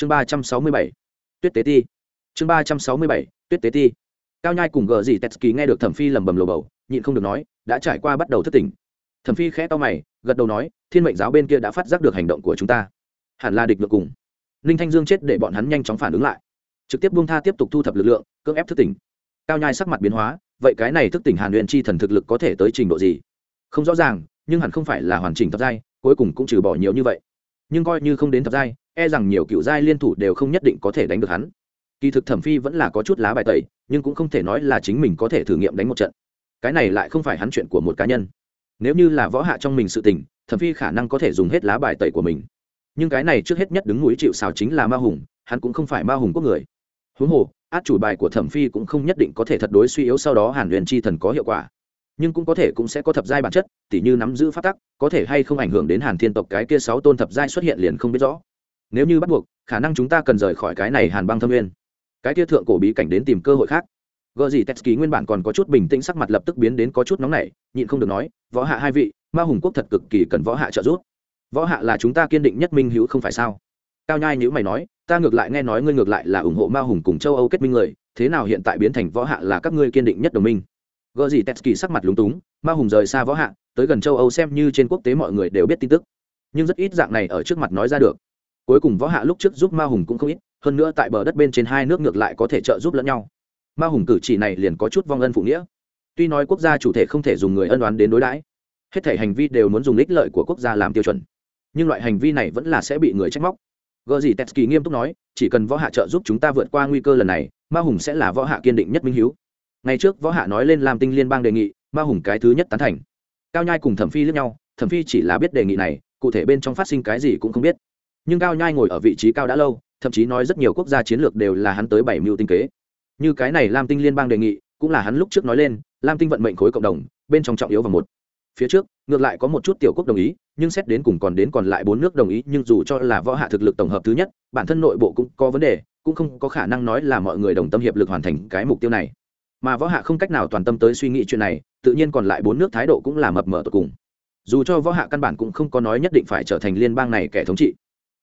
chương ba trăm sáu mươi bảy, tuyết tế ti. Chương ba trăm sáu mươi bảy, tuyết tế ti. Cao nhai cùng gờ gì tetsky nghe được thẩm phi lầm bầm lồ bầu, nhịn không được nói, đã trải qua bắt đầu thất tỉnh thẩm phi khẽ to mày, gật đầu nói, thiên mệnh giáo bên kia đã phát giác được hành động của chúng ta. Hẳn là địch ngược cùng. Ninh thanh dương chết để bọn hắn nhanh chóng phản ứng lại. Trực tiếp buông tha tiếp tục thu thập lực lượng, cưỡng ép thức tỉnh cao nhai sắc mặt biến hóa, vậy cái này thức tỉnh hàn luyện chi thần thực lực có thể tới trình độ gì? Không rõ ràng, nhưng hẳn không phải là hoàn chỉnh thập giai, cuối cùng cũng trừ bỏ nhiều như vậy. Nhưng coi như không đến thập giai e rằng nhiều cựu giai liên thủ đều không nhất định có thể đánh được hắn. Kỳ thực thẩm phi vẫn là có chút lá bài tẩy, nhưng cũng không thể nói là chính mình có thể thử nghiệm đánh một trận. Cái này lại không phải hắn chuyện của một cá nhân. Nếu như là võ hạ trong mình sự tình, thẩm phi khả năng có thể dùng hết lá bài tẩy của mình. Nhưng cái này trước hết nhất đứng núi chịu xào chính là ma hùng, hắn cũng không phải ma hùng quốc người. Huống hồ, át chủ bài của thẩm phi cũng không nhất định có thể thật đối suy yếu sau đó hàn huyền chi thần có hiệu quả. Nhưng cũng có thể cũng sẽ có thập giai bản chất, tỉ như nắm giữ phát tắc, có thể hay không ảnh hưởng đến hàn thiên tộc cái kia sáu tôn thập giai xuất hiện liền không biết rõ nếu như bắt buộc, khả năng chúng ta cần rời khỏi cái này hàn băng thâm nguyên. Cái kia thượng cổ bí cảnh đến tìm cơ hội khác. Gợ gì tetsky nguyên bản còn có chút bình tĩnh sắc mặt lập tức biến đến có chút nóng nảy, nhịn không được nói, võ hạ hai vị, ma hùng quốc thật cực kỳ cần võ hạ trợ giúp. Võ hạ là chúng ta kiên định nhất minh hữu không phải sao? Cao nhai nhữ mày nói, ta ngược lại nghe nói ngươi ngược lại là ủng hộ ma hùng cùng châu âu kết minh người, thế nào hiện tại biến thành võ hạ là các ngươi kiên định nhất đồng minh? Gợ gì tetsky sắc mặt lúng túng, ma hùng rời xa võ hạ, tới gần châu âu xem như trên quốc tế mọi người đều biết tin tức. Nhưng rất ít dạng này ở trước mặt nói ra được cuối cùng võ hạ lúc trước giúp ma hùng cũng không ít, hơn nữa tại bờ đất bên trên hai nước ngược lại có thể trợ giúp lẫn nhau. Ma hùng cử chỉ này liền có chút vong ân phụ nghĩa. Tuy nói quốc gia chủ thể không thể dùng người ân đoán đến đối đãi, hết thể hành vi đều muốn dùng ích lợi của quốc gia làm tiêu chuẩn. Nhưng loại hành vi này vẫn là sẽ bị người trách móc. Gợ gì tetsky nghiêm túc nói, chỉ cần võ hạ trợ giúp chúng ta vượt qua nguy cơ lần này, ma hùng sẽ là võ hạ kiên định nhất minh hiếu. Ngày trước võ hạ nói lên làm tinh liên bang đề nghị, ma hùng cái thứ nhất tán thành. Cao nhai cùng thẩm phi lướt nhau, thẩm phi chỉ là biết đề nghị này, cụ thể bên trong phát sinh cái gì cũng không biết nhưng cao nhai ngồi ở vị trí cao đã lâu, thậm chí nói rất nhiều quốc gia chiến lược đều là hắn tới bảy mưu tinh kế. Như cái này lam tinh liên bang đề nghị, cũng là hắn lúc trước nói lên, lam tinh vận mệnh khối cộng đồng, bên trong trọng yếu và một. Phía trước, ngược lại có một chút tiểu quốc đồng ý, nhưng xét đến cùng còn đến còn lại bốn nước đồng ý, nhưng dù cho là võ hạ thực lực tổng hợp thứ nhất, bản thân nội bộ cũng có vấn đề, cũng không có khả năng nói là mọi người đồng tâm hiệp lực hoàn thành cái mục tiêu này. Mà võ hạ không cách nào toàn tâm tới suy nghĩ chuyện này, tự nhiên còn lại bốn nước thái độ cũng là mập mờ tột cùng. Dù cho võ hạ căn bản cũng không có nói nhất định phải trở thành liên bang này kẻ thống trị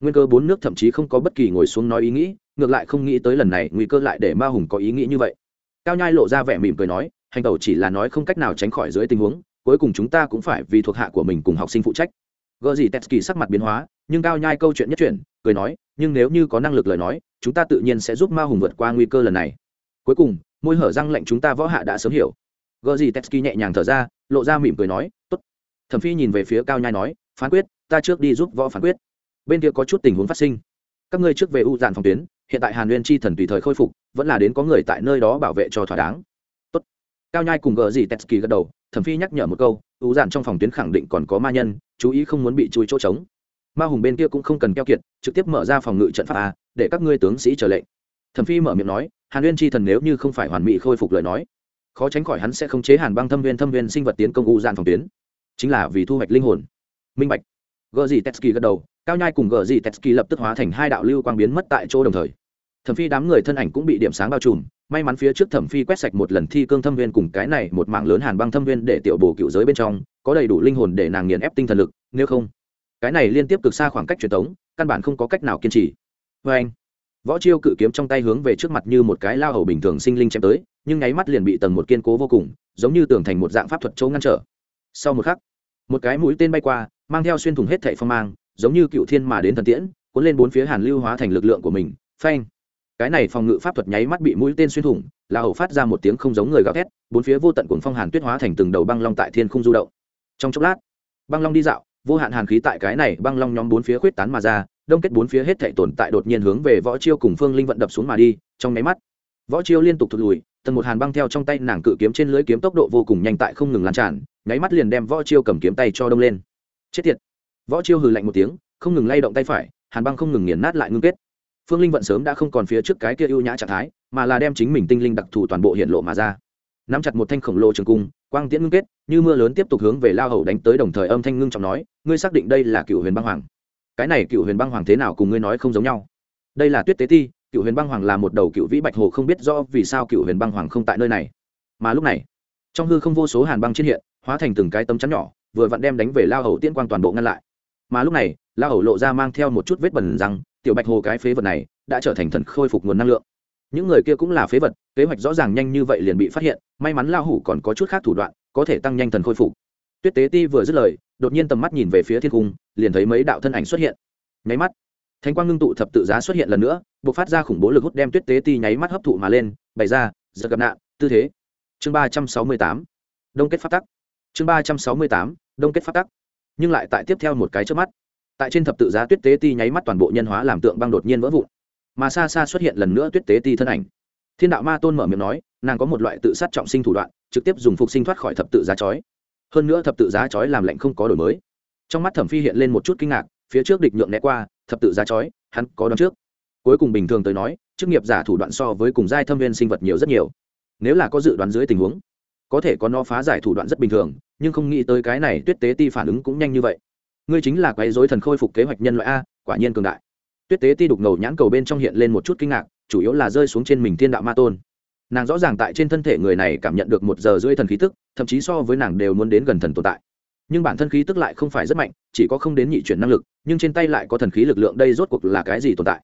nguyên cơ bốn nước thậm chí không có bất kỳ ngồi xuống nói ý nghĩ, ngược lại không nghĩ tới lần này nguy cơ lại để ma hùng có ý nghĩ như vậy. Cao nhai lộ ra vẻ mỉm cười nói, hành tẩu chỉ là nói không cách nào tránh khỏi dưới tình huống, cuối cùng chúng ta cũng phải vì thuộc hạ của mình cùng học sinh phụ trách. Gợ gì tetsky sắc mặt biến hóa, nhưng cao nhai câu chuyện nhất chuyển, cười nói, nhưng nếu như có năng lực lời nói, chúng ta tự nhiên sẽ giúp ma hùng vượt qua nguy cơ lần này. Cuối cùng, môi hở răng lệnh chúng ta võ hạ đã sớm hiểu. Gợ gì tetsky nhẹ nhàng thở ra, lộ ra mỉm cười nói, tốt. Thẩm phi nhìn về phía cao nhai nói, phán quyết, ta trước đi giúp võ phán quyết bên kia có chút tình huống phát sinh. Các ngươi trước về u dàn phòng tuyến, hiện tại hàn nguyên chi thần tùy thời khôi phục, vẫn là đến có người tại nơi đó bảo vệ cho thỏa đáng. Tốt. cao nhai cùng gờ gì tetsky gật đầu, thẩm phi nhắc nhở một câu, u dàn trong phòng tuyến khẳng định còn có ma nhân, chú ý không muốn bị chui chỗ trống. Ma hùng bên kia cũng không cần keo kiệt, trực tiếp mở ra phòng ngự trận pháp a, để các ngươi tướng sĩ chờ lệnh. Thẩm phi mở miệng nói, hàn nguyên chi thần nếu như không phải hoàn mỹ khôi phục lời nói, khó tránh khỏi hắn sẽ không chế hàn băng thâm viên thâm viên sinh vật tiến công u dàn phòng tuyến. Chính là vì thu hoạch linh hồn. Minh bạch. Gờ gì tetsky gật đầu cao nhai cùng gờ gì tetsky lập tức hóa thành hai đạo lưu quang biến mất tại chỗ đồng thời. Thẩm phi đám người thân ảnh cũng bị điểm sáng bao trùm, may mắn phía trước thẩm phi quét sạch một lần thi cương thâm viên cùng cái này một mạng lớn hàn băng thâm viên để tiểu bổ cựu giới bên trong, có đầy đủ linh hồn để nàng nghiền ép tinh thần lực, nếu không, cái này liên tiếp cực xa khoảng cách truyền thống, căn bản không có cách nào kiên trì. Vê anh, võ chiêu cự kiếm trong tay hướng về trước mặt như một cái lao hầu bình thường sinh linh chém tới, nhưng nháy mắt liền bị tầng một kiên cố vô cùng, giống như tường thành một dạng pháp thuật châu ngăn trở. Sau một khắc, một cái mũi tên bay qua, mang theo xuyên thủng hết thảy phong mang giống như cựu thiên mà đến thần tiễn, cuốn lên bốn phía hàn lưu hóa thành lực lượng của mình. Phanh! Cái này phòng ngự pháp thuật nháy mắt bị mũi tên xuyên thủng là hầu phát ra một tiếng không giống người gào thét, bốn phía vô tận cuồng phong hàn tuyết hóa thành từng đầu băng long tại thiên không du động. Trong chốc lát, băng long đi dạo, vô hạn hàn khí tại cái này băng long nhóm bốn phía khuyết tán mà ra, đông kết bốn phía hết thảy tồn tại đột nhiên hướng về võ chiêu cùng phương linh vận đập xuống mà đi, trong máy mắt, võ chiêu liên tục thụt lùi, tầng một hàn băng theo trong tay nàng cự kiếm trên lưới kiếm tốc độ vô cùng nhanh tại không ngừng lan tràn, nháy mắt liền đem võ chiêu cầm kiếm tay cho đông lên. Chết tiệt! Võ chiêu hừ lạnh một tiếng, không ngừng lay động tay phải, hàn băng không ngừng nghiền nát lại ngưng kết. Phương linh vận sớm đã không còn phía trước cái kia ưu nhã trạng thái, mà là đem chính mình tinh linh đặc thù toàn bộ hiện lộ mà ra. Nắm chặt một thanh khổng lồ trường cung, quang tiễn ngưng kết, như mưa lớn tiếp tục hướng về lao hầu đánh tới đồng thời âm thanh ngưng trọng nói, ngươi xác định đây là cựu huyền băng hoàng? Cái này cựu huyền băng hoàng thế nào cùng ngươi nói không giống nhau. Đây là tuyết tế ti, cựu huyền băng hoàng là một đầu cựu vĩ bạch hồ không biết rõ vì sao cựu huyền băng hoàng không tại nơi này. Mà lúc này, trong hư không vô số hàn băng trên hiện, hóa thành từng cái tấm chắn nhỏ, vừa vặn đem đánh về lao hầu tiên quang toàn bộ ngăn lại mà lúc này la hầu lộ ra mang theo một chút vết bẩn rằng, tiểu bạch hồ cái phế vật này đã trở thành thần khôi phục nguồn năng lượng. Những người kia cũng là phế vật, kế hoạch rõ ràng nhanh như vậy liền bị phát hiện, may mắn lao hủ còn có chút khác thủ đoạn, có thể tăng nhanh thần khôi phục. Tuyết tế ti vừa dứt lời, đột nhiên tầm mắt nhìn về phía thiên cung, liền thấy mấy đạo thân ảnh xuất hiện. Nháy mắt, thánh quang ngưng tụ thập tự giá xuất hiện lần nữa b ộ c phát ra khủng bố lực hút đem tuyết tế ti nháy mắt hấp thụ mà lên, bày ra, giật gặp nạn, tư thế. Chương ba trăm sáu mươi tám, đông kết phát tắc. Chương ba trăm sáu mươi tám, đông kết phát tắc nhưng lại tại tiếp theo một cái trước mắt. Tại trên thập tự giá tuyết tế ti nháy mắt toàn bộ nhân hóa làm tượng băng đột nhiên vỡ vụn. Mà xa xa xuất hiện lần nữa tuyết tế ti thân ảnh. Thiên đạo ma tôn mở miệng nói, nàng có một loại tự sát trọng sinh thủ đoạn, trực tiếp dùng phục sinh thoát khỏi thập tự giá chói. Hơn nữa thập tự giá chói làm lệnh không có đổi mới. Trong mắt thẩm phi hiện lên một chút kinh ngạc, phía trước địch nhượng né qua, thập tự giá chói, hắn có đón trước. Cuối cùng bình thường tới nói, chức nghiệp giả thủ đoạn so với cùng giai thâm viên sinh vật nhiều rất nhiều. Nếu là có dự đoán dưới tình huống có thể có nó phá giải thủ đoạn rất bình thường, nhưng không nghĩ tới cái này tuyết tế ti phản ứng cũng nhanh như vậy. Ngươi chính là quấy dối thần khôi phục kế hoạch nhân loại a, quả nhiên cường đại. Tuyết tế ti đục ngầu nhãn cầu bên trong hiện lên một chút kinh ngạc, chủ yếu là rơi xuống trên mình thiên đạo ma tôn. Nàng rõ ràng tại trên thân thể người này cảm nhận được một giờ rưỡi thần khí tức, thậm chí so với nàng đều muốn đến gần thần tồn tại. Nhưng bản thân khí tức lại không phải rất mạnh, chỉ có không đến nhị chuyển năng lực, nhưng trên tay lại có thần khí lực lượng đây rốt cuộc là cái gì tồn tại?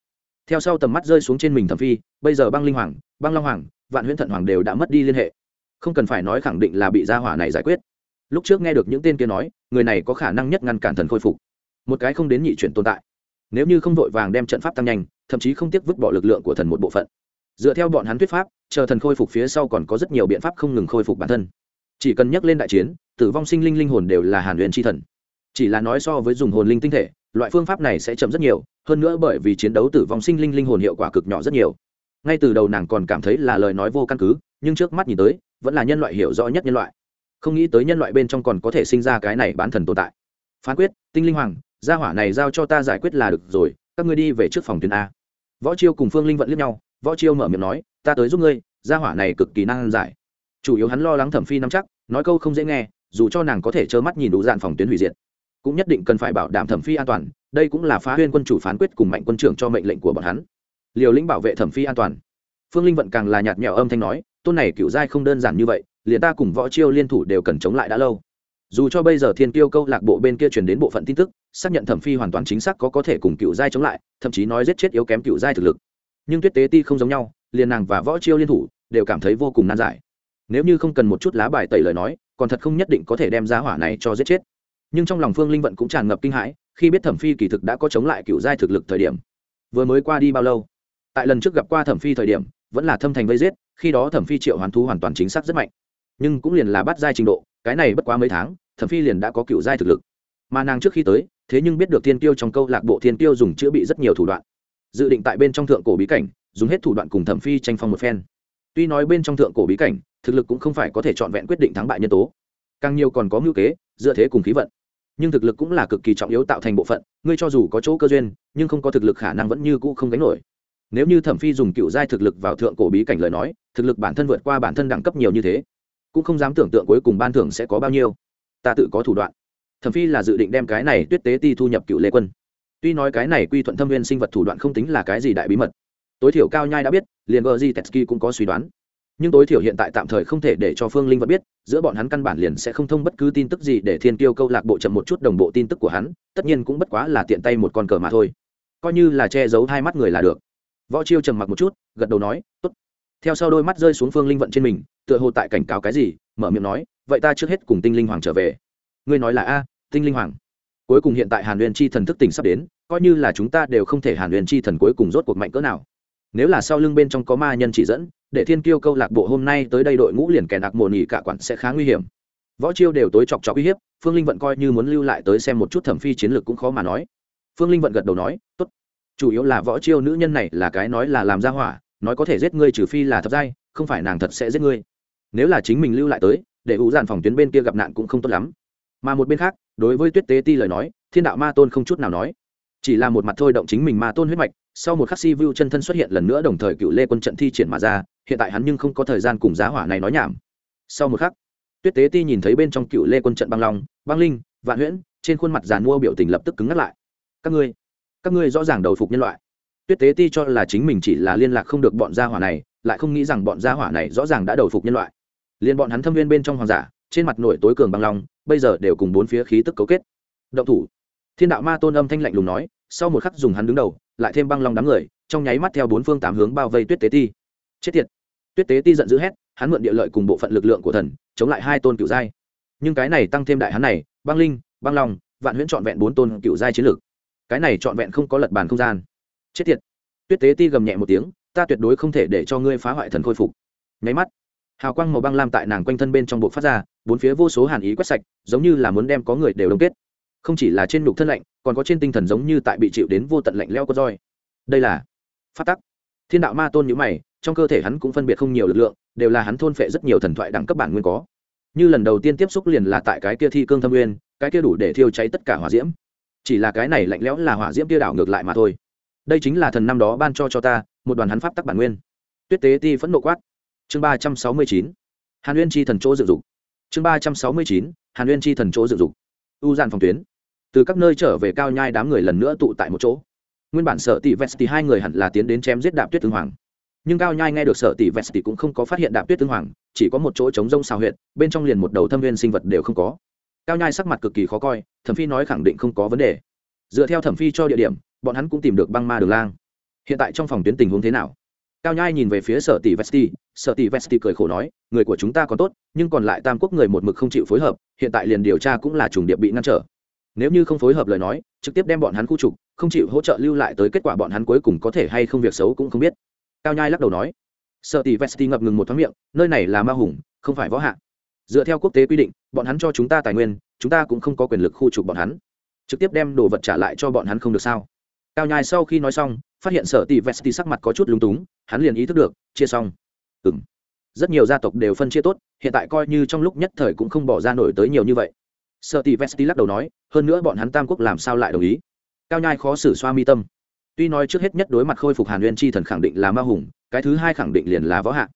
Theo sau tầm mắt rơi xuống trên mình thẩm phi, bây giờ băng linh hoàng, băng long hoàng, vạn huyễn thận hoàng đều đã mất đi liên hệ không cần phải nói khẳng định là bị gia hỏa này giải quyết. Lúc trước nghe được những tên kia nói, người này có khả năng nhất ngăn cản thần khôi phục. Một cái không đến nhị chuyển tồn tại. Nếu như không vội vàng đem trận pháp tăng nhanh, thậm chí không tiếc vứt bỏ lực lượng của thần một bộ phận. Dựa theo bọn hắn thuyết pháp, chờ thần khôi phục phía sau còn có rất nhiều biện pháp không ngừng khôi phục bản thân. Chỉ cần nhắc lên đại chiến, tử vong sinh linh linh hồn đều là hàn huyền tri thần. Chỉ là nói so với dùng hồn linh tinh thể, loại phương pháp này sẽ chậm rất nhiều, hơn nữa bởi vì chiến đấu tử vong sinh linh linh hồn hiệu quả cực nhỏ rất nhiều. Ngay từ đầu nàng còn cảm thấy là lời nói vô căn cứ, nhưng trước mắt nhìn tới vẫn là nhân loại hiểu rõ nhất nhân loại. Không nghĩ tới nhân loại bên trong còn có thể sinh ra cái này bán thần tồn tại. Phán quyết, tinh linh hoàng, gia hỏa này giao cho ta giải quyết là được rồi, các ngươi đi về trước phòng tuyến a. Võ chiêu cùng phương linh vận liếc nhau, võ chiêu mở miệng nói, ta tới giúp ngươi, gia hỏa này cực kỳ năng giải. Chủ yếu hắn lo lắng thẩm phi nắm chắc, nói câu không dễ nghe, dù cho nàng có thể trơ mắt nhìn đủ dạn phòng tuyến hủy diệt, cũng nhất định cần phải bảo đảm thẩm phi an toàn, đây cũng là phá huyên quân chủ phán quyết cùng mạnh quân trưởng cho mệnh lệnh của bọn hắn. Liều lĩnh bảo vệ thẩm phi an toàn. Phương linh vận càng là nhạt nhẽo âm thanh nói tôn này cựu giai không đơn giản như vậy, liền ta cùng võ chiêu liên thủ đều cần chống lại đã lâu. Dù cho bây giờ thiên tiêu câu lạc bộ bên kia truyền đến bộ phận tin tức, xác nhận thẩm phi hoàn toàn chính xác có có thể cùng cựu giai chống lại, thậm chí nói giết chết yếu kém cựu giai thực lực. Nhưng tuyết tế ti không giống nhau, liền nàng và võ chiêu liên thủ đều cảm thấy vô cùng nan giải. Nếu như không cần một chút lá bài tẩy lời nói, còn thật không nhất định có thể đem giá hỏa này cho giết chết. Nhưng trong lòng phương linh vận cũng tràn ngập kinh hãi, khi biết thẩm phi kỳ thực đã có chống lại cựu giai thực lực thời điểm. Vừa mới qua đi bao lâu? Tại lần trước gặp qua thẩm phi thời điểm, vẫn là thâm thành vây giết khi đó thẩm phi triệu hoàn thú hoàn toàn chính xác rất mạnh. Nhưng cũng liền là bắt giai trình độ, cái này bất quá mấy tháng, thẩm phi liền đã có cựu giai thực lực. Mà nàng trước khi tới, thế nhưng biết được thiên tiêu trong câu lạc bộ thiên tiêu dùng chữa bị rất nhiều thủ đoạn. Dự định tại bên trong thượng cổ bí cảnh, dùng hết thủ đoạn cùng thẩm phi tranh phong một phen. Tuy nói bên trong thượng cổ bí cảnh, thực lực cũng không phải có thể trọn vẹn quyết định thắng bại nhân tố. Càng nhiều còn có mưu kế, dựa thế cùng khí vận. Nhưng thực lực cũng là cực kỳ trọng yếu tạo thành bộ phận, ngươi cho dù có chỗ cơ duyên, nhưng không có thực lực khả năng vẫn như cũ không gánh nổi nếu như thẩm phi dùng cựu giai thực lực vào thượng cổ bí cảnh lời nói, thực lực bản thân vượt qua bản thân đẳng cấp nhiều như thế, cũng không dám tưởng tượng cuối cùng ban thưởng sẽ có bao nhiêu. Ta tự có thủ đoạn. Thẩm phi là dự định đem cái này tuyết tế ti thu nhập cựu lê quân. Tuy nói cái này quy thuận thâm viên sinh vật thủ đoạn không tính là cái gì đại bí mật. Tối thiểu cao nhai đã biết, liền gờ di tetsky cũng có suy đoán. Nhưng tối thiểu hiện tại tạm thời không thể để cho phương linh vật biết, giữa bọn hắn căn bản liền sẽ không thông bất cứ tin tức gì để thiên tiêu câu lạc bộ chậm một chút đồng bộ tin tức của hắn, tất nhiên cũng bất quá là tiện tay một con cờ mà thôi. Coi như là che giấu hai mắt người là được võ chiêu trầm mặc một chút, gật đầu nói, tốt. Theo sau đôi mắt rơi xuống phương linh vận trên mình, tựa hồ tại cảnh cáo cái gì, mở miệng nói, vậy ta trước hết cùng tinh linh hoàng trở về. Ngươi nói là a, tinh linh hoàng. Cuối cùng hiện tại hàn huyền chi thần thức tỉnh sắp đến, coi như là chúng ta đều không thể hàn huyền chi thần cuối cùng rốt cuộc mạnh cỡ nào. Nếu là sau lưng bên trong có ma nhân chỉ dẫn, để thiên kiêu câu lạc bộ hôm nay tới đây đội ngũ liền kẻ nạc mồ nỉ cả quản sẽ khá nguy hiểm. Võ chiêu đều tối chọc chọc uy hiếp, phương linh vận coi như muốn lưu lại tới xem một chút thẩm phi chiến lược cũng khó mà nói. Phương linh vận gật đầu nói, tốt chủ yếu là võ chiêu nữ nhân này là cái nói là làm ra hỏa, nói có thể giết ngươi trừ phi là thập giai không phải nàng thật sẽ giết ngươi. Nếu là chính mình lưu lại tới, để ủ dàn phòng tuyến bên kia gặp nạn cũng không tốt lắm. Mà một bên khác, đối với tuyết tế ti lời nói, thiên đạo ma tôn không chút nào nói. Chỉ là một mặt thôi động chính mình ma tôn huyết mạch, sau một khắc si vu chân thân xuất hiện lần nữa đồng thời cựu lê quân trận thi triển mà ra, hiện tại hắn nhưng không có thời gian cùng giá hỏa này nói nhảm. Sau một khắc, tuyết tế ti nhìn thấy bên trong cựu lê quân trận băng long, băng linh, vạn huyễn, trên khuôn mặt giàn mua biểu tình lập tức cứng ngắt lại. Các ngươi các ngươi rõ ràng đầu phục nhân loại. Tuyết tế ti cho là chính mình chỉ là liên lạc không được bọn gia hỏa này, lại không nghĩ rằng bọn gia hỏa này rõ ràng đã đầu phục nhân loại. Liền bọn hắn thâm viên bên trong hoàng giả, trên mặt nổi tối cường băng long, bây giờ đều cùng bốn phía khí tức cấu kết. Động thủ. Thiên đạo ma tôn âm thanh lạnh lùng nói, sau một khắc dùng hắn đứng đầu, lại thêm băng long đám người, trong nháy mắt theo bốn phương tám hướng bao vây tuyết tế ti. Chết tiệt. Tuyết tế ti giận dữ hét, hắn mượn địa lợi cùng bộ phận lực lượng của thần, chống lại hai tôn cựu giai. Nhưng cái này tăng thêm đại hắn này, băng linh, băng long, vạn huyễn trọn vẹn bốn tôn cựu giai chiến lược cái này trọn vẹn không có lật bàn không gian. Chết tiệt. Tuyết tế ti gầm nhẹ một tiếng, ta tuyệt đối không thể để cho ngươi phá hoại thần khôi phục. Nháy mắt, hào quang màu băng lam tại nàng quanh thân bên trong bộ phát ra, bốn phía vô số hàn ý quét sạch, giống như là muốn đem có người đều đông kết. Không chỉ là trên nhục thân lạnh, còn có trên tinh thần giống như tại bị chịu đến vô tận lạnh leo có roi. Đây là phát tắc. Thiên đạo ma tôn nhữ mày, trong cơ thể hắn cũng phân biệt không nhiều lực lượng, đều là hắn thôn phệ rất nhiều thần thoại đẳng cấp bản nguyên có. Như lần đầu tiên tiếp xúc liền là tại cái kia thi cương thâm nguyên, cái kia đủ để thiêu cháy tất cả hỏa diễm chỉ là cái này lạnh lẽo là hỏa diễm tia đảo ngược lại mà thôi. Đây chính là thần năm đó ban cho cho ta, một đoàn hắn pháp tắc bản nguyên. Tuyết tế ti phẫn nộ quát. Chương ba trăm sáu mươi chín. Hàn uyên chi thần chỗ dự dục. Chương ba trăm sáu mươi chín. Hàn uyên chi thần chỗ dự dục. U dàn phòng tuyến. Từ các nơi trở về cao nhai đám người lần nữa tụ tại một chỗ. Nguyên bản sợ tỷ vesti hai người hẳn là tiến đến chém giết đạp tuyết tương hoàng. Nhưng cao nhai nghe được sợ tỷ vesti cũng không có phát hiện đạp tuyết tương hoàng, chỉ có một chỗ trống rông xào huyệt, bên trong liền một đầu thâm viên sinh vật đều không có cao nhai sắc mặt cực kỳ khó coi, thẩm phi nói khẳng định không có vấn đề. Dựa theo thẩm phi cho địa điểm, bọn hắn cũng tìm được băng ma đường lang. Hiện tại trong phòng tuyến tình huống thế nào? Cao nhai nhìn về phía sở tỷ vesti, sở tỷ vesti cười khổ nói, người của chúng ta còn tốt, nhưng còn lại tam quốc người một mực không chịu phối hợp, hiện tại liền điều tra cũng là trùng điệp bị ngăn trở. Nếu như không phối hợp lời nói, trực tiếp đem bọn hắn khu trục, không chịu hỗ trợ lưu lại tới kết quả bọn hắn cuối cùng có thể hay không việc xấu cũng không biết. Cao nhai lắc đầu nói. Sợ tỷ vesti ngập ngừng một thoáng miệng, nơi này là ma hùng, không phải võ hạ. Dựa theo quốc tế quy định bọn hắn cho chúng ta tài nguyên, chúng ta cũng không có quyền lực khu trục bọn hắn. Trực tiếp đem đồ vật trả lại cho bọn hắn không được sao? Cao nhai sau khi nói xong, phát hiện Sở tỷ vesti sắc mặt có chút lúng túng, hắn liền ý thức được, chia xong. Ừ m rất nhiều gia tộc đều phân chia tốt, hiện tại coi như trong lúc nhất thời cũng không bỏ ra nổi tới nhiều như vậy. Sở tỷ vesti lắc đầu nói, hơn nữa bọn hắn tam quốc làm sao lại đồng ý? Cao nhai khó xử xoa mi tâm. Tuy nói trước hết nhất đối mặt khôi phục hàn nguyên chi thần khẳng định là ma hùng, cái thứ hai khẳng định liền là võ hạ.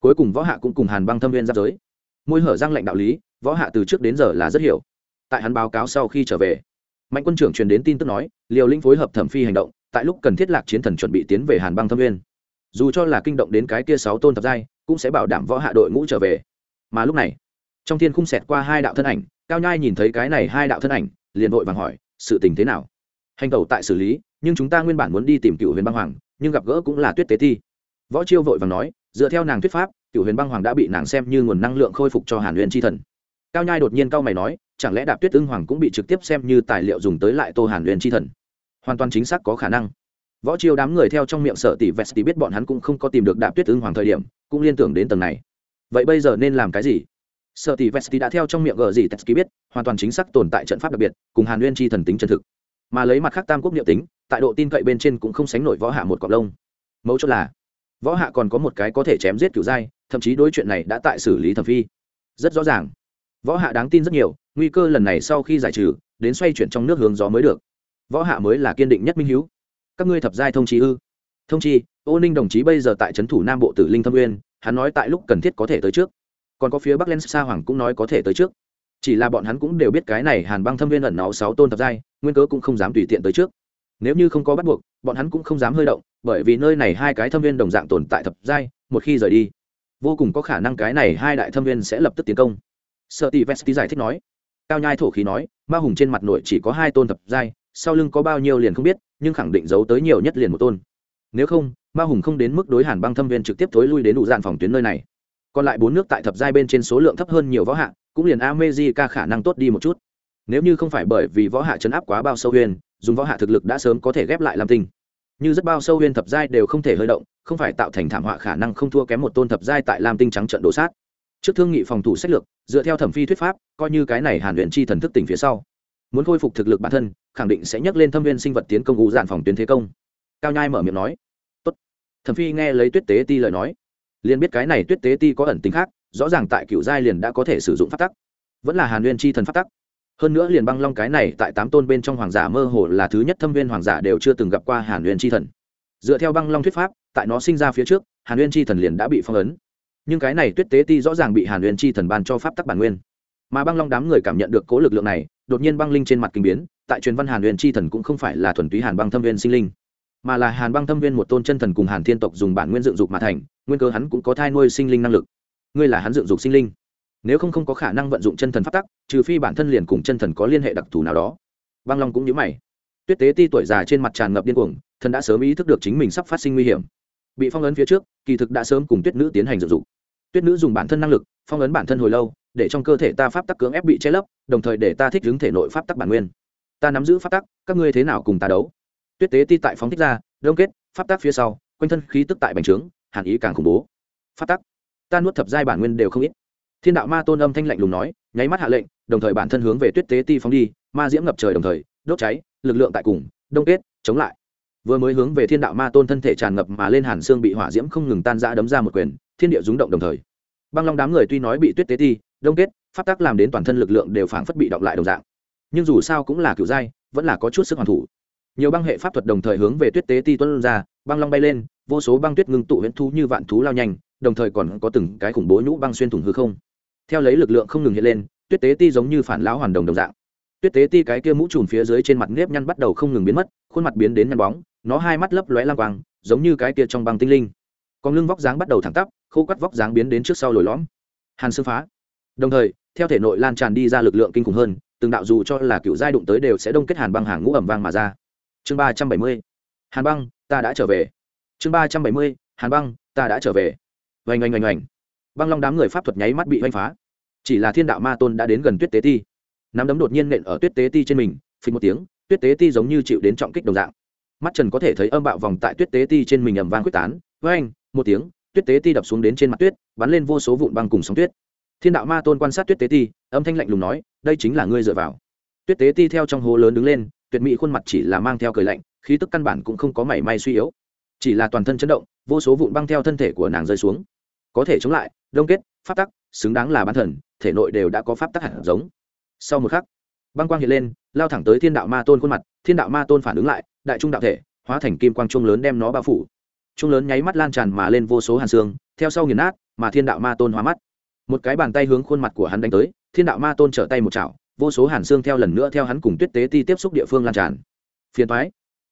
Cuối cùng võ hạ cũng cùng hàn băng thâm viên giáp giới. Môi hở răng lệnh đạo lý võ hạ từ trước đến giờ là rất hiểu. Tại hắn báo cáo sau khi trở về, mạnh quân trưởng truyền đến tin tức nói liều linh phối hợp thẩm phi hành động, tại lúc cần thiết lạc chiến thần chuẩn bị tiến về hàn băng thâm viên dù cho là kinh động đến cái kia sáu tôn thập giai, cũng sẽ bảo đảm võ hạ đội ngũ trở về. Mà lúc này, trong thiên khung xẹt qua hai đạo thân ảnh, cao nhai nhìn thấy cái này hai đạo thân ảnh, liền vội vàng hỏi, sự tình thế nào? Hành tẩu tại xử lý, nhưng chúng ta nguyên bản muốn đi tìm cựu huyền băng hoàng, nhưng gặp gỡ cũng là tuyết tế thi võ chiêu vội vàng nói, dựa theo nàng thuyết pháp, cựu huyền băng hoàng đã bị nàng xem như nguồn năng lượng khôi phục cho hàn huyền tri thần cao nhai đột nhiên cao mày nói, chẳng lẽ đạp tuyết ưng hoàng cũng bị trực tiếp xem như tài liệu dùng tới lại tô hàn huyền tri thần? Hoàn toàn chính xác có khả năng. Võ chiêu đám người theo trong miệng sợ tỷ vesti biết bọn hắn cũng không có tìm được đạp tuyết ưng hoàng thời điểm, cũng liên tưởng đến tầng này. Vậy bây giờ nên làm cái gì? Sợ tỷ vesti đã theo trong miệng gờ gì tetsky biết, hoàn toàn chính xác tồn tại trận pháp đặc biệt, cùng hàn nguyên chi thần tính chân thực. Mà lấy mặt khác tam quốc niệm tính, tại độ tin cậy bên trên cũng không sánh nổi võ hạ một cọc lông. Mấu chốt là, võ hạ còn có một cái có thể chém giết cửu giai, thậm chí đối chuyện này đã tại xử lý thẩm phi. Rất rõ ràng võ hạ đáng tin rất nhiều, nguy cơ lần này sau khi giải trừ, đến xoay chuyển trong nước hướng gió mới được. Võ hạ mới là kiên định nhất minh hiếu. Các ngươi thập giai thông trí ư? Thông chi, ô ninh đồng chí bây giờ tại trấn thủ nam bộ tử linh thâm uyên hắn nói tại lúc cần thiết có thể tới trước. Còn có phía bắc len sa hoàng cũng nói có thể tới trước. Chỉ là bọn hắn cũng đều biết cái này hàn băng thâm viên ẩn náu sáu tôn thập giai, nguyên cớ cũng không dám tùy tiện tới trước. Nếu như không có bắt buộc, bọn hắn cũng không dám hơi động, bởi vì nơi này hai cái thâm viên đồng dạng tồn tại thập giai, một khi rời đi, vô cùng có khả năng cái này hai đại thâm viên sẽ lập tức tiến công sợ tỷ vesti giải thích nói. Cao nhai thổ khí nói, ma hùng trên mặt nội chỉ có hai tôn thập giai, sau lưng có bao nhiêu liền không biết, nhưng khẳng định giấu tới nhiều nhất liền một tôn. Nếu không, ma hùng không đến mức đối hàn băng thâm viên trực tiếp thối lui đến đủ dạn phòng tuyến nơi này. Còn lại bốn nước tại thập giai bên trên số lượng thấp hơn nhiều võ hạ, cũng liền amejica khả năng tốt đi một chút. Nếu như không phải bởi vì võ hạ chấn áp quá bao sâu huyền, dùng võ hạ thực lực đã sớm có thể ghép lại làm tinh như rất bao sâu huyền thập giai đều không thể hơi động, không phải tạo thành thảm họa khả năng không thua kém một tôn thập giai tại lam tinh trắng trận đổ sát trước thương nghị phòng thủ sách lược, dựa theo thẩm phi thuyết pháp, coi như cái này hàn luyện chi thần thức tỉnh phía sau. Muốn khôi phục thực lực bản thân, khẳng định sẽ nhắc lên thâm viên sinh vật tiến công ngũ dạn phòng tuyến thế công. Cao nhai mở miệng nói. Tốt. Thẩm phi nghe lấy tuyết tế ti lời nói. Liền biết cái này tuyết tế ti có ẩn tính khác, rõ ràng tại cựu giai liền đã có thể sử dụng phát tắc. Vẫn là hàn nguyên chi thần phát tắc. Hơn nữa liền băng long cái này tại tám tôn bên trong hoàng giả mơ hồ là thứ nhất thâm viên hoàng giả đều chưa từng gặp qua hàn nguyên chi thần. Dựa theo băng long thuyết pháp, tại nó sinh ra phía trước, hàn nguyên chi thần liền đã bị phong ấn nhưng cái này tuyết tế ti rõ ràng bị hàn huyền chi thần ban cho pháp tắc bản nguyên. Mà băng long đám người cảm nhận được cố lực lượng này, đột nhiên băng linh trên mặt kinh biến, tại truyền văn hàn huyền chi thần cũng không phải là thuần túy hàn băng thâm viên sinh linh, mà là hàn băng thâm viên một tôn chân thần cùng hàn thiên tộc dùng bản nguyên dựng dục mà thành, nguyên cơ hắn cũng có thai nuôi sinh linh năng lực. Ngươi là hắn dựng dục sinh linh. Nếu không không có khả năng vận dụng chân thần pháp tắc, trừ phi bản thân liền cùng chân thần có liên hệ đặc thù nào đó. Băng long cũng nhớ mày. Tuyết tế ti tuổi già trên mặt tràn ngập điên cuồng, thần đã sớm ý thức được chính mình sắp phát sinh nguy hiểm bị phong ấn phía trước, kỳ thực đã sớm cùng tuyết nữ tiến hành dựng dục. Tuyết nữ dùng bản thân năng lực, phong ấn bản thân hồi lâu, để trong cơ thể ta pháp tắc cưỡng ép bị che lấp, đồng thời để ta thích ứng thể nội pháp tắc bản nguyên. Ta nắm giữ pháp tắc, các ngươi thế nào cùng ta đấu? Tuyết tế ti tại phóng thích ra, đông kết, pháp tắc phía sau, quanh thân khí tức tại bành trướng, hàn ý càng khủng bố. Pháp tắc. Ta nuốt thập giai bản nguyên đều không ít. Thiên đạo ma tôn âm thanh lạnh lùng nói, nháy mắt hạ lệnh, đồng thời bản thân hướng về tuyết tế ti phóng đi, ma diễm ngập trời đồng thời, đốt cháy, lực lượng tại cùng, đông kết, chống lại vừa mới hướng về thiên đạo ma tôn thân thể tràn ngập mà lên hàn xương bị hỏa diễm không ngừng tan ra đấm ra một quyền, thiên địa rúng động đồng thời. Băng long đám người tuy nói bị tuyết tế ti, đông kết, pháp tắc làm đến toàn thân lực lượng đều phảng phất bị động lại đồng dạng. Nhưng dù sao cũng là kiểu giai vẫn là có chút sức hoàn thủ. Nhiều băng hệ pháp thuật đồng thời hướng về tuyết tế ti tuân ra, băng long bay lên, vô số băng tuyết ngưng tụ huyễn thú như vạn thú lao nhanh, đồng thời còn có từng cái khủng bố nhũ băng xuyên thủng hư không. Theo lấy lực lượng không ngừng hiện lên, tuyết tế ti giống như phản lão hoàn đồng đồng dạng. Tuyết tế ti cái kia mũ trùm phía dưới trên mặt nếp nhăn bắt đầu không ngừng biến mất, khuôn mặt biến đến nhăn bóng nó hai mắt lấp lóe lang quang, giống như cái kia trong băng tinh linh. Còn lưng vóc dáng bắt đầu thẳng tắp, khô quắt vóc dáng biến đến trước sau lồi lõm. Hàn xương phá. Đồng thời, theo thể nội lan tràn đi ra lực lượng kinh khủng hơn, từng đạo dù cho là cựu giai đụng tới đều sẽ đông kết hàn băng hàng ngũ ẩm vang mà ra. Chương ba trăm bảy mươi. Hàn băng, ta đã trở về. Chương ba trăm bảy mươi. Hàn băng, ta đã trở về. Vành oanh oanh oanh. Băng long đám người pháp thuật nháy mắt bị oanh phá. Chỉ là thiên đạo ma tôn đã đến gần tuyết tế ti. Nắm đấm đột nhiên nện ở tuyết tế ti trên mình, phình một tiếng, tuyết tế ti giống như chịu đến trọng kích đồng dạng mắt trần có thể thấy âm bạo vòng tại tuyết tế ti trên mình ầm vang quyết tán. Với anh, một tiếng, tuyết tế ti đập xuống đến trên mặt tuyết, bắn lên vô số vụn băng cùng sóng tuyết. Thiên đạo ma tôn quan sát tuyết tế ti, âm thanh lạnh lùng nói, đây chính là ngươi dựa vào. Tuyết tế ti theo trong hố lớn đứng lên, tuyệt mỹ khuôn mặt chỉ là mang theo cười lạnh, khí tức căn bản cũng không có mảy may suy yếu. Chỉ là toàn thân chấn động, vô số vụn băng theo thân thể của nàng rơi xuống. Có thể chống lại, đông kết, pháp tắc, xứng đáng là bán thần, thể nội đều đã có pháp tắc hạt giống. Sau một khắc băng quang hiện lên, lao thẳng tới thiên đạo ma tôn khuôn mặt, thiên đạo ma tôn phản ứng lại, đại trung đạo thể, hóa thành kim quang trung lớn đem nó bao phủ. Trung lớn nháy mắt lan tràn mà lên vô số hàn xương, theo sau nghiền nát, mà thiên đạo ma tôn hóa mắt. Một cái bàn tay hướng khuôn mặt của hắn đánh tới, thiên đạo ma tôn trở tay một chảo, vô số hàn xương theo lần nữa theo hắn cùng tuyết tế ti tiếp xúc địa phương lan tràn. Phiền thoái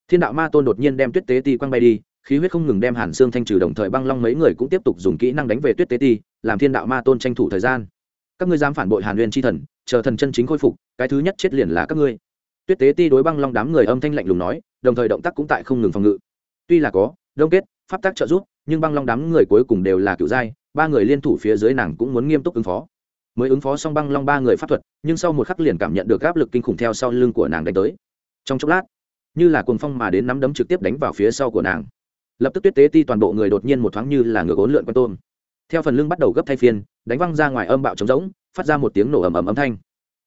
thiên đạo ma tôn đột nhiên đem tuyết tế ti quăng bay đi, khí huyết không ngừng đem hàn xương thanh trừ đồng thời băng long mấy người cũng tiếp tục dùng kỹ năng đánh về tuyết tế ti, làm thiên đạo ma tôn tranh thủ thời gian. Các ngươi dám phản bội hàn huyền tri thần chờ thần chân chính khôi phục, cái thứ nhất chết liền là các ngươi. Tuyết tế ti đối băng long đám người âm thanh lạnh lùng nói, đồng thời động tác cũng tại không ngừng phòng ngự. Tuy là có, đông kết, pháp tác trợ giúp, nhưng băng long đám người cuối cùng đều là cựu giai ba người liên thủ phía dưới nàng cũng muốn nghiêm túc ứng phó. Mới ứng phó xong băng long ba người pháp thuật, nhưng sau một khắc liền cảm nhận được áp lực kinh khủng theo sau lưng của nàng đánh tới. Trong chốc lát, như là cuồng phong mà đến nắm đấm trực tiếp đánh vào phía sau của nàng. Lập tức tuyết tế ti toàn bộ người đột nhiên một thoáng như là ngựa ốn lượn con tôm. Theo phần lưng bắt đầu gấp thay phiên, đánh văng ra ngoài âm bạo trống rỗng phát ra một tiếng nổ ầm ầm âm thanh.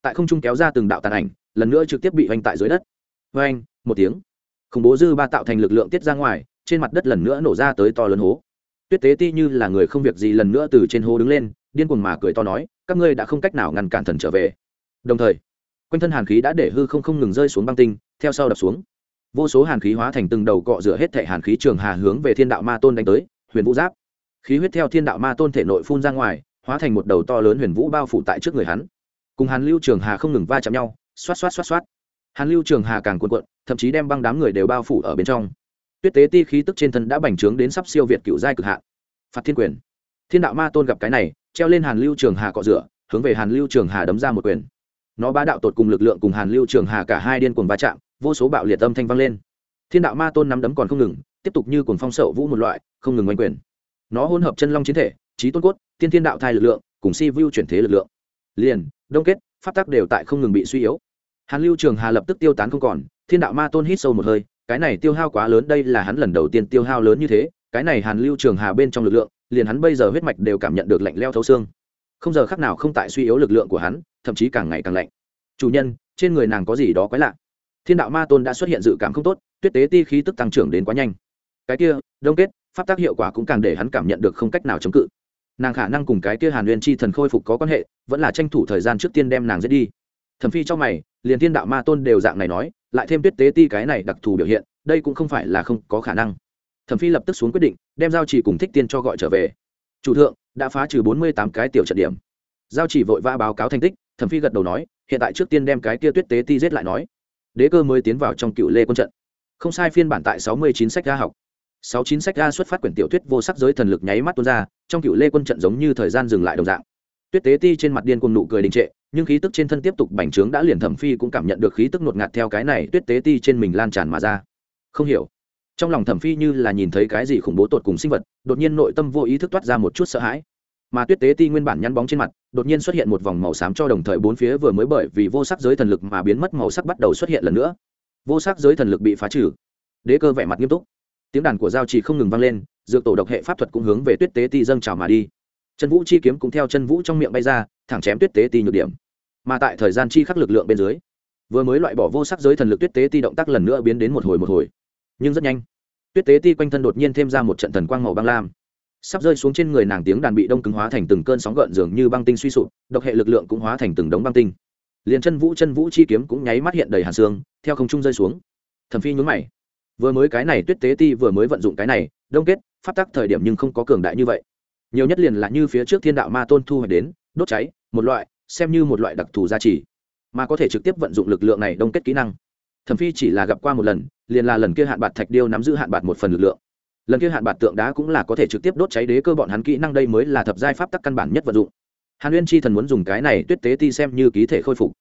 Tại không trung kéo ra từng đạo tàn ảnh, lần nữa trực tiếp bị oanh tại dưới đất. Oanh một tiếng. Khủng bố dư ba tạo thành lực lượng tiết ra ngoài, trên mặt đất lần nữa nổ ra tới to lớn hố. Tuyết tế ti như là người không việc gì lần nữa từ trên hố đứng lên, điên cuồng mà cười to nói, các ngươi đã không cách nào ngăn cản thần trở về. Đồng thời, quanh thân hàn khí đã để hư không không ngừng rơi xuống băng tinh, theo sau đập xuống. Vô số hàn khí hóa thành từng đầu cọ rửa hết thệ hàn khí trường hà hướng về thiên đạo ma tôn đánh tới, huyền vũ giáp. Khí huyết theo thiên đạo ma tôn thể nội phun ra ngoài hóa thành một đầu to lớn huyền vũ bao phủ tại trước người hắn. Cùng hàn lưu trường hà không ngừng va chạm nhau, xoát xoát xoát xoát. Hàn lưu trường hà càng cuộn cuộn, thậm chí đem băng đám người đều bao phủ ở bên trong. Tuyết tế ti khí tức trên thân đã bành trướng đến sắp siêu việt cựu giai cực hạn. Phạt thiên quyền. Thiên đạo ma tôn gặp cái này, treo lên hàn lưu trường hà cọ rửa, hướng về hàn lưu trường hà đấm ra một quyền. Nó bá đạo tột cùng lực lượng cùng hàn lưu trường hà cả hai điên cuồng va chạm, vô số bạo liệt âm thanh vang lên. Thiên đạo ma tôn nắm đấm còn không ngừng, tiếp tục như cuồng phong sậu vũ một loại, không ngừng oanh quyền. Nó hỗn hợp chân long chiến thể trí tôn cốt, tiên thiên đạo thai lực lượng, cùng si vu chuyển thế lực lượng. Liền, đông kết, pháp tắc đều tại không ngừng bị suy yếu. Hàn lưu trường hà lập tức tiêu tán không còn, thiên đạo ma tôn hít sâu một hơi, cái này tiêu hao quá lớn, đây là hắn lần đầu tiên tiêu hao lớn như thế, cái này hàn lưu trường hà bên trong lực lượng, liền hắn bây giờ huyết mạch đều cảm nhận được lạnh leo thấu xương. Không giờ khác nào không tại suy yếu lực lượng của hắn, thậm chí càng ngày càng lạnh. Chủ nhân, trên người nàng có gì đó quái lạ? Thiên đạo ma tôn đã xuất hiện dự cảm không tốt, tuyết tế ti khí tức tăng trưởng đến quá nhanh. Cái kia, đông kết, pháp tác hiệu quả cũng càng để hắn cảm nhận được không cách nào chống cự nàng khả năng cùng cái kia hàn huyền chi thần khôi phục có quan hệ, vẫn là tranh thủ thời gian trước tiên đem nàng giết đi. Thẩm phi cho mày, liền thiên đạo ma tôn đều dạng này nói, lại thêm tuyết tế ti cái này đặc thù biểu hiện, đây cũng không phải là không có khả năng. Thẩm phi lập tức xuống quyết định, đem giao chỉ cùng thích tiên cho gọi trở về. Chủ thượng, đã phá trừ bốn mươi tám cái tiểu trận điểm. Giao chỉ vội vã báo cáo thành tích, thẩm phi gật đầu nói, hiện tại trước tiên đem cái kia tuyết tế ti giết lại nói. Đế cơ mới tiến vào trong cựu lê quân trận. Không sai phiên bản tại sáu mươi chín sách ra học sáu chín sách ra xuất phát quyển tiểu thuyết vô sắc giới thần lực nháy mắt tuôn ra, trong cựu lê quân trận giống như thời gian dừng lại đồng dạng. Tuyết tế ti trên mặt điên cùng nụ cười đình trệ, nhưng khí tức trên thân tiếp tục bành trướng đã liền thẩm phi cũng cảm nhận được khí tức ngột ngạt theo cái này tuyết tế ti trên mình lan tràn mà ra. Không hiểu. Trong lòng thẩm phi như là nhìn thấy cái gì khủng bố tột cùng sinh vật, đột nhiên nội tâm vô ý thức toát ra một chút sợ hãi. Mà tuyết tế ti nguyên bản nhăn bóng trên mặt, đột nhiên xuất hiện một vòng màu xám cho đồng thời bốn phía vừa mới bởi vì vô sắc giới thần lực mà biến mất màu sắc bắt đầu xuất hiện lần nữa. Vô sắc giới thần lực bị phá trừ. Đế cơ vẻ mặt nghiêm túc tiếng đàn của giao trì không ngừng vang lên, dược tổ độc hệ pháp thuật cũng hướng về tuyết tế ti dâng trào mà đi. Chân vũ chi kiếm cũng theo chân vũ trong miệng bay ra, thẳng chém tuyết tế ti nhược điểm. Mà tại thời gian chi khắc lực lượng bên dưới, vừa mới loại bỏ vô sắc giới thần lực tuyết tế ti động tác lần nữa biến đến một hồi một hồi. Nhưng rất nhanh, tuyết tế ti quanh thân đột nhiên thêm ra một trận thần quang màu băng lam. Sắp rơi xuống trên người nàng tiếng đàn bị đông cứng hóa thành từng cơn sóng gợn dường như băng tinh suy sụp, độc hệ lực lượng cũng hóa thành từng đống băng tinh. Liền chân vũ chân vũ chi kiếm cũng nháy mắt hiện đầy hàn xương, theo không trung rơi xuống. Thẩm phi nhún mày vừa mới cái này tuyết tế ti vừa mới vận dụng cái này, đông kết phát tắc thời điểm nhưng không có cường đại như vậy. Nhiều nhất liền là như phía trước thiên đạo ma tôn thu hoạch đến, đốt cháy, một loại, xem như một loại đặc thù gia trì, mà có thể trực tiếp vận dụng lực lượng này đông kết kỹ năng. Thẩm phi chỉ là gặp qua một lần, liền là lần kia hạn bạc thạch điêu nắm giữ hạn bạc một phần lực lượng. Lần kia hạn bạc tượng đá cũng là có thể trực tiếp đốt cháy đế cơ bọn hắn kỹ năng đây mới là thập giai pháp tắc căn bản nhất vận dụng. Hàn uyên chi thần muốn dùng cái này tuyết tế ti xem như ký thể khôi phục.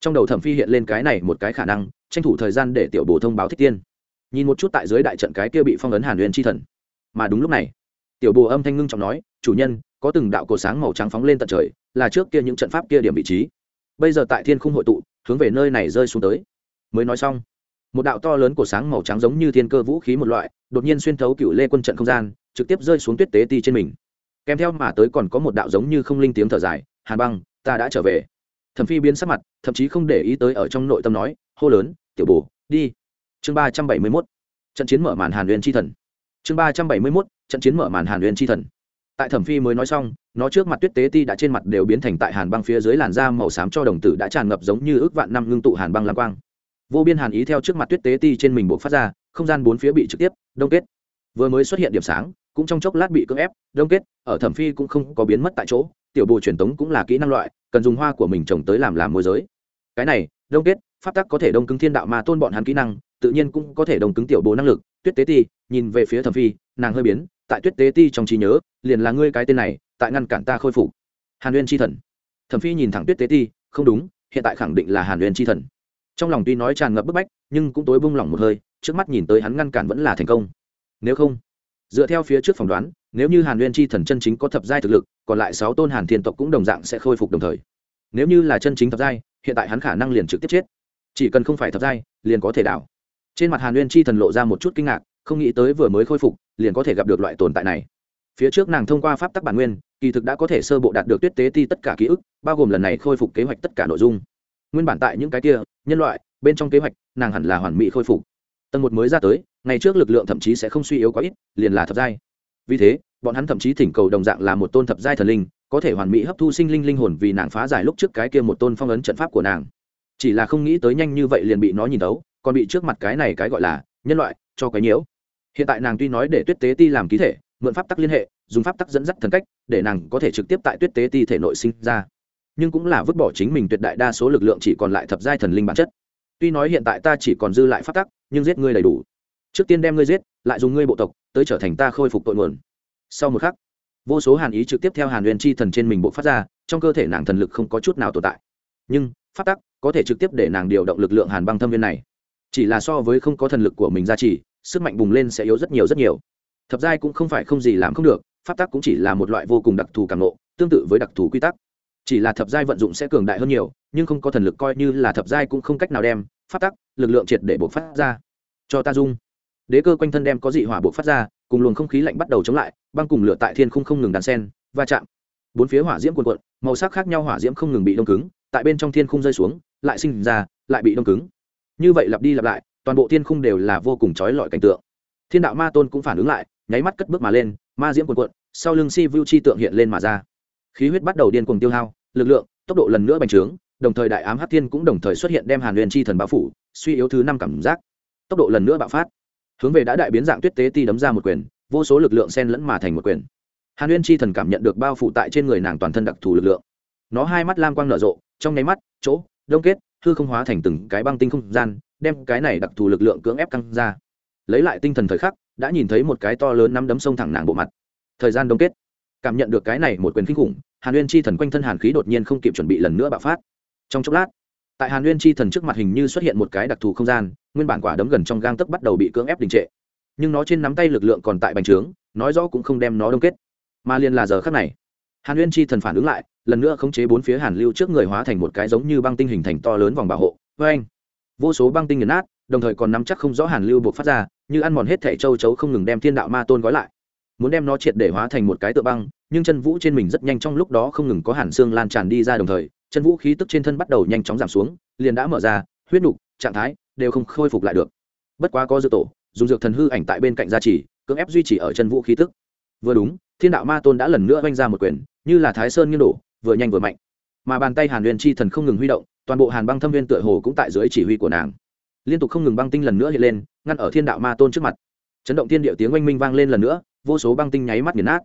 Trong đầu thẩm phi hiện lên cái này một cái khả năng, tranh thủ thời gian để tiểu bổ thông báo thích tiên nhìn một chút tại dưới đại trận cái kia bị phong ấn hàn uyên chi thần. Mà đúng lúc này, tiểu bồ âm thanh ngưng trọng nói, chủ nhân, có từng đạo cột sáng màu trắng phóng lên tận trời, là trước kia những trận pháp kia điểm vị trí. Bây giờ tại thiên khung hội tụ, hướng về nơi này rơi xuống tới. Mới nói xong, một đạo to lớn của sáng màu trắng giống như thiên cơ vũ khí một loại, đột nhiên xuyên thấu cựu lê quân trận không gian, trực tiếp rơi xuống tuyết tế ti trên mình. Kèm theo mà tới còn có một đạo giống như không linh tiếng thở dài, hàn băng, ta đã trở về. Thẩm phi biến sắc mặt, thậm chí không để ý tới ở trong nội tâm nói, hô lớn, tiểu bồ, đi chương ba trăm bảy mươi mốt, trận chiến mở màn hàn huyền chi thần. Chương ba trăm bảy mươi mốt, trận chiến mở màn hàn huyền chi thần. Tại thẩm phi mới nói xong, nó trước mặt tuyết tế ti đã trên mặt đều biến thành tại hàn băng phía dưới làn da màu xám cho đồng tử đã tràn ngập giống như ước vạn năm ngưng tụ hàn băng lam quang. Vô biên hàn ý theo trước mặt tuyết tế ti trên mình buộc phát ra, không gian bốn phía bị trực tiếp đông kết. Vừa mới xuất hiện điểm sáng, cũng trong chốc lát bị cưỡng ép đông kết, ở thẩm phi cũng không có biến mất tại chỗ, tiểu bồ truyền tống cũng là kỹ năng loại, cần dùng hoa của mình trồng tới làm làm môi giới. Cái này, đông kết, pháp tắc có thể đông cứng thiên đạo mà tôn bọn hắn kỹ năng tự nhiên cũng có thể đồng cứng tiểu bố năng lực, tuyết tế ti, nhìn về phía thẩm phi, nàng hơi biến, tại tuyết tế ti trong trí nhớ, liền là ngươi cái tên này, tại ngăn cản ta khôi phục. Hàn uyên chi thần. Thẩm phi nhìn thẳng tuyết tế ti, không đúng, hiện tại khẳng định là hàn uyên chi thần. Trong lòng tuy nói tràn ngập bức bách, nhưng cũng tối bung lỏng một hơi, trước mắt nhìn tới hắn ngăn cản vẫn là thành công. Nếu không, dựa theo phía trước phỏng đoán, nếu như hàn uyên chi thần chân chính có thập giai thực lực, còn lại sáu tôn hàn thiên tộc cũng đồng dạng sẽ khôi phục đồng thời. Nếu như là chân chính thập giai, hiện tại hắn khả năng liền trực tiếp chết. Chỉ cần không phải thập giai, liền có thể đảo trên mặt hàn uyên chi thần lộ ra một chút kinh ngạc, không nghĩ tới vừa mới khôi phục, liền có thể gặp được loại tồn tại này. Phía trước nàng thông qua pháp tắc bản nguyên, kỳ thực đã có thể sơ bộ đạt được tuyết tế ti tất cả ký ức, bao gồm lần này khôi phục kế hoạch tất cả nội dung. Nguyên bản tại những cái kia, nhân loại, bên trong kế hoạch, nàng hẳn là hoàn mỹ khôi phục. Tầng một mới ra tới, ngày trước lực lượng thậm chí sẽ không suy yếu quá ít, liền là thập giai. Vì thế, bọn hắn thậm chí thỉnh cầu đồng dạng là một tôn thập giai thần linh, có thể hoàn mỹ hấp thu sinh linh linh hồn vì nàng phá giải lúc trước cái kia một tôn phong ấn trận pháp của nàng. Chỉ là không nghĩ tới nhanh như vậy liền bị nó nhìn tấu còn bị trước mặt cái này cái gọi là nhân loại cho cái nhiễu. Hiện tại nàng tuy nói để tuyết tế ti làm ký thể, mượn pháp tắc liên hệ, dùng pháp tắc dẫn dắt thần cách, để nàng có thể trực tiếp tại tuyết tế ti thể nội sinh ra. Nhưng cũng là vứt bỏ chính mình tuyệt đại đa số lực lượng chỉ còn lại thập giai thần linh bản chất. Tuy nói hiện tại ta chỉ còn dư lại pháp tắc, nhưng giết ngươi đầy đủ. Trước tiên đem ngươi giết, lại dùng ngươi bộ tộc, tới trở thành ta khôi phục tội nguồn. Sau một khắc, vô số hàn ý trực tiếp theo hàn huyền chi thần trên mình bộ phát ra, trong cơ thể nàng thần lực không có chút nào tồn tại. Nhưng, pháp tắc có thể trực tiếp để nàng điều động lực lượng hàn băng thâm viên này chỉ là so với không có thần lực của mình ra chỉ, sức mạnh bùng lên sẽ yếu rất nhiều rất nhiều. Thập giai cũng không phải không gì làm không được, pháp tắc cũng chỉ là một loại vô cùng đặc thù càng nộ tương tự với đặc thù quy tắc. Chỉ là thập giai vận dụng sẽ cường đại hơn nhiều, nhưng không có thần lực coi như là thập giai cũng không cách nào đem pháp tắc, lực lượng triệt để buộc phát ra. Cho ta dung. Đế cơ quanh thân đem có dị hỏa buộc phát ra, cùng luồng không khí lạnh bắt đầu chống lại, băng cùng lửa tại thiên không không ngừng đàn sen va chạm. Bốn phía hỏa diễm cuồn cuộn, màu sắc khác nhau hỏa diễm không ngừng bị đông cứng, tại bên trong thiên không rơi xuống, lại sinh ra, lại bị đông cứng như vậy lặp đi lặp lại, toàn bộ thiên khung đều là vô cùng trói lọi cảnh tượng. Thiên đạo ma tôn cũng phản ứng lại, nháy mắt cất bước mà lên, ma diễm cuồn cuộn, sau lưng si vu chi tượng hiện lên mà ra. Khí huyết bắt đầu điên cuồng tiêu hao, lực lượng, tốc độ lần nữa bành trướng, đồng thời đại ám hát thiên cũng đồng thời xuất hiện đem hàn huyền chi thần bao phủ, suy yếu thứ năm cảm giác. Tốc độ lần nữa bạo phát. Hướng về đã đại biến dạng tuyết tế ti đấm ra một quyền, vô số lực lượng sen lẫn mà thành một quyền. Hàn huyền chi thần cảm nhận được bao phủ tại trên người nàng toàn thân đặc thù lực lượng. Nó hai mắt lam quang nở rộ, trong nháy mắt, chỗ, đông kết hư không hóa thành từng cái băng tinh không gian, đem cái này đặc thù lực lượng cưỡng ép căng ra. Lấy lại tinh thần thời khắc, đã nhìn thấy một cái to lớn nắm đấm sông thẳng nàng bộ mặt. Thời gian đông kết. Cảm nhận được cái này một quyền kinh khủng, hàn uyên chi thần quanh thân hàn khí đột nhiên không kịp chuẩn bị lần nữa bạo phát. Trong chốc lát, tại hàn Uyên chi thần trước mặt hình như xuất hiện một cái đặc thù không gian, nguyên bản quả đấm gần trong gang tấc bắt đầu bị cưỡng ép đình trệ. Nhưng nó trên nắm tay lực lượng còn tại bành trướng, nói rõ cũng không đem nó đông kết. Mà liền là giờ khắc này hàn Uyên chi thần phản ứng lại, lần nữa khống chế bốn phía hàn lưu trước người hóa thành một cái giống như băng tinh hình thành to lớn vòng bảo hộ. Với anh, vô số băng tinh nghiền nát, đồng thời còn nắm chắc không rõ hàn lưu buộc phát ra, như ăn mòn hết thẻ châu chấu không ngừng đem thiên đạo ma tôn gói lại. Muốn đem nó triệt để hóa thành một cái tựa băng, nhưng chân vũ trên mình rất nhanh trong lúc đó không ngừng có hàn xương lan tràn đi ra đồng thời, chân vũ khí tức trên thân bắt đầu nhanh chóng giảm xuống, liền đã mở ra, huyết nục, trạng thái đều không khôi phục lại được. Bất quá có dự tổ, dùng dược thần hư ảnh tại bên cạnh gia trì, cưỡng ép duy trì ở chân vũ khí tức. Vừa đúng, thiên đạo ma tôn đã lần nữa oanh ra một quyền như là thái sơn nghiêng đổ, vừa nhanh vừa mạnh. Mà bàn tay hàn huyền chi thần không ngừng huy động, toàn bộ hàn băng thâm viên tựa hồ cũng tại dưới chỉ huy của nàng. Liên tục không ngừng băng tinh lần nữa hiện lên, ngăn ở thiên đạo ma tôn trước mặt. Chấn động thiên điệu tiếng oanh minh vang lên lần nữa, vô số băng tinh nháy mắt nghiền nát.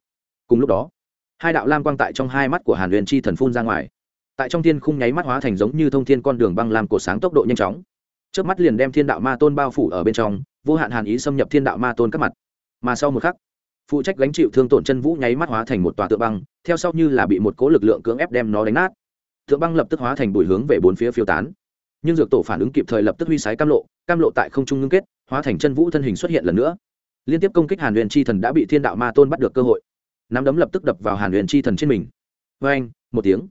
Cùng lúc đó, hai đạo lam quang tại trong hai mắt của hàn huyền chi thần phun ra ngoài. Tại trong thiên khung nháy mắt hóa thành giống như thông thiên con đường băng làm cổ sáng tốc độ nhanh chóng. Trước mắt liền đem thiên đạo ma tôn bao phủ ở bên trong, vô hạn hàn ý xâm nhập thiên đạo ma tôn các mặt. Mà sau một khắc phụ trách gánh chịu thương tổn chân vũ nháy mắt hóa thành một tòa tượng băng, theo sau như là bị một cố lực lượng cưỡng ép đem nó đánh nát. Tượng băng lập tức hóa thành bụi hướng về bốn phía phiêu tán. Nhưng dược tổ phản ứng kịp thời lập tức huy sái cam lộ cam lộ tại không trung ngưng kết, hóa thành chân vũ thân hình xuất hiện lần nữa. Liên tiếp công kích hàn huyền chi thần đã bị thiên đạo ma tôn bắt được cơ hội. Nắm đấm lập tức đập vào hàn huyền chi thần trên mình. Vê anh một tiếng.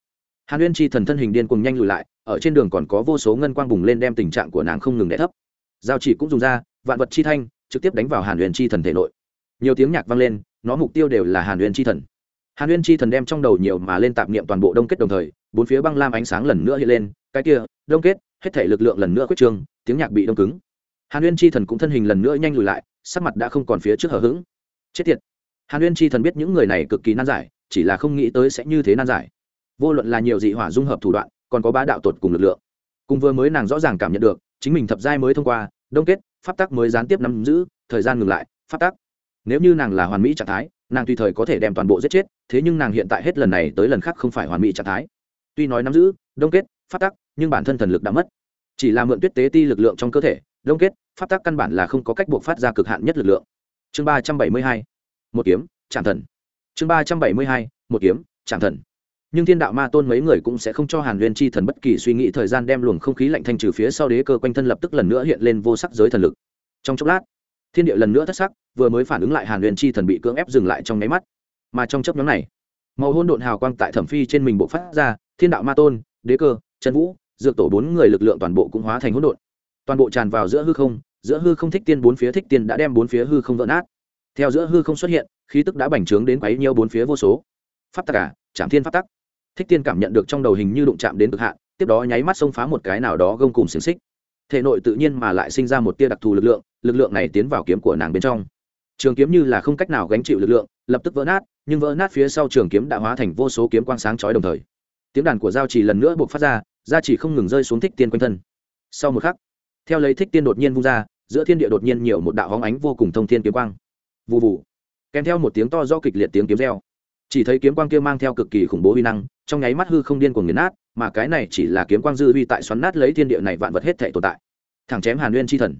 Hàn huyền chi thần thân hình điên cùng nhanh lùi lại, ở trên đường còn có vô số ngân quang bùng lên đem tình trạng của nàng không ngừng đẻ thấp. Giao chỉ cũng dùng ra, vạn vật chi thanh, trực tiếp đánh vào hàn huyền chi thần thể nội nhiều tiếng nhạc vang lên, nó mục tiêu đều là hàn Uyên chi thần. Hàn Uyên chi thần đem trong đầu nhiều mà lên tạp niệm toàn bộ đông kết đồng thời, bốn phía băng lam ánh sáng lần nữa hiện lên, cái kia, đông kết, hết thể lực lượng lần nữa quyết trương, tiếng nhạc bị đông cứng. Hàn Uyên chi thần cũng thân hình lần nữa nhanh lùi lại, sắc mặt đã không còn phía trước hở h ữ g chết tiệt. Hàn Uyên chi thần biết những người này cực kỳ nan giải, chỉ là không nghĩ tới sẽ như thế nan giải. Vô luận là nhiều dị hỏa dung hợp thủ đoạn, còn có bá đạo tột cùng lực lượng. Cùng vừa mới nàng rõ ràng cảm nhận được, chính mình thập giai mới thông qua, đông kết, pháp tắc mới gián tiếp nắm giữ, thời gian ngừng lại, pháp tắc nếu như nàng là hoàn mỹ trạng thái, nàng tùy thời có thể đem toàn bộ giết chết, thế nhưng nàng hiện tại hết lần này tới lần khác không phải hoàn mỹ trạng thái. Tuy nói nắm giữ, đông kết phát tắc, nhưng bản thân thần lực đã mất. Chỉ là mượn tuyết tế ti lực lượng trong cơ thể, đông kết phát tắc căn bản là không có cách buộc phát ra cực hạn nhất lực lượng. Chương ba trăm bảy mươi hai, một kiếm, chạm thần. Chương ba trăm bảy mươi hai, một kiếm, chạm thần. Nhưng thiên đạo ma tôn mấy người cũng sẽ không cho hàn liên chi thần bất kỳ suy nghĩ thời gian đem luồng không khí lạnh thanh trừ phía sau đế cơ quanh thân lập tức lần nữa hiện lên vô sắc giới thần lực. Trong chốc lát thiên địa lần nữa thất sắc vừa mới phản ứng lại hàn huyền chi thần bị cưỡng ép dừng lại trong nháy mắt. Mà trong chấp nhóm này màu hôn độn hào quang tại thẩm phi trên mình bộ phát ra thiên đạo ma tôn đế cơ trần vũ dược tổ bốn người lực lượng toàn bộ cũng hóa thành hỗn độn. Toàn bộ tràn vào giữa hư không giữa hư không thích tiên bốn phía thích tiên đã đem bốn phía hư không vỡ nát. Theo giữa hư không xuất hiện khí tức đã bành trướng đến quấy nhiêu bốn phía vô số. Pháp tắc cả à, chạm thiên pháp tắc. Thích tiên cảm nhận được trong đầu hình như đụng chạm đến cực hạn tiếp đó nháy mắt xông phá một cái nào đó gông cùng xiềng xích thể nội tự nhiên mà lại sinh ra một tia đặc thù lực lượng lực lượng này tiến vào kiếm của nàng bên trong. Trường kiếm như là không cách nào gánh chịu lực lượng, lập tức vỡ nát, nhưng vỡ nát phía sau trường kiếm đã hóa thành vô số kiếm quang sáng chói đồng thời. Tiếng đàn của giao chỉ lần nữa buộc phát ra, giao chỉ không ngừng rơi xuống thích tiên quanh thân. Sau một khắc, theo lấy thích tiên đột nhiên vung ra, giữa thiên địa đột nhiên nhiều một đạo hóng ánh vô cùng thông thiên kiếm quang. Vụ vụ kèm theo một tiếng to do kịch liệt tiếng kiếm reo chỉ thấy kiếm quang kia mang theo cực kỳ khủng bố uy năng, trong nháy mắt hư không điên cuồng nghiền nát, mà cái này chỉ là kiếm quang dư uy tại xoắn nát lấy thiên địa này vạn vật hết thể tồn tại. Thẳng chém hàn nguyên chi thần.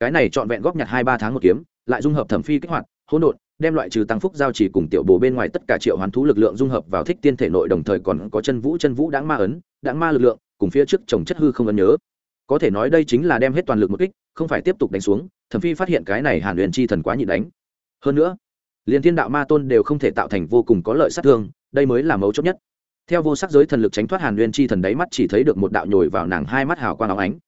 Cái này trọn vẹn góp nhặt hai ba tháng một kiếm, lại dung hợp thẩm phi kích hoạt, hỗn độn, đem loại trừ tăng phúc giao chỉ cùng tiểu bồ bên ngoài tất cả triệu hoán thú lực lượng dung hợp vào thích tiên thể nội đồng thời còn có chân vũ chân vũ đáng ma ấn, đáng ma lực lượng, cùng phía trước trồng chất hư không ấn nhớ. Có thể nói đây chính là đem hết toàn lực một kích, không phải tiếp tục đánh xuống, thẩm phi phát hiện cái này hàn huyền chi thần quá nhịn đánh. Hơn nữa liền thiên đạo ma tôn đều không thể tạo thành vô cùng có lợi sát thương, đây mới là mấu chốt nhất. Theo vô sắc giới thần lực tránh thoát hàn Nguyên chi thần đáy mắt chỉ thấy được một đạo nhồi vào nàng hai mắt hào quang áo ánh.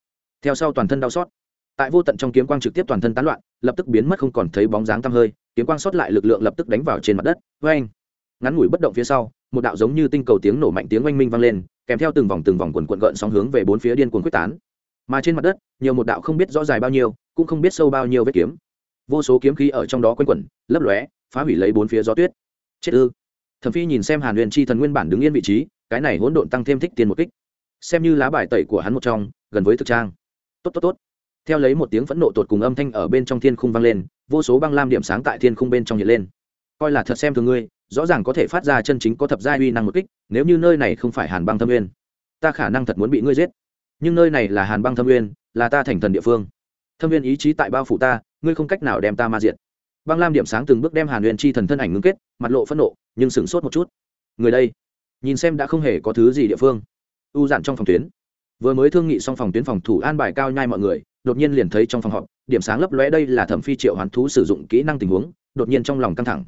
Theo sau toàn thân đau xót. Tại vô tận trong kiếm quang trực tiếp toàn thân tán loạn, lập tức biến mất không còn thấy bóng dáng tăm hơi, kiếm quang sót lại lực lượng lập tức đánh vào trên mặt đất. Vê anh ngắn ngủi bất động phía sau, một đạo giống như tinh cầu tiếng nổ mạnh tiếng oanh minh vang lên, kèm theo từng vòng từng vòng quần quận gợn sóng hướng về bốn phía điên cuồng quyết tán. Mà trên mặt đất, nhiều một đạo không biết rõ dài bao nhiêu, cũng không biết sâu bao nhiêu vết kiếm vô số kiếm khí ở trong đó quanh quẩn, lấp lóe, phá hủy lấy bốn phía gió tuyết. Chết ư? Thẩm phi nhìn xem hàn huyền chi thần nguyên bản đứng yên vị trí, cái này hỗn độn tăng thêm thích tiền một kích. Xem như lá bài tẩy của hắn một trong, gần với thực trang. Tốt tốt tốt. Theo lấy một tiếng phẫn nộ tột cùng âm thanh ở bên trong thiên khung vang lên, vô số băng lam điểm sáng tại thiên khung bên trong hiện lên. Coi là thật xem thường ngươi, rõ ràng có thể phát ra chân chính có thập giai uy năng một kích, nếu như nơi này không phải hàn băng thâm uyên ta khả năng thật muốn bị ngươi giết. Nhưng nơi này là hàn băng thâm uyên là ta thành thần địa phương thâm viên ý chí tại bao phủ ta, ngươi không cách nào đem ta ma diện băng lam điểm sáng từng bước đem hàn huyền chi thần thân ảnh ngưng kết, mặt lộ phẫn nộ, nhưng sửng sốt một chút. Người đây, nhìn xem đã không hề có thứ gì địa phương. U giản trong phòng tuyến. Vừa mới thương nghị xong phòng tuyến phòng thủ an bài cao nhai mọi người, đột nhiên liền thấy trong phòng họp, điểm sáng lấp lóe đây là thẩm phi triệu hoán thú sử dụng kỹ năng tình huống, đột nhiên trong lòng căng thẳng.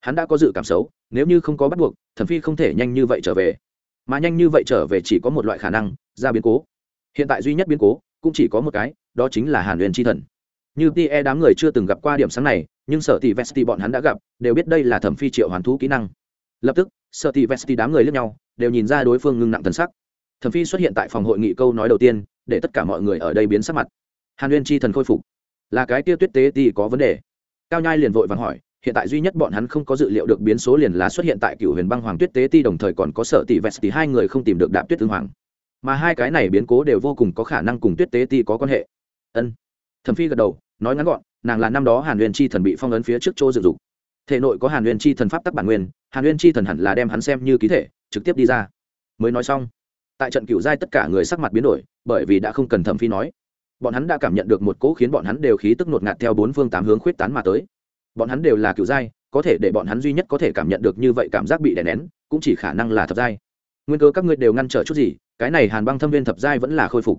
Hắn đã có dự cảm xấu, nếu như không có bắt buộc, thẩm phi không thể nhanh như vậy trở về. Mà nhanh như vậy trở về chỉ có một loại khả năng, ra biến cố. Hiện tại duy nhất biến cố, cũng chỉ có một cái đó chính là hàn huyền chi thần. Như tie đám người chưa từng gặp qua điểm sáng này, nhưng sở tỷ vesti bọn hắn đã gặp, đều biết đây là thẩm phi triệu hoàn thú kỹ năng. Lập tức, sở tỷ vesti đám người lướt nhau, đều nhìn ra đối phương ngưng nặng thần sắc. Thẩm phi xuất hiện tại phòng hội nghị câu nói đầu tiên, để tất cả mọi người ở đây biến sắc mặt. Hàn uyên chi thần khôi phục. Là cái tia tuyết tế ti có vấn đề. Cao nhai liền vội vàng hỏi, hiện tại duy nhất bọn hắn không có dự liệu được biến số liền lá xuất hiện tại cựu huyền băng hoàng tuyết tế ti đồng thời còn có sở tỷ vesti hai người không tìm được đạp tuyết tương hoàng. Mà hai cái này biến cố đều vô cùng có khả năng cùng tuyết tế ti có quan hệ ân. Thẩm phi gật đầu, nói ngắn gọn, nàng là năm đó hàn huyền chi thần bị phong ấn phía trước chỗ dự dục. Thể nội có hàn huyền chi thần pháp tắc bản nguyên, hàn huyền chi thần hẳn là đem hắn xem như ký thể, trực tiếp đi ra. Mới nói xong, tại trận cựu giai tất cả người sắc mặt biến đổi, bởi vì đã không cần thẩm phi nói. Bọn hắn đã cảm nhận được một cỗ khiến bọn hắn đều khí tức nột ngạt theo bốn phương tám hướng khuyết tán mà tới. Bọn hắn đều là cựu giai, có thể để bọn hắn duy nhất có thể cảm nhận được như vậy cảm giác bị đè nén, cũng chỉ khả năng là thập giai. Nguyên cơ các ngươi đều ngăn trở chút gì, cái này hàn băng thâm viên thập giai vẫn là khôi phục.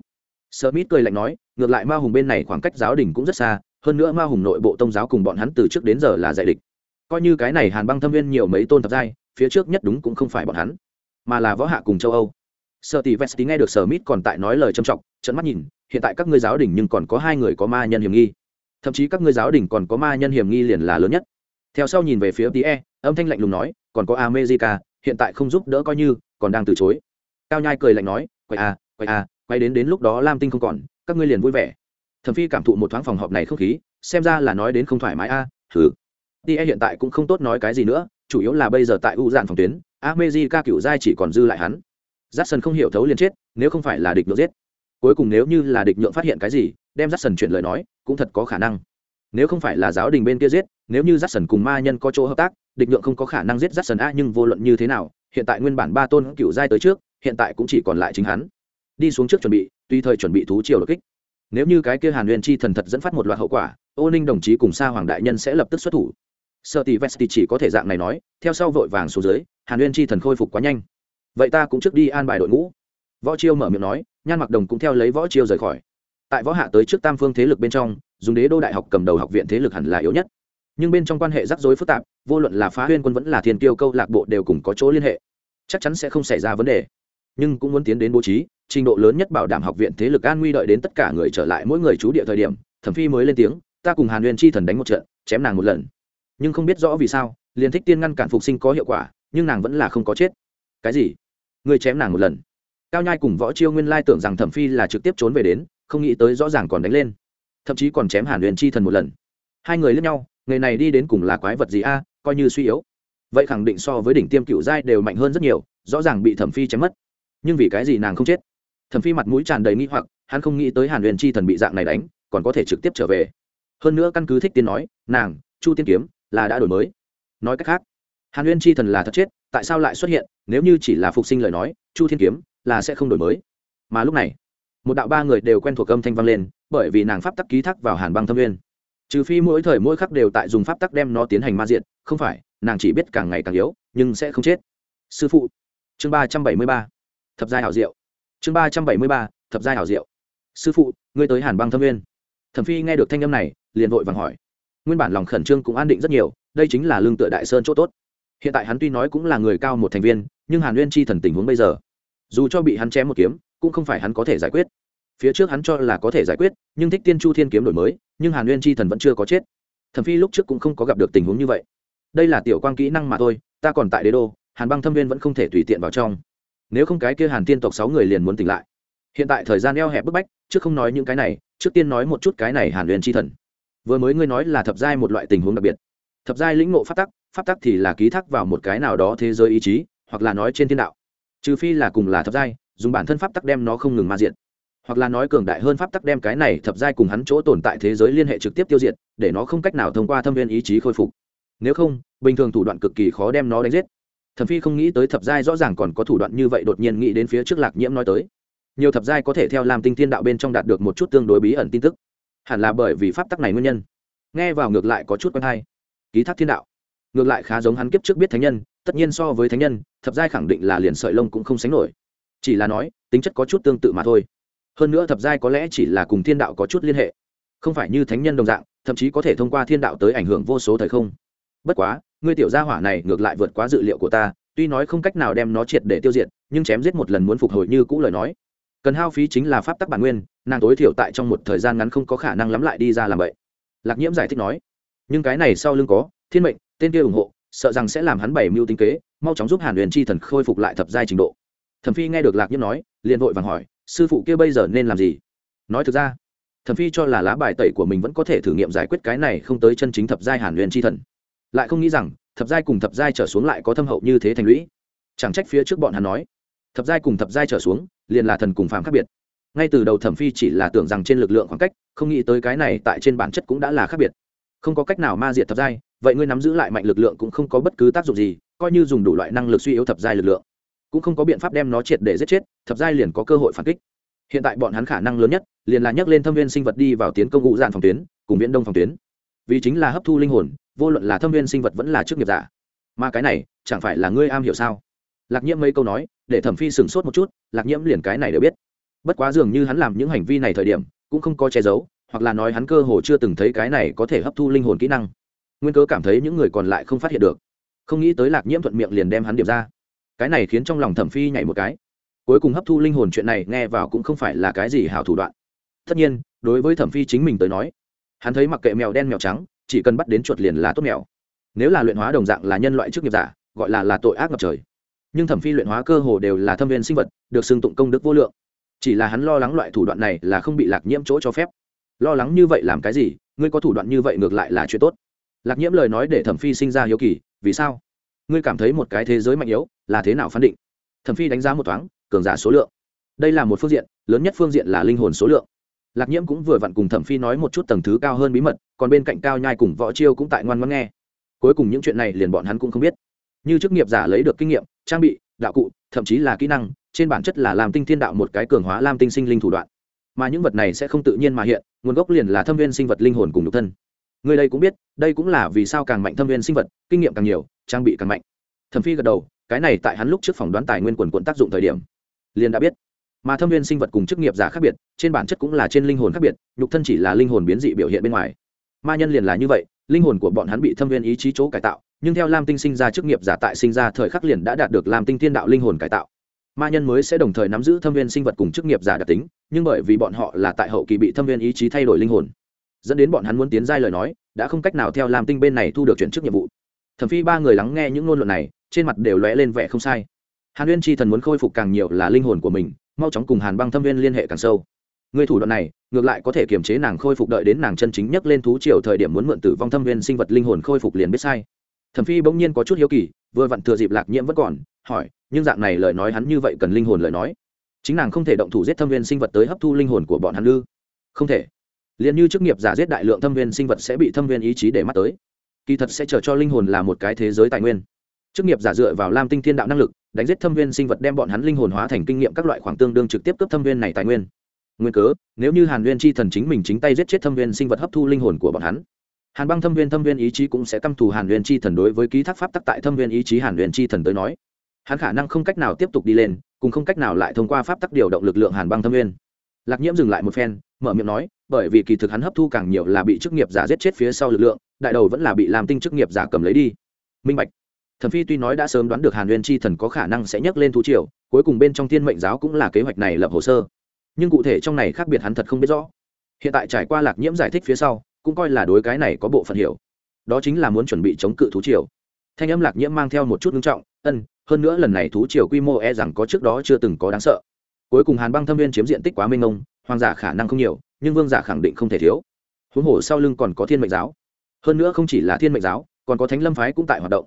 Smith cười lạnh nói, ngược lại Ma Hùng bên này khoảng cách giáo đình cũng rất xa, hơn nữa Ma Hùng nội bộ tông giáo cùng bọn hắn từ trước đến giờ là dạy địch. Coi như cái này Hàn Băng Thâm Viên nhiều mấy tôn thập giai, phía trước nhất đúng cũng không phải bọn hắn, mà là võ hạ cùng châu Âu. Sở Tỷ Vesti nghe được Smith còn tại nói lời trầm trọng, trợn mắt nhìn, hiện tại các ngươi giáo đình nhưng còn có hai người có ma nhân hiểm nghi. Thậm chí các ngươi giáo đình còn có ma nhân hiểm nghi liền là lớn nhất. Theo sau nhìn về phía Tie, âm thanh lạnh lùng nói, còn có America, hiện tại không giúp đỡ coi như, còn đang từ chối. Cao Nhai cười lạnh nói, quay à, quay à, quay đến đến lúc đó lam tinh không còn các ngươi liền vui vẻ. Thẩm phi cảm thụ một thoáng phòng họp này không khí xem ra là nói đến không thoải mái a à, thử tie hiện tại cũng không tốt nói cái gì nữa chủ yếu là bây giờ tại u dạn phòng tuyến amejica cựu giai chỉ còn dư lại hắn. J sân không hiểu thấu liền chết nếu không phải là địch nhượng giết. Cuối cùng nếu như là địch nhượng phát hiện cái gì đem j a chuyển lời nói cũng thật có khả năng. Nếu không phải là giáo đình bên kia giết nếu như j a cùng ma nhân có chỗ hợp tác địch nhượng không có khả năng giết j a a nhưng vô luận như thế nào hiện tại nguyên bản ba tôn cựu giai tới trước hiện tại cũng chỉ còn lại chính hắn đi xuống trước chuẩn bị, tùy thời chuẩn bị thú chiều đột kích. Nếu như cái kia hàn huyền chi thần thật dẫn phát một loạt hậu quả, ô ninh đồng chí cùng sa hoàng đại nhân sẽ lập tức xuất thủ. Sợ tỷ vesti chỉ có thể dạng này nói, theo sau vội vàng xuống dưới, hàn huyền chi thần khôi phục quá nhanh. Vậy ta cũng trước đi an bài đội ngũ. Võ chiêu mở miệng nói, nhan mặc đồng cũng theo lấy võ chiêu rời khỏi. Tại võ hạ tới trước tam phương thế lực bên trong, dùng đế đô đại học cầm đầu học viện thế lực hẳn là yếu nhất. Nhưng bên trong quan hệ rắc rối phức tạp, vô luận là phá huyên quân vẫn là thiên tiêu câu lạc bộ đều cùng có chỗ liên hệ. Chắc chắn sẽ không xảy ra vấn đề. Nhưng cũng muốn tiến đến bố trí trình độ lớn nhất bảo đảm học viện thế lực an nguy đợi đến tất cả người trở lại mỗi người chú địa thời điểm, thẩm phi mới lên tiếng, ta cùng hàn huyền chi thần đánh một trận, chém nàng một lần. Nhưng không biết rõ vì sao, liền thích tiên ngăn cản phục sinh có hiệu quả, nhưng nàng vẫn là không có chết. Cái gì? Người chém nàng một lần? Cao nhai cùng võ chiêu nguyên lai tưởng rằng thẩm phi là trực tiếp trốn về đến, không nghĩ tới rõ ràng còn đánh lên. Thậm chí còn chém hàn huyền chi thần một lần. Hai người lẫn nhau, người này đi đến cùng là quái vật gì a? Coi như suy yếu. Vậy khẳng định so với đỉnh tiêm cựu giai đều mạnh hơn rất nhiều, rõ ràng bị thẩm phi chém mất. Nhưng vì cái gì nàng không chết? Thẩm phi mặt mũi tràn đầy nghi hoặc, hắn không nghĩ tới hàn huyền chi thần bị dạng này đánh, còn có thể trực tiếp trở về. Hơn nữa căn cứ thích tiên nói, nàng, chu tiên kiếm, là đã đổi mới. Nói cách khác, hàn huyền chi thần là thật chết, tại sao lại xuất hiện, nếu như chỉ là phục sinh lời nói, chu thiên kiếm là sẽ không đổi mới. Mà lúc này, một đạo ba người đều quen thuộc âm thanh vang lên, bởi vì nàng pháp tắc ký thác vào hàn băng thâm nguyên. Trừ phi mỗi thời mỗi khắc đều tại dùng pháp tắc đem nó tiến hành ma diện không phải, nàng chỉ biết càng ngày càng yếu, nhưng sẽ không chết. Sư phụ, chương ba trăm bảy mươi ba, thập giai hảo diệu chương ba trăm bảy mươi ba, thập giai hảo diệu. Sư phụ, ngươi tới hàn băng thâm nguyên. Thẩm phi nghe được thanh âm này, liền vội vàng hỏi. Nguyên bản lòng khẩn trương cũng an định rất nhiều, đây chính là lương tựa đại sơn chỗ tốt. Hiện tại hắn tuy nói cũng là người cao một thành viên, nhưng hàn nguyên chi thần tình huống bây giờ, dù cho bị hắn chém một kiếm, cũng không phải hắn có thể giải quyết. Phía trước hắn cho là có thể giải quyết, nhưng thích tiên chu thiên kiếm đổi mới, nhưng hàn nguyên chi thần vẫn chưa có chết. Thẩm phi lúc trước cũng không có gặp được tình huống như vậy. Đây là tiểu quan kỹ năng mà thôi, ta còn tại đế đô, hàn băng thâm viên vẫn không thể tùy tiện vào trong nếu không cái kia hàn tiên tộc sáu người liền muốn tỉnh lại. Hiện tại thời gian eo hẹp bức bách, trước không nói những cái này, trước tiên nói một chút cái này hàn huyền chi thần. Vừa mới ngươi nói là thập giai một loại tình huống đặc biệt. Thập giai lĩnh ngộ phát tắc phát tắc thì là ký thác vào một cái nào đó thế giới ý chí, hoặc là nói trên thiên đạo. Trừ phi là cùng là thập giai, dùng bản thân pháp tắc đem nó không ngừng ma diện hoặc là nói cường đại hơn pháp tắc đem cái này thập giai cùng hắn chỗ tồn tại thế giới liên hệ trực tiếp tiêu diệt, để nó không cách nào thông qua thâm viên ý chí khôi phục. Nếu không, bình thường thủ đoạn cực kỳ khó đem nó đánh giết thẩm phi không nghĩ tới thập giai rõ ràng còn có thủ đoạn như vậy, đột nhiên nghĩ đến phía trước lạc nhiễm nói tới. Nhiều thập giai có thể theo làm tinh thiên đạo bên trong đạt được một chút tương đối bí ẩn tin tức. Hẳn là bởi vì pháp tắc này nguyên nhân. Nghe vào ngược lại có chút quen hay. Ký thác thiên đạo. Ngược lại khá giống hắn kiếp trước biết thánh nhân, tất nhiên so với thánh nhân, thập giai khẳng định là liền sợi lông cũng không sánh nổi. Chỉ là nói, tính chất có chút tương tự mà thôi. Hơn nữa thập giai có lẽ chỉ là cùng thiên đạo có chút liên hệ. Không phải như thánh nhân đồng dạng, thậm chí có thể thông qua thiên đạo tới ảnh hưởng vô số thời không. Bất quá ngươi tiểu gia hỏa này ngược lại vượt quá dự liệu của ta, tuy nói không cách nào đem nó triệt để tiêu diệt, nhưng chém giết một lần muốn phục hồi như cũ lời nói. Cần hao phí chính là pháp tắc bản nguyên, nàng tối thiểu tại trong một thời gian ngắn không có khả năng lắm lại đi ra làm vậy. Lạc nhiễm giải thích nói. Nhưng cái này sau lưng có, thiên mệnh, tên kia ủng hộ, sợ rằng sẽ làm hắn bảy mưu tinh kế, mau chóng giúp hàn huyền chi thần khôi phục lại thập giai trình độ. Thẩm phi nghe được lạc nhiễm nói, liền vội vàng hỏi, sư phụ kia bây giờ nên làm gì? Nói thực ra, thẩm phi cho là lá bài tẩy của mình vẫn có thể thử nghiệm giải quyết cái này không tới chân chính thập giai hàn huyền chi thần lại không nghĩ rằng thập giai cùng thập giai trở xuống lại có thâm hậu như thế thành lũy. Chẳng trách phía trước bọn hắn nói, thập giai cùng thập giai trở xuống, liền là thần cùng phàm khác biệt. Ngay từ đầu thẩm phi chỉ là tưởng rằng trên lực lượng khoảng cách, không nghĩ tới cái này tại trên bản chất cũng đã là khác biệt. Không có cách nào ma diệt thập giai, vậy ngươi nắm giữ lại mạnh lực lượng cũng không có bất cứ tác dụng gì, coi như dùng đủ loại năng lực suy yếu thập giai lực lượng, cũng không có biện pháp đem nó triệt để giết chết, thập giai liền có cơ hội phản kích. Hiện tại bọn hắn khả năng lớn nhất, liền là nhắc lên thâm viên sinh vật đi vào tiến công ngũ dạn phòng tuyến, cùng viễn đông phòng tuyến. Vì chính là hấp thu linh hồn vô luận là thâm viên sinh vật vẫn là chức nghiệp giả. Mà cái này, chẳng phải là ngươi am hiểu sao? Lạc nhiễm mấy câu nói, để thẩm phi sửng sốt một chút, lạc nhiễm liền cái này đều biết. Bất quá dường như hắn làm những hành vi này thời điểm, cũng không có che giấu, hoặc là nói hắn cơ hồ chưa từng thấy cái này có thể hấp thu linh hồn kỹ năng. Nguyên cớ cảm thấy những người còn lại không phát hiện được. Không nghĩ tới lạc nhiễm thuận miệng liền đem hắn điểm ra. Cái này khiến trong lòng thẩm phi nhảy một cái. Cuối cùng hấp thu linh hồn chuyện này nghe vào cũng không phải là cái gì hảo thủ đoạn. Tất nhiên, đối với thẩm phi chính mình tới nói, hắn thấy mặc kệ mèo đen mèo trắng chỉ cần bắt đến chuột liền là tốt mèo. Nếu là luyện hóa đồng dạng là nhân loại chức nghiệp giả, gọi là là tội ác ngập trời. Nhưng thẩm phi luyện hóa cơ hồ đều là thâm viên sinh vật, được xưng tụng công đức vô lượng. Chỉ là hắn lo lắng loại thủ đoạn này là không bị lạc nhiễm chỗ cho phép. Lo lắng như vậy làm cái gì? Ngươi có thủ đoạn như vậy ngược lại là chuyện tốt. Lạc nhiễm lời nói để thẩm phi sinh ra hiếu kỳ, vì sao? Ngươi cảm thấy một cái thế giới mạnh yếu, là thế nào phán định? Thẩm phi đánh giá một thoáng, cường giả số lượng. Đây là một phương diện, lớn nhất phương diện là linh hồn số lượng. Lạc nhiễm cũng vừa vặn cùng thẩm phi nói một chút tầng thứ cao hơn bí mật còn bên cạnh cao nhai cùng võ chiêu cũng tại ngoan ngoãn nghe. Cuối cùng những chuyện này liền bọn hắn cũng không biết. Như chức nghiệp giả lấy được kinh nghiệm, trang bị, đạo cụ, thậm chí là kỹ năng, trên bản chất là làm tinh thiên đạo một cái cường hóa lam tinh sinh linh thủ đoạn. Mà những vật này sẽ không tự nhiên mà hiện, nguồn gốc liền là thâm viên sinh vật linh hồn cùng nhục thân. Người đây cũng biết, đây cũng là vì sao càng mạnh thâm viên sinh vật, kinh nghiệm càng nhiều, trang bị càng mạnh. Thẩm phi gật đầu, cái này tại hắn lúc trước phỏng đoán tài nguyên quần quận tác dụng thời điểm, liền đã biết. Mà thâm viên sinh vật cùng chức nghiệp giả khác biệt, trên bản chất cũng là trên linh hồn khác biệt, nhục thân chỉ là linh hồn biến dị biểu hiện bên ngoài ma nhân liền là như vậy, linh hồn của bọn hắn bị thâm viên ý chí chỗ cải tạo, nhưng theo lam tinh sinh ra chức nghiệp giả tại sinh ra thời khắc liền đã đạt được lam tinh thiên đạo linh hồn cải tạo. Ma nhân mới sẽ đồng thời nắm giữ thâm viên sinh vật cùng chức nghiệp giả đặc tính, nhưng bởi vì bọn họ là tại hậu kỳ bị thâm viên ý chí thay đổi linh hồn, dẫn đến bọn hắn muốn tiến giai lời nói, đã không cách nào theo lam tinh bên này thu được chuyển chức nhiệm vụ. Thẩm phi ba người lắng nghe những ngôn luận này, trên mặt đều lóe lên vẻ không sai. Hàn uyên chi thần muốn khôi phục càng nhiều là linh hồn của mình, mau chóng cùng hàn băng thâm viên liên hệ càng sâu người thủ đoạn này, ngược lại có thể kiềm chế nàng khôi phục đợi đến nàng chân chính nhất lên thú triều thời điểm muốn mượn tử vong thâm viên sinh vật linh hồn khôi phục liền biết sai. Thẩm phi bỗng nhiên có chút hiếu kỳ, vừa vặn thừa dịp lạc nhiễm vẫn còn, hỏi, nhưng dạng này lời nói hắn như vậy cần linh hồn lời nói? Chính nàng không thể động thủ giết thâm viên sinh vật tới hấp thu linh hồn của bọn hắn ư? Không thể. Liền như chức nghiệp giả giết đại lượng thâm viên sinh vật sẽ bị thâm viên ý chí để mắt tới. Kỳ thật sẽ chờ cho linh hồn là một cái thế giới tài nguyên. Chức nghiệp giả dựa vào lam tinh thiên đạo năng lực, đánh giết thâm viên sinh vật đem bọn hắn linh hồn hóa thành kinh nghiệm các loại khoảng tương đương trực tiếp cấp thâm viên này tài nguyên nguyên cớ, nếu như hàn nguyên chi thần chính mình chính tay giết chết thâm viên sinh vật hấp thu linh hồn của bọn hắn, hàn băng thâm viên thâm viên ý chí cũng sẽ căm thù hàn nguyên chi thần đối với ký thác pháp tắc tại thâm viên ý chí hàn nguyên chi thần tới nói. Hắn khả năng không cách nào tiếp tục đi lên, cùng không cách nào lại thông qua pháp tắc điều động lực lượng hàn băng thâm viên. Lạc nhiễm dừng lại một phen, mở miệng nói, bởi vì kỳ thực hắn hấp thu càng nhiều là bị chức nghiệp giả giết chết phía sau lực lượng, đại đầu vẫn là bị làm tinh chức nghiệp giả cầm lấy đi. Minh bạch. Thần phi tuy nói đã sớm đoán được hàn nguyên chi thần có khả năng sẽ nhấc lên thú triều, cuối cùng bên trong thiên mệnh giáo cũng là kế hoạch này lập hồ sơ nhưng cụ thể trong này khác biệt hắn thật không biết rõ. Hiện tại trải qua lạc nhiễm giải thích phía sau, cũng coi là đối cái này có bộ phận hiểu. Đó chính là muốn chuẩn bị chống cự thú triều. Thanh âm lạc nhiễm mang theo một chút nghiêm trọng, ân, hơn nữa lần này thú triều quy mô e rằng có trước đó chưa từng có đáng sợ. Cuối cùng hàn băng thâm viên chiếm diện tích quá mênh mông, hoàng giả khả năng không nhiều, nhưng vương giả khẳng định không thể thiếu. Huống hồ sau lưng còn có thiên mệnh giáo. Hơn nữa không chỉ là thiên mệnh giáo, còn có thánh lâm phái cũng tại hoạt động.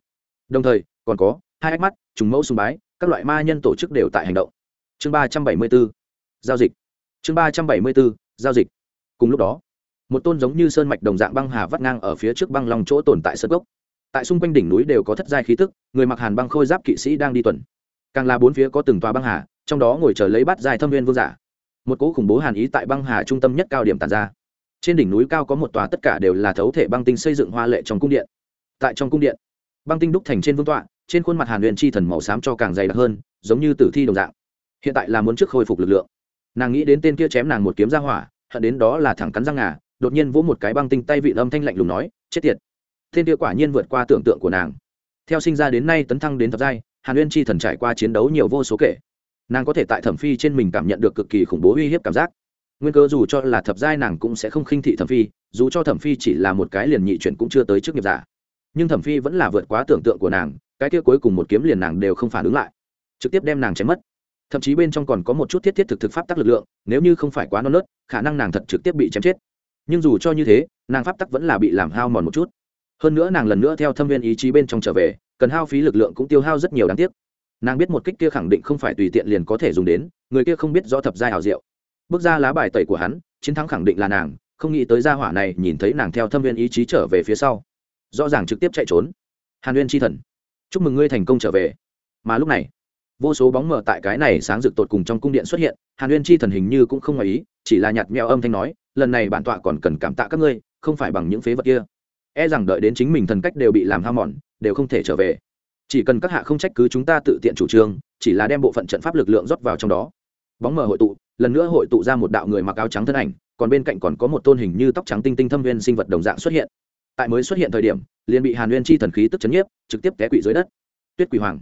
Đồng thời, còn có hai ách mắt, trùng mẫu sùng bái, các loại ma nhân tổ chức đều tại hành động. Chương ba trăm bảy mươi bốn giao dịch. Chương ba trăm bảy mươi bốn, giao dịch. Cùng lúc đó, một tôn giống như sơn mạch đồng dạng băng hà vắt ngang ở phía trước băng lòng chỗ tồn tại sơn gốc tại xung quanh đỉnh núi đều có thất giai khí tức, người mặc hàn băng khôi giáp kỵ sĩ đang đi tuần. Càng là bốn phía có từng tòa băng hà, trong đó ngồi chờ lấy bát giai thâm viên vương giả. Một cỗ khủng bố hàn ý tại băng hà trung tâm nhất cao điểm tàn ra. Trên đỉnh núi cao có một tòa tất cả đều là thấu thể băng tinh xây dựng hoa lệ trong cung điện. Tại trong cung điện, băng tinh đúc thành trên vương tọa, trên khuôn mặt hàn huyền chi thần màu xám cho càng dày đặc hơn, giống như tử thi đồng dạng. Hiện tại là muốn trước khôi phục lực lượng nàng nghĩ đến tên kia chém nàng một kiếm ra hỏa, hận đến đó là thẳng cắn răng ngà, đột nhiên vỗ một cái băng tinh tay vị âm thanh lạnh lùng nói, chết tiệt. Tên kia quả nhiên vượt qua tưởng tượng của nàng. Theo sinh ra đến nay tấn thăng đến thập giai, hàn uyên chi thần trải qua chiến đấu nhiều vô số kể. Nàng có thể tại thẩm phi trên mình cảm nhận được cực kỳ khủng bố uy hiếp cảm giác. Nguyên cơ dù cho là thập giai nàng cũng sẽ không khinh thị thẩm phi, dù cho thẩm phi chỉ là một cái liền nhị chuyển cũng chưa tới trước nghiệp giả. Nhưng thẩm phi vẫn là vượt quá tưởng tượng của nàng, cái kia cuối cùng một kiếm liền nàng đều không phản ứng lại, trực tiếp đem nàng chém mất thậm chí bên trong còn có một chút thiết thiết thực thực pháp tắc lực lượng, nếu như không phải quá non nớt, khả năng nàng thật trực tiếp bị chém chết. Nhưng dù cho như thế, nàng pháp tắc vẫn là bị làm hao mòn một chút. Hơn nữa nàng lần nữa theo thâm viên ý chí bên trong trở về, cần hao phí lực lượng cũng tiêu hao rất nhiều đáng tiếc. Nàng biết một kích kia khẳng định không phải tùy tiện liền có thể dùng đến, người kia không biết rõ thập giai hào diệu. Bước ra lá bài tẩy của hắn, chiến thắng khẳng định là nàng, không nghĩ tới gia hỏa này nhìn thấy nàng theo thâm viên ý chí trở về phía sau. Rõ ràng trực tiếp chạy trốn. Hàn uyên chi thần, chúc mừng ngươi thành công trở về. Mà lúc này vô số bóng mờ tại cái này sáng rực tột cùng trong cung điện xuất hiện, hàn uyên chi thần hình như cũng không ngoài ý, chỉ là nhạt mèo âm thanh nói, lần này bản tọa còn cần cảm tạ các ngươi, không phải bằng những phế vật kia. E rằng đợi đến chính mình thần cách đều bị làm hao mòn, đều không thể trở về. Chỉ cần các hạ không trách cứ chúng ta tự tiện chủ trương, chỉ là đem bộ phận trận pháp lực lượng rót vào trong đó. Bóng mờ hội tụ, lần nữa hội tụ ra một đạo người mặc áo trắng thân ảnh, còn bên cạnh còn có một tôn hình như tóc trắng tinh tinh thâm viên sinh vật đồng dạng xuất hiện. Tại mới xuất hiện thời điểm, liền bị hàn Uyên chi thần khí tức chấn nhiếp, trực tiếp té quỵ dưới đất. Tuyết quỷ hoàng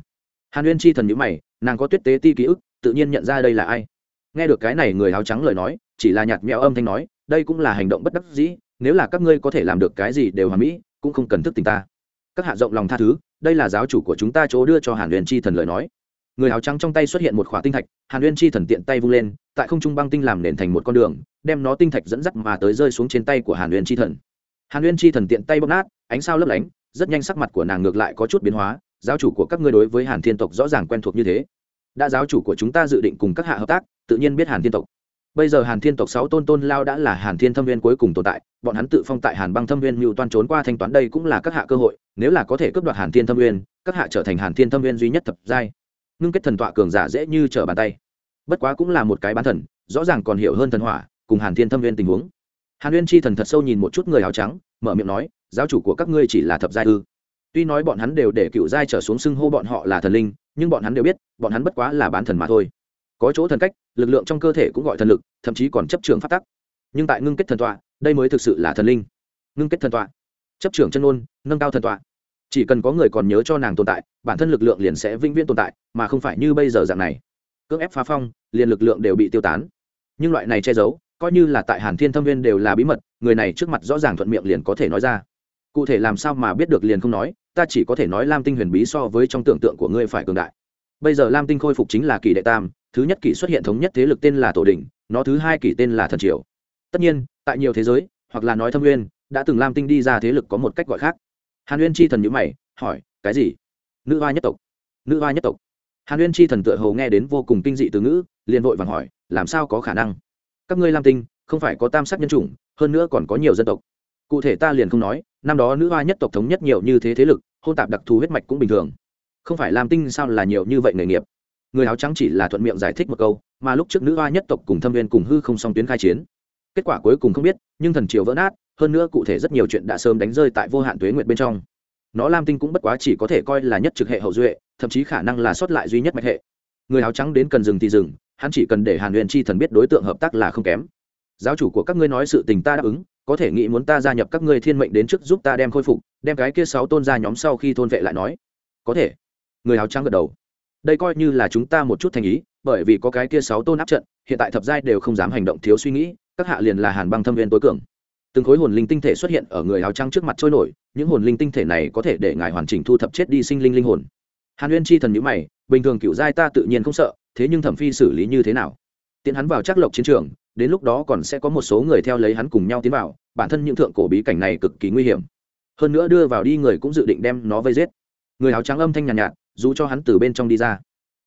hàn Uyên chi thần nhữ mày, nàng có tuyết tế ti ký ức, tự nhiên nhận ra đây là ai. Nghe được cái này người áo trắng lời nói, chỉ là nhạt mẹo âm thanh nói, đây cũng là hành động bất đắc dĩ, nếu là các ngươi có thể làm được cái gì đều hoàn mỹ, cũng không cần thức tình ta. Các hạ rộng lòng tha thứ, đây là giáo chủ của chúng ta chỗ đưa cho hàn Uyên chi thần lời nói. Người áo trắng trong tay xuất hiện một khỏa tinh thạch, hàn Uyên chi thần tiện tay vung lên, tại không trung băng tinh làm nền thành một con đường, đem nó tinh thạch dẫn dắt mà tới rơi xuống trên tay của hàn Uyên chi thần. Hàn Uyên chi thần tiện tay bóp nát, ánh sao lấp lánh, rất nhanh sắc mặt của nàng ngược lại có chút biến hóa giáo chủ của các ngươi đối với hàn thiên tộc rõ ràng quen thuộc như thế. Đã giáo chủ của chúng ta dự định cùng các hạ hợp tác, tự nhiên biết hàn thiên tộc. Bây giờ hàn thiên tộc sáu tôn tôn lao đã là hàn thiên thâm viên cuối cùng tồn tại, bọn hắn tự phong tại hàn băng thâm viên mưu toan trốn qua thanh toán đây cũng là các hạ cơ hội, nếu là có thể cướp đoạt hàn thiên thâm viên, các hạ trở thành hàn thiên thâm viên duy nhất thập giai. Ngưng kết thần tọa cường giả dễ như trở bàn tay. Bất quá cũng là một cái bán thần, rõ ràng còn hiểu hơn thần hỏa, cùng hàn thiên thâm viên tình huống. Hàn uyên chi thần thật sâu nhìn một chút người áo trắng, mở miệng nói, giáo chủ của các ngươi chỉ là thập giai ư? Tuy nói bọn hắn đều để cựu giai trở xuống xưng hô bọn họ là thần linh, nhưng bọn hắn đều biết, bọn hắn bất quá là bán thần mà thôi. Có chỗ thần cách, lực lượng trong cơ thể cũng gọi thần lực, thậm chí còn chấp trường phát tắc. Nhưng tại ngưng kết thần tọa, đây mới thực sự là thần linh. Ngưng kết thần tọa. Chấp trường chân ôn, nâng cao thần tọa. Chỉ cần có người còn nhớ cho nàng tồn tại, bản thân lực lượng liền sẽ vĩnh viễn tồn tại, mà không phải như bây giờ dạng này. Cưỡng ép phá phong, liền lực lượng đều bị tiêu tán. Nhưng loại này che giấu, coi như là tại hàn thiên thâm viên đều là bí mật, người này trước mặt rõ ràng thuận miệng liền có thể nói ra. Cụ thể làm sao mà biết được liền không nói ta chỉ có thể nói lam tinh huyền bí so với trong tưởng tượng của ngươi phải cường đại. Bây giờ lam tinh khôi phục chính là kỳ đệ tam, thứ nhất kỷ xuất hiện thống nhất thế lực tên là tổ đình nó thứ hai kỷ tên là thần triều. Tất nhiên, tại nhiều thế giới, hoặc là nói thâm nguyên, đã từng lam tinh đi ra thế lực có một cách gọi khác. Hàn uyên chi thần nhữ mày, hỏi, cái gì? Nữ hoa nhất tộc. Nữ hoa nhất tộc. Hàn uyên chi thần tựa hầu nghe đến vô cùng kinh dị từ ngữ, liền vội vàng hỏi, làm sao có khả năng? Các ngươi lam tinh không phải có tam sắc nhân chủng, hơn nữa còn có nhiều dân tộc cụ thể ta liền không nói, năm đó nữ hoa nhất tộc thống nhất nhiều như thế thế lực, hôn tạp đặc thù huyết mạch cũng bình thường. Không phải lam tinh sao là nhiều như vậy nghề nghiệp. Người áo trắng chỉ là thuận miệng giải thích một câu, mà lúc trước nữ hoa nhất tộc cùng thâm viên cùng hư không song tuyến khai chiến. Kết quả cuối cùng không biết, nhưng thần triều vỡ nát, hơn nữa cụ thể rất nhiều chuyện đã sớm đánh rơi tại vô hạn tuế nguyệt bên trong. Nó lam tinh cũng bất quá chỉ có thể coi là nhất trực hệ hậu duệ, thậm chí khả năng là sót lại duy nhất mạch hệ. Người áo trắng đến cần dừng thì dừng, hắn chỉ cần để hàn huyền chi thần biết đối tượng hợp tác là không kém. Giáo chủ của các ngươi nói sự tình ta đáp ứng có thể nghĩ muốn ta gia nhập các ngươi thiên mệnh đến trước giúp ta đem khôi phục, đem cái kia sáu tôn ra nhóm sau khi thôn vệ lại nói. Có thể. Người áo trắng gật đầu. Đây coi như là chúng ta một chút thành ý, bởi vì có cái kia sáu tôn áp trận, hiện tại thập giai đều không dám hành động thiếu suy nghĩ, các hạ liền là hàn băng thâm viên tối cường. Từng khối hồn linh tinh thể xuất hiện ở người áo trắng trước mặt trôi nổi, những hồn linh tinh thể này có thể để ngài hoàn chỉnh thu thập chết đi sinh linh linh hồn. Hàn uyên chi thần nhữ mày, bình thường cựu giai ta tự nhiên không sợ, thế nhưng thẩm phi xử lý như thế nào? Tiến hắn vào chắc lộc chiến trường đến lúc đó còn sẽ có một số người theo lấy hắn cùng nhau tiến vào bản thân những thượng cổ bí cảnh này cực kỳ nguy hiểm. Hơn nữa đưa vào đi người cũng dự định đem nó vây giết. Người áo trắng âm thanh nhàn nhạt, nhạt dù cho hắn từ bên trong đi ra.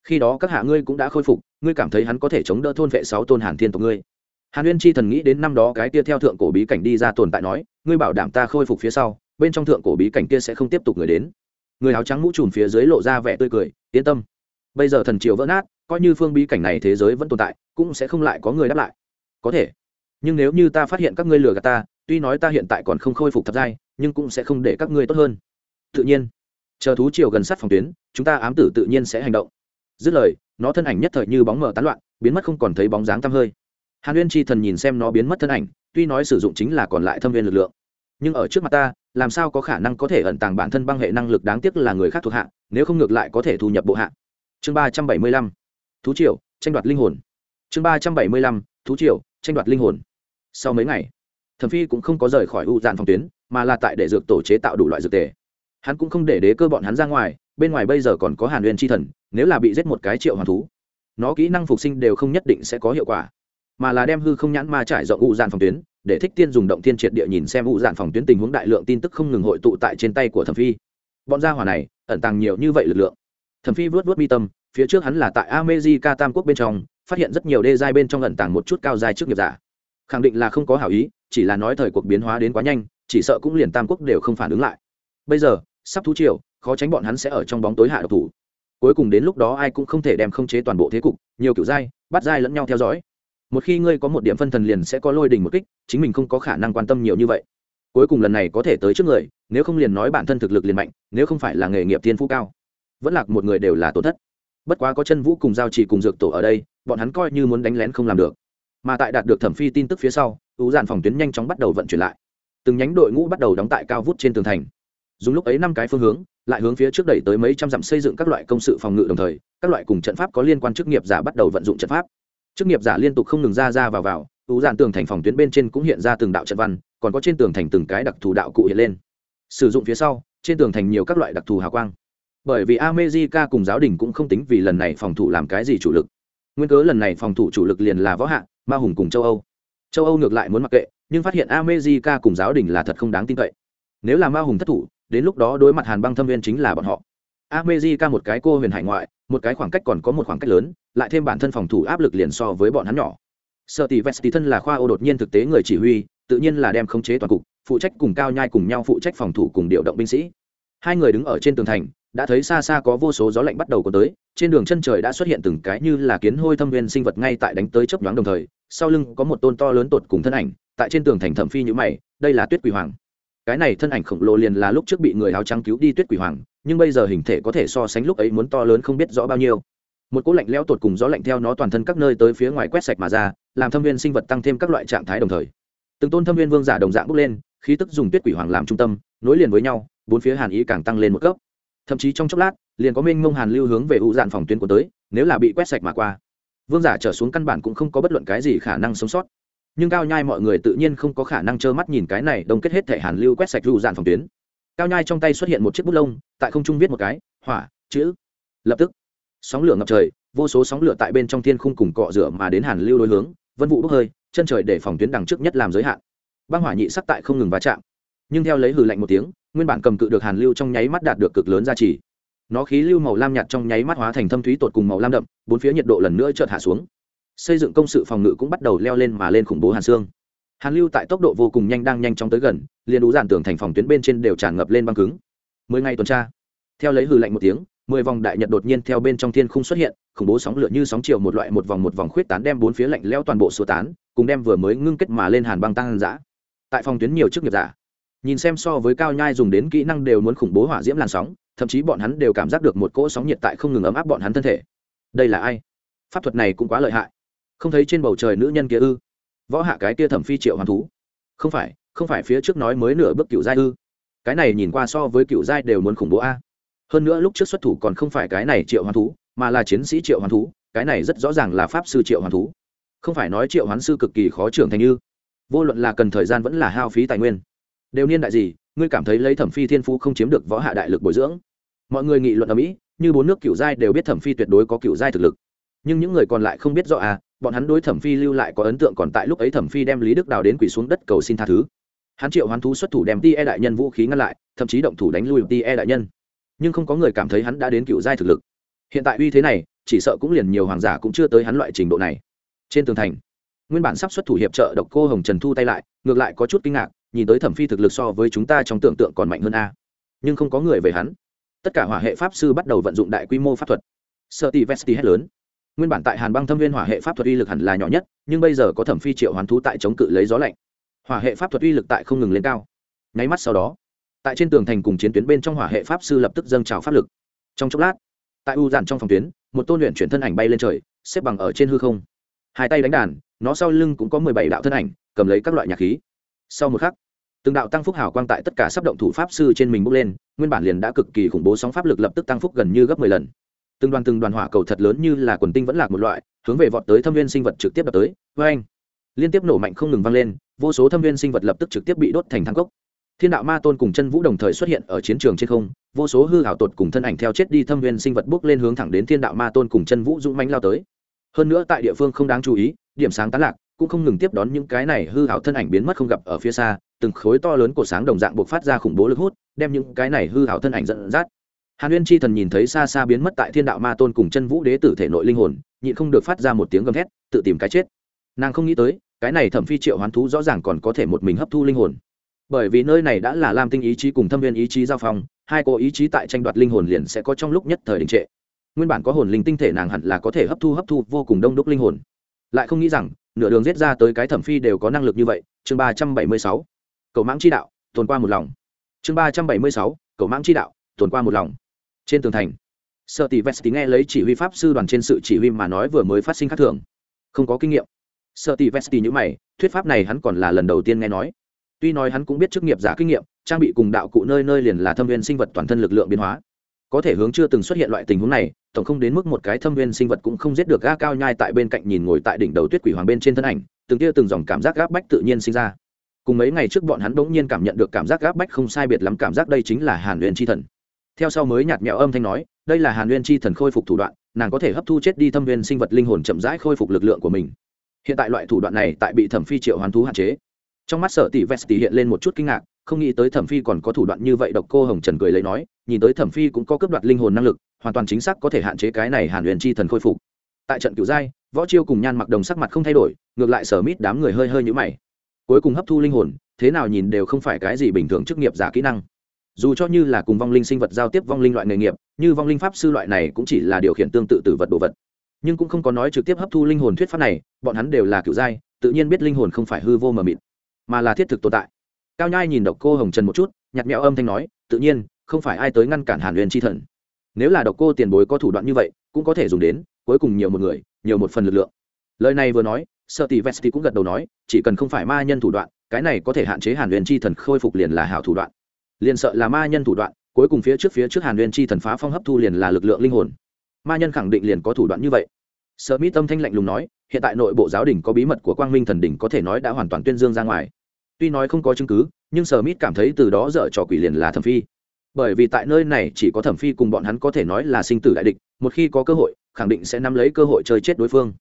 Khi đó các hạ ngươi cũng đã khôi phục ngươi cảm thấy hắn có thể chống đỡ thôn vệ sáu tôn hàn thiên tộc ngươi. Hàn uyên chi thần nghĩ đến năm đó cái kia theo thượng cổ bí cảnh đi ra tồn tại nói ngươi bảo đảm ta khôi phục phía sau bên trong thượng cổ bí cảnh kia sẽ không tiếp tục người đến. Người áo trắng mũ trùm phía dưới lộ ra vẻ tươi cười yên tâm. Bây giờ thần triều vỡ nát coi như phương bí cảnh này thế giới vẫn tồn tại cũng sẽ không lại có người đáp lại có thể. Nhưng nếu như ta phát hiện các ngươi lừa gạt ta, tuy nói ta hiện tại còn không khôi phục thập giai, nhưng cũng sẽ không để các ngươi tốt hơn. Tự nhiên, chờ thú triều gần sát phòng tuyến, chúng ta ám tử tự nhiên sẽ hành động. Dứt lời, nó thân ảnh nhất thời như bóng mờ tán loạn, biến mất không còn thấy bóng dáng tăm hơi. Hàn uyên chi thần nhìn xem nó biến mất thân ảnh, tuy nói sử dụng chính là còn lại thâm viên lực lượng, nhưng ở trước mặt ta, làm sao có khả năng có thể ẩn tàng bản thân băng hệ năng lực đáng tiếc là người khác thuộc hạ, nếu không ngược lại có thể thu nhập bộ hạ. Chương ba trăm bảy mươi lăm, thú triều, tranh đoạt linh hồn. Chương ba trăm bảy mươi lăm, thú triều tranh đoạt linh hồn. Sau mấy ngày, thẩm phi cũng không có rời khỏi u dạn phòng tuyến, mà là tại để dược tổ chế tạo đủ loại dược tề. Hắn cũng không để đế cơ bọn hắn ra ngoài, bên ngoài bây giờ còn có hàn uyên chi thần, nếu là bị giết một cái triệu hoàn thú, nó kỹ năng phục sinh đều không nhất định sẽ có hiệu quả. Mà là đem hư không nhãn ma trải rộng u dạn phòng tuyến, để thích tiên dùng động tiên triệt địa nhìn xem u dạn phòng tuyến tình huống đại lượng tin tức không ngừng hội tụ tại trên tay của thẩm phi. Bọn gia hỏa này, ẩn tàng nhiều như vậy lực lượng. Thẩm phi vớt vớt mi tâm, phía trước hắn là tại amejica tam quốc bên trong phát hiện rất nhiều đê giai bên trong ẩn tàng một chút cao giai trước nghiệp giả. Khẳng định là không có hảo ý, chỉ là nói thời cuộc biến hóa đến quá nhanh, chỉ sợ cũng liền tam quốc đều không phản ứng lại. Bây giờ, sắp thú triều, khó tránh bọn hắn sẽ ở trong bóng tối hạ độc thủ. Cuối cùng đến lúc đó ai cũng không thể đem không chế toàn bộ thế cục, nhiều kiểu giai, bắt giai lẫn nhau theo dõi. Một khi ngươi có một điểm phân thần liền sẽ có lôi đình một kích, chính mình không có khả năng quan tâm nhiều như vậy. Cuối cùng lần này có thể tới trước người, nếu không liền nói bản thân thực lực liền mạnh, nếu không phải là nghề nghiệp thiên phú cao. Vẫn lạc một người đều là tổn thất. Bất quá có chân vũ cùng giao trì cùng dược tổ ở đây bọn hắn coi như muốn đánh lén không làm được. Mà tại đạt được thẩm phi tin tức phía sau ưu dàn phòng tuyến nhanh chóng bắt đầu vận chuyển lại. Từng nhánh đội ngũ bắt đầu đóng tại cao vút trên tường thành. Dùng lúc ấy năm cái phương hướng, lại hướng phía trước đẩy tới mấy trăm dặm xây dựng các loại công sự phòng ngự đồng thời, các loại cùng trận pháp có liên quan chức nghiệp giả bắt đầu vận dụng trận pháp. Chức nghiệp giả liên tục không ngừng ra ra vào vào ưu dàn tường thành phòng tuyến bên trên cũng hiện ra từng đạo trận văn, còn có trên tường thành từng cái đặc thù đạo cụ hiện lên. Sử dụng phía sau, trên tường thành nhiều các loại đặc thù hào quang. Bởi vì America cùng giáo đình cũng không tính vì lần này phòng thủ làm cái gì chủ lực nguyên cớ lần này phòng thủ chủ lực liền là võ hạ, ma hùng cùng châu âu. Châu âu ngược lại muốn mặc kệ, nhưng phát hiện America cùng giáo đình là thật không đáng tin cậy. Nếu là ma hùng thất thủ, đến lúc đó đối mặt hàn băng thâm viên chính là bọn họ. America một cái cô huyền hải ngoại, một cái khoảng cách còn có một khoảng cách lớn, lại thêm bản thân phòng thủ áp lực liền so với bọn hắn nhỏ. Sợ tỷ vest thân là khoa ô đột nhiên thực tế người chỉ huy, tự nhiên là đem khống chế toàn cục, phụ trách cùng cao nhai cùng nhau phụ trách phòng thủ cùng điều động binh sĩ. Hai người đứng ở trên tường thành đã thấy xa xa có vô số gió lạnh bắt đầu có tới, trên đường chân trời đã xuất hiện từng cái như là kiến hôi thâm viên sinh vật ngay tại đánh tới chớp nhoáng đồng thời, sau lưng có một tôn to lớn tột cùng thân ảnh, tại trên tường thành thẩm phi như mày, đây là tuyết quỷ hoàng. Cái này thân ảnh khổng lồ liền là lúc trước bị người áo trắng cứu đi tuyết quỷ hoàng, nhưng bây giờ hình thể có thể so sánh lúc ấy muốn to lớn không biết rõ bao nhiêu. Một cỗ lạnh lẽo tột cùng gió lạnh theo nó toàn thân các nơi tới phía ngoài quét sạch mà ra, làm thâm viên sinh vật tăng thêm các loại trạng thái đồng thời. Từng tôn thâm viên vương giả đồng dạng bốc lên, khí tức dùng tuyết quỷ hoàng làm trung tâm, nối liền với nhau, bốn phía hàn ý càng tăng lên một cấp thậm chí trong chốc lát, liền có minh mông hàn lưu hướng về ụ dạn phòng tuyến của tới, nếu là bị quét sạch mà qua. Vương giả trở xuống căn bản cũng không có bất luận cái gì khả năng sống sót. Nhưng cao nhai mọi người tự nhiên không có khả năng trơ mắt nhìn cái này đông kết hết thể hàn lưu quét sạch ụ dạn phòng tuyến. Cao nhai trong tay xuất hiện một chiếc bút lông, tại không trung viết một cái, hỏa, chữ. Lập tức, sóng lửa ngập trời, vô số sóng lửa tại bên trong thiên khung cùng cọ rửa mà đến hàn lưu đối hướng, vân vụ bốc hơi, chân trời để phòng tuyến đằng trước nhất làm giới hạn. Băng hỏa nhị sắc tại không ngừng va chạm. Nhưng theo lấy hừ lạnh một tiếng nguyên bản cầm cự được hàn lưu trong nháy mắt đạt được cực lớn giá trị nó khí lưu màu lam nhạt trong nháy mắt hóa thành thâm thúy tột cùng màu lam đậm, bốn phía nhiệt độ lần nữa chợt hạ xuống. Xây dựng công sự phòng ngự cũng bắt đầu leo lên mà lên khủng bố hàn xương. Hàn lưu tại tốc độ vô cùng nhanh đang nhanh chóng tới gần, liền đủ giản tường thành phòng tuyến bên trên đều tràn ngập lên băng cứng. Mười ngày tuần tra. Theo lấy hư lạnh một tiếng, mười vòng đại nhật đột nhiên theo bên trong thiên không xuất hiện, khủng bố sóng lửa như sóng chiều một loại một vòng một vòng khuyết tán đem bốn phía lạnh leo toàn bộ sơ tán, cùng đem vừa mới ngưng kết mà lên hàn băng tăng dã. Tại phòng tuyến nhiều chức nghiệp giả nhìn xem so với cao nhai dùng đến kỹ năng đều muốn khủng bố hỏa diễm làn sóng, thậm chí bọn hắn đều cảm giác được một cỗ sóng nhiệt tại không ngừng ấm áp bọn hắn thân thể. Đây là ai? Pháp thuật này cũng quá lợi hại. Không thấy trên bầu trời nữ nhân kia ư? Võ hạ cái kia thẩm phi triệu hoàn thú. Không phải không phải phía trước nói mới nửa bước cựu giai ư? Cái này nhìn qua so với cựu giai đều muốn khủng bố a. Hơn nữa lúc trước xuất thủ còn không phải cái này triệu hoàn thú, mà là chiến sĩ triệu hoàn thú, cái này rất rõ ràng là pháp sư triệu hoàn thú. Không phải nói triệu hoán sư cực kỳ khó trưởng thành như vô luận là cần thời gian vẫn là hao phí tài nguyên đều niên đại gì, ngươi cảm thấy lấy thẩm phi thiên phú không chiếm được võ hạ đại lực bồi dưỡng? Mọi người nghị luận ở mỹ, như bốn nước cựu giai đều biết thẩm phi tuyệt đối có cựu giai thực lực. Nhưng những người còn lại không biết rõ à bọn hắn đối thẩm phi lưu lại có ấn tượng còn tại lúc ấy thẩm phi đem lý đức đào đến quỳ xuống đất cầu xin tha thứ. Hắn triệu hoán thú xuất thủ đem ti e đại nhân vũ khí ngăn lại, thậm chí động thủ đánh lui ti e đại nhân. Nhưng không có người cảm thấy hắn đã đến cựu giai thực lực. Hiện tại uy thế này, chỉ sợ cũng liền nhiều hoàng giả cũng chưa tới hắn loại trình độ này. Trên tường thành, nguyên bản sắp xuất thủ hiệp trợ độc cô hồng trần thu tay lại, ngược lại có chút kinh ngạc nhìn tới thẩm phi thực lực so với chúng ta trong tưởng tượng còn mạnh hơn a. Nhưng không có người về hắn. Tất cả hỏa hệ pháp sư bắt đầu vận dụng đại quy mô pháp thuật. Sợ tỷ vesti hết lớn. Nguyên bản tại hàn băng thâm viên hỏa hệ pháp thuật uy lực hẳn là nhỏ nhất, nhưng bây giờ có thẩm phi triệu hoàn thú tại chống cự lấy gió lạnh. Hỏa hệ pháp thuật uy lực tại không ngừng lên cao. Nháy mắt sau đó, tại trên tường thành cùng chiến tuyến bên trong hỏa hệ pháp sư lập tức dâng trào pháp lực. Trong chốc lát, tại u dàn trong phòng tuyến, một tôn luyện chuyển thân ảnh bay lên trời, xếp bằng ở trên hư không. Hai tay đánh đàn, nó sau lưng cũng có mười bảy đạo thân ảnh, cầm lấy các loại nhạc khí sau một khắc, từng đạo tăng phúc hào quang tại tất cả sắp động thủ pháp sư trên mình bốc lên, nguyên bản liền đã cực kỳ khủng bố sóng pháp lực lập tức tăng phúc gần như gấp mười lần. Từng đoàn từng đoàn hỏa cầu thật lớn như là quần tinh vẫn lạc một loại, hướng về vọt tới thâm viên sinh vật trực tiếp đập tới. Với anh liên tiếp nổ mạnh không ngừng vang lên, vô số thâm viên sinh vật lập tức trực tiếp bị đốt thành thang cốc. Thiên đạo ma tôn cùng chân vũ đồng thời xuất hiện ở chiến trường trên không, vô số hư hảo tột cùng thân ảnh theo chết đi thâm viên sinh vật bước lên hướng thẳng đến thiên đạo ma tôn cùng chân vũ dũng mãnh lao tới. Hơn nữa tại địa phương không đáng chú ý, điểm sáng tán lạc cũng không ngừng tiếp đón những cái này hư hảo thân ảnh biến mất không gặp ở phía xa, từng khối to lớn của sáng đồng dạng buộc phát ra khủng bố lực hút, đem những cái này hư hảo thân ảnh dẫn dắt. Hàn uyên chi thần nhìn thấy xa xa biến mất tại thiên đạo ma tôn cùng chân vũ đế tử thể nội linh hồn, nhịn không được phát ra một tiếng gầm thét, tự tìm cái chết. Nàng không nghĩ tới, cái này thẩm phi triệu hoán thú rõ ràng còn có thể một mình hấp thu linh hồn. Bởi vì nơi này đã là lam tinh ý chí cùng thâm viên ý chí giao phong, hai cô ý chí tại tranh đoạt linh hồn liền sẽ có trong lúc nhất thời đình trệ. Nguyên bản có hồn linh tinh thể nàng hẳn là có thể hấp thu hấp thu vô cùng đông đúc linh hồn. Lại không nghĩ rằng nửa đường giết ra tới cái thẩm phi đều có năng lực như vậy, chương ba trăm bảy mươi sáu, cầu mãng chi đạo, tồn qua một lòng. Chương ba trăm bảy mươi sáu, cầu mãng chi đạo, tồn qua một lòng. Trên tường thành sợ tỷ vest nghe lấy chỉ huy pháp sư đoàn trên sự chỉ huy mà nói vừa mới phát sinh khác thường. Không có kinh nghiệm. Sợ tỷ vest như mày, thuyết pháp này hắn còn là lần đầu tiên nghe nói. Tuy nói hắn cũng biết chức nghiệp giả kinh nghiệm, trang bị cùng đạo cụ nơi nơi liền là thâm viên sinh vật toàn thân lực lượng biến hóa có thể hướng chưa từng xuất hiện loại tình huống này, tổng không đến mức một cái thâm viên sinh vật cũng không giết được ga cao nhai tại bên cạnh nhìn ngồi tại đỉnh đầu tuyết quỷ hoàng bên trên thân ảnh, từng tia từng dòng cảm giác gáp bách tự nhiên sinh ra. Cùng mấy ngày trước bọn hắn bỗng nhiên cảm nhận được cảm giác gáp bách không sai biệt lắm, cảm giác đây chính là hàn luyện chi thần. Theo sau mới nhạt mẹo âm thanh nói, đây là hàn luyện chi thần khôi phục thủ đoạn, nàng có thể hấp thu chết đi thâm viên sinh vật linh hồn chậm rãi khôi phục lực lượng của mình. Hiện tại loại thủ đoạn này tại bị thẩm phi triệu hoàn thú hạn chế. Trong mắt sở tỷ vest hiện lên một chút kinh ngạc không nghĩ tới thẩm phi còn có thủ đoạn như vậy, độc cô hồng trần cười lấy nói, nhìn tới thẩm phi cũng có cấp đoạt linh hồn năng lực, hoàn toàn chính xác có thể hạn chế cái này hàn huyền chi thần khôi phục. Tại trận cựu giai, võ chiêu cùng nhan mặc đồng sắc mặt không thay đổi, ngược lại sở mít đám người hơi hơi nhũ mày. Cuối cùng hấp thu linh hồn, thế nào nhìn đều không phải cái gì bình thường chức nghiệp giả kỹ năng. Dù cho như là cùng vong linh sinh vật giao tiếp vong linh loại nghề nghiệp, như vong linh pháp sư loại này cũng chỉ là điều khiển tương tự từ vật đồ vật. Nhưng cũng không có nói trực tiếp hấp thu linh hồn thuyết pháp này, bọn hắn đều là cựu giai, tự nhiên biết linh hồn không phải hư vô mờ mịt, mà là thiết thực tồn tại cao nhai nhìn độc cô hồng trần một chút nhặt mẹo âm thanh nói, tự nhiên, không phải ai tới ngăn cản hàn huyền chi thần. Nếu là độc cô tiền bối có thủ đoạn như vậy, cũng có thể dùng đến, cuối cùng nhiều một người, nhiều một phần lực lượng. Lời này vừa nói sợ tỷ vesti cũng gật đầu nói, chỉ cần không phải ma nhân thủ đoạn, cái này có thể hạn chế hàn huyền chi thần khôi phục liền là hảo thủ đoạn. Liền sợ là ma nhân thủ đoạn, cuối cùng phía trước phía trước hàn huyền chi thần phá phong hấp thu liền là lực lượng linh hồn. Ma nhân khẳng định liền có thủ đoạn như vậy. Sợ mỹ tâm thanh lạnh lùng nói, hiện tại nội bộ giáo đình có bí mật của quang minh thần Đình có thể nói đã hoàn toàn tuyên dương ra ngoài tuy nói không có chứng cứ, nhưng sở mít cảm thấy từ đó dở trò quỷ liền là thẩm phi. Bởi vì tại nơi này chỉ có thẩm phi cùng bọn hắn có thể nói là sinh tử đại địch, một khi có cơ hội, khẳng định sẽ nắm lấy cơ hội chơi chết đối phương.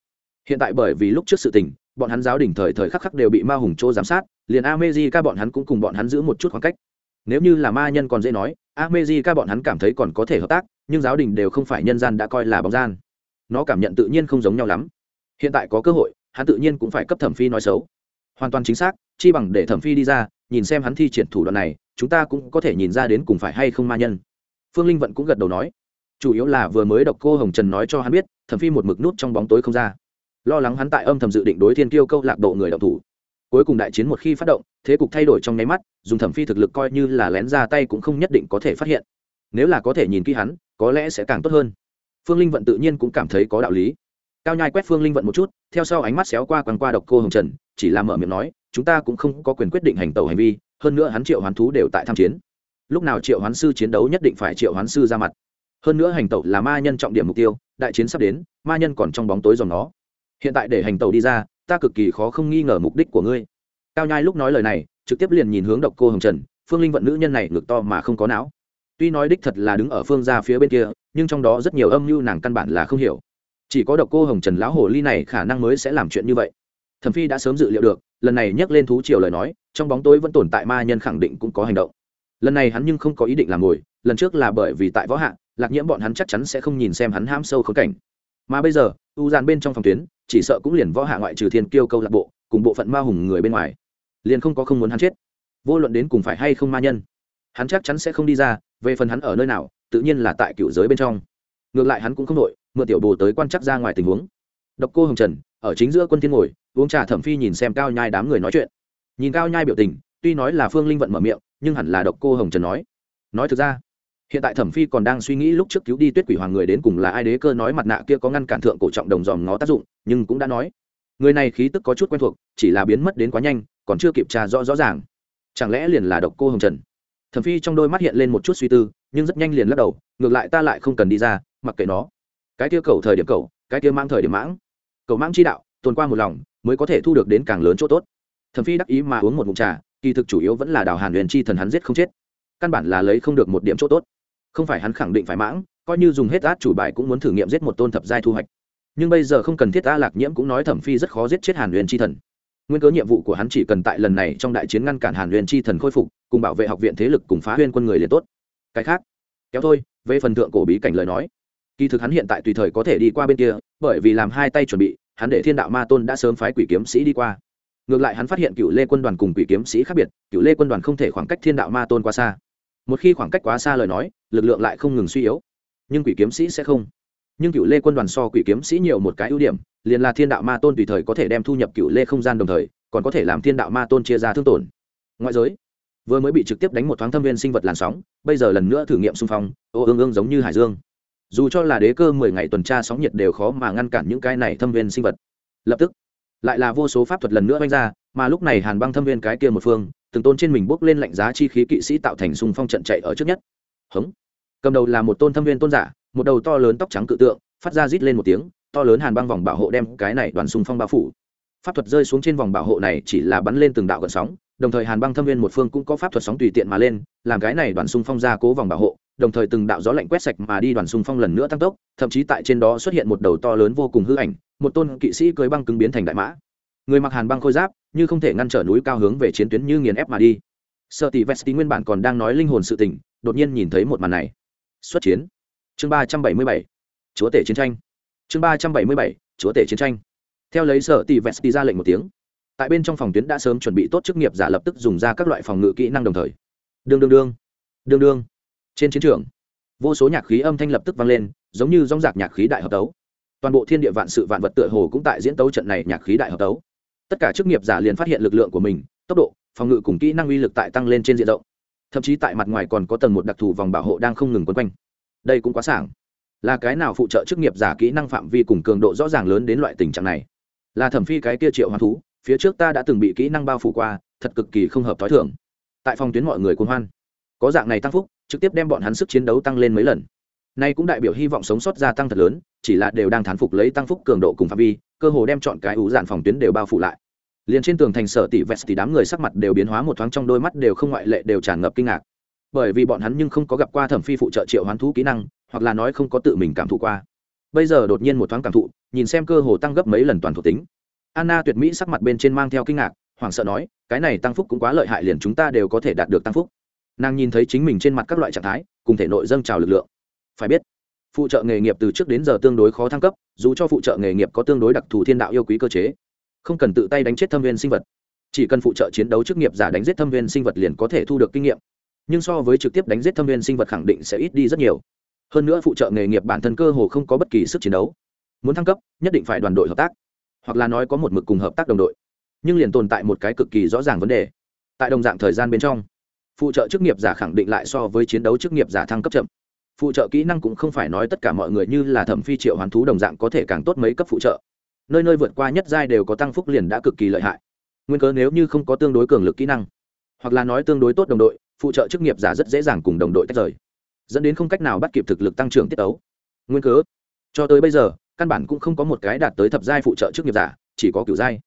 Hiện tại bởi vì lúc trước sự tình, bọn hắn giáo đình thời thời khắc khắc đều bị ma hùng chỗ giám sát, liền ameji bọn hắn cũng cùng bọn hắn giữ một chút khoảng cách. Nếu như là ma nhân còn dễ nói ameji bọn hắn cảm thấy còn có thể hợp tác, nhưng giáo đình đều không phải nhân gian đã coi là bóng gian. Nó cảm nhận tự nhiên không giống nhau lắm. Hiện tại có cơ hội, hắn tự nhiên cũng phải cấp thẩm phi nói xấu hoàn toàn chính xác, chi bằng để thẩm phi đi ra, nhìn xem hắn thi triển thủ đoạn này, chúng ta cũng có thể nhìn ra đến cùng phải hay không ma nhân. Phương linh vận cũng gật đầu nói. Chủ yếu là vừa mới đọc cô hồng trần nói cho hắn biết, thẩm phi một mực nút trong bóng tối không ra. Lo lắng hắn tại âm thầm dự định đối thiên kiêu câu lạc bộ người đọc thủ. Cuối cùng đại chiến một khi phát động, thế cục thay đổi trong nháy mắt, dùng thẩm phi thực lực coi như là lén ra tay cũng không nhất định có thể phát hiện. Nếu là có thể nhìn kỹ hắn, có lẽ sẽ càng tốt hơn. Phương linh vận tự nhiên cũng cảm thấy có đạo lý cao nhai quét phương linh vận một chút, theo sau ánh mắt xéo qua quằn qua độc cô hồng trần, chỉ là mở miệng nói, chúng ta cũng không có quyền quyết định hành tàu hành vi, hơn nữa hắn triệu hoán thú đều tại tham chiến. Lúc nào triệu hoán sư chiến đấu nhất định phải triệu hoán sư ra mặt. Hơn nữa hành tẩu là ma nhân trọng điểm mục tiêu, đại chiến sắp đến, ma nhân còn trong bóng tối dòng nó. Hiện tại để hành tẩu đi ra, ta cực kỳ khó không nghi ngờ mục đích của ngươi. Cao nhai lúc nói lời này, trực tiếp liền nhìn hướng độc cô hồng trần, phương linh vận nữ nhân này ngực to mà không có não. Tuy nói đích thật là đứng ở phương ra phía bên kia, nhưng trong đó rất nhiều âm mưu nàng căn bản là không hiểu chỉ có độc cô hồng trần lão hồ ly này khả năng mới sẽ làm chuyện như vậy. Thẩm phi đã sớm dự liệu được, lần này nhắc lên thú triều lời nói, trong bóng tối vẫn tồn tại ma nhân khẳng định cũng có hành động. Lần này hắn nhưng không có ý định làm ngồi, lần trước là bởi vì tại võ hạ, lạc nhiễm bọn hắn chắc chắn sẽ không nhìn xem hắn ham sâu khống cảnh. Mà bây giờ, u dàn bên trong phòng tuyến, chỉ sợ cũng liền võ hạ ngoại trừ thiên kiêu câu lạc bộ, cùng bộ phận ma hùng người bên ngoài, liền không có không muốn hắn chết. Vô luận đến cùng phải hay không ma nhân, hắn chắc chắn sẽ không đi ra, về phần hắn ở nơi nào, tự nhiên là tại cựu giới bên trong. Ngược lại hắn cũng không đội mượn tiểu bồ tới quan chắc ra ngoài tình huống. Độc cô hồng trần, ở chính giữa quân thiên ngồi, uống trà thẩm phi nhìn xem cao nhai đám người nói chuyện. Nhìn cao nhai biểu tình, tuy nói là phương linh vận mở miệng, nhưng hẳn là độc cô hồng trần nói. Nói thực ra, hiện tại thẩm phi còn đang suy nghĩ lúc trước cứu đi tuyết quỷ hoàng người đến cùng là ai đế cơ nói mặt nạ kia có ngăn cản thượng cổ trọng đồng dòm ngó tác dụng, nhưng cũng đã nói. Người này khí tức có chút quen thuộc, chỉ là biến mất đến quá nhanh, còn chưa kịp trà rõ rõ ràng. Chẳng lẽ liền là độc cô hồng trần? Thẩm phi trong đôi mắt hiện lên một chút suy tư, nhưng rất nhanh liền lắc đầu, ngược lại ta lại không cần đi ra, mặc kệ nó cái kia cầu thời điểm cầu, cái kia mang thời điểm mãng. Cầu mãng chi đạo tồn qua một lòng, mới có thể thu được đến càng lớn chỗ tốt. Thẩm phi đắc ý mà uống một ngụm trà, kỳ thực chủ yếu vẫn là đào hàn huyền chi thần hắn giết không chết. Căn bản là lấy không được một điểm chỗ tốt. Không phải hắn khẳng định phải mãng, coi như dùng hết át chủ bài cũng muốn thử nghiệm giết một tôn thập giai thu hoạch. Nhưng bây giờ không cần thiết a lạc nhiễm cũng nói thẩm phi rất khó giết chết hàn huyền chi thần. Nguyên cớ nhiệm vụ của hắn chỉ cần tại lần này trong đại chiến ngăn cản hàn huyền chi thần khôi phục, cùng bảo vệ học viện thế lực cùng phá huyên quân người liền tốt. Cái khác, kéo thôi, về phần thượng cổ bí cảnh lời nói kỳ thực hắn hiện tại tùy thời có thể đi qua bên kia, bởi vì làm hai tay chuẩn bị, hắn để thiên đạo ma tôn đã sớm phái quỷ kiếm sĩ đi qua. Ngược lại hắn phát hiện cựu lê quân đoàn cùng quỷ kiếm sĩ khác biệt cựu lê quân đoàn không thể khoảng cách thiên đạo ma tôn quá xa. Một khi khoảng cách quá xa lời nói, lực lượng lại không ngừng suy yếu. Nhưng quỷ kiếm sĩ sẽ không. Nhưng cựu lê quân đoàn so quỷ kiếm sĩ nhiều một cái ưu điểm, liền là thiên đạo ma tôn tùy thời có thể đem thu nhập cựu lê không gian đồng thời, còn có thể làm thiên đạo ma tôn chia ra thương tổn. Ngoại giới, vừa mới bị trực tiếp đánh một thoáng thâm viên sinh vật làn sóng, bây giờ lần nữa thử nghiệm xung phong, ô ương ương giống như hải dương dù cho là đế cơ mười ngày tuần tra sóng nhiệt đều khó mà ngăn cản những cái này thâm viên sinh vật. Lập tức, lại là vô số pháp thuật lần nữa oanh ra, mà lúc này hàn băng thâm viên cái kia một phương, từng tôn trên mình bốc lên lạnh giá chi khí kỵ sĩ tạo thành xung phong trận chạy ở trước nhất. Hống! Cầm đầu là một tôn thâm viên tôn giả, một đầu to lớn tóc trắng cự tượng, phát ra rít lên một tiếng, to lớn hàn băng vòng bảo hộ đem cái này đoàn xung phong bao phủ. Pháp thuật rơi xuống trên vòng bảo hộ này chỉ là bắn lên từng đạo gần sóng, đồng thời hàn băng thâm viên một phương cũng có pháp thuật sóng tùy tiện mà lên, làm cái này đoàn xung phong ra cố vòng bảo hộ đồng thời từng đạo gió lạnh quét sạch mà đi đoàn xung phong lần nữa tăng tốc, thậm chí tại trên đó xuất hiện một đầu to lớn vô cùng hư ảnh, một tôn kỵ sĩ cưới băng cứng biến thành đại mã. Người mặc hàn băng khôi giáp, như không thể ngăn trở núi cao hướng về chiến tuyến như nghiền ép mà đi. Sợ tỷ vesti nguyên bản còn đang nói linh hồn sự tình, đột nhiên nhìn thấy một màn này. Xuất chiến. Chương ba trăm bảy mươi bảy. Chúa tể chiến tranh. Chương ba trăm bảy mươi bảy. Chúa tể chiến tranh. Theo lấy sở tỷ vesti ra lệnh một tiếng, tại bên trong phòng tuyến đã sớm chuẩn bị tốt chức nghiệp giả lập tức dùng ra các loại phòng ngự kỹ năng đồng thời. Đương đương đương. Đương đương trên chiến trường, vô số nhạc khí âm thanh lập tức vang lên, giống như dòng dạc nhạc khí đại hợp tấu. Toàn bộ thiên địa vạn sự vạn vật tựa hồ cũng tại diễn tấu trận này nhạc khí đại hợp tấu. Tất cả chức nghiệp giả liền phát hiện lực lượng của mình, tốc độ, phòng ngự cùng kỹ năng uy lực tại tăng lên trên diện rộng. Thậm chí tại mặt ngoài còn có tầng một đặc thù vòng bảo hộ đang không ngừng quấn quanh. Đây cũng quá sảng. Là cái nào phụ trợ chức nghiệp giả kỹ năng phạm vi cùng cường độ rõ ràng lớn đến loại tình trạng này? Là thẩm phi cái kia triệu hoán thú, phía trước ta đã từng bị kỹ năng bao phủ qua, thật cực kỳ không hợp t h ó i thưởng tại phòng tuyến mọi người quân hoan. Có dạng này tăng phúc trực tiếp đem bọn hắn sức chiến đấu tăng lên mấy lần. Nay cũng đại biểu hy vọng sống sót gia tăng thật lớn, chỉ là đều đang thán phục lấy tăng phúc cường độ cùng phạm vi, cơ hồ đem chọn cái ủ dạn phòng tuyến đều bao phủ lại. Liền trên tường thành sở tỷ vest thì đám người sắc mặt đều biến hóa một thoáng trong đôi mắt đều không ngoại lệ đều tràn ngập kinh ngạc. Bởi vì bọn hắn nhưng không có gặp qua thẩm phi phụ trợ triệu hoán thú kỹ năng, hoặc là nói không có tự mình cảm thụ qua. Bây giờ đột nhiên một thoáng cảm thụ, nhìn xem cơ hồ tăng gấp mấy lần toàn thuộc tính. Anna tuyệt mỹ sắc mặt bên trên mang theo kinh ngạc, hoảng sợ nói, cái này tăng phúc cũng quá lợi hại liền chúng ta đều có thể đạt được tăng phúc nàng nhìn thấy chính mình trên mặt các loại trạng thái, cùng thể nội dâng trào lực lượng. Phải biết, phụ trợ nghề nghiệp từ trước đến giờ tương đối khó thăng cấp, dù cho phụ trợ nghề nghiệp có tương đối đặc thù thiên đạo yêu quý cơ chế, không cần tự tay đánh chết thâm viên sinh vật. Chỉ cần phụ trợ chiến đấu chức nghiệp giả đánh giết thâm viên sinh vật liền có thể thu được kinh nghiệm. Nhưng so với trực tiếp đánh giết thâm viên sinh vật khẳng định sẽ ít đi rất nhiều. Hơn nữa phụ trợ nghề nghiệp bản thân cơ hồ không có bất kỳ sức chiến đấu. Muốn thăng cấp, nhất định phải đoàn đội hợp tác, hoặc là nói có một mực cùng hợp tác đồng đội. Nhưng liền tồn tại một cái cực kỳ rõ ràng vấn đề. Tại đồng dạng thời gian bên trong phụ trợ chức nghiệp giả khẳng định lại so với chiến đấu chức nghiệp giả thăng cấp chậm. Phụ trợ kỹ năng cũng không phải nói tất cả mọi người như là thẩm phi triệu hoàn thú đồng dạng có thể càng tốt mấy cấp phụ trợ. Nơi nơi vượt qua nhất giai đều có tăng phúc liền đã cực kỳ lợi hại. Nguyên cớ nếu như không có tương đối cường lực kỹ năng, hoặc là nói tương đối tốt đồng đội, phụ trợ chức nghiệp giả rất dễ dàng cùng đồng đội tách rời, dẫn đến không cách nào bắt kịp thực lực tăng trưởng tiết ấu nguyên cớ, cho tới bây giờ, căn bản cũng không có một cái đạt tới thập giai phụ trợ chức nghiệp giả, chỉ có kiểu giai.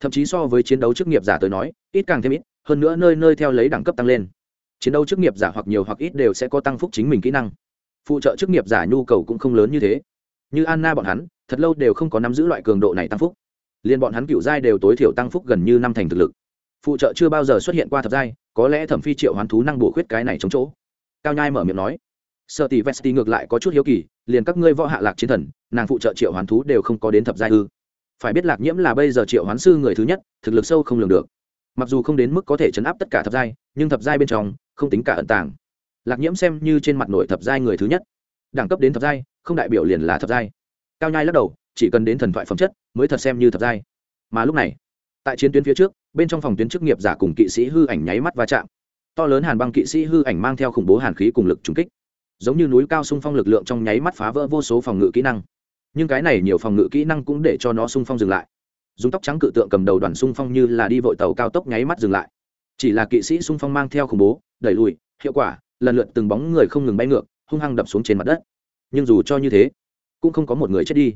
Thậm chí so với chiến đấu chức nghiệp giả tới nói, ít càng thêm ít hơn nữa nơi nơi theo lấy đẳng cấp tăng lên. Chiến đấu chức nghiệp giả hoặc nhiều hoặc ít đều sẽ có tăng phúc chính mình kỹ năng. Phụ trợ chức nghiệp giả nhu cầu cũng không lớn như thế. Như anna bọn hắn, thật lâu đều không có nắm giữ loại cường độ này tăng phúc. Liên bọn hắn cựu giai đều tối thiểu tăng phúc gần như năm thành thực lực. Phụ trợ chưa bao giờ xuất hiện qua thập giai, có lẽ thẩm phi triệu hoán thú năng bổ khuyết cái này chống chỗ. Cao nhai mở miệng nói sợ tỷ vesti ngược lại có chút hiếu kỳ, liền các ngươi võ hạ lạc chiến thần, nàng phụ trợ triệu hoán thú đều không có đến thập giai ư. Phải biết lạc nhiễm là bây giờ triệu hoán sư người thứ nhất, thực lực sâu không lường được mặc dù không đến mức có thể chấn áp tất cả thập giai, nhưng thập giai bên trong, không tính cả ẩn tàng. Lạc nhiễm xem như trên mặt nội thập giai người thứ nhất. Đẳng cấp đến thập giai, không đại biểu liền là thập giai. Cao nhai lắc đầu, chỉ cần đến thần thoại phẩm chất, mới thật xem như thập giai. Mà lúc này, tại chiến tuyến phía trước, bên trong phòng tuyến chức nghiệp giả cùng kỵ sĩ hư ảnh nháy mắt va chạm. To lớn hàn băng kỵ sĩ hư ảnh mang theo khủng bố hàn khí cùng lực trúng kích. Giống như núi cao xung phong lực lượng trong nháy mắt phá vỡ vô số phòng ngự kỹ năng. Nhưng cái này nhiều phòng ngự kỹ năng cũng để cho nó xung phong dừng lại dùng tóc trắng cự tượng cầm đầu đoàn xung phong như là đi vội tàu cao tốc nháy mắt dừng lại. Chỉ là kỵ sĩ xung phong mang theo khủng bố, đẩy lùi, hiệu quả, lần lượt từng bóng người không ngừng bay ngược, hung hăng đập xuống trên mặt đất. Nhưng dù cho như thế, cũng không có một người chết đi.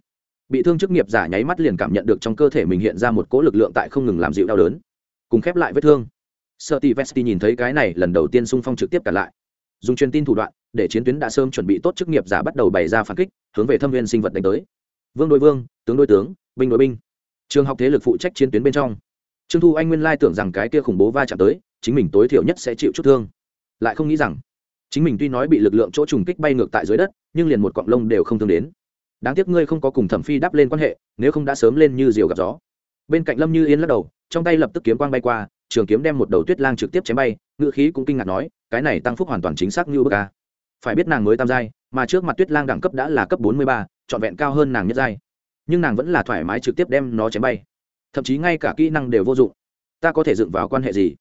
Bị thương chức nghiệp giả nháy mắt liền cảm nhận được trong cơ thể mình hiện ra một cỗ lực lượng tại không ngừng làm dịu đau đớn. Cùng khép lại vết thương. Sợ tỷ vesti nhìn thấy cái này, lần đầu tiên xung phong trực tiếp cả lại. Dùng truyền tin thủ đoạn, để chiến tuyến đã sớm chuẩn bị tốt chức nghiệp giả bắt đầu bày ra phản kích, hướng về thâm viên sinh vật đánh tới. Vương đối vương, tướng đối tướng, binh đối binh trường học thế lực phụ trách chiến tuyến bên trong. Trương thu anh nguyên lai tưởng rằng cái kia khủng bố va chạm tới, chính mình tối thiểu nhất sẽ chịu chút thương. Lại không nghĩ rằng, chính mình tuy nói bị lực lượng chỗ trùng kích bay ngược tại dưới đất, nhưng liền một cọng lông đều không thương đến. Đáng tiếc ngươi không có cùng thẩm phi đáp lên quan hệ, nếu không đã sớm lên như diều gặp gió. Bên cạnh lâm như yên lắc đầu, trong tay lập tức kiếm quang bay qua, trường kiếm đem một đầu tuyết lang trực tiếp chém bay ngự khí cũng kinh ngạc nói, cái này tăng phúc hoàn toàn chính xác như bức ca phải biết nàng mới tam giai, mà trước mặt tuyết lang đẳng cấp đã là cấp bốn mươi ba, trọn vẹn cao hơn nàng nhất giai nhưng nàng vẫn là thoải mái trực tiếp đem nó chém bay. Thậm chí ngay cả kỹ năng đều vô dụng. Ta có thể dựng vào quan hệ gì?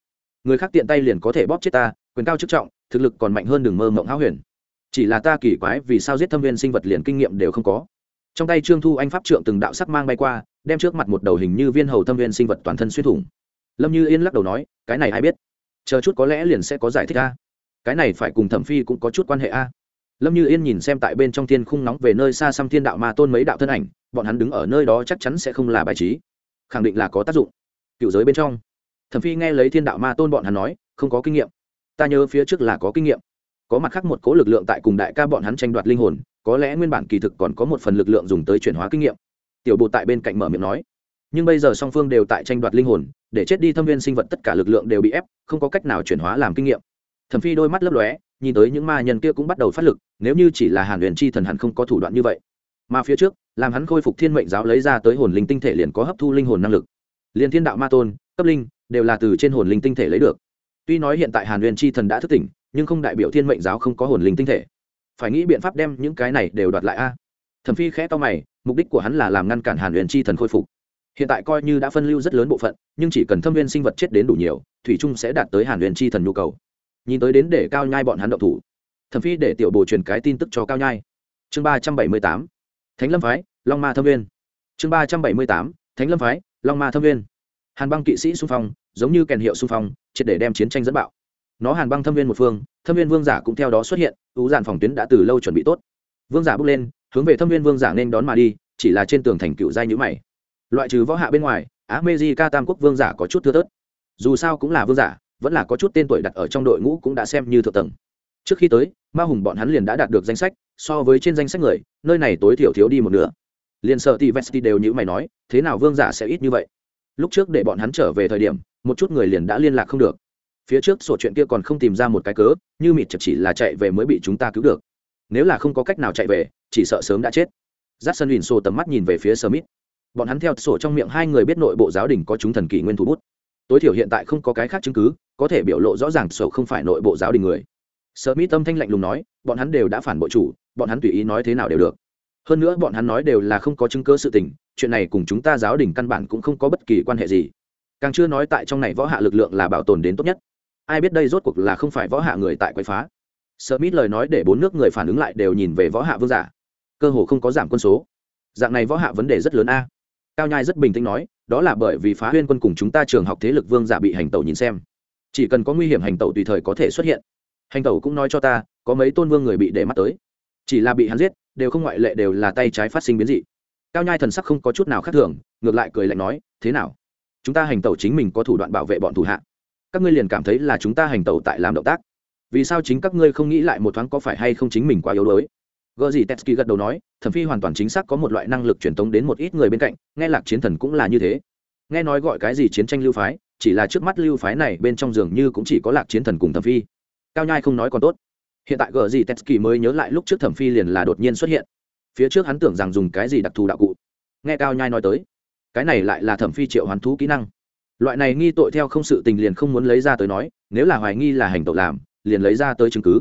Người khác tiện tay liền có thể bóp chết ta, quyền cao chức trọng, thực lực còn mạnh hơn đường mơ mộng háo huyền. Chỉ là ta kỳ quái vì sao giết thâm viên sinh vật liền kinh nghiệm đều không có. Trong tay trương thu anh pháp trượng từng đạo sắc mang bay qua, đem trước mặt một đầu hình như viên hầu thâm viên sinh vật toàn thân xuyên thủng. Lâm như yên lắc đầu nói, cái này ai biết? Chờ chút có lẽ liền sẽ có giải thích a. Cái này phải cùng thẩm phi cũng có chút quan hệ a lâm như yên nhìn xem tại bên trong thiên khung nóng về nơi xa xăm thiên đạo ma tôn mấy đạo thân ảnh, bọn hắn đứng ở nơi đó chắc chắn sẽ không là bài trí. Khẳng định là có tác dụng. Cựu giới bên trong. Thẩm phi nghe lấy thiên đạo ma tôn bọn hắn nói, không có kinh nghiệm. Ta nhớ phía trước là có kinh nghiệm. Có mặt khác một cố lực lượng tại cùng đại ca bọn hắn tranh đoạt linh hồn, có lẽ nguyên bản kỳ thực còn có một phần lực lượng dùng tới chuyển hóa kinh nghiệm. Tiểu bộ tại bên cạnh mở miệng nói. Nhưng bây giờ song phương đều tại tranh đoạt linh hồn, để chết đi thâm viên sinh vật tất cả lực lượng đều bị ép, không có cách nào chuyển hóa làm kinh nghiệm. Thẩm phi đôi mắt lấp lóe nhìn tới những ma nhân kia cũng bắt đầu phát lực, nếu như chỉ là hàn huyền chi thần hẳn không có thủ đoạn như vậy. Mà phía trước, làm hắn khôi phục thiên mệnh giáo lấy ra tới hồn linh tinh thể liền có hấp thu linh hồn năng lực. Liền thiên đạo ma tôn, cấp linh, đều là từ trên hồn linh tinh thể lấy được. Tuy nói hiện tại hàn huyền chi thần đã thức tỉnh, nhưng không đại biểu thiên mệnh giáo không có hồn linh tinh thể. Phải nghĩ biện pháp đem những cái này đều đoạt lại a. Thẩm phi khẽ to mày, mục đích của hắn là làm ngăn cản hàn huyền chi thần khôi phục. Hiện tại coi như đã phân lưu rất lớn bộ phận, nhưng chỉ cần thâm viên sinh vật chết đến đủ nhiều, thủy trung sẽ đạt tới hàn huyền chi thần nhu cầu nhìn tới đến để cao nhai bọn hắn động thủ. Thẩm phi để tiểu bồ truyền cái tin tức cho cao nhai. Chương ba trăm bảy mươi tám, thánh lâm phái, long ma thâm viên chương ba trăm bảy mươi tám, thánh lâm phái, long ma thâm viên hàn băng kỵ sĩ xung phong, giống như kèn hiệu xung phong, triệt để đem chiến tranh dẫn bạo. Nó hàn băng thâm viên một phương, thâm viên vương giả cũng theo đó xuất hiện ưu dàn phòng tuyến đã từ lâu chuẩn bị tốt. Vương giả bước lên, hướng về thâm viên vương giả nên đón mà đi, chỉ là trên tường thành cựu giai nhữ mày. Loại trừ võ hạ bên ngoài, á mê di ca tam quốc vương giả có chút thưa thớt. Dù sao cũng là vương giả vẫn là có chút tên tuổi đặt ở trong đội ngũ cũng đã xem như thượng tầng. Trước khi tới, ma hùng bọn hắn liền đã đạt được danh sách, so với trên danh sách người, nơi này tối thiểu thiếu đi một nửa. Liền sợ thì vesti đều như mày nói, thế nào vương giả sẽ ít như vậy? Lúc trước để bọn hắn trở về thời điểm, một chút người liền đã liên lạc không được. Phía trước sổ chuyện kia còn không tìm ra một cái cớ, như mịt chật chỉ là chạy về mới bị chúng ta cứu được. Nếu là không có cách nào chạy về, chỉ sợ sớm đã chết. Giáp sân huỳnh sô tầm mắt nhìn về phía smith bọn hắn theo sổ trong miệng hai người biết nội bộ giáo đình có chúng thần kỷ nguyên thủ bút tối thiểu hiện tại không có cái khác chứng cứ, có thể biểu lộ rõ ràng sổ không phải nội bộ giáo đình người. Smith tâm thanh lạnh lùng nói, bọn hắn đều đã phản bội chủ, bọn hắn tùy ý nói thế nào đều được. Hơn nữa bọn hắn nói đều là không có chứng cứ sự tình, chuyện này cùng chúng ta giáo đình căn bản cũng không có bất kỳ quan hệ gì. Càng chưa nói tại trong này võ hạ lực lượng là bảo tồn đến tốt nhất. Ai biết đây rốt cuộc là không phải võ hạ người tại quậy phá. Smith lời nói để bốn nước người phản ứng lại đều nhìn về võ hạ vương giả. Cơ hồ không có giảm quân số. Dạng này võ hạ vấn đề rất lớn a. Cao nhai rất bình tĩnh nói đó là bởi vì phá huyên quân cùng chúng ta trường học thế lực vương giả bị hành tẩu nhìn xem. Chỉ cần có nguy hiểm hành tẩu tùy thời có thể xuất hiện. Hành tẩu cũng nói cho ta, có mấy tôn vương người bị để mắt tới. Chỉ là bị hắn giết, đều không ngoại lệ đều là tay trái phát sinh biến dị. Cao nhai thần sắc không có chút nào khác thường, ngược lại cười lạnh nói, thế nào? Chúng ta hành tẩu chính mình có thủ đoạn bảo vệ bọn thủ hạ. Các ngươi liền cảm thấy là chúng ta hành tẩu tại làm động tác. Vì sao chính các ngươi không nghĩ lại một thoáng có phải hay không chính mình quá yếu đuối? Gợ gì tetsky gật đầu nói, thẩm phi hoàn toàn chính xác có một loại năng lực truyền tống đến một ít người bên cạnh, nghe lạc chiến thần cũng là như thế. Nghe nói gọi cái gì chiến tranh lưu phái, chỉ là trước mắt lưu phái này bên trong giường như cũng chỉ có lạc chiến thần cùng thẩm phi. Cao nhai không nói còn tốt. Hiện tại gợ gì tetsky mới nhớ lại lúc trước thẩm phi liền là đột nhiên xuất hiện. Phía trước hắn tưởng rằng dùng cái gì đặc thù đạo cụ. Nghe cao nhai nói tới, cái này lại là thẩm phi triệu hoàn thú kỹ năng. Loại này nghi tội theo không sự tình liền không muốn lấy ra tới nói, nếu là hoài nghi là hành tẩu làm, liền lấy ra tới chứng cứ.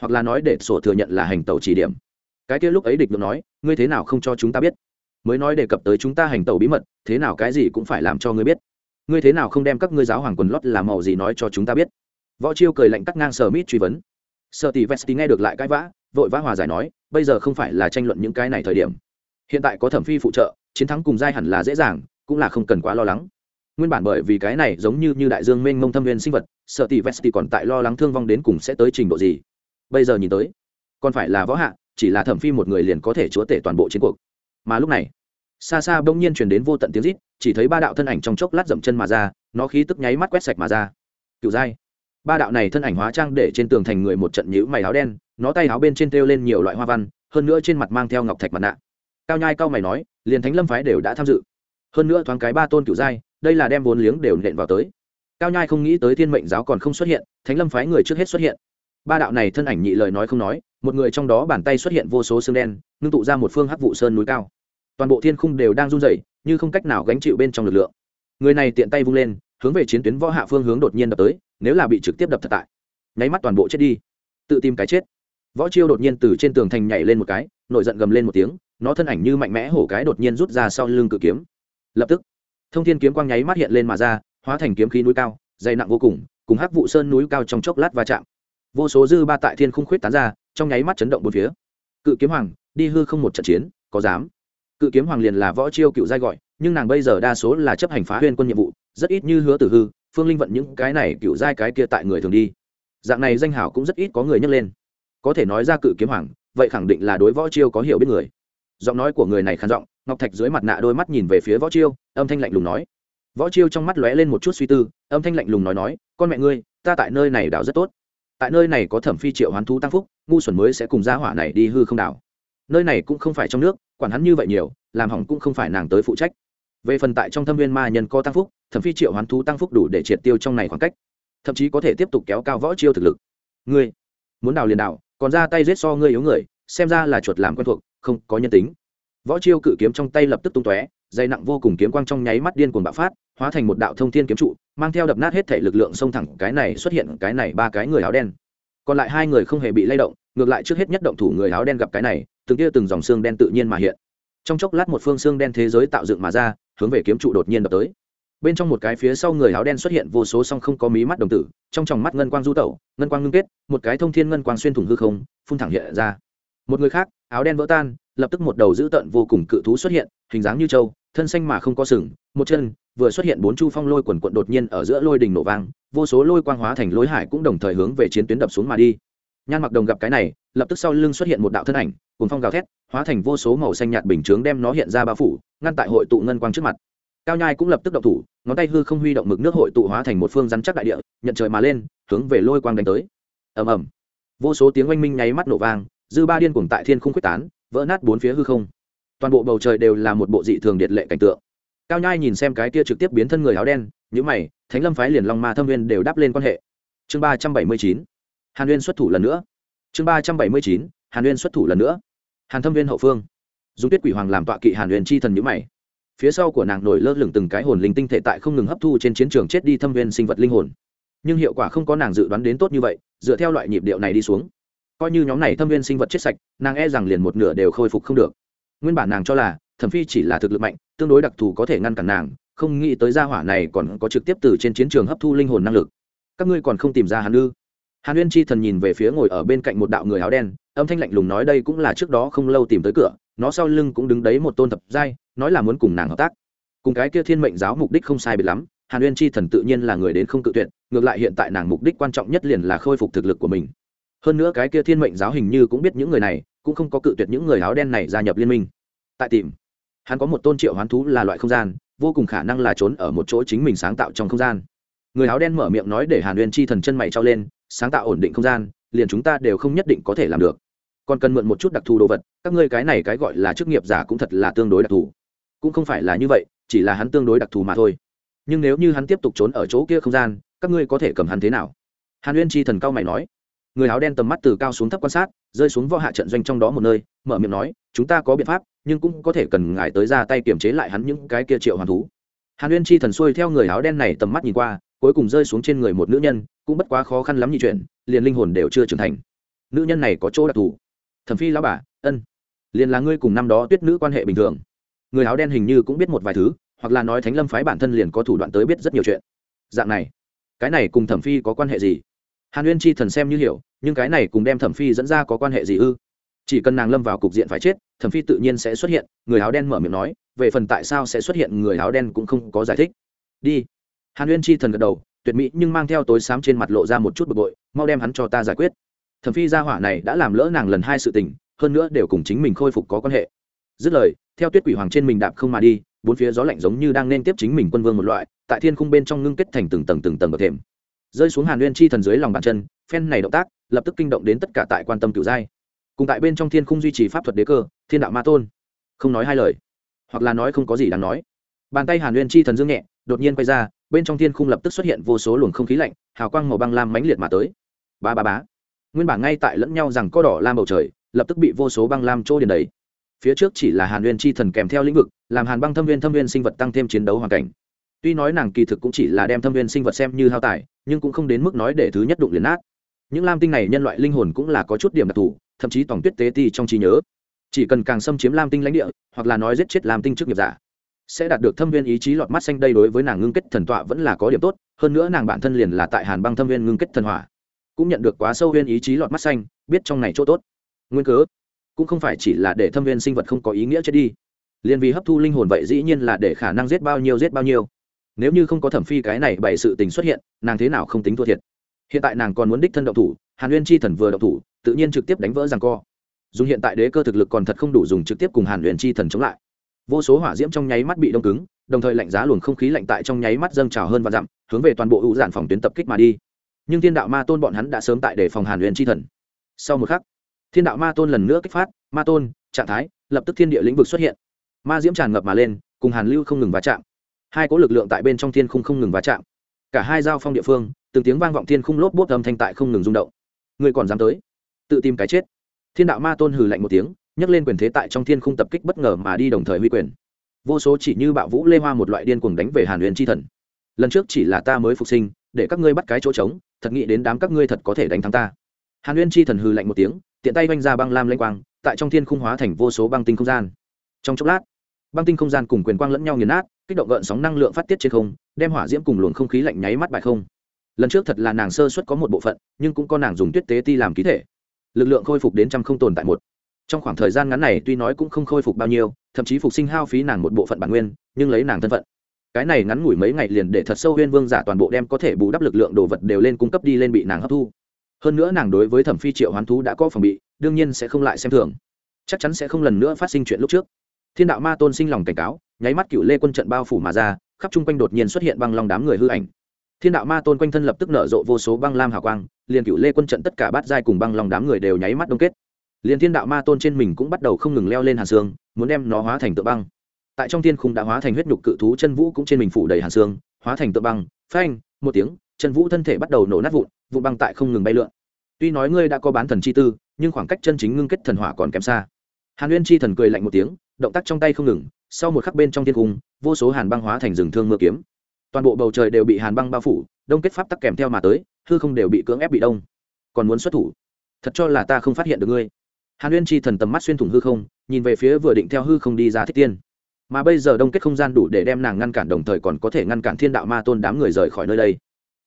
Hoặc là nói để sổ thừa nhận là hành tẩu chỉ điểm cái kia lúc ấy địch được nói, ngươi thế nào không cho chúng ta biết? Mới nói đề cập tới chúng ta hành tẩu bí mật, thế nào cái gì cũng phải làm cho ngươi biết. Ngươi thế nào không đem các ngươi giáo hoàng quần lót làm màu gì nói cho chúng ta biết? Võ chiêu cười lạnh cắt ngang sở mít truy vấn. Sợ tỷ vesti nghe được lại cãi vã, vội vã hòa giải nói, bây giờ không phải là tranh luận những cái này thời điểm. Hiện tại có thẩm phi phụ trợ, chiến thắng cùng giai hẳn là dễ dàng, cũng là không cần quá lo lắng. Nguyên bản bởi vì cái này giống như như đại dương mênh mông thâm viên sinh vật sợ tỷ vesti còn tại lo lắng thương vong đến cùng sẽ tới trình độ gì. Bây giờ nhìn tới, còn phải là võ hạ chỉ là thẩm phi một người liền có thể chúa tể toàn bộ chiến cuộc. Mà lúc này, xa xa bỗng nhiên chuyển đến vô tận tiếng rít, chỉ thấy ba đạo thân ảnh trong chốc lát dậm chân mà ra, nó khí tức nháy mắt quét sạch mà ra. Cựu giai. Ba đạo này thân ảnh hóa trang để trên tường thành người một trận nhữ mày áo đen, nó tay áo bên trên treo lên nhiều loại hoa văn, hơn nữa trên mặt mang theo ngọc thạch mặt nạ. Cao nhai cao mày nói, liền thánh lâm phái đều đã tham dự. Hơn nữa thoáng cái ba tôn cựu giai, đây là đem vốn liếng đều nện vào tới. Cao nhai không nghĩ tới thiên mệnh giáo còn không xuất hiện, thánh lâm phái người trước hết xuất hiện ba đạo này thân ảnh nhị lời nói không nói, một người trong đó bàn tay xuất hiện vô số xương đen, ngưng tụ ra một phương hắc vụ sơn núi cao. Toàn bộ thiên khung đều đang run rẩy, như không cách nào gánh chịu bên trong lực lượng. Người này tiện tay vung lên, hướng về chiến tuyến võ hạ phương hướng đột nhiên đập tới, nếu là bị trực tiếp đập thật tại, nháy mắt toàn bộ chết đi. Tự tìm cái chết. Võ chiêu đột nhiên từ trên tường thành nhảy lên một cái, nổi giận gầm lên một tiếng, nó thân ảnh như mạnh mẽ hổ cái đột nhiên rút ra sau lưng cự kiếm. Lập tức, thông thiên kiếm quang nháy mắt hiện lên mà ra, hóa thành kiếm khí núi cao, dày nặng vô cùng cùng hắc vụ sơn núi cao trong chốc lát va chạm vô số dư ba tại thiên khung khuyết tán ra, trong nháy mắt chấn động bốn phía. Cự kiếm hoàng, đi hư không một trận chiến, có dám? Cự kiếm hoàng liền là võ chiêu cựu giai gọi, nhưng nàng bây giờ đa số là chấp hành phá huyên quân nhiệm vụ, rất ít như hứa tử hư, phương linh vận những cái này cựu giai cái kia tại người thường đi. Dạng này danh hảo cũng rất ít có người nhắc lên. Có thể nói ra cự kiếm hoàng, vậy khẳng định là đối võ chiêu có hiểu biết người. Giọng nói của người này khàn giọng, ngọc thạch dưới mặt nạ đôi mắt nhìn về phía võ chiêu, âm thanh lạnh lùng nói. Võ chiêu trong mắt lóe lên một chút suy tư, âm thanh lạnh lùng nói nói, con mẹ ngươi, ta tại nơi này đảo rất tốt tại nơi này có thẩm phi triệu hoán thú tăng phúc, ngu xuẩn mới sẽ cùng gia hỏa này đi hư không đảo. Nơi này cũng không phải trong nước, quản hắn như vậy nhiều, làm hỏng cũng không phải nàng tới phụ trách. Về phần tại trong thâm viên ma nhân có tăng phúc, thẩm phi triệu hoán thú tăng phúc đủ để triệt tiêu trong này khoảng cách. Thậm chí có thể tiếp tục kéo cao võ chiêu thực lực. Ngươi muốn đào liền đào, còn ra tay giết so ngươi yếu người, xem ra là chuột làm quen thuộc, không có nhân tính võ chiêu cự kiếm trong tay lập tức tung tóe dày nặng vô cùng kiếm quang trong nháy mắt điên cuồng bạo phát, hóa thành một đạo thông thiên kiếm trụ, mang theo đập nát hết thể lực lượng xông thẳng cái này xuất hiện cái này ba cái người áo đen. Còn lại hai người không hề bị lay động, ngược lại trước hết nhất động thủ người áo đen gặp cái này, từng kia từng dòng xương đen tự nhiên mà hiện. Trong chốc lát một phương xương đen thế giới tạo dựng mà ra, hướng về kiếm trụ đột nhiên đập tới. Bên trong một cái phía sau người áo đen xuất hiện vô số song không có mí mắt đồng tử, trong tròng mắt ngân quang du tẩu, ngân quang ngưng kết, một cái thông thiên ngân quang xuyên thủng hư không, phun thẳng hiện ra. Một người khác, áo đen vỡ tan lập tức một đầu dữ tợn vô cùng cự thú xuất hiện, hình dáng như trâu, thân xanh mà không có sừng, một chân vừa xuất hiện bốn chu phong lôi quần quận đột nhiên ở giữa lôi đình nổ vang, vô số lôi quang hóa thành lối hải cũng đồng thời hướng về chiến tuyến đập xuống mà đi. Nhan mặc đồng gặp cái này, lập tức sau lưng xuất hiện một đạo thân ảnh cùng phong gào thét, hóa thành vô số màu xanh nhạt bình chướng đem nó hiện ra bao phủ, ngăn tại hội tụ ngân quang trước mặt. Cao nhai cũng lập tức động thủ, ngón tay hư không huy động mực nước hội tụ hóa thành một phương rắn chắc đại địa, nhận trời mà lên, hướng về lôi quang đánh tới. Ầm ầm. Vô số tiếng oanh minh nháy mắt nổ vang, dư ba điên cuồng tại thiên không quyết tán vỡ nát bốn phía hư không. Toàn bộ bầu trời đều là một bộ dị thường điện lệ cảnh tượng. Cao nhai nhìn xem cái kia trực tiếp biến thân người áo đen những mày, thánh lâm phái liền long ma thâm viên đều đáp lên quan hệ. Chương ba trăm bảy mươi chín, hàn uyên xuất thủ lần nữa. Chương ba trăm bảy mươi chín, hàn uyên xuất thủ lần nữa. Hàn thâm viên hậu phương. Dùng tuyết quỷ hoàng làm tọa kỵ hàn uyên chi thần nhữ mày. Phía sau của nàng nổi lơ lửng từng cái hồn linh tinh thể tại không ngừng hấp thu trên chiến trường chết đi thâm viên sinh vật linh hồn. Nhưng hiệu quả không có nàng dự đoán đến tốt như vậy, dựa theo loại nhịp điệu này đi xuống coi như nhóm này thâm viên sinh vật chết sạch, nàng e rằng liền một nửa đều khôi phục không được. Nguyên bản nàng cho là, thẩm phi chỉ là thực lực mạnh, tương đối đặc thù có thể ngăn cản nàng, không nghĩ tới gia hỏa này còn có trực tiếp từ trên chiến trường hấp thu linh hồn năng lực. Các ngươi còn không tìm ra hắn ư? Hàn uyên chi thần nhìn về phía ngồi ở bên cạnh một đạo người áo đen, âm thanh lạnh lùng nói đây cũng là trước đó không lâu tìm tới cửa, nó sau lưng cũng đứng đấy một tôn thập giai, nói là muốn cùng nàng hợp tác. Cùng cái kia thiên mệnh giáo mục đích không sai biệt lắm, hàn uyên chi thần tự nhiên là người đến không cự tuyệt, ngược lại hiện tại nàng mục đích quan trọng nhất liền là khôi phục thực lực của mình hơn nữa cái kia thiên mệnh giáo hình như cũng biết những người này, cũng không có cự tuyệt những người áo đen này gia nhập liên minh. Tại tìm, hắn có một tôn triệu hoán thú là loại không gian, vô cùng khả năng là trốn ở một chỗ chính mình sáng tạo trong không gian. Người áo đen mở miệng nói để hàn uyên chi thần chân mày trao lên, sáng tạo ổn định không gian, liền chúng ta đều không nhất định có thể làm được. Còn cần mượn một chút đặc thù đồ vật, các ngươi cái này cái gọi là chức nghiệp giả cũng thật là tương đối đặc thù. Cũng không phải là như vậy, chỉ là hắn tương đối đặc thù mà thôi. Nhưng nếu như hắn tiếp tục trốn ở chỗ kia không gian, các ngươi có thể cầm hắn thế nào? Hàn uyên chi thần cao mày nói người áo đen tầm mắt từ cao xuống thấp quan sát, rơi xuống võ hạ trận doanh trong đó một nơi, mở miệng nói, chúng ta có biện pháp, nhưng cũng có thể cần ngài tới ra tay kiềm chế lại hắn những cái kia triệu hoàn thú. Hàn uyên chi thần xuôi theo người áo đen này tầm mắt nhìn qua, cuối cùng rơi xuống trên người một nữ nhân, cũng bất quá khó khăn lắm nhị chuyện, liền linh hồn đều chưa trưởng thành. Nữ nhân này có chỗ đặc thù. Thẩm phi lão bà, ân. Liền là ngươi cùng năm đó tuyết nữ quan hệ bình thường. Người áo đen hình như cũng biết một vài thứ, hoặc là nói thánh lâm phái bản thân liền có thủ đoạn tới biết rất nhiều chuyện. Dạng này, cái này cùng thẩm phi có quan hệ gì? Hàn uyên chi thần xem như hiểu, nhưng cái này cùng đem thẩm phi dẫn ra có quan hệ gì ư? Chỉ cần nàng lâm vào cục diện phải chết, thẩm phi tự nhiên sẽ xuất hiện, người áo đen mở miệng nói, về phần tại sao sẽ xuất hiện người áo đen cũng không có giải thích. Đi. Hàn uyên chi thần gật đầu, tuyệt mỹ nhưng mang theo tối xám trên mặt lộ ra một chút bực bội, mau đem hắn cho ta giải quyết. Thẩm phi gia hỏa này đã làm lỡ nàng lần hai sự tình, hơn nữa đều cùng chính mình khôi phục có quan hệ. Dứt lời, theo tuyết quỷ hoàng trên mình đạp không mà đi, bốn phía gió lạnh giống như đang nên tiếp chính mình quân vương một loại, tại thiên khung bên trong ngưng kết thành từng tầng từng tầng bậc thềm rơi xuống hàn nguyên chi thần dưới lòng bàn chân, phen này động tác, lập tức kinh động đến tất cả tại quan tâm cửu giai. Cùng tại bên trong thiên khung duy trì pháp thuật đế cơ, thiên đạo ma tôn. Không nói hai lời, hoặc là nói không có gì đáng nói. Bàn tay hàn nguyên chi thần dương nhẹ, đột nhiên quay ra, bên trong thiên khung lập tức xuất hiện vô số luồng không khí lạnh, hào quang màu băng lam mãnh liệt mà tới. Ba ba bá nguyên bản ngay tại lẫn nhau rằng có đỏ lam bầu trời, lập tức bị vô số băng lam trôi điền đầy. Phía trước chỉ là hàn nguyên chi thần kèm theo lĩnh vực, làm hàn băng thâm viên thâm viên sinh vật tăng thêm chiến đấu hoàn cảnh tuy nói nàng kỳ thực cũng chỉ là đem thâm viên sinh vật xem như hao tài, nhưng cũng không đến mức nói để thứ nhất đụng liền nát. Những lam tinh này nhân loại linh hồn cũng là có chút điểm đặc thù, thậm chí tổng tuyết tế ti trong trí nhớ. Chỉ cần càng xâm chiếm lam tinh lãnh địa, hoặc là nói giết chết lam tinh trước nghiệp giả, sẽ đạt được thâm viên ý chí lọt mắt xanh đây đối với nàng ngưng kết thần tọa vẫn là có điểm tốt, hơn nữa nàng bản thân liền là tại hàn băng thâm viên ngưng kết thần hỏa. Cũng nhận được quá sâu viên ý chí lọt mắt xanh, biết trong này chỗ tốt. Nguyên cớ, cũng không phải chỉ là để thâm viên sinh vật không có ý nghĩa chết đi. Liền vì hấp thu linh hồn vậy dĩ nhiên là để khả năng giết bao nhiêu giết bao nhiêu nếu như không có thẩm phi cái này bày sự tình xuất hiện, nàng thế nào không tính thua thiệt? Hiện tại nàng còn muốn đích thân động thủ, hàn Uyên chi thần vừa động thủ, tự nhiên trực tiếp đánh vỡ rằng co. Dùng hiện tại đế cơ thực lực còn thật không đủ dùng trực tiếp cùng hàn Uyên chi thần chống lại. Vô số hỏa diễm trong nháy mắt bị đông cứng, đồng thời lạnh giá luồng không khí lạnh tại trong nháy mắt dâng trào hơn và dặm, hướng về toàn bộ hữu giản phòng tuyến tập kích mà đi. Nhưng thiên đạo ma tôn bọn hắn đã sớm tại để phòng hàn Uyên chi thần. Sau một khắc, thiên đạo ma tôn lần nữa kích phát, ma tôn, trạng thái, lập tức thiên địa lĩnh vực xuất hiện. Ma diễm tràn ngập mà lên, cùng hàn lưu không ngừng va chạm hai cỗ lực lượng tại bên trong thiên khung không ngừng va chạm. Cả hai giao phong địa phương, từng tiếng vang vọng thiên khung lốp bốt âm thanh tại không ngừng rung động. Người còn dám tới? Tự tìm cái chết. Thiên đạo ma tôn hừ lạnh một tiếng, nhấc lên quyền thế tại trong thiên khung tập kích bất ngờ mà đi đồng thời huy quyền. Vô số chỉ như bạo vũ lê hoa một loại điên cuồng đánh về hàn huyền chi thần. Lần trước chỉ là ta mới phục sinh, để các ngươi bắt cái chỗ trống, thật nghĩ đến đám các ngươi thật có thể đánh thắng ta. Hàn huyền chi thần hừ lạnh một tiếng, tiện tay vanh ra băng lam lanh quang, tại trong thiên khung hóa thành vô số băng tinh không gian. Trong chốc lát, băng tinh không gian cùng quyền quang lẫn nhau nghiền nát kích động gợn sóng năng lượng phát tiết trên không, đem hỏa diễm cùng luồng không khí lạnh nháy mắt bại không. Lần trước thật là nàng sơ xuất có một bộ phận, nhưng cũng có nàng dùng tuyết tế ti làm ký thể. Lực lượng khôi phục đến trăm không tồn tại một. Trong khoảng thời gian ngắn này tuy nói cũng không khôi phục bao nhiêu, thậm chí phục sinh hao phí nàng một bộ phận bản nguyên, nhưng lấy nàng thân phận. Cái này ngắn ngủi mấy ngày liền để thật sâu huyên vương giả toàn bộ đem có thể bù đắp lực lượng đồ vật đều lên cung cấp đi lên bị nàng hấp thu. Hơn nữa nàng đối với thẩm phi triệu hoán thú đã có phòng bị, đương nhiên sẽ không lại xem thường. Chắc chắn sẽ không lần nữa phát sinh chuyện lúc trước thiên đạo ma tôn sinh lòng cảnh cáo, nháy mắt cựu lê quân trận bao phủ mà ra, khắp chung quanh đột nhiên xuất hiện băng lòng đám người hư ảnh. Thiên đạo ma tôn quanh thân lập tức nở rộ vô số băng lam hào quang, liền cựu lê quân trận tất cả bát giai cùng băng lòng đám người đều nháy mắt đông kết. Liền thiên đạo ma tôn trên mình cũng bắt đầu không ngừng leo lên hàn xương, muốn đem nó hóa thành tượng băng. Tại trong thiên khung đã hóa thành huyết nhục cự thú chân vũ cũng trên mình phủ đầy hàn xương, hóa thành tượng băng, phanh, một tiếng, chân vũ thân thể bắt đầu nổ nát vụn vụ băng tại không ngừng bay lượn. Tuy nói ngươi đã có bán thần chi tư, nhưng khoảng cách chân chính ngưng kết thần hỏa còn kém xa hàn Uyên chi thần cười lạnh một tiếng, động tác trong tay không ngừng, sau một khắc bên trong thiên cung, vô số hàn băng hóa thành rừng thương mưa kiếm. Toàn bộ bầu trời đều bị hàn băng bao phủ, đông kết pháp tắc kèm theo mà tới, hư không đều bị cưỡng ép bị đông. Còn muốn xuất thủ? Thật cho là ta không phát hiện được ngươi. Hàn Uyên chi thần tầm mắt xuyên thủng hư không, nhìn về phía vừa định theo hư không đi ra thích tiên. Mà bây giờ đông kết không gian đủ để đem nàng ngăn cản đồng thời còn có thể ngăn cản thiên đạo ma tôn đám người rời khỏi nơi đây.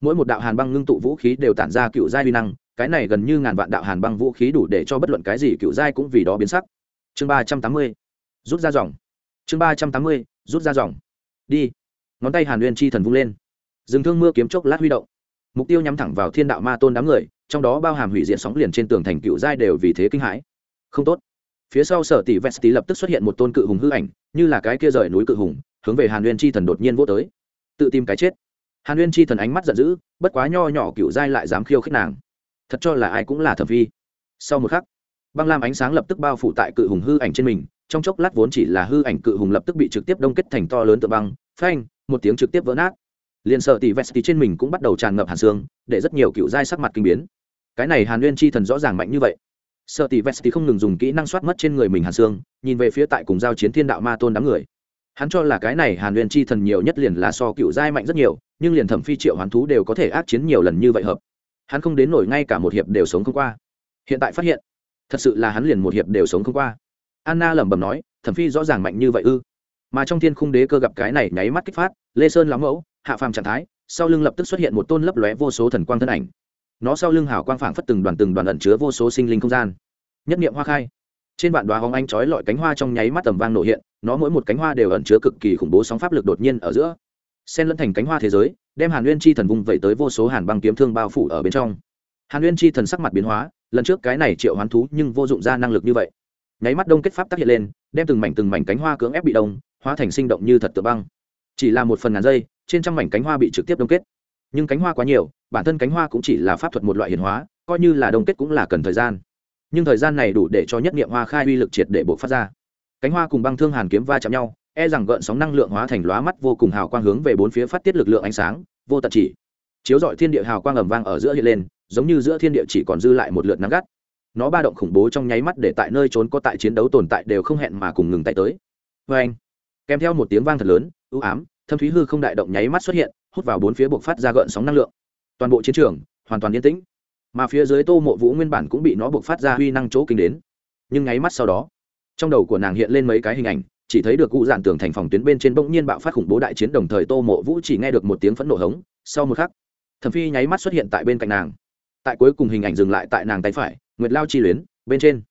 Mỗi một đạo hàn băng ngưng tụ vũ khí đều tản ra cựu giai vi năng, cái này gần như ngàn vạn đạo hàn băng vũ khí đủ để cho bất luận cái gì cựu giai cũng vì đó biến sắc chương ba trăm tám mươi, rút ra dòng. Chương ba trăm tám mươi, rút ra dòng. Đi. Ngón tay hàn uyên chi thần vung lên. Dừng thương mưa kiếm chốc lát huy động. Mục tiêu nhắm thẳng vào thiên đạo ma tôn đám người, trong đó bao hàm hủy diện sóng liền trên tường thành cựu giai đều vì thế kinh hãi. Không tốt. Phía sau sở tỷ vest tí lập tức xuất hiện một tôn cự hùng hư ảnh, như là cái kia rời núi cự hùng, hướng về hàn uyên chi thần đột nhiên vô tới. Tự tìm cái chết. Hàn uyên chi thần ánh mắt giận dữ, bất quá nho nhỏ cựu giai lại dám khiêu khích nàng. Thật cho là ai cũng là thẩm vi sau một khắc băng lam ánh sáng lập tức bao phủ tại cự hùng hư ảnh trên mình, trong chốc lát vốn chỉ là hư ảnh cự hùng lập tức bị trực tiếp đông kết thành to lớn tượng băng, phanh, một tiếng trực tiếp vỡ nát. Liền sợ tỷ vest trên mình cũng bắt đầu tràn ngập hàn xương, để rất nhiều cựu giai sắc mặt kinh biến. Cái này hàn nguyên chi thần rõ ràng mạnh như vậy. Sợ tỷ vest không ngừng dùng kỹ năng soát mất trên người mình hàn xương, nhìn về phía tại cùng giao chiến thiên đạo ma tôn đám người. Hắn cho là cái này hàn nguyên chi thần nhiều nhất liền là so cựu giai mạnh rất nhiều, nhưng liền thẩm phi triệu hoàn thú đều có thể ác chiến nhiều lần như vậy hợp. Hắn không đến nổi ngay cả một hiệp đều sống không qua. Hiện tại phát hiện thật sự là hắn liền một hiệp đều sống không qua. Anna lẩm bẩm nói, thẩm phi rõ ràng mạnh như vậy ư. Mà trong thiên khung đế cơ gặp cái này nháy mắt kích phát, lê sơn lắm mẫu, hạ phàm trạng thái, sau lưng lập tức xuất hiện một tôn lấp lóe vô số thần quang thân ảnh. Nó sau lưng hào quang phảng phất từng đoàn từng đoàn ẩn chứa vô số sinh linh không gian. Nhất niệm hoa khai. Trên vạn đoá hóng anh trói lọi cánh hoa trong nháy mắt tầm vang nổ hiện, nó mỗi một cánh hoa đều ẩn chứa cực kỳ khủng bố sóng pháp lực đột nhiên ở giữa. Xen lẫn thành cánh hoa thế giới, đem hàn nguyên chi thần vung vẩy tới vô số hàn băng kiếm thương bao phủ ở bên trong. Hàn nguyên chi thần sắc mặt biến hóa lần trước cái này triệu hoán thú nhưng vô dụng ra năng lực như vậy. Nháy mắt đông kết pháp tác hiện lên, đem từng mảnh từng mảnh cánh hoa cưỡng ép bị đông, hóa thành sinh động như thật tự băng. Chỉ là một phần ngàn giây, trên trăm mảnh cánh hoa bị trực tiếp đông kết. Nhưng cánh hoa quá nhiều, bản thân cánh hoa cũng chỉ là pháp thuật một loại hiển hóa, coi như là đông kết cũng là cần thời gian. Nhưng thời gian này đủ để cho nhất nghiệm hoa khai uy lực triệt để buộc phát ra. Cánh hoa cùng băng thương hàn kiếm va chạm nhau e rằng gợn sóng năng lượng hóa thành lóa mắt vô cùng hào quang hướng về bốn phía phát tiết lực lượng ánh sáng, vô tận chỉ. Chiếu dọi thiên địa hào quang ầm vang ở giữa hiện lên giống như giữa thiên địa chỉ còn dư lại một lượt nắng gắt. Nó ba động khủng bố trong nháy mắt để tại nơi trốn có tại chiến đấu tồn tại đều không hẹn mà cùng ngừng tay tới. Vê anh, kèm theo một tiếng vang thật lớn ưu ám, thâm thúy hư không đại động nháy mắt xuất hiện, hút vào bốn phía buộc phát ra gợn sóng năng lượng. Toàn bộ chiến trường hoàn toàn yên tĩnh, mà phía dưới tô mộ vũ nguyên bản cũng bị nó buộc phát ra huy năng chỗ kinh đến. Nhưng nháy mắt sau đó, trong đầu của nàng hiện lên mấy cái hình ảnh, chỉ thấy được cụ dạn tường thành phòng tuyến bên trên bỗng nhiên bạo phát khủng bố đại chiến, đồng thời tô mộ vũ chỉ nghe được một tiếng phẫn nộ hống, sau một khắc, thẩm phi nháy mắt xuất hiện tại bên cạnh nàng tại cuối cùng hình ảnh dừng lại tại nàng tay phải, nguyệt lao chi luyến, bên trên.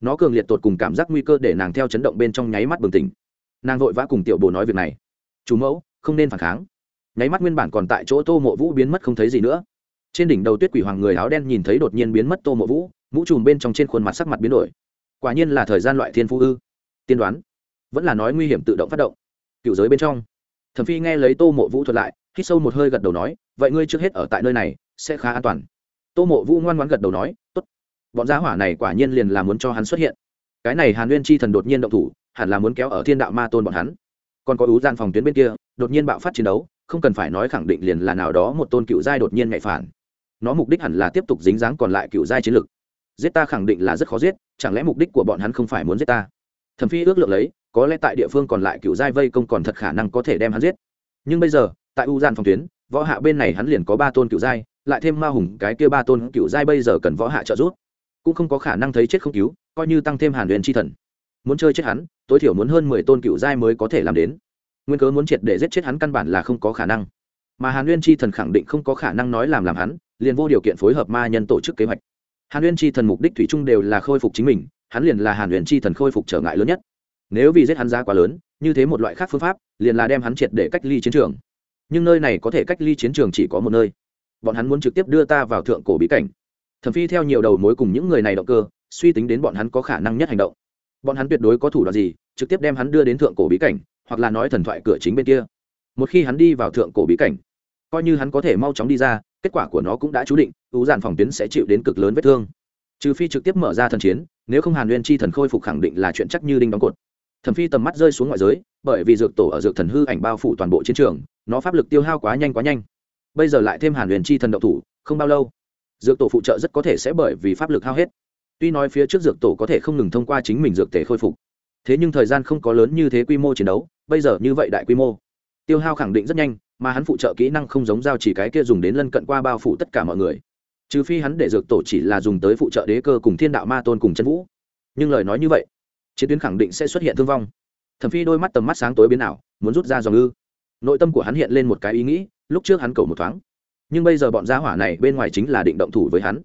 Nó cường liệt tột cùng cảm giác nguy cơ để nàng theo chấn động bên trong nháy mắt bừng tỉnh. Nàng vội vã cùng tiểu bồ nói việc này. Chủ mẫu, không nên phản kháng. Nháy mắt nguyên bản còn tại chỗ tô mộ vũ biến mất không thấy gì nữa. Trên đỉnh đầu tuyết quỷ hoàng người áo đen nhìn thấy đột nhiên biến mất tô mộ vũ, mũ trùm bên trong trên khuôn mặt sắc mặt biến đổi. Quả nhiên là thời gian loại thiên phú ư. Tiên đoán, vẫn là nói nguy hiểm tự động phát động. Cựu giới bên trong. Thẩm phi nghe lấy tô mộ vũ thuật lại, hít sâu một hơi gật đầu nói, vậy ngươi trước hết ở tại nơi này, sẽ khá an toàn tô mộ vũ ngoan ngoãn gật đầu nói, tốt, bọn giá hỏa này quả nhiên liền là muốn cho hắn xuất hiện. Cái này hàn nguyên chi thần đột nhiên động thủ, hẳn là muốn kéo ở thiên đạo ma tôn bọn hắn. Còn có ú gian phòng tuyến bên kia, đột nhiên bạo phát chiến đấu, không cần phải nói khẳng định liền là nào đó một tôn cựu giai đột nhiên nhạy phản. Nó mục đích hẳn là tiếp tục dính dáng còn lại cựu giai chiến lực. Giết ta khẳng định là rất khó giết, chẳng lẽ mục đích của bọn hắn không phải muốn giết ta? Thẩm phi ước lượng lấy, có lẽ tại địa phương còn lại cựu giai vây công còn thật khả năng có thể đem hắn giết. Nhưng bây giờ, tại u gian phòng tuyến, võ hạ bên này hắn liền có ba tôn cựu giai lại thêm ma hùng cái kia ba tôn cựu giai bây giờ cần võ hạ trợ giúp, cũng không có khả năng thấy chết không cứu, coi như tăng thêm hàn huyền chi thần. Muốn chơi chết hắn, tối thiểu muốn hơn mười tôn cựu giai mới có thể làm đến. Nguyên cớ muốn triệt để giết chết hắn căn bản là không có khả năng. Mà hàn nguyên chi thần khẳng định không có khả năng nói làm làm hắn, liền vô điều kiện phối hợp ma nhân tổ chức kế hoạch. Hàn nguyên chi thần mục đích thủy chung đều là khôi phục chính mình, hắn liền là hàn huyền chi thần khôi phục trở ngại lớn nhất. Nếu vì giết hắn giá quá lớn, như thế một loại khác phương pháp, liền là đem hắn triệt để cách ly chiến trường. Nhưng nơi này có thể cách ly chiến trường chỉ có một nơi bọn hắn muốn trực tiếp đưa ta vào thượng cổ bí cảnh. Thẩm phi theo nhiều đầu mối cùng những người này động cơ, suy tính đến bọn hắn có khả năng nhất hành động. Bọn hắn tuyệt đối có thủ đoạn gì, trực tiếp đem hắn đưa đến thượng cổ bí cảnh, hoặc là nói thần thoại cửa chính bên kia. Một khi hắn đi vào thượng cổ bí cảnh, coi như hắn có thể mau chóng đi ra, kết quả của nó cũng đã chú định ưu giản phòng tuyến sẽ chịu đến cực lớn vết thương. Trừ phi trực tiếp mở ra thần chiến, nếu không hàn nguyên chi thần khôi phục khẳng định là chuyện chắc như đinh đóng cột. Thẩm phi tầm mắt rơi xuống ngoại giới, bởi vì dược tổ ở dược thần hư ảnh bao phủ toàn bộ chiến trường, nó pháp lực tiêu hao quá nhanh quá nhanh bây giờ lại thêm hàn huyền chi thần đậu thủ, không bao lâu, dược tổ phụ trợ rất có thể sẽ bởi vì pháp lực hao hết. Tuy nói phía trước dược tổ có thể không ngừng thông qua chính mình dược thể khôi phục, thế nhưng thời gian không có lớn như thế quy mô chiến đấu, bây giờ như vậy đại quy mô, tiêu hao khẳng định rất nhanh, mà hắn phụ trợ kỹ năng không giống giao chỉ cái kia dùng đến lân cận qua bao phủ tất cả mọi người. Trừ phi hắn để dược tổ chỉ là dùng tới phụ trợ đế cơ cùng thiên đạo ma tôn cùng chân vũ. Nhưng lời nói như vậy, chiến tuyến khẳng định sẽ xuất hiện thương vong. Thẩm phi đôi mắt tầm mắt sáng tối biến ảo, muốn rút ra dòng ư. Nội tâm của hắn hiện lên một cái ý nghĩ lúc trước hắn cầu một thoáng. Nhưng bây giờ bọn gia hỏa này bên ngoài chính là định động thủ với hắn.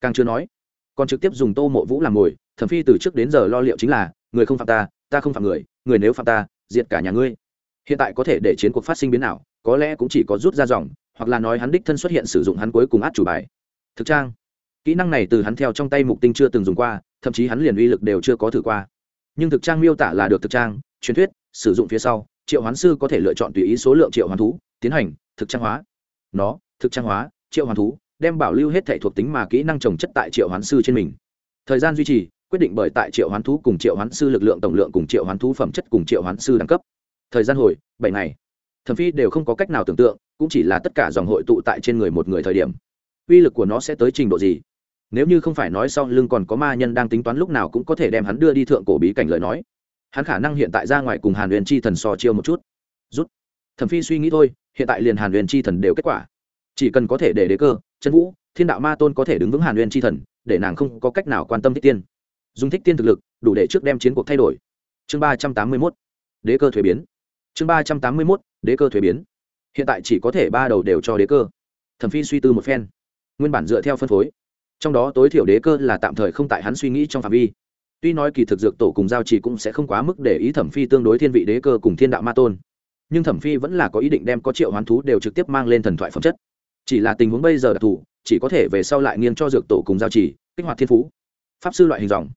Càng chưa nói, còn trực tiếp dùng tô mộ vũ làm mồi, thẩm phi từ trước đến giờ lo liệu chính là, người không phạm ta ta không phạm người người nếu phạm ta, diệt cả nhà ngươi. Hiện tại có thể để chiến cuộc phát sinh biến nào, có lẽ cũng chỉ có rút ra dòng, hoặc là nói hắn đích thân xuất hiện sử dụng hắn cuối cùng át chủ bài. Thực trang, kỹ năng này từ hắn theo trong tay mục tinh chưa từng dùng qua, thậm chí hắn liền uy lực đều chưa có thử qua. Nhưng thực trang miêu tả là được thực trang, truyền thuyết, sử dụng phía sau, triệu hoán sư có thể lựa chọn tùy ý số lượng triệu hoán thú, tiến hành thực trang hóa. Nó, thực trang hóa, triệu hoàn thú, đem bảo lưu hết thể thuộc tính mà kỹ năng trồng chất tại triệu hoán sư trên mình. Thời gian duy trì, quyết định bởi tại triệu hoán thú cùng triệu hoán sư lực lượng tổng lượng cùng triệu hoán thú phẩm chất cùng triệu hoán sư đẳng cấp. Thời gian hồi, bảy ngày. Thẩm phi đều không có cách nào tưởng tượng, cũng chỉ là tất cả dòng hội tụ tại trên người một người thời điểm. Uy lực của nó sẽ tới trình độ gì? Nếu như không phải nói sau lưng còn có ma nhân đang tính toán lúc nào cũng có thể đem hắn đưa đi thượng cổ bí cảnh lời nói. Hắn khả năng hiện tại ra ngoài cùng hàn huyền chi thần so chiêu một chút. Rút. Thẩm phi suy nghĩ thôi hiện tại liền hàn huyền chi thần đều kết quả. Chỉ cần có thể để đế cơ, chân vũ, thiên đạo ma tôn có thể đứng vững hàn huyền chi thần, để nàng không có cách nào quan tâm thích tiên. Dùng thích tiên thực lực, đủ để trước đem chiến cuộc thay đổi. Chương ba trăm tám mươi mốt, đế cơ thuế biến. Chương ba trăm tám mươi mốt, đế cơ thuế biến. Hiện tại chỉ có thể ba đầu đều cho đế cơ. Thẩm phi suy tư một phen. Nguyên bản dựa theo phân phối. Trong đó tối thiểu đế cơ là tạm thời không tại hắn suy nghĩ trong phạm vi. Tuy nói kỳ thực dược tổ cùng giao trì cũng sẽ không quá mức để ý thẩm phi tương đối thiên vị đế cơ cùng thiên đạo ma tôn nhưng thẩm phi vẫn là có ý định đem có triệu hoán thú đều trực tiếp mang lên thần thoại phẩm chất. Chỉ là tình huống bây giờ đặc thù, chỉ có thể về sau lại nghiêng cho dược tổ cùng giao trì, kích hoạt thiên phú. Pháp sư loại hình dòng.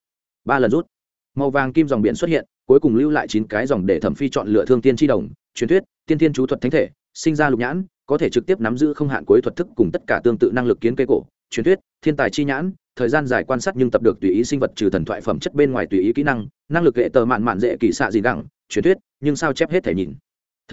Ba lần rút. Màu vàng kim dòng biển xuất hiện, cuối cùng lưu lại chín cái dòng để thẩm phi chọn lựa thương tiên tri đồng, truyền thuyết, tiên tiên chú thuật thánh thể, sinh ra lục nhãn, có thể trực tiếp nắm giữ không hạn cuối thuật thức cùng tất cả tương tự năng lực kiến cây cổ, truyền thuyết, thiên tài chi nhãn, thời gian dài quan sát nhưng tập được tùy ý sinh vật trừ thần thoại phẩm chất bên ngoài tùy ý kỹ năng năng lực hệ tờ mạn mạn dễ kỳ xạ gì đẳng, truyền thuyết, nhưng sao chép hết thể nhìn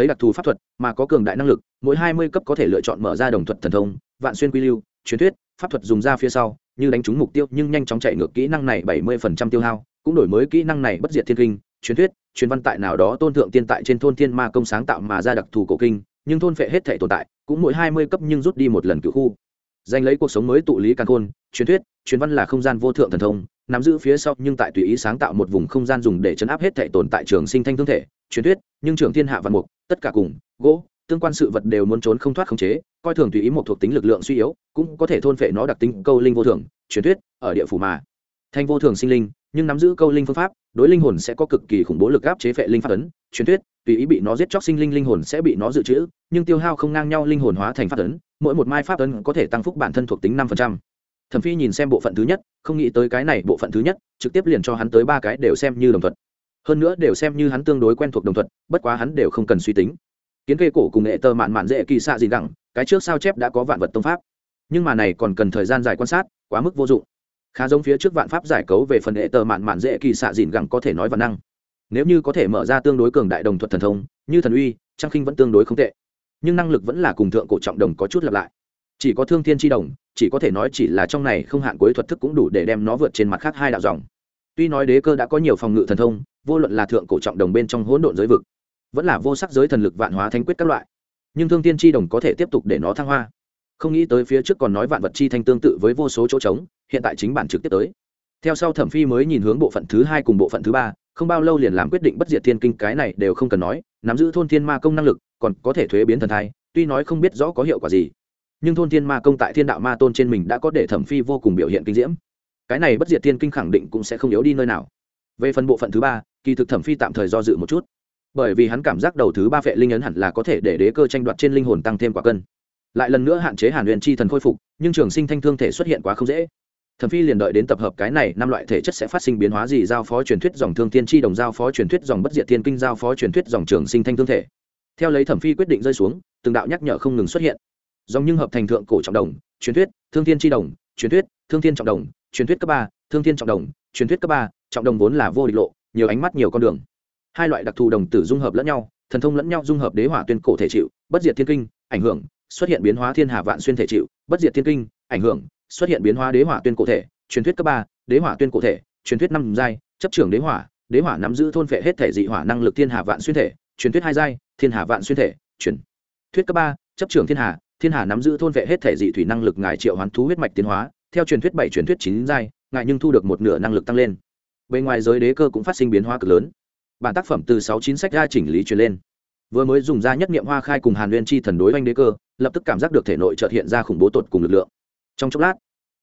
thấy đặc thù pháp thuật, mà có cường đại năng lực, mỗi hai mươi cấp có thể lựa chọn mở ra đồng thuật thần thông, vạn xuyên quy lưu, truyền thuyết, pháp thuật dùng ra phía sau, như đánh trúng mục tiêu nhưng nhanh chóng chạy ngược kỹ năng này bảy mươi phần trăm tiêu hao, cũng đổi mới kỹ năng này bất diệt thiên kinh, truyền thuyết, truyền văn tại nào đó tôn thượng tiên tại trên thôn thiên ma công sáng tạo mà ra đặc thù cổ kinh, nhưng thôn phệ hết thể tồn tại, cũng mỗi hai mươi cấp nhưng rút đi một lần cựu khu. Giành lấy cuộc sống mới tụ lý căn khôn, truyền thuyết, truyền văn là không gian vô thượng thần thông, nắm giữ phía sau nhưng tại tùy ý sáng tạo một vùng không gian dùng để chấn áp hết thể tồn tại trường sinh thanh thương thể truyền thuyết, nhưng trưởng thiên hạ văn mục, tất cả cùng, gỗ, tương quan sự vật đều muốn trốn không thoát khống chế, coi thường tùy ý một thuộc tính lực lượng suy yếu, cũng có thể thôn phệ nó đặc tính câu linh vô thường, truyền thuyết, ở địa phủ mà thanh vô thường sinh linh, nhưng nắm giữ câu linh phương pháp, đối linh hồn sẽ có cực kỳ khủng bố lực áp chế phệ linh pháp ấn, truyền thuyết, tùy ý bị nó giết chóc sinh linh linh hồn sẽ bị nó dự trữ, nhưng tiêu hao không ngang nhau linh hồn hóa thành pháp ấn, mỗi một mai pháp ấn có thể tăng phúc bản thân thuộc tính năm phần trăm. thẩm phi nhìn xem bộ phận thứ nhất, không nghĩ tới cái này bộ phận thứ nhất, trực tiếp liền cho hắn tới ba cái đều xem như đồng thuận hơn nữa đều xem như hắn tương đối quen thuộc đồng thuận bất quá hắn đều không cần suy tính. Kiến cây cổ cùng nghệ tơ mạn mạn dễ kỳ xạ gì gẳng cái trước sao chép đã có vạn vật tông pháp. Nhưng mà này còn cần thời gian dài quan sát, quá mức vô dụng. Khá giống phía trước vạn pháp giải cấu về phần hệ tờ mạn mạn dễ kỳ xạ dìn gẳng có thể nói văn năng. Nếu như có thể mở ra tương đối cường đại đồng thuật thần thông, như thần uy trang khinh vẫn tương đối không tệ. Nhưng năng lực vẫn là cùng thượng cổ trọng đồng có chút lặp lại. Chỉ có thương thiên tri đồng, chỉ có thể nói chỉ là trong này không hạn cuối thuật thức cũng đủ để đem nó vượt trên mặt khác hai đạo dòng. Tuy nói đế cơ đã có nhiều phòng ngự thần thông vô luận là thượng cổ trọng đồng bên trong hỗn độn giới vực, vẫn là vô sắc giới thần lực vạn hóa thanh quyết các loại, nhưng thương tiên tri đồng có thể tiếp tục để nó thăng hoa. Không nghĩ tới phía trước còn nói vạn vật chi thanh tương tự với vô số chỗ trống, hiện tại chính bản trực tiếp tới. Theo sau thẩm phi mới nhìn hướng bộ phận thứ hai cùng bộ phận thứ ba, không bao lâu liền làm quyết định bất diệt thiên kinh cái này đều không cần nói, nắm giữ thôn thiên ma công năng lực, còn có thể thuế biến thần thai, tuy nói không biết rõ có hiệu quả gì, nhưng thôn thiên ma công tại thiên đạo ma tôn trên mình đã có để thẩm phi vô cùng biểu hiện kinh diễm. Cái này bất diệt thiên kinh khẳng định cũng sẽ không yếu đi nơi nào. Về phần bộ phận thứ ba kỳ thực thẩm phi tạm thời do dự một chút. Bởi vì hắn cảm giác đầu thứ ba vệ linh ấn hẳn là có thể để đế cơ tranh đoạt trên linh hồn tăng thêm quả cân. Lại lần nữa hạn chế hàn huyền chi thần khôi phục, nhưng trường sinh thanh thương thể xuất hiện quá không dễ. Thẩm phi liền đợi đến tập hợp cái này, năm loại thể chất sẽ phát sinh biến hóa gì giao phó truyền thuyết dòng thương tiên tri đồng giao phó truyền thuyết dòng bất diệt thiên kinh giao phó truyền thuyết dòng trường sinh thanh thương thể. Theo lấy thẩm phi quyết định rơi xuống, từng đạo nhắc nhở không ngừng xuất hiện. Dòng nhưng hợp thành thượng cổ trọng đồng, truyền thuyết, thương thiên tri đồng, truyền thuyết, thương thiên trọng đồng, truyền thuyết cấp ba, thương thiên trọng đồng, truyền thuyết cấp ba, trọng đồng vốn là vô địch lộ nhiều ánh mắt, nhiều con đường. Hai loại đặc thù đồng tử dung hợp lẫn nhau, thần thông lẫn nhau dung hợp đế hỏa tuyên cổ thể chịu, bất diệt thiên kinh, ảnh hưởng, xuất hiện biến hóa thiên hà vạn xuyên thể chịu, bất diệt thiên kinh, ảnh hưởng, xuất hiện biến hóa đế hỏa tuyên cổ thể, truyền thuyết cấp ba, đế hỏa tuyên cổ thể, truyền thuyết năm giai, chấp trưởng đế hỏa đế hỏa nắm giữ thôn phệ hết thể dị hỏa năng lực thiên hà vạn xuyên thể, truyền thuyết hai giai, thiên hà vạn xuyên thể, truyền thuyết cấp ba, chấp trưởng thiên hà thiên hà nắm giữ thôn vệ hết thể dị thủy năng lực ngài triệu hoán thú huyết mạch tiến hóa, theo truyền thuyết bảy, truyền thuyết chín giai, ngài nhưng thu được một nửa năng lực tăng lên bên ngoài giới đế cơ cũng phát sinh biến hóa cực lớn. Bản tác phẩm từ sáu chín sách ra chỉnh lý truyền lên. Vừa mới dùng ra nhất niệm hoa khai cùng hàn nguyên chi thần đối oanh đế cơ, lập tức cảm giác được thể nội trợt hiện ra khủng bố tột cùng lực lượng. Trong chốc lát,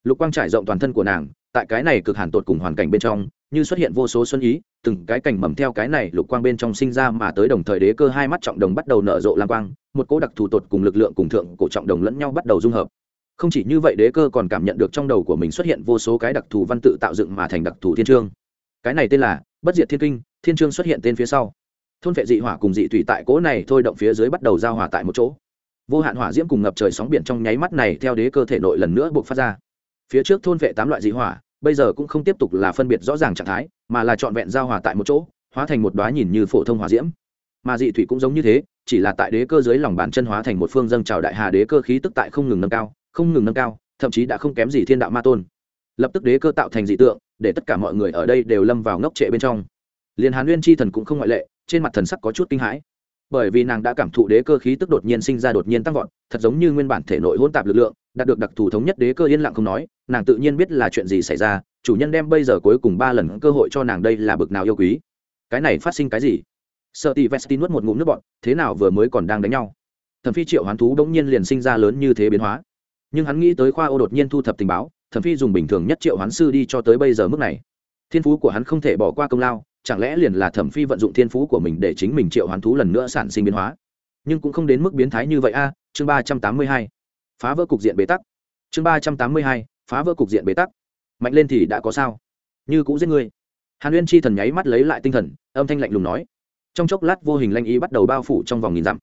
lục quang trải rộng toàn thân của nàng, tại cái này cực hàn tột cùng hoàn cảnh bên trong, như xuất hiện vô số xuân ý, từng cái cảnh mầm theo cái này lục quang bên trong sinh ra mà tới đồng thời đế cơ hai mắt trọng đồng bắt đầu nở rộ lam quang, một cỗ đặc thù tột cùng lực lượng cùng thượng cổ trọng đồng lẫn nhau bắt đầu dung hợp. Không chỉ như vậy đế cơ còn cảm nhận được trong đầu của mình xuất hiện vô số cái đặc thù văn tự tạo dựng mà thành đặc thù thiên trương cái này tên là bất diệt thiên kinh, thiên trương xuất hiện tên phía sau. Thôn vệ dị hỏa cùng dị thủy tại cỗ này thôi động phía dưới bắt đầu giao hỏa tại một chỗ. Vô hạn hỏa diễm cùng ngập trời sóng biển trong nháy mắt này theo đế cơ thể nội lần nữa buộc phát ra. Phía trước thôn vệ tám loại dị hỏa, bây giờ cũng không tiếp tục là phân biệt rõ ràng trạng thái, mà là trọn vẹn giao hòa tại một chỗ, hóa thành một đoá nhìn như phổ thông hỏa diễm. Mà dị thủy cũng giống như thế, chỉ là tại đế cơ dưới lòng bàn chân hóa thành một phương dâng trào đại hà đế cơ khí tức tại không ngừng nâng cao, không ngừng nâng cao, thậm chí đã không kém gì thiên đạo ma tôn. Lập tức đế cơ tạo thành dị tượng để tất cả mọi người ở đây đều lâm vào ngốc trệ bên trong. Liền hàn nguyên chi thần cũng không ngoại lệ, trên mặt thần sắc có chút kinh hãi. Bởi vì nàng đã cảm thụ đế cơ khí tức đột nhiên sinh ra đột nhiên tăng vọt, thật giống như nguyên bản thể nội hỗn tạp lực lượng, đạt được đặc thù thống nhất đế cơ yên lặng không nói, nàng tự nhiên biết là chuyện gì xảy ra, chủ nhân đem bây giờ cuối cùng ba lần cơ hội cho nàng đây là bực nào yêu quý. Cái này phát sinh cái gì? Sợ tì vestin nuốt một ngụm nước bọn thế nào vừa mới còn đang đánh nhau? Thần phi triệu hoán thú đ ỗ n g nhiên liền sinh ra lớn như thế biến hóa. Nhưng hắn nghĩ tới khoa ô đột nhiên thu thập tình báo thẩm phi dùng bình thường nhất triệu hoán sư đi cho tới bây giờ mức này. Thiên phú của hắn không thể bỏ qua công lao, chẳng lẽ liền là thẩm phi vận dụng thiên phú của mình để chính mình triệu hoán thú lần nữa sản sinh biến hóa? Nhưng cũng không đến mức biến thái như vậy a, chương ba trăm tám mươi hai. Phá vỡ cục diện bế tắc. Chương ba trăm tám mươi hai, phá vỡ cục diện bế tắc. Mạnh lên thì đã có sao? Như cũ giết người. hàn uyên chi thần nháy mắt lấy lại tinh thần, âm thanh lạnh lùng nói. Trong chốc lát vô hình lanh ý bắt đầu bao phủ trong vòng nghìn dặm.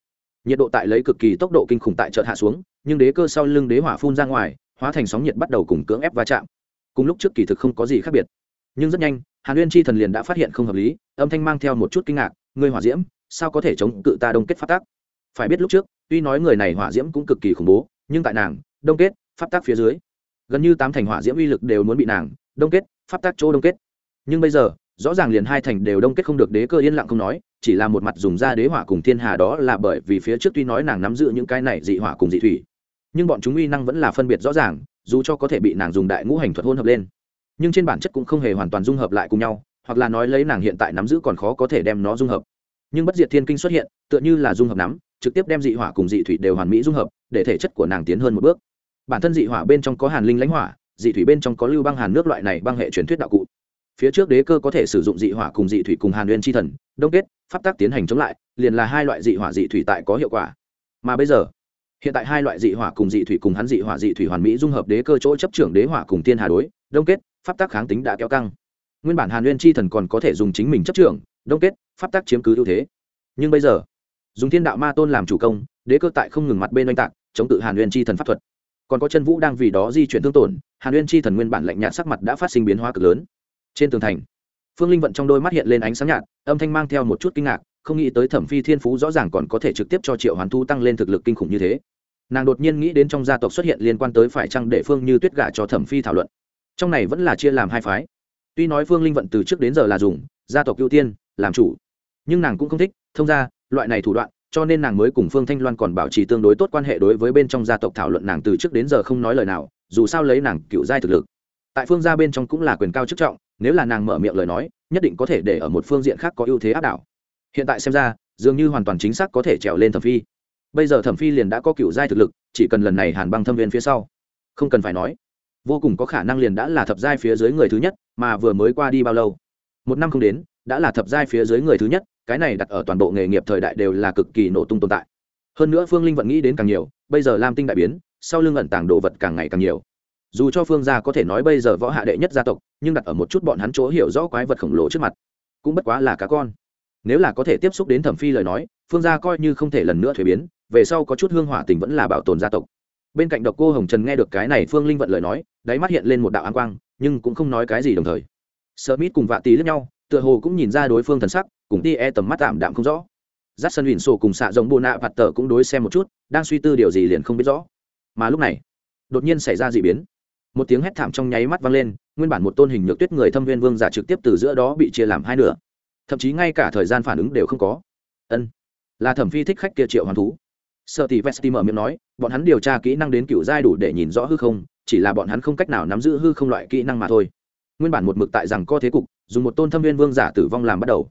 Nhiệt độ tại lấy cực kỳ tốc độ kinh khủng tại chợt hạ xuống, nhưng đế cơ sau lưng đế hỏa phun ra ngoài hóa thành sóng nhiệt bắt đầu cùng cưỡng ép va chạm. Cùng lúc trước kỳ thực không có gì khác biệt. Nhưng rất nhanh, hàn uyên chi thần liền đã phát hiện không hợp lý, âm thanh mang theo một chút kinh ngạc người hỏa diễm, sao có thể chống cự ta đông kết phát tác phải biết lúc trước, tuy nói người này hỏa diễm cũng cực kỳ khủng bố, nhưng tại nàng, đông kết pháp tác phía dưới, gần như tám thành hỏa diễm uy lực đều muốn bị nàng, đông kết pháp tác chỗ đông kết. Nhưng bây giờ, rõ ràng liền hai thành đều đông kết không được đế cơ yên lặng không nói, chỉ là một mặt dùng ra đế hỏa cùng thiên hà đó là bởi vì phía trước tuy nói nàng nắm giữ những cái này dị hỏa cùng dị thủy nhưng bọn chúng uy năng vẫn là phân biệt rõ ràng, dù cho có thể bị nàng dùng đại ngũ hành thuật hôn hợp lên. Nhưng trên bản chất cũng không hề hoàn toàn dung hợp lại cùng nhau, hoặc là nói lấy nàng hiện tại nắm giữ còn khó có thể đem nó dung hợp. Nhưng bất diệt thiên kinh xuất hiện, tựa như là dung hợp nắm, trực tiếp đem dị hỏa cùng dị thủy đều hoàn mỹ dung hợp, để thể chất của nàng tiến hơn một bước. Bản thân dị hỏa bên trong có hàn linh lãnh hỏa, dị thủy bên trong có lưu băng hàn nước loại này băng hệ truyền thuyết đạo cụ. Phía trước đế cơ có thể sử dụng dị hỏa cùng dị thủy cùng hàn nguyên tri thần, đông kết, pháp tác tiến hành chống lại, liền là hai loại dị hỏa dị thủy tại có hiệu quả. Mà bây giờ hiện tại hai loại dị hỏa cùng dị thủy cùng hắn dị hỏa dị thủy hoàn mỹ dung hợp đế cơ chỗ chấp trưởng đế hỏa cùng tiên hà đối, đông kết, pháp tác kháng tính đã kéo căng. Nguyên bản hàn nguyên chi thần còn có thể dùng chính mình chấp trưởng, đông kết, pháp tác chiếm cứ ưu thế. Nhưng bây giờ, dùng thiên đạo ma tôn làm chủ công, đế cơ tại không ngừng mặt bên oanh tạc, chống tự hàn nguyên chi thần pháp thuật. Còn có chân vũ đang vì đó di chuyển thương tổn, hàn nguyên chi thần nguyên bản lạnh nhạt sắc mặt đã phát sinh biến hóa cực lớn. Trên tường thành, phương linh vận trong đôi mắt hiện lên ánh sáng nhạt, âm thanh mang theo một chút kinh ngạc, không nghĩ tới thẩm phi thiên phú rõ ràng còn có thể trực tiếp cho triệu hoàn thu tăng lên thực lực kinh khủng như thế nàng đột nhiên nghĩ đến trong gia tộc xuất hiện liên quan tới phải chăng để phương như tuyết gả cho thẩm phi thảo luận. Trong này vẫn là chia làm hai phái. Tuy nói phương linh vận từ trước đến giờ là dùng, gia tộc ưu tiên, làm chủ. Nhưng nàng cũng không thích, thông ra, loại này thủ đoạn, cho nên nàng mới cùng phương thanh loan còn bảo trì tương đối tốt quan hệ đối với bên trong gia tộc thảo luận nàng từ trước đến giờ không nói lời nào, dù sao lấy nàng cựu giai thực lực. Tại phương gia bên trong cũng là quyền cao chức trọng, nếu là nàng mở miệng lời nói, nhất định có thể để ở một phương diện khác có ưu thế áp đảo. Hiện tại xem ra, dường như hoàn toàn chính xác có thể trèo lên thẩm phi bây giờ thẩm phi liền đã có cựu giai thực lực, chỉ cần lần này hàn băng thâm viên phía sau. Không cần phải nói, vô cùng có khả năng liền đã là thập giai phía dưới người thứ nhất, mà vừa mới qua đi bao lâu? Một năm không đến, đã là thập giai phía dưới người thứ nhất, cái này đặt ở toàn bộ nghề nghiệp thời đại đều là cực kỳ nổ tung tồn tại. Hơn nữa phương linh vẫn nghĩ đến càng nhiều, bây giờ lam tinh đại biến, sau lưng ẩn tàng đồ vật càng ngày càng nhiều. Dù cho phương gia có thể nói bây giờ võ hạ đệ nhất gia tộc, nhưng đặt ở một chút bọn hắn chỗ hiểu rõ quái vật khổng lồ trước mặt, cũng bất quá là cá con. Nếu là có thể tiếp xúc đến thẩm phi lời nói, phương gia coi như không thể lần nữa thuế biến về sau có chút hương hỏa tình vẫn là bảo tồn gia tộc. Bên cạnh độc cô hồng trần nghe được cái này phương linh vận lời nói, đáy mắt hiện lên một đạo an quang, nhưng cũng không nói cái gì đồng thời. Sợ mít cùng vạ tí lẫn nhau, tựa hồ cũng nhìn ra đối phương thần sắc, cùng ti e tầm mắt tạm đạm không rõ. Giắt sân huỳnh sổ cùng xạ giống bồ nạ vặt tờ cũng đối xem một chút, đang suy tư điều gì liền không biết rõ. Mà lúc này, đột nhiên xảy ra d ị biến. Một tiếng hét thảm trong nháy mắt vang lên, nguyên bản một tôn hình nhược tuyết người thâm viên vương giả trực tiếp từ giữa đó bị chia làm hai nửa. Thậm chí ngay cả thời gian phản ứng đều không có. Ân, là thẩm phi thích khách kia triệu hoàn thú sợ tỷ vesti mở miệng nói, bọn hắn điều tra kỹ năng đến cựu giai đủ để nhìn rõ hư không, chỉ là bọn hắn không cách nào nắm giữ hư không loại kỹ năng mà thôi. Nguyên bản một mực tại rằng co thế cục, dùng một tôn thâm viên vương giả tử vong làm bắt đầu.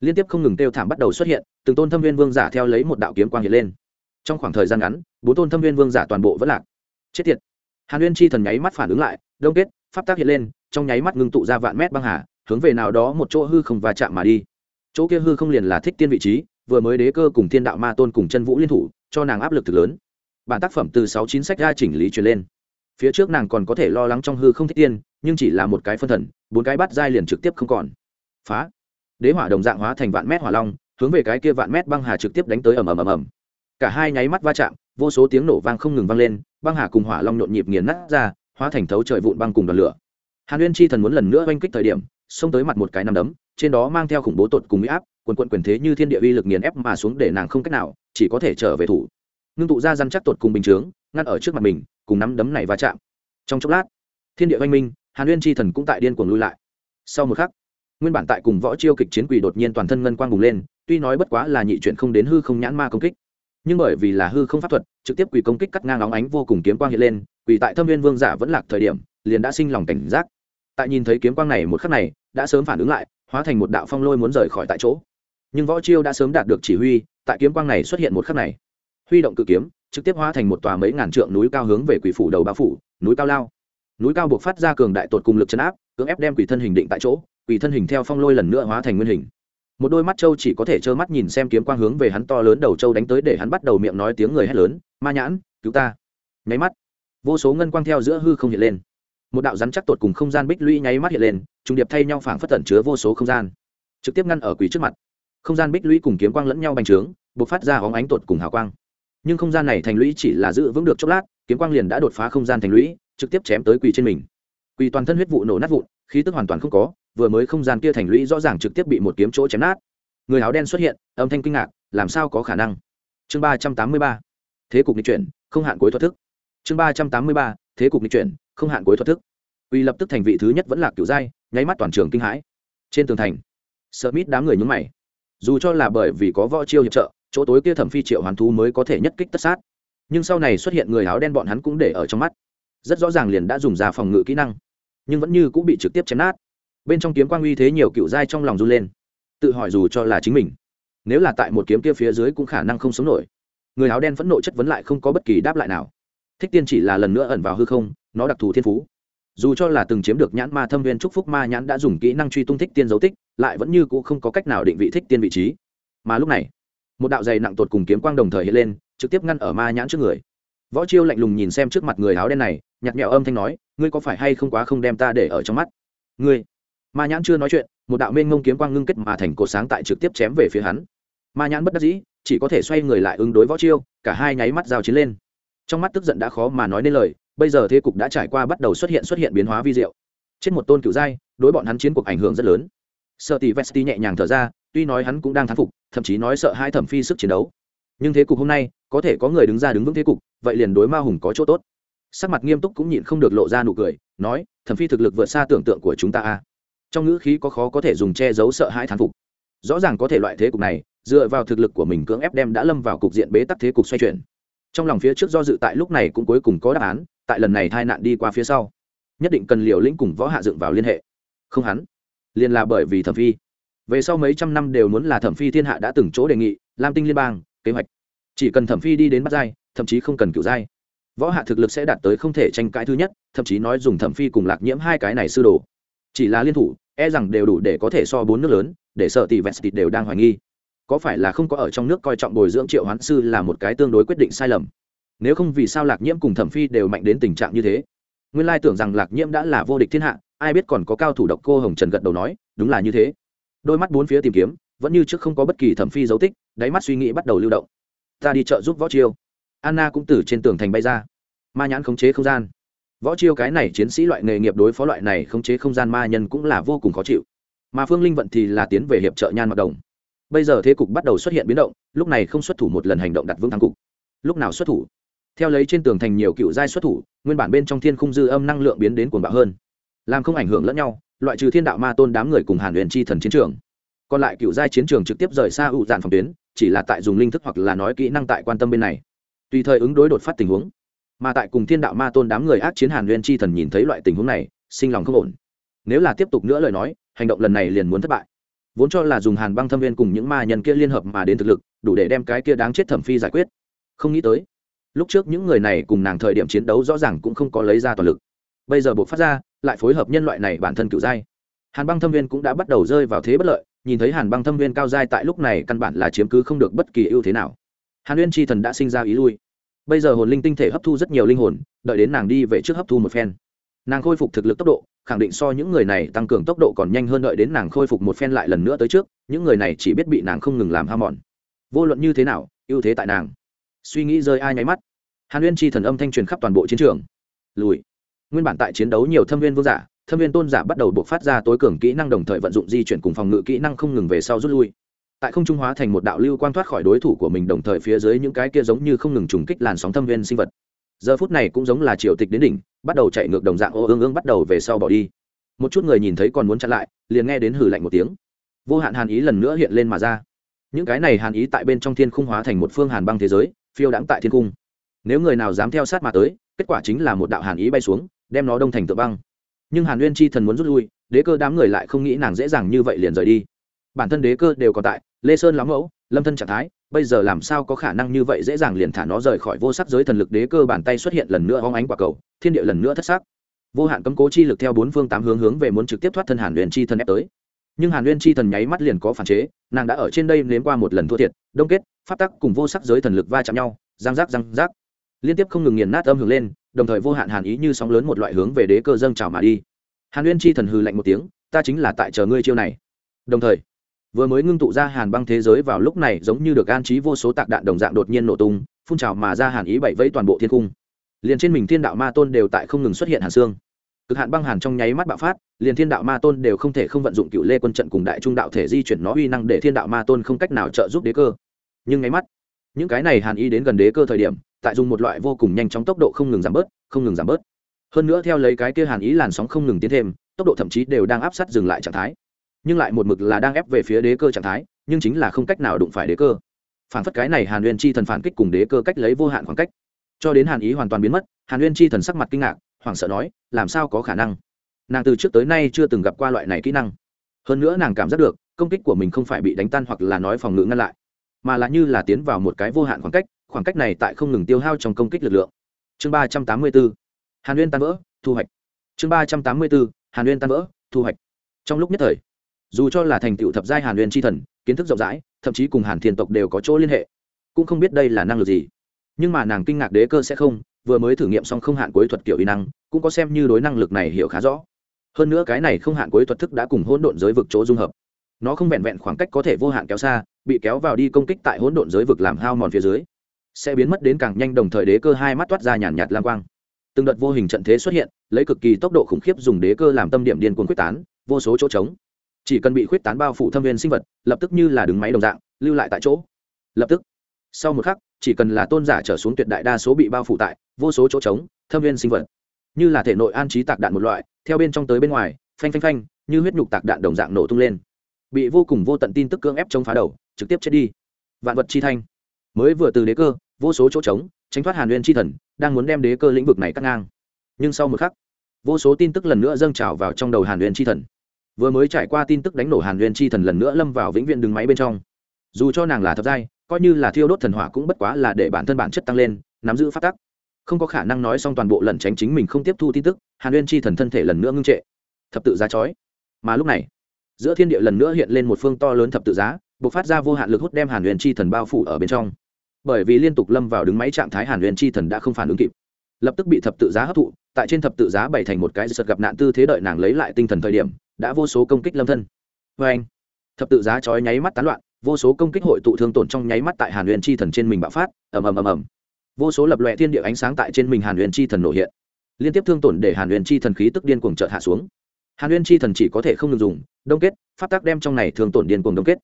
Liên tiếp không ngừng tiêu thảm bắt đầu xuất hiện, từng tôn thâm viên vương giả theo lấy một đạo kiếm quang hiện lên. Trong khoảng thời gian ngắn, bốn tôn thâm viên vương giả toàn bộ vẫn lạc. Chết tiệt. Hàn uyên chi thần nháy mắt phản ứng lại, đông kết, pháp tác hiện lên, trong nháy mắt ngưng tụ ra vạn mét băng hà, hướng về nào đó một chỗ hư không va chạm mà đi. Chỗ kia hư không liền là thích tiên vị trí vừa mới đế cơ cùng thiên đạo ma tôn cùng chân vũ liên thủ, cho nàng áp lực thực lớn. Bản tác phẩm từ sáu chín sách ra chỉnh lý truyền lên. Phía trước nàng còn có thể lo lắng trong hư không thích tiên, nhưng chỉ là một cái phân thần, bốn cái bắt dai liền trực tiếp không còn. Phá. Đế hỏa đồng dạng hóa thành vạn mét hỏa long, hướng về cái kia vạn mét băng hà trực tiếp đánh tới ầm ầm ầm ầm. Cả hai nháy mắt va chạm, vô số tiếng nổ vang không ngừng vang lên, băng hà cùng hỏa long nhộn nhịp nghiền nát ra, hóa thành thấu trời vụn băng cùng đoàn lửa. Hàn uyên chi thần muốn lần nữa oanh kích thời điểm, xông tới mặt một cái nằm đấm, trên đó mang theo khủng bố tột cùng mỹ áp quần quận quyền thế như thiên địa uy lực nghiền ép mà xuống để nàng không cách nào, chỉ có thể trở về thủ. Ngưng tụ ra răn chắc tột cùng bình chướng, ngăn ở trước mặt mình, cùng nắm đấm này va chạm. Trong chốc lát, thiên địa oanh minh, hàn uyên chi thần cũng tại điên cuồng lui lại. Sau một khắc, nguyên bản tại cùng võ chiêu kịch chiến quỷ đột nhiên toàn thân ngân quang bùng lên, tuy nói bất quá là nhị chuyện không đến hư không nhãn ma công kích, nhưng bởi vì là hư không pháp thuật, trực tiếp quỷ công kích cắt ngang óng ánh vô cùng kiếm quang hiện lên, quỷ tại thâm viên vương giả vẫn lạc thời điểm, liền đã sinh lòng cảnh giác. Tại nhìn thấy kiếm quang này một khắc này, đã sớm phản ứng lại, hóa thành một đạo phong lôi muốn rời khỏi tại chỗ nhưng võ chiêu đã sớm đạt được chỉ huy, tại kiếm quang này xuất hiện một khắc này. Huy động cự kiếm, trực tiếp hóa thành một tòa mấy ngàn trượng núi cao hướng về quỷ phủ đầu bao phủ, núi cao lao. Núi cao buộc phát ra cường đại tột cùng lực chấn áp, cưỡng ép đem quỷ thân hình định tại chỗ, quỷ thân hình theo phong lôi lần nữa hóa thành nguyên hình. Một đôi mắt trâu chỉ có thể trơ mắt nhìn xem kiếm quang hướng về hắn to lớn đầu trâu đánh tới để hắn bắt đầu miệng nói tiếng người hét lớn, ma nhãn, cứu ta! Nháy mắt, vô số ngân quang theo giữa hư không hiện lên. Một đạo rắn chắc tột cùng không gian bích lũy nháy mắt hiện lên, trùng điệp thay nhau phảng phất tẩn chứa vô số không gian. Trực tiếp ngăn ở quỷ trước mặt không gian bích lũy cùng kiếm quang lẫn nhau bành trướng buộc phát ra hóng ánh tột cùng hào quang. Nhưng không gian này thành lũy chỉ là giữ vững được chốc lát, kiếm quang liền đã đột phá không gian thành lũy, trực tiếp chém tới quỳ trên mình. Quỳ toàn thân huyết vụ nổ nát vụn, khí tức hoàn toàn không có, vừa mới không gian kia thành lũy rõ ràng trực tiếp bị một kiếm chỗ chém nát. Người áo đen xuất hiện, âm thanh kinh ngạc, làm sao có khả năng? Chương ba trăm tám mươi ba, thế cục nghịch chuyển, không hạn cuối thoát thức. Chương ba trăm tám mươi ba, thế cục nghịch chuyển, không hạn cuối thoát thức. Uy lập tức thành vị thứ nhất vẫn là kiểu giai nháy mắt toàn trường kinh hãi. Trên tường thành sợ mít đám người nhúng mày dù cho là bởi vì có võ chiêu hiệp trợ, chỗ tối kia thẩm phi triệu hoàn thú mới có thể nhất kích tất sát. Nhưng sau này xuất hiện người áo đen bọn hắn cũng để ở trong mắt. Rất rõ ràng liền đã dùng ra phòng ngự kỹ năng, nhưng vẫn như cũng bị trực tiếp chém nát. Bên trong kiếm quang uy thế nhiều cựu dai trong lòng run lên, tự hỏi dù cho là chính mình, nếu là tại một kiếm kia phía dưới cũng khả năng không sống nổi. Người áo đen phẫn nộ chất vấn lại không có bất kỳ đáp lại nào. Thích tiên chỉ là lần nữa ẩn vào hư không, nó đặc thù thiên phú dù cho là từng chiếm được nhãn ma thâm viên trúc phúc ma nhãn đã dùng kỹ năng truy tung thích tiên dấu tích, lại vẫn như c ũ không có cách nào định vị thích tiên vị trí. Mà lúc này, một đạo dày nặng tột cùng kiếm quang đồng thời hiện lên, trực tiếp ngăn ở ma nhãn trước người. Võ chiêu lạnh lùng nhìn xem trước mặt người áo đen này nhặt nhẹo âm thanh nói, ngươi có phải hay không quá không đem ta để ở trong mắt? Ngươi? Ma nhãn chưa nói chuyện, một đạo mênh ngông kiếm quang ngưng kết mà thành cổ sáng tại trực tiếp chém về phía hắn. Ma nhãn bất đắc dĩ, chỉ có thể xoay người lại ứng đối võ chiêu, cả hai nháy mắt giao chiến lên. Trong mắt tức giận đã khó mà nói nên lời bây giờ thế cục đã trải qua bắt đầu xuất hiện xuất hiện biến hóa vi diệu. Trên một tôn cựu giai, đối bọn hắn chiến cuộc ảnh hưởng rất lớn. Sợ tỷ vesti nhẹ nhàng thở ra, tuy nói hắn cũng đang thán phục, thậm chí nói sợ hai thẩm phi sức chiến đấu. Nhưng thế cục hôm nay, có thể có người đứng ra đứng vững thế cục, vậy liền đối ma hùng có chỗ tốt. Sắc mặt nghiêm túc cũng nhịn không được lộ ra nụ cười, nói, thẩm phi thực lực vượt xa tưởng tượng của chúng ta a. Trong ngữ khí có khó có thể dùng che giấu sợ hãi thán phục. Rõ ràng có thể loại thế cục này, dựa vào thực lực của mình cưỡng ép đem đã lâm vào cục diện bế tắc thế cục xoay chuyển. Trong lòng phía trước do dự tại lúc này cũng cuối cùng có đáp án tại lần này tai nạn đi qua phía sau, nhất định cần liều lĩnh cùng võ hạ dựng vào liên hệ. Không hắn, liền là bởi vì thẩm phi. Về sau mấy trăm năm đều muốn là thẩm phi thiên hạ đã từng chỗ đề nghị, lam tinh liên bang, kế hoạch. Chỉ cần thẩm phi đi đến bắt giai, thậm chí không cần cựu giai. Võ hạ thực lực sẽ đạt tới không thể tranh cãi thứ nhất, thậm chí nói dùng thẩm phi cùng lạc nhiễm hai cái này sư đồ. Chỉ là liên thủ e rằng đều đủ để có thể so bốn nước lớn, để sợ tỷ vest đều đang hoài nghi. Có phải là không có ở trong nước coi trọng bồi dưỡng triệu hoán sư là một cái tương đối quyết định sai lầm? Nếu không vì sao lạc nhiễm cùng thẩm phi đều mạnh đến tình trạng như thế? Nguyên lai tưởng rằng lạc nhiễm đã là vô địch thiên hạ, ai biết còn có cao thủ độc cô hồng trần gật đầu nói, đúng là như thế. Đôi mắt bốn phía tìm kiếm, vẫn như trước không có bất kỳ thẩm phi dấu tích, đáy mắt suy nghĩ bắt đầu lưu động. Ta đi chợ giúp võ chiêu. Anna cũng từ trên tường thành bay ra. Ma nhãn khống chế không gian. Võ chiêu cái này chiến sĩ loại nghề nghiệp đối phó loại này khống chế không gian ma nhân cũng là vô cùng khó chịu. Mà phương linh vận thì là tiến về hiệp trợ nhan mặc đồng. Bây giờ thế cục bắt đầu xuất hiện biến động, lúc này không xuất thủ một lần hành động đặt vững thắng cục. Lúc nào xuất thủ? Theo lấy trên tường thành nhiều cựu giai xuất thủ, nguyên bản bên trong thiên khung dư âm năng lượng biến đến cuồng bạo hơn. Làm không ảnh hưởng lẫn nhau, loại trừ thiên đạo ma tôn đám người cùng hàn huyền chi thần chiến trường. Còn lại cựu giai chiến trường trực tiếp rời xa ụ dạn phòng tuyến, chỉ là tại dùng linh thức hoặc là nói kỹ năng tại quan tâm bên này. Tùy thời ứng đối đột phát tình huống. Mà tại cùng thiên đạo ma tôn đám người ác chiến hàn huyền chi thần nhìn thấy loại tình huống này, sinh lòng không ổn. Nếu là tiếp tục nữa lời nói, hành động lần này liền muốn thất bại. Vốn cho là dùng hàn băng thâm viên cùng những ma nhân kia liên hợp mà đến thực lực, đủ để đem cái kia đáng chết thẩm phi giải quyết. Không nghĩ tới lúc trước những người này cùng nàng thời điểm chiến đấu rõ ràng cũng không có lấy ra toàn lực. Bây giờ buộc phát ra, lại phối hợp nhân loại này bản thân cựu giai. Hàn băng thâm viên cũng đã bắt đầu rơi vào thế bất lợi, nhìn thấy hàn băng thâm viên cao giai tại lúc này căn bản là chiếm cứ không được bất kỳ ưu thế nào. Hàn uyên tri thần đã sinh ra ý lui. Bây giờ hồn linh tinh thể hấp thu rất nhiều linh hồn, đợi đến nàng đi về trước hấp thu một phen. Nàng khôi phục thực lực tốc độ, khẳng định so những người này tăng cường tốc độ còn nhanh hơn đợi đến nàng khôi phục một phen lại lần nữa tới trước, những người này chỉ biết bị nàng không ngừng làm ham mòn. Vô luận như thế nào, ưu thế tại nàng suy nghĩ rơi ai nháy mắt. Hàn uyên chi thần âm thanh truyền khắp toàn bộ chiến trường. Lùi. Nguyên bản tại chiến đấu nhiều thâm viên vương giả, thâm viên tôn giả bắt đầu buộc phát ra tối cường kỹ năng đồng thời vận dụng di chuyển cùng phòng ngự kỹ năng không ngừng về sau rút lui. Tại không trung hóa thành một đạo lưu quang thoát khỏi đối thủ của mình đồng thời phía dưới những cái kia giống như không ngừng trùng kích làn sóng thâm viên sinh vật. Giờ phút này cũng giống là triều tịch đến đỉnh, bắt đầu chạy ngược đồng dạng ô ương ương bắt đầu về sau bỏ đi. Một chút người nhìn thấy còn muốn chặn lại, liền nghe đến hử lạnh một tiếng. Vô hạn hàn ý lần nữa hiện lên mà ra. Những cái này hàn ý tại bên trong thiên khung hóa thành một phương hàn băng thế giới phiêu đãng tại thiên cung. Nếu người nào dám theo sát mà tới, kết quả chính là một đạo hàn ý bay xuống, đem nó đông thành tượng băng. Nhưng hàn nguyên chi thần muốn rút lui, đế cơ đám người lại không nghĩ nàng dễ dàng như vậy liền rời đi. Bản thân đế cơ đều còn tại, lê sơn lắm mẫu, lâm thân trạng thái, bây giờ làm sao có khả năng như vậy dễ dàng liền thả nó rời khỏi vô sắc giới thần lực đế cơ bàn tay xuất hiện lần nữa hóng ánh quả cầu, thiên địa lần nữa thất sắc. Vô hạn cấm cố chi lực theo bốn phương tám hướng hướng về muốn trực tiếp thoát thân hàn uyên chi thần ép tới nhưng hàn Uyên chi thần nháy mắt liền có phản chế, nàng đã ở trên đây nếm qua một lần thua thiệt, đông kết phát tắc cùng vô sắc giới thần lực va chạm nhau giang giác giang giác liên tiếp không ngừng nghiền nát âm hưởng lên, đồng thời vô hạn hàn ý như sóng lớn một loại hướng về đế cơ dâng trào mà đi. Hàn Uyên chi thần hừ lạnh một tiếng, ta chính là tại chờ ngươi chiêu này. Đồng thời, vừa mới ngưng tụ ra hàn băng thế giới vào lúc này giống như được an trí vô số tạc đạn đồng dạng đột nhiên nổ tung, phun trào mà ra hàn ý bảy vẫy toàn bộ thiên cung. Liền trên mình thiên đạo ma tôn đều tại không ngừng xuất hiện hàn xương cực hạn băng hàn trong nháy mắt bạo phát, liền thiên đạo ma tôn đều không thể không vận dụng cựu lê quân trận cùng đại trung đạo thể di chuyển nó uy năng để thiên đạo ma tôn không cách nào trợ giúp đế cơ. Nhưng nháy mắt, những cái này hàn y đến gần đế cơ thời điểm, tại dùng một loại vô cùng nhanh chóng tốc độ không ngừng giảm bớt, không ngừng giảm bớt. Hơn nữa theo lấy cái kia hàn ý làn sóng không ngừng tiến thêm, tốc độ thậm chí đều đang áp sát dừng lại trạng thái. Nhưng lại một mực là đang ép về phía đế cơ trạng thái, nhưng chính là không cách nào đụng phải đế cơ. Phản phất cái này hàn uyên chi thần phản kích cùng đế cơ cách lấy vô hạn khoảng cách. Cho đến hàn ý hoàn toàn biến mất, hàn uyên chi thần sắc mặt kinh ngạc hoảng sợ nói, làm sao có khả năng? Nàng từ trước tới nay chưa từng gặp qua loại này kỹ năng. Hơn nữa nàng cảm giác được, công kích của mình không phải bị đánh tan hoặc là nói phòng ngự ngăn lại, mà là như là tiến vào một cái vô hạn khoảng cách khoảng cách này tại không ngừng tiêu hao trong công kích lực lượng. Chương ba trăm tám mươi b ố hàn nguyên tan vỡ, thu hoạch. Chương ba trăm tám mươi b ố hàn nguyên tan vỡ, thu hoạch. Trong lúc nhất thời, dù cho là thành tựu thập giai hàn nguyên tri thần, kiến thức rộng rãi, thậm chí cùng hàn thiên tộc đều có chỗ liên hệ, cũng không biết đây là năng lực gì. Nhưng mà nàng kinh ngạc đế cơ sẽ không vừa mới thử nghiệm xong không hạn cuối thuật kiểu y năng, cũng có xem như đối năng lực này hiểu khá rõ. Hơn nữa cái này không hạn cuối thuật thức đã cùng hỗn độn giới vực chỗ dung hợp. Nó không vẹn vẹn khoảng cách có thể vô hạn kéo xa, bị kéo vào đi công kích tại hỗn độn giới vực làm hao mòn phía dưới, sẽ biến mất đến càng nhanh đồng thời đế cơ hai mắt toát ra nhàn nhạt lam quang. Từng đợt vô hình trận thế xuất hiện, lấy cực kỳ tốc độ khủng khiếp dùng đế cơ làm tâm điểm điên cuồng quyết tán, vô số chỗ trống. Chỉ cần bị khuyết tán bao phủ thâm viên sinh vật, lập tức như là đứng máy đồng dạng, lưu lại tại chỗ. Lập tức, sau một khắc chỉ cần là tôn giả trở xuống tuyệt đại đa số bị bao phủ tại, vô số chỗ trống, thâm viên sinh vật. Như là thể nội an trí tạc đạn một loại, theo bên trong tới bên ngoài, phanh phanh phanh, như huyết nhục tạc đạn đồng dạng nổ tung lên. Bị vô cùng vô tận tin tức cưỡng ép chống phá đầu, trực tiếp chết đi. Vạn vật chi thanh. Mới vừa từ đế cơ, vô số chỗ trống, tránh thoát hàn nguyên chi thần, đang muốn đem đế cơ lĩnh vực này cắt ngang. Nhưng sau một khắc, vô số tin tức lần nữa dâng trào vào trong đầu hàn nguyên chi thần. Vừa mới trải qua tin tức đánh nổ hàn nguyên chi thần lần nữa lâm vào vĩnh viễn đường máy bên trong. Dù cho nàng là thập giai coi như là thiêu đốt thần hỏa cũng bất quá là để bản thân bản chất tăng lên, nắm giữ phát tắc. Không có khả năng nói xong toàn bộ lần tránh chính mình không tiếp thu tin tức, hàn Uyên chi thần thân thể lần nữa ngưng trệ. Thập tự giá chói. Mà lúc này, giữa thiên địa lần nữa hiện lên một phương to lớn thập tự giá b ộ c phát ra vô hạn lực hút đem hàn Uyên chi thần bao phủ ở bên trong. Bởi vì liên tục lâm vào đứng máy trạng thái hàn Uyên chi thần đã không phản ứng kịp. Lập tức bị thập tự giá hấp thụ, tại trên thập tự giá bày thành một cái sật gặp nạn tư thế đợi nàng lấy lại tinh thần thời điểm, đã vô số công kích lâm thân. Vê anh thập tự giá chói nháy mắt tán loạn vô số công kích hội tụ thương tổn trong nháy mắt tại hàn huyền chi thần trên mình bạo phát, ầm ầm ầm ầm. Vô số lập loẹ thiên địa ánh sáng tại trên mình hàn huyền chi thần nổ hiện. Liên tiếp thương tổn để hàn huyền chi thần khí tức điên cuồng trợt hạ xuống. Hàn huyền chi thần chỉ có thể không ngừng dùng, đông kết phát tác đem trong này thương tổn điên cuồng đông kết.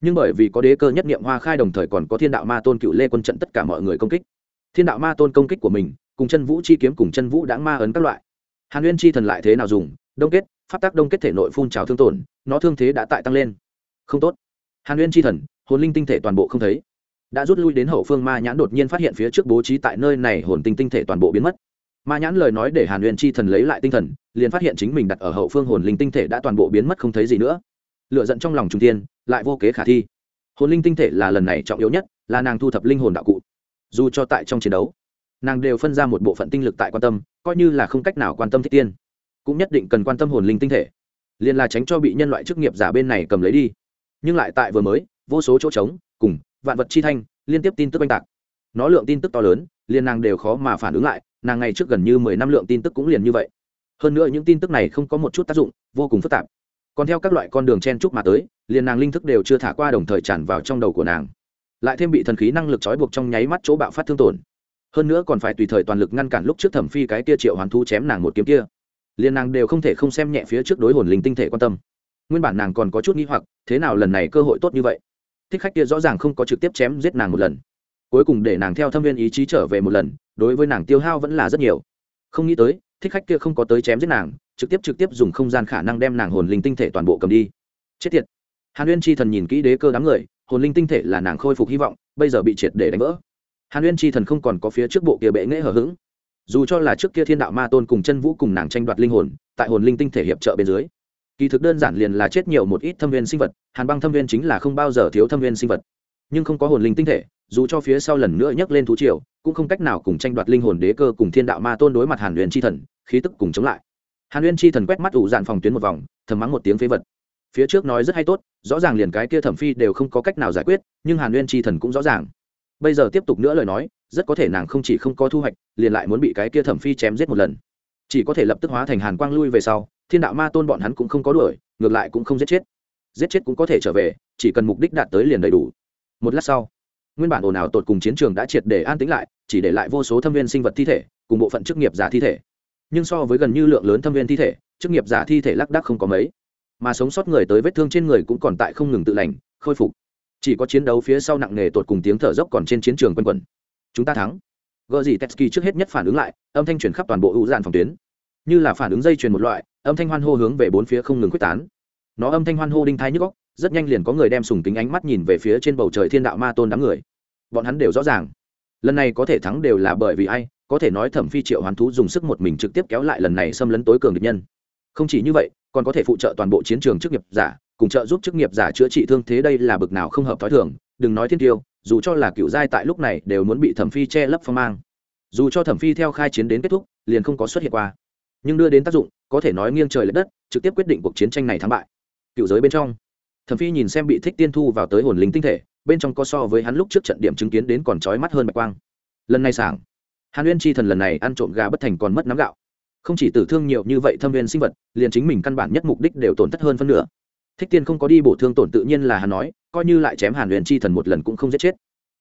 Nhưng bởi vì có đế cơ nhất niệm hoa khai đồng thời còn có thiên đạo ma tôn cựu lê quân trận tất cả mọi người công kích. Thiên đạo ma tôn công kích của mình, cùng chân vũ chi kiếm cùng chân vũ đáng ma ấn các loại. Hàn uyên chi thần lại thế nào dùng, đông kết phát tác đông kết thể nội phun trào thương tổn, nó thương thế đã tại tăng lên. Không tốt hàn uyên chi thần, hồn linh tinh thể toàn bộ không thấy. Đã rút lui đến hậu phương, ma nhãn đột nhiên phát hiện phía trước bố trí tại nơi này hồn tinh tinh thể toàn bộ biến mất. Ma nhãn lời nói để hàn uyên chi thần lấy lại tinh thần, liền phát hiện chính mình đặt ở hậu phương hồn linh tinh thể đã toàn bộ biến mất không thấy gì nữa. Lựa giận trong lòng trung tiên lại vô kế khả thi. Hồn linh tinh thể là lần này trọng yếu nhất, là nàng thu thập linh hồn đạo cụ. Dù cho tại trong chiến đấu, nàng đều phân ra một bộ phận tinh lực tại quan tâm, coi như là không cách nào quan tâm thích tiên, cũng nhất định cần quan tâm hồn linh tinh thể. Liền là tránh cho bị nhân loại chức nghiệp giả bên này cầm lấy đi nhưng lại tại vừa mới, vô số chỗ trống, cùng vạn vật chi thanh, liên tiếp tin tức oanh tạc. Nó lượng tin tức to lớn, liền nàng đều khó mà phản ứng lại, nàng ngày trước gần như mười năm lượng tin tức cũng liền như vậy. Hơn nữa những tin tức này không có một chút tác dụng, vô cùng phức tạp. Còn theo các loại con đường chen trúc mà tới, liền nàng linh thức đều chưa thả qua đồng thời tràn vào trong đầu của nàng. Lại thêm bị thần khí năng lực trói buộc trong nháy mắt chỗ bạo phát thương tổn. Hơn nữa còn phải tùy thời toàn lực ngăn cản lúc trước thẩm phi cái kia triệu hoàn thu chém nàng một kiếm kia. Liền nàng đều không thể không xem nhẹ phía trước đối hồn linh tinh thể quan tâm nguyên bản nàng còn có chút nghi hoặc, thế nào lần này cơ hội tốt như vậy? Thích khách kia rõ ràng không có trực tiếp chém giết nàng một lần. Cuối cùng để nàng theo thâm viên ý chí trở về một lần, đối với nàng tiêu hao vẫn là rất nhiều. Không nghĩ tới, thích khách kia không có tới chém giết nàng, trực tiếp trực tiếp dùng không gian khả năng đem nàng hồn linh tinh thể toàn bộ cầm đi. Chết tiệt. Hàn uyên chi thần nhìn kỹ đế cơ đám người, hồn linh tinh thể là nàng khôi phục hy vọng, bây giờ bị triệt để đánh vỡ. Hàn uyên chi thần không còn có phía trước bộ kia bệ nghễ hở h ữ g dù cho là trước kia thiên đạo ma tôn cùng chân vũ cùng nàng tranh đoạt linh hồn, tại hồn linh tinh thể hiệp trợ bên dưới kỳ thực đơn giản liền là chết nhiều một ít thâm viên sinh vật, hàn băng thâm viên chính là không bao giờ thiếu thâm viên sinh vật. Nhưng không có hồn linh tinh thể, dù cho phía sau lần nữa nhấc lên thú triều, cũng không cách nào cùng tranh đoạt linh hồn đế cơ cùng thiên đạo ma tôn đối mặt hàn huyền chi thần, khí tức cùng chống lại. Hàn huyền chi thần quét mắt ủ dạn phòng tuyến một vòng, thầm mắng một tiếng phế vật. Phía trước nói rất hay tốt, rõ ràng liền cái kia thẩm phi đều không có cách nào giải quyết, nhưng hàn huyền chi thần cũng rõ ràng. Bây giờ tiếp tục nữa lời nói, rất có thể nàng không chỉ không có thu hoạch, liền lại muốn bị cái kia thẩm phi chém giết một lần. Chỉ có thể lập tức hóa thành hàn quang lui về sau thiên đạo ma tôn bọn hắn cũng không có đuổi, ngược lại cũng không giết chết. Giết chết cũng có thể trở về, chỉ cần mục đích đạt tới liền đầy đủ. Một lát sau, nguyên bản ồn ào tột cùng chiến trường đã triệt để an tĩnh lại, chỉ để lại vô số thâm viên sinh vật thi thể, cùng bộ phận chức nghiệp giả thi thể. Nhưng so với gần như lượng lớn thâm viên thi thể, chức nghiệp giả thi thể lác đác không có mấy. Mà sống sót người tới vết thương trên người cũng còn tại không ngừng tự lành, khôi phục. Chỉ có chiến đấu phía sau nặng nề tột cùng tiếng thở dốc còn trên chiến trường quân quẩn. Chúng ta thắng. Gợ gì tetsky trước hết nhất phản ứng lại, âm thanh chuyển khắp toàn bộ hữu dạn phòng tuyến. Như là phản ứng dây chuyền một loại âm thanh hoan hô hướng về bốn phía không ngừng quyết tán. Nó âm thanh hoan hô đinh thai nhức góc rất nhanh liền có người đem sùng kính ánh mắt nhìn về phía trên bầu trời thiên đạo ma tôn đám người. Bọn hắn đều rõ ràng. Lần này có thể thắng đều là bởi vì ai, có thể nói thẩm phi triệu hoán thú dùng sức một mình trực tiếp kéo lại lần này xâm lấn tối cường địch nhân. Không chỉ như vậy, còn có thể phụ trợ toàn bộ chiến trường chức nghiệp giả, cùng trợ giúp chức nghiệp giả chữa trị thương thế đây là bực nào không hợp t h ó i thường, đừng nói thiên tiêu, dù cho là cựu giai tại lúc này đều muốn bị thẩm phi che lấp phong mang. Dù cho thẩm phi theo khai chiến đến kết thúc, liền không có xuất hiện qua nhưng đưa đến tác dụng, có thể nói nghiêng trời l ệ đất, trực tiếp quyết định cuộc chiến tranh này thắng bại. Cựu giới bên trong, thẩm phi nhìn xem bị thích tiên thu vào tới hồn linh tinh thể, bên trong có so với hắn lúc trước trận điểm chứng kiến đến còn trói mắt hơn bạch quang. Lần này sảng, hàn uyên chi thần lần này ăn trộm gà bất thành còn mất nắm gạo. Không chỉ tử thương nhiều như vậy thâm viên sinh vật, liền chính mình căn bản nhất mục đích đều tổn thất hơn phân nửa. Thích tiên không có đi bổ thương tổn tự nhiên là hắn nói, coi như lại chém hàn uyên chi thần một lần cũng không giết chết.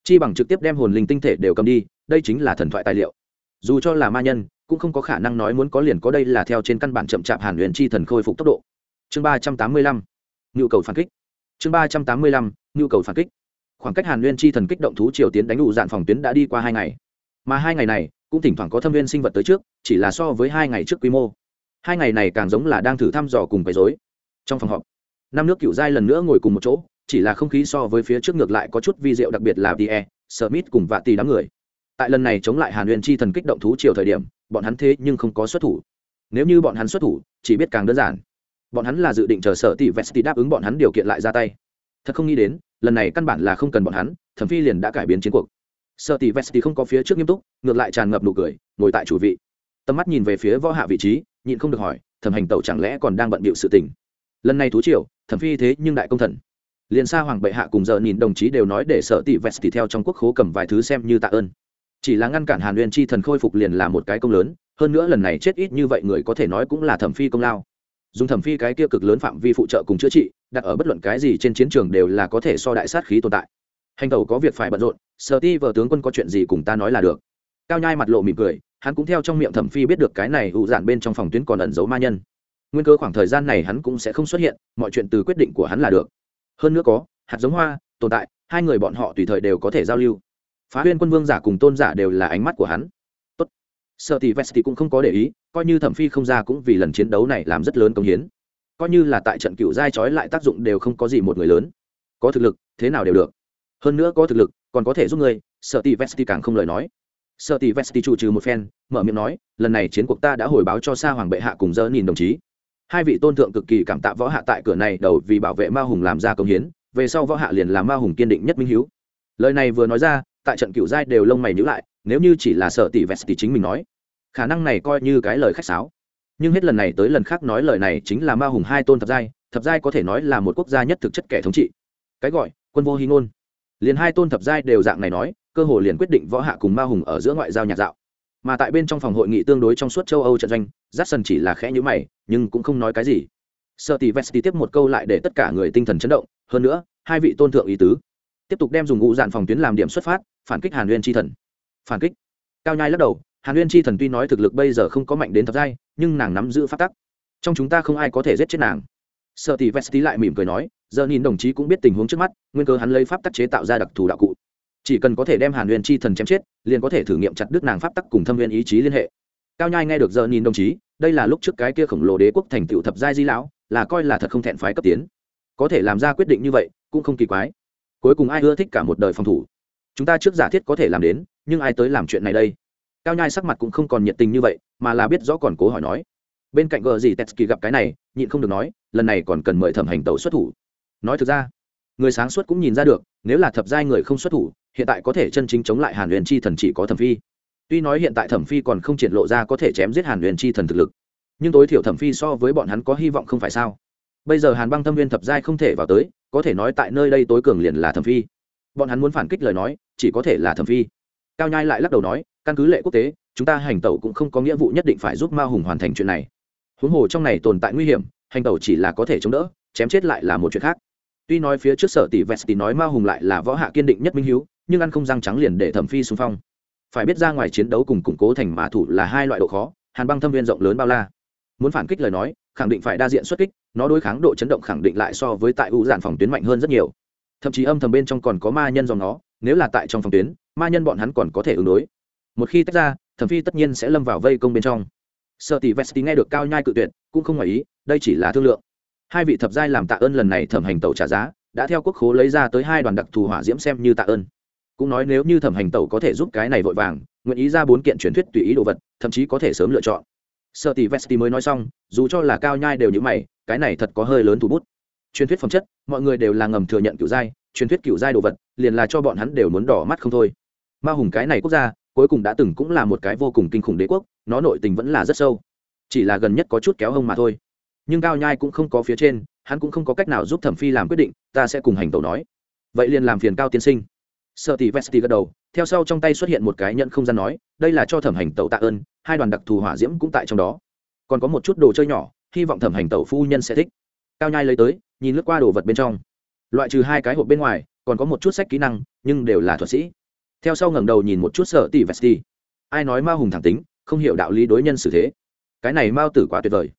Chi bằng trực tiếp đem hồn linh tinh thể đều cầm đi, đây chính là thần thoại tài liệu. Dù cho là ma nhân cũng không có khả năng nói muốn có liền có đây là theo trên căn bản chậm chạp hàn huyền chi thần khôi phục tốc độ. Chương ba trăm tám mươi lăm, nhu cầu phản kích. Chương ba trăm tám mươi lăm, nhu cầu phản kích. Khoảng cách hàn huyền chi thần kích động thú triều tiến đánh đủ dạn phòng tuyến đã đi qua hai ngày. Mà hai ngày này, cũng thỉnh thoảng có thâm viên sinh vật tới trước, chỉ là so với hai ngày trước quy mô. Hai ngày này càng giống là đang thử thăm dò cùng quấy dối trong phòng họp, năm nước cựu giai lần nữa ngồi cùng một chỗ, chỉ là không khí so với phía trước ngược lại có chút vi diệu đặc biệt là tie smith cùng vạ tì đám người. Tại lần này chống lại hàn huyền chi thần kích động thú triều thời điểm bọn hắn thế nhưng không có xuất thủ. Nếu như bọn hắn xuất thủ, chỉ biết càng đơn giản. Bọn hắn là dự định chờ sở tỷ vesti đáp ứng bọn hắn điều kiện lại ra tay. Thật không nghĩ đến, lần này căn bản là không cần bọn hắn, thẩm phi liền đã cải biến chiến cuộc. Sở tỷ vesti không có phía trước nghiêm túc, ngược lại tràn ngập nụ cười, ngồi tại chủ vị. Tầm mắt nhìn về phía võ hạ vị trí, nhịn không được hỏi, thẩm hành tẩu chẳng lẽ còn đang bận bịu sự tình? Lần này thú triều, thẩm phi thế nhưng đại công thần. Liền xa hoàng bệ hạ cùng giờ nhìn đồng chí đều nói để sở tỷ vesti theo trong quốc khố cầm vài thứ xem như tạ ơn chỉ là ngăn cản hàn huyền chi thần khôi phục liền là một cái công lớn, hơn nữa lần này chết ít như vậy người có thể nói cũng là thẩm phi công lao. Dùng thẩm phi cái kia cực lớn phạm vi phụ trợ cùng chữa trị, đặt ở bất luận cái gì trên chiến trường đều là có thể so đại sát khí tồn tại. Hành tàu có việc phải bận rộn, sở ti vợ tướng quân có chuyện gì cùng ta nói là được. Cao nhai mặt lộ mỉm cười, hắn cũng theo trong miệng thẩm phi biết được cái này ụ giản bên trong phòng tuyến còn ẩn giấu ma nhân. Nguyên cơ khoảng thời gian này hắn cũng sẽ không xuất hiện, mọi chuyện từ quyết định của hắn là được. Hơn nữa có, hạt giống hoa, tồn tại, hai người bọn họ tùy thời đều có thể giao lưu phá huyên quân vương giả cùng tôn giả đều là ánh mắt của hắn. Tốt. sợ tỷ thì cũng không có để ý, coi như thẩm phi không ra cũng vì lần chiến đấu này làm rất lớn công hiến. Coi như là tại trận cựu giai trói lại tác dụng đều không có gì một người lớn. Có thực lực, thế nào đều được. Hơn nữa có thực lực, còn có thể giúp người, sợ tỷ thì càng không lời nói. Sợ tỷ thì chủ trừ một phen, mở miệng nói, lần này chiến cuộc ta đã hồi báo cho sa hoàng bệ hạ cùng dơ nhìn đồng chí. Hai vị tôn thượng cực kỳ cảm tạ võ hạ tại cửa này đầu vì bảo vệ ma hùng làm ra công hiến, về sau võ hạ liền làm ma hùng kiên định nhất minh hiếu. Lời này vừa nói ra tại trận cựu giai đều lông mày nhữ lại, nếu như chỉ là sợ tỷ vest thì chính mình nói. Khả năng này coi như cái lời khách sáo. Nhưng hết lần này tới lần khác nói lời này chính là ma hùng hai tôn thập giai thập giai có thể nói là một quốc gia nhất thực chất kẻ thống trị. Cái gọi, quân vô hy ngôn. Liền hai tôn thập giai đều dạng này nói, cơ hồ liền quyết định võ hạ cùng ma hùng ở giữa ngoại giao nhạc dạo. Mà tại bên trong phòng hội nghị tương đối trong suốt châu âu trận doanh giáp sân chỉ là khẽ nhữ mày, nhưng cũng không nói cái gì. Sợ tỷ vest tiếp một câu lại để tất cả người tinh thần chấn động, hơn nữa, hai vị tôn thượng ý tứ. Tiếp tục đem dùng ngũ dạn phòng tuyến làm điểm xuất phát phản kích hàn nguyên tri thần. Phản kích? Cao nhai lắc đầu, hàn nguyên tri thần tuy nói thực lực bây giờ không có mạnh đến thập giai, nhưng nàng nắm giữ phát tắc. Trong chúng ta không ai có thể giết chết nàng. Sợ tỷ vesti lại mỉm cười nói, giờ nhìn đồng chí cũng biết tình huống trước mắt, nguyên cơ hắn lấy pháp tắc chế tạo ra đặc thù đạo cụ. Chỉ cần có thể đem hàn Uyên chi thần chém chết, liền có thể thử nghiệm chặt đứt nàng pháp tắc cùng thâm viên ý chí liên hệ. Cao nhai nghe được giờ nhìn đồng chí, đây là lúc trước cái kia khổng lồ đế quốc thành tựu thập giai di lão, là coi là thật không thẹn phái cấp tiến. Có thể làm ra quyết định như vậy, cũng không kỳ quái. Cuối cùng ai ưa thích cả một đời phòng thủ chúng ta trước giả thiết có thể làm đến, nhưng ai tới làm chuyện này đây? Cao nhai sắc mặt cũng không còn nhiệt tình như vậy, mà là biết rõ còn cố hỏi nói. Bên cạnh gờ gì tetsky gặp cái này, nhịn không được nói, lần này còn cần mời thẩm hành tàu xuất thủ. Nói thực ra, người sáng suốt cũng nhìn ra được, nếu là thập giai người không xuất thủ, hiện tại có thể chân chính chống lại hàn huyền chi thần chỉ có thẩm phi. Tuy nói hiện tại thẩm phi còn không triển lộ ra có thể chém giết hàn huyền chi thần thực lực, nhưng tối thiểu thẩm phi so với bọn hắn có hy vọng không phải sao? Bây giờ hàn băng thâm viên thập giai không thể vào tới, có thể nói tại nơi đây tối cường liền là thẩm phi. Bọn hắn muốn phản kích lời nói chỉ có thể là thẩm phi. Cao nhai lại lắc đầu nói, căn cứ lệ quốc tế, chúng ta hành tẩu cũng không có nghĩa vụ nhất định phải giúp ma hùng hoàn thành chuyện này. Huống hồ trong này tồn tại nguy hiểm, hành tẩu chỉ là có thể chống đỡ, chém chết lại là một chuyện khác. Tuy nói phía trước sở tỷ vesti nói ma hùng lại là võ hạ kiên định nhất minh hiếu, nhưng ăn không răng trắng liền để thẩm phi xung phong. Phải biết ra ngoài chiến đấu cùng củng cố thành mã thủ là hai loại độ khó, hàn băng thâm viên rộng lớn bao la. Muốn phản kích lời nói, khẳng định phải đa diện xuất kích, nó đối kháng độ chấn động khẳng định lại so với tại u giản phòng tuyến mạnh hơn rất nhiều. Thậm chí âm thầm bên trong còn có ma nhân dòng nó nếu là tại trong phòng tuyến, ma nhân bọn hắn còn có thể ứng đối. Một khi tách ra, thẩm phi tất nhiên sẽ lâm vào vây công bên trong. Sợ tỷ vesti nghe được cao nhai cự tuyệt, cũng không ngoài ý, đây chỉ là thương lượng. Hai vị thập giai làm tạ ơn lần này thẩm hành tẩu trả giá, đã theo quốc khố lấy ra tới hai đoàn đặc thù hỏa diễm xem như tạ ơn. Cũng nói nếu như thẩm hành tẩu có thể giúp cái này vội vàng, nguyện ý ra bốn kiện truyền thuyết tùy ý đồ vật, thậm chí có thể sớm lựa chọn. Sợ tỷ vesti mới nói xong, dù cho là cao nhai đều như mày, cái này thật có hơi lớn thủ bút. Truyền thuyết phẩm chất, mọi người đều là ngầm thừa nhận cựu giai truyền thuyết cựu giai đồ vật, liền là cho bọn hắn đều muốn đỏ mắt không thôi. Ma hùng cái này quốc gia, cuối cùng đã từng cũng là một cái vô cùng kinh khủng đế quốc, nó nội tình vẫn là rất sâu. Chỉ là gần nhất có chút kéo hông mà thôi. Nhưng cao nhai cũng không có phía trên, hắn cũng không có cách nào giúp thẩm phi làm quyết định, ta sẽ cùng hành tẩu nói. Vậy liền làm phiền cao tiên sinh. Sợ tỷ vesti gật đầu, theo sau trong tay xuất hiện một cái nhận không gian nói, đây là cho thẩm hành tẩu tạ ơn, hai đoàn đặc thù hỏa diễm cũng tại trong đó. Còn có một chút đồ chơi nhỏ, hy vọng thẩm hành tẩu phu nhân sẽ thích. Cao nhai lấy tới, nhìn lướt qua đồ vật bên trong loại trừ hai cái hộp bên ngoài, còn có một chút sách kỹ năng, nhưng đều là thuật sĩ. Theo sau ngẩng đầu nhìn một chút sợ tỷ vesti. Ai nói ma hùng thẳng tính, không hiểu đạo lý đối nhân xử thế. Cái này mao tử quá tuyệt vời.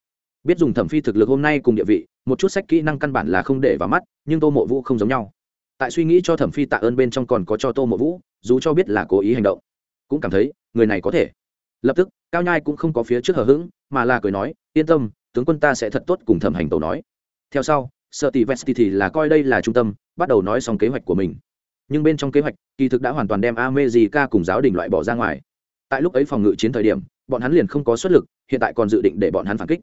Biết dùng thẩm phi thực lực hôm nay cùng địa vị, một chút sách kỹ năng căn bản là không để vào mắt, nhưng tô mộ vũ không giống nhau. Tại suy nghĩ cho thẩm phi tạ ơn bên trong còn có cho tô mộ vũ, dù cho biết là cố ý hành động, cũng cảm thấy, người này có thể. Lập tức, cao nhai cũng không có phía trước hờ hững, mà là cười nói, yên tâm, tướng quân ta sẽ thật tốt cùng thẩm hành tàu nói. Theo sau sợ tỷ vesti thì là coi đây là trung tâm, bắt đầu nói xong kế hoạch của mình. Nhưng bên trong kế hoạch, kỳ thực đã hoàn toàn đem amejica cùng giáo đình loại bỏ ra ngoài. Tại lúc ấy phòng ngự chiến thời điểm, bọn hắn liền không có xuất lực, hiện tại còn dự định để bọn hắn phản kích.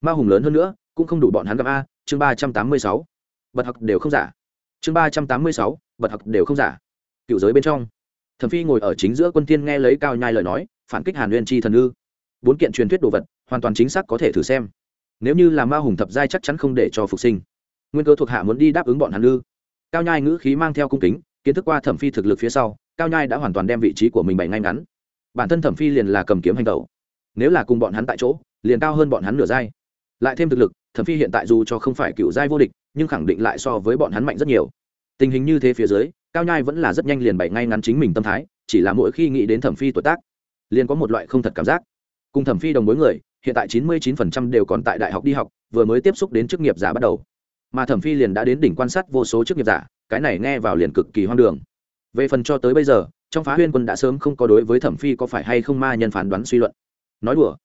Ma hùng lớn hơn nữa, cũng không đủ bọn hắn gặp a, chương ba trăm tám mươi sáu. Bật học đều không giả. Chương ba trăm tám mươi sáu, bật học đều không giả. Cựu giới bên trong. Thẩm phi ngồi ở chính giữa quân thiên nghe lấy cao nhai lời nói, phản kích hàn nguyên chi thần ư. Bốn kiện truyền thuyết đồ vật, hoàn toàn chính xác có thể thử xem. Nếu như là ma hùng thập giai chắc chắn không để cho phục sinh nguyên cơ thuộc hạ muốn đi đáp ứng bọn hắn ư? Cao nhai ngữ khí mang theo cung kính, kiến thức qua thẩm phi thực lực phía sau, cao nhai đã hoàn toàn đem vị trí của mình bày ngay ngắn. Bản thân thẩm phi liền là cầm kiếm hành tẩu. Nếu là cùng bọn hắn tại chỗ, liền cao hơn bọn hắn nửa giai. Lại thêm thực lực, thẩm phi hiện tại dù cho không phải cựu giai vô địch, nhưng khẳng định lại so với bọn hắn mạnh rất nhiều. Tình hình như thế phía dưới, cao nhai vẫn là rất nhanh liền bày ngay ngắn chính mình tâm thái, chỉ là mỗi khi nghĩ đến thẩm phi tuổi tác, liền có một loại không thật cảm giác. Cùng thẩm phi đồng mối người, hiện tại chín mươi 99% đều còn tại đại học đi học, vừa mới tiếp xúc đến chức nghiệp giả bắt đầu mà thẩm phi liền đã đến đỉnh quan sát vô số chức nghiệp giả, cái này nghe vào liền cực kỳ hoang đường. Về phần cho tới bây giờ, trong phá huyên quân đã sớm không có đối với thẩm phi có phải hay không ma nhân phán đoán suy luận. Nói đùa,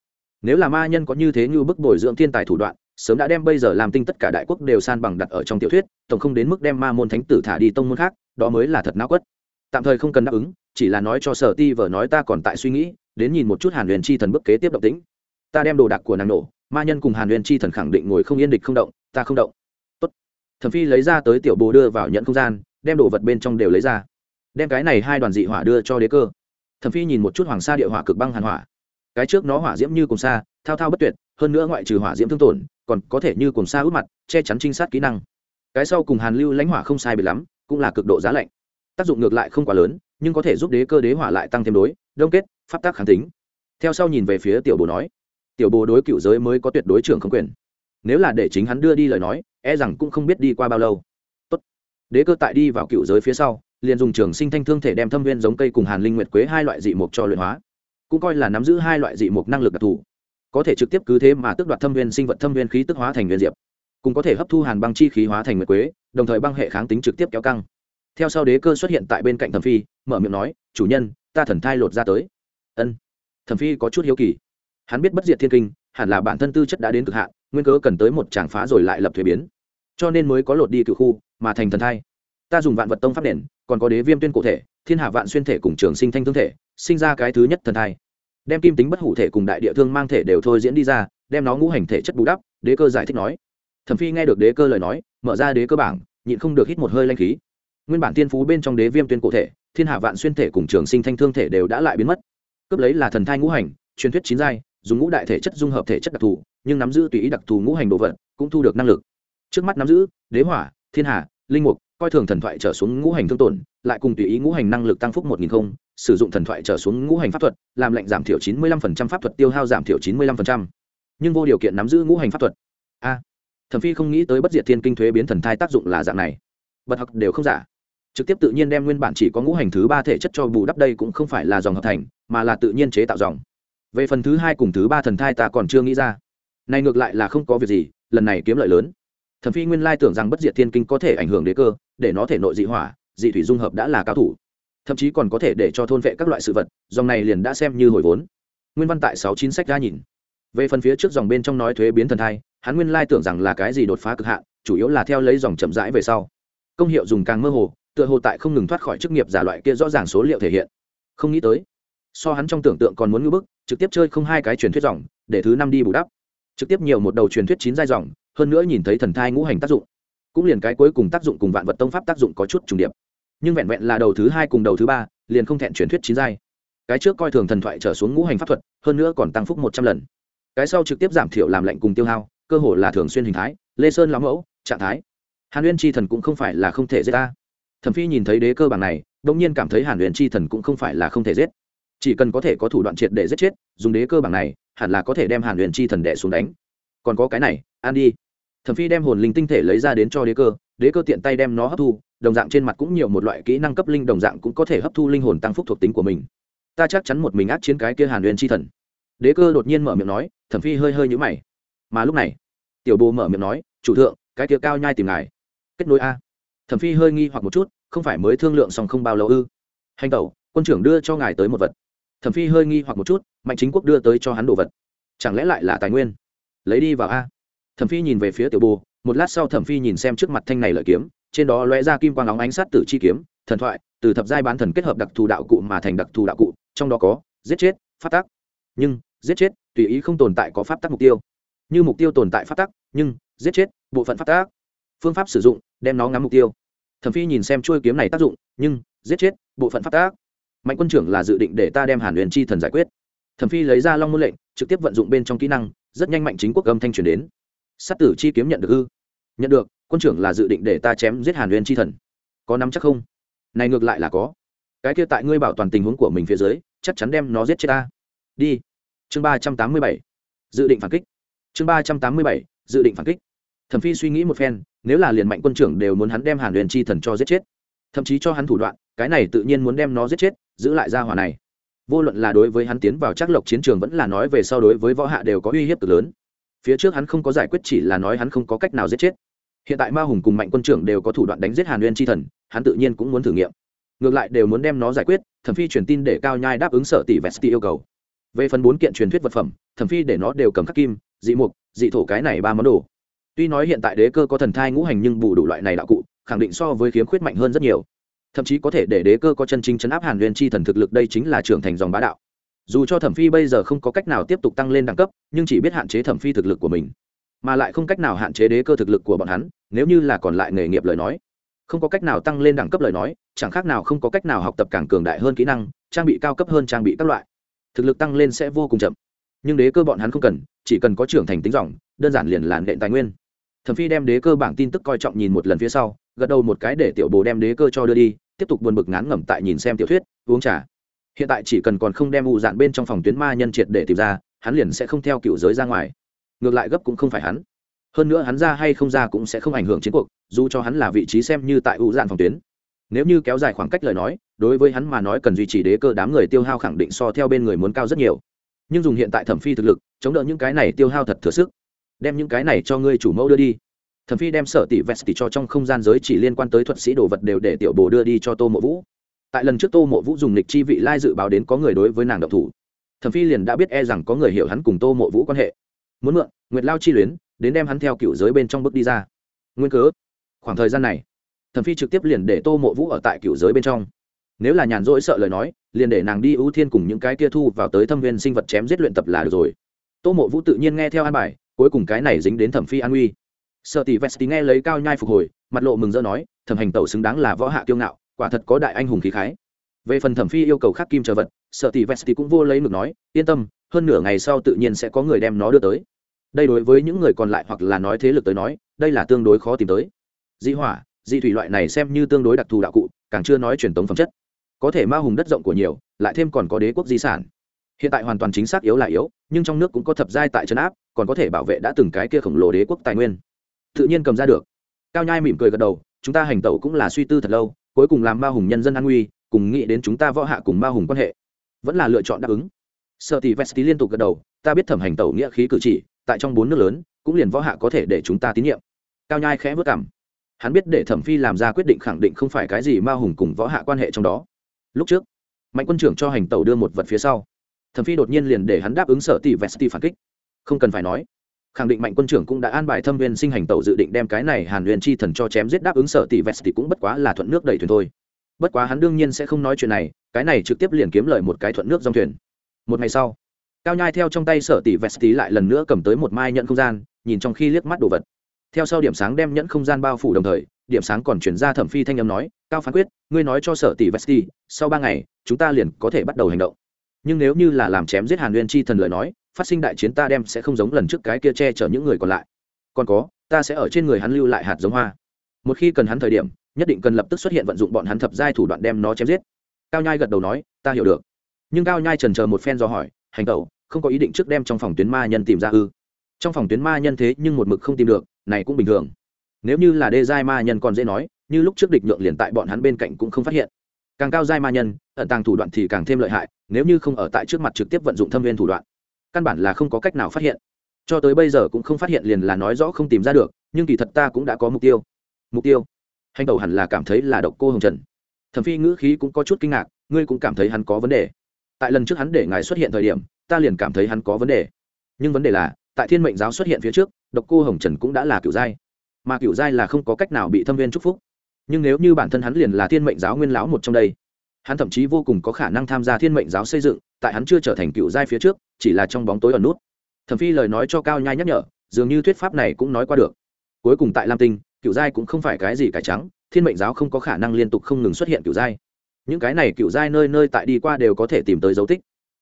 nếu là ma nhân có như thế như bức bồi dưỡng thiên tài thủ đoạn, sớm đã đem bây giờ làm tinh tất cả đại quốc đều san bằng đặt ở trong tiểu thuyết, tổng không đến mức đem ma môn thánh tử thả đi tông môn khác, đó mới là thật não quất. Tạm thời không cần đáp ứng, chỉ là nói cho sở ti vở nói ta còn tại suy nghĩ, đến nhìn một chút hàn huyền chi thần bức kế tiếp động tĩnh. Ta đem đồ đạc của nàng nổ, ma nhân cùng hàn huyền chi thần khẳng định ngồi không yên địch không động, ta không động thẩm phi lấy ra tới tiểu bồ đưa vào nhận không gian đem đồ vật bên trong đều lấy ra. Đem cái này hai đoàn dị hỏa đưa cho đế cơ. Thẩm phi nhìn một chút hoàng sa địa hỏa cực băng hàn hỏa. Cái trước nó hỏa diễm như cùng sa, thao thao bất tuyệt hơn nữa ngoại trừ hỏa diễm thương tổn còn có thể như cùng sa ướt mặt che chắn trinh sát kỹ năng. Cái sau cùng hàn lưu lãnh hỏa không sai biệt lắm cũng là cực độ giá lạnh. Tác dụng ngược lại không quá lớn nhưng có thể giúp đế cơ đế hỏa lại tăng thêm đối đông kết pháp tác kháng tính. Theo sau nhìn về phía tiểu bồ nói tiểu bồ đối cựu giới mới có tuyệt đối trưởng không quyền. Nếu là để chính hắn đưa đi lời nói e rằng cũng không biết đi qua bao lâu. Tốt. đế cơ tại đi vào cựu giới phía sau, liền dùng trường sinh thanh thương thể đem thâm viên giống cây cùng hàn linh nguyệt quế hai loại dị mục cho luyện hóa. Cũng coi là nắm giữ hai loại dị mục năng lực đặc thù. Có thể trực tiếp cứ thế mà tước đoạt thâm viên sinh vật thâm viên khí tức hóa thành viên diệp. Cũng có thể hấp thu hàn băng chi khí hóa thành nguyệt quế, đồng thời băng hệ kháng tính trực tiếp kéo căng. Theo sau đế cơ xuất hiện tại bên cạnh thẩm phi, mở miệng nói, chủ nhân, ta thần thai lột ra tới. Ân. Thẩm phi có chút hiếu kỳ. Hắn biết bất diệt thiên kinh, hẳn là bản thân tư chất đã đến cực hạn, nguyên cớ cần tới một tràng phá rồi lại lập thuế biến cho nên mới có lột đi cựu khu, mà thành thần thai. Ta dùng vạn vật tông pháp nền, còn có đế viêm tuyên cụ thể, thiên hạ vạn xuyên thể cùng trường sinh thanh thương thể, sinh ra cái thứ nhất thần thai. Đem kim tính bất hủ thể cùng đại địa thương mang thể đều thôi diễn đi ra, đem nó ngũ hành thể chất bù đắp, đế cơ giải thích nói. Thẩm phi nghe được đế cơ lời nói, mở ra đế cơ bảng, nhịn không được hít một hơi lanh khí. Nguyên bản tiên phú bên trong đế viêm tuyên cụ thể, thiên hạ vạn xuyên thể cùng trường sinh thanh thương thể đều đã lại biến mất. Cướp lấy là thần thai ngũ hành, truyền thuyết chín giai, dùng ngũ đại thể chất dung hợp thể chất đặc thù, nhưng nắm giữ tùy ý đặc thù ngũ hành đồ vật, cũng thu được năng lực trước mắt nắm giữ, đế hỏa, thiên hà, linh mục, coi thường thần thoại trở xuống ngũ hành thương tổn, lại cùng tùy ý ngũ hành năng lực tăng phúc một nghìn không, sử dụng thần thoại trở xuống ngũ hành pháp thuật, làm lệnh giảm thiểu chín mươi lăm phần trăm pháp thuật tiêu hao giảm thiểu chín mươi lăm phần trăm. Nhưng vô điều kiện nắm giữ ngũ hành pháp thuật. A thẩm phi không nghĩ tới bất diệt thiên kinh thuế biến thần thai tác dụng là dạng này. Bật học đều không giả. Trực tiếp tự nhiên đem nguyên bản chỉ có ngũ hành thứ ba thể chất cho bù đắp đây cũng không phải là dòng hợp thành, mà là tự nhiên chế tạo dòng. Về phần thứ hai cùng thứ ba thần thai ta còn chưa nghĩ ra. Này ngược lại là không có việc gì, lần này kiếm lợi lớn thẩm phi nguyên lai tưởng rằng bất diệt thiên kinh có thể ảnh hưởng đế cơ, để nó thể nội dị hỏa, dị thủy dung hợp đã là cao thủ. Thậm chí còn có thể để cho thôn vệ các loại sự vật, dòng này liền đã xem như hồi vốn. Nguyên văn tại sáu chín sách ra nhìn. Về phần phía trước dòng bên trong nói thuế biến thần thai, hắn nguyên lai tưởng rằng là cái gì đột phá cực hạn, chủ yếu là theo lấy dòng chậm rãi về sau. Công hiệu dùng càng mơ hồ, tựa hồ tại không ngừng thoát khỏi chức nghiệp giả loại kia rõ ràng số liệu thể hiện. Không nghĩ tới, so hắn trong tưởng tượng còn muốn ngưỡng bức, trực tiếp chơi không hai cái truyền thuyết dòng, để thứ năm đi bù đắp. Trực tiếp nhiều một đầu truyền thuyết chín giai dòng hơn nữa nhìn thấy thần thai ngũ hành tác dụng, cũng liền cái cuối cùng tác dụng cùng vạn vật tông pháp tác dụng có chút trùng điệp. Nhưng vẹn vẹn là đầu thứ hai cùng đầu thứ ba, liền không thẹn truyền thuyết chín giai. Cái trước coi thường thần thoại trở xuống ngũ hành pháp thuật, hơn nữa còn tăng phúc một trăm lần. Cái sau trực tiếp giảm thiểu làm lệnh cùng tiêu hao, cơ hồ là thường xuyên hình thái, lê sơn lão mẫu, trạng thái. Hàn uyên chi thần cũng không phải là không thể giết ta. Thẩm phi nhìn thấy đế cơ bản này đông nhiên cảm thấy hàn uyên chi thần cũng không phải là không thể giết. Chỉ cần có thể có thủ đoạn triệt để giết chết, dùng đế cơ bản này, hẳn là có thể đem hàn uyên chi thần đệ xuống đánh. Còn có cái này an đi thẩm phi đem hồn linh tinh thể lấy ra đến cho đế cơ đế cơ tiện tay đem nó hấp thu, đồng dạng trên mặt cũng nhiều một loại kỹ năng cấp linh, đồng dạng cũng có thể hấp thu linh hồn tăng phúc thuộc tính của mình. Ta chắc chắn một mình át chiến cái kia hàn uyên chi thần. Đế cơ đột nhiên mở miệng nói, thẩm phi hơi hơi nhũ mày. Mà lúc này, tiểu bồ mở miệng nói, chủ thượng, cái kia cao nhai tìm ngài. Kết nối a. Thẩm phi hơi nghi hoặc một chút, không phải mới thương lượng xong không bao lâu ư? Hành tẩu, quân trưởng đưa cho ngài tới một vật. Thẩm phi hơi nghi hoặc một chút, mạnh chính quốc đưa tới cho hắn đồ vật. Chẳng lẽ lại là tài nguyên? Lấy đi vào a thẩm phi nhìn về phía tiểu bồ, một lát sau thẩm phi nhìn xem trước mặt thanh này lợi kiếm, trên đó lóe ra kim quang óng ánh sát tử chi kiếm, thần thoại, từ thập giai bán thần kết hợp đặc thù đạo cụ mà thành đặc thù đạo cụ, trong đó có, giết chết, phát tác nhưng, giết chết, tùy ý không tồn tại có pháp tắc mục tiêu. Như mục tiêu tồn tại pháp tắc, nhưng, giết chết, bộ phận pháp tác phương pháp sử dụng, đem nó ngắm mục tiêu. Thẩm phi nhìn xem chuôi kiếm này tác dụng, nhưng, giết chết, bộ phận pháp tác mạnh quân trưởng là dự định để ta đem hàn huyền chi thần giải quyết. Thẩm phi lấy ra long môn lệnh, trực tiếp vận dụng bên trong kỹ năng, rất nhanh mạnh chính quốc âm thanh truyền đến sát tử chi kiếm nhận được ư? Nhận được, quân trưởng là dự định để ta chém giết hàn huyền chi thần. Có nắm chắc không? Này ngược lại là có. Cái kia tại ngươi bảo toàn tình huống của mình phía dưới, chắc chắn đem nó giết chết ta. Đi. Chương ba trăm tám mươi bảy. Dự định phản kích. Chương ba trăm tám mươi bảy, dự định phản kích. Thẩm phi suy nghĩ một phen, nếu là liền mạnh quân trưởng đều muốn hắn đem hàn huyền chi thần cho giết chết, thậm chí cho hắn thủ đoạn, cái này tự nhiên muốn đem nó giết chết, giữ lại gia hỏa này. Vô luận là đối với hắn tiến vào chắc lộc chiến trường vẫn là nói về sau đối với võ hạ đều có uy hiếp cực lớn phía trước hắn không có giải quyết chỉ là nói hắn không có cách nào giết chết. Hiện tại ma hùng cùng mạnh quân trưởng đều có thủ đoạn đánh giết hàn nguyên chi thần, hắn tự nhiên cũng muốn thử nghiệm. Ngược lại đều muốn đem nó giải quyết, thẩm phi truyền tin để cao nhai đáp ứng sở tỷ vesti yêu cầu. Về phần bốn kiện truyền thuyết vật phẩm, thẩm phi để nó đều cầm khắc kim, dị mục, dị thổ cái này ba món đồ. Tuy nói hiện tại đế cơ có thần thai ngũ hành nhưng bù đủ loại này đạo cụ, khẳng định so với khiếm khuyết mạnh hơn rất nhiều. Thậm chí có thể để đế cơ có chân chính chấn áp hàn nguyên chi thần thực lực đây chính là trưởng thành dòng bá đạo dù cho thẩm phi bây giờ không có cách nào tiếp tục tăng lên đẳng cấp, nhưng chỉ biết hạn chế thẩm phi thực lực của mình, mà lại không cách nào hạn chế đế cơ thực lực của bọn hắn, nếu như là còn lại nghề nghiệp lời nói, không có cách nào tăng lên đẳng cấp lời nói, chẳng khác nào không có cách nào học tập càng cường đại hơn kỹ năng, trang bị cao cấp hơn trang bị các loại. Thực lực tăng lên sẽ vô cùng chậm, nhưng đế cơ bọn hắn không cần, chỉ cần có trưởng thành tính dòng, đơn giản liền là nện tài nguyên. Thẩm phi đem đế cơ bảng tin tức coi trọng nhìn một lần phía sau, gật đầu một cái để tiểu bồ đem đế cơ cho đưa đi, tiếp tục buồn bực ngán ngẩm tại nhìn xem tiểu thuyết, uống trà hiện tại chỉ cần còn không đem ụ dạn bên trong phòng tuyến ma nhân triệt để tìm ra, hắn liền sẽ không theo cựu giới ra ngoài. Ngược lại gấp cũng không phải hắn. Hơn nữa hắn ra hay không ra cũng sẽ không ảnh hưởng chiến cuộc, dù cho hắn là vị trí xem như tại ụ dạn phòng tuyến. Nếu như kéo dài khoảng cách lời nói, đối với hắn mà nói cần duy trì đế cơ đám người tiêu hao khẳng định so theo bên người muốn cao rất nhiều. Nhưng dùng hiện tại thẩm phi thực lực, chống đỡ những cái này tiêu hao thật thừa sức. Đem những cái này cho ngươi chủ mẫu đưa đi. Thẩm phi đem sở tỷ vest cho trong không gian giới chỉ liên quan tới thuật sĩ đồ vật đều để tiểu bồ đưa đi cho tô mộ vũ tại lần trước tô mộ vũ dùng lịch chi vị lai dự báo đến có người đối với nàng độc thủ, thẩm phi liền đã biết e rằng có người hiểu hắn cùng tô mộ vũ quan hệ. Muốn mượn, nguyệt lao chi luyến, đến đem hắn theo cựu giới bên trong bước đi ra. Nguyên cớ, khoảng thời gian này, thẩm phi trực tiếp liền để tô mộ vũ ở tại cựu giới bên trong. Nếu là nhàn rỗi sợ lời nói, liền để nàng đi ưu thiên cùng những cái kia thu vào tới thâm viên sinh vật chém giết luyện tập là được rồi. Tô mộ vũ tự nhiên nghe theo an bài, cuối cùng cái này dính đến thẩm phi an uy sợ tỷ vest nghe lấy cao nhai phục hồi, mặt lộ mừng rỡ nói, thẩm hành tẩu xứng đáng là võ hạ kiêu ngạo quả thật có đại anh hùng khí khái. Về phần thẩm phi yêu cầu khắc kim chờ vật, sợ tỷ vest cũng vô lấy ngực nói, yên tâm, hơn nửa ngày sau tự nhiên sẽ có người đem nó đưa tới. Đây đối với những người còn lại hoặc là nói thế lực tới nói, đây là tương đối khó tìm tới. Di hỏa di thủy loại này xem như tương đối đặc thù đạo cụ, càng chưa nói truyền thống phẩm chất. Có thể ma hùng đất rộng của nhiều, lại thêm còn có đế quốc di sản. Hiện tại hoàn toàn chính xác yếu là yếu, nhưng trong nước cũng có thập giai tại trấn áp, còn có thể bảo vệ đã từng cái kia khổng lồ đế quốc tài nguyên. Tự nhiên cầm ra được. Cao nhai mỉm cười gật đầu, chúng ta hành tẩu cũng là suy tư thật lâu cuối cùng làm ma hùng nhân dân an nguy, cùng nghĩ đến chúng ta võ hạ cùng ma hùng quan hệ. Vẫn là lựa chọn đáp ứng. Sợ tỷ vesti liên tục gật đầu, ta biết thẩm hành tẩu nghĩa khí cử chỉ, tại trong bốn nước lớn, cũng liền võ hạ có thể để chúng ta tín nhiệm. Cao nhai khẽ vất cảm. Hắn biết để thẩm phi làm ra quyết định khẳng định không phải cái gì ma hùng cùng võ hạ quan hệ trong đó. Lúc trước, mạnh quân trưởng cho hành tẩu đưa một vật phía sau. Thẩm phi đột nhiên liền để hắn đáp ứng sở tỷ vesti phản kích. Không cần phải nói khẳng định mạnh quân trưởng cũng đã an bài thâm viên sinh hành tẩu dự định đem cái này hàn huyền chi thần cho chém giết đáp ứng sở tỷ vesti cũng bất quá là thuận nước đẩy thuyền thôi. Bất quá hắn đương nhiên sẽ không nói chuyện này, cái này trực tiếp liền kiếm lời một cái thuận nước dòng thuyền. Một ngày sau, cao nhai theo trong tay sở tỷ vesti lại lần nữa cầm tới một mai nhận không gian, nhìn trong khi liếc mắt đồ vật. Theo sau điểm sáng đem nhẫn không gian bao phủ đồng thời, điểm sáng còn chuyển ra thẩm phi thanh âm nói, cao phán quyết, ngươi nói cho sở tỷ vesti sau ba ngày, chúng ta liền có thể bắt đầu hành động. Nhưng nếu như là làm chém giết hàn nguyên chi thần lời nói phát sinh đại chiến ta đem sẽ không giống lần trước cái kia che chở những người còn lại. Còn có, ta sẽ ở trên người hắn lưu lại hạt giống hoa. Một khi cần hắn thời điểm, nhất định cần lập tức xuất hiện vận dụng bọn hắn thập giai thủ đoạn đem nó chém giết. Cao nhai gật đầu nói, ta hiểu được. Nhưng cao nhai trần chờ một phen do hỏi, hành tẩu, không có ý định trước đem trong phòng tuyến ma nhân tìm ra ư? Trong phòng tuyến ma nhân thế nhưng một mực không tìm được, này cũng bình thường. Nếu như là đê giai ma nhân còn dễ nói, như lúc trước địch nhượng liền tại bọn hắn bên cạnh cũng không phát hiện. Càng cao giai ma nhân, ẩn tàng thủ đoạn thì càng thêm lợi hại, nếu như không ở tại trước mặt trực tiếp vận dụng thâm viên thủ đoạn căn bản là không có cách nào phát hiện. Cho tới bây giờ cũng không phát hiện liền là nói rõ không tìm ra được, nhưng kỳ thật ta cũng đã có mục tiêu. Mục tiêu? Hành tẩu hẳn là cảm thấy là độc cô hồng trần. Thẩm phi ngữ khí cũng có chút kinh ngạc, ngươi cũng cảm thấy hắn có vấn đề. Tại lần trước hắn để ngài xuất hiện thời điểm, ta liền cảm thấy hắn có vấn đề. Nhưng vấn đề là, tại thiên mệnh giáo xuất hiện phía trước, độc cô hồng trần cũng đã là kiểu giai mà kiểu giai là không có cách nào bị thâm viên chúc phúc. Nhưng nếu như bản thân hắn liền là thiên mệnh giáo nguyên lão một trong đây hắn thậm chí vô cùng có khả năng tham gia thiên mệnh giáo xây dựng, tại hắn chưa trở thành cựu giai phía trước, chỉ là trong bóng tối ở nút. Thẩm phi lời nói cho cao nhai nhắc nhở, dường như thuyết pháp này cũng nói qua được. Cuối cùng tại lam tinh, cựu giai cũng không phải cái gì cải trắng, thiên mệnh giáo không có khả năng liên tục không ngừng xuất hiện cựu giai. Những cái này cựu giai nơi nơi tại đi qua đều có thể tìm tới dấu tích.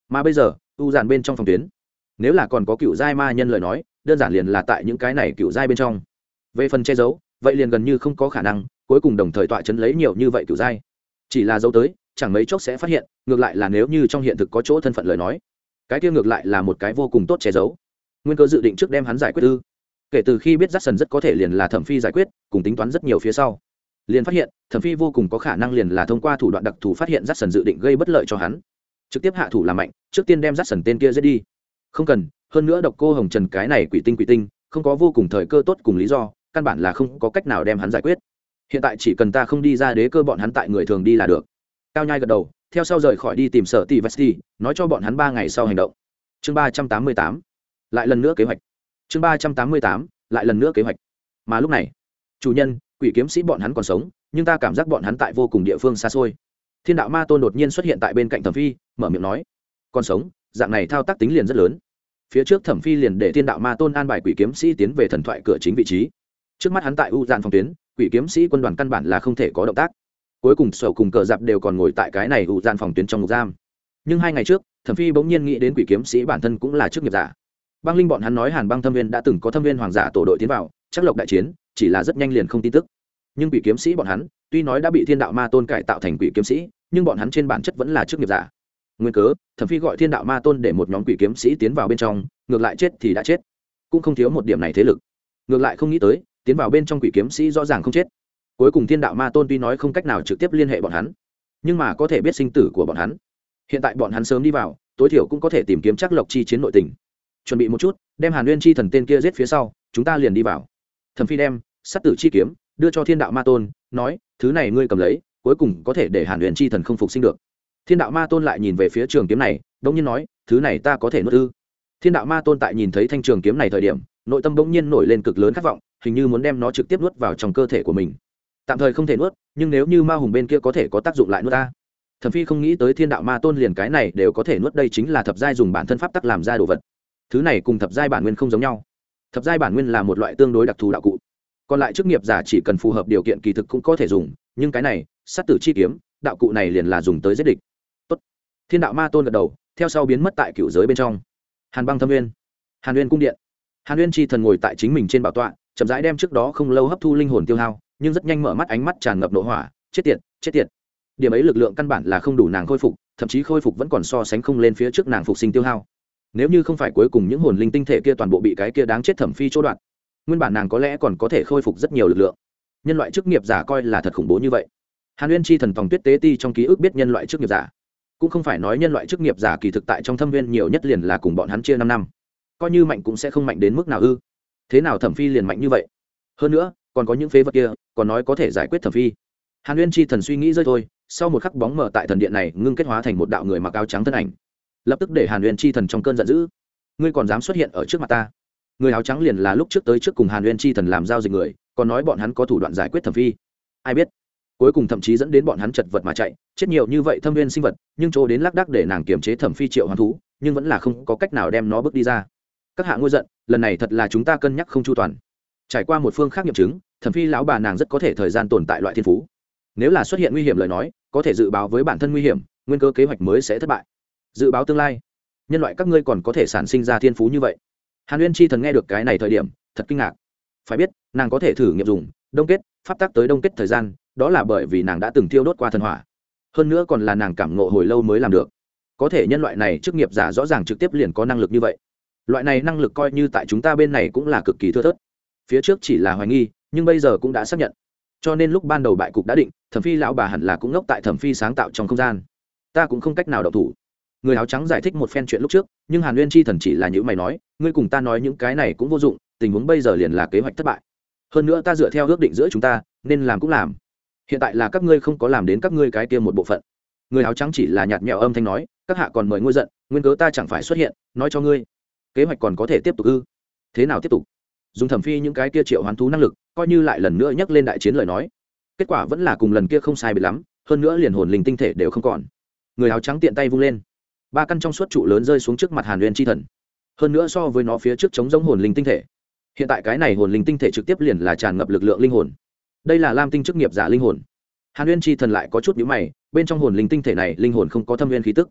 Mà bây giờ, u dàn bên trong phòng tuyến, nếu là còn có cựu giai ma nhân lời nói, đơn giản liền là tại những cái này cựu giai bên trong. Về phần che giấu, vậy liền gần như không có khả năng, cuối cùng đồng thời tọa chấn lấy nhiều như vậy cựu giai. Chỉ là dấu tới chẳng mấy chốc sẽ phát hiện, ngược lại là nếu như trong hiện thực có chỗ thân phận lời nói, cái kia ngược lại là một cái vô cùng tốt che giấu. Nguyên cơ dự định trước đem hắn giải quyết ư? Kể từ khi biết rắt sần rất có thể liền là thẩm phi giải quyết, cùng tính toán rất nhiều phía sau, liền phát hiện, thẩm phi vô cùng có khả năng liền là thông qua thủ đoạn đặc thù phát hiện rắt sần dự định gây bất lợi cho hắn. Trực tiếp hạ thủ làm mạnh, trước tiên đem rắt sần tên kia giết đi. Không cần, hơn nữa độc cô hồng trần cái này quỷ tinh quỷ tinh, không có vô cùng thời cơ tốt cùng lý do, căn bản là không có cách nào đem hắn giải quyết. Hiện tại chỉ cần ta không đi ra đế cơ bọn hắn tại người thường đi là được cao nhai gật đầu, theo sau rời khỏi đi tìm sở tỷ vesti nói cho bọn hắn ba ngày sau hành động. Chương ba trăm tám mươi tám, lại lần nữa kế hoạch. Chương ba trăm tám mươi tám, lại lần nữa kế hoạch. Mà lúc này, chủ nhân, quỷ kiếm sĩ bọn hắn còn sống, nhưng ta cảm giác bọn hắn tại vô cùng địa phương xa xôi. Thiên đạo ma tôn đột nhiên xuất hiện tại bên cạnh thẩm phi, mở miệng nói, còn sống, dạng này thao tác tính liền rất lớn. Phía trước thẩm phi liền để thiên đạo ma tôn an bài quỷ kiếm sĩ tiến về thần thoại cửa chính vị trí. Trước mắt hắn tại u dàn phòng tuyến, quỷ kiếm sĩ quân đoàn căn bản là không thể có động tác cuối cùng sở cùng cờ dạp đều còn ngồi tại cái này ủ dạn phòng tuyến trong ngục giam. Nhưng hai ngày trước, thẩm phi bỗng nhiên nghĩ đến quỷ kiếm sĩ bản thân cũng là chức nghiệp giả. Băng linh bọn hắn nói hàn băng thâm viên đã từng có thâm viên hoàng giả tổ đội tiến vào, chắc lộc đại chiến, chỉ là rất nhanh liền không tin tức. Nhưng quỷ kiếm sĩ bọn hắn, tuy nói đã bị thiên đạo ma tôn cải tạo thành quỷ kiếm sĩ, nhưng bọn hắn trên bản chất vẫn là chức nghiệp giả. Nguyên cớ, thẩm phi gọi thiên đạo ma tôn để một nhóm quỷ kiếm sĩ tiến vào bên trong, ngược lại chết thì đã chết. Cũng không thiếu một điểm này thế lực. Ngược lại không nghĩ tới, tiến vào bên trong quỷ kiếm sĩ rõ ràng không chết cuối cùng thiên đạo ma tôn tuy nói không cách nào trực tiếp liên hệ bọn hắn, nhưng mà có thể biết sinh tử của bọn hắn. Hiện tại bọn hắn sớm đi vào, tối thiểu cũng có thể tìm kiếm chắc lộc chi chiến nội tình. Chuẩn bị một chút, đem hàn nguyên chi thần tên kia giết phía sau, chúng ta liền đi vào. Thẩm phi đem sắt tử chi kiếm đưa cho thiên đạo ma tôn, nói, thứ này ngươi cầm lấy, cuối cùng có thể để hàn huyền chi thần không phục sinh được. Thiên đạo ma tôn lại nhìn về phía trường kiếm này đông nhiên nói, thứ này ta có thể nuốt ư? Thiên đạo ma tôn tại nhìn thấy thanh trường kiếm này thời điểm, nội tâm bỗng nhiên nổi lên cực lớn khát vọng, hình như muốn đem nó trực tiếp nuốt vào trong cơ thể của mình tạm thời không thể nuốt, nhưng nếu như ma hùng bên kia có thể có tác dụng lại nuốt ta. Thẩm phi không nghĩ tới thiên đạo ma tôn liền cái này đều có thể nuốt đây chính là thập giai dùng bản thân pháp tắc làm ra đồ vật. Thứ này cùng thập giai bản nguyên không giống nhau. Thập giai bản nguyên là một loại tương đối đặc thù đạo cụ. Còn lại chức nghiệp giả chỉ cần phù hợp điều kiện kỳ thực cũng có thể dùng, nhưng cái này, sát tử chi kiếm, đạo cụ này liền là dùng tới giết địch. Tốt. thiên đạo ma tôn gật đầu, theo sau biến mất tại cựu giới bên trong. Hàn băng thâm nguyên. Hàn nguyên cung điện. Hàn nguyên chi thần ngồi tại chính mình trên bảo tọa, chậm rãi đem trước đó không lâu hấp thu linh hồn tiêu hao nhưng rất nhanh mở mắt ánh mắt tràn ngập nội hỏa, chết tiệt chết tiệt. Điểm ấy lực lượng căn bản là không đủ nàng khôi phục, thậm chí khôi phục vẫn còn so sánh không lên phía trước nàng phục sinh tiêu hao. Nếu như không phải cuối cùng những hồn linh tinh thể kia toàn bộ bị cái kia đáng chết thẩm phi chỗ đoạn nguyên bản nàng có lẽ còn có thể khôi phục rất nhiều lực lượng. Nhân loại chức nghiệp giả coi là thật khủng bố như vậy. Hàn uyên chi thần tòng tuyết tế ti trong ký ức biết nhân loại chức nghiệp giả. Cũng không phải nói nhân loại chức nghiệp giả kỳ thực tại trong thâm viên nhiều nhất liền là cùng bọn hắn chia năm năm. Coi như mạnh cũng sẽ không mạnh đến mức nào ư? Thế nào thẩm phi liền mạnh như vậy? Hơn nữa còn có những phế vật kia, còn nói có thể giải quyết thẩm phi. Hàn uyên chi thần suy nghĩ rơi thôi, sau một khắc bóng mở tại thần điện này, ngưng kết hóa thành một đạo người mặc áo trắng thân ảnh. Lập tức để hàn uyên chi thần trong cơn giận dữ. Ngươi còn dám xuất hiện ở trước mặt ta? Người áo trắng liền là lúc trước tới trước cùng hàn uyên chi thần làm giao dịch người, còn nói bọn hắn có thủ đoạn giải quyết thẩm phi. Ai biết? Cuối cùng thậm chí dẫn đến bọn hắn chật vật mà chạy, chết nhiều như vậy thâm viên sinh vật, nhưng chỗ đến lác đác để nàng kiềm chế thẩm phi triệu hoàn thú, nhưng vẫn là không có cách nào đem nó bước đi ra. Các hạ ngôi giận, lần này thật là chúng ta cân nhắc không chu toàn trải qua một phương khác nghiệm chứng, thẩm phi lão bà nàng rất có thể thời gian tồn tại loại thiên phú. Nếu là xuất hiện nguy hiểm lời nói, có thể dự báo với bản thân nguy hiểm, nguyên cơ kế hoạch mới sẽ thất bại. Dự báo tương lai, nhân loại các ngươi còn có thể sản sinh ra thiên phú như vậy. Hàn uyên chi thần nghe được cái này thời điểm, thật kinh ngạc. Phải biết, nàng có thể thử nghiệm dùng, đông kết, pháp tác tới đông kết thời gian, đó là bởi vì nàng đã từng tiêu đốt qua thần hỏa. Hơn nữa còn là nàng cảm ngộ hồi lâu mới làm được. Có thể nhân loại này chức nghiệp giả rõ ràng trực tiếp liền có năng lực như vậy. Loại này năng lực coi như tại chúng ta bên này cũng là cực kỳ thưa thớt phía trước chỉ là hoài nghi, nhưng bây giờ cũng đã xác nhận. Cho nên lúc ban đầu bại cục đã định, thẩm phi lão bà hẳn là cũng ngốc tại thẩm phi sáng tạo trong không gian. Ta cũng không cách nào độc thủ. Người áo trắng giải thích một phen chuyện lúc trước, nhưng hàn nguyên chi thần chỉ là những mày nói, ngươi cùng ta nói những cái này cũng vô dụng, tình huống bây giờ liền là kế hoạch thất bại. Hơn nữa ta dựa theo ước định giữa chúng ta, nên làm cũng làm. Hiện tại là các ngươi không có làm đến các ngươi cái kia một bộ phận. Người áo trắng chỉ là nhạt nhẽo âm thanh nói, các hạ còn mời ngôi giận, nguyên cớ ta chẳng phải xuất hiện, nói cho ngươi. Kế hoạch còn có thể tiếp tục ư? Thế nào tiếp tục? Dùng thẩm phi những cái kia triệu hoán thú năng lực, coi như lại lần nữa nhắc lên đại chiến lời nói. Kết quả vẫn là cùng lần kia không sai bị lắm, hơn nữa liền hồn linh tinh thể đều không còn. Người áo trắng tiện tay vung lên. Ba căn trong suốt trụ lớn rơi xuống trước mặt hàn nguyên chi thần. Hơn nữa so với nó phía trước chống giống hồn linh tinh thể. Hiện tại cái này hồn linh tinh thể trực tiếp liền là tràn ngập lực lượng linh hồn. Đây là lam tinh chức nghiệp giả linh hồn. Hàn nguyên chi thần lại có chút nhữ mày, bên trong hồn linh tinh thể này linh hồn không có thâm viên khí tức.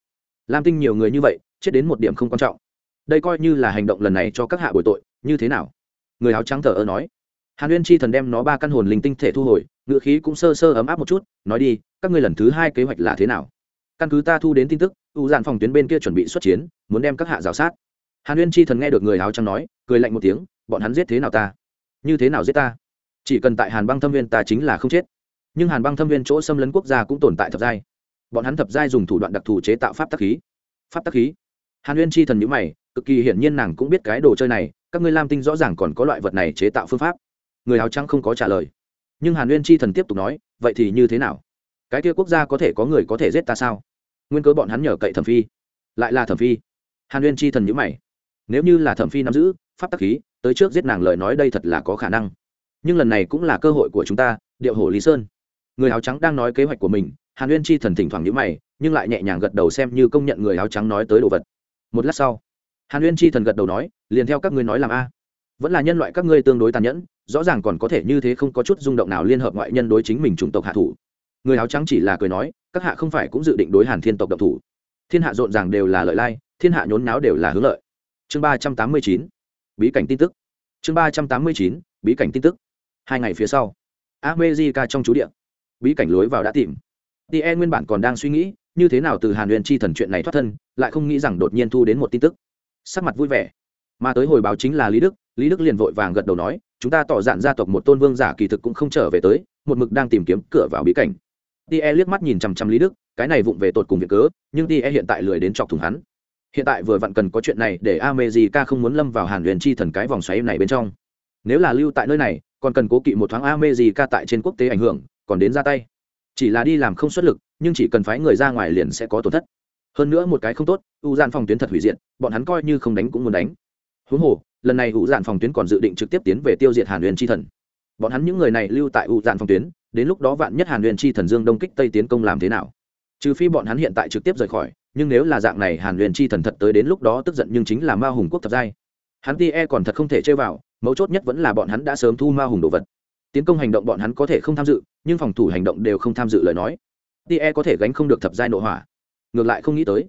Lam tinh nhiều người như vậy, chết đến một điểm không quan trọng. Đây coi như là hành động lần này cho các hạ bồi tội, như thế nào? Người áo trắng thờ ơ nói. Hàn Uyên chi thần đem nó ba căn hồn linh tinh thể thu hồi ngựa khí cũng sơ sơ ấm áp một chút, nói đi, các ngươi lần thứ hai kế hoạch là thế nào? Căn cứ ta thu đến tin tức, u dàn phòng tuyến bên kia chuẩn bị xuất chiến, muốn đem các hạ rào sát. Hàn Uyên chi thần nghe được người áo trắng nói, cười lạnh một tiếng, bọn hắn giết thế nào ta? Như thế nào giết ta? Chỉ cần tại hàn băng thâm viên ta chính là không chết. Nhưng hàn băng thâm viên chỗ xâm lấn quốc gia cũng tồn tại thập giai. Bọn hắn thập giai dùng thủ đoạn đặc thù chế tạo pháp tắc khí. Pháp tắc khí. Hàn Uyên chi thần nhữ mày, cực kỳ hiển nhiên nàng cũng biết cái đồ chơi này các ngươi lam tinh rõ ràng còn có loại vật này chế tạo phương pháp người áo trắng không có trả lời nhưng hàn nguyên chi thần tiếp tục nói vậy thì như thế nào cái kia quốc gia có thể có người có thể giết ta sao nguyên cớ bọn hắn nhờ cậy thẩm phi lại là thẩm phi hàn nguyên chi thần nhữ mày nếu như là thẩm phi nắm giữ pháp tắc khí tới trước giết nàng lời nói đây thật là có khả năng nhưng lần này cũng là cơ hội của chúng ta điệu hổ lý sơn người áo trắng đang nói kế hoạch của mình hàn nguyên chi thần thỉnh thoảng nhữ mày nhưng lại nhẹ nhàng gật đầu xem như công nhận người áo trắng nói tới đồ vật một lát sau hàn uyên chi thần gật đầu nói, liền theo các ngươi nói làm a. Vẫn là nhân loại các ngươi tương đối tàn nhẫn, rõ ràng còn có thể như thế không có chút rung động nào liên hợp ngoại nhân đối chính mình chủng tộc hạ thủ. Người áo trắng chỉ là cười nói, các hạ không phải cũng dự định đối hàn thiên tộc độc thủ. Thiên hạ rộn ràng đều là lợi lai, thiên hạ nhốn náo đều là hướng lợi. Chương ba trăm tám mươi chín, bí cảnh tin tức. Chương ba trăm tám mươi chín, bí cảnh tin tức. Hai ngày phía sau amejica trong chú địa. Bí cảnh lối vào đã tìm. Tie nguyên bản còn đang suy nghĩ, như thế nào từ hàn huyền chi thần chuyện này thoát thân, lại không nghĩ rằng đột nhiên thu đến một tin tức sắc mặt vui vẻ. Mà tới hồi báo chính là lý đức lý đức liền vội vàng gật đầu nói, chúng ta tỏ dạn gia tộc một tôn vương giả kỳ thực cũng không trở về tới, một mực đang tìm kiếm cửa vào bí cảnh. Tie liếc mắt nhìn chằm chằm lý đức, cái này vụng về tột cùng việc cớ, nhưng tie hiện tại lười đến chọc thủng hắn. Hiện tại vừa vặn cần có chuyện này để amejica không muốn lâm vào hàn huyền chi thần cái vòng xoáy này bên trong. Nếu là lưu tại nơi này, còn cần cố kỵ một thoáng amejica tại trên quốc tế ảnh hưởng, còn đến ra tay. Chỉ là đi làm không xuất lực, nhưng chỉ cần phái người ra ngoài liền sẽ có tổn thất hơn nữa một cái không tốt, u dàn phòng tuyến thật hủy diệt, bọn hắn coi như không đánh cũng muốn đánh. Huống hồ, lần này u dàn phòng tuyến còn dự định trực tiếp tiến về tiêu diệt hàn huyền chi thần. Bọn hắn những người này lưu tại u dàn phòng tuyến, đến lúc đó vạn nhất hàn huyền chi thần dương đông kích tây tiến công làm thế nào? Trừ phi bọn hắn hiện tại trực tiếp rời khỏi, nhưng nếu là dạng này hàn huyền chi thần thật tới đến lúc đó tức giận nhưng chính là ma hùng quốc thập giai. Hắn ti e còn thật không thể chơi vào, mấu chốt nhất vẫn là bọn hắn đã sớm thu ma hùng đồ vật. Tiến công hành động bọn hắn có thể không tham dự, nhưng phòng thủ hành động đều không tham dự lời nói. Tie có thể gánh không được thập giai nội hỏa ngược lại không nghĩ tới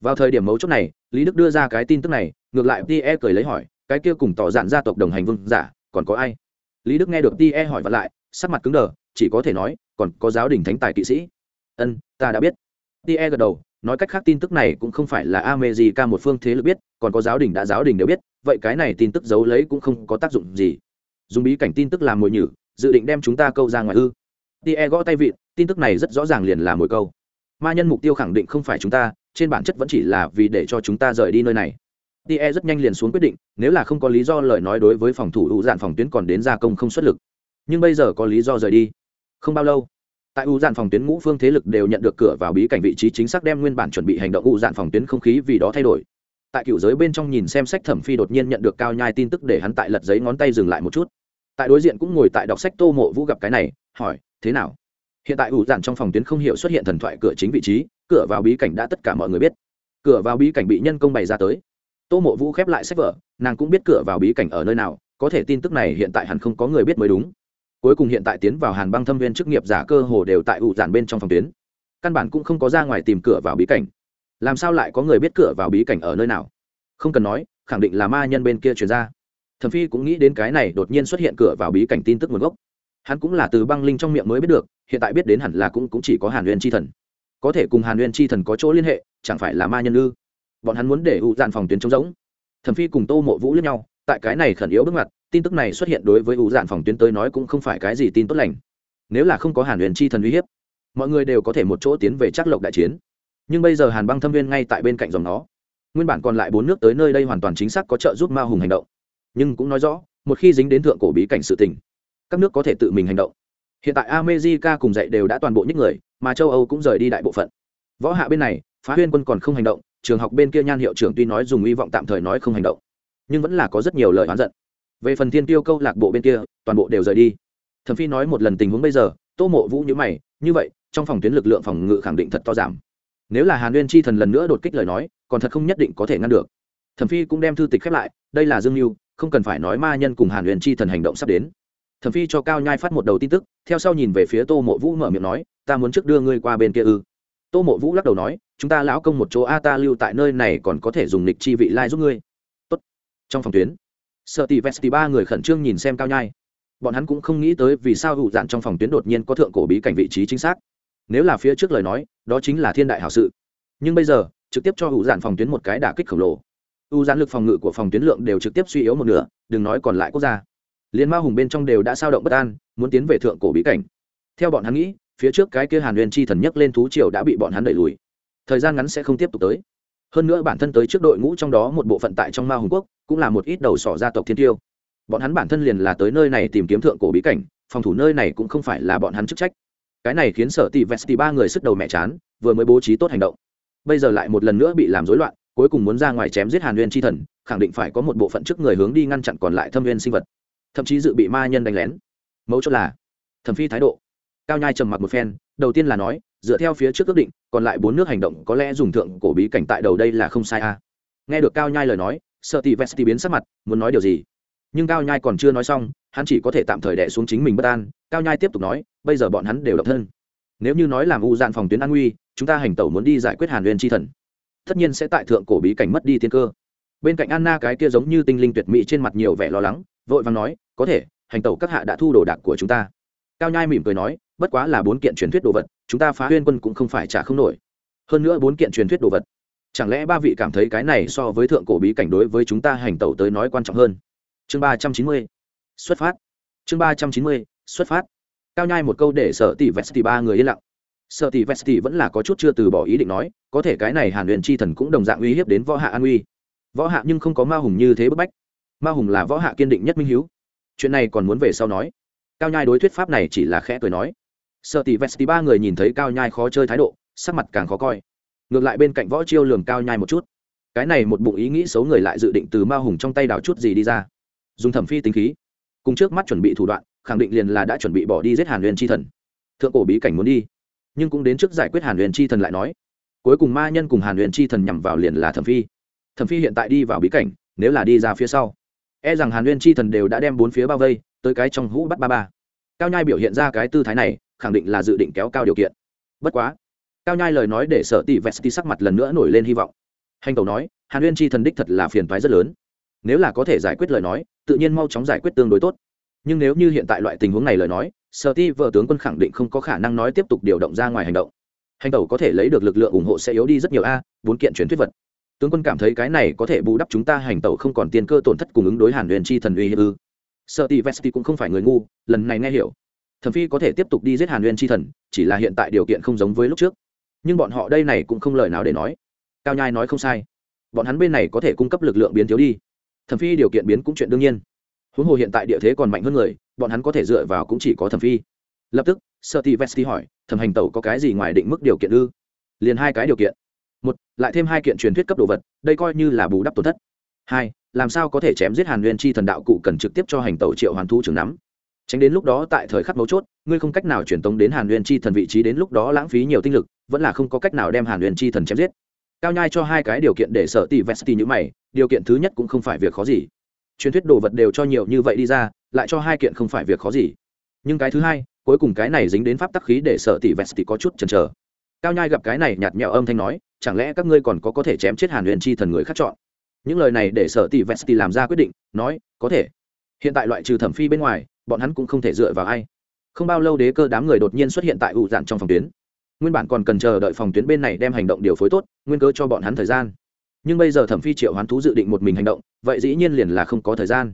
vào thời điểm mấu chốt này lý đức đưa ra cái tin tức này ngược lại tie cười lấy hỏi cái kia cùng tỏ dạn gia tộc đồng hành vương giả còn có ai lý đức nghe được tie hỏi vặn lại sắc mặt cứng đờ chỉ có thể nói còn có giáo đình thánh tài kỵ sĩ ân ta đã biết tie gật đầu nói cách khác tin tức này cũng không phải là America một phương thế lực biết, còn có giáo đình đã giáo đình đều biết, vậy cái này tin tức giấu lấy cũng không có tác dụng gì. Dùng bí cảnh tin tức làm mồi nhử, dự định đem chúng ta câu ra ngoài ư? Tie gõ tay vịn, tin tức này rất rõ ràng liền là mồi câu. Ma nhân mục tiêu khẳng định không phải chúng ta, trên bản chất vẫn chỉ là vì để cho chúng ta rời đi nơi này. Tie rất nhanh liền xuống quyết định, nếu là không có lý do lời nói đối với phòng thủ hữu dạn phòng tuyến còn đến gia công không xuất lực. Nhưng bây giờ có lý do rời đi. Không bao lâu, tại u dạn phòng tuyến ngũ phương thế lực đều nhận được cửa vào bí cảnh vị trí chính xác đem nguyên bản chuẩn bị hành động u dạn phòng tuyến không khí vì đó thay đổi tại cựu giới bên trong nhìn xem sách thẩm phi đột nhiên nhận được cao nhai tin tức để hắn tại lật giấy ngón tay dừng lại một chút tại đối diện cũng ngồi tại đọc sách tô mộ vũ gặp cái này hỏi thế nào hiện tại ủ dạn trong phòng tuyến không hiểu xuất hiện thần thoại cửa chính vị trí, cửa vào bí cảnh đã tất cả mọi người biết. Cửa vào bí cảnh bị nhân công bày ra tới. Tô mộ vũ khép lại sách vở, nàng cũng biết cửa vào bí cảnh ở nơi nào, có thể tin tức này hiện tại hẳn không có người biết mới đúng. Cuối cùng hiện tại tiến vào hàn băng thâm viên chức nghiệp giả cơ hồ đều tại ủ dạn bên trong phòng tuyến. Căn bản cũng không có ra ngoài tìm cửa vào bí cảnh. Làm sao lại có người biết cửa vào bí cảnh ở nơi nào? Không cần nói, khẳng định là ma nhân bên kia chuyển ra. Thẩm phi cũng nghĩ đến cái này đột nhiên xuất hiện cửa vào bí cảnh tin tức nguồn gốc hắn cũng là từ băng linh trong miệng mới biết được hiện tại biết đến hẳn là cũng, cũng chỉ có hàn huyền chi thần. Có thể cùng hàn huyền chi thần có chỗ liên hệ chẳng phải là ma nhân ư? Bọn hắn muốn để U dạn phòng tuyến trống rỗng. Thẩm phi cùng tô mộ vũ lẫn nhau tại cái này khẩn yếu bước ngoặt tin tức này xuất hiện đối với U dạn phòng tuyến tới nói cũng không phải cái gì tin tốt lành. Nếu là không có hàn huyền chi thần uy hiếp mọi người đều có thể một chỗ tiến về chắc lộc đại chiến. Nhưng bây giờ hàn băng thâm viên ngay tại bên cạnh dòng nó. Nguyên bản còn lại bốn nước tới nơi đây hoàn toàn chính xác có trợ giúp ma hùng hành động. Nhưng cũng nói rõ một khi dính đến thượng cổ bí cảnh sự tình các nước có thể tự mình hành động. Hiện tại america cùng dạy đều đã toàn bộ những người, mà châu âu cũng rời đi đại bộ phận. Võ hạ bên này, phá huyên quân còn không hành động, trường học bên kia nhan hiệu trưởng tuy nói dùng hy vọng tạm thời nói không hành động, nhưng vẫn là có rất nhiều lời oán giận. Về phần thiên tiêu câu lạc bộ bên kia, toàn bộ đều rời đi. Thẩm phi nói một lần tình huống bây giờ, tô mộ vũ như mày, như vậy, trong phòng tuyến lực lượng phòng ngự khẳng định thật to giảm. Nếu là hàn nguyên chi thần lần nữa đột kích lời nói, còn thật không nhất định có thể ngăn được. Thẩm phi cũng đem thư tịch khép lại, đây là dương mưu không cần phải nói ma nhân cùng hàn Nguyên chi thần hành động sắp đến thẩm phi cho cao nhai phát một đầu tin tức, theo sau nhìn về phía tô mộ vũ mở miệng nói, ta muốn trước đưa ngươi qua bên kia ư? Tô mộ vũ lắc đầu nói, chúng ta lão công một chỗ a, ta lưu tại nơi này còn có thể dùng lịch chi vị lai giúp ngươi. Tốt. Trong phòng tuyến sợ tỷ vesti ba người khẩn trương nhìn xem cao nhai. Bọn hắn cũng không nghĩ tới vì sao hụ dạn trong phòng tuyến đột nhiên có thượng cổ bí cảnh vị trí chính xác. Nếu là phía trước lời nói, đó chính là thiên đại hảo sự. Nhưng bây giờ, trực tiếp cho hụ dạn phòng tuyến một cái đả kích khổng lồ. U dạn lực phòng ngự của phòng tuyến lượng đều trực tiếp suy yếu một nửa, đừng nói còn lại quốc gia liên ma hùng bên trong đều đã sao động bất an, muốn tiến về thượng cổ bí cảnh. Theo bọn hắn nghĩ, phía trước cái kia hàn huyền chi thần nhất lên thú triều đã bị bọn hắn đẩy lùi. Thời gian ngắn sẽ không tiếp tục tới. Hơn nữa bản thân tới trước đội ngũ trong đó một bộ phận tại trong ma hùng quốc, cũng là một ít đầu sỏ gia tộc thiên tiêu. Bọn hắn bản thân liền là tới nơi này tìm kiếm thượng cổ bí cảnh, phòng thủ nơi này cũng không phải là bọn hắn chức trách. Cái này khiến sở tỷ vesti ba người sức đầu mẹ chán, vừa mới bố trí tốt hành động. Bây giờ lại một lần nữa bị làm rối loạn, cuối cùng muốn ra ngoài chém giết hàn nguyên tri thần, khẳng định phải có một bộ phận trước người hướng đi ngăn chặn còn lại thâm viên sinh vật thậm chí dự bị ma nhân đánh lén. Mẫu chốt là, thẩm phi thái độ. Cao nhai trầm mặc một phen, đầu tiên là nói, dựa theo phía trước ước định, còn lại bốn nước hành động có lẽ dùng thượng cổ bí cảnh tại đầu đây là không sai a. Nghe được cao nhai lời nói, sợ tỷ vesti biến sắc mặt, muốn nói điều gì? Nhưng cao nhai còn chưa nói xong, hắn chỉ có thể tạm thời đẻ xuống chính mình bất an. Cao nhai tiếp tục nói, bây giờ bọn hắn đều độc thân. Nếu như nói làm u dạn phòng tuyến an nguy, chúng ta hành tẩu muốn đi giải quyết hàn huyền tri thần, tất nhiên sẽ tại thượng cổ bí cảnh mất đi tiên cơ. Bên cạnh anna cái kia giống như tinh linh tuyệt mỹ trên mặt nhiều vẻ lo lắng, vội vàng nói có thể, hành tẩu các hạ đã thu đồ đạc của chúng ta. Cao nhai mỉm cười nói, bất quá là bốn kiện truyền thuyết đồ vật, chúng ta phá huyên quân cũng không phải trả không nổi. Hơn nữa bốn kiện truyền thuyết đồ vật. Chẳng lẽ ba vị cảm thấy cái này so với thượng cổ bí cảnh đối với chúng ta hành tẩu tới nói quan trọng hơn? Chương ba trăm chín mươi, xuất phát. Chương ba trăm chín mươi, xuất phát. Cao nhai một câu để sợ tỷ vesti ba người yên lặng. Sợ tỷ vesti vẫn là có chút chưa từ bỏ ý định nói, có thể cái này hàn luyện chi thần cũng đồng dạng uy hiếp đến võ hạ an uy. Võ hạ nhưng không có ma hùng như thế bức bách. Ma hùng là võ hạ kiên định nhất minh hiếu chuyện này còn muốn về sau nói. Cao nhai đối thuyết pháp này chỉ là khẽ cười nói. Sợ tỷ vesti ba người nhìn thấy cao nhai khó chơi thái độ, sắc mặt càng khó coi. Ngược lại bên cạnh võ chiêu lường cao nhai một chút. Cái này một bụng ý nghĩ xấu người lại dự định từ ma hùng trong tay đào chút gì đi ra. Dùng thẩm phi tính khí. Cùng trước mắt chuẩn bị thủ đoạn, khẳng định liền là đã chuẩn bị bỏ đi giết hàn huyền chi thần. Thượng cổ bí cảnh muốn đi. Nhưng cũng đến trước giải quyết hàn huyền chi thần lại nói. Cuối cùng ma nhân cùng hàn huyền chi thần nhằm vào liền là thẩm phi. Thẩm phi hiện tại đi vào bí cảnh, nếu là đi ra phía sau e rằng hàn Nguyên chi thần đều đã đem bốn phía bao vây, tới cái trong hũ bắt ba ba. Cao nhai biểu hiện ra cái tư thái này, khẳng định là dự định kéo cao điều kiện. Bất quá, cao nhai lời nói để sở tỷ vesti sắc mặt lần nữa nổi lên hy vọng. Hành tẩu nói, hàn Nguyên chi thần đích thật là phiền thoái rất lớn. Nếu là có thể giải quyết lời nói, tự nhiên mau chóng giải quyết tương đối tốt. Nhưng nếu như hiện tại loại tình huống này lời nói, sở ti vợ tướng quân khẳng định không có khả năng nói tiếp tục điều động ra ngoài hành động. Hành tẩu có thể lấy được lực lượng ủng hộ sẽ yếu đi rất nhiều a, bốn kiện chuyển thuyết vật tướng quân cảm thấy cái này có thể bù đắp chúng ta hành tẩu không còn tiền cơ tổn thất cùng ứng đối hàn huyền chi thần uy hiếp ư. Sợ tỷ vesti cũng không phải người ngu, lần này nghe hiểu. Thẩm phi có thể tiếp tục đi giết hàn huyền chi thần, chỉ là hiện tại điều kiện không giống với lúc trước. Nhưng bọn họ đây này cũng không lời nào để nói. Cao nhai nói không sai. Bọn hắn bên này có thể cung cấp lực lượng biến thiếu đi. Thẩm phi điều kiện biến cũng chuyện đương nhiên. Huống hồ hiện tại địa thế còn mạnh hơn người, bọn hắn có thể dựa vào cũng chỉ có thẩm phi. Lập tức sợ tỷ vesti hỏi, thẩm hành tẩu có cái gì ngoài định mức điều kiện ư? Liền hai cái điều kiện một, lại thêm hai kiện truyền thuyết cấp đồ vật, đây coi như là bù đắp tổn thất. Hai, làm sao có thể chém giết hàn nguyên chi thần đạo cụ cần trực tiếp cho hành tẩu triệu hoàn thu trường nắm? Tránh đến lúc đó tại thời khắc mấu chốt, ngươi không cách nào truyền tống đến hàn nguyên chi thần vị trí đến lúc đó lãng phí nhiều tinh lực, vẫn là không có cách nào đem hàn nguyên chi thần chém giết. Cao nhai cho hai cái điều kiện để sở tỷ vesti như mày, điều kiện thứ nhất cũng không phải việc khó gì. Truyền thuyết đồ vật đều cho nhiều như vậy đi ra, lại cho hai kiện không phải việc khó gì. Nhưng cái thứ hai, cuối cùng cái này dính đến pháp tắc khí để sở tỷ vesti có chút chần chờ. Cao nhai gặp cái này nhạt nhẽo âm thanh nói chẳng lẽ các ngươi còn có có thể chém chết hàn huyền chi thần người khác chọn? Những lời này để sở tỷ vesti làm ra quyết định, nói, có thể. Hiện tại loại trừ thẩm phi bên ngoài, bọn hắn cũng không thể dựa vào ai. Không bao lâu đế cơ đám người đột nhiên xuất hiện tại ủ dạn trong phòng tuyến. Nguyên bản còn cần chờ đợi phòng tuyến bên này đem hành động điều phối tốt, nguyên cơ cho bọn hắn thời gian. Nhưng bây giờ thẩm phi triệu hoán thú dự định một mình hành động, vậy dĩ nhiên liền là không có thời gian.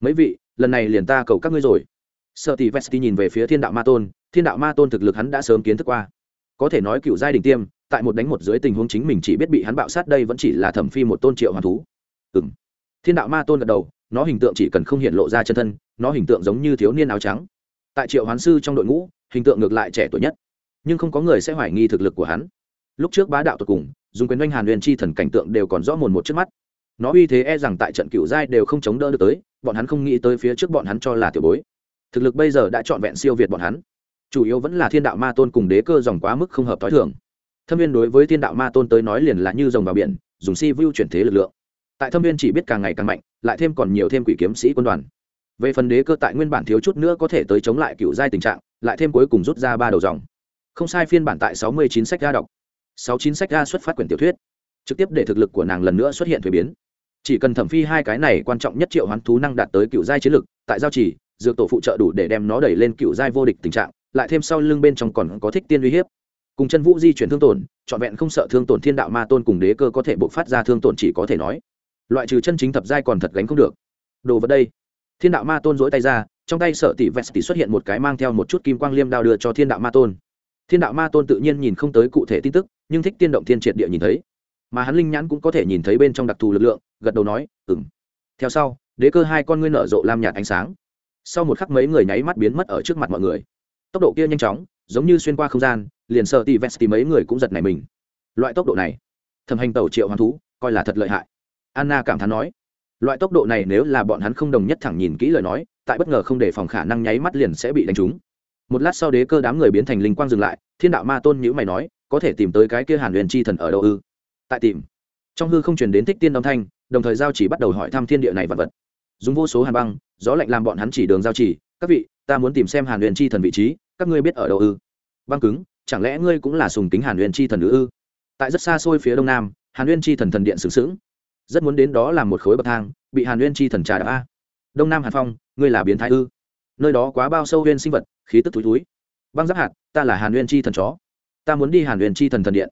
Mấy vị, lần này liền ta cầu các ngươi rồi. Sợ tỷ vesti nhìn về phía thiên đạo ma tôn, thiên đạo ma tôn thực lực hắn đã sớm kiến thức qua. Có thể nói cựu giai đình tiêm tại một đánh một dưới tình huống chính mình chỉ biết bị hắn bạo sát đây vẫn chỉ là thẩm phi một tôn triệu hoàn thú. Ừ m thiên đạo ma tôn gật đầu, nó hình tượng chỉ cần không hiện lộ ra chân thân, nó hình tượng giống như thiếu niên áo trắng. Tại triệu hoán sư trong đội ngũ, hình tượng ngược lại trẻ tuổi nhất, nhưng không có người sẽ hoài nghi thực lực của hắn. Lúc trước bá đạo tột cùng, dùng quyền oanh hàn huyền chi thần cảnh tượng đều còn rõ mồn một trước mắt. Nó uy thế e rằng tại trận cựu giai đều không chống đỡ được tới, bọn hắn không nghĩ tới phía trước bọn hắn cho là tiểu bối. Thực lực bây giờ đã trọn vẹn siêu việt bọn hắn. Chủ yếu vẫn là thiên đạo ma tôn cùng đế cơ dòng quá mức không hợp t h o i thường thâm viên đối với thiên đạo ma tôn tới nói liền là như rồng vào biển, dùng si vu chuyển thế lực lượng. Tại thâm viên chỉ biết càng ngày càng mạnh, lại thêm còn nhiều thêm quỷ kiếm sĩ quân đoàn. Về phần đế cơ tại nguyên bản thiếu chút nữa có thể tới chống lại cựu giai tình trạng, lại thêm cuối cùng rút ra ba đầu dòng. Không sai phiên bản tại sáu mươi chín sách ga đọc. sáu chín sách ga xuất phát quyển tiểu thuyết. Trực tiếp để thực lực của nàng lần nữa xuất hiện thuế biến. Chỉ cần thẩm phi hai cái này quan trọng nhất triệu hoán thú năng đạt tới cựu giai chiến lực, tại giao chỉ dược tổ phụ trợ đủ để đem nó đẩy lên cựu giai vô địch tình trạng, lại thêm sau lưng bên trong còn có thích tiên uy hiếp cùng chân vũ di chuyển thương tổn, trọn vẹn không sợ thương tổn thiên đạo ma tôn cùng đế cơ có thể bộc phát ra thương tổn chỉ có thể nói. Loại trừ chân chính thập giai còn thật gánh không được. Đồ vật đây. Thiên đạo ma tôn dỗi tay ra, trong tay sợ tỷ vest tỷ xuất hiện một cái mang theo một chút kim quang liêm đao đưa cho thiên đạo ma tôn. Thiên đạo ma tôn tự nhiên nhìn không tới cụ thể tin tức, nhưng thích tiên động thiên triệt địa nhìn thấy. Mà hắn linh nhãn cũng có thể nhìn thấy bên trong đặc thù lực lượng, gật đầu nói ừng theo sau, đế cơ hai con ngươi nở rộ lam nhạt ánh sáng. Sau một khắc mấy người nháy mắt biến mất ở trước mặt mọi người. Tốc độ kia nhanh chóng giống như xuyên qua không gian, liền sợ tì vest mấy người cũng giật nảy mình. Loại tốc độ này, thẩm hành tàu triệu hoàng thú, coi là thật lợi hại. Anna cảm thán nói, loại tốc độ này nếu là bọn hắn không đồng nhất thẳng nhìn kỹ lời nói, tại bất ngờ không để phòng khả năng nháy mắt liền sẽ bị đánh trúng. Một lát sau đế cơ đám người biến thành linh quang dừng lại, thiên đạo ma tôn nhữ mày nói, có thể tìm tới cái kia hàn huyền chi thần ở đâu ư? Tại tìm. Trong hư không truyền đến thích tiên âm thanh, đồng thời giao chỉ bắt đầu hỏi thăm thiên địa này vật vật. Dùng vô số hàn băng, gió lạnh làm bọn hắn chỉ đường giao chỉ, các vị, ta muốn tìm xem hàn huyền chi thần vị trí các ngươi biết ở đâu ư? Băng cứng, chẳng lẽ ngươi cũng là sùng kính hàn uyên chi thần nữ ư? Tại rất xa xôi phía đông nam, hàn uyên chi thần thần điện sướng sướng rất muốn đến đó làm một khối bậc thang, bị hàn uyên chi thần trà đạp a. Đông nam hàn phong, ngươi là biến thái ư? Nơi đó quá bao sâu uyên sinh vật, khí tức túi túi băng giáp hạt, ta là hàn uyên chi thần chó. Ta muốn đi hàn uyên chi thần thần điện.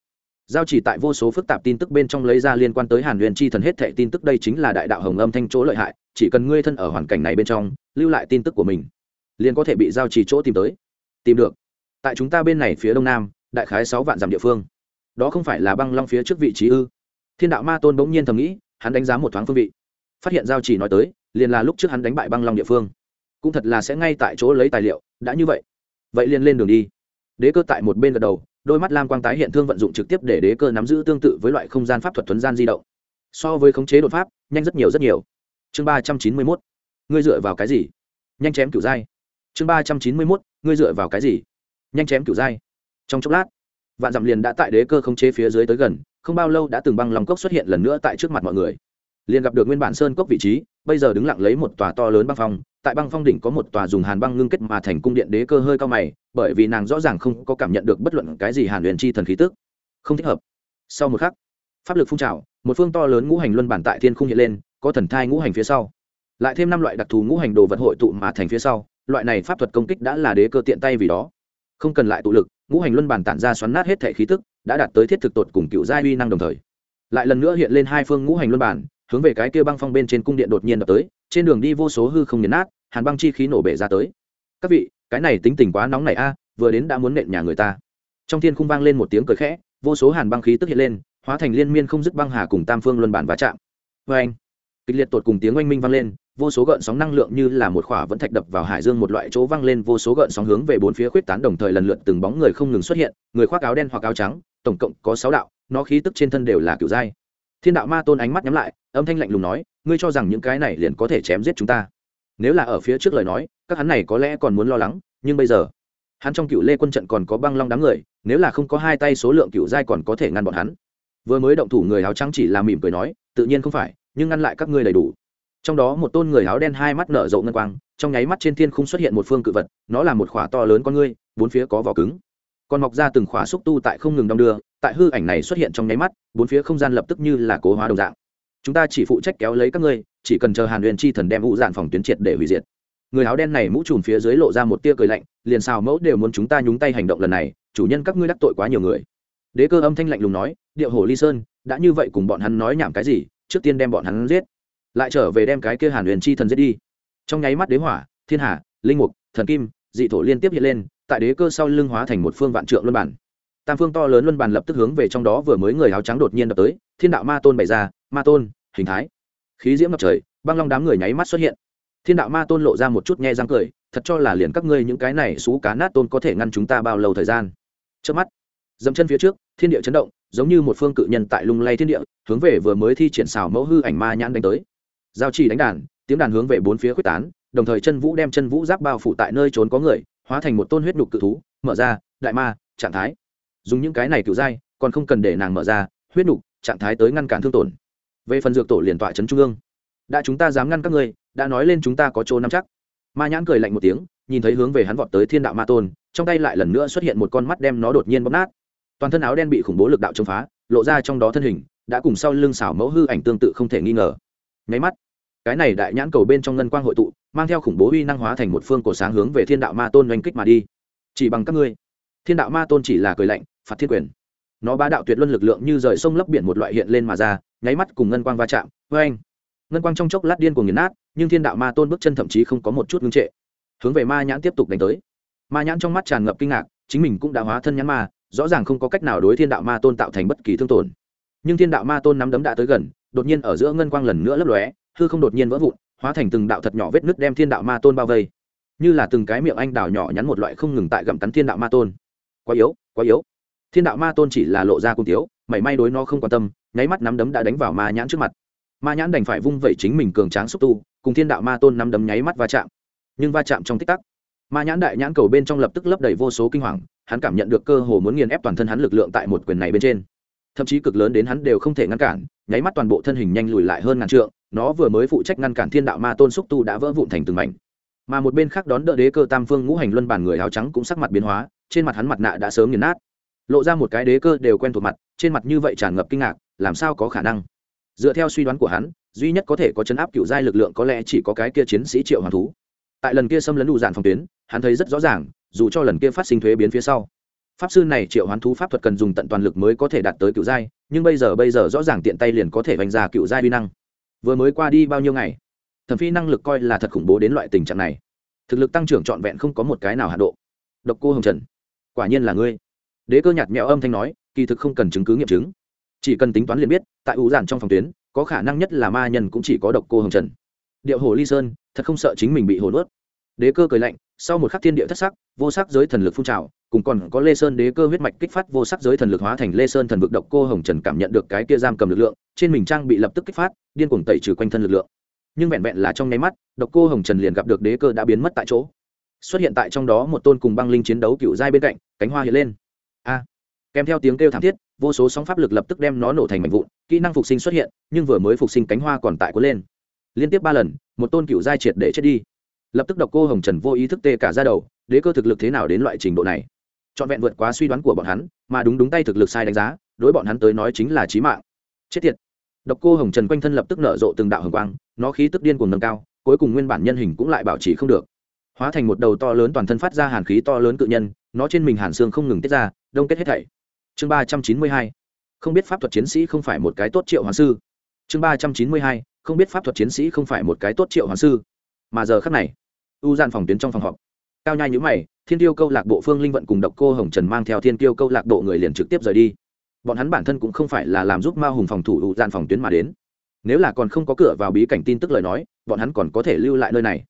Giao chỉ tại vô số phức tạp tin tức bên trong lấy ra liên quan tới hàn uyên chi thần hết thệ tin tức, đây chính là đại đạo hồng âm thanh chỗ lợi hại, chỉ cần ngươi thân ở hoàn cảnh này bên trong, lưu lại tin tức của mình, liền có thể bị giao chỉ chỗ tìm tới tìm được. Tại chúng ta bên này phía đông nam, đại khái sáu vạn dặm địa phương. Đó không phải là băng long phía trước vị trí ư? Thiên đạo ma tôn bỗng nhiên thầm nghĩ, hắn đánh giá một thoáng phương vị. Phát hiện giao chỉ nói tới, liền là lúc trước hắn đánh bại băng long địa phương. Cũng thật là sẽ ngay tại chỗ lấy tài liệu, đã như vậy. Vậy liền lên đường đi. Đế cơ tại một bên gật đầu, đôi mắt lam quang tái hiện thương vận dụng trực tiếp để đế cơ nắm giữ tương tự với loại không gian pháp thuật thuấn gian di động. So với khống chế đột pháp, nhanh rất nhiều rất nhiều. Chương ba trăm chín mươi mốt. Ngươi dựa vào cái gì? Nhanh chém kiểu dai chương ba trăm chín mươi mốt, ngươi dựa vào cái gì? Nhanh chém kiểu dai trong chốc lát, vạn dặm liền đã tại đế cơ không chế phía dưới tới gần, không bao lâu đã từng băng lòng cốc xuất hiện lần nữa tại trước mặt mọi người. Liền gặp được nguyên bản sơn cốc vị trí, bây giờ đứng lặng lấy một tòa to lớn băng phong, tại băng phong đỉnh có một tòa dùng hàn băng ngưng kết mà thành cung điện đế cơ hơi cao mày, bởi vì nàng rõ ràng không có cảm nhận được bất luận cái gì hàn huyền chi thần khí tức. Không thích hợp. Sau một khắc, pháp lực phun trào, một phương to lớn ngũ hành luân bản tại thiên khung hiện lên, có thần thai ngũ hành phía sau. Lại thêm năm loại đặc thù ngũ hành đồ vật hội tụ mà thành phía sau loại này pháp thuật công kích đã là đế cơ tiện tay vì đó. Không cần lại tụ lực, ngũ hành luân bản tản ra xoắn nát hết thể khí tức, đã đạt tới thiết thực tột cùng cựu gia uy năng đồng thời. Lại lần nữa hiện lên hai phương ngũ hành luân bản, hướng về cái kia băng phong bên trên cung điện đột nhiên đập tới, trên đường đi vô số hư không nhấn nát, hàn băng chi khí nổ bể ra tới. Các vị, cái này tính tình quá nóng này a, vừa đến đã muốn nện nhà người ta. Trong thiên khung vang lên một tiếng cười khẽ, vô số hàn băng khí tức hiện lên, hóa thành liên miên không dứt băng hà cùng tam phương luân bản va chạm. Vê anh kịch liệt tột cùng tiếng oanh minh vang lên vô số gợn sóng năng lượng như là một khỏa vẫn thạch đập vào hải dương một loại chỗ vang lên, vô số gợn sóng hướng về bốn phía khuyết tán đồng thời lần lượt từng bóng người không ngừng xuất hiện, người khoác áo đen hoặc áo trắng, tổng cộng có sáu đạo, nó khí tức trên thân đều là kiểu giai thiên đạo ma tôn ánh mắt nhắm lại, âm thanh lạnh lùng nói, ngươi cho rằng những cái này liền có thể chém giết chúng ta. Nếu là ở phía trước lời nói, các hắn này có lẽ còn muốn lo lắng, nhưng bây giờ, hắn trong cựu lê quân trận còn có băng long đám người, nếu là không có hai tay số lượng cựu giai còn có thể ngăn bọn hắn. Vừa mới động thủ người áo trắng chỉ là mỉm cười nói, tự nhiên không phải, nhưng ngăn lại các ngươi đầy đủ trong đó một tôn người áo đen hai mắt nở rộ ngân quang, trong nháy mắt trên thiên không xuất hiện một phương cự vật, nó là một khỏa to lớn con ngươi, bốn phía có vỏ cứng. Còn mọc ra từng khỏa xúc tu tại không ngừng đong đưa, tại hư ảnh này xuất hiện trong nháy mắt, bốn phía không gian lập tức như là cố hóa đồng dạng. Chúng ta chỉ phụ trách kéo lấy các ngươi, chỉ cần chờ hàn huyền chi thần đem vụ dạn phòng tuyến triệt để hủy diệt. Người áo đen này mũ trùm phía dưới lộ ra một tia cười lạnh, liền xào mẫu đều muốn chúng ta nhúng tay hành động lần này, chủ nhân các ngươi đắc tội quá nhiều người. Đế cơ âm thanh lạnh lùng nói, điệu hồ ly sơn, đã như vậy cùng bọn hắn nói nhảm cái gì? Trước tiên đem bọn hắn giết lại trở về đem cái kia hàn huyền chi thần giết đi. Trong nháy mắt đế hỏa, thiên hà, linh mục, thần kim, dị thổ liên tiếp hiện lên, tại đế cơ sau lưng hóa thành một phương vạn trượng luân bản tam phương to lớn luân bản lập tức hướng về trong đó vừa mới người áo trắng đột nhiên đập tới, thiên đạo ma tôn bày ra, ma tôn, hình thái. Khí diễm ngập trời, băng long đám người nháy mắt xuất hiện. Thiên đạo ma tôn lộ ra một chút nghe răng cười, thật cho là liền các ngươi những cái này xú cá nát tôn có thể ngăn chúng ta bao lâu thời gian. Trước mắt, dẫm chân phía trước, thiên địa chấn động, giống như một phương cự nhân tại lung lay thiên địa, hướng về vừa mới thi triển xào mẫu hư ảnh ma nhãn đánh tới giao chỉ đánh đàn, tiếng đàn hướng về bốn phía quyết tán, đồng thời chân vũ đem chân vũ giáp bao phủ tại nơi trốn có người, hóa thành một tôn huyết nhục cự thú, mở ra, đại ma, trạng thái. Dùng những cái này cựu dai, còn không cần để nàng mở ra, huyết nhục, trạng thái tới ngăn cản thương tổn. Về phần dược tổ liền tọa trấn trung ương. Đã chúng ta dám ngăn các ngươi, đã nói lên chúng ta có chỗ nắm chắc. Ma nhãn cười lạnh một tiếng, nhìn thấy hướng về hắn vọt tới thiên đạo ma tôn, trong tay lại lần nữa xuất hiện một con mắt đem nó đột nhiên bóp nát. Toàn thân áo đen bị khủng bố lực đạo chống phá, lộ ra trong đó thân hình, đã cùng sau lưng xảo mẫu hư ảnh tương tự không thể nghi ngờ nháy mắt. Cái này đại nhãn cầu bên trong ngân quang hội tụ, mang theo khủng bố uy năng hóa thành một phương cổ sáng hướng về thiên đạo ma tôn oanh kích mà đi. Chỉ bằng các ngươi. Thiên đạo ma tôn chỉ là cười lạnh, phạt thiên quyền. Nó bá đạo tuyệt luân lực lượng như rời sông lấp biển một loại hiện lên mà ra, nháy mắt cùng ngân quang va chạm vê anh ngân quang trong chốc lát điên cuồng nghiền nát, nhưng thiên đạo ma tôn bước chân thậm chí không có một chút ngưng trệ. Hướng về ma nhãn tiếp tục đánh tới. Ma nhãn trong mắt tràn ngập kinh ngạc, chính mình cũng đã hóa thân nhãn ma, rõ ràng không có cách nào đối thiên đạo ma tôn tạo thành bất kỳ thương tổn. Nhưng thiên đạo ma tôn nắm đấm đã tới gần đột nhiên ở giữa ngân quang lần nữa lấp lóe, hư không đột nhiên vỡ vụn, hóa thành từng đạo thật nhỏ vết nứt đem thiên đạo ma tôn bao vây. Như là từng cái miệng anh đào nhỏ nhắn một loại không ngừng tại gặm cắn thiên đạo ma tôn. Quá yếu quá yếu. Thiên đạo ma tôn chỉ là lộ ra cung tiếu, mảy may đối nó không quan tâm, nháy mắt nắm đấm đã đánh vào ma nhãn trước mặt. Ma nhãn đành phải vung vẩy chính mình cường tráng xúc tu, cùng thiên đạo ma tôn nắm đấm nháy mắt va chạm. Nhưng va chạm trong tích tắc, ma nhãn đại nhãn cầu bên trong lập tức lấp đầy vô số kinh hoàng, hắn cảm nhận được cơ hồ muốn nghiền ép toàn thân hắn lực lượng tại một quyền này bên trên thậm chí cực lớn đến hắn đều không thể ngăn cản, nháy mắt toàn bộ thân hình nhanh lùi lại hơn ngàn trượng, nó vừa mới phụ trách ngăn cản thiên đạo ma tôn xúc tu đã vỡ vụn thành từng mảnh. Mà một bên khác đón đỡ đế cơ tam phương ngũ hành luân bản người áo trắng cũng sắc mặt biến hóa, trên mặt hắn mặt nạ đã sớm nghiền nát. Lộ ra một cái đế cơ đều quen thuộc mặt, trên mặt như vậy tràn ngập kinh ngạc, làm sao có khả năng? Dựa theo suy đoán của hắn, duy nhất có thể có chấn áp cựu giai lực lượng có lẽ chỉ có cái kia chiến sĩ triệu hoàng thú. Tại lần kia xâm lấn đủ dạn phòng tuyến, hắn thấy rất rõ ràng, dù cho lần kia phát sinh thuế biến phía sau pháp sư này triệu hoán thú pháp thuật cần dùng tận toàn lực mới có thể đạt tới cựu giai, nhưng bây giờ bây giờ rõ ràng tiện tay liền có thể vành ra cựu giai vi năng. Vừa mới qua đi bao nhiêu ngày, thẩm phi năng lực coi là thật khủng bố đến loại tình trạng này. Thực lực tăng trưởng trọn vẹn không có một cái nào hạ độ. Độc cô hồng trần, quả nhiên là ngươi. Đế cơ nhạt nhẽo âm thanh nói, kỳ thực không cần chứng cứ nghiệm chứng. Chỉ cần tính toán liền biết, tại ủ giản trong phòng tuyến, có khả năng nhất là ma nhân cũng chỉ có độc cô hồng trần. Điệu hồ ly sơn, thật không sợ chính mình bị hồ nuốt đế cơ cười lạnh, sau một khắc thiên địa thất sắc, vô sắc giới thần lực phun trào, cùng còn có lê sơn đế cơ huyết mạch kích phát vô sắc giới thần lực hóa thành lê sơn thần vực độc cô hồng trần cảm nhận được cái kia giam cầm lực lượng, trên mình trang bị lập tức kích phát, điên cuồng tẩy trừ quanh thân lực lượng. Nhưng vẹn vẹn là trong nháy mắt, độc cô hồng trần liền gặp được đế cơ đã biến mất tại chỗ. Xuất hiện tại trong đó một tôn cùng băng linh chiến đấu cựu giai bên cạnh, cánh hoa hiện lên. A! Kèm theo tiếng kêu thảm thiết, vô số sóng pháp lực lập tức đem nó nổ thành mảnh vụn, kỹ năng phục sinh xuất hiện, nhưng vừa mới phục sinh cánh hoa còn tại cuốn lên. Liên tiếp ba lần, một tôn cựu giai triệt để chết đi lập tức độc cô hồng trần vô ý thức tê cả ra đầu, đế cơ thực lực thế nào đến loại trình độ này? Trọn vẹn vượt quá suy đoán của bọn hắn, mà đúng đúng tay thực lực sai đánh giá, đối bọn hắn tới nói chính là trí mạng. Chết tiệt. Độc cô hồng trần quanh thân lập tức nở rộ từng đạo hồng quang, nó khí tức điên cuồng nâng cao, cuối cùng nguyên bản nhân hình cũng lại bảo trì không được. Hóa thành một đầu to lớn toàn thân phát ra hàn khí to lớn cự nhân, nó trên mình hàn xương không ngừng tiết ra, đông kết hết thảy. Chương ba trăm chín mươi hai. Không biết pháp thuật chiến sĩ không phải một cái tốt triệu hoàng sư. Chương ba trăm chín mươi hai. Không biết pháp thuật chiến sĩ không phải một cái tốt triệu hoàng sư mà giờ khắc này, u gian phòng tuyến trong phòng họp, cao nhai nhữ mày, thiên tiêu câu lạc bộ phương linh vận cùng độc cô hồng trần mang theo thiên tiêu câu lạc bộ người liền trực tiếp rời đi. Bọn hắn bản thân cũng không phải là làm giúp ma hùng phòng thủ u gian phòng tuyến mà đến. Nếu là còn không có cửa vào bí cảnh tin tức lời nói, bọn hắn còn có thể lưu lại nơi này.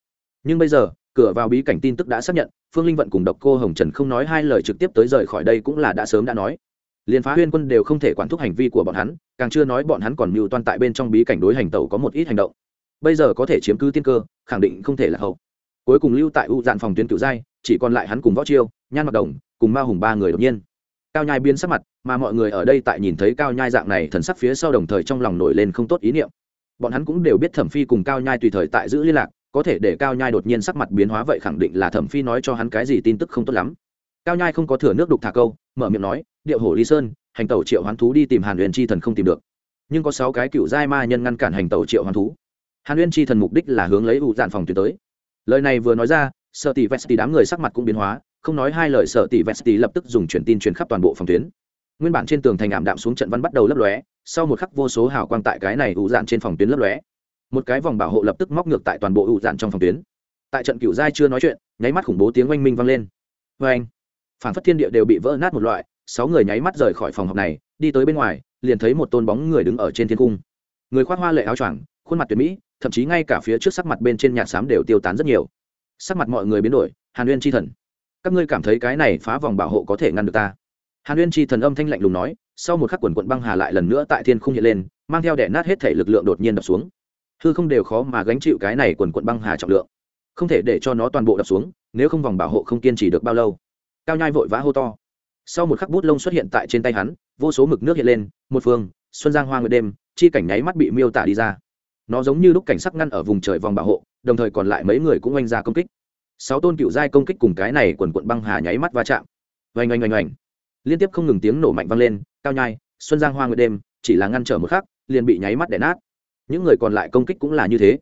Nhưng bây giờ, cửa vào bí cảnh tin tức đã xác nhận, phương linh vận cùng độc cô hồng trần không nói hai lời trực tiếp tới rời khỏi đây cũng là đã sớm đã nói. Liền phá huyên quân đều không thể quản thúc hành vi của bọn hắn, càng chưa nói bọn hắn còn mưu toan tại bên trong bí cảnh đối hành tẩu có một ít hành động bây giờ có thể chiếm cứ tiên cơ, khẳng định không thể là hậu. Cuối cùng lưu tại u dạn phòng tuyến cựu giai, chỉ còn lại hắn cùng võ chiêu, nhan mặc đồng, cùng ma hùng ba người đột nhiên. Cao nhai biến sắc mặt, mà mọi người ở đây tại nhìn thấy cao nhai dạng này thần sắc phía sau đồng thời trong lòng nổi lên không tốt ý niệm. Bọn hắn cũng đều biết thẩm phi cùng cao nhai tùy thời tại giữ liên lạc, có thể để cao nhai đột nhiên sắc mặt biến hóa vậy khẳng định là thẩm phi nói cho hắn cái gì tin tức không tốt lắm. Cao nhai không có thừa nước đục thả câu, mở miệng nói, điệu hổ ly sơn, hành tẩu triệu hoán thú đi tìm hàn huyền chi thần không tìm được. Nhưng có sáu cái cựu giai ma nhân ngăn cản hành tẩu triệu hoán thú hàn uyên chi thần mục đích là hướng lấy ủ dạn phòng tuyến tới. Lời này vừa nói ra sợ tỷ vesti đám người sắc mặt cũng biến hóa, không nói hai lời sợ tỷ vesti lập tức dùng truyền tin truyền khắp toàn bộ phòng tuyến. Nguyên bản trên tường thành ảm đạm xuống trận văn bắt đầu lấp lóe, sau một khắc vô số hào quang tại cái này ủ dạn trên phòng tuyến lấp lóe. Một cái vòng bảo hộ lập tức móc ngược tại toàn bộ ủ dạn trong phòng tuyến. Tại trận cựu giai chưa nói chuyện, nháy mắt khủng bố tiếng oanh minh vang lên. Vê anh phản phất thiên địa đều bị vỡ nát một loại, sáu người nháy mắt rời khỏi phòng học này, đi tới bên ngoài, liền thấy một tôn bóng người đứng ở trên thiên cung. Người khoác hoa lệ áo choàng, khuôn mặt tuyệt mỹ thậm chí ngay cả phía trước sắc mặt bên trên nhạt xám đều tiêu tán rất nhiều. Sắc mặt mọi người biến đổi, hàn uyên chi thần. Các ngươi cảm thấy cái này phá vòng bảo hộ có thể ngăn được ta? Hàn uyên chi thần âm thanh lạnh lùng nói, sau một khắc quần quận băng hà lại lần nữa tại thiên không hiện lên, mang theo đẻ nát hết thể lực lượng đột nhiên đập xuống. Hư không đều khó mà gánh chịu cái này quần quận băng hà trọng lượng. Không thể để cho nó toàn bộ đập xuống, nếu không vòng bảo hộ không kiên trì được bao lâu. Cao nhai vội vã hô to. Sau một khắc bút lông xuất hiện tại trên tay hắn, vô số mực nước hiện lên, một phương, xuân giang hoa nguyệt đêm, chi cảnh nháy mắt bị miêu tả đi ra nó giống như lúc cảnh sắc ngăn ở vùng trời vòng bảo hộ, đồng thời còn lại mấy người cũng oanh ra công kích. Sáu tôn cựu giai công kích cùng cái này quần quận băng hà nháy mắt va chạm. Oanh oanh oanh oanh. Liên tiếp không ngừng tiếng nổ mạnh vang lên, cao nhai, xuân giang hoa nguyệt đêm, chỉ là ngăn trở một khắc, liền bị nháy mắt đẻ nát. Những người còn lại công kích cũng là như thế.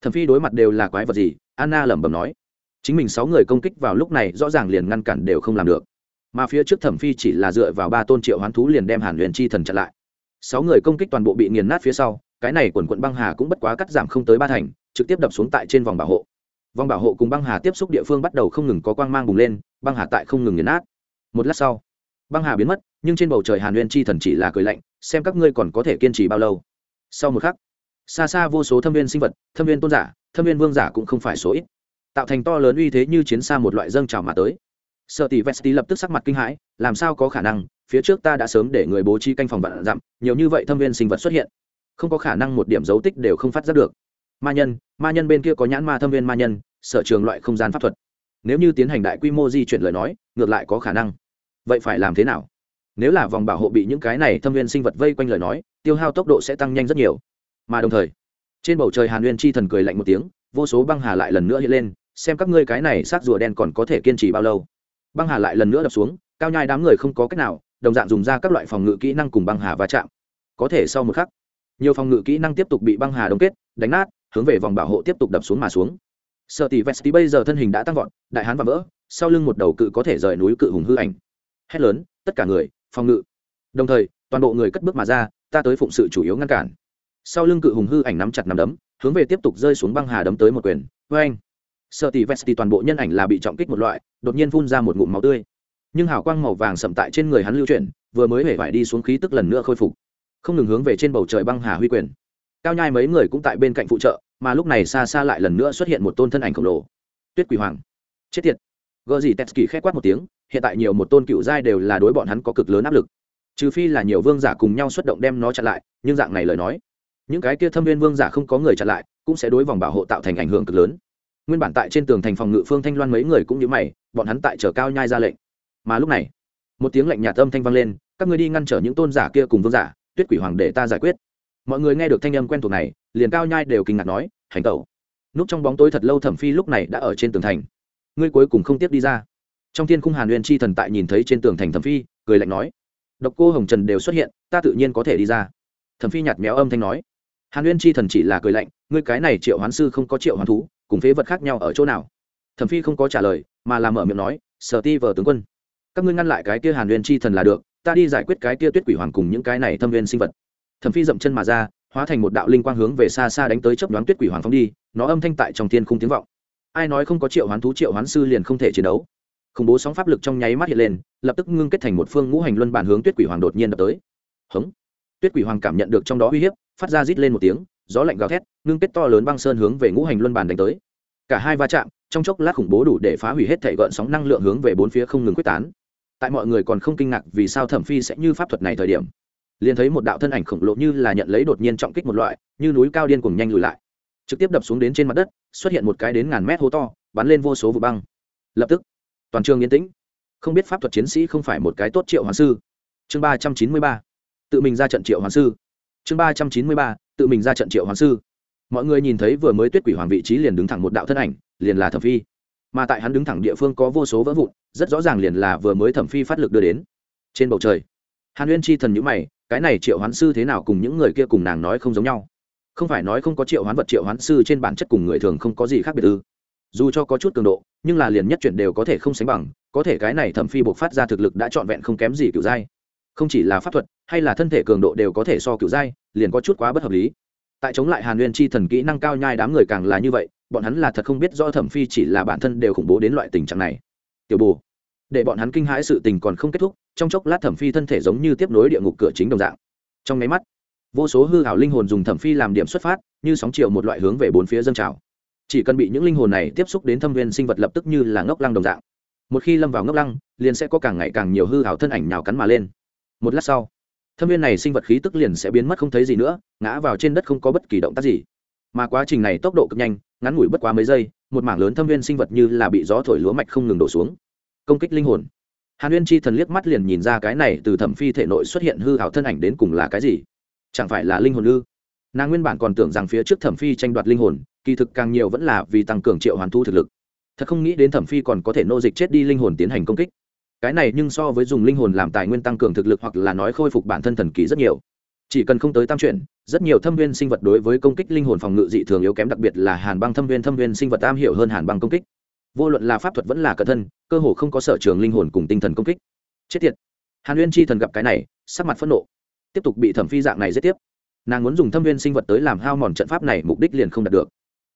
Thẩm phi đối mặt đều là quái vật gì? Anna lẩm bẩm nói. Chính mình sáu người công kích vào lúc này rõ ràng liền ngăn cản đều không làm được. Mà phía trước thẩm phi chỉ là dựa vào ba tôn triệu hoán thú liền đem hàn huyền chi thần chặn lại. Sáu người công kích toàn bộ bị nghiền nát phía sau cái này quần quận băng hà cũng bất quá cắt giảm không tới ba thành, trực tiếp đập xuống tại trên vòng bảo hộ. Vòng bảo hộ cùng băng hà tiếp xúc địa phương bắt đầu không ngừng có quang mang bùng lên, băng hà tại không ngừng nghiền nát. Một lát sau, băng hà biến mất, nhưng trên bầu trời hàn nguyên chi thần chỉ là cười lạnh, xem các ngươi còn có thể kiên trì bao lâu. Sau một khắc, xa xa vô số thâm viên sinh vật, thâm viên tôn giả, thâm viên vương giả cũng không phải số ít. Tạo thành to lớn uy thế như chiến xa một loại dâng trào mà tới. Sợ tỷ vesti lập tức sắc mặt kinh hãi, làm sao có khả năng, phía trước ta đã sớm để người bố trí canh phòng vạn dặm, nhiều như vậy thâm viên sinh vật xuất hiện không có khả năng một điểm dấu tích đều không phát giác được. Ma nhân ma nhân bên kia có nhãn ma thâm viên ma nhân, sở trường loại không gian pháp thuật. Nếu như tiến hành đại quy mô di chuyển lời nói, ngược lại có khả năng. Vậy phải làm thế nào? Nếu là vòng bảo hộ bị những cái này thâm viên sinh vật vây quanh lời nói, tiêu hao tốc độ sẽ tăng nhanh rất nhiều. Mà đồng thời, trên bầu trời hàn nguyên chi thần cười lạnh một tiếng, vô số băng hà lại lần nữa hiện lên, xem các ngươi cái này xác rùa đen còn có thể kiên trì bao lâu. Băng hà lại lần nữa đập xuống, cao nhai đám người không có cách nào, đồng dạng dùng ra các loại phòng ngự kỹ năng cùng băng hà va chạm. Có thể sau một khắc nhiều phòng ngự kỹ năng tiếp tục bị băng hà đông kết, đánh nát, hướng về vòng bảo hộ tiếp tục đập xuống mà xuống. Sợ tỷ vesti bây giờ thân hình đã tăng vọt, đại hán và vỡ, sau lưng một đầu cự có thể rời núi cự hùng hư ảnh. Hét lớn, tất cả người, phòng ngự. Đồng thời, toàn bộ người cất bước mà ra, ta tới phụng sự chủ yếu ngăn cản. Sau lưng cự hùng hư ảnh nắm chặt nắm đấm, hướng về tiếp tục rơi xuống băng hà đấm tới một quyền. Vê anh sợ tỷ vesti toàn bộ nhân ảnh là bị trọng kích một loại, đột nhiên phun ra một ngụm máu tươi. Nhưng hào quang màu vàng sầm tại trên người hắn lưu chuyển, vừa mới hể vải đi xuống khí tức lần nữa khôi phục không ngừng hướng về trên bầu trời băng hà huy quyền. Cao nhai mấy người cũng tại bên cạnh phụ trợ, mà lúc này xa xa lại lần nữa xuất hiện một tôn thân ảnh khổng lồ. Tuyết quỷ hoàng. Chết tiệt. Gợ gì tetsky k h é quát một tiếng, hiện tại nhiều một tôn cựu giai đều là đối bọn hắn có cực lớn áp lực. Trừ phi là nhiều vương giả cùng nhau xuất động đem nó chặn lại, nhưng dạng này lời nói, những cái kia thâm viên vương giả không có người chặn lại, cũng sẽ đối vòng bảo hộ tạo thành ảnh hưởng cực lớn. Nguyên bản tại trên tường thành phòng ngự phương thanh loan mấy người cũng như mày, bọn hắn tại chờ cao nhai ra lệnh. Mà lúc này, một tiếng lệnh nhạt âm thanh vang lên, các người đi ngăn trở những tôn giả kia cùng vương giả tuyết quỷ hoàng để ta giải quyết. Mọi người nghe được thanh âm quen thuộc này, liền cao nhai đều kinh ngạc nói, hành tẩu. Núp trong bóng tối thật lâu thẩm phi lúc này đã ở trên tường thành. Ngươi cuối cùng không tiếp đi ra. Trong thiên khung hàn nguyên chi thần tại nhìn thấy trên tường thành thẩm phi, cười lạnh nói, độc cô hồng trần đều xuất hiện, ta tự nhiên có thể đi ra. Thẩm phi nhạt méo âm thanh nói, hàn nguyên chi thần chỉ là cười lạnh, ngươi cái này triệu hoán sư không có triệu hoán thú, cùng phế vật khác nhau ở chỗ nào? Thẩm phi không có trả lời, mà làm mở miệng nói, sở ti vờ tướng quân, các ngươi ngăn lại cái kia hàn nguyên chi thần là được ta đi giải quyết cái kia tuyết quỷ hoàng cùng những cái này thâm viên sinh vật. Thẩm phi dậm chân mà ra, hóa thành một đạo linh quang hướng về xa xa đánh tới chấp đoán tuyết quỷ hoàng phóng đi, nó âm thanh tại trong thiên không tiếng vọng. Ai nói không có triệu hoán thú, triệu hoán sư liền không thể chiến đấu. Khủng bố sóng pháp lực trong nháy mắt hiện lên, lập tức ngưng kết thành một phương ngũ hành luân bản hướng tuyết quỷ hoàng đột nhiên đập tới. Hống! Tuyết quỷ hoàng cảm nhận được trong đó uy hiếp, phát ra rít lên một tiếng, gió lạnh gào thét, ngưng kết to lớn băng sơn hướng về ngũ hành luân bản đánh tới. Cả hai va chạm, trong chốc lát khủng bố đủ để phá hủy hết thể gợn sóng năng lượng hướng về bốn phía không ngừng quyết tán tại mọi người còn không kinh ngạc vì sao thẩm phi sẽ như pháp thuật này thời điểm. Liền thấy một đạo thân ảnh khổng lồ như là nhận lấy đột nhiên trọng kích một loại, như núi cao điên cùng nhanh lùi lại. Trực tiếp đập xuống đến trên mặt đất, xuất hiện một cái đến ngàn mét hố to, bắn lên vô số vụ băng. Lập tức, toàn trường yên tĩnh. Không biết pháp thuật chiến sĩ không phải một cái tốt triệu hoàng sư. Chương ba trăm chín mươi ba. Tự mình ra trận triệu hoàng sư. Chương ba trăm chín mươi ba. Tự mình ra trận triệu hoàng sư. Mọi người nhìn thấy vừa mới tuyết quỷ hoàng vị trí liền đứng thẳng một đạo thân ảnh, liền là thẩm phi mà tại hắn đứng thẳng địa phương có vô số vỡ vụn, rất rõ ràng liền là vừa mới thẩm phi phát lực đưa đến. Trên bầu trời, hàn uyên chi thần nhữ mày, cái này triệu hoán sư thế nào cùng những người kia cùng nàng nói không giống nhau? Không phải nói không có triệu hoán vật triệu hoán sư trên bản chất cùng người thường không có gì khác biệt ư? Dù cho có chút cường độ, nhưng là liền nhất chuyển đều có thể không sánh bằng, có thể cái này thẩm phi buộc phát ra thực lực đã trọn vẹn không kém gì kiểu giai không chỉ là pháp thuật, hay là thân thể cường độ đều có thể so kiểu giai liền có chút quá bất hợp lý. Tại chống lại hàn nguyên chi thần kỹ năng cao nhai đám người càng là như vậy bọn hắn là thật không biết do thẩm phi chỉ là bản thân đều khủng bố đến loại tình trạng này. Tiểu bù để bọn hắn kinh hãi sự tình còn không kết thúc, trong chốc lát thẩm phi thân thể giống như tiếp nối địa ngục cửa chính đồng dạng. Trong máy mắt, vô số hư hảo linh hồn dùng thẩm phi làm điểm xuất phát, như sóng chiều một loại hướng về bốn phía dân trào. Chỉ cần bị những linh hồn này tiếp xúc đến thâm viên sinh vật lập tức như là ngốc lăng đồng dạng. Một khi lâm vào ngốc lăng, liền sẽ có càng ngày càng nhiều hư hảo thân ảnh nhào cắn mà lên. Một lát sau, thâm viên này sinh vật khí tức liền sẽ biến mất không thấy gì nữa, ngã vào trên đất không có bất kỳ động tác gì mà quá trình này tốc độ cực nhanh, ngắn ngủi bất quá mấy giây, một mảng lớn thâm viên sinh vật như là bị gió thổi lúa mạch không ngừng đổ xuống. Công kích linh hồn. Hàn uyên chi thần liếc mắt liền nhìn ra cái này từ thẩm phi thể nội xuất hiện hư hảo thân ảnh đến cùng là cái gì. Chẳng phải là linh hồn ư? Nàng nguyên bản còn tưởng rằng phía trước thẩm phi tranh đoạt linh hồn, kỳ thực càng nhiều vẫn là vì tăng cường triệu hoàn thu thực lực. Thật không nghĩ đến thẩm phi còn có thể nô dịch chết đi linh hồn tiến hành công kích. Cái này nhưng so với dùng linh hồn làm tài nguyên tăng cường thực lực hoặc là nói khôi phục bản thân thần kỳ rất nhiều chỉ cần không tới tam chuyển, rất nhiều thâm viên sinh vật đối với công kích linh hồn phòng ngự dị thường yếu kém, đặc biệt là hàn băng thâm viên thâm viên sinh vật am hiểu hơn hàn băng công kích. Vô luận là pháp thuật vẫn là cẩn thân, cơ hồ không có sở trường linh hồn cùng tinh thần công kích. Chết tiệt. Hàn uyên chi thần gặp cái này, sắc mặt phẫn nộ. Tiếp tục bị thẩm phi dạng này giết tiếp. Nàng muốn dùng thâm viên sinh vật tới làm hao mòn trận pháp này, mục đích liền không đạt được.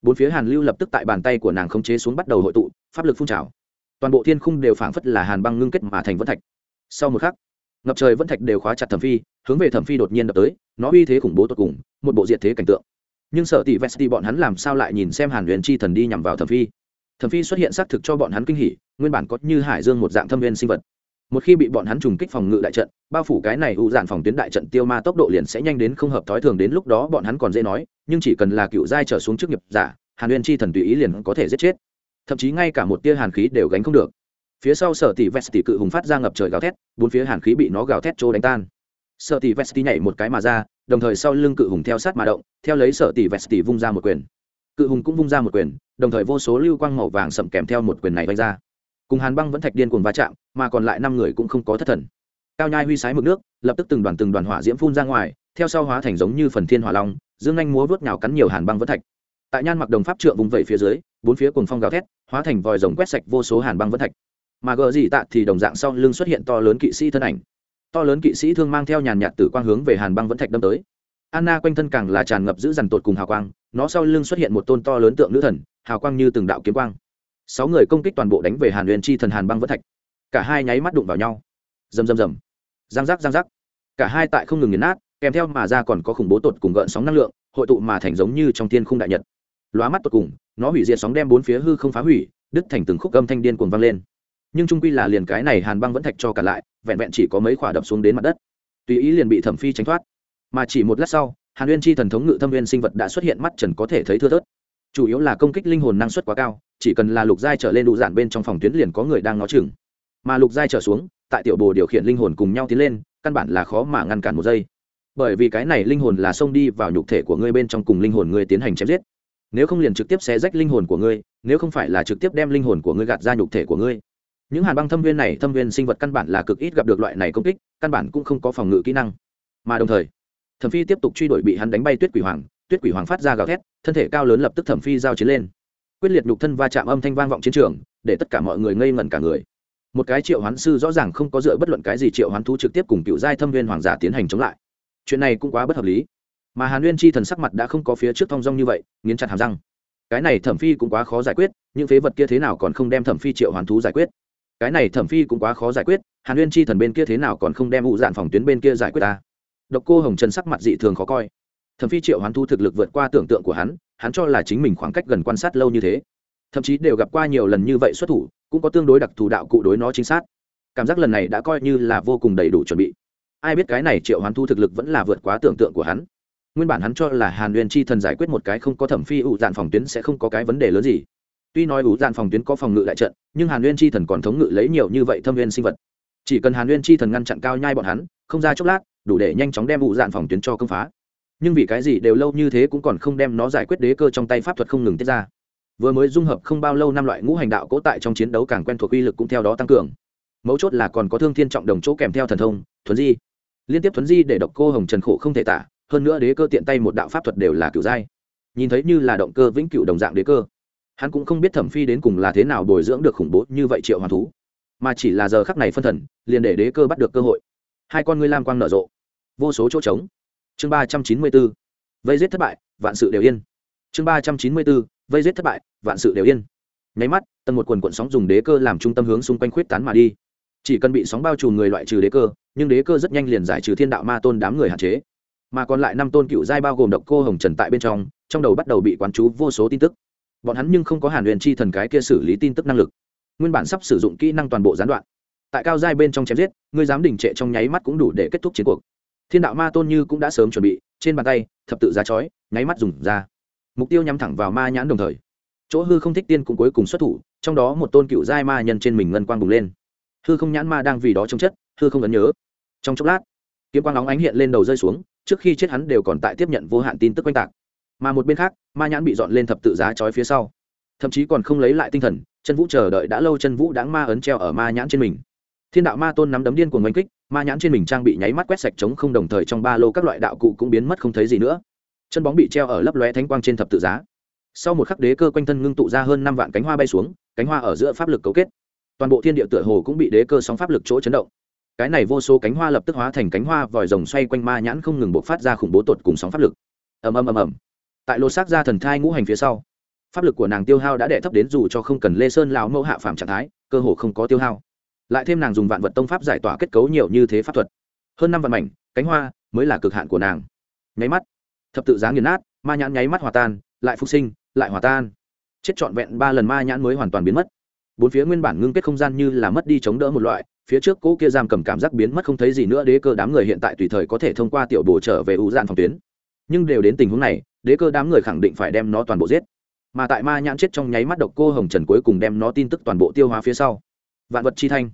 Bốn phía hàn lưu lập tức tại bàn tay của nàng khống chế xuống bắt đầu hội tụ, pháp lực phun trào. Toàn bộ thiên khung đều phảng phất là hàn băng ngưng kết mà thành vân thạch. Sau một khắc, ngập trời vân thạch đều khóa chặt thẩm phi hướng về thẩm phi đột nhiên đập tới, nó uy thế khủng bố tột cùng, một bộ diệt thế cảnh tượng. Nhưng sợ tỷ vesti bọn hắn làm sao lại nhìn xem hàn huyền chi thần đi nhằm vào thẩm phi? Thẩm phi xuất hiện xác thực cho bọn hắn kinh hỉ, nguyên bản có như hải dương một dạng thâm viên sinh vật. Một khi bị bọn hắn trùng kích phòng ngự đại trận, bao phủ cái này ưu dạn phòng tuyến đại trận tiêu ma tốc độ liền sẽ nhanh đến không hợp thói thường đến lúc đó bọn hắn còn dễ nói, nhưng chỉ cần là cựu giai trở xuống trước nghiệp giả, hàn uyên chi thần tùy ý liền có thể giết chết. Thậm chí ngay cả một tia hàn khí đều gánh không được. Phía sau sở tỷ vest tỷ cự hùng phát ra ngập trời gào thét, bốn phía hàn khí bị nó gào thét trô đánh tan. Sợ tỷ Vesti nhảy một cái mà ra, đồng thời sau lưng cự hùng theo sát mà động, theo lấy Sợ tỷ Vesti vung ra một quyền. Cự hùng cũng vung ra một quyền, đồng thời vô số lưu quang màu vàng sậm kèm theo một quyền này vanh ra. Cùng hàn băng vẫn thạch điên cuồng va chạm, mà còn lại năm người cũng không có thất thần. Cao nhai huy sái mực nước, lập tức từng đoàn từng đoàn hỏa diễm phun ra ngoài, theo sau hóa thành giống như phần thiên hỏa long, dương anh múa vớt nhào cắn nhiều hàn băng vẫn thạch. Tại nhan mặc đồng pháp trượng vùng vẩy phía dưới, bốn phía cùng phong gào thét, hóa thành vòi rồng quét sạch vô số hàn băng vẫn thạch. Mà gờ gì tạ thì đồng dạng sau lưng xuất hiện to lớn kỵ sĩ thân ảnh to lớn kỵ sĩ thương mang theo nhàn nhạt tử quang hướng về hàn băng vẫn thạch đâm tới. Anna quanh thân càng là tràn ngập giữ dằn tột cùng hào quang, nó sau lưng xuất hiện một tôn to lớn tượng nữ thần, hào quang như từng đạo kiếm quang. Sáu người công kích toàn bộ đánh về hàn huyền chi thần hàn băng vẫn thạch. Cả hai nháy mắt đụng vào nhau. Rầm rầm rầm. Giang giác giang giác. Cả hai tại không ngừng nghiền nát, kèm theo mà ra còn có khủng bố tột cùng gợn sóng năng lượng, hội tụ mà thành giống như trong thiên khung đại nhật. Lóa mắt tột cùng, nó hủy diệt sóng đem bốn phía hư không phá hủy, đứt thành từng khúc âm thanh điên cuồng vang lên nhưng trung quy là liền cái này hàn băng vẫn thạch cho cả lại, vẹn vẹn chỉ có mấy khỏa đập xuống đến mặt đất. Tùy ý liền bị thẩm phi tránh thoát. Mà chỉ một lát sau, hàn uyên chi thần thống ngự thâm viên sinh vật đã xuất hiện mắt trần có thể thấy thưa thớt. Chủ yếu là công kích linh hồn năng suất quá cao, chỉ cần là lục giai trở lên đủ giản bên trong phòng tuyến liền có người đang ngó chừng. Mà lục giai trở xuống, tại tiểu bồ điều khiển linh hồn cùng nhau tiến lên, căn bản là khó mà ngăn cản một giây. Bởi vì cái này linh hồn là xông đi vào nhục thể của ngươi bên trong cùng linh hồn ngươi tiến hành chém giết. Nếu không liền trực tiếp xé rách linh hồn của ngươi, nếu không phải là trực tiếp đem linh hồn của ngươi gạt ra nhục thể của ngươi những hàn băng thâm viên này, thâm viên sinh vật căn bản là cực ít gặp được loại này công kích, căn bản cũng không có phòng ngự kỹ năng. Mà đồng thời, thẩm phi tiếp tục truy đuổi bị hắn đánh bay tuyết quỷ hoàng, tuyết quỷ hoàng phát ra gào thét, thân thể cao lớn lập tức thẩm phi giao chiến lên. Quyết liệt nhục thân va chạm âm thanh vang vọng chiến trường, để tất cả mọi người ngây ngẩn cả người. Một cái triệu hoán sư rõ ràng không có dựa bất luận cái gì triệu hoán thú trực tiếp cùng cựu giai thâm viên hoàng giả tiến hành chống lại. Chuyện này cũng quá bất hợp lý. Mà hàn nguyên chi thần sắc mặt đã không có phía trước thong dong như vậy, nghiến chặt hàm răng. Cái này thẩm phi cũng quá khó giải quyết, những phế vật kia thế nào còn không đem thẩm phi triệu hoán thú giải quyết cái này thẩm phi cũng quá khó giải quyết, hàn uyên chi thần bên kia thế nào còn không đem vụ dạn phòng tuyến bên kia giải quyết ta? Độc cô hồng trần sắc mặt dị thường khó coi. Thẩm phi triệu hoán thu thực lực vượt qua tưởng tượng của hắn hắn cho là chính mình khoảng cách gần quan sát lâu như thế. Thậm chí đều gặp qua nhiều lần như vậy xuất thủ, cũng có tương đối đặc thù đạo cụ đối nó chính xác. Cảm giác lần này đã coi như là vô cùng đầy đủ chuẩn bị. Ai biết cái này triệu hoán thu thực lực vẫn là vượt quá tưởng tượng của hắn. Nguyên bản hắn cho là hàn uyên chi thần giải quyết một cái không có thẩm phi ụ dạn phòng tuyến sẽ không có cái vấn đề lớn gì tuy nói ủ dạn phòng tuyến có phòng ngự đại trận, nhưng hàn nguyên chi thần còn thống ngự lấy nhiều như vậy thâm viên sinh vật. Chỉ cần hàn nguyên chi thần ngăn chặn cao nhai bọn hắn, không ra chốc lát, đủ để nhanh chóng đem ủ dạn phòng tuyến cho công phá. Nhưng vì cái gì đều lâu như thế cũng còn không đem nó giải quyết đế cơ trong tay pháp thuật không ngừng tiết ra. Vừa mới dung hợp không bao lâu năm loại ngũ hành đạo cố tại trong chiến đấu càng quen thuộc uy lực cũng theo đó tăng cường. Mấu chốt là còn có thương thiên trọng đồng chỗ kèm theo thần thông thuấn di. Liên tiếp thuấn di để độc cô hồng trần khổ không thể tả, hơn nữa đế cơ tiện tay một đạo pháp thuật đều là cựu giai nhìn thấy như là động cơ vĩnh cựu đồng dạng đế cơ hắn cũng không biết thẩm phi đến cùng là thế nào bồi dưỡng được khủng bố như vậy triệu hoàn thú, mà chỉ là giờ khắc này phân thần, liền để đế cơ bắt được cơ hội. Hai con ngươi lam quang nở rộ. Vô số chỗ trống. Chương ba trăm chín mươi bốn. Vây giết thất bại, vạn sự đều yên. Chương ba trăm chín mươi bốn. Vây giết thất bại, vạn sự đều yên. Nháy mắt, tầng một quần quận sóng dùng đế cơ làm trung tâm hướng xung quanh khuyết tán mà đi. Chỉ cần bị sóng bao trùm người loại trừ đế cơ, nhưng đế cơ rất nhanh liền giải trừ thiên đạo ma tôn đám người hạn chế. Mà còn lại năm tôn cựu giai bao gồm độc cô hồng trần tại bên trong trong đầu bắt đầu bị quán chú vô số tin tức bọn hắn nhưng không có hàn huyền chi thần cái kia xử lý tin tức năng lực. Nguyên bản sắp sử dụng kỹ năng toàn bộ gián đoạn, tại cao giai bên trong chém giết, ngươi dám đình trệ trong nháy mắt cũng đủ để kết thúc chiến cuộc. Thiên đạo ma tôn như cũng đã sớm chuẩn bị, trên bàn tay, thập tự giá chói, nháy mắt dùng ra. Mục tiêu nhắm thẳng vào ma nhãn đồng thời, chỗ hư không thích tiên cũng cuối cùng xuất thủ, trong đó một tôn cựu giai ma nhân trên mình ngân quang bùng lên. Hư không nhãn ma đang vì đó trông chất, hư không ấn nhớ. Trong chốc lát, kiếm quang nóng ánh hiện lên đầu rơi xuống, trước khi chết hắn đều còn tại tiếp nhận vô hạn tin tức quanh tạc mà một bên khác, ma nhãn bị dọn lên thập tự giá chói phía sau. Thậm chí còn không lấy lại tinh thần, chân vũ chờ đợi đã lâu chân vũ đáng ma ấn treo ở ma nhãn trên mình. Thiên đạo ma tôn nắm đấm điên của oanh kích, ma nhãn trên mình trang bị nháy mắt quét sạch chống không đồng thời trong ba lô các loại đạo cụ cũng biến mất không thấy gì nữa. Chân bóng bị treo ở lấp lóe thánh quang trên thập tự giá. Sau một khắc đế cơ quanh thân ngưng tụ ra hơn năm vạn cánh hoa bay xuống, cánh hoa ở giữa pháp lực cấu kết. Toàn bộ thiên địa tựa hồ cũng bị đế cơ sóng pháp lực chỗ chấn động. Cái này vô số cánh hoa lập tức hóa thành cánh hoa vòi rồng xoay quanh ma nhãn không ngừng bộc phát ra khủng bố tột cùng sóng pháp lực. Ầm ầm ầm ầm tại lô xác ra thần thai ngũ hành phía sau. Pháp lực của nàng tiêu hao đã đẻ thấp đến dù cho không cần lê sơn lão mẫu hạ phạm trạng thái, cơ hồ không có tiêu hao. Lại thêm nàng dùng vạn vật tông pháp giải tỏa kết cấu nhiều như thế pháp thuật. Hơn năm vạn mảnh, cánh hoa mới là cực hạn của nàng. Nháy mắt, thập tự giá nghiền nát, ma nhãn nháy mắt hòa tan, lại phục sinh, lại hòa tan. Chết trọn vẹn ba lần ma nhãn mới hoàn toàn biến mất. Bốn phía nguyên bản ngưng kết không gian như là mất đi chống đỡ một loại, phía trước cỗ kia giam cầm cảm giác biến mất không thấy gì nữa, đế cơ đám người hiện tại tùy thời có thể thông qua tiểu bổ trở về ủ dạn phòng tuyến nhưng đều đến tình huống này, đế cơ đám người khẳng định phải đem nó toàn bộ giết. Mà tại ma nhãn chết trong nháy mắt độc cô hồng trần cuối cùng đem nó tin tức toàn bộ tiêu hóa phía sau. Vạn vật chi thanh.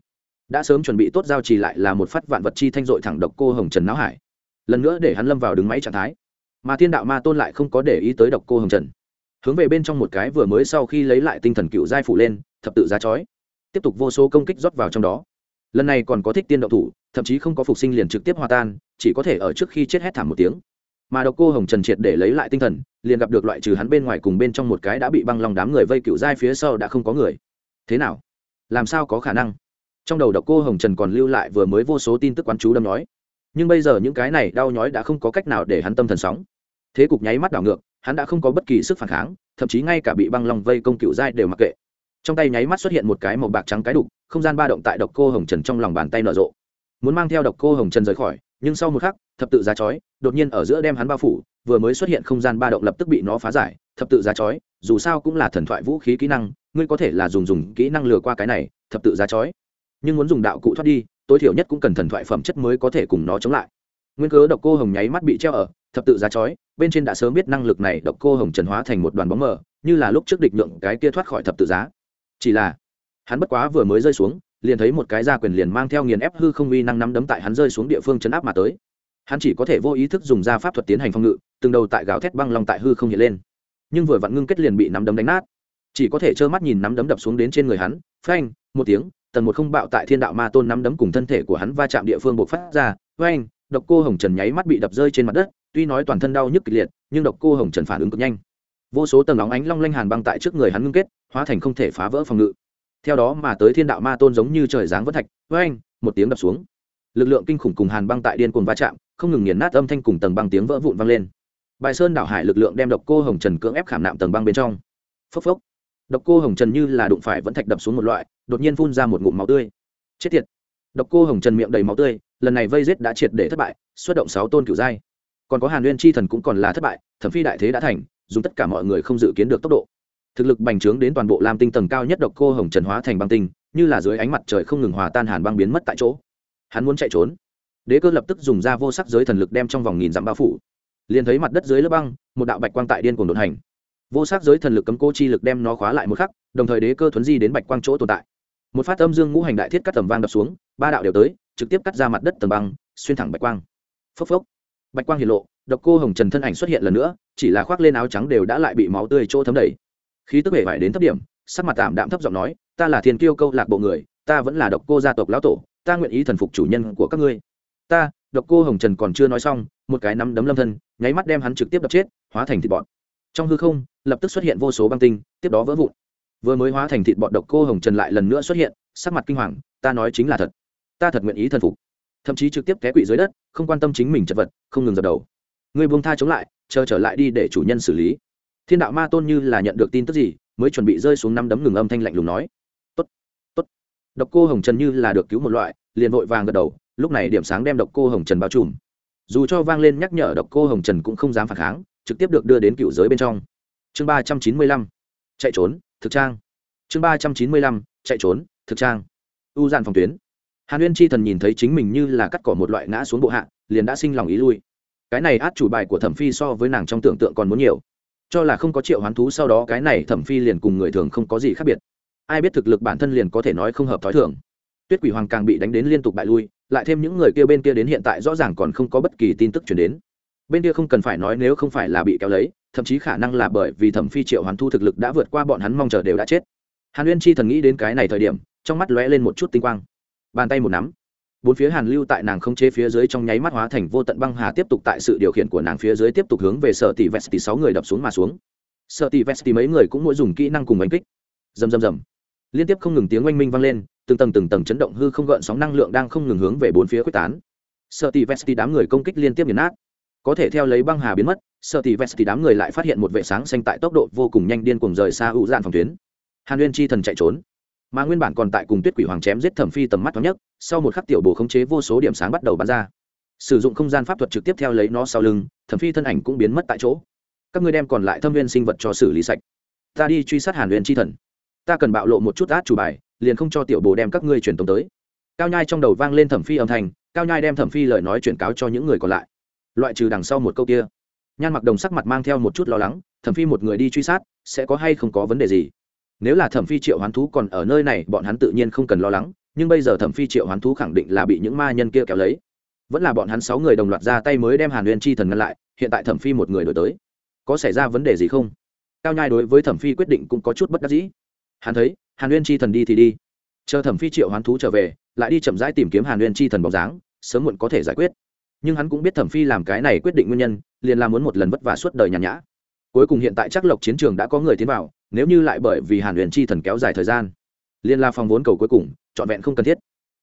Đã sớm chuẩn bị tốt giao trì lại là một phát vạn vật chi thanh dội thẳng độc cô hồng trần não hải. Lần nữa để hắn lâm vào đứng máy trạng thái. Mà thiên đạo ma tôn lại không có để ý tới độc cô hồng trần. Hướng về bên trong một cái vừa mới sau khi lấy lại tinh thần cựu giai phủ lên, thập tự giá chói. Tiếp tục vô số công kích rót vào trong đó. Lần này còn có thích tiên động thủ, thậm chí không có phục sinh liền trực tiếp hòa tan, chỉ có thể ở trước khi chết hét thảm một tiếng mà độc cô hồng trần triệt để lấy lại tinh thần, liền gặp được loại trừ hắn bên ngoài cùng bên trong một cái đã bị băng lòng đám người vây cựu giai phía sau đã không có người. Thế nào? Làm sao có khả năng? Trong đầu độc cô hồng trần còn lưu lại vừa mới vô số tin tức quán chú đâm nói. Nhưng bây giờ những cái này đau nhói đã không có cách nào để hắn tâm thần sóng. Thế cục nháy mắt đảo ngược, hắn đã không có bất kỳ sức phản kháng, thậm chí ngay cả bị băng lòng vây công cựu giai đều mặc kệ. Trong tay nháy mắt xuất hiện một cái màu bạc trắng cái đục, không gian ba động tại độc cô hồng trần trong lòng bàn tay nở rộ. Muốn mang theo độc cô hồng trần rời khỏi nhưng sau một khắc, thập tự giá chói đột nhiên ở giữa đem hắn bao phủ, vừa mới xuất hiện không gian ba động lập tức bị nó phá giải. Thập tự giá chói, dù sao cũng là thần thoại vũ khí kỹ năng, ngươi có thể là dùng dùng kỹ năng lừa qua cái này, thập tự giá chói. Nhưng muốn dùng đạo cụ thoát đi, tối thiểu nhất cũng cần thần thoại phẩm chất mới có thể cùng nó chống lại. Nguyên cớ độc cô hồng nháy mắt bị treo ở, thập tự giá chói, bên trên đã sớm biết năng lực này độc cô hồng trần hóa thành một đoàn bóng mờ, như là lúc trước địch nhượng cái kia thoát khỏi thập tự giá. Chỉ là, hắn bất quá vừa mới rơi xuống liền thấy một cái gia quyền liền mang theo nghiền ép hư không uy năng nắm đấm tại hắn rơi xuống địa phương chấn áp mà tới. Hắn chỉ có thể vô ý thức dùng ra pháp thuật tiến hành phòng ngự, từng đầu tại gào thét băng long tại hư không hiện lên. Nhưng vừa vặn ngưng kết liền bị nắm đấm đánh nát. Chỉ có thể trơ mắt nhìn nắm đấm đập xuống đến trên người hắn, phanh, một tiếng tần một không bạo tại thiên đạo ma tôn nắm đấm cùng thân thể của hắn va chạm địa phương buộc phát ra, phanh, độc cô hồng trần nháy mắt bị đập rơi trên mặt đất, tuy nói toàn thân đau nhức kịch liệt, nhưng độc cô hồng trần phản ứng cực nhanh. Vô số tầng nóng ánh long lanh hàn băng tại trước người hắn ngưng kết, hóa thành không thể phá vỡ phòng ngự theo đó mà tới thiên đạo ma tôn giống như trời giáng vất thạch phanh một tiếng đập xuống. Lực lượng kinh khủng cùng hàn băng tại điên cuồng va chạm, không ngừng nghiền nát âm thanh cùng tầng băng tiếng vỡ vụn vang lên. Bài sơn đảo hải lực lượng đem độc cô hồng trần cưỡng ép khảm nạm tầng băng bên trong. Phốc phốc. Độc cô hồng trần như là đụng phải vẫn thạch đập xuống một loại, đột nhiên phun ra một ngụm máu tươi. Chết tiệt. Độc cô hồng trần miệng đầy máu tươi, lần này vây giết đã triệt để thất bại, xuất động sáu tôn cửu giai. Còn có hàn nguyên chi thần cũng còn là thất bại, thẩm phi đại thế đã thành, dùng tất cả mọi người không dự kiến được tốc độ thực lực bành trướng đến toàn bộ lam tinh tầng cao nhất độc cô hồng trần hóa thành băng tinh, như là dưới ánh mặt trời không ngừng hòa tan hàn băng biến mất tại chỗ. Hắn muốn chạy trốn. Đế cơ lập tức dùng ra vô sắc giới thần lực đem trong vòng nghìn dặm bao phủ. Liền thấy mặt đất dưới lớp băng, một đạo bạch quang tại điên cuồng đột hành. Vô sắc giới thần lực cấm cô chi lực đem nó khóa lại một khắc, đồng thời đế cơ thuấn di đến bạch quang chỗ tồn tại. Một phát âm dương ngũ hành đại thiết cắt tầm vang đập xuống, ba đạo đều tới, trực tiếp cắt ra mặt đất tầng băng, xuyên thẳng bạch quang. Phốc phốc. Bạch quang hiện lộ, độc cô hồng trần thân ảnh xuất hiện lần nữa, chỉ là khoác lên áo trắng đều đã lại bị máu tươi chỗ thấm đầy khí tức hề vải đến thấp điểm, sắc mặt tạm đạm thấp giọng nói, ta là thiên kiêu câu lạc bộ người, ta vẫn là độc cô gia tộc lão tổ, ta nguyện ý thần phục chủ nhân của các ngươi. Ta, độc cô hồng trần còn chưa nói xong, một cái nắm đấm lâm thân, nháy mắt đem hắn trực tiếp đập chết, hóa thành thịt bọt. Trong hư không, lập tức xuất hiện vô số băng tinh, tiếp đó vỡ vụn. Vừa mới hóa thành thịt bọt độc cô hồng trần lại lần nữa xuất hiện, sắc mặt kinh hoàng, ta nói chính là thật. Ta thật nguyện ý thần phục. Thậm chí trực tiếp té quỵ dưới đất, không quan tâm chính mình chật vật, không ngừng dập đầu. Ngươi buông tha chống lại, chờ trở lại đi để chủ nhân xử lý thiên đạo ma tôn như là nhận được tin tức gì, mới chuẩn bị rơi xuống năm đấm ngừng âm thanh lạnh lùng nói. Tốt tốt. Độc cô hồng trần như là được cứu một loại, liền vội vàng gật đầu, lúc này điểm sáng đem độc cô hồng trần bao trùm. Dù cho vang lên nhắc nhở độc cô hồng trần cũng không dám phản kháng, trực tiếp được đưa đến cựu giới bên trong. Chương ba trăm chín mươi lăm. Chạy trốn, thực trang. Chương ba trăm chín mươi lăm. Chạy trốn, thực trang. U dàn phòng tuyến. Hàn uyên chi thần nhìn thấy chính mình như là cắt cỏ một loại ngã xuống bộ hạ, liền đã sinh lòng ý lui. Cái này át chủ bài của thẩm phi so với nàng trong tưởng tượng còn muốn nhiều cho là không có triệu hoán thú sau đó cái này thẩm phi liền cùng người thường không có gì khác biệt. Ai biết thực lực bản thân liền có thể nói không hợp thói thường. Tuyết quỷ hoàng càng bị đánh đến liên tục bại lui, lại thêm những người kia bên kia đến hiện tại rõ ràng còn không có bất kỳ tin tức chuyển đến. Bên kia không cần phải nói nếu không phải là bị kéo lấy, thậm chí khả năng là bởi vì thẩm phi triệu hoán thu thực lực đã vượt qua bọn hắn mong chờ đều đã chết. Hàn uyên chi thần nghĩ đến cái này thời điểm, trong mắt lóe lên một chút tinh quang. Bàn tay một nắm bốn phía hàn lưu tại nàng không chế phía dưới trong nháy mắt hóa thành vô tận băng hà tiếp tục tại sự điều khiển của nàng phía dưới tiếp tục hướng về sở tỷ vesti sáu người đập xuống mà xuống. Sở tỷ vesti mấy người cũng mỗi dùng kỹ năng cùng đánh kích. Rầm rầm rầm. Liên tiếp không ngừng tiếng oanh minh vang lên, từng tầng từng tầng chấn động hư không gợn sóng năng lượng đang không ngừng hướng về bốn phía quyết tán. Sở tỷ vesti đám người công kích liên tiếp nghiền nát. Có thể theo lấy băng hà biến mất, sở tỷ vesti đám người lại phát hiện một vệ sáng xanh tại tốc độ vô cùng nhanh điên cuồng rời xa ưu dạn phòng tuyến. Hàn uyên chi thần chạy trốn mà nguyên bản còn tại cùng tuyết quỷ hoàng chém giết thẩm phi tầm mắt thoáng nhất sau một khắc tiểu bồ khống chế vô số điểm sáng bắt đầu bắn ra. Sử dụng không gian pháp thuật trực tiếp theo lấy nó sau lưng, thẩm phi thân ảnh cũng biến mất tại chỗ. Các ngươi đem còn lại thâm viên sinh vật cho xử lý sạch. Ta đi truy sát hàn huyền chi thần. Ta cần bạo lộ một chút át chủ bài, liền không cho tiểu bồ đem các ngươi truyền tống tới. Cao nhai trong đầu vang lên thẩm phi âm thanh, cao nhai đem thẩm phi lời nói chuyển cáo cho những người còn lại. Loại trừ đằng sau một câu kia. Nhan mặc đồng sắc mặt mang theo một chút lo lắng, thẩm phi một người đi truy sát, sẽ có hay không có vấn đề gì? Nếu là thẩm phi triệu hoán thú còn ở nơi này, bọn hắn tự nhiên không cần lo lắng, nhưng bây giờ thẩm phi triệu hoán thú khẳng định là bị những ma nhân kia kéo lấy. Vẫn là bọn hắn sáu người đồng loạt ra tay mới đem hàn uyên chi thần ngăn lại, hiện tại thẩm phi một người đổi tới. Có xảy ra vấn đề gì không? Cao nhai đối với thẩm phi quyết định cũng có chút bất đắc dĩ. Hắn thấy, hàn uyên chi thần đi thì đi. Chờ thẩm phi triệu hoán thú trở về, lại đi chậm rãi tìm kiếm hàn uyên chi thần bóng dáng, sớm muộn có thể giải quyết. Nhưng hắn cũng biết thẩm phi làm cái này quyết định nguyên nhân, liền là muốn một lần vất vả suốt đời nhàn nhã. Cuối cùng hiện tại chắc lộc chiến trường đã có người tiến vào nếu như lại bởi vì hàn huyền chi thần kéo dài thời gian, liên la phong vốn cầu cuối cùng, trọn vẹn không cần thiết.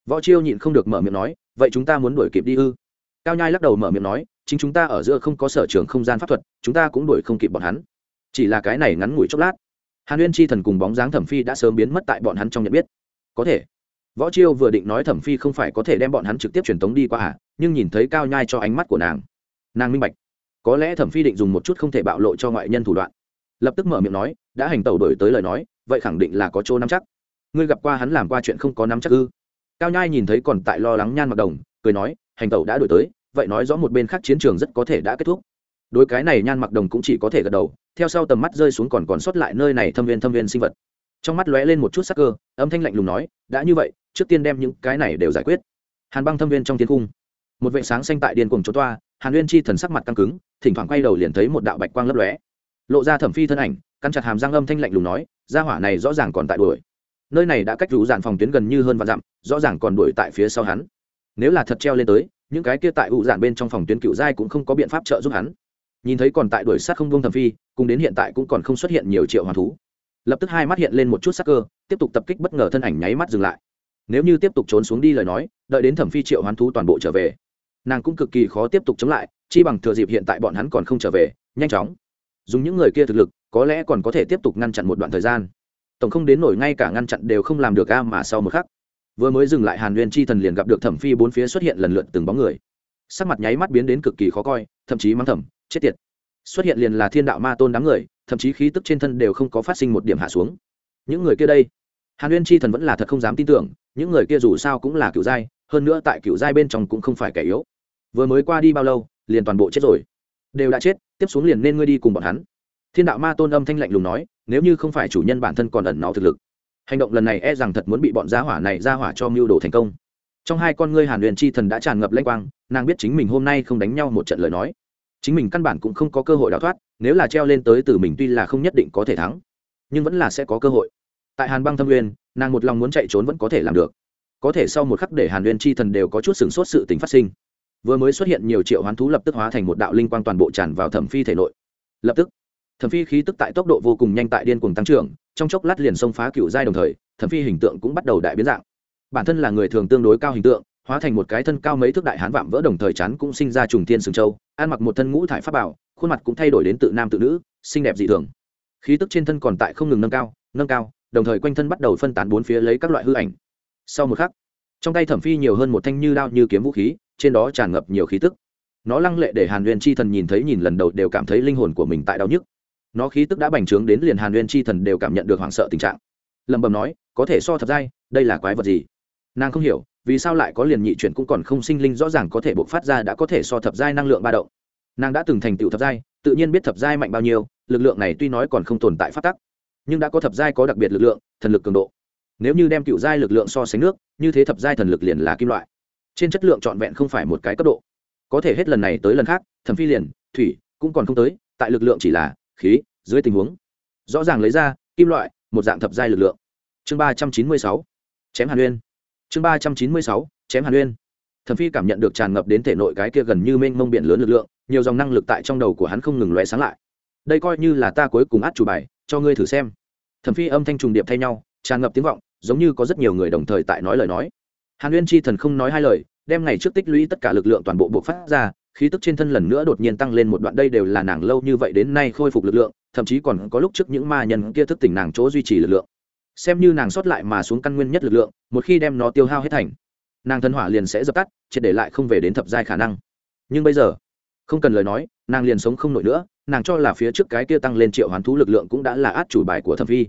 Võ chiêu nhịn không được mở miệng nói, vậy chúng ta muốn đuổi kịp đi ư? Cao nhai lắc đầu mở miệng nói, chính chúng ta ở giữa không có sở trường không gian pháp thuật, chúng ta cũng đuổi không kịp bọn hắn. Chỉ là cái này ngắn ngủi chốc lát, hàn huyên chi thần cùng bóng dáng thẩm phi đã sớm biến mất tại bọn hắn trong nhận biết. Có thể, võ chiêu vừa định nói thẩm phi không phải có thể đem bọn hắn trực tiếp truyền tống đi qua à nhưng nhìn thấy cao nhai cho ánh mắt của nàng nàng minh bạch. Có lẽ thẩm phi định dùng một chút không thể bạo lộ cho ngoại nhân thủ đoạn. Lập tức mở miệng nói đã hành tẩu đổi tới lời nói, vậy khẳng định là có chỗ nắm chắc. Ngươi gặp qua hắn làm qua chuyện không có nắm chắc ư? Cao nhai nhìn thấy còn tại lo lắng nhan mặc đồng, cười nói, hành tẩu đã đổi tới, vậy nói rõ một bên khác chiến trường rất có thể đã kết thúc. Đối cái này nhan mặc đồng cũng chỉ có thể gật đầu, theo sau tầm mắt rơi xuống còn còn sót lại nơi này thâm viên thâm viên sinh vật. Trong mắt lóe lên một chút sắc cơ, âm thanh lạnh lùng nói, đã như vậy, trước tiên đem những cái này đều giải quyết. Hàn băng thâm viên trong tiến cung. Một vệ sáng xanh tại điên cùng chỗ toa, hàn uyên chi thần sắc mặt căng cứng, thỉnh thoảng quay đầu liền thấy một đạo bạch quang lấp lóe lộ ra thẩm phi thân ảnh căn chặt hàm răng âm thanh lạnh lùng nói, gia hỏa này rõ ràng còn tại đuổi. Nơi này đã cách rủ dạn phòng tuyến gần như hơn vạn dặm, rõ ràng còn đuổi tại phía sau hắn. Nếu là thật treo lên tới, những cái kia tại ụ dạn bên trong phòng tuyến cựu giai cũng không có biện pháp trợ giúp hắn. Nhìn thấy còn tại đuổi sát không vương thẩm phi, cùng đến hiện tại cũng còn không xuất hiện nhiều triệu hoàn thú. Lập tức hai mắt hiện lên một chút sắc cơ, tiếp tục tập kích bất ngờ thân ảnh nháy mắt dừng lại. Nếu như tiếp tục trốn xuống đi lời nói, đợi đến thẩm phi triệu hoán thú toàn bộ trở về, nàng cũng cực kỳ khó tiếp tục chống lại, chi bằng thừa dịp hiện tại bọn hắn còn không trở về, nhanh chóng dùng những người kia thực lực, có lẽ còn có thể tiếp tục ngăn chặn một đoạn thời gian. Tổng không đến nổi ngay cả ngăn chặn đều không làm được a mà sau một khắc, vừa mới dừng lại hàn nguyên chi thần liền gặp được thẩm phi bốn phía xuất hiện lần lượt từng bóng người. Sắc mặt nháy mắt biến đến cực kỳ khó coi, thậm chí mắng thẩm chết tiệt. Xuất hiện liền là thiên đạo ma tôn đám người, thậm chí khí tức trên thân đều không có phát sinh một điểm hạ xuống. Những người kia đây, hàn nguyên chi thần vẫn là thật không dám tin tưởng, những người kia dù sao cũng là cựu giai, hơn nữa tại cựu giai bên trong cũng không phải kẻ yếu. Vừa mới qua đi bao lâu, liền toàn bộ chết rồi đều đã chết, tiếp xuống liền nên ngươi đi cùng bọn hắn. Thiên đạo ma tôn âm thanh lạnh lùng nói, nếu như không phải chủ nhân bản thân còn ẩn nó thực lực, hành động lần này e rằng thật muốn bị bọn gia hỏa này ra hỏa cho mưu đồ thành công. Trong hai con ngươi hàn huyền chi thần đã tràn ngập lanh quang, nàng biết chính mình hôm nay không đánh nhau một trận lời nói. Chính mình căn bản cũng không có cơ hội đào thoát, nếu là treo lên tới từ mình tuy là không nhất định có thể thắng, nhưng vẫn là sẽ có cơ hội. Tại hàn băng thâm uyên nàng một lòng muốn chạy trốn vẫn có thể làm được. Có thể sau một khắc để hàn uyên chi thần đều có chút sửng sốt sự tình phát sinh vừa mới xuất hiện nhiều triệu hoán thú lập tức hóa thành một đạo linh quang toàn bộ tràn vào thẩm phi thể nội. Lập tức, thẩm phi khí tức tại tốc độ vô cùng nhanh tại điên cuồng tăng trưởng, trong chốc lát liền xông phá cựu giai đồng thời, thẩm phi hình tượng cũng bắt đầu đại biến dạng. Bản thân là người thường tương đối cao hình tượng, hóa thành một cái thân cao mấy thước đại hán vạm vỡ đồng thời chán cũng sinh ra trùng thiên sừng châu, ăn mặc một thân ngũ thải pháp bảo, khuôn mặt cũng thay đổi đến tự nam tự nữ, xinh đẹp dị thường. Khí tức trên thân còn tại không ngừng nâng cao nâng cao, đồng thời quanh thân bắt đầu phân tán bốn phía lấy các loại hư ảnh. Sau một khắc, trong tay thẩm phi nhiều hơn một thanh như đao như kiếm vũ khí trên đó tràn ngập nhiều khí tức. Nó lăng lệ để hàn huyền chi thần nhìn thấy nhìn lần đầu đều cảm thấy linh hồn của mình tại đau nhức. Nó khí tức đã bành trướng đến liền hàn huyền chi thần đều cảm nhận được hoảng sợ tình trạng. Lẩm bẩm nói, có thể so thập giai đây là quái vật gì? Nàng không hiểu, vì sao lại có liền nhị chuyển cũng còn không sinh linh rõ ràng có thể bộc phát ra đã có thể so thập giai năng lượng ba động. Nàng đã từng thành tựu thập giai, tự nhiên biết thập giai mạnh bao nhiêu, lực lượng này tuy nói còn không tồn tại phát tắc, nhưng đã có thập giai có đặc biệt lực lượng, thần lực cường độ. Nếu như đem cựu giai lực lượng so sánh nước, như thế thập giai thần lực liền là kim loại trên chất lượng trọn vẹn không phải một cái cấp độ. Có thể hết lần này tới lần khác, thẩm phi liền, thủy, cũng còn không tới, tại lực lượng chỉ là khí, dưới tình huống. Rõ ràng lấy ra, kim loại, một dạng thập giai lực lượng. Chương ba trăm chín mươi sáu, chém hàn uyên. Chương ba trăm chín mươi sáu, chém hàn uyên. Thẩm phi cảm nhận được tràn ngập đến thể nội cái kia gần như mênh mông biển lớn lực lượng, nhiều dòng năng lực tại trong đầu của hắn không ngừng lóe sáng lại. Đây coi như là ta cuối cùng át chủ bài, cho ngươi thử xem. Thẩm phi âm thanh trùng điệp thay nhau, tràn ngập tiếng vọng, giống như có rất nhiều người đồng thời tại nói lời nói hàn uyên chi thần không nói hai lời, đem ngày trước tích lũy tất cả lực lượng toàn bộ buộc phát ra, khí tức trên thân lần nữa đột nhiên tăng lên một đoạn, đây đều là nàng lâu như vậy đến nay khôi phục lực lượng, thậm chí còn có lúc trước những ma nhân kia thức tỉnh nàng chỗ duy trì lực lượng. Xem như nàng sót lại mà xuống căn nguyên nhất lực lượng, một khi đem nó tiêu hao hết thành, nàng thân hỏa liền sẽ dập tắt, triệt để lại không về đến thập giai khả năng. Nhưng bây giờ, không cần lời nói, nàng liền sống không nổi nữa, nàng cho là phía trước cái kia tăng lên triệu hoán thú lực lượng cũng đã là át chủ bài của thẩm phi.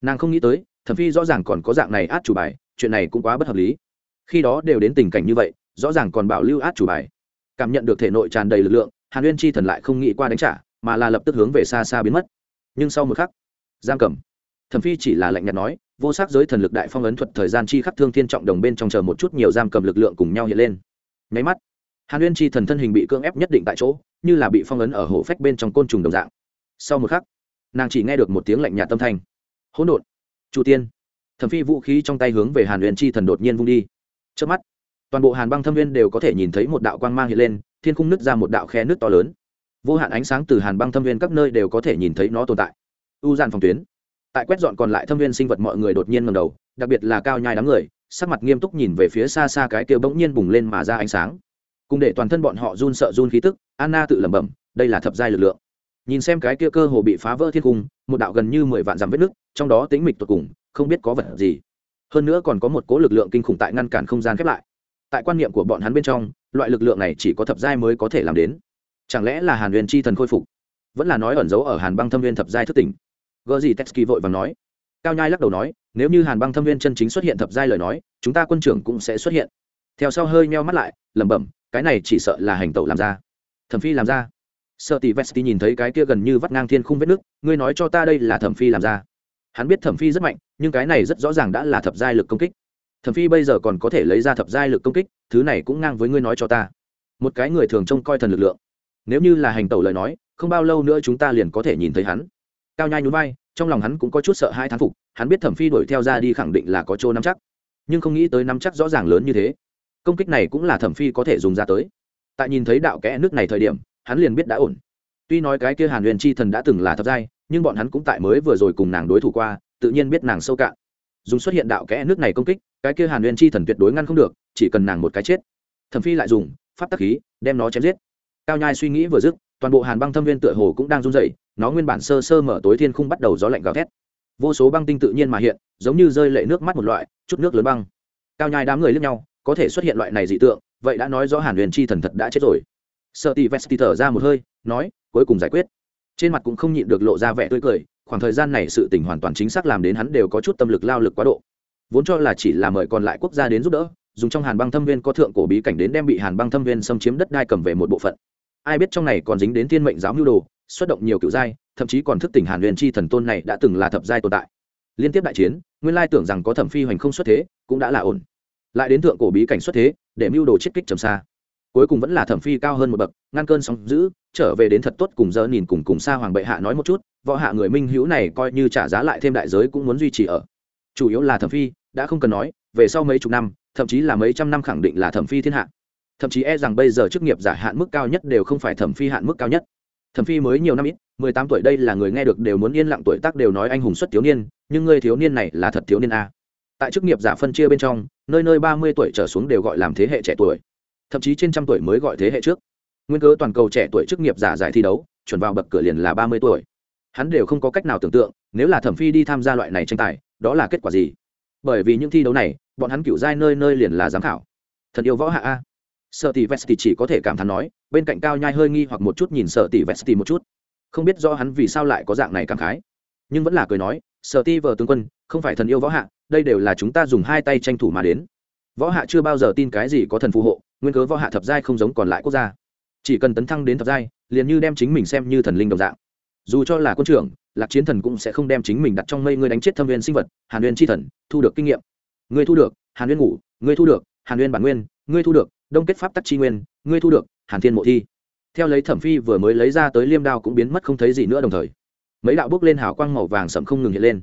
Nàng không nghĩ tới, thẩm phi rõ ràng còn có dạng này át chủ bài, chuyện này cũng quá bất hợp lý khi đó đều đến tình cảnh như vậy, rõ ràng còn bảo lưu át chủ bài. Cảm nhận được thể nội tràn đầy lực lượng, hàn uyên chi thần lại không nghĩ qua đánh trả, mà là lập tức hướng về xa xa biến mất. Nhưng sau một khắc, giam cầm. Thẩm phi chỉ là lạnh nhạt nói, vô sắc giới thần lực đại phong ấn thuật thời gian chi khắc thương thiên trọng đồng bên trong chờ một chút nhiều giam cầm lực lượng cùng nhau hiện lên. Nháy mắt, hàn uyên chi thần thân hình bị cưỡng ép nhất định tại chỗ, như là bị phong ấn ở hổ phách bên trong côn trùng đồng dạng. Sau một khắc, nàng chỉ nghe được một tiếng lạnh nhạt tâm thanh. Hỗn độn chủ tiên. Thẩm phi vũ khí trong tay hướng về hàn uyên chi thần đột nhiên vung đi trước mắt toàn bộ hàn băng thâm viên đều có thể nhìn thấy một đạo quang mang hiện lên thiên khung nứt ra một đạo khe nước to lớn. Vô hạn ánh sáng từ hàn băng thâm viên các nơi đều có thể nhìn thấy nó tồn tại. U gian phòng tuyến. Tại quét dọn còn lại thâm viên sinh vật mọi người đột nhiên ngầm đầu đặc biệt là cao nhai đám người sắc mặt nghiêm túc nhìn về phía xa xa cái kia bỗng nhiên bùng lên mà ra ánh sáng. Cùng để toàn thân bọn họ run sợ run khí tức anna tự lẩm bẩm đây là thập giai lực lượng. Nhìn xem cái kia cơ hồ bị phá vỡ thiên cung một đạo gần như mười vạn dặm vết nước, trong đó tính mịch tột cùng không biết có vật gì hơn nữa còn có một cố lực lượng kinh khủng tại ngăn cản không gian khép lại. Tại quan niệm của bọn hắn bên trong, loại lực lượng này chỉ có thập giai mới có thể làm đến. Chẳng lẽ là hàn huyền chi thần khôi phục? Vẫn là nói ẩn giấu ở hàn băng thâm viên thập giai thất tỉnh. Gờ gì texki vội và nói. Cao nhai lắc đầu nói, nếu như hàn băng thâm viên chân chính xuất hiện thập giai lời nói, chúng ta quân trưởng cũng sẽ xuất hiện. Theo sau hơi meo mắt lại, lẩm bẩm, cái này chỉ sợ là hành tẩu làm ra. Thẩm phi làm ra. Sợ tỷ vesti nhìn thấy cái kia gần như vắt ngang thiên khung vết nước, ngươi nói cho ta đây là thẩm phi làm ra hắn biết thẩm phi rất mạnh, nhưng cái này rất rõ ràng đã là thập giai lực công kích. Thẩm phi bây giờ còn có thể lấy ra thập giai lực công kích, thứ này cũng ngang với ngươi nói cho ta. Một cái người thường trông coi thần lực lượng. Nếu như là hành tẩu lời nói, không bao lâu nữa chúng ta liền có thể nhìn thấy hắn. Cao nhai nhún vai, trong lòng hắn cũng có chút sợ hai thán phục, hắn biết thẩm phi đuổi theo ra đi khẳng định là có chỗ nắm chắc. Nhưng không nghĩ tới nắm chắc rõ ràng lớn như thế. Công kích này cũng là thẩm phi có thể dùng ra tới. Tại nhìn thấy đạo kẽ nước này thời điểm, hắn liền biết đã ổn. Tuy nói cái kia hàn huyền chi thần đã từng là thập giai nhưng bọn hắn cũng tại mới vừa rồi cùng nàng đối thủ qua, tự nhiên biết nàng sâu cạn. Dùng xuất hiện đạo kẽ nước này công kích, cái kia hàn huyền chi thần tuyệt đối ngăn không được, chỉ cần nàng một cái chết. Thẩm phi lại dùng pháp tắc khí, đem nó chém giết. Cao nhai suy nghĩ vừa dứt, toàn bộ hàn băng thâm viên tựa hồ cũng đang run rẩy, nó nguyên bản sơ sơ mở tối thiên khung bắt đầu gió lạnh gào thét. Vô số băng tinh tự nhiên mà hiện, giống như rơi lệ nước mắt một loại, chút nước lớn băng. Cao nhai đám người lướt nhau, có thể xuất hiện loại này dị tượng, vậy đã nói rõ hàn huyền chi thần thật đã chết rồi. Sợ tì vest thở ra một hơi, nói, cuối cùng giải quyết trên mặt cũng không nhịn được lộ ra vẻ tươi cười, khoảng thời gian này sự tình hoàn toàn chính xác làm đến hắn đều có chút tâm lực lao lực quá độ. Vốn cho là chỉ là mời còn lại quốc gia đến giúp đỡ, dùng trong hàn băng thâm viên có thượng cổ bí cảnh đến đem bị hàn băng thâm viên xâm chiếm đất đai cầm về một bộ phận. Ai biết trong này còn dính đến thiên mệnh giáo mưu đồ, xuất động nhiều cựu giai, thậm chí còn thức tỉnh hàn huyền chi thần tôn này đã từng là thập giai tồn tại. Liên tiếp đại chiến, nguyên lai tưởng rằng có thẩm phi hoành không xuất thế, cũng đã là ổn. Lại đến thượng cổ bí cảnh xuất thế, để mưu đồ chiết kích trầm xa cuối cùng vẫn là thẩm phi cao hơn một bậc, ngăn cơn sóng giữ trở về đến thật tốt cùng giờ nhìn cùng cùng xa hoàng bệ hạ nói một chút, võ hạ người minh hữu này coi như trả giá lại thêm đại giới cũng muốn duy trì ở. Chủ yếu là thẩm phi, đã không cần nói, về sau mấy chục năm, thậm chí là mấy trăm năm khẳng định là thẩm phi thiên hạ. Thậm chí e rằng bây giờ chức nghiệp giả hạn mức cao nhất đều không phải thẩm phi hạn mức cao nhất. Thẩm phi mới nhiều năm ít, mười tám tuổi đây là người nghe được đều muốn yên lặng tuổi tác đều nói anh hùng xuất thiếu niên, nhưng người thiếu niên này là thật thiếu niên a. Tại chức nghiệp giả phân chia bên trong, nơi nơi ba mươi tuổi trở xuống đều gọi làm thế hệ trẻ tuổi thậm chí trên trăm tuổi mới gọi thế hệ trước. Nguyên cớ toàn cầu trẻ tuổi chức nghiệp giả giải thi đấu, chuẩn vào bậc cửa liền là ba mươi tuổi. Hắn đều không có cách nào tưởng tượng, nếu là thẩm phi đi tham gia loại này tranh tài, đó là kết quả gì? Bởi vì những thi đấu này, bọn hắn cựu giai nơi nơi liền là giám khảo. Thật yêu võ hạ a. Sợ tỷ vesti chỉ có thể cảm thán nói, bên cạnh cao nhai hơi nghi hoặc một chút nhìn sợ tỷ vesti một chút. Không biết do hắn vì sao lại có dạng này cảm khái. Nhưng vẫn là cười nói sợ ti vờ tướng quân, không phải thần yêu võ hạ, đây đều là chúng ta dùng hai tay tranh thủ mà đến. Võ hạ chưa bao giờ tin cái gì có thần phù hộ nguyên cớ võ hạ thập giai không giống còn lại quốc gia. Chỉ cần tấn thăng đến thập giai, liền như đem chính mình xem như thần linh đồng dạng. Dù cho là quân trưởng, lạc chiến thần cũng sẽ không đem chính mình đặt trong mây ngươi đánh chết thâm viên sinh vật, hàn nguyên tri thần, thu được kinh nghiệm. Ngươi thu được, hàn nguyên ngủ, ngươi thu được, hàn nguyên bản nguyên, ngươi thu được, đông kết pháp tắc tri nguyên, ngươi thu được, hàn thiên mộ thi. Theo lấy thẩm phi vừa mới lấy ra tới liêm đao cũng biến mất không thấy gì nữa đồng thời. Mấy đạo bước lên hào quang màu vàng sậm không ngừng hiện lên.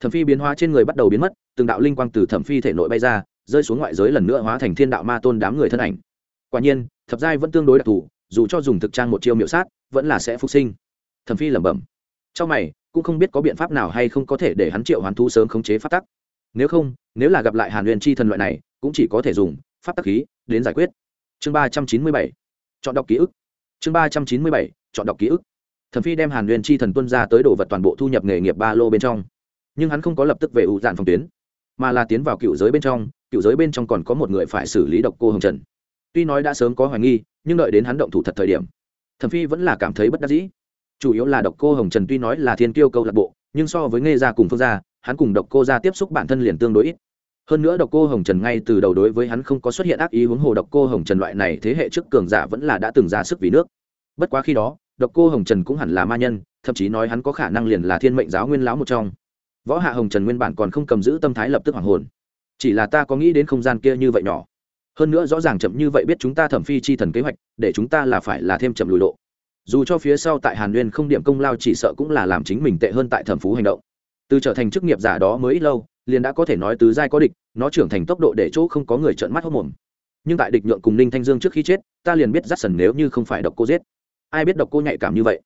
Thẩm phi biến hóa trên người bắt đầu biến mất, từng đạo linh quang từ thẩm phi thể nội bay ra rơi xuống ngoại giới lần nữa hóa thành thiên đạo ma tôn đám người thân ảnh. Quả nhiên, thập giai vẫn tương đối đặc thù, dù cho dùng thực trang một chiêu miệu sát, vẫn là sẽ phục sinh. Thẩm phi lẩm bẩm. Trong mày, cũng không biết có biện pháp nào hay không có thể để hắn triệu hoán thú sớm khống chế phát tắc. Nếu không, nếu là gặp lại hàn huyền chi thần loại này, cũng chỉ có thể dùng pháp tắc khí đến giải quyết. Chương ba trăm chín mươi bảy. Chọn đọc ký ức. Chương ba trăm chín mươi bảy. Chọn đọc ký ức. Thẩm phi đem hàn huyền chi thần tuân ra tới đồ vật toàn bộ thu nhập nghề nghiệp ba lô bên trong. Nhưng hắn không có lập tức về ủ dạn phòng tuyến, mà là tiến vào cựu giới bên trong cựu giới bên trong còn có một người phải xử lý độc cô hồng trần. Tuy nói đã sớm có hoài nghi, nhưng đợi đến hắn động thủ thật thời điểm, thẩm phi vẫn là cảm thấy bất đắc dĩ. Chủ yếu là độc cô hồng trần tuy nói là thiên tiêu câu lạc bộ, nhưng so với nghe gia cùng phương gia, hắn cùng độc cô gia tiếp xúc bản thân liền tương đối ít. Hơn nữa độc cô hồng trần ngay từ đầu đối với hắn không có xuất hiện ác ý huống hồ độc cô hồng trần loại này thế hệ trước cường giả vẫn là đã từng ra sức vì nước. Bất quá khi đó, độc cô hồng trần cũng hẳn là ma nhân, thậm chí nói hắn có khả năng liền là thiên mệnh giáo nguyên lão một trong. Võ hạ hồng trần nguyên bản còn không cầm giữ tâm thái lập tức hoàng hồn chỉ là ta có nghĩ đến không gian kia như vậy nhỏ. Hơn nữa rõ ràng chậm như vậy biết chúng ta thẩm phi chi thần kế hoạch, để chúng ta là phải là thêm chậm lùi lộ. Dù cho phía sau tại hàn nguyên không điểm công lao chỉ sợ cũng là làm chính mình tệ hơn tại thẩm phú hành động. Từ trở thành chức nghiệp giả đó mới ít lâu, liền đã có thể nói tứ giai có địch, nó trưởng thành tốc độ để chỗ không có người trợn mắt hốc mồm. Nhưng tại địch nhượng cùng ninh thanh dương trước khi chết, ta liền biết rắt sần nếu như không phải độc cô giết. Ai biết độc cô nhạy cảm như vậy?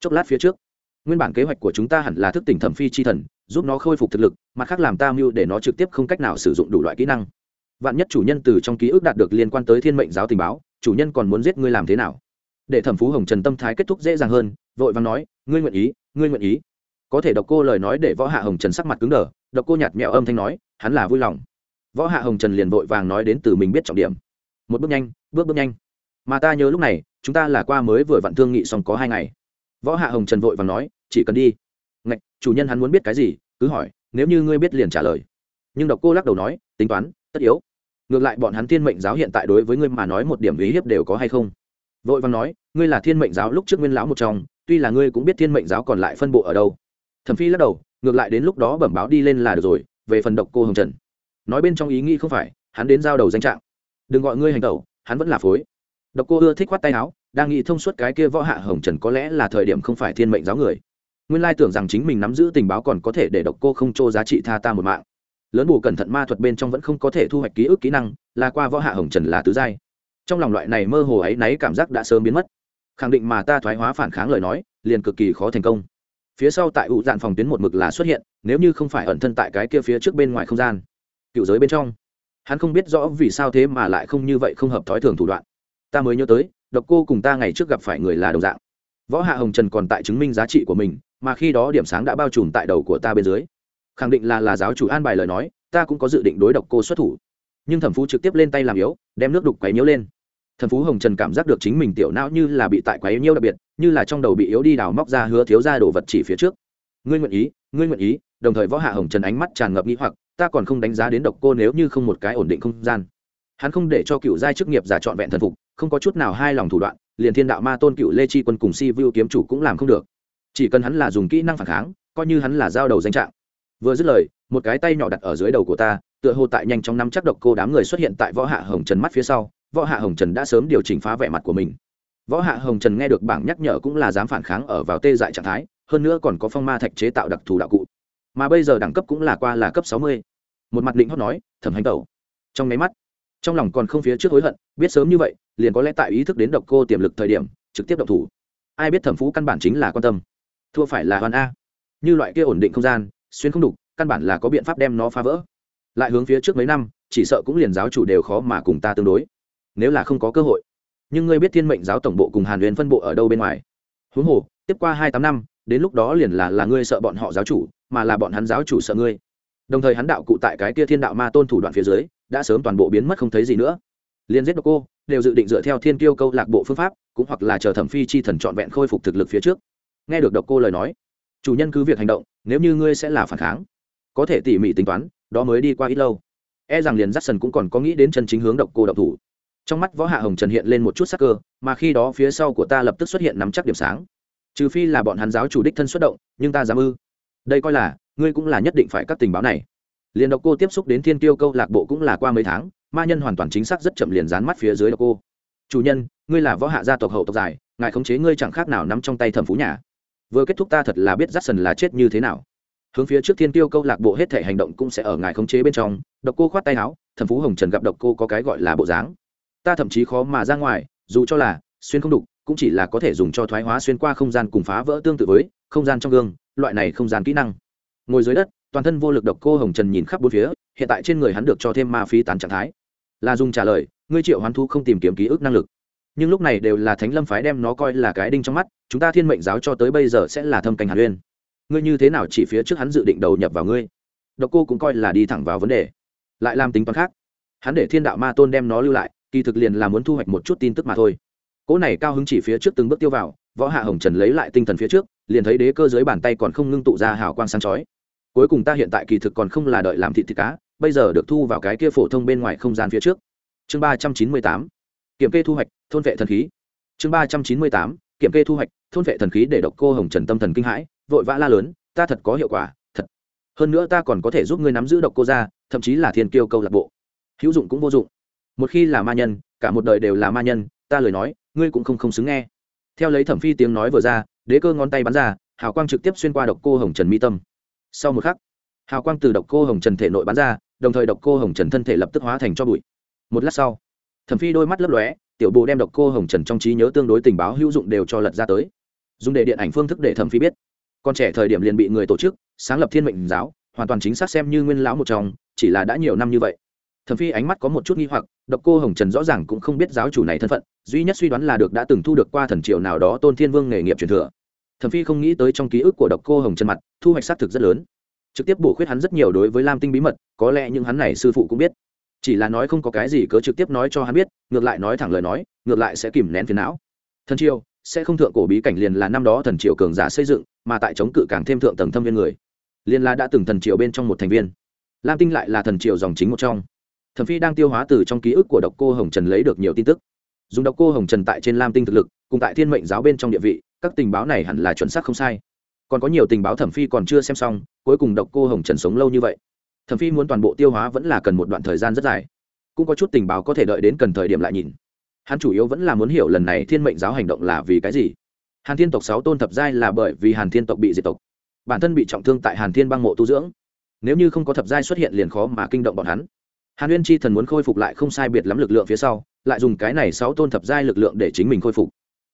Chốc lát phía trước, nguyên bản kế hoạch của chúng ta hẳn là thức tỉnh thẩm phi chi thần, giúp nó khôi phục thực lực mặt khác làm ta mưu để nó trực tiếp không cách nào sử dụng đủ loại kỹ năng. Vạn nhất chủ nhân từ trong ký ức đạt được liên quan tới thiên mệnh giáo tình báo, chủ nhân còn muốn giết ngươi làm thế nào? Để thẩm phú hồng trần tâm thái kết thúc dễ dàng hơn, vội vàng nói, ngươi nguyện ý, ngươi nguyện ý. Có thể đọc cô lời nói để võ hạ hồng trần sắc mặt cứng đờ đọc cô nhạt mẹo âm thanh nói, hắn là vui lòng. Võ hạ hồng trần liền vội vàng nói đến từ mình biết trọng điểm. Một bước nhanh, bước bước nhanh. Mà ta nhớ lúc này, chúng ta là qua mới vừa vặn thương nghị xong có hai ngày. Võ hạ hồng trần vội vàng nói, chỉ cần đi. Ngạch, chủ nhân hắn muốn biết cái gì, cứ hỏi nếu như ngươi biết liền trả lời. Nhưng độc cô lắc đầu nói, tính toán, tất yếu. Ngược lại bọn hắn thiên mệnh giáo hiện tại đối với ngươi mà nói một điểm ý hiếp đều có hay không? Vội vàng nói, ngươi là thiên mệnh giáo lúc trước nguyên lão một trong, tuy là ngươi cũng biết thiên mệnh giáo còn lại phân bộ ở đâu. Thẩm phi lắc đầu, ngược lại đến lúc đó bẩm báo đi lên là được rồi, về phần độc cô hồng trần. Nói bên trong ý nghĩ không phải, hắn đến giao đầu danh trạng. Đừng gọi ngươi hành tẩu, hắn vẫn là phối. Độc cô ưa thích khoát tay áo, đang nghĩ thông suốt cái kia võ hạ hồng trần có lẽ là thời điểm không phải thiên mệnh giáo người nguyên lai tưởng rằng chính mình nắm giữ tình báo còn có thể để độc cô không trô giá trị tha ta một mạng. Lớn bù cẩn thận ma thuật bên trong vẫn không có thể thu hoạch ký ức kỹ năng, là qua võ hạ hồng trần là tứ giai. Trong lòng loại này mơ hồ ấy náy cảm giác đã sớm biến mất. Khẳng định mà ta thoái hóa phản kháng lời nói, liền cực kỳ khó thành công. Phía sau tại ụ dạn phòng tuyến một mực là xuất hiện, nếu như không phải ẩn thân tại cái kia phía trước bên ngoài không gian, cựu giới bên trong, hắn không biết rõ vì sao thế mà lại không như vậy không hợp thói thường thủ đoạn. Ta mới nhớ tới, độc cô cùng ta ngày trước gặp phải người là đồng dạng. Võ hạ hồng trần còn tại chứng minh giá trị của mình mà khi đó điểm sáng đã bao trùm tại đầu của ta bên dưới. Khẳng định là là giáo chủ an bài lời nói, ta cũng có dự định đối độc cô xuất thủ. Nhưng thẩm phú trực tiếp lên tay làm yếu, đem nước đục quấy nhiễu lên. Thẩm phú hồng trần cảm giác được chính mình tiểu não như là bị tại quấy nhiễu đặc biệt, như là trong đầu bị yếu đi đào móc ra hứa thiếu ra đồ vật chỉ phía trước. Ngươi nguyện ý, ngươi nguyện ý, đồng thời võ hạ hồng trần ánh mắt tràn ngập nghĩ hoặc, ta còn không đánh giá đến độc cô nếu như không một cái ổn định không gian. Hắn không để cho cựu giai chức nghiệp giả trọn vẹn thần phục, không có chút nào hai lòng thủ đoạn, liền thiên đạo ma tôn cựu lê chi quân cùng si vu kiếm chủ cũng làm không được chỉ cần hắn là dùng kỹ năng phản kháng, coi như hắn là giao đầu danh trạng. Vừa dứt lời, một cái tay nhỏ đặt ở dưới đầu của ta, tựa hồ tại nhanh trong nắm chắc độc cô đám người xuất hiện tại võ hạ hồng trần mắt phía sau. Võ hạ hồng trần đã sớm điều chỉnh phá vẻ mặt của mình. Võ hạ hồng trần nghe được bảng nhắc nhở cũng là dám phản kháng ở vào tê dại trạng thái, hơn nữa còn có phong ma thạch chế tạo đặc thù đạo cụ. Mà bây giờ đẳng cấp cũng là qua là cấp sáu mươi. Một mặt định hót nói, thẩm hành tẩu. Trong máy mắt, trong lòng còn không phía trước hối hận, biết sớm như vậy, liền có lẽ tại ý thức đến độc cô tiềm lực thời điểm, trực tiếp độc thủ. Ai biết thẩm phú căn bản chính là quan tâm thua phải là hoàn a. Như loại kia ổn định không gian, xuyên không đục, căn bản là có biện pháp đem nó phá vỡ. Lại hướng phía trước mấy năm, chỉ sợ cũng liền giáo chủ đều khó mà cùng ta tương đối. Nếu là không có cơ hội. Nhưng ngươi biết thiên mệnh giáo tổng bộ cùng hàn huyền phân bộ ở đâu bên ngoài. Huống hồ, tiếp qua hai tám năm, đến lúc đó liền là là ngươi sợ bọn họ giáo chủ, mà là bọn hắn giáo chủ sợ ngươi. Đồng thời hắn đạo cụ tại cái kia thiên đạo ma tôn thủ đoạn phía dưới, đã sớm toàn bộ biến mất không thấy gì nữa. Liên giết độc cô, đều dự định dựa theo thiên tiêu câu lạc bộ phương pháp, cũng hoặc là chờ thẩm phi chi thần trọn vẹn khôi phục thực lực phía trước nghe được độc cô lời nói, chủ nhân cứ việc hành động, nếu như ngươi sẽ là phản kháng, có thể tỉ mỉ tính toán, đó mới đi qua ít lâu. E rằng liền j a c k s o n cũng còn có nghĩ đến chân chính hướng độc cô độc thủ. Trong mắt võ hạ hồng trần hiện lên một chút sắc cơ, mà khi đó phía sau của ta lập tức xuất hiện nắm chắc điểm sáng. Trừ phi là bọn hắn giáo chủ đích thân xuất động, nhưng ta dám ư. Đây coi là, ngươi cũng là nhất định phải các tình báo này. Liền độc cô tiếp xúc đến thiên tiêu câu lạc bộ cũng là qua mấy tháng, ma nhân hoàn toàn chính xác rất chậm liền dán mắt phía dưới độc cô. Chủ nhân, ngươi là võ hạ gia tộc hậu tộc dài, ngài khống chế ngươi chẳng khác nào nắm trong tay thẩm phú nhà vừa kết thúc ta thật là biết rát sần là chết như thế nào. Hướng phía trước thiên tiêu câu lạc bộ hết thể hành động cũng sẽ ở ngài khống chế bên trong. Độc cô khoát tay áo, thẩm phú hồng trần gặp độc cô có cái gọi là bộ dáng. Ta thậm chí khó mà ra ngoài, dù cho là xuyên không đục, cũng chỉ là có thể dùng cho thoái hóa xuyên qua không gian cùng phá vỡ tương tự với không gian trong gương, loại này không gian kỹ năng. Ngồi dưới đất, toàn thân vô lực độc cô hồng trần nhìn khắp bốn phía, hiện tại trên người hắn được cho thêm ma phí tán trạng thái. Là dùng trả lời, ngươi triệu hoán thu không tìm kiếm ký ức năng lực nhưng lúc này đều là thánh lâm phái đem nó coi là cái đinh trong mắt, chúng ta thiên mệnh giáo cho tới bây giờ sẽ là thâm canh hàn uyên. Ngươi như thế nào chỉ phía trước hắn dự định đầu nhập vào ngươi? Độc cô cũng coi là đi thẳng vào vấn đề. Lại làm tính toán khác. Hắn để thiên đạo ma tôn đem nó lưu lại, kỳ thực liền là muốn thu hoạch một chút tin tức mà thôi. Cỗ này cao hứng chỉ phía trước từng bước tiêu vào, võ hạ hồng trần lấy lại tinh thần phía trước, liền thấy đế cơ dưới bàn tay còn không ngưng tụ ra hào quang sáng chói. Cuối cùng ta hiện tại kỳ thực còn không là đợi làm thịt thịt cá, bây giờ được thu vào cái kia phổ thông bên ngoài không gian phía trước. Chương ba trăm chín mươi tám kiểm kê thu hoạch, thôn vệ thần khí. Chương ba trăm chín mươi tám, kiểm kê thu hoạch, thôn vệ thần khí để độc cô hồng trần tâm thần kinh hãi, vội vã la lớn, ta thật có hiệu quả, thật. Hơn nữa ta còn có thể giúp ngươi nắm giữ độc cô ra thậm chí là thiên kiêu câu lạc bộ. Hữu dụng cũng vô dụng. Một khi là ma nhân, cả một đời đều là ma nhân, ta lời nói, ngươi cũng không không xứng nghe. Theo lấy thẩm phi tiếng nói vừa ra, đế cơ ngón tay bắn ra, hào quang trực tiếp xuyên qua độc cô hồng trần mi tâm. Sau một khắc, hào quang từ độc cô hồng trần thể nội bắn ra, đồng thời độc cô hồng trần thân thể lập tức hóa thành cho bụi. Một lát sau thẩm phi đôi mắt lấp lóe, tiểu bộ đem độc cô hồng trần trong trí nhớ tương đối tình báo hữu dụng đều cho lật ra tới. Dùng để điện ảnh phương thức để thẩm phi biết. Con trẻ thời điểm liền bị người tổ chức, sáng lập thiên mệnh giáo, hoàn toàn chính xác xem như nguyên lão một trong, chỉ là đã nhiều năm như vậy. Thẩm phi ánh mắt có một chút nghi hoặc, độc cô hồng trần rõ ràng cũng không biết giáo chủ này thân phận, duy nhất suy đoán là được đã từng thu được qua thần triều nào đó tôn thiên vương nghề nghiệp truyền thừa. Thẩm phi không nghĩ tới trong ký ức của độc cô hồng trần mặt, thu hoạch xác thực rất lớn. Trực tiếp bổ khuyết hắn rất nhiều đối với lam tinh bí mật, có lẽ những hắn này sư phụ cũng biết chỉ là nói không có cái gì cớ trực tiếp nói cho hắn biết, ngược lại nói thẳng lời nói, ngược lại sẽ kìm nén phiền não. Thần triều, sẽ không thượng cổ bí cảnh liền là năm đó thần triều cường giả xây dựng, mà tại chống cự càng thêm thượng tầng thâm viên người. Liền là đã từng thần triều bên trong một thành viên. Lam tinh lại là thần triều dòng chính một trong. Thần phi đang tiêu hóa từ trong ký ức của độc cô hồng trần lấy được nhiều tin tức. Dùng độc cô hồng trần tại trên lam tinh thực lực, cùng tại thiên mệnh giáo bên trong địa vị, các tình báo này hẳn là chuẩn xác không sai. Còn có nhiều tình báo thẩm phi còn chưa xem xong, cuối cùng độc cô hồng trần sống lâu như vậy thẩm phi muốn toàn bộ tiêu hóa vẫn là cần một đoạn thời gian rất dài. Cũng có chút tình báo có thể đợi đến cần thời điểm lại nhìn. Hắn chủ yếu vẫn là muốn hiểu lần này thiên mệnh giáo hành động là vì cái gì. Hàn thiên tộc sáu tôn thập giai là bởi vì hàn thiên tộc bị diệt tộc. Bản thân bị trọng thương tại hàn thiên băng mộ tu dưỡng. Nếu như không có thập giai xuất hiện liền khó mà kinh động bọn hắn. Hàn uyên chi thần muốn khôi phục lại không sai biệt lắm lực lượng phía sau, lại dùng cái này sáu tôn thập giai lực lượng để chính mình khôi phục.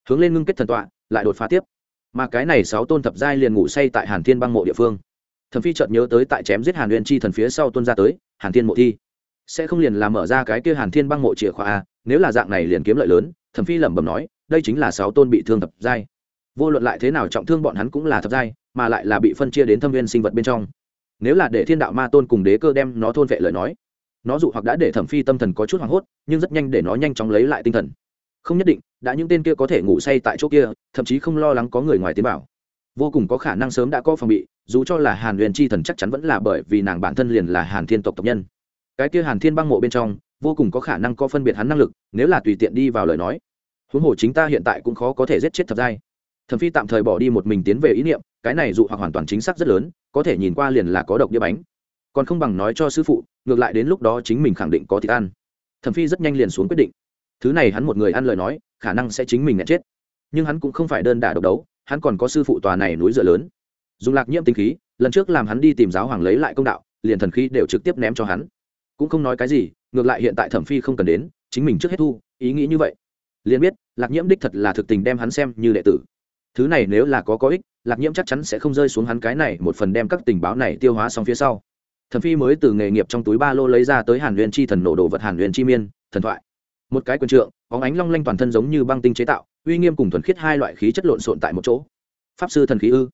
Hướng lên ngưng kết thần tọa, lại đột phá tiếp. Mà cái này sáu tôn thập giai liền ngủ say tại hàn thiên băng mộ địa phương thần phi chợt nhớ tới tại chém giết hàn uyên chi thần phía sau tuân ra tới, hàn thiên mộ thi. Sẽ không liền làm mở ra cái kia hàn thiên băng mộ chìa khóa a nếu là dạng này liền kiếm lợi lớn thẩm phi lẩm bẩm nói, đây chính là sáu tôn bị thương thập giai. Vô luận lại thế nào trọng thương bọn hắn cũng là thập giai, mà lại là bị phân chia đến thâm viên sinh vật bên trong. Nếu là để thiên đạo ma tôn cùng đế cơ đem nó thôn vệ lời nói, nó dụ hoặc đã để thẩm phi tâm thần có chút hoảng hốt, nhưng rất nhanh để nó nhanh chóng lấy lại tinh thần. Không nhất định, đã những tên kia có thể ngủ say tại chỗ kia, thậm chí không lo lắng có người ngoài tiến bảo vô cùng có khả năng sớm đã có phòng bị, dù cho là hàn huyền chi thần chắc chắn vẫn là bởi vì nàng bản thân liền là hàn thiên tộc tộc nhân. Cái kia hàn thiên băng mộ bên trong, vô cùng có khả năng có phân biệt hắn năng lực, nếu là tùy tiện đi vào lời nói. Huống hồ chính ta hiện tại cũng khó có thể giết chết thập giai. Thẩm phi tạm thời bỏ đi một mình tiến về ý niệm, cái này dụ hoặc hoàn toàn chính xác rất lớn, có thể nhìn qua liền là có độc đĩa bánh. Còn không bằng nói cho sư phụ, ngược lại đến lúc đó chính mình khẳng định có thịt ăn. Thẩm phi rất nhanh liền xuống quyết định. Thứ này hắn một người ăn lời nói, khả năng sẽ chính mình ngã chết. Nhưng hắn cũng không phải đơn đả độc đấu hắn còn có sư phụ tòa này núi dựa lớn. Dùng lạc nhiễm tinh khí, lần trước làm hắn đi tìm giáo hoàng lấy lại công đạo, liền thần khí đều trực tiếp ném cho hắn. Cũng không nói cái gì, ngược lại hiện tại thẩm phi không cần đến, chính mình trước hết thu, ý nghĩ như vậy. Liền biết, lạc nhiễm đích thật là thực tình đem hắn xem như đệ tử. Thứ này nếu là có có ích, lạc nhiễm chắc chắn sẽ không rơi xuống hắn cái này một phần đem các tình báo này tiêu hóa xong phía sau. Thần phi mới từ nghề nghiệp trong túi ba lô lấy ra tới hàn huyền chi thần nổ đồ vật hàn huyền chi miên, thần thoại. Một cái quyền trượng có ánh long lanh toàn thân giống như băng tinh chế tạo uy nghiêm cùng thuần khiết hai loại khí chất lộn xộn tại một chỗ. Pháp sư thần khí ư?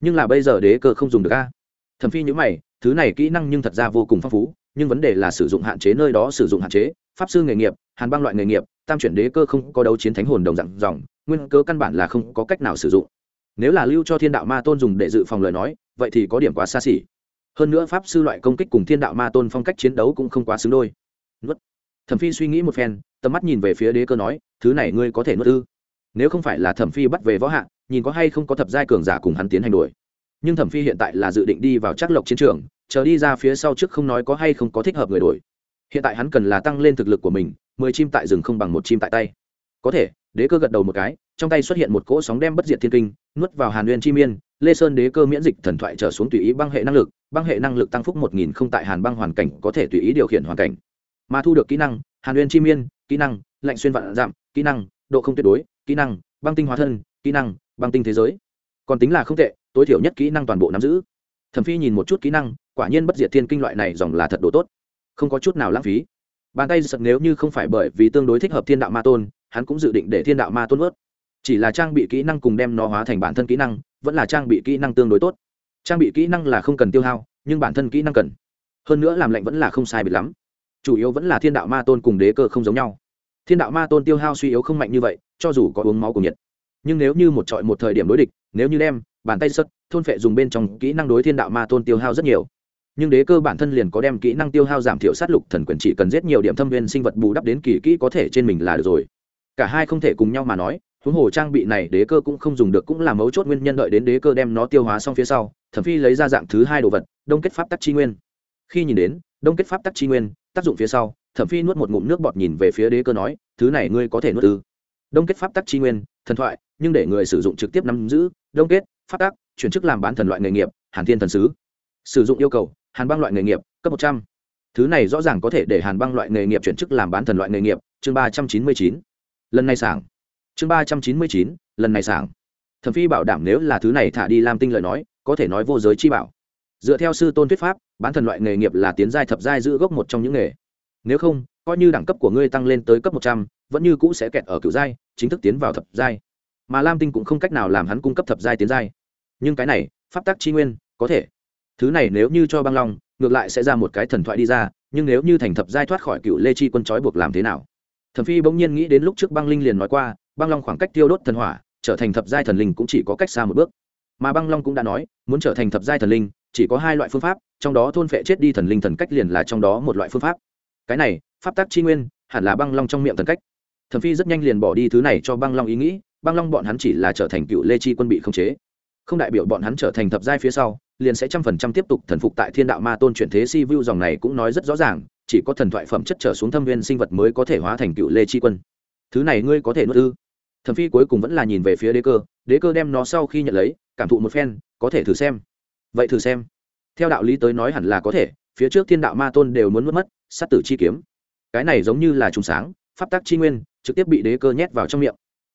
Nhưng là bây giờ đế cơ không dùng được a. Thần phi nhữ mày, thứ này kỹ năng nhưng thật ra vô cùng phong phú, nhưng vấn đề là sử dụng hạn chế nơi đó sử dụng hạn chế. Pháp sư nghề nghiệp, hàn băng loại nghề nghiệp, tam chuyển đế cơ không có đấu chiến thánh hồn đồng dạng dòng, nguyên cơ căn bản là không có cách nào sử dụng. Nếu là lưu cho thiên đạo ma tôn dùng để dự phòng lời nói, vậy thì có điểm quá xa xỉ. Hơn nữa pháp sư loại công kích cùng thiên đạo ma tôn phong cách chiến đấu cũng không quá xứng đôi. Nuốt. Thẩm phi suy nghĩ một phen, tầm mắt nhìn về phía đế cơ nói, thứ này ngươi có thể nuốt ư? Nếu không phải là thẩm phi bắt về võ hạ, nhìn có hay không có thập giai cường giả cùng hắn tiến hành đuổi. Nhưng thẩm phi hiện tại là dự định đi vào chắc lộc chiến trường, chờ đi ra phía sau trước không nói có hay không có thích hợp người đuổi. Hiện tại hắn cần là tăng lên thực lực của mình, mười chim tại rừng không bằng một chim tại tay. Có thể, đế cơ gật đầu một cái, trong tay xuất hiện một cỗ sóng đem bất diệt thiên kinh, nuốt vào hàn nguyên chi miên, lê sơn đế cơ miễn dịch thần thoại trở xuống tùy ý băng hệ năng lực, băng hệ năng lực tăng phúc một nghìn không tại hàn băng hoàn cảnh có thể tùy ý điều khiển hoàn cảnh. Mà thu được kỹ năng, hàn nguyên chi miên, kỹ năng, lạnh xuyên vạn giảm, kỹ năng, độ không tuyệt đối kỹ năng, băng tinh hóa thân, kỹ năng, băng tinh thế giới. Còn tính là không tệ, tối thiểu nhất kỹ năng toàn bộ nắm giữ. Thẩm phi nhìn một chút kỹ năng, quả nhiên bất diệt thiên kinh loại này dòng là thật độ tốt. Không có chút nào lãng phí. Bàn tay sật nếu như không phải bởi vì tương đối thích hợp thiên đạo ma tôn, hắn cũng dự định để thiên đạo ma tôn vớt. Chỉ là trang bị kỹ năng cùng đem nó hóa thành bản thân kỹ năng, vẫn là trang bị kỹ năng tương đối tốt. Trang bị kỹ năng là không cần tiêu hao, nhưng bản thân kỹ năng cần. Hơn nữa làm lệnh vẫn là không sai biệt lắm. Chủ yếu vẫn là thiên đạo ma tôn cùng đế cơ không giống nhau thiên đạo ma tôn tiêu hao suy yếu không mạnh như vậy, cho dù có uống máu cùng nhiệt. Nhưng nếu như một trọi một thời điểm đối địch, nếu như đem, bàn tay sất, thôn phệ dùng bên trong kỹ năng đối thiên đạo ma tôn tiêu hao rất nhiều. Nhưng đế cơ bản thân liền có đem kỹ năng tiêu hao giảm thiểu sát lục thần quyền chỉ cần giết nhiều điểm thâm viên sinh vật bù đắp đến kỳ kỹ có thể trên mình là được rồi. Cả hai không thể cùng nhau mà nói, huống hồ trang bị này đế cơ cũng không dùng được cũng là mấu chốt nguyên nhân đợi đến đế cơ đem nó tiêu hóa xong phía sau, thẩm phi lấy ra dạng thứ hai đồ vật, đông kết pháp tắc chi nguyên. Khi nhìn đến, đông kết pháp tắc chi nguyên, tác dụng phía sau thẩm phi nuốt một ngụm nước bọt nhìn về phía đế cơ nói, thứ này ngươi có thể nuốt ư? Đông kết pháp tắc chi nguyên, thần thoại, nhưng để người sử dụng trực tiếp nắm giữ, đông kết pháp tắc, chuyển chức làm bán thần loại nghề nghiệp, hàn thiên thần sứ. Sử dụng yêu cầu, hàn băng loại nghề nghiệp, cấp một trăm. Thứ này rõ ràng có thể để hàn băng loại nghề nghiệp chuyển chức làm bán thần loại nghề nghiệp, chương ba trăm chín mươi chín. Lần này sảng. Chương ba trăm chín mươi chín, lần này sảng. Thẩm phi bảo đảm nếu là thứ này thả đi làm tinh lời nói, có thể nói vô giới chi bảo. Dựa theo sư tôn thuyết pháp, bán thần loại nghề nghiệp là tiến giai thập giai giữ gốc một trong những nghề nếu không, coi như đẳng cấp của ngươi tăng lên tới cấp một trăm, vẫn như cũ sẽ kẹt ở cựu giai, chính thức tiến vào thập giai. Mà lam tinh cũng không cách nào làm hắn cung cấp thập giai tiến giai. Nhưng cái này, pháp tắc chi nguyên, có thể. Thứ này nếu như cho băng long, ngược lại sẽ ra một cái thần thoại đi ra, nhưng nếu như thành thập giai thoát khỏi cựu lê chi quân trói buộc làm thế nào? Thẩm phi bỗng nhiên nghĩ đến lúc trước băng linh liền nói qua, băng long khoảng cách tiêu đốt thần hỏa, trở thành thập giai thần linh cũng chỉ có cách xa một bước. Mà băng long cũng đã nói, muốn trở thành thập giai thần linh, chỉ có hai loại phương pháp, trong đó thôn phệ chết đi thần linh thần cách liền là trong đó một loại phương pháp cái này, pháp tắc chi nguyên, hẳn là băng long trong miệng thần cách. Thẩm phi rất nhanh liền bỏ đi thứ này cho băng long ý nghĩ, băng long bọn hắn chỉ là trở thành cựu lê chi quân bị khống chế. Không đại biểu bọn hắn trở thành thập giai phía sau, liền sẽ trăm phần trăm tiếp tục thần phục tại thiên đạo ma tôn chuyển thế si vu dòng này cũng nói rất rõ ràng, chỉ có thần thoại phẩm chất trở xuống thâm viên sinh vật mới có thể hóa thành cựu lê chi quân. Thứ này ngươi có thể nuốt ư? Thẩm phi cuối cùng vẫn là nhìn về phía đế cơ đế cơ đem nó sau khi nhận lấy, cảm thụ một phen, có thể thử xem. Vậy thử xem. Theo đạo lý tới nói hẳn là có thể, phía trước thiên đạo ma tôn đều muốn mất mất sát tử chi kiếm. Cái này giống như là trùng sáng, pháp tắc chi nguyên, trực tiếp bị đế cơ nhét vào trong miệng.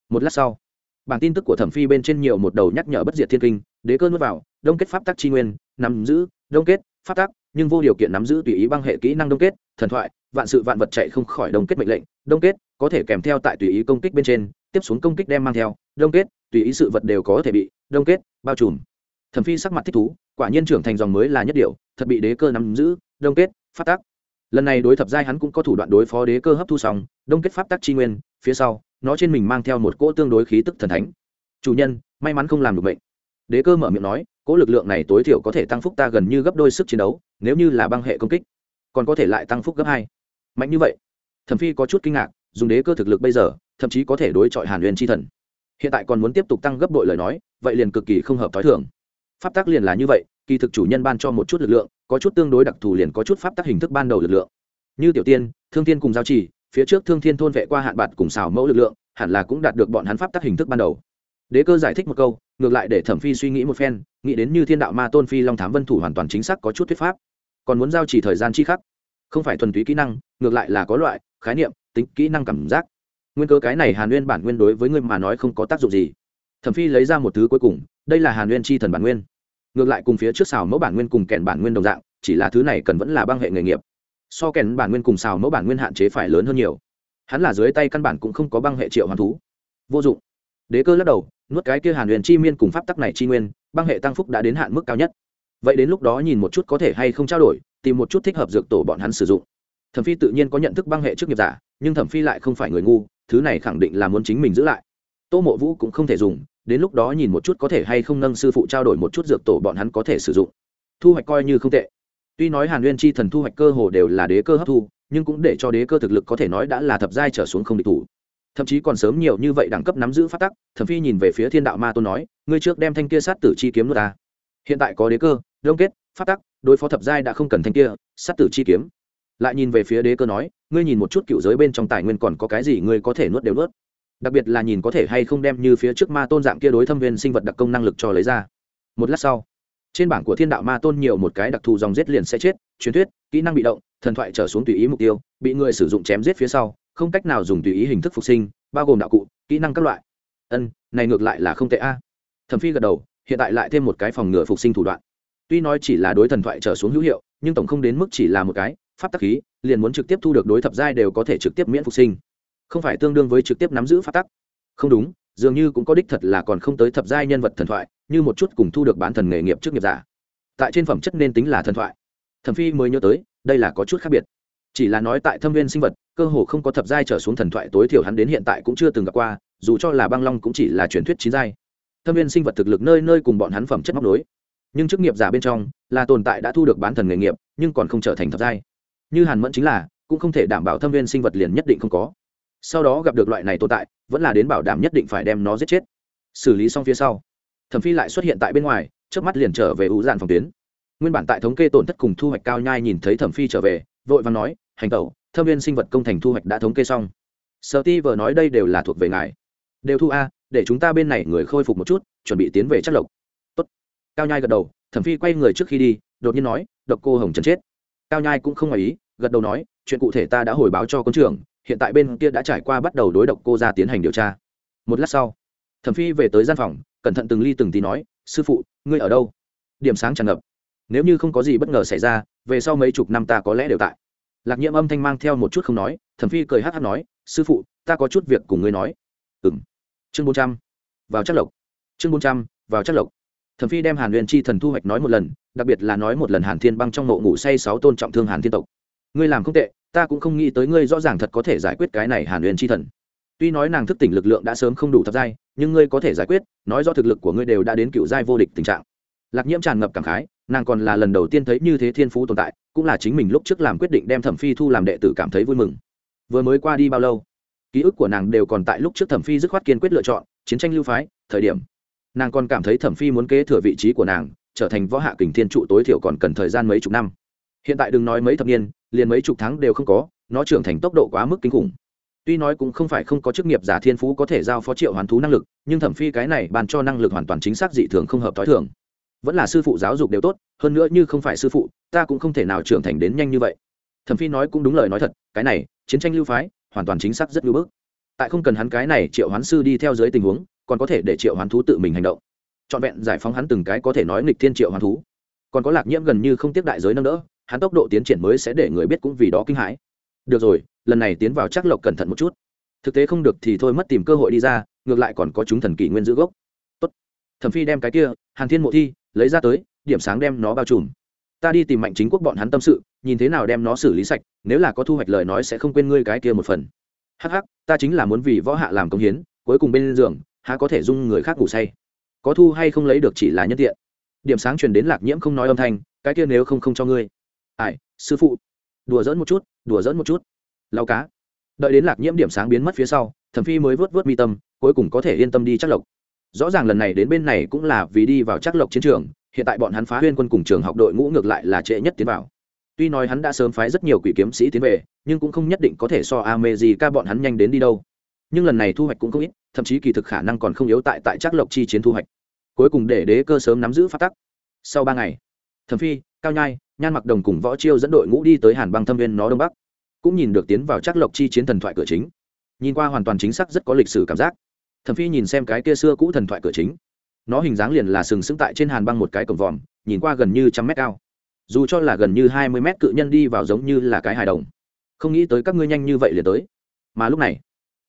Một lát sau, bản tin tức của thẩm phi bên trên nhiều một đầu nhắc nhở bất diệt thiên kinh, đế cơ nuốt vào, đông kết pháp tắc chi nguyên, nắm giữ, đông kết, pháp tắc nhưng vô điều kiện nắm giữ tùy ý băng hệ kỹ năng đông kết, thần thoại, vạn sự vạn vật chạy không khỏi đông kết mệnh lệnh, đông kết, có thể kèm theo tại tùy ý công kích bên trên, tiếp xuống công kích đem mang theo, đông kết, tùy ý sự vật đều có thể bị đông kết, bao trùm. Thẩm phi sắc mặt thích thú, quả nhiên trưởng thành dòng mới là nhất điều, thật bị đế cơ nắm giữ, đông kết phát tác lần này đối thập giai hắn cũng có thủ đoạn đối phó đế cơ hấp thu xong, đông kết pháp tắc chi nguyên, phía sau, nó trên mình mang theo một cỗ tương đối khí tức thần thánh. Chủ nhân, may mắn không làm được bệnh. Đế cơ mở miệng nói, cỗ lực lượng này tối thiểu có thể tăng phúc ta gần như gấp đôi sức chiến đấu, nếu như là băng hệ công kích, còn có thể lại tăng phúc gấp hai. Mạnh như vậy, thẩm phi có chút kinh ngạc, dùng đế cơ thực lực bây giờ, thậm chí có thể đối chọi hàn huyền chi thần. Hiện tại còn muốn tiếp tục tăng gấp đội lời nói, vậy liền cực kỳ không hợp t h ó i thường. Pháp tắc liền là như vậy, kỳ thực chủ nhân ban cho một chút lực lượng có chút tương đối đặc thù liền có chút pháp tắc hình thức ban đầu lực lượng. Như tiểu tiên, thương thiên cùng giao trì, phía trước thương thiên thôn vệ qua hạn bạt cùng xào mẫu lực lượng, hẳn là cũng đạt được bọn hắn pháp tắc hình thức ban đầu. Đế cơ giải thích một câu, ngược lại để thẩm phi suy nghĩ một phen, nghĩ đến như thiên đạo ma tôn phi long thám vân thủ hoàn toàn chính xác có chút thuyết pháp. Còn muốn giao chỉ thời gian chi khắc, không phải thuần túy kỹ năng, ngược lại là có loại, khái niệm, tính kỹ năng cảm giác. Nguyên cơ cái này hàn nguyên bản nguyên đối với ngươi mà nói không có tác dụng gì. Thẩm phi lấy ra một thứ cuối cùng, đây là hàn nguyên chi thần bản nguyên ngược lại cùng phía trước xào mẫu bản nguyên cùng kèn bản nguyên đồng dạng, chỉ là thứ này cần vẫn là băng hệ nghề nghiệp. So kèn bản nguyên cùng xào mẫu bản nguyên hạn chế phải lớn hơn nhiều. Hắn là dưới tay căn bản cũng không có băng hệ triệu hoàn thú. Vô dụng. Đế cơ lắc đầu, nuốt cái kia hàn huyền chi miên cùng pháp tắc này chi nguyên, băng hệ tăng phúc đã đến hạn mức cao nhất. Vậy đến lúc đó nhìn một chút có thể hay không trao đổi, tìm một chút thích hợp dược tổ bọn hắn sử dụng. Thẩm phi tự nhiên có nhận thức băng hệ trước nghiệp giả, nhưng thẩm phi lại không phải người ngu, thứ này khẳng định là muốn chính mình giữ lại. Tô mộ vũ cũng không thể dùng đến lúc đó nhìn một chút có thể hay không nâng sư phụ trao đổi một chút dược tổ bọn hắn có thể sử dụng. Thu hoạch coi như không tệ. Tuy nói hàn nguyên chi thần thu hoạch cơ hồ đều là đế cơ hấp thu, nhưng cũng để cho đế cơ thực lực có thể nói đã là thập giai trở xuống không địch thủ. Thậm chí còn sớm nhiều như vậy đẳng cấp nắm giữ phát tắc, thẩm phi nhìn về phía thiên đạo ma tôn nói, ngươi trước đem thanh kia sát tử chi kiếm nuốt ta. Hiện tại có đế cơ, đông kết, phát tắc, đối phó thập giai đã không cần thanh kia, sát tử chi kiếm. Lại nhìn về phía đế cơ nói, ngươi nhìn một chút cựu giới bên trong tài nguyên còn có cái gì ngươi có thể nuốt đều nuốt? Đặc biệt là nhìn có thể hay không đem như phía trước ma tôn dạng kia đối thâm viên sinh vật đặc công năng lực cho lấy ra. Một lát sau, trên bảng của thiên đạo ma tôn nhiều một cái đặc thù dòng giết liền sẽ chết, truyền thuyết, kỹ năng bị động, thần thoại trở xuống tùy ý mục tiêu, bị người sử dụng chém giết phía sau, không cách nào dùng tùy ý hình thức phục sinh, bao gồm đạo cụ, kỹ năng các loại. Ân, này ngược lại là không tệ a. Thẩm phi gật đầu, hiện tại lại thêm một cái phòng ngừa phục sinh thủ đoạn. Tuy nói chỉ là đối thần thoại trở xuống hữu hiệu, nhưng tổng không đến mức chỉ là một cái, pháp tắc khí, liền muốn trực tiếp thu được đối thập giai đều có thể trực tiếp miễn phục sinh không phải tương đương với trực tiếp nắm giữ pháp tắc. Không đúng, dường như cũng có đích thật là còn không tới thập giai nhân vật thần thoại, như một chút cùng thu được bán thần nghề nghiệp trước nghiệp giả. Tại trên phẩm chất nên tính là thần thoại. Thẩm phi mới nhớ tới, đây là có chút khác biệt. Chỉ là nói tại thâm viên sinh vật, cơ hồ không có thập giai trở xuống thần thoại tối thiểu hắn đến hiện tại cũng chưa từng gặp qua, dù cho là băng long cũng chỉ là truyền thuyết chín giai. Thâm viên sinh vật thực lực nơi nơi cùng bọn hắn phẩm chất móc đối nhưng chức nghiệp giả bên trong, là tồn tại đã thu được bán thần nghề nghiệp, nhưng còn không trở thành thập giai. Như hàn mẫn chính là, cũng không thể đảm bảo thâm viên sinh vật liền nhất định không có sau đó gặp được loại này tồn tại, vẫn là đến bảo đảm nhất định phải đem nó giết chết. Xử lý xong phía sau, thẩm phi lại xuất hiện tại bên ngoài trước mắt liền trở về ủ dạn phòng tuyến. Nguyên bản tại thống kê tổn thất cùng thu hoạch cao nhai nhìn thấy thẩm phi trở về, vội vàng nói, hành tẩu, thâm viên sinh vật công thành thu hoạch đã thống kê xong. Sợ ti vừa nói đây đều là thuộc về ngài. Đều thu a, để chúng ta bên này người khôi phục một chút, chuẩn bị tiến về chất lộc. Tốt. cao nhai gật đầu, thẩm phi quay người trước khi đi, đột nhiên nói, độc cô hồng trần chết. Cao nhai cũng không ngoài ý, gật đầu nói, chuyện cụ thể ta đã hồi báo cho quân trưởng hiện tại bên kia đã trải qua bắt đầu đối độc cô ra tiến hành điều tra. Một lát sau, thẩm phi về tới gian phòng, cẩn thận từng ly từng tí nói, sư phụ, ngươi ở đâu? Điểm sáng tràn ngập. Nếu như không có gì bất ngờ xảy ra, về sau mấy chục năm ta có lẽ đều tại. Lạc nhiễm âm thanh mang theo một chút không nói, thẩm phi cười hát hát nói, sư phụ, ta có chút việc cùng ngươi nói. Ừ m chương bốn trăm, vào chắc lộc. Chương bốn trăm, vào chắc lộc. Thẩm phi đem hàn huyền chi thần thu hoạch nói một lần, đặc biệt là nói một lần hàn thiên băng trong mộ ngủ say sáu tôn trọng thương hàn thiên tộc. Ngươi làm không tệ ta cũng không nghĩ tới ngươi rõ ràng thật có thể giải quyết cái này hàn huyền chi thần. Tuy nói nàng thức tỉnh lực lượng đã sớm không đủ thập giai, nhưng ngươi có thể giải quyết, nói do thực lực của ngươi đều đã đến cựu giai vô địch tình trạng. Lạc nhiễm tràn ngập cảm khái, nàng còn là lần đầu tiên thấy như thế thiên phú tồn tại, cũng là chính mình lúc trước làm quyết định đem thẩm phi thu làm đệ tử cảm thấy vui mừng. Vừa mới qua đi bao lâu? Ký ức của nàng đều còn tại lúc trước thẩm phi dứt khoát kiên quyết lựa chọn, chiến tranh lưu phái, thời điểm. Nàng còn cảm thấy thẩm phi muốn kế thừa vị trí của nàng, trở thành võ hạ kình thiên trụ tối thiểu còn cần thời gian mấy chục năm. Hiện tại đừng nói mấy thập niên liền mấy chục tháng đều không có, nó trưởng thành tốc độ quá mức kinh khủng. Tuy nói cũng không phải không có chức nghiệp giả thiên phú có thể giao phó triệu hoàn thú năng lực, nhưng thẩm phi cái này bàn cho năng lực hoàn toàn chính xác dị thường không hợp t h ó i thường. Vẫn là sư phụ giáo dục đều tốt, hơn nữa như không phải sư phụ, ta cũng không thể nào trưởng thành đến nhanh như vậy. Thẩm phi nói cũng đúng lời nói thật, cái này, chiến tranh lưu phái, hoàn toàn chính xác rất lưu bước tại không cần hắn cái này triệu hoán sư đi theo dưới tình huống, còn có thể để triệu hoán thú tự mình hành động. Trọn vẹn giải phóng hắn từng cái có thể nói nghịch thiên triệu hoán thú. Còn có lạc nhiễm gần như không tiếp đại giới nâng đỡ hắn tốc độ tiến triển mới sẽ để người biết cũng vì đó kinh hãi. Được rồi, lần này tiến vào chắc lộc cẩn thận một chút. Thực tế không được thì thôi, mất tìm cơ hội đi ra, ngược lại còn có chúng thần kỷ nguyên giữ gốc. Tốt. thẩm phi đem cái kia, hàn thiên mộ thi, lấy ra tới, điểm sáng đem nó bao trùm. Ta đi tìm mạnh chính quốc bọn hắn tâm sự, nhìn thế nào đem nó xử lý sạch, nếu là có thu hoạch lời nói sẽ không quên ngươi cái kia một phần. Hắc hắc, ta chính là muốn vì võ hạ làm công hiến, cuối cùng bên giường, há có thể dung người khác ngủ say. Có thu hay không lấy được chỉ là nhân tiện. Điểm sáng truyền đến lạc nhiễm không nói âm thanh, cái kia nếu không không cho ngươi ai, sư phụ. Đùa dỡn một chút, đùa dỡn một chút. Lau cá. Đợi đến lạc nhiễm điểm sáng biến mất phía sau, thẩm phi mới vớt vớt mi tâm, cuối cùng có thể yên tâm đi chắc lộc. Rõ ràng lần này đến bên này cũng là vì đi vào chắc lộc chiến trường, hiện tại bọn hắn phá huyên quân cùng trường học đội ngũ ngược lại là trễ nhất tiến vào. Tuy nói hắn đã sớm phái rất nhiều quỷ kiếm sĩ tiến về, nhưng cũng không nhất định có thể so a mê gì ca bọn hắn nhanh đến đi đâu. Nhưng lần này thu hoạch cũng không ít, thậm chí kỳ thực khả năng còn không yếu tại tại chắc lộc chi chiến thu hoạch. Cuối cùng để đế cơ sớm nắm giữ phát tắc. Sau ba ngày, thẩm phi, cao nhai nhan mặc đồng cùng võ chiêu dẫn đội ngũ đi tới hàn băng thâm viên nó đông bắc, cũng nhìn được tiến vào chắc lộc chi chiến thần thoại cửa chính. Nhìn qua hoàn toàn chính xác rất có lịch sử cảm giác. Thẩm phi nhìn xem cái kia xưa cũ thần thoại cửa chính, nó hình dáng liền là sừng sững tại trên hàn băng một cái cổng vòm, nhìn qua gần như trăm mét cao. Dù cho là gần như hai mươi mét cự nhân đi vào giống như là cái hài đồng, không nghĩ tới các ngươi nhanh như vậy liền tới. Mà lúc này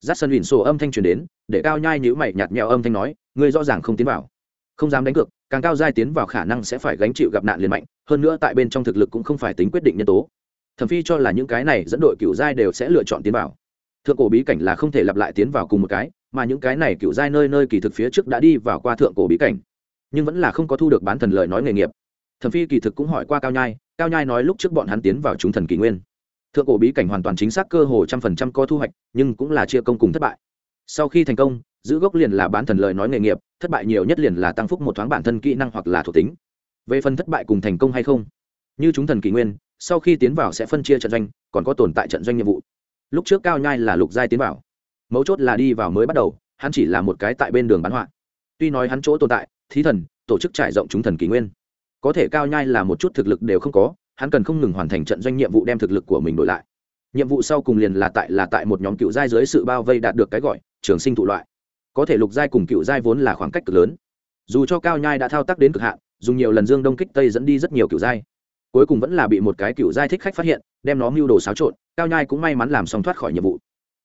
giắt sân huỳnh sổ âm thanh truyền đến, để cao nhai nhữ mày nhạt nhẽo âm thanh nói, ngươi rõ ràng không tiến vào. Không dám đánh cược, càng cao giai tiến vào khả năng sẽ phải gánh chịu gặp nạn liền mạnh hơn nữa tại bên trong thực lực cũng không phải tính quyết định nhân tố. Thẩm phi cho là những cái này dẫn đội cựu giai đều sẽ lựa chọn tiến vào. Thượng cổ bí cảnh là không thể lặp lại tiến vào cùng một cái, mà những cái này cựu giai nơi nơi kỳ thực phía trước đã đi vào qua thượng cổ bí cảnh, nhưng vẫn là không có thu được bán thần lời nói nghề nghiệp. Thẩm phi kỳ thực cũng hỏi qua cao nhai cao nhai nói lúc trước bọn hắn tiến vào chúng thần kỷ nguyên. Thượng cổ bí cảnh hoàn toàn chính xác cơ hồ trăm phần trăm có thu hoạch, nhưng cũng là chia công cùng thất bại. Sau khi thành công, giữ gốc liền là bán thần lời nói nghề nghiệp, thất bại nhiều nhất liền là tăng phúc một thoáng bản thân kỹ năng hoặc là thuộc tính về phần thất bại cùng thành công hay không. Như chúng thần kỷ nguyên, sau khi tiến vào sẽ phân chia trận doanh, còn có tồn tại trận doanh nhiệm vụ. Lúc trước cao nhai là lục giai tiến vào. Mấu chốt là đi vào mới bắt đầu, hắn chỉ là một cái tại bên đường bán họa. Tuy nói hắn chỗ tồn tại, thí thần, tổ chức trải rộng chúng thần kỷ nguyên. Có thể cao nhai là một chút thực lực đều không có, hắn cần không ngừng hoàn thành trận doanh nhiệm vụ đem thực lực của mình đổi lại. Nhiệm vụ sau cùng liền là tại là tại một nhóm cựu giai dưới sự bao vây đạt được cái gọi, trường sinh thụ loại. Có thể lục giai cùng cựu giai vốn là khoảng cách cực lớn. Dù cho cao nhai đã thao tác đến cực hạn dùng nhiều lần dương đông kích tây dẫn đi rất nhiều kiểu giai. Cuối cùng vẫn là bị một cái kiểu giai thích khách phát hiện, đem nó mưu đồ xáo trộn, cao nhai cũng may mắn làm xong thoát khỏi nhiệm vụ.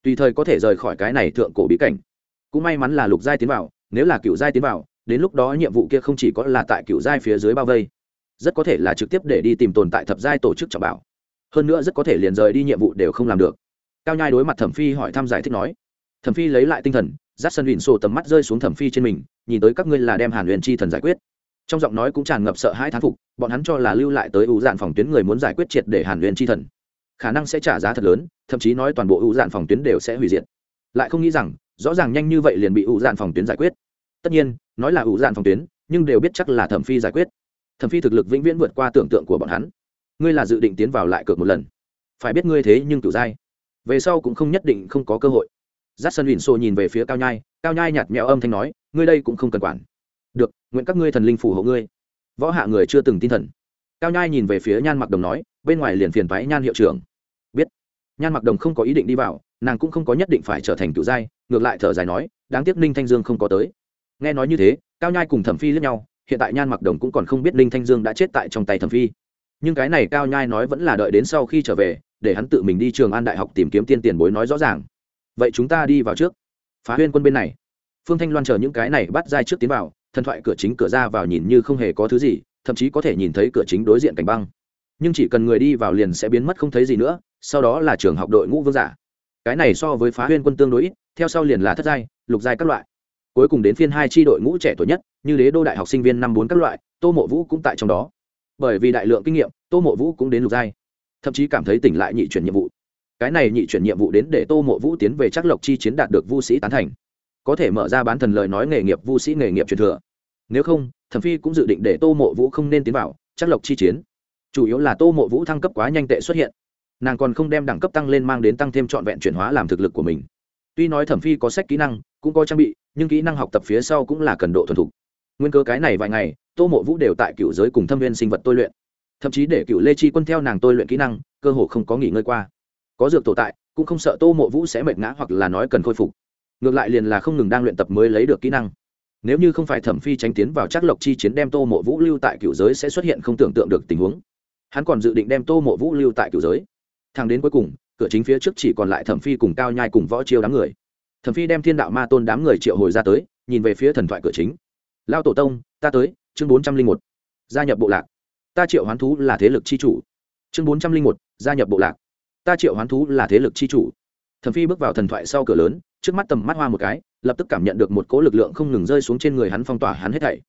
Tùy thời có thể rời khỏi cái này thượng cổ bí cảnh. Cũng may mắn là lục giai tiến vào, nếu là kiểu giai tiến vào, đến lúc đó nhiệm vụ kia không chỉ có là tại kiểu giai phía dưới bao vây, rất có thể là trực tiếp để đi tìm tồn tại thập giai tổ chức trọng bảo. Hơn nữa rất có thể liền rời đi nhiệm vụ đều không làm được. Cao nhai đối mặt thẩm phi hỏi thăm giải thích nói, thẩm phi lấy lại tinh thần dắt sân huỳnh sổ tầm mắt rơi xuống thẩm phi trên mình, nhìn tới các ngươi là đem hàn huyền chi thần giải quyết trong giọng nói cũng tràn ngập sợ hãi thán phục, bọn hắn cho là lưu lại tới ưu dạn phòng tuyến người muốn giải quyết triệt để hàn huyền chi thần. Khả năng sẽ trả giá thật lớn, thậm chí nói toàn bộ ưu dạn phòng tuyến đều sẽ hủy diệt. Lại không nghĩ rằng, rõ ràng nhanh như vậy liền bị ưu dạn phòng tuyến giải quyết. Tất nhiên, nói là ưu dạn phòng tuyến, nhưng đều biết chắc là thẩm phi giải quyết. Thẩm phi thực lực vĩnh viễn vượt qua tưởng tượng của bọn hắn. Ngươi là dự định tiến vào lại cược một lần. Phải biết ngươi thế nhưng cửu giai. Về sau cũng không nhất định không có cơ hội. Giắt sân huỳnh xô nhìn về phía cao nhai cao nhai nhạt mẹo âm thanh nói, ngươi đây cũng không cần quản nguyện các ngươi thần linh phù hộ ngươi. Võ hạ người chưa từng tin thần. Cao nhai nhìn về phía nhan mặc đồng nói, bên ngoài liền phiền thoái nhan hiệu trưởng. Biết. Nhan mặc đồng không có ý định đi vào, nàng cũng không có nhất định phải trở thành cựu giai, ngược lại thở dài nói, đáng tiếc ninh thanh dương không có tới. Nghe nói như thế, cao nhai cùng thẩm phi lẫn nhau, hiện tại nhan mặc đồng cũng còn không biết ninh thanh dương đã chết tại trong tay thẩm phi. Nhưng cái này cao nhai nói vẫn là đợi đến sau khi trở về, để hắn tự mình đi trường an đại học tìm kiếm tiên tiền bối nói rõ ràng. Vậy chúng ta đi vào trước. Phá huyên quân bên này. Phương thanh loan chờ những cái này bắt giai trước tiến vào thần thoại cửa chính cửa ra vào nhìn như không hề có thứ gì, thậm chí có thể nhìn thấy cửa chính đối diện cảnh băng. Nhưng chỉ cần người đi vào liền sẽ biến mất không thấy gì nữa, sau đó là trường học đội ngũ vương giả. Cái này so với phá huyên quân tương đối ít, theo sau liền là thất giai, lục giai các loại. Cuối cùng đến phiên hai tri đội ngũ trẻ tuổi nhất, như đế đô đại học sinh viên năm bốn các loại, tô mộ vũ cũng tại trong đó. Bởi vì đại lượng kinh nghiệm, tô mộ vũ cũng đến lục giai. Thậm chí cảm thấy tỉnh lại nhị chuyển nhiệm vụ. Cái này nhị chuyển nhiệm vụ đến để tô mộ vũ tiến về chắc lộc chi chiến đạt được vu sĩ tán thành có thể mở ra bán thần lời nói nghề nghiệp vu sĩ nghề nghiệp truyền thừa. Nếu không, thẩm phi cũng dự định để tô mộ vũ không nên tiến vào, chắc lộc chi chiến. Chủ yếu là tô mộ vũ thăng cấp quá nhanh tệ xuất hiện. Nàng còn không đem đẳng cấp tăng lên mang đến tăng thêm trọn vẹn chuyển hóa làm thực lực của mình. Tuy nói thẩm phi có sách kỹ năng, cũng có trang bị, nhưng kỹ năng học tập phía sau cũng là cần độ thuần thục. Nguyên cơ cái này vài ngày, tô mộ vũ đều tại cựu giới cùng thâm viên sinh vật tôi luyện. Thậm chí để cựu lê chi quân theo nàng tôi luyện kỹ năng, cơ hồ không có nghỉ ngơi qua. Có dược tổ tại, cũng không sợ tô mộ vũ sẽ mệt ngã hoặc là nói cần khôi phục ngược lại liền là không ngừng đang luyện tập mới lấy được kỹ năng. Nếu như không phải thẩm phi tránh tiến vào chắc lộc chi chiến đem tô mộ vũ lưu tại cựu giới sẽ xuất hiện không tưởng tượng được tình huống. Hắn còn dự định đem tô mộ vũ lưu tại cựu giới. Thang đến cuối cùng, cửa chính phía trước chỉ còn lại thẩm phi cùng cao nhai cùng võ chiêu đám người. Thẩm phi đem thiên đạo ma tôn đám người triệu hồi ra tới, nhìn về phía thần thoại cửa chính. Lao tổ tông, ta tới, chương bốn trăm linh một, gia nhập bộ lạc. Ta triệu hoán thú là thế lực chi chủ. Chương bốn trăm linh một, gia nhập bộ lạc. Ta triệu hoán thú là thế lực chi chủ. Thẩm phi bước vào thần thoại sau cửa lớn trước mắt tầm mắt hoa một cái, lập tức cảm nhận được một cỗ lực lượng không ngừng rơi xuống trên người hắn phong tỏa hắn hết thảy.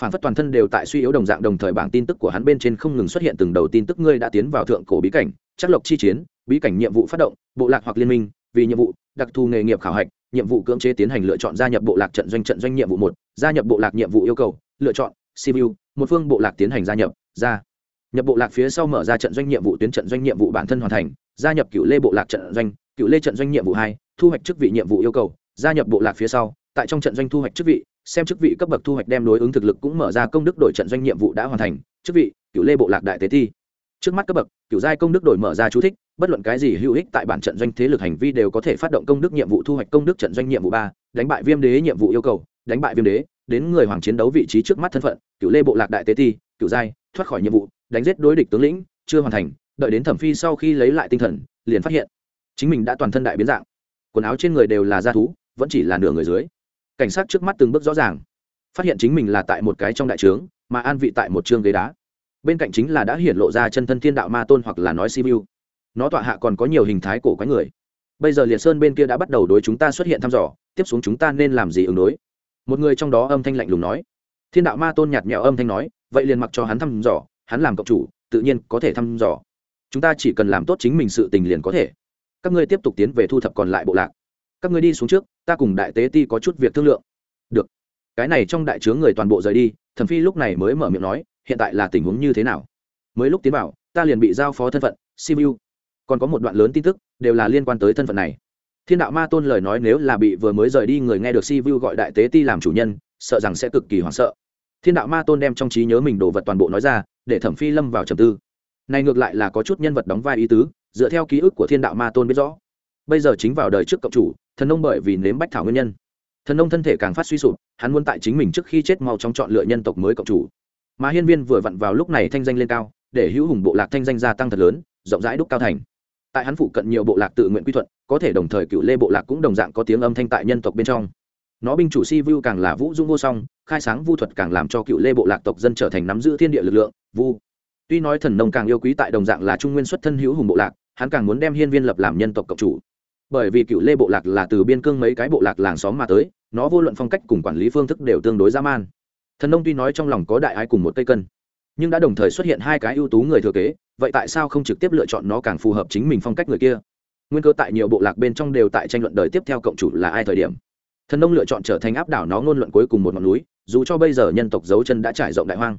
Phản phất toàn thân đều tại suy yếu đồng dạng đồng thời bảng tin tức của hắn bên trên không ngừng xuất hiện từng đầu tin tức ngươi đã tiến vào thượng cổ bí cảnh, chắc lộc chi chiến, bí cảnh nhiệm vụ phát động, bộ lạc hoặc liên minh, vì nhiệm vụ, đặc thù nghề nghiệp khảo hạch, nhiệm vụ cưỡng chế tiến hành lựa chọn gia nhập bộ lạc trận doanh trận doanh nhiệm vụ một, gia nhập bộ lạc nhiệm vụ yêu cầu, lựa chọn cvu một phương bộ lạc tiến hành gia nhập gia nhập bộ lạc phía sau mở ra trận doanh nhiệm vụ tuyến trận doanh nhiệm vụ bản thân hoàn thành, gia nhập cựu lê bộ lạc trận doanh cựu lê trận doanh nhiệm vụ hai, thu hoạch chức vị nhiệm vụ yêu cầu, gia nhập bộ lạc phía sau, tại trong trận doanh thu hoạch chức vị, xem chức vị cấp bậc thu hoạch đem đối ứng thực lực cũng mở ra công đức đổi trận doanh nhiệm vụ đã hoàn thành, chức vị, cựu lê bộ lạc đại tế thi. Trước mắt cấp bậc, cựu giai công đức đổi mở ra chú thích, bất luận cái gì hữu ích tại bản trận doanh thế lực hành vi đều có thể phát động công đức nhiệm vụ thu hoạch công đức trận doanh nhiệm vụ ba, đánh bại viêm đế nhiệm vụ yêu cầu, đánh bại viêm đế, đến người hoàng chiến đấu vị trí trước mắt thân phận, cựu lê bộ lạc đại tế ti cựu giai, thoát khỏi nhiệm vụ, đánh giết đối địch tướng lĩnh, chưa hoàn thành, đợi đến thẩm phi sau khi lấy lại tinh thần, liền phát hiện chính mình đã toàn thân đại biến dạng. Quần áo trên người đều là da thú, vẫn chỉ là nửa người dưới. Cảnh sát trước mắt từng bước rõ ràng. Phát hiện chính mình là tại một cái trong đại trướng, mà an vị tại một chương ghế đá. Bên cạnh chính là đã hiển lộ ra chân thân thiên đạo ma tôn hoặc là nói siêu nó tọa hạ còn có nhiều hình thái cổ quái người. Bây giờ liệt sơn bên kia đã bắt đầu đối chúng ta xuất hiện thăm dò, tiếp xuống chúng ta nên làm gì ứng đối? Một người trong đó âm thanh lạnh lùng nói. Thiên đạo ma tôn nhạt nhẽo âm thanh nói, vậy liền mặc cho hắn thăm dò, hắn làm cộng chủ, tự nhiên có thể thăm dò. Chúng ta chỉ cần làm tốt chính mình sự tình liền có thể các ngươi tiếp tục tiến về thu thập còn lại bộ lạc. Các ngươi đi xuống trước, ta cùng đại tế ti có chút việc thương lượng. Được. Cái này trong đại trướng người toàn bộ rời đi thẩm phi lúc này mới mở miệng nói, hiện tại là tình huống như thế nào? Mới lúc tiến vào, ta liền bị giao phó thân phận simu còn có một đoạn lớn tin tức, đều là liên quan tới thân phận này. Thiên đạo ma tôn lời nói nếu là bị vừa mới rời đi người nghe được si vu gọi đại tế ti làm chủ nhân, sợ rằng sẽ cực kỳ hoảng sợ. Thiên đạo ma tôn đem trong trí nhớ mình đồ vật toàn bộ nói ra, để thẩm phi lâm vào trầm tư. Này ngược lại là có chút nhân vật đóng vai ý tứ dựa theo ký ức của thiên đạo ma tôn biết rõ. Bây giờ chính vào đời trước cộng chủ, thần nông bởi vì nếm bách thảo nguyên nhân. Thần nông thân thể càng phát suy sụp, hắn muốn tại chính mình trước khi chết mau trong chọn lựa nhân tộc mới cộng chủ. Mà hiên viên vừa vặn vào lúc này thanh danh lên cao, để hữu hùng bộ lạc thanh danh gia tăng thật lớn, rộng rãi đúc cao thành. Tại hắn phụ cận nhiều bộ lạc tự nguyện quy thuận, có thể đồng thời cựu lê bộ lạc cũng đồng dạng có tiếng âm thanh tại nhân tộc bên trong. Nó binh chủ si vu càng là vũ dung vô song, khai sáng vu thuật càng làm cho cựu lê bộ lạc tộc dân trở thành nắm giữ thiên địa lực lượng, vu tuy nói thần nông càng yêu quý tại đồng dạng là trung nguyên xuất thân hữu hùng bộ lạc, hắn càng muốn đem hiên viên lập làm nhân tộc cộng chủ. Bởi vì cựu lê bộ lạc là từ biên cương mấy cái bộ lạc làng xóm mà tới, nó vô luận phong cách cùng quản lý phương thức đều tương đối dã man. Thần nông tuy nói trong lòng có đại ái cùng một cây cân, nhưng đã đồng thời xuất hiện hai cái ưu tú người thừa kế, vậy tại sao không trực tiếp lựa chọn nó càng phù hợp chính mình phong cách người kia? Nguyên cơ tại nhiều bộ lạc bên trong đều tại tranh luận đời tiếp theo cộng chủ là ai thời điểm. Thần nông lựa chọn trở thành áp đảo nó ngôn luận cuối cùng một ngọn núi, dù cho bây giờ nhân tộc dấu chân đã trải rộng đại hoang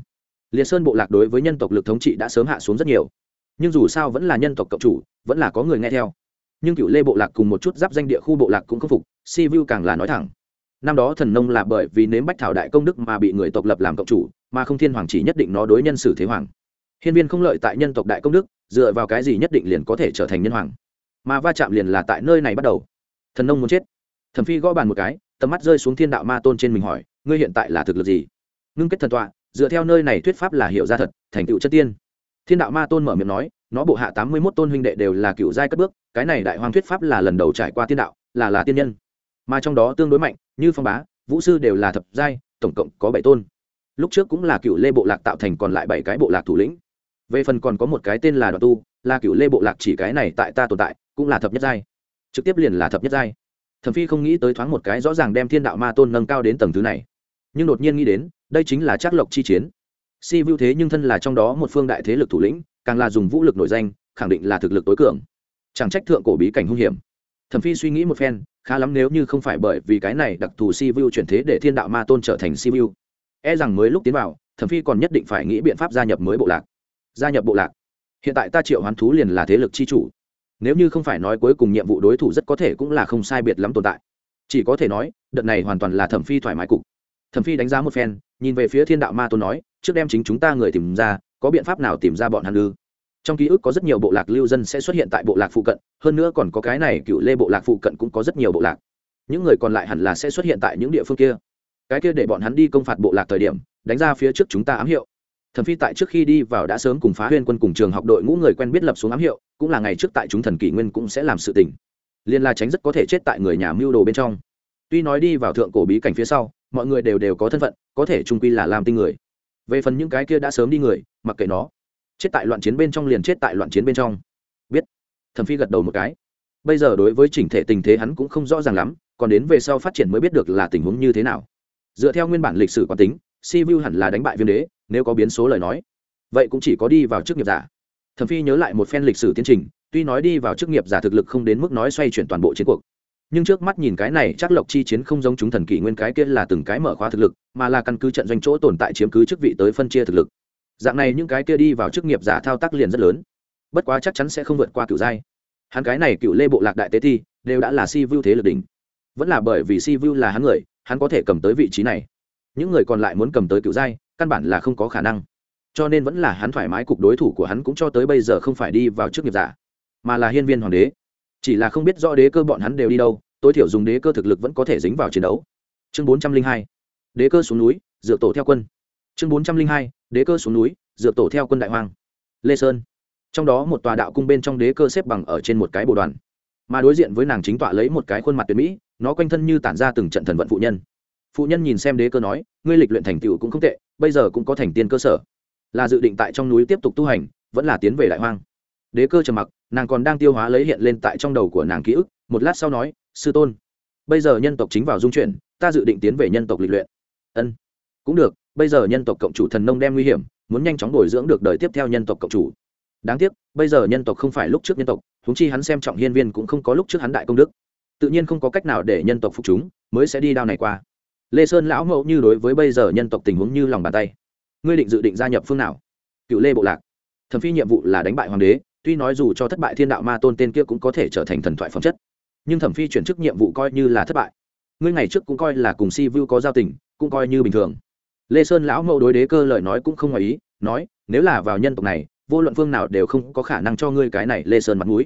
liệt sơn bộ lạc đối với nhân tộc lực thống trị đã sớm hạ xuống rất nhiều. Nhưng dù sao vẫn là nhân tộc cộng chủ, vẫn là có người nghe theo. Nhưng cựu lê bộ lạc cùng một chút giáp danh địa khu bộ lạc cũng không phục, si vu càng là nói thẳng. Năm đó thần nông là bởi vì nếm bách thảo đại công đức mà bị người tộc lập làm cộng chủ, mà không thiên hoàng chỉ nhất định nó đối nhân xử thế hoàng. Hiên viên không lợi tại nhân tộc đại công đức, dựa vào cái gì nhất định liền có thể trở thành nhân hoàng. Mà va chạm liền là tại nơi này bắt đầu. Thần nông muốn chết. Thẩm phi gõ bàn một cái, tầm mắt rơi xuống thiên đạo ma tôn trên mình hỏi, ngươi hiện tại là thực lực gì? Ngưng kết thần tọa dựa theo nơi này thuyết pháp là hiểu ra thật, thành tựu chất tiên. Thiên đạo ma tôn mở miệng nói, nó bộ hạ tám mươi mốt tôn huynh đệ đều là cựu giai cất bước, cái này đại hoàng thuyết pháp là lần đầu trải qua thiên đạo, là là tiên nhân. Mà trong đó tương đối mạnh, như phong bá, vũ sư đều là thập giai, tổng cộng có bảy tôn. Lúc trước cũng là cựu lê bộ lạc tạo thành còn lại bảy cái bộ lạc thủ lĩnh. Về phần còn có một cái tên là đoạn tu, là cựu lê bộ lạc chỉ cái này tại ta tồn tại, cũng là thập nhất giai. Trực tiếp liền là thập nhất giai. Thẩm phi không nghĩ tới thoáng một cái rõ ràng đem thiên đạo ma tôn nâng cao đến tầng thứ này. Nhưng đột nhiên nghĩ đến đây chính là trác lộc chi chiến. Si Vũ thế nhưng thân là trong đó một phương đại thế lực thủ lĩnh, càng là dùng vũ lực nổi danh, khẳng định là thực lực tối cường. Chẳng trách thượng cổ bí cảnh hung hiểm. Thẩm phi suy nghĩ một phen, khá lắm nếu như không phải bởi vì cái này đặc thù si vu chuyển thế để thiên đạo ma tôn trở thành si vu e rằng mới lúc tiến vào, thẩm phi còn nhất định phải nghĩ biện pháp gia nhập mới bộ lạc. Gia nhập bộ lạc. Hiện tại ta triệu hoán thú liền là thế lực chi chủ. Nếu như không phải nói cuối cùng nhiệm vụ đối thủ rất có thể cũng là không sai biệt lắm tồn tại. Chỉ có thể nói, đợt này hoàn toàn là thẩm phi thoải mái cục thẩm phi đánh giá một phen, nhìn về phía thiên đạo ma tôn nói, trước đem chính chúng ta người tìm ra, có biện pháp nào tìm ra bọn hắn ư? Trong ký ức có rất nhiều bộ lạc lưu dân sẽ xuất hiện tại bộ lạc phụ cận, hơn nữa còn có cái này cựu lê bộ lạc phụ cận cũng có rất nhiều bộ lạc. Những người còn lại hẳn là sẽ xuất hiện tại những địa phương kia. Cái kia để bọn hắn đi công phạt bộ lạc thời điểm, đánh ra phía trước chúng ta ám hiệu. Thẩm phi tại trước khi đi vào đã sớm cùng phá huyên quân cùng trường học đội ngũ người quen biết lập xuống ám hiệu, cũng là ngày trước tại chúng thần kỷ nguyên cũng sẽ làm sự tình. Liên la tránh rất có thể chết tại người nhà mưu đồ bên trong. Tuy nói đi vào thượng cổ bí cảnh phía sau mọi người đều đều có thân phận, có thể trung quy là làm tinh người. Về phần những cái kia đã sớm đi người, mặc kệ nó. Chết tại loạn chiến bên trong liền chết tại loạn chiến bên trong. Biết. Thẩm phi gật đầu một cái. Bây giờ đối với chỉnh thể tình thế hắn cũng không rõ ràng lắm, còn đến về sau phát triển mới biết được là tình huống như thế nào. Dựa theo nguyên bản lịch sử quán tính si vu hẳn là đánh bại viêm đế, nếu có biến số lời nói. Vậy cũng chỉ có đi vào chức nghiệp giả. Thẩm phi nhớ lại một phen lịch sử tiến trình, tuy nói đi vào chức nghiệp giả thực lực không đến mức nói xoay chuyển toàn bộ chiến cuộc nhưng trước mắt nhìn cái này, chắc lộc chi chiến không giống chúng thần kỷ nguyên cái kia là từng cái mở khóa thực lực, mà là căn cứ trận doanh chỗ tồn tại chiếm cứ chức vị tới phân chia thực lực. Dạng này những cái kia đi vào chức nghiệp giả thao tác liền rất lớn. Bất quá chắc chắn sẽ không vượt qua cựu giai. Hắn cái này cựu lê bộ lạc đại tế thi, đều đã là si vu thế lực đỉnh. Vẫn là bởi vì si vu là hắn người, hắn có thể cầm tới vị trí này. Những người còn lại muốn cầm tới cựu giai, căn bản là không có khả năng. Cho nên vẫn là hắn thoải mái cục đối thủ của hắn cũng cho tới bây giờ không phải đi vào chức nghiệp giả, mà là hiên viên hoàng đế chỉ là không biết rõ đế cơ bọn hắn đều đi đâu, tối thiểu dùng đế cơ thực lực vẫn có thể dính vào chiến đấu. Chương bốn trăm linh hai, đế cơ xuống núi, dựa tổ theo quân. Chương bốn trăm linh hai, đế cơ xuống núi, dựa tổ theo quân đại hoàng lê sơn. Trong đó một tòa đạo cung bên trong đế cơ xếp bằng ở trên một cái bồ đoàn. Mà đối diện với nàng chính tọa lấy một cái khuôn mặt tuyệt mỹ, nó quanh thân như tản ra từng trận thần vận phụ nhân. Phụ nhân nhìn xem đế cơ nói, ngươi lịch luyện thành tựu cũng không tệ, bây giờ cũng có thành tiên cơ sở. Là dự định tại trong núi tiếp tục tu hành, vẫn là tiến về đại hoang. Đế cơ trầm mặc nàng còn đang tiêu hóa lấy hiện lên tại trong đầu của nàng ký ức, một lát sau nói, sư tôn, bây giờ nhân tộc chính vào dung chuyển, ta dự định tiến về nhân tộc lịch luyện. Ân, cũng được, bây giờ nhân tộc cộng chủ thần nông đem nguy hiểm, muốn nhanh chóng bồi dưỡng được đời tiếp theo nhân tộc cộng chủ. Đáng tiếc, bây giờ nhân tộc không phải lúc trước nhân tộc thúng chi hắn xem trọng hiên viên cũng không có lúc trước hắn đại công đức. Tự nhiên không có cách nào để nhân tộc phục chúng, mới sẽ đi đao này qua. Lê sơn lão mẫu như đối với bây giờ nhân tộc tình huống như lòng bàn tay. Ngươi định dự định gia nhập phương nào? Cựu lê bộ lạc. Thẩm phi nhiệm vụ là đánh bại hoàng đế tuy nói dù cho thất bại thiên đạo ma tôn tên kia cũng có thể trở thành thần thoại phẩm chất, nhưng thẩm phi chuyển chức nhiệm vụ coi như là thất bại. Ngươi ngày trước cũng coi là cùng si vu có giao tình, cũng coi như bình thường. Lê sơn lão mẫu đối đế cơ lời nói cũng không ngoài ý, nói, nếu là vào nhân tộc này, vô luận phương nào đều không có khả năng cho ngươi cái này lê sơn mặt mũi.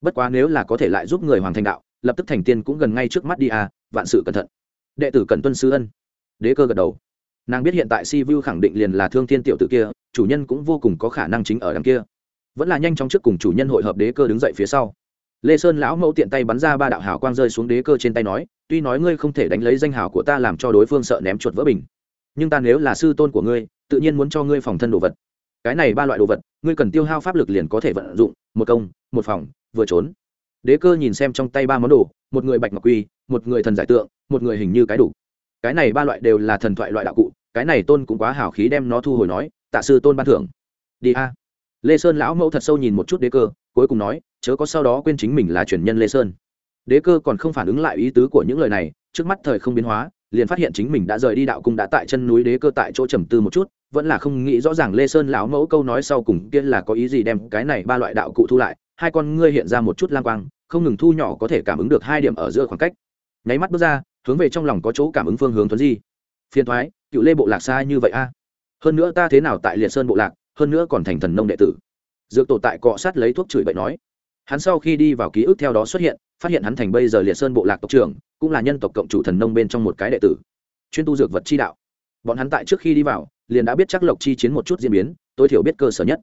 Bất quá nếu là có thể lại giúp người hoàng thành đạo, lập tức thành tiên cũng gần ngay trước mắt đi à vạn sự cẩn thận. Đệ tử cần tuân sư ân. Đế cơ gật đầu. Nàng biết hiện tại si vu khẳng định liền là thương thiên tiểu tử kia, chủ nhân cũng vô cùng có khả năng chính ở đằng kia vẫn là nhanh chóng trước cùng chủ nhân hội hợp đế cơ đứng dậy phía sau. Lê sơn lão mẫu tiện tay bắn ra ba đạo hào quang rơi xuống đế cơ trên tay nói, tuy nói ngươi không thể đánh lấy danh hào của ta làm cho đối phương sợ ném chuột vỡ bình, nhưng ta nếu là sư tôn của ngươi, tự nhiên muốn cho ngươi phòng thân đồ vật. Cái này ba loại đồ vật, ngươi cần tiêu hao pháp lực liền có thể vận dụng, một công, một phòng, vừa trốn. Đế cơ nhìn xem trong tay ba món đồ, một người bạch ngọc quy, một người thần giải tượng, một người hình như cái đủ. Cái này ba loại đều là thần thoại loại đạo cụ, cái này tôn cũng quá hào khí đem nó thu hồi nói, tạ sư tôn ban thưởng. Đi a lê sơn lão mẫu thật sâu nhìn một chút đế cơ, cuối cùng nói, chớ có sau đó quên chính mình là truyền nhân lê sơn. Đế cơ còn không phản ứng lại ý tứ của những lời này, trước mắt thời không biến hóa, liền phát hiện chính mình đã rời đi đạo cung đã tại chân núi đế cơ tại chỗ trầm tư một chút, vẫn là không nghĩ rõ ràng lê sơn lão mẫu câu nói sau cùng kia là có ý gì đem cái này ba loại đạo cụ thu lại, hai con ngươi hiện ra một chút lang quang, không ngừng thu nhỏ có thể cảm ứng được hai điểm ở giữa khoảng cách. Nháy mắt bước ra, hướng về trong lòng có chỗ cảm ứng phương hướng thuấn di. Phiền thoái, cựu lê bộ lạc xa như vậy a? Hơn nữa ta thế nào tại liệt sơn bộ lạc hơn nữa còn thành thần nông đệ tử. Dược tổ tại cọ sát lấy thuốc chửi bậy nói. Hắn sau khi đi vào ký ức theo đó xuất hiện, phát hiện hắn thành bây giờ liệt sơn bộ lạc tộc trưởng, cũng là nhân tộc cộng chủ thần nông bên trong một cái đệ tử. Chuyên tu dược vật chi đạo. Bọn hắn tại trước khi đi vào, liền đã biết chắc lộc chi chiến một chút diễn biến, tối thiểu biết cơ sở nhất.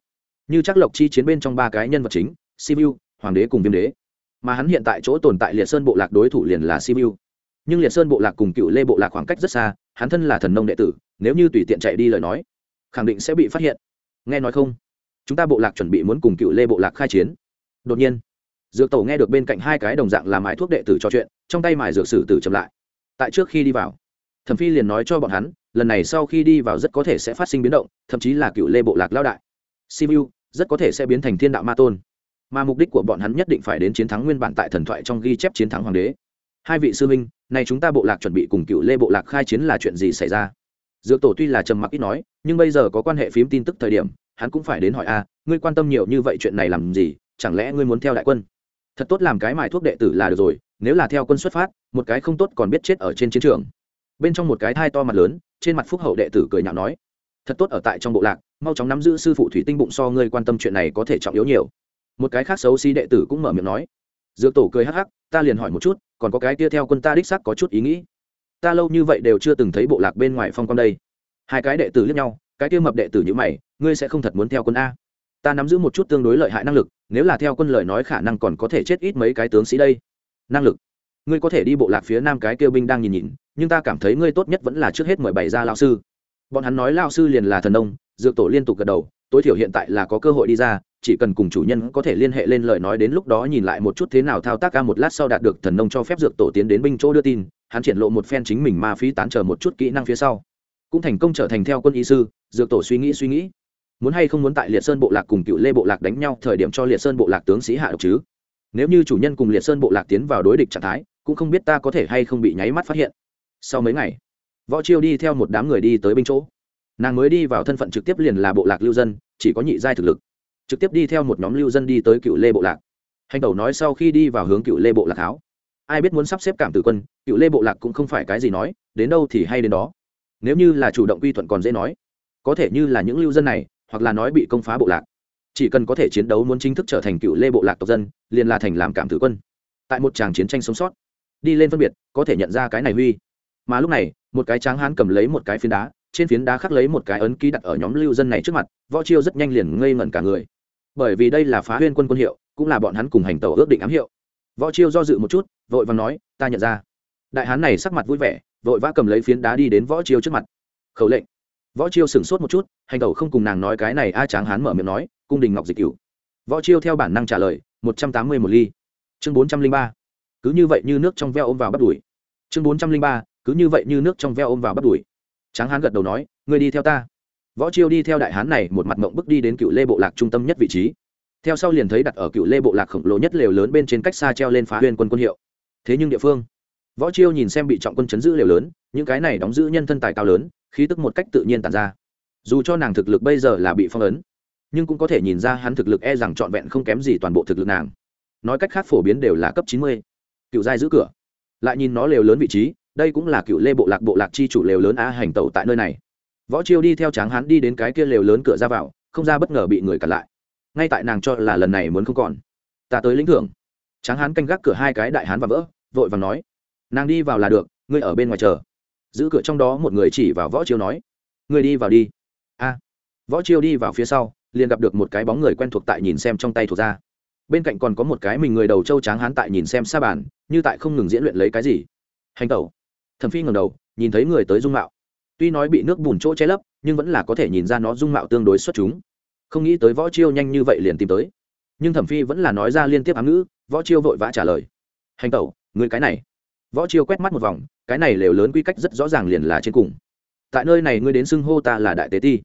Như chắc lộc chi chiến bên trong ba cái nhân vật chính simu hoàng đế cùng viêm đế. Mà hắn hiện tại chỗ tồn tại liệt sơn bộ lạc đối thủ liền là simu nhưng liệt sơn bộ lạc cùng cựu lê bộ lạc khoảng cách rất xa, hắn thân là thần nông đệ tử, nếu như tùy tiện chạy đi lời nói, khẳng định sẽ bị phát hiện nghe nói không? Chúng ta bộ lạc chuẩn bị muốn cùng cựu lê bộ lạc khai chiến. Đột nhiên, dược tổ nghe được bên cạnh hai cái đồng dạng làm mài thuốc đệ tử trò chuyện, trong tay mài dược sử tử chậm lại. Tại trước khi đi vào, thẩm phi liền nói cho bọn hắn, lần này sau khi đi vào rất có thể sẽ phát sinh biến động, thậm chí là cựu lê bộ lạc lao đại. Simu rất có thể sẽ biến thành thiên đạo ma tôn. Mà mục đích của bọn hắn nhất định phải đến chiến thắng nguyên bản tại thần thoại trong ghi chép chiến thắng hoàng đế. Hai vị sư minh này chúng ta bộ lạc chuẩn bị cùng cựu lê bộ lạc khai chiến là chuyện gì xảy ra? Dược tổ tuy là trầm mặc ít nói, nhưng bây giờ có quan hệ phím tin tức thời điểm, hắn cũng phải đến hỏi a ngươi quan tâm nhiều như vậy chuyện này làm gì? Chẳng lẽ ngươi muốn theo đại quân? Thật tốt làm cái mài thuốc đệ tử là được rồi, nếu là theo quân xuất phát, một cái không tốt còn biết chết ở trên chiến trường. Bên trong một cái thai to mặt lớn, trên mặt phúc hậu đệ tử cười nhạo nói, thật tốt ở tại trong bộ lạc, mau chóng nắm giữ sư phụ thủy tinh bụng so ngươi quan tâm chuyện này có thể trọng yếu nhiều. Một cái khác xấu xí đệ tử cũng mở miệng nói. Dược tổ cười hắc hắc, ta liền hỏi một chút, còn có cái kia theo quân ta đích sắc có chút ý nghĩ ta lâu như vậy đều chưa từng thấy bộ lạc bên ngoài phong con đây. Hai cái đệ tử lẫn nhau, cái kia mập đệ tử như mày, ngươi sẽ không thật muốn theo quân a. Ta nắm giữ một chút tương đối lợi hại năng lực, nếu là theo quân lời nói khả năng còn có thể chết ít mấy cái tướng sĩ đây. Năng lực. Ngươi có thể đi bộ lạc phía nam cái kêu binh đang nhìn nhìn, nhưng ta cảm thấy ngươi tốt nhất vẫn là trước hết mời bày ra lao sư. Bọn hắn nói lao sư liền là thần nông, dược tổ liên tục gật đầu, tối thiểu hiện tại là có cơ hội đi ra, chỉ cần cùng chủ nhân có thể liên hệ lên lời nói đến lúc đó nhìn lại một chút thế nào thao tác ca một lát sau đạt được thần nông cho phép dược tổ tiến đến binh chỗ đưa tin hắn triển lộ một phen chính mình ma phí tán trở một chút kỹ năng phía sau. Cũng thành công trở thành theo quân y sư, dược tổ suy nghĩ suy nghĩ. Muốn hay không muốn tại liệt sơn bộ lạc cùng cựu lê bộ lạc đánh nhau thời điểm cho liệt sơn bộ lạc tướng sĩ hạ độc chứ? Nếu như chủ nhân cùng liệt sơn bộ lạc tiến vào đối địch trạng thái, cũng không biết ta có thể hay không bị nháy mắt phát hiện. Sau mấy ngày, võ chiêu đi theo một đám người đi tới binh chỗ. Nàng mới đi vào thân phận trực tiếp liền là bộ lạc lưu dân, chỉ có nhị giai thực lực. Trực tiếp đi theo một nhóm lưu dân đi tới cựu lê bộ lạc. Hành tẩu nói sau khi đi vào hướng cựu lê bộ lạc tháo ai biết muốn sắp xếp cảm tử quân, cựu lê bộ lạc cũng không phải cái gì nói, đến đâu thì hay đến đó. Nếu như là chủ động quy thuận còn dễ nói. Có thể như là những lưu dân này, hoặc là nói bị công phá bộ lạc. Chỉ cần có thể chiến đấu muốn chính thức trở thành cựu lê bộ lạc tộc dân, liền là thành làm cảm tử quân. Tại một tràng chiến tranh sống sót, đi lên phân biệt, có thể nhận ra cái này huy. Mà lúc này, một cái tráng hán cầm lấy một cái phiến đá, trên phiến đá khắc lấy một cái ấn ký đặt ở nhóm lưu dân này trước mặt, võ chiêu rất nhanh liền ngây ngẩn cả người. Bởi vì đây là phá huyên quân quân hiệu, cũng là bọn hắn cùng hành tàu ước định ám hiệu võ chiêu do dự một chút, vội và nói, ta nhận ra. Đại hán này sắc mặt vui vẻ, vội vã cầm lấy phiến đá đi đến võ chiêu trước mặt. Khẩu lệnh. Võ chiêu sửng sốt một chút, hành tẩu không cùng nàng nói cái này, a tráng hán mở miệng nói, cung đình ngọc dịch cửu. Võ chiêu theo bản năng trả lời, một trăm tám mươi một ly. Chương bốn trăm linh ba. Cứ như vậy như nước trong veo ôm vào bắt đuổi chương bốn trăm linh ba, cứ như vậy như nước trong veo ôm vào bắt đuổi tráng hán gật đầu nói người đi theo ta. Võ chiêu đi theo đại hán này một mặt mộng bước đi đến cựu lê bộ lạc trung tâm nhất vị trí theo sau liền thấy đặt ở cựu lê bộ lạc khổng lồ nhất lều lớn bên trên cách xa treo lên phá huyên quân quân hiệu. Thế nhưng địa phương, võ chiêu nhìn xem bị trọng quân chấn giữ lều lớn, những cái này đóng giữ nhân thân tài cao lớn, khí tức một cách tự nhiên tàn ra. Dù cho nàng thực lực bây giờ là bị phong ấn, nhưng cũng có thể nhìn ra hắn thực lực e rằng trọn vẹn không kém gì toàn bộ thực lực nàng. Nói cách khác phổ biến đều là cấp chín mươi, cựu giai giữ cửa. Lại nhìn nó lều lớn vị trí, đây cũng là cựu lê bộ lạc bộ lạc chi chủ lều lớn a hành tẩu tại nơi này. Võ chiêu đi theo tráng hắn đi đến cái kia lều lớn cửa ra vào, không ra bất ngờ bị người cản lại ngay tại nàng cho là lần này muốn không còn. Ta tới lĩnh thưởng. Tráng hán canh gác cửa hai cái đại hán và vỡ, vội và nói. Nàng đi vào là được, ngươi ở bên ngoài chờ. Giữ cửa trong đó một người chỉ vào võ chiêu nói. Ngươi đi vào đi. A. Võ chiêu đi vào phía sau, liền gặp được một cái bóng người quen thuộc tại nhìn xem trong tay thuộc ra. Bên cạnh còn có một cái mình người đầu trâu tráng hán tại nhìn xem xa bàn, như tại không ngừng diễn luyện lấy cái gì. Hành tẩu. Thẩm phi ngầm đầu, nhìn thấy người tới dung mạo. Tuy nói bị nước bùn chỗ che lấp, nhưng vẫn là có thể nhìn ra nó dung mạo tương đối xuất chúng không nghĩ tới võ chiêu nhanh như vậy liền tìm tới. Nhưng thẩm phi vẫn là nói ra liên tiếp ám ngữ, võ chiêu vội vã trả lời. Hành tẩu, người cái này. Võ chiêu quét mắt một vòng, cái này lều lớn quy cách rất rõ ràng liền là trên cùng. Tại nơi này ngươi đến xưng hô ta là đại tế ti.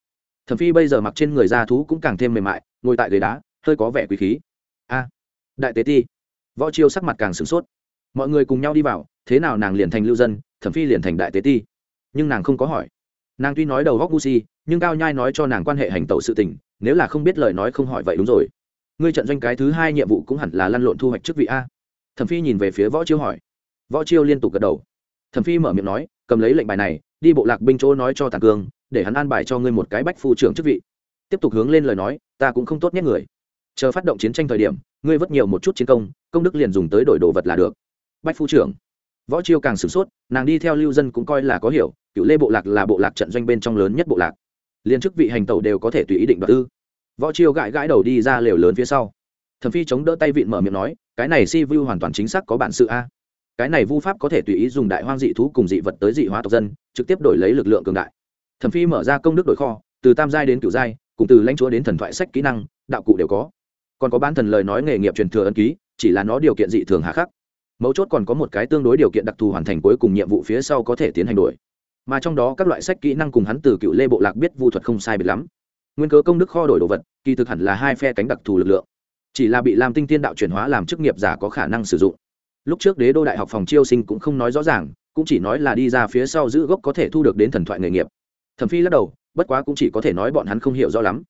Thẩm phi bây giờ mặc trên người da thú cũng càng thêm mềm mại, ngồi tại ghế đá, hơi có vẻ quý khí. A, đại tế ti. Võ chiêu sắc mặt càng sửng sốt. Mọi người cùng nhau đi vào, thế nào nàng liền thành lưu dân, thẩm phi liền thành đại tế ti. Nhưng nàng không có hỏi nàng tuy nói đầu góc gu si, nhưng cao nhai nói cho nàng quan hệ hành tẩu sự tình, nếu là không biết lời nói không hỏi vậy đúng rồi. Ngươi trận doanh cái thứ hai nhiệm vụ cũng hẳn là lăn lộn thu hoạch chức vị a. Thẩm phi nhìn về phía võ chiêu hỏi. Võ chiêu liên tục gật đầu. Thẩm phi mở miệng nói, cầm lấy lệnh bài này, đi bộ lạc binh chỗ nói cho tàng cương, để hắn an bài cho ngươi một cái bách phu trưởng chức vị. Tiếp tục hướng lên lời nói, ta cũng không tốt nhất người. Chờ phát động chiến tranh thời điểm, ngươi vất nhiều một chút chiến công công đức liền dùng tới đổi đồ vật là được. Bách phu trưởng võ chiêu càng sửng sốt, nàng đi theo lưu dân cũng coi là có hiểu cựu lê bộ lạc là bộ lạc trận doanh bên trong lớn nhất bộ lạc. Liên chức vị hành tẩu đều có thể tùy ý định đoạt tư. Võ chiêu gãi gãi đầu đi ra lều lớn phía sau. Thẩm phi chống đỡ tay vịn mở miệng nói, cái này si vu hoàn toàn chính xác có bản sự a. Cái này vu pháp có thể tùy ý dùng đại hoang dị thú cùng dị vật tới dị hóa tộc dân, trực tiếp đổi lấy lực lượng cường đại. Thẩm phi mở ra công đức đổi kho, từ tam giai đến cửu giai, cùng từ lãnh chúa đến thần thoại sách kỹ năng, đạo cụ đều có. Còn có bán thần lời nói nghề nghiệp truyền thừa ân ký, chỉ là nó điều kiện dị thường hạ khắc mấu chốt còn có một cái tương đối điều kiện đặc thù hoàn thành cuối cùng nhiệm vụ phía sau có thể tiến hành đổi mà trong đó các loại sách kỹ năng cùng hắn từ cựu lê bộ lạc biết vu thuật không sai biệt lắm. Nguyên cớ công đức kho đổi đồ vật, kỳ thực hẳn là hai phe cánh đặc thù lực lượng. Chỉ là bị làm tinh tiên đạo chuyển hóa làm chức nghiệp giả có khả năng sử dụng. Lúc trước đế đô đại học phòng chiêu sinh cũng không nói rõ ràng, cũng chỉ nói là đi ra phía sau giữ gốc có thể thu được đến thần thoại nghề nghiệp. Thẩm phi lắc đầu, bất quá cũng chỉ có thể nói bọn hắn không hiểu rõ lắm.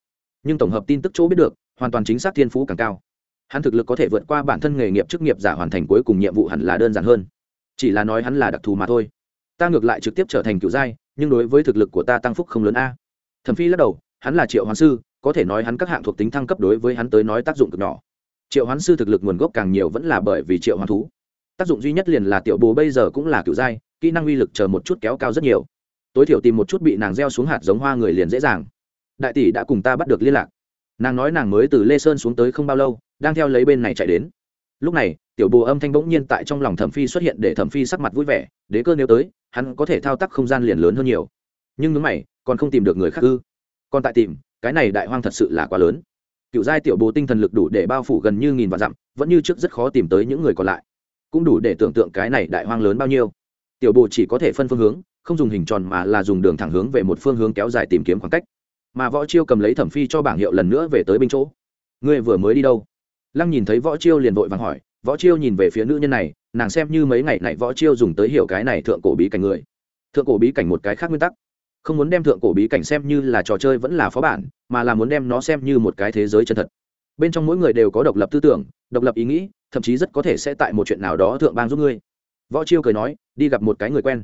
Nhưng tổng hợp tin tức chỗ biết được, hoàn toàn chính xác thiên phú càng cao hắn thực lực có thể vượt qua bản thân nghề nghiệp chức nghiệp giả hoàn thành cuối cùng nhiệm vụ hẳn là đơn giản hơn. Chỉ là nói hắn là đặc thù mà thôi. Ta ngược lại trực tiếp trở thành cựu giai, nhưng đối với thực lực của ta tăng phúc không lớn a. Thẩm phi lắc đầu, hắn là triệu hoán sư, có thể nói hắn các hạng thuộc tính thăng cấp đối với hắn tới nói tác dụng cực nhỏ. Triệu hoán sư thực lực nguồn gốc càng nhiều vẫn là bởi vì triệu hoán thú. Tác dụng duy nhất liền là tiểu bồ bây giờ cũng là cựu giai, kỹ năng uy lực chờ một chút kéo cao rất nhiều. Tối thiểu tìm một chút bị nàng gieo xuống hạt giống hoa người liền dễ dàng. Đại tỷ đã cùng ta bắt được liên lạc. Nàng nói nàng mới từ lê sơn xuống tới không bao lâu đang theo lấy bên này chạy đến. Lúc này, tiểu bồ âm thanh bỗng nhiên tại trong lòng thẩm phi xuất hiện để thẩm phi sắc mặt vui vẻ, đế cơ nếu tới, hắn có thể thao tác không gian liền lớn hơn nhiều. Nhưng nếu mày, còn không tìm được người khác ư? Còn tại tìm, cái này đại hoang thật sự là quá lớn. Cựu giai tiểu bồ tinh thần lực đủ để bao phủ gần như nghìn vạn dặm, vẫn như trước rất khó tìm tới những người còn lại. Cũng đủ để tưởng tượng cái này đại hoang lớn bao nhiêu. Tiểu bồ chỉ có thể phân phương hướng, không dùng hình tròn mà là dùng đường thẳng hướng về một phương hướng kéo dài tìm kiếm khoảng cách. Mà võ chiêu cầm lấy thẩm phi cho bảng hiệu lần nữa về tới binh chỗ. Ngươi vừa mới đi đâu? Lăng nhìn thấy võ chiêu liền vội vàng hỏi, võ chiêu nhìn về phía nữ nhân này, nàng xem như mấy ngày này võ chiêu dùng tới hiểu cái này thượng cổ bí cảnh người. Thượng cổ bí cảnh một cái khác nguyên tắc. Không muốn đem thượng cổ bí cảnh xem như là trò chơi vẫn là phó bản, mà là muốn đem nó xem như một cái thế giới chân thật. Bên trong mỗi người đều có độc lập tư tưởng, độc lập ý nghĩ, thậm chí rất có thể sẽ tại một chuyện nào đó thượng bang giúp ngươi. Võ chiêu cười nói, đi gặp một cái người quen.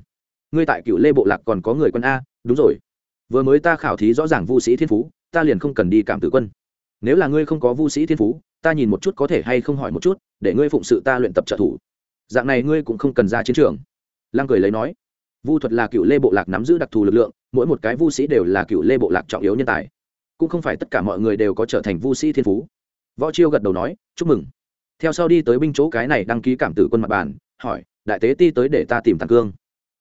Ngươi tại cựu lê bộ lạc còn có người quân a, đúng rồi. Vừa mới ta khảo thí rõ ràng vu sĩ thiên phú, ta liền không cần đi cảm tử quân. Nếu là ngươi không có vu sĩ thiên phú ta nhìn một chút có thể hay không hỏi một chút, để ngươi phụng sự ta luyện tập trợ thủ. Dạng này ngươi cũng không cần ra chiến trường. Lăng cười lấy nói. Vu thuật là cựu lê bộ lạc nắm giữ đặc thù lực lượng, mỗi một cái vu sĩ đều là cựu lê bộ lạc trọng yếu nhân tài. Cũng không phải tất cả mọi người đều có trở thành vu sĩ thiên phú. Võ chiêu gật đầu nói, chúc mừng. Theo sau đi tới binh chỗ cái này đăng ký cảm tử quân mặt bàn, hỏi, đại tế ti tới để ta tìm tàng cương.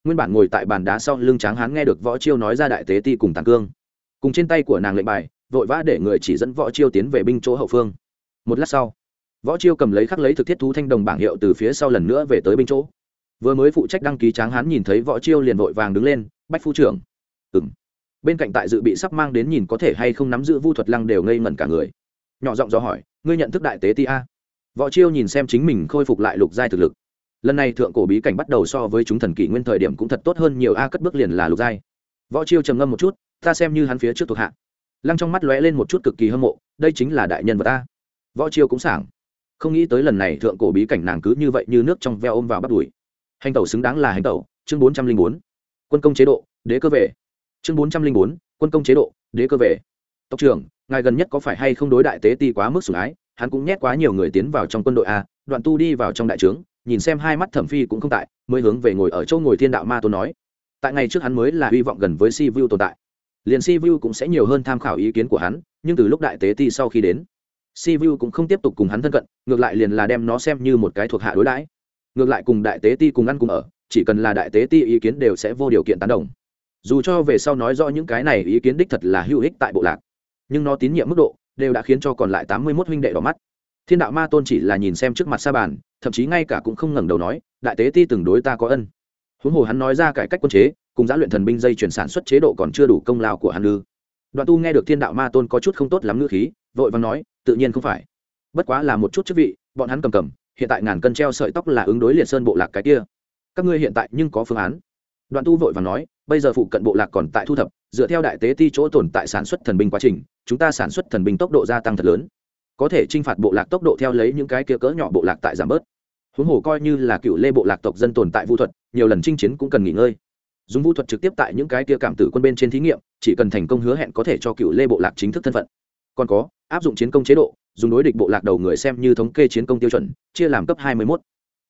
Nguyên bản ngồi tại bàn đá sau lưng tráng hán nghe được võ chiêu nói ra đại tế ti cùng tàng cương. Cùng trên tay của nàng lệnh bài, vội vã để người chỉ dẫn võ chiêu tiến về binh chỗ hậu phương một lát sau, võ chiêu cầm lấy khắc lấy thực thiết thú thanh đồng bảng hiệu từ phía sau lần nữa về tới binh chỗ. Vừa mới phụ trách đăng ký tráng hán nhìn thấy võ chiêu liền vội vàng đứng lên, bách phu trưởng. Ừng bên cạnh tại dự bị sắp mang đến nhìn có thể hay không nắm giữ vu thuật lăng đều ngây ngẩn cả người. Nhỏ giọng do hỏi, ngươi nhận thức đại tế ti a? Võ chiêu nhìn xem chính mình khôi phục lại lục giai thực lực. Lần này thượng cổ bí cảnh bắt đầu so với chúng thần kỷ nguyên thời điểm cũng thật tốt hơn nhiều, a, cất bước liền là lục giai. Võ chiêu trầm ngâm một chút, ta xem như hắn phía trước thuộc hạ. Lăng trong mắt lóe lên một chút cực kỳ hâm mộ, đây chính là đại nhân vật ta võ chiêu cũng sảng. Không nghĩ tới lần này thượng cổ bí cảnh nàng cứ như vậy như nước trong veo ôm vào bắt đùi. Hành tẩu xứng đáng là hành tẩu, chương bốn trăm linh bốn. Quân công chế độ, đế cơ về. Chương bốn trăm linh bốn, quân công chế độ, đế cơ về. Tộc trưởng, ngài gần nhất có phải hay không đối đại tế ti quá mức sủng ái? Hắn cũng nhét quá nhiều người tiến vào trong quân đội a, đoạn tu đi vào trong đại trướng, nhìn xem hai mắt thẩm phi cũng không tại, mới hướng về ngồi ở chỗ ngồi thiên đạo ma tôn nói. Tại ngày trước hắn mới là hy vọng gần với si vu tồn tại. Liền si vu cũng sẽ nhiều hơn tham khảo ý kiến của hắn, nhưng từ lúc đại tế ti sau khi đến si vu cũng không tiếp tục cùng hắn thân cận, ngược lại liền là đem nó xem như một cái thuộc hạ đối đãi. Ngược lại cùng đại tế ti cùng ăn cùng ở, chỉ cần là đại tế ti ý kiến đều sẽ vô điều kiện tán đồng. Dù cho về sau nói rõ những cái này ý kiến đích thật là hữu ích tại bộ lạc, nhưng nó tín nhiệm mức độ đều đã khiến cho còn lại tám mươi mốt huynh đệ đỏ mắt. Thiên đạo ma tôn chỉ là nhìn xem trước mặt sa bàn, thậm chí ngay cả cũng không ngẩng đầu nói, đại tế ti từng đối ta có ân. Huống hồ hắn nói ra cải cách quân chế, cùng giá luyện thần binh dây chuyển sản xuất chế độ còn chưa đủ công lao của hắn ư. Đoạn tu nghe được thiên đạo ma tôn có chút không tốt lắm ngữ khí, vội vàng nói tự nhiên không phải. Bất quá là một chút chức vị, bọn hắn cầm cầm, hiện tại ngàn cân treo sợi tóc là ứng đối liệt sơn bộ lạc cái kia. Các ngươi hiện tại nhưng có phương án. Đoạn tu vội vàng nói, bây giờ phụ cận bộ lạc còn tại thu thập, dựa theo đại tế ti chỗ tồn tại sản xuất thần binh quá trình, chúng ta sản xuất thần binh tốc độ gia tăng thật lớn. Có thể t r i n h phạt bộ lạc tốc độ theo lấy những cái kia cỡ nhỏ bộ lạc tại giảm bớt. Huống hồ coi như là cựu lê bộ lạc tộc dân tồn tại vũ thuật, nhiều lần chinh chiến cũng cần nghỉ ngơi. Dùng vũ thuật trực tiếp tại những cái kia cảm tử quân bên trên thí nghiệm, chỉ cần thành công hứa hẹn có thể cho cựu lê bộ lạc chính thức thân phận. Còn có áp dụng chiến công chế độ, dùng đối địch bộ lạc đầu người xem như thống kê chiến công tiêu chuẩn, chia làm cấp hai mươi mốt.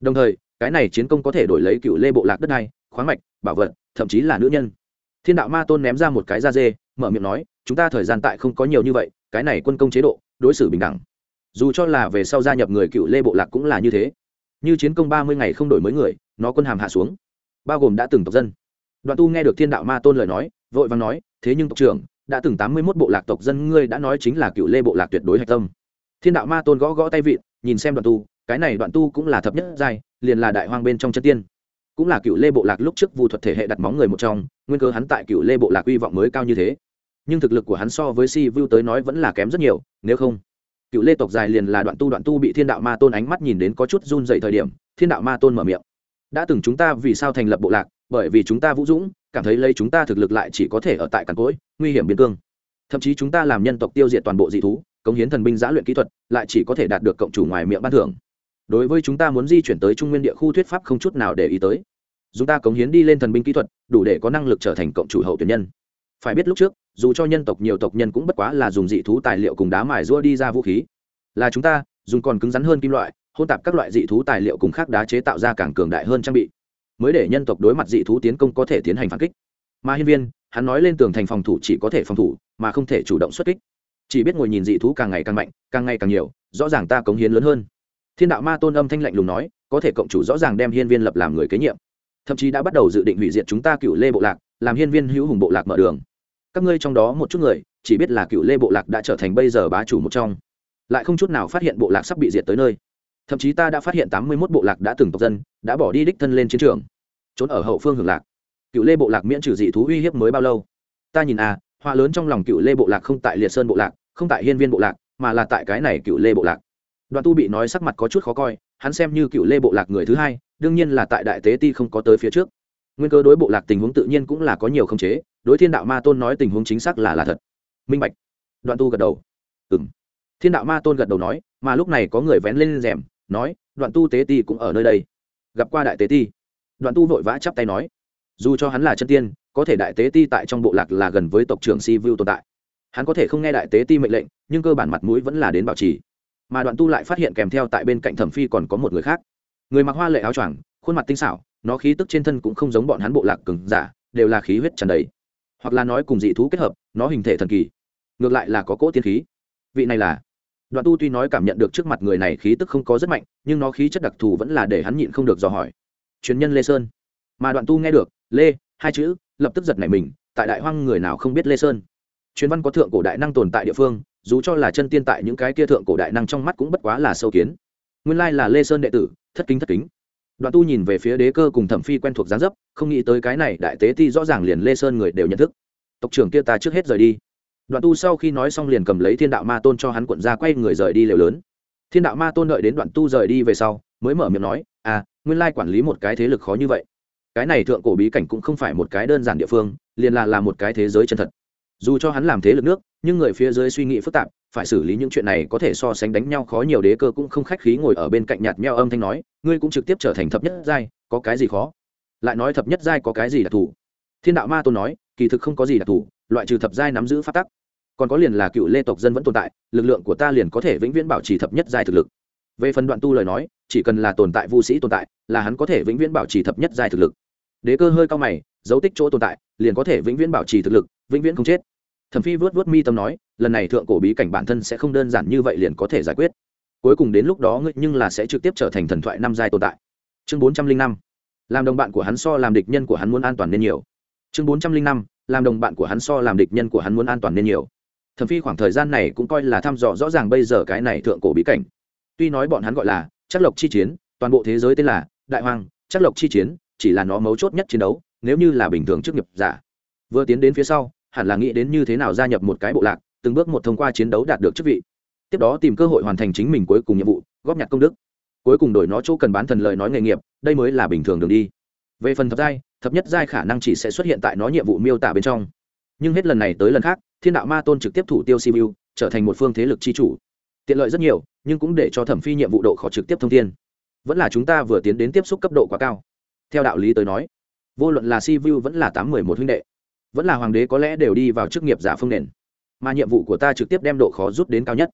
Đồng thời, cái này chiến công có thể đổi lấy cựu lê bộ lạc đất này khoáng mạch, bảo vật, thậm chí là nữ nhân. Thiên đạo ma tôn ném ra một cái da dê, mở miệng nói, chúng ta thời gian tại không có nhiều như vậy, cái này quân công chế độ, đối xử bình đẳng. Dù cho là về sau gia nhập người cựu lê bộ lạc cũng là như thế. Như chiến công ba mươi ngày không đổi mới người, nó quân hàm hạ xuống. Bao gồm đã từng tộc dân. Đoạn tu nghe được thiên đạo ma tôn lời nói, vội vàng nói, thế nhưng tộc trưởng đã từng tám mươi mốt bộ lạc tộc dân ngươi đã nói chính là cựu lê bộ lạc tuyệt đối hạch tâm. Thiên đạo ma tôn gõ gõ tay vịn, nhìn xem đoạn tu, cái này đoạn tu cũng là thập nhất giai, liền là đại hoang bên trong chân tiên. Cũng là cựu lê bộ lạc lúc trước vu thuật thể hệ đặt móng người một trong, nguyên cơ hắn tại cựu lê bộ lạc uy vọng mới cao như thế. Nhưng thực lực của hắn so với si vu tới nói vẫn là kém rất nhiều, nếu không, cựu lê tộc dài liền là đoạn tu đoạn tu bị thiên đạo ma tôn ánh mắt nhìn đến có chút run dậy thời điểm, thiên đạo ma tôn mở miệng. Đã từng chúng ta vì sao thành lập bộ lạc? Bởi vì chúng ta vũ dũng cảm thấy lấy chúng ta thực lực lại chỉ có thể ở tại càn cối nguy hiểm biên cương. Thậm chí chúng ta làm nhân tộc tiêu diệt toàn bộ dị thú, cống hiến thần binh giã luyện kỹ thuật, lại chỉ có thể đạt được cộng chủ ngoài miệng ban thưởng. Đối với chúng ta muốn di chuyển tới trung nguyên địa khu thuyết pháp không chút nào để ý tới. Chúng ta cống hiến đi lên thần binh kỹ thuật, đủ để có năng lực trở thành cộng chủ hậu tuyển nhân. Phải biết lúc trước, dù cho nhân tộc nhiều tộc nhân cũng bất quá là dùng dị thú tài liệu cùng đá mài rua đi ra vũ khí. Là chúng ta, dùng còn cứng rắn hơn kim loại hôn tạp các loại dị thú tài liệu cùng khác đá chế tạo ra càng cường đại hơn trang bị mới để nhân tộc đối mặt dị thú tiến công có thể tiến hành phản kích. Mà hiên viên, hắn nói lên tường thành phòng thủ chỉ có thể phòng thủ, mà không thể chủ động xuất kích. Chỉ biết ngồi nhìn dị thú càng ngày càng mạnh, càng ngày càng nhiều, rõ ràng ta cống hiến lớn hơn. Thiên đạo ma tôn âm thanh lạnh lùng nói, có thể cộng chủ rõ ràng đem hiên viên lập làm người kế nhiệm. Thậm chí đã bắt đầu dự định hủy diệt chúng ta cựu lê bộ lạc, làm hiên viên hữu hùng bộ lạc mở đường. Các ngươi trong đó một chút người, chỉ biết là cựu lê bộ lạc đã trở thành bây giờ bá chủ một trong. Lại không chút nào phát hiện bộ lạc sắp bị diệt tới nơi thậm chí ta đã phát hiện tám mươi mốt bộ lạc đã từng tộc dân đã bỏ đi đích thân lên chiến trường, trốn ở hậu phương hưởng lạc. Cựu lê bộ lạc miễn trừ dị thú uy hiếp mới bao lâu? Ta nhìn à họa lớn trong lòng cựu lê bộ lạc không tại liệt sơn bộ lạc, không tại hiên viên bộ lạc, mà là tại cái này cựu lê bộ lạc. Đoàn tu bị nói sắc mặt có chút khó coi, hắn xem như cựu lê bộ lạc người thứ hai, đương nhiên là tại đại tế ti không có tới phía trước. Nguyên cơ đối bộ lạc tình huống tự nhiên cũng là có nhiều khống chế, đối thiên đạo ma tôn nói tình huống chính xác là là thật. Minh bạch. Đoạn tu gật đầu. Ừ m thiên đạo ma tôn gật đầu nói, mà lúc này có người vén lên rèm nói, đoạn tu tế ti cũng ở nơi đây. Gặp qua đại tế ti, đoạn tu vội vã chắp tay nói, dù cho hắn là chân tiên, có thể đại tế ti tại trong bộ lạc là gần với tộc trưởng si vu tồn tại. Hắn có thể không nghe đại tế ti mệnh lệnh, nhưng cơ bản mặt mũi vẫn là đến bảo trì. Mà đoạn tu lại phát hiện kèm theo tại bên cạnh thẩm phi còn có một người khác. Người mặc hoa lệ áo choàng, khuôn mặt tinh xảo, nó khí tức trên thân cũng không giống bọn hắn bộ lạc cứng giả, đều là khí huyết tràn đầy. Hoặc là nói cùng dị thú kết hợp, nó hình thể thần kỳ. Ngược lại là có cỗ tiên khí. Vị này là đoạn tu tuy nói cảm nhận được trước mặt người này khí tức không có rất mạnh, nhưng nó khí chất đặc thù vẫn là để hắn nhịn không được dò hỏi. Truyền nhân lê sơn. Mà đoạn tu nghe được, lê, hai chữ, lập tức giật nảy mình, tại đại hoang người nào không biết lê sơn. Truyền văn có thượng cổ đại năng tồn tại địa phương, dù cho là chân tiên tại những cái kia thượng cổ đại năng trong mắt cũng bất quá là sâu kiến. Nguyên lai là lê sơn đệ tử, thất kính thất kính. Đoạn tu nhìn về phía đế cơ cùng thẩm phi quen thuộc gián dấp, không nghĩ tới cái này đại tế ti rõ ràng liền lê sơn người đều nhận thức. Tộc trưởng kia ta trước hết rời đi đoạn tu sau khi nói xong liền cầm lấy thiên đạo ma tôn cho hắn quận ra quay người rời đi lều lớn. Thiên đạo ma tôn đợi đến đoạn tu rời đi về sau, mới mở miệng nói à nguyên lai quản lý một cái thế lực khó như vậy. Cái này thượng cổ bí cảnh cũng không phải một cái đơn giản địa phương, liền là là một cái thế giới chân thật. Dù cho hắn làm thế lực nước, nhưng người phía dưới suy nghĩ phức tạp, phải xử lý những chuyện này có thể so sánh đánh nhau khó nhiều đế cơ cũng không khách khí ngồi ở bên cạnh nhạt meo âm thanh nói, ngươi cũng trực tiếp trở thành thập nhất giai, có cái gì khó? Lại nói, thập nhất giai có cái gì đặc thù? Thiên đạo ma tôn nói, kỳ thực không có gì đặc thù loại trừ thập giai nắm giữ pháp tắc. Còn có liền là cựu lê tộc dân vẫn tồn tại, lực lượng của ta liền có thể vĩnh viễn bảo trì thập nhất giai thực lực. Về phần đoạn tu lời nói, chỉ cần là tồn tại vô sĩ tồn tại, là hắn có thể vĩnh viễn bảo trì thập nhất giai thực lực. Đế cơ hơi cao mày, dấu tích chỗ tồn tại, liền có thể vĩnh viễn bảo trì thực lực, vĩnh viễn không chết. Thẩm phi vớt vớt mi tâm nói, lần này thượng cổ bí cảnh bản thân sẽ không đơn giản như vậy liền có thể giải quyết. Cuối cùng đến lúc đó ngươi nhưng là sẽ trực tiếp trở thành thần thoại năm giai tồn tại. Chương bốn trăm linh năm. Làm đồng bạn của hắn so làm địch nhân của hắn muốn an toàn nên nhiều. Chương bốn trăm linh năm làm đồng bạn của hắn so làm địch nhân của hắn muốn an toàn nên nhiều. Thẩm phi khoảng thời gian này cũng coi là thăm dò rõ ràng bây giờ cái này thượng cổ bí cảnh. Tuy nói bọn hắn gọi là chắc lộc chi chiến, toàn bộ thế giới tên là đại hoàng chắc lộc chi chiến chỉ là nó mấu chốt nhất chiến đấu, nếu như là bình thường chức nghiệp giả. Vừa tiến đến phía sau, hẳn là nghĩ đến như thế nào gia nhập một cái bộ lạc, từng bước một thông qua chiến đấu đạt được chức vị. Tiếp đó tìm cơ hội hoàn thành chính mình cuối cùng nhiệm vụ, góp nhặt công đức. Cuối cùng đổi nó chỗ cần bán thần lợi nói nghề nghiệp, đây mới là bình thường đường đi. Về phần thập giai thập nhất giai khả năng chỉ sẽ xuất hiện tại nó nhiệm vụ miêu tả bên trong. Nhưng hết lần này tới lần khác, thiên đạo ma tôn trực tiếp thủ tiêu simu trở thành một phương thế lực chi chủ. Tiện lợi rất nhiều, nhưng cũng để cho thẩm phi nhiệm vụ độ khó trực tiếp thông tin vẫn là chúng ta vừa tiến đến tiếp xúc cấp độ quá cao. Theo đạo lý tới nói, vô luận là si vẫn là tám mười một huynh đệ, vẫn là hoàng đế có lẽ đều đi vào chức nghiệp giả phương nền. Mà nhiệm vụ của ta trực tiếp đem độ khó rút đến cao nhất.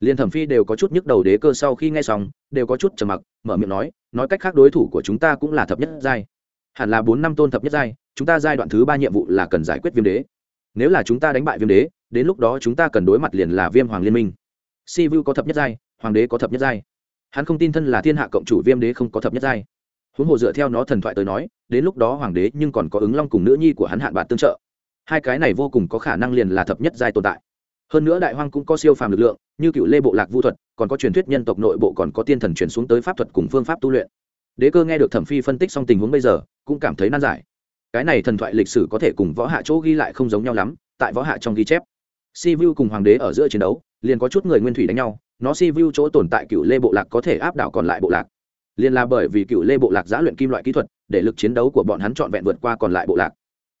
Liền thẩm phi đều có chút nhức đầu đế cơ sau khi nghe xong, đều có chút trầm mặc, mở miệng nói nói cách khác đối thủ của chúng ta cũng là thập nhất giai hẳn là bốn năm tôn thập nhất giai, chúng ta giai đoạn thứ ba nhiệm vụ là cần giải quyết viêm đế. Nếu là chúng ta đánh bại viêm đế, đến lúc đó chúng ta cần đối mặt liền là viêm hoàng liên minh. Si vu có thập nhất giai, hoàng đế có thập nhất giai. Hắn không tin thân là thiên hạ cộng chủ viêm đế không có thập nhất giai. Huống hồ dựa theo nó thần thoại tới nói, đến lúc đó hoàng đế nhưng còn có ứng long cùng nữ nhi của hắn hạn bạc tương trợ. Hai cái này vô cùng có khả năng liền là thập nhất giai tồn tại. Hơn nữa đại hoang cũng có siêu phàm lực lượng, như cựu lê bộ lạc vu thuật, còn có truyền thuyết nhân tộc nội bộ còn có tiên thần truyền xuống tới pháp thuật cùng phương pháp tu luyện đế cơ nghe được thẩm phi phân tích xong tình huống bây giờ, cũng cảm thấy nan giải. Cái này thần thoại lịch sử có thể cùng võ hạ chỗ ghi lại không giống nhau lắm, tại võ hạ trong ghi chép. Si vu cùng hoàng đế ở giữa chiến đấu, liền có chút người nguyên thủy đánh nhau, nó si vu chỗ tồn tại cựu lê bộ lạc có thể áp đảo còn lại bộ lạc. Liền là bởi vì cựu lê bộ lạc giã luyện kim loại kỹ thuật, để lực chiến đấu của bọn hắn trọn vẹn vượt qua còn lại bộ lạc.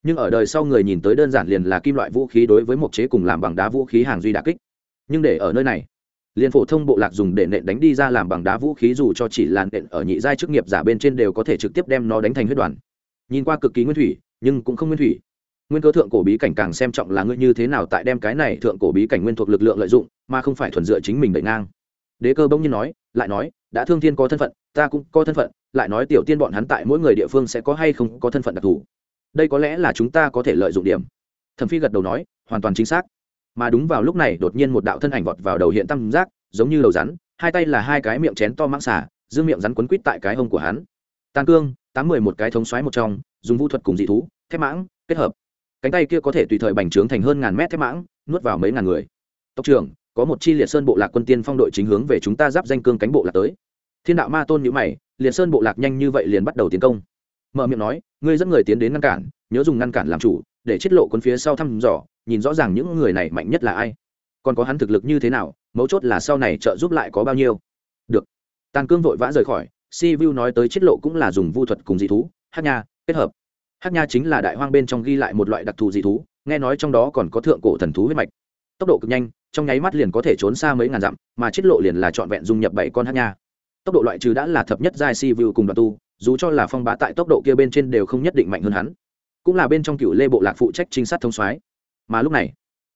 Nhưng ở đời sau người nhìn tới đơn giản liền là kim loại vũ khí đối với một chế cùng làm bằng đá vũ khí hàng duy đà kích. Nhưng để ở nơi này liền phổ thông bộ lạc dùng để nện đánh đi ra làm bằng đá vũ khí dù cho chỉ là nện ở nhị giai chức nghiệp giả bên trên đều có thể trực tiếp đem nó đánh thành huyết đoàn. Nhìn qua cực kỳ nguyên thủy, nhưng cũng không nguyên thủy. Nguyên cơ thượng cổ bí cảnh càng xem trọng là ngươi như thế nào tại đem cái này thượng cổ bí cảnh nguyên thuộc lực lượng lợi dụng, mà không phải thuần dựa chính mình đẩy ngang. Đế cơ bỗng nhiên nói, lại nói, đã thương thiên có thân phận, ta cũng có thân phận, lại nói tiểu tiên bọn hắn tại mỗi người địa phương sẽ có hay không có thân phận đặc thù. Đây có lẽ là chúng ta có thể lợi dụng điểm. Thẩm phi gật đầu nói, hoàn toàn chính xác mà đúng vào lúc này đột nhiên một đạo thân ảnh vọt vào đầu hiện tam giác, giống như đầu rắn, hai tay là hai cái miệng chén to mãng xả dương miệng rắn quấn quít tại cái hông của hắn. Tàn cương, tám mười một cái thống xoáy một trong, dùng vũ thuật cùng dị thú, thép mãng, kết hợp. Cánh tay kia có thể tùy thời bành trướng thành hơn ngàn mét thép mãng, nuốt vào mấy ngàn người. Tộc trưởng, có một chi liệt sơn bộ lạc quân tiên phong đội chính hướng về chúng ta giáp danh cương cánh bộ lạc tới. Thiên đạo ma tôn nhữ mày, liệt sơn bộ lạc nhanh như vậy liền bắt đầu tiến công. Mở miệng nói, ngươi dẫn người tiến đến ngăn cản, nhớ dùng ngăn cản làm chủ để chết lộ quân phía sau thăm dò, nhìn rõ ràng những người này mạnh nhất là ai. Còn có hắn thực lực như thế nào, mấu chốt là sau này trợ giúp lại có bao nhiêu. Được. Tàn cương vội vã rời khỏi, si vu nói tới chết lộ cũng là dùng vu thuật cùng dị thú hát nha, kết hợp. Hát nha chính là đại hoang bên trong ghi lại một loại đặc thù dị thú, nghe nói trong đó còn có thượng cổ thần thú huyết mạch. Tốc độ cực nhanh, trong nháy mắt liền có thể trốn xa mấy ngàn dặm, mà chết lộ liền là trọn vẹn dung nhập bảy con hát nha. Tốc độ loại trừ đã là thập nhất giai si vu cùng đoàn tu, dù cho là phong bá tại tốc độ kia bên trên đều không nhất định mạnh hơn hắn cũng là bên trong cựu lê bộ lạc phụ trách trinh sát thông soái. Mà lúc này,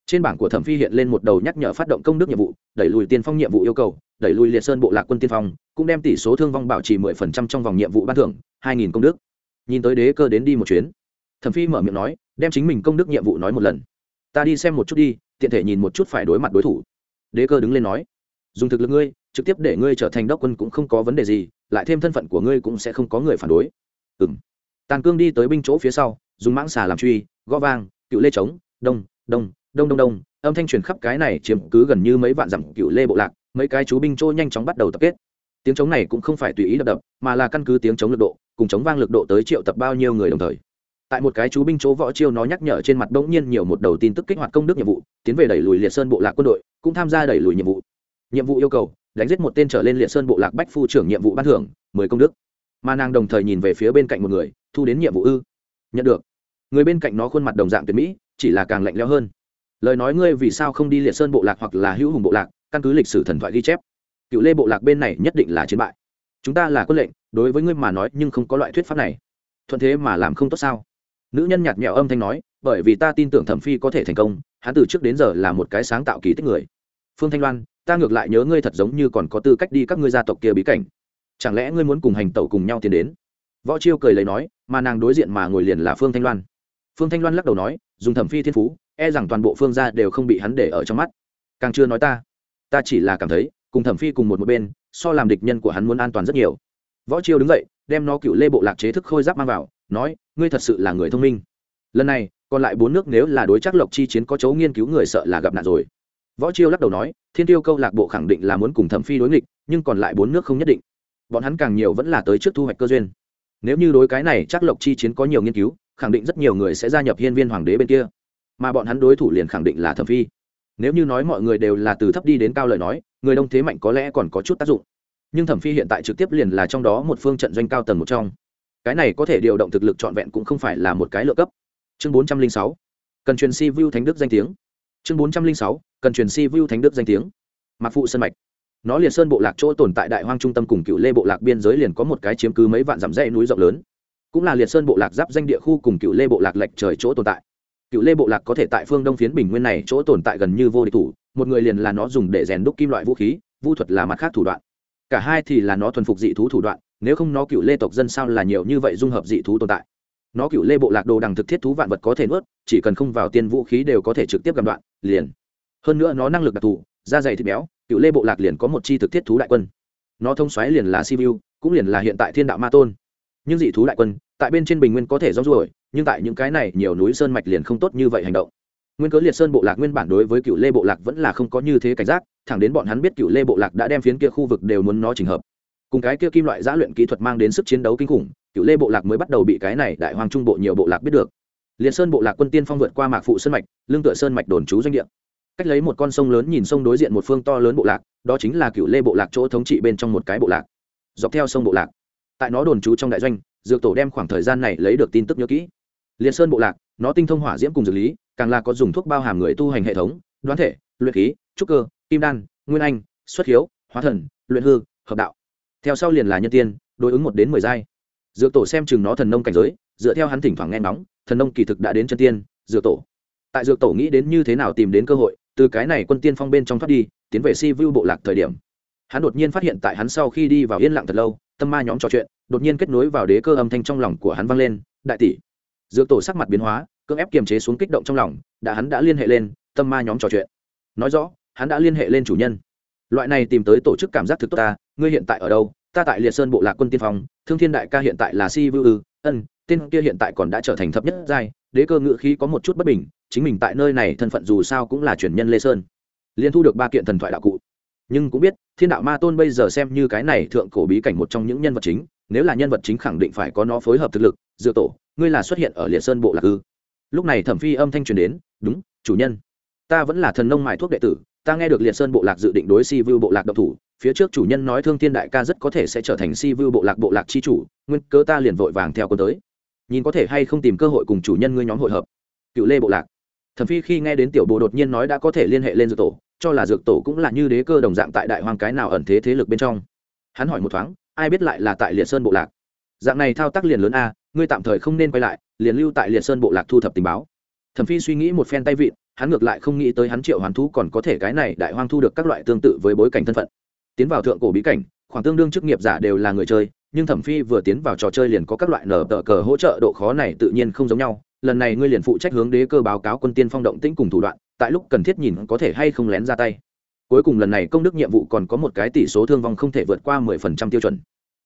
trên bảng của thẩm phi hiện lên một đầu nhắc nhở phát động công đức nhiệm vụ, đẩy lùi tiên phong nhiệm vụ yêu cầu, đẩy lùi liệt sơn bộ lạc quân tiên phong, cũng đem tỷ số thương vong bảo trì mười phần trăm trong vòng nhiệm vụ ban thưởng, hai nghìn công đức. Nhìn tới đế cơ đến đi một chuyến, thẩm phi mở miệng nói, đem chính mình công đức nhiệm vụ nói một lần. Ta đi xem một chút đi, tiện thể nhìn một chút phải đối mặt đối thủ. Đế cơ đứng lên nói, dùng thực lực ngươi, trực tiếp để ngươi trở thành đốc quân cũng không có vấn đề gì, lại thêm thân phận của ngươi cũng sẽ không có người phản đối. Ừ m tàn cương đi tới binh chỗ phía sau dùng mãng xà làm truy, gõ vang, cựu lê trống, đông đông đông đông đông. Âm thanh truyền khắp cái này chiếm cứ gần như mấy vạn dặm cựu lê bộ lạc, mấy cái chú binh trôi nhanh chóng bắt đầu tập kết. Tiếng trống này cũng không phải tùy ý đập đập, mà là căn cứ tiếng trống lực độ, cùng trống vang lực độ tới triệu tập bao nhiêu người đồng thời. Tại một cái chú binh chỗ võ chiêu nó nhắc nhở trên mặt bỗng nhiên nhiều một đầu tin tức kích hoạt công đức nhiệm vụ, tiến về đẩy lùi liệt sơn bộ lạc quân đội, cũng tham gia đẩy lùi nhiệm vụ. Nhiệm vụ yêu cầu, đánh giết một tên trở lên liệt sơn bộ lạc bách phu trưởng nhiệm vụ ban thưởng, mười công đức. Mà nàng đồng thời nhìn về phía bên cạnh một người, thu đến nhiệm vụ ư. Nhận được người bên cạnh nó khuôn mặt đồng dạng tuyệt mỹ, chỉ là càng lạnh leo hơn. Lời nói ngươi vì sao không đi liệt sơn bộ lạc hoặc là hữu hùng bộ lạc, căn cứ lịch sử thần thoại ghi chép. Cựu lê bộ lạc bên này nhất định là chiến bại. Chúng ta là quân lệnh, đối với ngươi mà nói nhưng không có loại thuyết pháp này. Thuận thế mà làm không tốt sao? Nữ nhân nhạt nhẽo âm thanh nói, bởi vì ta tin tưởng thẩm phi có thể thành công, hắn từ trước đến giờ là một cái sáng tạo kỳ tích người. Phương thanh loan, ta ngược lại nhớ ngươi thật giống như còn có tư cách đi các ngươi gia tộc kia bí cảnh. Chẳng lẽ ngươi muốn cùng hành tẩu cùng nhau tiến đến? Võ chiêu cười lấy nói, mà nàng đối diện mà ngồi liền là phương thanh loan phương thanh loan lắc đầu nói, dùng thẩm phi thiên phú e rằng toàn bộ phương gia đều không bị hắn để ở trong mắt. Càng chưa nói ta ta chỉ là cảm thấy, cùng thẩm phi cùng một một bên, so làm địch nhân của hắn muốn an toàn rất nhiều. Võ chiêu đứng dậy, đem nó cựu lê bộ lạc chế thức khôi giáp mang vào, nói, ngươi thật sự là người thông minh. Lần này, còn lại bốn nước nếu là đối chắc lộc chi chiến có chấu nghiên cứu người sợ là gặp nạn rồi. Võ chiêu lắc đầu nói, thiên tiêu câu lạc bộ khẳng định là muốn cùng thẩm phi đối nghịch, nhưng còn lại bốn nước không nhất định. Bọn hắn càng nhiều vẫn là tới trước thu hoạch cơ duyên. Nếu như đối cái này chắc lộc chi chiến có nhiều nghiên cứu khẳng định rất nhiều người sẽ gia nhập hiên viên hoàng đế bên kia. Mà bọn hắn đối thủ liền khẳng định là thẩm phi. Nếu như nói mọi người đều là từ thấp đi đến cao lời nói, người đông thế mạnh có lẽ còn có chút tác dụng. Nhưng thẩm phi hiện tại trực tiếp liền là trong đó một phương trận doanh cao tầng một trong. Cái này có thể điều động thực lực trọn vẹn cũng không phải là một cái lựa cấp. Chương bốn trăm linh sáu, cần truyền si vu thánh đức danh tiếng. Chương bốn trăm linh sáu, cần truyền si vu thánh đức danh tiếng. Mặc phụ sân mạch. Nó liền sơn bộ lạc chỗ tồn tại đại hoang trung tâm cùng cựu lê bộ lạc biên giới liền có một cái chiếm cứ mấy vạn dặm dãy núi rộng lớn cũng là liệt sơn bộ lạc giáp danh địa khu cùng cựu lê bộ lạc lệch trời chỗ tồn tại. Cựu lê bộ lạc có thể tại phương đông phiến bình nguyên này chỗ tồn tại gần như vô địch thủ, một người liền là nó dùng để rèn đúc kim loại vũ khí, vu thuật là mặt khác thủ đoạn. Cả hai thì là nó thuần phục dị thú thủ đoạn, nếu không nó cựu lê tộc dân sao là nhiều như vậy dung hợp dị thú tồn tại. Nó cựu lê bộ lạc đồ đằng thực thiết thú vạn vật có thể nuốt, chỉ cần không vào tiên vũ khí đều có thể trực tiếp gặp đoạn, liền. Hơn nữa nó năng lực đặc thù, da dày thịt béo, cựu lê bộ lạc liền có một chi thực thiết thú đại quân. Nó thông xoáy liền là sibiu, cũng liền là hiện tại thiên đạo ma tôn. Nhưng dị thú đại quân tại bên trên bình nguyên có thể rong ruổi, nhưng tại những cái này nhiều núi sơn mạch liền không tốt như vậy hành động. Nguyên cớ liệt sơn bộ lạc nguyên bản đối với cựu lê bộ lạc vẫn là không có như thế cảnh giác, thẳng đến bọn hắn biết cựu lê bộ lạc đã đem phiến kia khu vực đều muốn nó trình hợp. Cùng cái kia kim loại giã luyện kỹ thuật mang đến sức chiến đấu kinh khủng cựu lê bộ lạc mới bắt đầu bị cái này đại hoàng trung bộ nhiều bộ lạc biết được. Liệt sơn bộ lạc quân tiên phong vượt qua mạc phụ sơn mạch, lưng tựa sơn mạch đồn trú doanh địa. Cách lấy một con sông lớn nhìn sông đối diện một phương to lớn bộ lạc, đó chính là cựu lê bộ lạc chỗ thống trị bên trong một cái bộ lạc. Dọc theo sông bộ lạc, tại nó đồn trú trong đại doanh dược tổ đem khoảng thời gian này lấy được tin tức nhớ kỹ. Liên sơn bộ lạc, nó tinh thông hỏa diễm cùng dược lý, càng là có dùng thuốc bao hàm người tu hành hệ thống, đoán thể, luyện khí, trúc cơ, kim đan, nguyên anh, xuất hiếu, hóa thần, luyện hư, hợp đạo. Theo sau liền là nhân tiên, đối ứng một đến mười giai. Dược tổ xem chừng nó thần nông cảnh giới, dựa theo hắn thỉnh thoảng nghe nóng thần nông kỳ thực đã đến chân tiên, dược tổ. Tại dược tổ nghĩ đến như thế nào tìm đến cơ hội, từ cái này quân tiên phong bên trong thoát đi, tiến về si vu bộ lạc thời điểm. Hắn đột nhiên phát hiện tại hắn sau khi đi vào yên lặng thật lâu tâm ma nhóm trò chuyện, đột nhiên kết nối vào đế cơ âm thanh trong lòng của hắn vang lên, đại tỷ. Dược tổ sắc mặt biến hóa, cưỡng ép kiềm chế xuống kích động trong lòng, đã hắn đã liên hệ lên, tâm ma nhóm trò chuyện. Nói rõ, hắn đã liên hệ lên chủ nhân. Loại này tìm tới tổ chức cảm giác thực tốt ta, ngươi hiện tại ở đâu? Ta tại liệt sơn bộ lạc quân tiên phong, thương thiên đại ca hiện tại là si vư ư, ân, tên kia hiện tại còn đã trở thành thập nhất giai, đế cơ ngự khí có một chút bất bình, chính mình tại nơi này thân phận dù sao cũng là truyền nhân lê sơn. Liên thu được ba kiện thần thoại đạo cụ nhưng cũng biết, thiên đạo ma tôn bây giờ xem như cái này thượng cổ bí cảnh một trong những nhân vật chính, nếu là nhân vật chính khẳng định phải có nó phối hợp thực lực, dựa tổ, ngươi là xuất hiện ở liệt sơn bộ lạc ư? Lúc này thẩm phi âm thanh truyền đến, đúng, chủ nhân. Ta vẫn là thần nông mại thuốc đệ tử, ta nghe được liệt sơn bộ lạc dự định đối si vu bộ lạc độc thủ, phía trước chủ nhân nói thương thiên đại ca rất có thể sẽ trở thành si vu bộ lạc bộ lạc chi chủ, nguyên cớ ta liền vội vàng theo quân tới. Nhìn có thể hay không tìm cơ hội cùng chủ nhân ngươi nhóm hội hợp. Cựu lê bộ lạc. Thẩm phi khi nghe đến tiểu bộ đột nhiên nói đã có thể liên hệ lên dược tổ cho là dược tổ cũng là như đế cơ đồng dạng tại đại hoang cái nào ẩn thế thế lực bên trong. Hắn hỏi một thoáng, ai biết lại là tại liệt sơn bộ lạc? Dạng này thao tác liền lớn a, ngươi tạm thời không nên quay lại, liền lưu tại liệt sơn bộ lạc thu thập tình báo. Thẩm phi suy nghĩ một phen tay vịn, hắn ngược lại không nghĩ tới hắn triệu hoàn thú còn có thể cái này đại hoang thu được các loại tương tự với bối cảnh thân phận. Tiến vào thượng cổ bí cảnh, khoảng tương đương chức nghiệp giả đều là người chơi, nhưng thẩm phi vừa tiến vào trò chơi liền có các loại nở tờ cờ hỗ trợ, độ khó này tự nhiên không giống nhau. Lần này ngươi liền phụ trách hướng đế cơ báo cáo quân tiên phong động tĩnh cùng thủ đoạn tại lúc cần thiết nhìn có thể hay không lén ra tay. Cuối cùng lần này công đức nhiệm vụ còn có một cái tỷ số thương vong không thể vượt qua mười phần trăm tiêu chuẩn.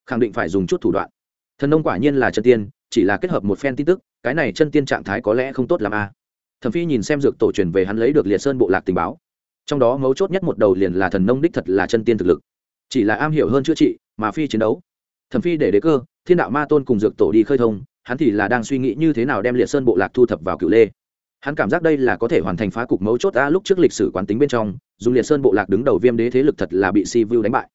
Khẳng định phải dùng chút thủ đoạn. Thần nông quả nhiên là chân tiên, chỉ là kết hợp một phen tin tức, cái này chân tiên trạng thái có lẽ không tốt lắm a. À. thẩm phi nhìn xem dược tổ truyền về hắn lấy được liệt sơn bộ lạc tình báo. Trong đó mấu chốt nhất một đầu liền là thần nông đích thật là chân tiên thực lực. Chỉ là am hiểu hơn chữa trị, mà phi chiến đấu. Thẩm phi để đế cơ, thiên đạo ma tôn cùng dược tổ đi khơi thông, hắn thì là đang suy nghĩ như thế nào đem liệt sơn bộ lạc thu thập vào cựu lê hắn cảm giác đây là có thể hoàn thành phá cục mấu chốt a lúc trước lịch sử quán tính bên trong dùng liệt sơn bộ lạc đứng đầu viêm đế thế lực thật là bị si vu đánh bại.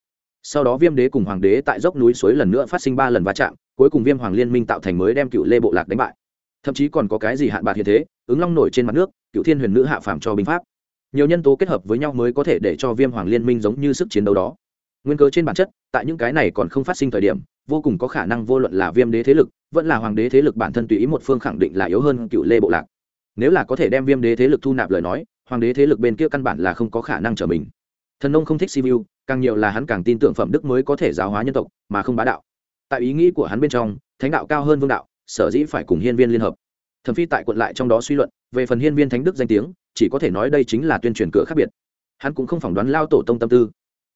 Sau đó viêm đế cùng hoàng đế tại dốc núi suối lần nữa phát sinh ba lần va chạm, cuối cùng viêm hoàng liên minh tạo thành mới đem cựu lê bộ lạc đánh bại. Thậm chí còn có cái gì hạn bạc hiện thế, ứng long nổi trên mặt nước, cựu thiên huyền nữ hạ phàm cho binh pháp. Nhiều nhân tố kết hợp với nhau mới có thể để cho viêm hoàng liên minh giống như sức chiến đấu đó. Nguyên cơ trên bản chất, tại những cái này còn không phát sinh thời điểm, vô cùng có khả năng vô luận là viêm đế thế lực, vẫn là hoàng đế thế lực bản thân tùy ý một phương khẳng định là yếu hơn cựu lê bộ lạc nếu là có thể đem viêm đế thế lực thu nạp lời nói, hoàng đế thế lực bên kia căn bản là không có khả năng trở mình. Thần nông không thích sivu càng nhiều là hắn càng tin tưởng phẩm đức mới có thể giáo hóa nhân tộc, mà không bá đạo. Tại ý nghĩ của hắn bên trong, thánh đạo cao hơn vương đạo, sở dĩ phải cùng hiên viên liên hợp. Thẩm phi tại quận lại trong đó suy luận, về phần hiên viên thánh đức danh tiếng, chỉ có thể nói đây chính là tuyên truyền cửa khác biệt. Hắn cũng không phỏng đoán lao tổ tông tâm tư.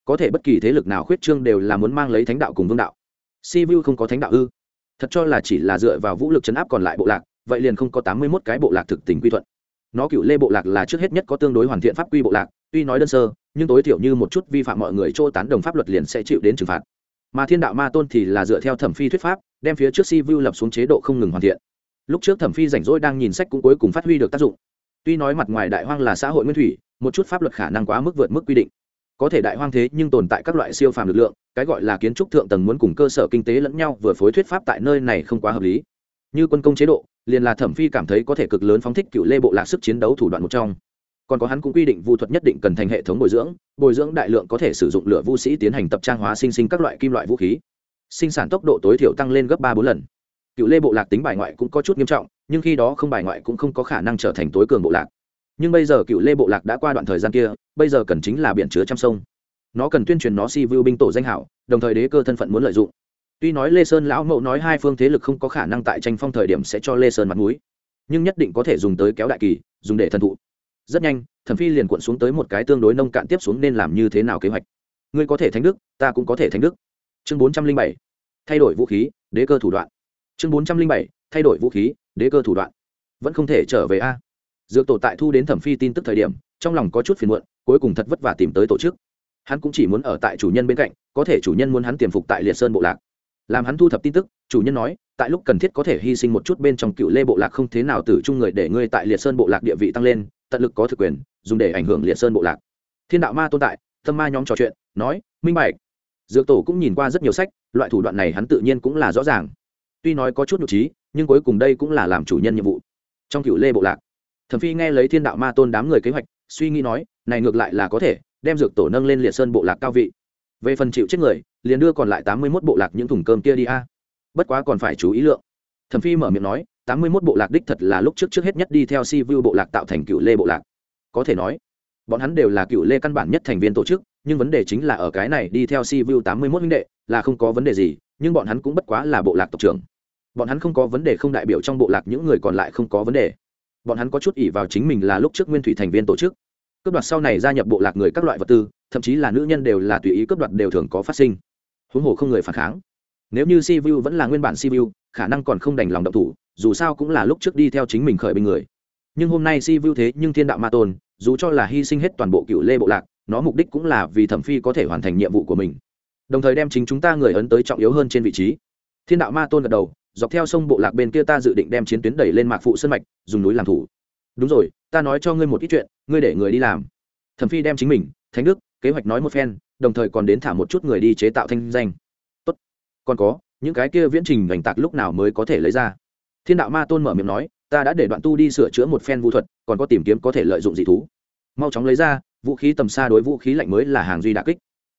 Có thể bất kỳ thế lực nào khuyết trương đều là muốn mang lấy thánh đạo cùng vương đạo. Si vu không có thánh đạo ư? Thật cho là chỉ là dựa vào vũ lực chấn áp còn lại bộ lạc vậy liền không có tám mươi mốt cái bộ lạc thực tình quy thuận. Nó cựu lê bộ lạc là trước hết nhất có tương đối hoàn thiện pháp quy bộ lạc, tuy nói đơn sơ, nhưng tối thiểu như một chút vi phạm mọi người chỗ tán đồng pháp luật liền sẽ chịu đến trừng phạt. Mà thiên đạo ma tôn thì là dựa theo thẩm phi thuyết pháp, đem phía trước si vu lập xuống chế độ không ngừng hoàn thiện. Lúc trước thẩm phi rảnh rỗi đang nhìn sách cũng cuối cùng phát huy được tác dụng. Tuy nói mặt ngoài đại hoang là xã hội nguyên thủy, một chút pháp luật khả năng quá mức vượt mức quy định. Có thể đại hoang thế nhưng tồn tại các loại siêu phàm lực lượng, cái gọi là kiến trúc thượng tầng muốn cùng cơ sở kinh tế lẫn nhau vừa phối thuyết pháp tại nơi này không quá hợp lý. Như quân công chế độ liền là thẩm phi cảm thấy có thể cực lớn phóng thích cựu lê bộ lạc sức chiến đấu thủ đoạn một trong. Còn có hắn cũng quy định vu thuật nhất định cần thành hệ thống bồi dưỡng bồi dưỡng đại lượng có thể sử dụng lửa vũ sĩ tiến hành tập trang hóa sinh sinh các loại kim loại vũ khí. Sinh sản tốc độ tối thiểu tăng lên gấp ba bốn lần. Cựu lê bộ lạc tính bài ngoại cũng có chút nghiêm trọng, nhưng khi đó không bài ngoại cũng không có khả năng trở thành tối cường bộ lạc. Nhưng bây giờ cựu lê bộ lạc đã qua đoạn thời gian kia, bây giờ cần chính là biển chứa trăm sông. Nó cần tuyên truyền nó si vưu binh tổ danh hảo, đồng thời đế cơ thân phận muốn lợi dụng tuy nói lê sơn lão mậu nói hai phương thế lực không có khả năng tại tranh phong thời điểm sẽ cho lê sơn mặt mũi, nhưng nhất định có thể dùng tới kéo đại kỳ dùng để thần thụ. Rất nhanh thẩm phi liền cuộn xuống tới một cái tương đối nông cạn tiếp xuống nên làm như thế nào kế hoạch. Ngươi có thể thánh đức ta cũng có thể thánh đức. Chương bốn trăm linh bảy thay đổi vũ khí đế cơ thủ đoạn. Chương bốn trăm linh bảy thay đổi vũ khí đế cơ thủ đoạn. Vẫn không thể trở về a. Dược tổ tại thu đến thẩm phi tin tức thời điểm trong lòng có chút phiền muộn cuối cùng thật vất vả tìm tới tổ chức. Hắn cũng chỉ muốn ở tại chủ nhân bên cạnh có thể chủ nhân muốn hắn tiềm phục tại liệt sơn bộ lạc làm hắn thu thập tin tức, chủ nhân nói, tại lúc cần thiết có thể hy sinh một chút bên trong cựu lê bộ lạc không thế nào tử chung người để ngươi tại liệt sơn bộ lạc địa vị tăng lên, tận lực có thực quyền, dùng để ảnh hưởng liệt sơn bộ lạc. Thiên đạo ma tồn tại, tâm ma nhóm trò chuyện, nói, minh bạch. Dược tổ cũng nhìn qua rất nhiều sách, loại thủ đoạn này hắn tự nhiên cũng là rõ ràng. Tuy nói có chút nhục trí nhưng cuối cùng đây cũng là làm chủ nhân nhiệm vụ. Trong cựu lê bộ lạc, thẩm phi nghe lấy thiên đạo ma tôn đám người kế hoạch, suy nghĩ nói, này ngược lại là có thể, đem dược tổ nâng lên liệt sơn bộ lạc cao vị về phần chịu chết người, liền đưa còn lại tám mươi mốt bộ lạc những thùng cơm kia đi a. Bất quá còn phải chú ý lượng. Thẩm phi mở miệng nói, tám mươi mốt bộ lạc đích thật là lúc trước trước hết nhất đi theo si vu bộ lạc tạo thành cựu lê bộ lạc. Có thể nói, bọn hắn đều là cựu lê căn bản nhất thành viên tổ chức, nhưng vấn đề chính là ở cái này đi theo si vu tám mươi mốt minh đệ là không có vấn đề gì, nhưng bọn hắn cũng bất quá là bộ lạc tộc trưởng. Bọn hắn không có vấn đề không đại biểu trong bộ lạc những người còn lại không có vấn đề. Bọn hắn có chút ỉ vào chính mình là lúc trước nguyên thủy thành viên tổ chức. Cướp đoạt sau này gia nhập bộ lạc người các loại vật tư thậm chí là nữ nhân đều là tùy ý cướp đoạt đều thường có phát sinh. Huống hồ không người phản kháng. Nếu như si vu vẫn là nguyên bản si vu khả năng còn không đành lòng động thủ, dù sao cũng là lúc trước đi theo chính mình khởi binh người. Nhưng hôm nay si vu thế nhưng thiên đạo ma tôn, dù cho là hy sinh hết toàn bộ cựu lê bộ lạc, nó mục đích cũng là vì thẩm phi có thể hoàn thành nhiệm vụ của mình. Đồng thời đem chính chúng ta người ấn tới trọng yếu hơn trên vị trí. Thiên đạo ma tôn gật đầu, dọc theo sông bộ lạc bên kia ta dự định đem chiến tuyến đẩy lên mạc phụ sân mạch, dùng núi làm thủ. Đúng rồi, ta nói cho ngươi một ít chuyện, ngươi để người đi làm. Thẩm phi đem chính mình, thánh đức kế hoạch nói một phen, đồng thời còn đến thả một chút người đi chế tạo thanh danh. Tốt. Còn có, những cái kia viễn trình ngành tạc lúc nào mới có thể lấy ra? Thiên đạo ma tôn mở miệng nói, ta đã để đoạn tu đi sửa chữa một phen vũ thuật, còn có tìm kiếm có thể lợi dụng dị thú. Mau chóng lấy ra, vũ khí tầm xa đối vũ khí lạnh mới là hàng duy đà kích.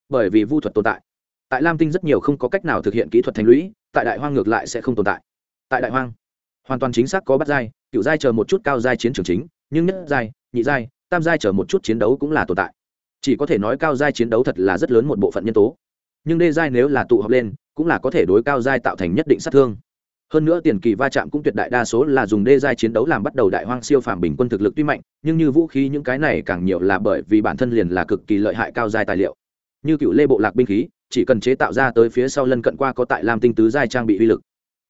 Bởi vì vũ thuật tồn tại. Tại lam tinh rất nhiều không có cách nào thực hiện kỹ thuật thành lũy, tại đại hoang ngược lại sẽ không tồn tại. Tại đại hoang, hoàn toàn chính xác có bắt giai, cựu giai chờ một chút, cao giai chiến trường chính, nhưng nhất giai, nhị giai, tam giai chờ một chút chiến đấu cũng là tồn tại chỉ có thể nói cao giai chiến đấu thật là rất lớn một bộ phận nhân tố. Nhưng đê giai nếu là tụ họp lên, cũng là có thể đối cao giai tạo thành nhất định sát thương. Hơn nữa tiền kỳ va chạm cũng tuyệt đại đa số là dùng đê giai chiến đấu làm bắt đầu đại hoang siêu phàm bình quân thực lực tuy mạnh, nhưng như vũ khí những cái này càng nhiều là bởi vì bản thân liền là cực kỳ lợi hại cao giai tài liệu. Như cựu lê bộ lạc binh khí, chỉ cần chế tạo ra tới phía sau lân cận qua có tại lam tinh tứ giai trang bị uy lực.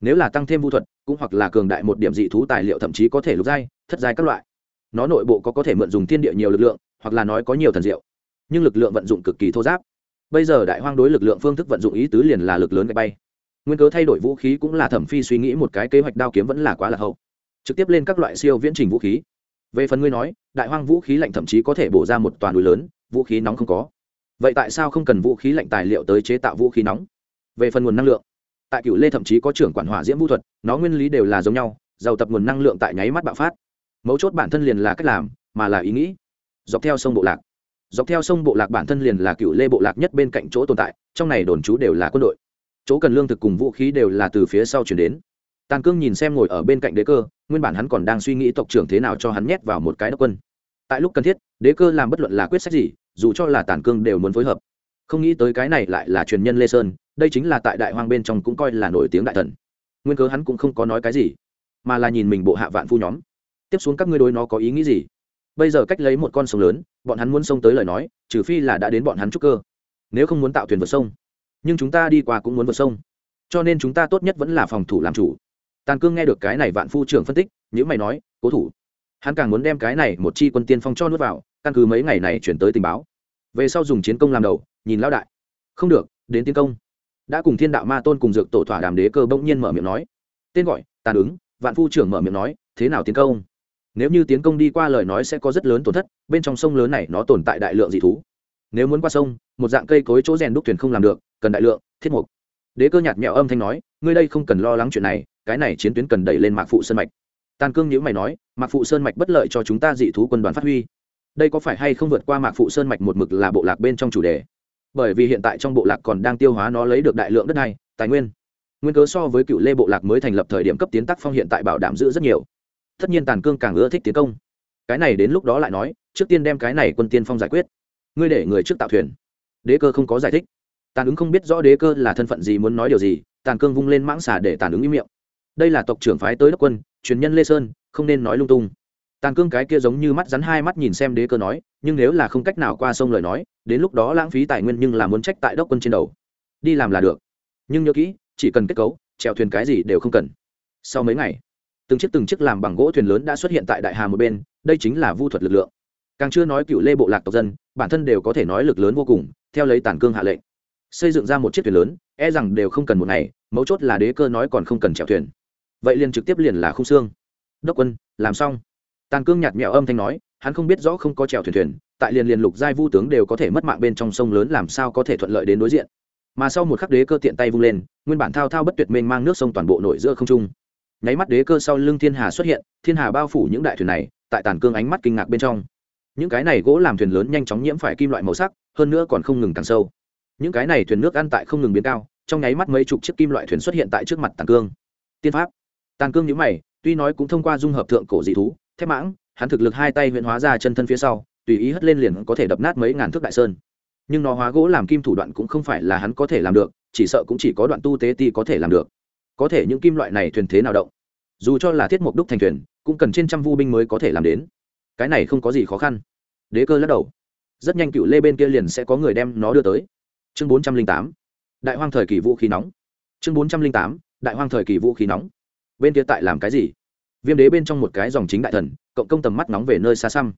Nếu là tăng thêm vũ thuật, cũng hoặc là cường đại một điểm dị thú tài liệu thậm chí có thể lục giai, thất giai các loại. Nó nội bộ có có thể mượn dùng thiên địa nhiều lực lượng, hoặc là nói có nhiều thần diệu nhưng lực lượng vận dụng cực kỳ thô giáp. Bây giờ đại hoang đối lực lượng phương thức vận dụng ý tứ liền là lực lớn gạch bay. Nguyên cớ thay đổi vũ khí cũng là thẩm phi suy nghĩ một cái kế hoạch đao kiếm vẫn là quá là hậu. Trực tiếp lên các loại siêu viễn trình vũ khí. Về phần ngươi nói, đại hoang vũ khí lạnh thậm chí có thể bổ ra một toàn núi lớn, vũ khí nóng không có. Vậy tại sao không cần vũ khí lạnh tài liệu tới chế tạo vũ khí nóng? Về phần nguồn năng lượng, tại cựu lê thậm chí có trưởng quản hỏa diễm vũ thuật, nó nguyên lý đều là giống nhau, giàu tập nguồn năng lượng tại nháy mắt bạo phát. Mấu chốt bản thân liền là cách làm, mà là ý nghĩ. Dọc theo sông bộ lạc dọc theo sông bộ lạc bản thân liền là cựu lê bộ lạc nhất bên cạnh chỗ tồn tại, trong này đồn trú đều là quân đội. Chỗ cần lương thực cùng vũ khí đều là từ phía sau chuyển đến. Tàn cương nhìn xem ngồi ở bên cạnh đế cơ, nguyên bản hắn còn đang suy nghĩ tộc trưởng thế nào cho hắn nhét vào một cái đốc quân. Tại lúc cần thiết, đế cơ làm bất luận là quyết sách gì, dù cho là tàn cương đều muốn phối hợp. Không nghĩ tới cái này lại là truyền nhân lê sơn, đây chính là tại đại hoang bên trong cũng coi là nổi tiếng đại thần. Nguyên cớ hắn cũng không có nói cái gì, mà là nhìn mình bộ hạ vạn phu nhóm. Tiếp xuống các ngươi đối nó có ý nghĩ gì? Bây giờ cách lấy một con sông lớn, bọn hắn muốn sông tới lời nói, trừ phi là đã đến bọn hắn trúc cơ. Nếu không muốn tạo thuyền vượt sông. Nhưng chúng ta đi qua cũng muốn vượt sông. Cho nên chúng ta tốt nhất vẫn là phòng thủ làm chủ. Tàn cương nghe được cái này vạn phu trưởng phân tích những mày nói, cố thủ. Hắn càng muốn đem cái này một chi quân tiên phong cho nước vào, căn cứ mấy ngày này chuyển tới tình báo. Về sau dùng chiến công làm đầu, nhìn lão đại. Không được, đến tiến công. Đã cùng thiên đạo ma tôn cùng dược tổ thỏa đàm đế cơ bỗng nhiên mở miệng nói. Tên gọi, tàn ứng, vạn phu trưởng mở miệng nói, thế nào tiến công? Nếu như tiến công đi qua lời nói sẽ có rất lớn tổn thất, bên trong sông lớn này nó tồn tại đại lượng dị thú. Nếu muốn qua sông, một dạng cây cối chỗ rèn đúc thuyền không làm được, cần đại lượng, thiết mục. Đế cơ nhạt mẹo âm thanh nói, ngươi đây không cần lo lắng chuyện này, cái này chiến tuyến cần đẩy lên mạc phụ sơn mạch. Tàn cương nhữ mày nói, mạc phụ sơn mạch bất lợi cho chúng ta dị thú quân đoàn phát huy. Đây có phải hay không vượt qua mạc phụ sơn mạch một mực là bộ lạc bên trong chủ đề? Bởi vì hiện tại trong bộ lạc còn đang tiêu hóa nó lấy được đại lượng đất này tài nguyên. Nguyên cớ so với cựu lê bộ lạc mới thành lập thời điểm cấp tiến tác phong hiện tại bảo đảm giữ rất nhiều tất nhiên tàn cương càng ưa thích tiến công. Cái này đến lúc đó lại nói, trước tiên đem cái này quân tiên phong giải quyết. Ngươi để người trước tạo thuyền. Đế cơ không có giải thích. Tàn ứng không biết rõ đế cơ là thân phận gì muốn nói điều gì, tàn cương vung lên mãng xà để tàn ứng im miệng. Đây là tộc trưởng phái tới đốc quân, truyền nhân lê sơn, không nên nói lung tung. Tàn cương cái kia giống như mắt rắn hai mắt nhìn xem đế cơ nói, nhưng nếu là không cách nào qua sông lời nói, đến lúc đó lãng phí tài nguyên nhưng là muốn trách tại đốc quân trên đầu. Đi làm là được. Nhưng nhớ kỹ, chỉ cần kết cấu trèo thuyền cái gì đều không cần. Sau mấy ngày từng chiếc từng chiếc làm bằng gỗ thuyền lớn đã xuất hiện tại đại hà một bên, đây chính là vu thuật lực lượng. Càng chưa nói cựu lê bộ lạc tộc dân, bản thân đều có thể nói lực lớn vô cùng, theo lấy tàn cương hạ lệnh. Xây dựng ra một chiếc thuyền lớn e rằng đều không cần một ngày, mấu chốt là đế cơ nói còn không cần chèo thuyền. Vậy liền trực tiếp liền là không xương. Đốc quân, làm xong. Tàn cương nhạt mẹo âm thanh nói, hắn không biết rõ không có chèo thuyền thuyền, tại liền liền lục giai vu tướng đều có thể mất mạng bên trong sông lớn làm sao có thể thuận lợi đến đối diện. Mà sau một khắc đế cơ tiện tay vung lên, nguyên bản thao thao bất tuyệt mênh mang nước sông toàn bộ nội giữa không trung nháy mắt đế cơ sau lưng thiên hà xuất hiện, thiên hà bao phủ những đại thuyền này, tại tàn cương ánh mắt kinh ngạc bên trong. Những cái này gỗ làm thuyền lớn nhanh chóng nhiễm phải kim loại màu sắc, hơn nữa còn không ngừng càng sâu. Những cái này thuyền nước ăn tại không ngừng biến cao, trong nháy mắt mấy chục chiếc kim loại thuyền xuất hiện tại trước mặt tàn cương. Tiên pháp. Tàn cương nhữ mày, tuy nói cũng thông qua dung hợp thượng cổ dị thú, thép mãng, hắn thực lực hai tay huyện hóa ra chân thân phía sau, tùy ý hất lên liền có thể đập nát mấy ngàn thước đại sơn. Nhưng nó hóa gỗ làm kim thủ đoạn cũng không phải là hắn có thể làm được, chỉ sợ cũng chỉ có đoạn tu tế ti có thể làm được có thể những kim loại này thuyền thế nào động? Dù cho là thiết mục đúc thành thuyền, cũng cần trên trăm vu binh mới có thể làm đến. Cái này không có gì khó khăn. Đế cơ lắc đầu. Rất nhanh cựu lê bên kia liền sẽ có người đem nó đưa tới. Chương bốn trăm linh tám. Đại hoang thời kỳ vũ khí nóng. Chương bốn trăm linh tám. Đại hoang thời kỳ vũ khí nóng. Bên kia tại làm cái gì? Viêm đế bên trong một cái dòng chính đại thần, cộng công tầm mắt nóng về nơi xa xăm.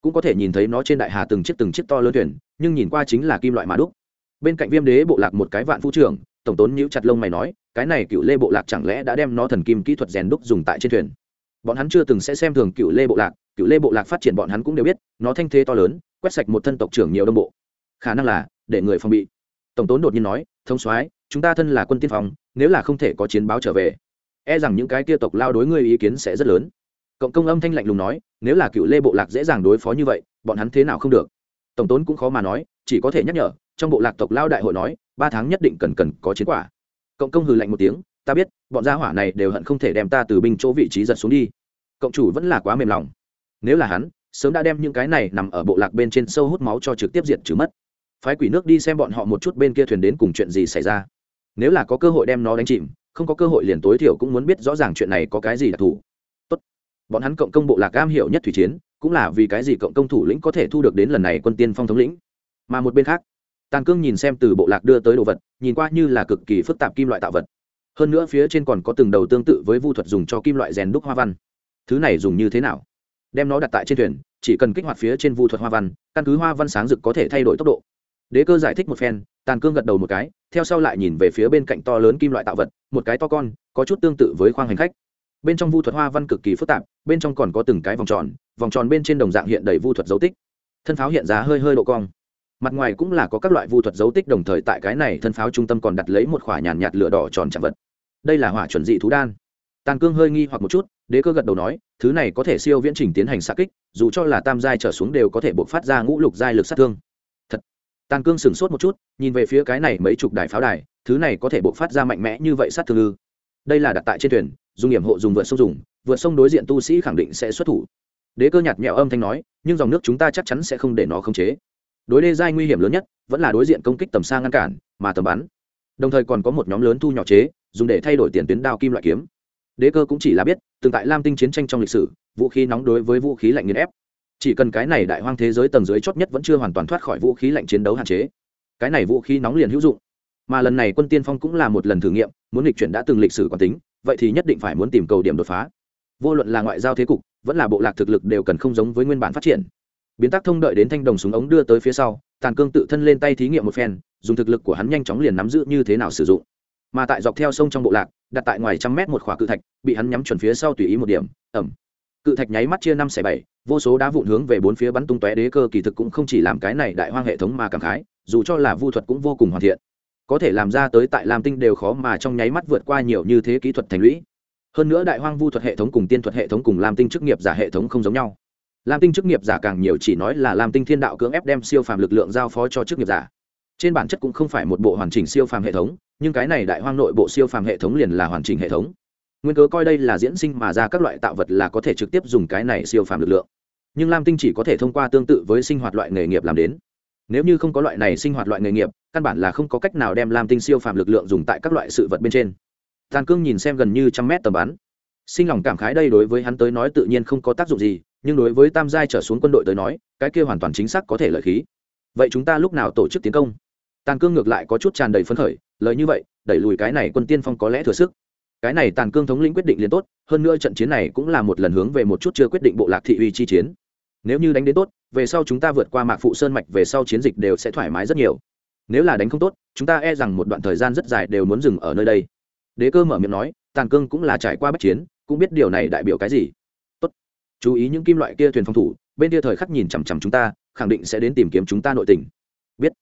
Cũng có thể nhìn thấy nó trên đại hà từng chiếc từng chiếc to lớn thuyền, nhưng nhìn qua chính là kim loại mà đúc. Bên cạnh viêm đế bộ lạc một cái vạn phu trưởng tổng tốn nhíu chặt lông mày nói, cái này cựu lê bộ lạc chẳng lẽ đã đem nó thần kim kỹ thuật rèn đúc dùng tại trên thuyền? Bọn hắn chưa từng sẽ xem thường cựu lê bộ lạc, cựu lê bộ lạc phát triển bọn hắn cũng đều biết, nó thanh thế to lớn, quét sạch một thân tộc trưởng nhiều đông bộ. Khả năng là, để người phòng bị. Tổng tốn đột nhiên nói, thông soái, chúng ta thân là quân tiên phong nếu là không thể có chiến báo trở về e rằng những cái kia tộc lao đối ngươi ý kiến sẽ rất lớn. Cộng công âm thanh lạnh lùng nói, nếu là cựu lê bộ lạc dễ dàng đối phó như vậy, bọn hắn thế nào không được? Tổng tốn cũng khó mà nói, chỉ có thể nhắc nhở, trong bộ lạc tộc lao đại hội nói ba tháng nhất định cần cần có chiến quả. Cộng công hừ lạnh một tiếng, ta biết, bọn gia hỏa này đều hận không thể đem ta từ binh chỗ vị trí giật xuống đi. Cộng chủ vẫn là quá mềm lòng. Nếu là hắn, sớm đã đem những cái này nằm ở bộ lạc bên trên sâu hút máu cho trực tiếp diệt trừ mất. Phái quỷ nước đi xem bọn họ một chút bên kia thuyền đến cùng chuyện gì xảy ra. Nếu là có cơ hội đem nó đánh chìm, không có cơ hội liền tối thiểu cũng muốn biết rõ ràng chuyện này có cái gì đặc thù tốt. Bọn hắn cộng công bộ lạc cam hiểu nhất thủy chiến, cũng là vì cái gì cộng công thủ lĩnh có thể thu được đến lần này quân tiên phong thống lĩnh. Mà một bên khác tàn cương nhìn xem từ bộ lạc đưa tới đồ vật, nhìn qua như là cực kỳ phức tạp kim loại tạo vật. Hơn nữa phía trên còn có từng đầu tương tự với vu thuật dùng cho kim loại rèn đúc hoa văn. Thứ này dùng như thế nào? Đem nó đặt tại trên thuyền, chỉ cần kích hoạt phía trên vu thuật hoa văn, căn cứ hoa văn sáng rực có thể thay đổi tốc độ. Đế cơ giải thích một phen, tàn cương gật đầu một cái, theo sau lại nhìn về phía bên cạnh to lớn kim loại tạo vật, một cái to con, có chút tương tự với khoang hành khách. Bên trong vu thuật hoa văn cực kỳ phức tạp, bên trong còn có từng cái vòng tròn vòng tròn bên trên đồng dạng hiện đầy vu thuật dấu tích. Thân pháo hiện giá hơi hơi độ cong mặt ngoài cũng là có các loại vu thuật dấu tích, đồng thời tại cái này thân pháo trung tâm còn đặt lấy một khỏa nhàn nhạt lửa đỏ tròn chạm vật. Đây là hỏa chuẩn dị thú đan. Tàn cương hơi nghi hoặc một chút, đế cơ gật đầu nói, thứ này có thể siêu viễn trình tiến hành xa kích, dù cho là tam giai trở xuống đều có thể buộc phát ra ngũ lục giai lực sát thương. Thật. Tàn cương sửng sốt một chút, nhìn về phía cái này mấy chục đài pháo đài, thứ này có thể buộc phát ra mạnh mẽ như vậy sát thương ư. Đây là đặt tại trên thuyền, dùng hiểm hộ dùng vượt sông dùng, vượt sông đối diện tu sĩ khẳng định sẽ xuất thủ. Đế cơ nhạt nhẽo âm thanh nói, nhưng dòng nước chúng ta chắc chắn sẽ không để nó khống chế đối đê giai nguy hiểm lớn nhất vẫn là đối diện công kích tầm xa ngăn cản, mà tầm bắn. Đồng thời còn có một nhóm lớn thu nhỏ chế, dùng để thay đổi tiền tuyến đao kim loại kiếm. Đế cơ cũng chỉ là biết, từng tại lam tinh chiến tranh trong lịch sử, vũ khí nóng đối với vũ khí lạnh nghiền ép. Chỉ cần cái này đại hoang thế giới tầng dưới chót nhất vẫn chưa hoàn toàn thoát khỏi vũ khí lạnh chiến đấu hạn chế, cái này vũ khí nóng liền hữu dụng. Mà lần này quân tiên phong cũng là một lần thử nghiệm, muốn lịch chuyển đã từng lịch sử quán tính, vậy thì nhất định phải muốn tìm cầu điểm đột phá. Vô luận là ngoại giao thế cục, vẫn là bộ lạc thực lực đều cần không giống với nguyên bản phát triển biến tác thông đợi đến thanh đồng súng ống đưa tới phía sau, tàn cương tự thân lên tay thí nghiệm một phen, dùng thực lực của hắn nhanh chóng liền nắm giữ như thế nào sử dụng. Mà tại dọc theo sông trong bộ lạc, đặt tại ngoài trăm mét một khỏa cự thạch, bị hắn nhắm chuẩn phía sau tùy ý một điểm ẩm cự thạch nháy mắt chia năm xẻ bảy, vô số đá vụn hướng về bốn phía bắn tung tóe đế cơ kỳ thực cũng không chỉ làm cái này đại hoang hệ thống mà cảm khái, dù cho là vu thuật cũng vô cùng hoàn thiện. Có thể làm ra tới tại lam tinh đều khó mà trong nháy mắt vượt qua nhiều như thế kỹ thuật thành lũy. Hơn nữa đại hoang vu thuật hệ thống cùng tiên thuật hệ thống cùng lam tinh chức nghiệp giả hệ thống không giống nhau lam tinh chức nghiệp giả càng nhiều chỉ nói là lam tinh thiên đạo cưỡng ép đem siêu phàm lực lượng giao phó cho chức nghiệp giả. Trên bản chất cũng không phải một bộ hoàn chỉnh siêu phàm hệ thống, nhưng cái này đại hoang nội bộ siêu phàm hệ thống liền là hoàn chỉnh hệ thống. Nguyên cớ coi đây là diễn sinh mà ra các loại tạo vật là có thể trực tiếp dùng cái này siêu phàm lực lượng. Nhưng lam tinh chỉ có thể thông qua tương tự với sinh hoạt loại nghề nghiệp làm đến. Nếu như không có loại này sinh hoạt loại nghề nghiệp, căn bản là không có cách nào đem lam tinh siêu phàm lực lượng dùng tại các loại sự vật bên trên. Tàn cương nhìn xem gần như trăm mét tầm bắn. Sinh lòng cảm khái đây đối với hắn tới nói tự nhiên không có tác dụng gì nhưng đối với tam giai trở xuống quân đội tới nói, cái kia hoàn toàn chính xác có thể lợi khí. Vậy chúng ta lúc nào tổ chức tiến công? Tàn cương ngược lại có chút tràn đầy phấn khởi, lời như vậy, đẩy lùi cái này quân tiên phong có lẽ thừa sức. Cái này tàn cương thống lĩnh quyết định liền tốt, hơn nữa trận chiến này cũng là một lần hướng về một chút chưa quyết định bộ lạc thị uy chi chiến. Nếu như đánh đến tốt, về sau chúng ta vượt qua mạc phụ sơn mạch, về sau chiến dịch đều sẽ thoải mái rất nhiều. Nếu là đánh không tốt, chúng ta e rằng một đoạn thời gian rất dài đều muốn dừng ở nơi đây. Đế cơ mở miệng nói, tàn cương cũng là trải qua bất chiến, cũng biết điều này đại biểu cái gì chú ý những kim loại kia thuyền phòng thủ, bên kia thời khắc nhìn chằm chằm chúng ta, khẳng định sẽ đến tìm kiếm chúng ta nội tình. Biết.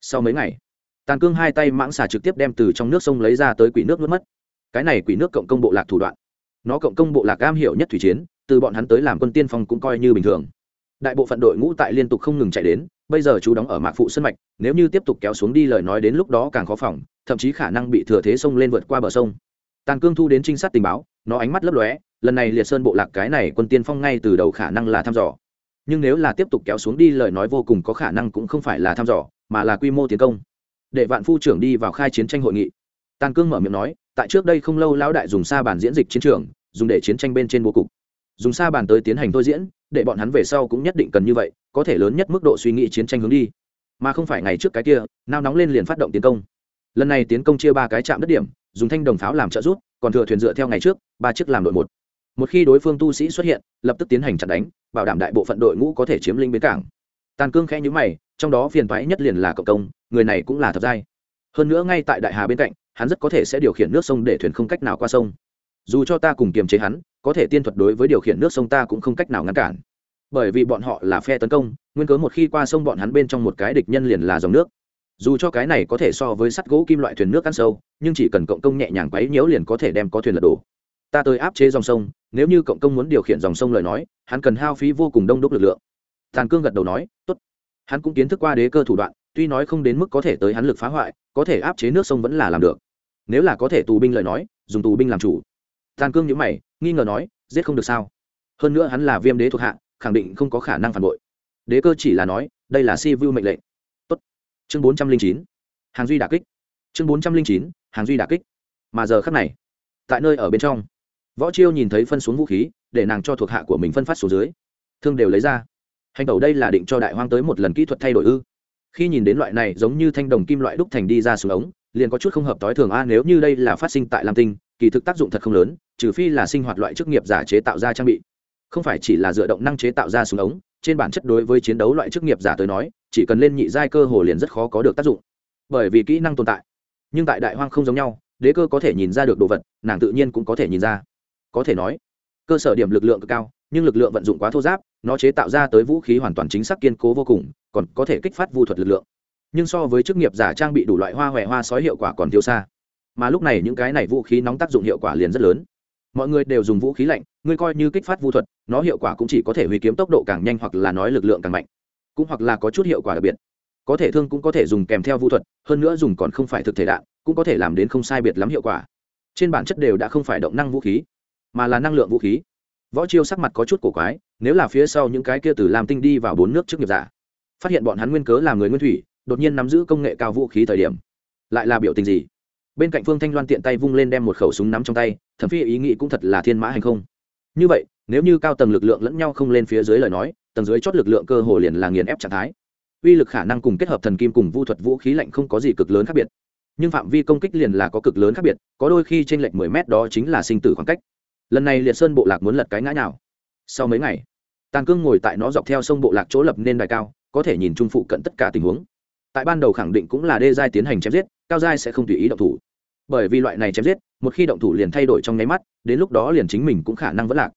Sau mấy ngày, tàn cương hai tay mãng xà trực tiếp đem từ trong nước sông lấy ra tới quỷ nước nuốt mất. Cái này quỷ nước cộng công bộ lạc thủ đoạn. Nó cộng công bộ lạc am hiểu nhất thủy chiến, từ bọn hắn tới làm quân tiên phong cũng coi như bình thường. Đại bộ phận đội ngũ tại liên tục không ngừng chạy đến, bây giờ chú đóng ở mạc phụ sân mạch, nếu như tiếp tục kéo xuống đi lời nói đến lúc đó càng khó phòng, thậm chí khả năng bị thừa thế sông lên vượt qua bờ sông. Tàn cương thu đến trinh sát tình báo, nó ánh mắt lấp lóe lần này liệt sơn bộ lạc cái này quân tiên phong ngay từ đầu khả năng là thăm dò. Nhưng nếu là tiếp tục kéo xuống đi, lời nói vô cùng có khả năng cũng không phải là thăm dò, mà là quy mô tiến công. Để vạn phu trưởng đi vào khai chiến tranh hội nghị. Tàn cương mở miệng nói, tại trước đây không lâu lão đại dùng sa bàn diễn dịch chiến trường, dùng để chiến tranh bên trên bố cục. Dùng sa bàn tới tiến hành thôi diễn, để bọn hắn về sau cũng nhất định cần như vậy, có thể lớn nhất mức độ suy nghĩ chiến tranh hướng đi. Mà không phải ngày trước cái kia, nao nóng lên liền phát động tiến công. Lần này tiến công chia ba cái trạm đất điểm, dùng thanh đồng pháo làm trợ giúp, còn thừa thuyền dựa theo ngày trước, ba chiếc làm đội một một khi đối phương tu sĩ xuất hiện, lập tức tiến hành chặn đánh, bảo đảm đại bộ phận đội ngũ có thể chiếm linh bến cảng. Tàn cương khẽ nhữ mày, trong đó phiền thoái nhất liền là cộng công, người này cũng là thập giai hơn nữa ngay tại đại hà bên cạnh, hắn rất có thể sẽ điều khiển nước sông để thuyền không cách nào qua sông. Dù cho ta cùng kiềm chế hắn, có thể tiên thuật đối với điều khiển nước sông ta cũng không cách nào ngăn cản. Bởi vì bọn họ là phe tấn công, nguyên cớ một khi qua sông bọn hắn bên trong một cái địch nhân liền là dòng nước. Dù cho cái này có thể so với sắt gỗ kim loại thuyền nước ăn sâu, nhưng chỉ cần cộng công nhẹ nhàng quấy nhiễu liền có thể đem có thuyền lật đổ ta tới áp chế dòng sông, nếu như cộng công muốn điều khiển dòng sông lời nói, hắn cần hao phí vô cùng đông đúc lực lượng. Tàn cương gật đầu nói, tốt. Hắn cũng kiến thức qua đế cơ thủ đoạn, tuy nói không đến mức có thể tới hắn lực phá hoại, có thể áp chế nước sông vẫn là làm được. Nếu là có thể tù binh lời nói, dùng tù binh làm chủ. Tàn cương nhữ mày, nghi ngờ nói, giết không được sao? Hơn nữa hắn là viêm đế thuộc hạ, khẳng định không có khả năng phản bội. Đế cơ chỉ là nói, đây là si vu mệnh lệnh. Tốt. chương bốn trăm linh chín. Hàng duy đà kích. Chương bốn trăm linh chín, hàng duy đà kích. Mà giờ khắc này, tại nơi ở bên trong võ chiêu nhìn thấy phân xuống vũ khí, để nàng cho thuộc hạ của mình phân phát xuống dưới. Thương đều lấy ra. Hành tẩu đây là định cho đại hoang tới một lần kỹ thuật thay đổi ư? Khi nhìn đến loại này giống như thanh đồng kim loại đúc thành đi ra xuống ống, liền có chút không hợp tối thường a, nếu như đây là phát sinh tại lam tinh, kỳ thực tác dụng thật không lớn, trừ phi là sinh hoạt loại chức nghiệp giả chế tạo ra trang bị. Không phải chỉ là dựa động năng chế tạo ra súng ống, trên bản chất đối với chiến đấu loại chức nghiệp giả tới nói, chỉ cần lên nhị giai cơ hồ liền rất khó có được tác dụng. Bởi vì kỹ năng tồn tại. Nhưng tại đại hoang không giống nhau, đế cơ có thể nhìn ra được đồ vật, nàng tự nhiên cũng có thể nhìn ra có thể nói. Cơ sở điểm lực lượng cực cao, nhưng lực lượng vận dụng quá thô giáp, nó chế tạo ra tới vũ khí hoàn toàn chính xác kiên cố vô cùng, còn có thể kích phát vu thuật lực lượng. Nhưng so với chức nghiệp giả trang bị đủ loại hoa hòe hoa sói hiệu quả còn thiếu xa. Mà lúc này những cái này vũ khí nóng tác dụng hiệu quả liền rất lớn. Mọi người đều dùng vũ khí lạnh, ngươi coi như kích phát vu thuật, nó hiệu quả cũng chỉ có thể hủy kiếm tốc độ càng nhanh hoặc là nói lực lượng càng mạnh. Cũng hoặc là có chút hiệu quả đặc biệt. Có thể thương cũng có thể dùng kèm theo vu thuật, hơn nữa dùng còn không phải thực thể đạn, cũng có thể làm đến không sai biệt lắm hiệu quả. Trên bản chất đều đã không phải động năng vũ khí mà là năng lượng vũ khí. Võ chiêu sắc mặt có chút cổ quái, nếu là phía sau những cái kia từ làm tinh đi vào bốn nước trước nghiệp giả, phát hiện bọn hắn nguyên cớ làm người nguyên thủy, đột nhiên nắm giữ công nghệ cao vũ khí thời điểm, lại là biểu tình gì? Bên cạnh phương thanh loan tiện tay vung lên đem một khẩu súng nắm trong tay thẩm phi ý nghĩ cũng thật là thiên mã hành không. Như vậy, nếu như cao tầng lực lượng lẫn nhau không lên phía dưới lời nói, tầng dưới chót lực lượng cơ hồ liền là nghiền ép trạng thái. Uy lực khả năng cùng kết hợp thần kim cùng vu thuật vũ khí lạnh không có gì cực lớn khác biệt. Nhưng phạm vi công kích liền là có cực lớn khác biệt, có đôi khi trên lệch mười mét đó chính là sinh tử khoảng cách lần này liệt sơn bộ lạc muốn lật cái ngã nào sau mấy ngày, tàn cương ngồi tại nó dọc theo sông bộ lạc chỗ lập nên đài cao, có thể nhìn trung phụ cận tất cả tình huống. Tại ban đầu khẳng định cũng là đê giai tiến hành chém giết, cao giai sẽ không tùy ý động thủ. Bởi vì loại này chém giết, một khi động thủ liền thay đổi trong nháy mắt, đến lúc đó liền chính mình cũng khả năng vẫn lạc.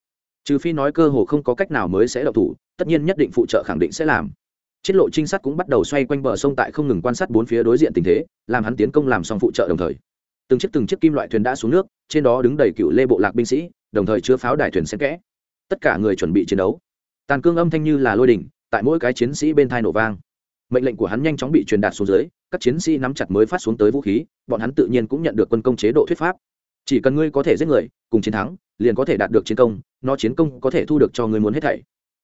Trừ phi nói cơ hồ không có cách nào mới sẽ động thủ, tất nhiên nhất định phụ trợ khẳng định sẽ làm. Chiết lộ trinh sát cũng bắt đầu xoay quanh bờ sông tại không ngừng quan sát bốn phía đối diện tình thế, làm hắn tiến công làm xong phụ trợ đồng thời. Từng chiếc từng chiếc kim loại thuyền đã xuống nước, trên đó đứng đầy cựu lê bộ lạc binh sĩ đồng thời chứa pháo đài thuyền xen kẽ. Tất cả người chuẩn bị chiến đấu. Tàn cương âm thanh như là lôi đỉnh, tại mỗi cái chiến sĩ bên thai nổ vang. Mệnh lệnh của hắn nhanh chóng bị truyền đạt xuống dưới, các chiến sĩ nắm chặt mới phát xuống tới vũ khí, bọn hắn tự nhiên cũng nhận được quân công chế độ thuyết pháp. Chỉ cần ngươi có thể giết người, cùng chiến thắng, liền có thể đạt được chiến công, nó chiến công có thể thu được cho người muốn hết thảy.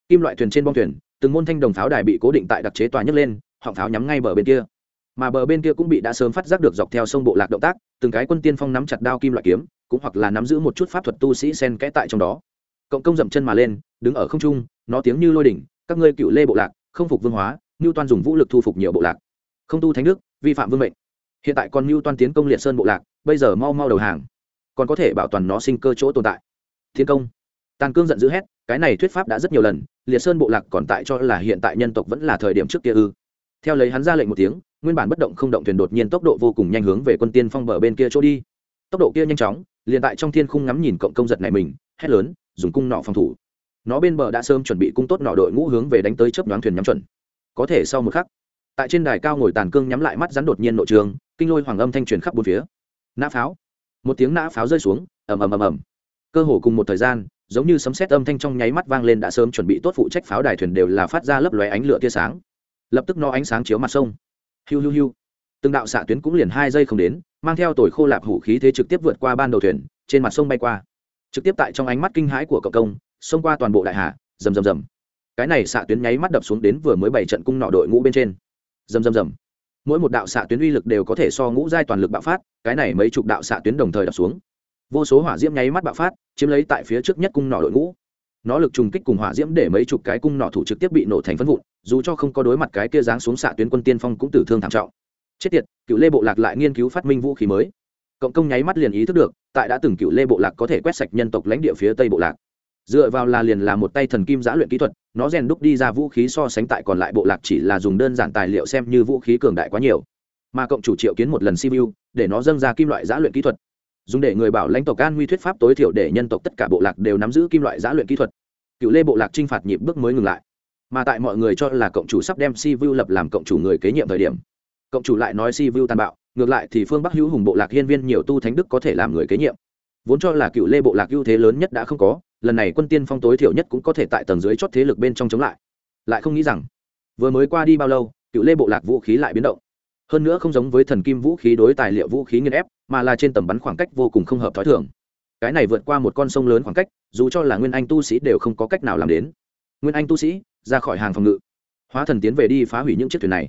Kim loại thuyền trên bong thuyền, từng môn thanh đồng pháo đài bị cố định tại đặc chế tòa nhấc lên, họng pháo nhắm ngay bờ bên kia mà bờ bên kia cũng bị đã sớm phát giác được dọc theo sông bộ lạc động tác, từng cái quân tiên phong nắm chặt đao kim loại kiếm, cũng hoặc là nắm giữ một chút pháp thuật tu sĩ sen kẽ tại trong đó. Cộng công dậm chân mà lên, đứng ở không trung, nó tiếng như lôi đỉnh, các ngươi cựu lê bộ lạc, không phục vương hóa ngưu toan dùng vũ lực thu phục nhiều bộ lạc. Không tu thánh đức, vi phạm vương mệnh. Hiện tại còn ngưu toan tiến công liệt sơn bộ lạc, bây giờ mau mau đầu hàng. Còn có thể bảo toàn nó sinh cơ chỗ tồn tại. Thiên công. Tàn cương giận dữ hét, cái này thuyết pháp đã rất nhiều lần, liệt sơn bộ lạc còn tại cho là hiện tại nhân tộc vẫn là thời điểm trước kia ư theo lấy hắn ra lệnh một tiếng, nguyên bản bất động không động thuyền đột nhiên tốc độ vô cùng nhanh hướng về quân tiên phong bờ bên kia chỗ đi. Tốc độ kia nhanh chóng, liền tại trong thiên khung ngắm nhìn cộng công giật này mình, hét lớn, dùng cung nọ phòng thủ. Nó bên bờ đã sớm chuẩn bị cung tốt nọ đội ngũ hướng về đánh tới chớp nhoáng thuyền nhắm chuẩn. Có thể sau một khắc, tại trên đài cao ngồi tàn cương nhắm lại mắt rắn đột nhiên nội trường, kinh lôi hoàng âm thanh truyền khắp bốn phía. Nã pháo. Một tiếng nã pháo rơi xuống, ầm ầm ầm ầm. Cơ hồ cùng một thời gian, giống như sấm sét âm thanh trong nháy mắt vang lên đã sớm chuẩn bị tốt phụ trách pháo đài thuyền đều là phát ra lấp lóe ánh lửa tia sáng lập tức nó ánh sáng chiếu mặt sông. Hiu hiu hiu. Từng đạo xạ tuyến cũng liền hai giây không đến, mang theo tồi khô lạp hủ khí thế trực tiếp vượt qua ban đầu thuyền, trên mặt sông bay qua. Trực tiếp tại trong ánh mắt kinh hãi của cộng công, xông qua toàn bộ đại hà rầm rầm rầm. Cái này xạ tuyến nháy mắt đập xuống đến vừa mới bảy trận cung nọ đội ngũ bên trên. Rầm rầm rầm. Mỗi một đạo xạ tuyến uy lực đều có thể so ngũ giai toàn lực bạo phát, cái này mấy chục đạo xạ tuyến đồng thời đập xuống. Vô số hỏa diễm nháy mắt bạo phát, chiếm lấy tại phía trước nhất cung nọ đội ngũ nó lực trùng kích cùng hỏa diễm để mấy chục cái cung nọ thủ trực tiếp bị nổ thành phân vụn, dù cho không có đối mặt cái kia giáng xuống xạ tuyến quân tiên phong cũng tử thương thảm trọng. Chết tiệt, cựu lê bộ lạc lại nghiên cứu phát minh vũ khí mới. Cộng công nháy mắt liền ý thức được, tại đã từng cựu lê bộ lạc có thể quét sạch nhân tộc lãnh địa phía tây bộ lạc. Dựa vào là liền là một tay thần kim giã luyện kỹ thuật, nó rèn đúc đi ra vũ khí so sánh tại còn lại bộ lạc chỉ là dùng đơn giản tài liệu xem như vũ khí cường đại quá nhiều. Mà cộng chủ triệu kiến một lần siêu để nó dâng ra kim loại giã luyện kỹ thuật dùng để người bảo lãnh tộc an nguy thuyết pháp tối thiểu để nhân tộc tất cả bộ lạc đều nắm giữ kim loại giã luyện kỹ thuật. Cựu lê bộ lạc t r i n h phạt nhịp bước mới ngừng lại. Mà tại mọi người cho là cộng chủ sắp đem si vu lập làm cộng chủ người kế nhiệm thời điểm, cộng chủ lại nói si vu tàn bạo, ngược lại thì phương bắc hữu hùng bộ lạc hiên viên nhiều tu thánh đức có thể làm người kế nhiệm. Vốn cho là cựu lê bộ lạc ưu thế lớn nhất đã không có, lần này quân tiên phong tối thiểu nhất cũng có thể tại tầng dưới chót thế lực bên trong chống lại. Lại không nghĩ rằng, vừa mới qua đi bao lâu, cựu lê bộ lạc vũ khí lại biến động hơn nữa không giống với thần kim vũ khí đối tài liệu vũ khí nghiên ép, mà là trên tầm bắn khoảng cách vô cùng không hợp t h ó i thường. Cái này vượt qua một con sông lớn khoảng cách, dù cho là nguyên anh tu sĩ đều không có cách nào làm đến. Nguyên anh tu sĩ, ra khỏi hàng phòng ngự. Hóa thần tiến về đi phá hủy những chiếc thuyền này.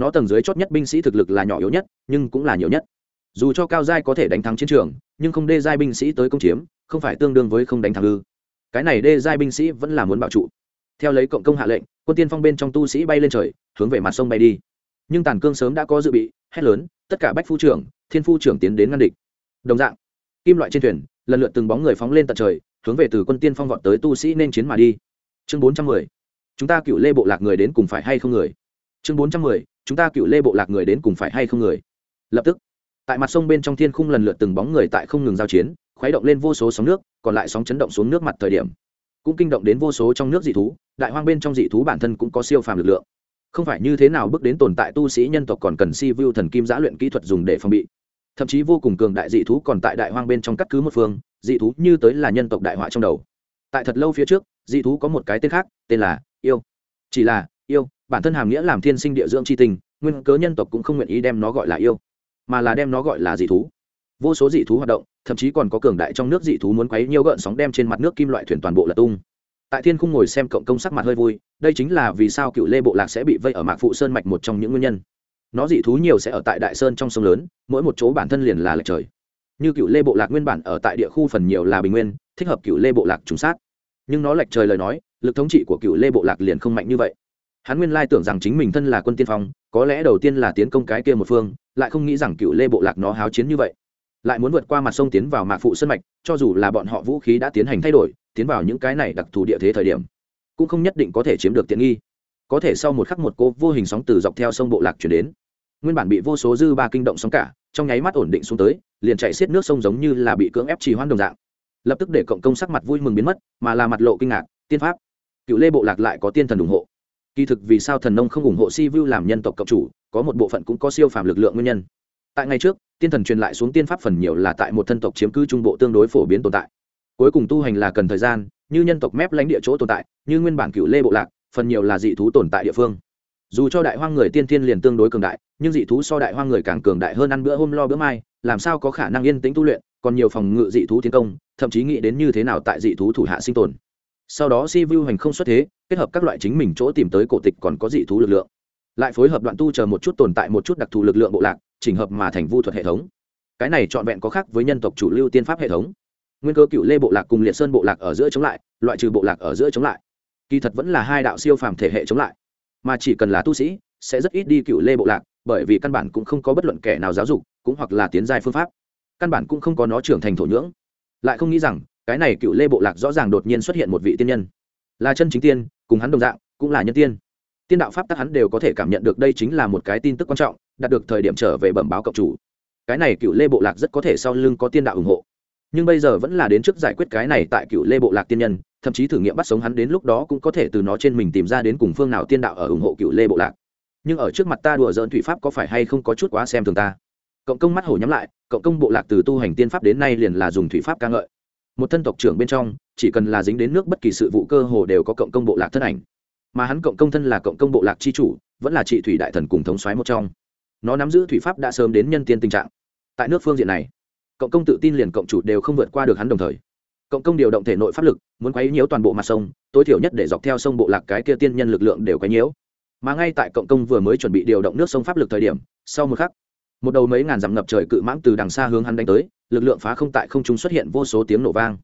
Nó tầng dưới chót nhất binh sĩ thực lực là nhỏ yếu nhất, nhưng cũng là nhiều nhất. Dù cho cao giai có thể đánh thắng chiến trường, nhưng không đê giai binh sĩ tới công chiếm, không phải tương đương với không đánh thắng ư. Cái này đê giai binh sĩ vẫn là muốn bảo trụ. Theo lấy cộng công hạ lệnh, quân tiên phong bên trong tu sĩ bay lên trời, hướng về mặt sông bay đi nhưng tàn cương sớm đã có dự bị, hét lớn, tất cả bách phu trưởng, thiên phu trưởng tiến đến ngăn địch. Đồng dạng, kim loại trên thuyền, lần lượt từng bóng người phóng lên tận trời, hướng về từ quân tiên phong vọt tới tu sĩ nên chiến mà đi. Chương bốn trăm mười, chúng ta cựu lê bộ lạc người đến cùng phải hay không người? Chương bốn trăm mười, chúng ta cựu lê bộ lạc người đến cùng phải hay không người? Lập tức, tại mặt sông bên trong thiên khung lần lượt từng bóng người tại không ngừng giao chiến, khuấy động lên vô số sóng nước, còn lại sóng chấn động xuống nước mặt thời điểm. Cũng kinh động đến vô số trong nước dị thú, đại hoang bên trong dị thú bản thân cũng có siêu phàm lực lượng không phải như thế nào bước đến tồn tại tu sĩ nhân tộc còn cần si vu thần kim giã luyện kỹ thuật dùng để phòng bị. Thậm chí vô cùng cường đại dị thú còn tại đại hoang bên trong cắt cứ một phương, dị thú như tới là nhân tộc đại họa trong đầu. Tại thật lâu phía trước, dị thú có một cái tên khác, tên là yêu. Chỉ là, yêu, bản thân hàm nghĩa làm thiên sinh địa dưỡng c h i tình, nguyên cớ nhân tộc cũng không nguyện ý đem nó gọi là yêu, mà là đem nó gọi là dị thú. Vô số dị thú hoạt động, thậm chí còn có cường đại trong nước dị thú muốn quấy nhiều gợn sóng đem trên mặt nước kim loại thuyền toàn bộ là tung tại thiên khung ngồi xem cộng công sắc mặt hơi vui, đây chính là vì sao cựu lê bộ lạc sẽ bị vây ở mạc phụ sơn mạch một trong những nguyên nhân. Nó dị thú nhiều sẽ ở tại đại sơn trong sông lớn, mỗi một chỗ bản thân liền là lệch trời. Như cựu lê bộ lạc nguyên bản ở tại địa khu phần nhiều là bình nguyên, thích hợp cựu lê bộ lạc trùng sát. Nhưng nó lệch trời lời nói, lực thống trị của cựu lê bộ lạc liền không mạnh như vậy. Hắn nguyên lai tưởng rằng chính mình thân là quân tiên phong, có lẽ đầu tiên là tiến công cái kia một phương, lại không nghĩ rằng cựu lê bộ lạc nó háo chiến như vậy. Lại muốn vượt qua mặt sông tiến vào mạc phụ sân mạch, cho dù là bọn họ vũ khí đã tiến hành thay đổi tiến vào những cái này đặc thù địa thế thời điểm, cũng không nhất định có thể chiếm được tiện nghi. Có thể sau một khắc một cô vô hình sóng từ dọc theo sông bộ lạc chuyển đến. Nguyên bản bị vô số dư ba kinh động sóng cả, trong nháy mắt ổn định xuống tới, liền chạy xiết nước sông giống như là bị cưỡng ép trì hoãn đồng dạng. Lập tức để cộng công sắc mặt vui mừng biến mất, mà là mặt lộ kinh ngạc, tiên pháp. Cựu lê bộ lạc lại có tiên thần ủng hộ. Kỳ thực vì sao thần nông không ủng hộ si vu làm nhân tộc cộng chủ, có một bộ phận cũng có siêu phàm lực lượng nguyên nhân. Tại ngày trước, tiên thần truyền lại xuống tiên pháp phần nhiều là tại một thân tộc chiếm cứ trung bộ tương đối phổ biến tồn tại cuối cùng tu hành là cần thời gian, như nhân tộc mép lãnh địa chỗ tồn tại, như nguyên bản cựu lê bộ lạc, phần nhiều là dị thú tồn tại địa phương. Dù cho đại hoang người tiên thiên liền tương đối cường đại, nhưng dị thú so đại hoang người càng cường đại hơn ăn bữa hôm lo bữa mai, làm sao có khả năng yên tĩnh tu luyện, còn nhiều phòng ngự dị thú tiến công, thậm chí nghĩ đến như thế nào tại dị thú thủ hạ sinh tồn. Sau đó si vu hành không xuất thế, kết hợp các loại chính mình chỗ tìm tới cổ tịch còn có dị thú lực lượng. Lại phối hợp đoạn tu chờ một chút tồn tại một chút đặc thù lực lượng bộ lạc, chỉnh hợp mà thành vu thuật hệ thống. Cái này trọn vẹn có khác với nhân tộc chủ lưu tiên pháp hệ thống nguyên cơ cựu lê bộ lạc cùng liệt sơn bộ lạc ở giữa chống lại, loại trừ bộ lạc ở giữa chống lại. Kỳ thật vẫn là hai đạo siêu phàm thể hệ chống lại. Mà chỉ cần là tu sĩ, sẽ rất ít đi cựu lê bộ lạc, bởi vì căn bản cũng không có bất luận kẻ nào giáo dục, cũng hoặc là tiến giai phương pháp. Căn bản cũng không có nó trưởng thành thổ nhưỡng. Lại không nghĩ rằng, cái này cựu lê bộ lạc rõ ràng đột nhiên xuất hiện một vị tiên nhân. Là chân chính tiên, cùng hắn đồng dạng, cũng là nhân tiên. Tiên đạo pháp tắc hắn đều có thể cảm nhận được đây chính là một cái tin tức quan trọng, đạt được thời điểm trở về bẩm báo cộng chủ. Cái này cựu lê bộ lạc rất có thể sau lưng có tiên đạo ủng hộ nhưng bây giờ vẫn là đến trước giải quyết cái này tại cựu lê bộ lạc tiên nhân, thậm chí thử nghiệm bắt sống hắn đến lúc đó cũng có thể từ nó trên mình tìm ra đến cùng phương nào tiên đạo ở ủng hộ cựu lê bộ lạc. Nhưng ở trước mặt ta đùa dỡn thủy pháp có phải hay không có chút quá xem thường ta? Cộng công mắt hổ nhắm lại, cộng công bộ lạc từ tu hành tiên pháp đến nay liền là dùng thủy pháp ca ngợi. Một thân tộc trưởng bên trong, chỉ cần là dính đến nước bất kỳ sự vụ cơ hồ đều có cộng công bộ lạc thân ảnh. Mà hắn cộng công thân là cộng công bộ lạc chi chủ, vẫn là trị thủy đại thần cùng thống soái một trong. Nó nắm giữ thủy pháp đã sớm đến nhân tiên tình trạng. Tại nước phương diện này cộng công tự tin liền cộng chủ đều không vượt qua được hắn đồng thời. Cộng công điều động thể nội pháp lực, muốn quấy nhiễu toàn bộ mặt sông, tối thiểu nhất để dọc theo sông bộ lạc cái kia tiên nhân lực lượng đều quấy nhiễu. Mà ngay tại cộng công vừa mới chuẩn bị điều động nước sông pháp lực thời điểm, sau một khắc, một đầu mấy ngàn dặm ngập trời cự mãng từ đằng xa hướng hắn đánh tới, lực lượng phá không tại không trung xuất hiện vô số tiếng nổ vang.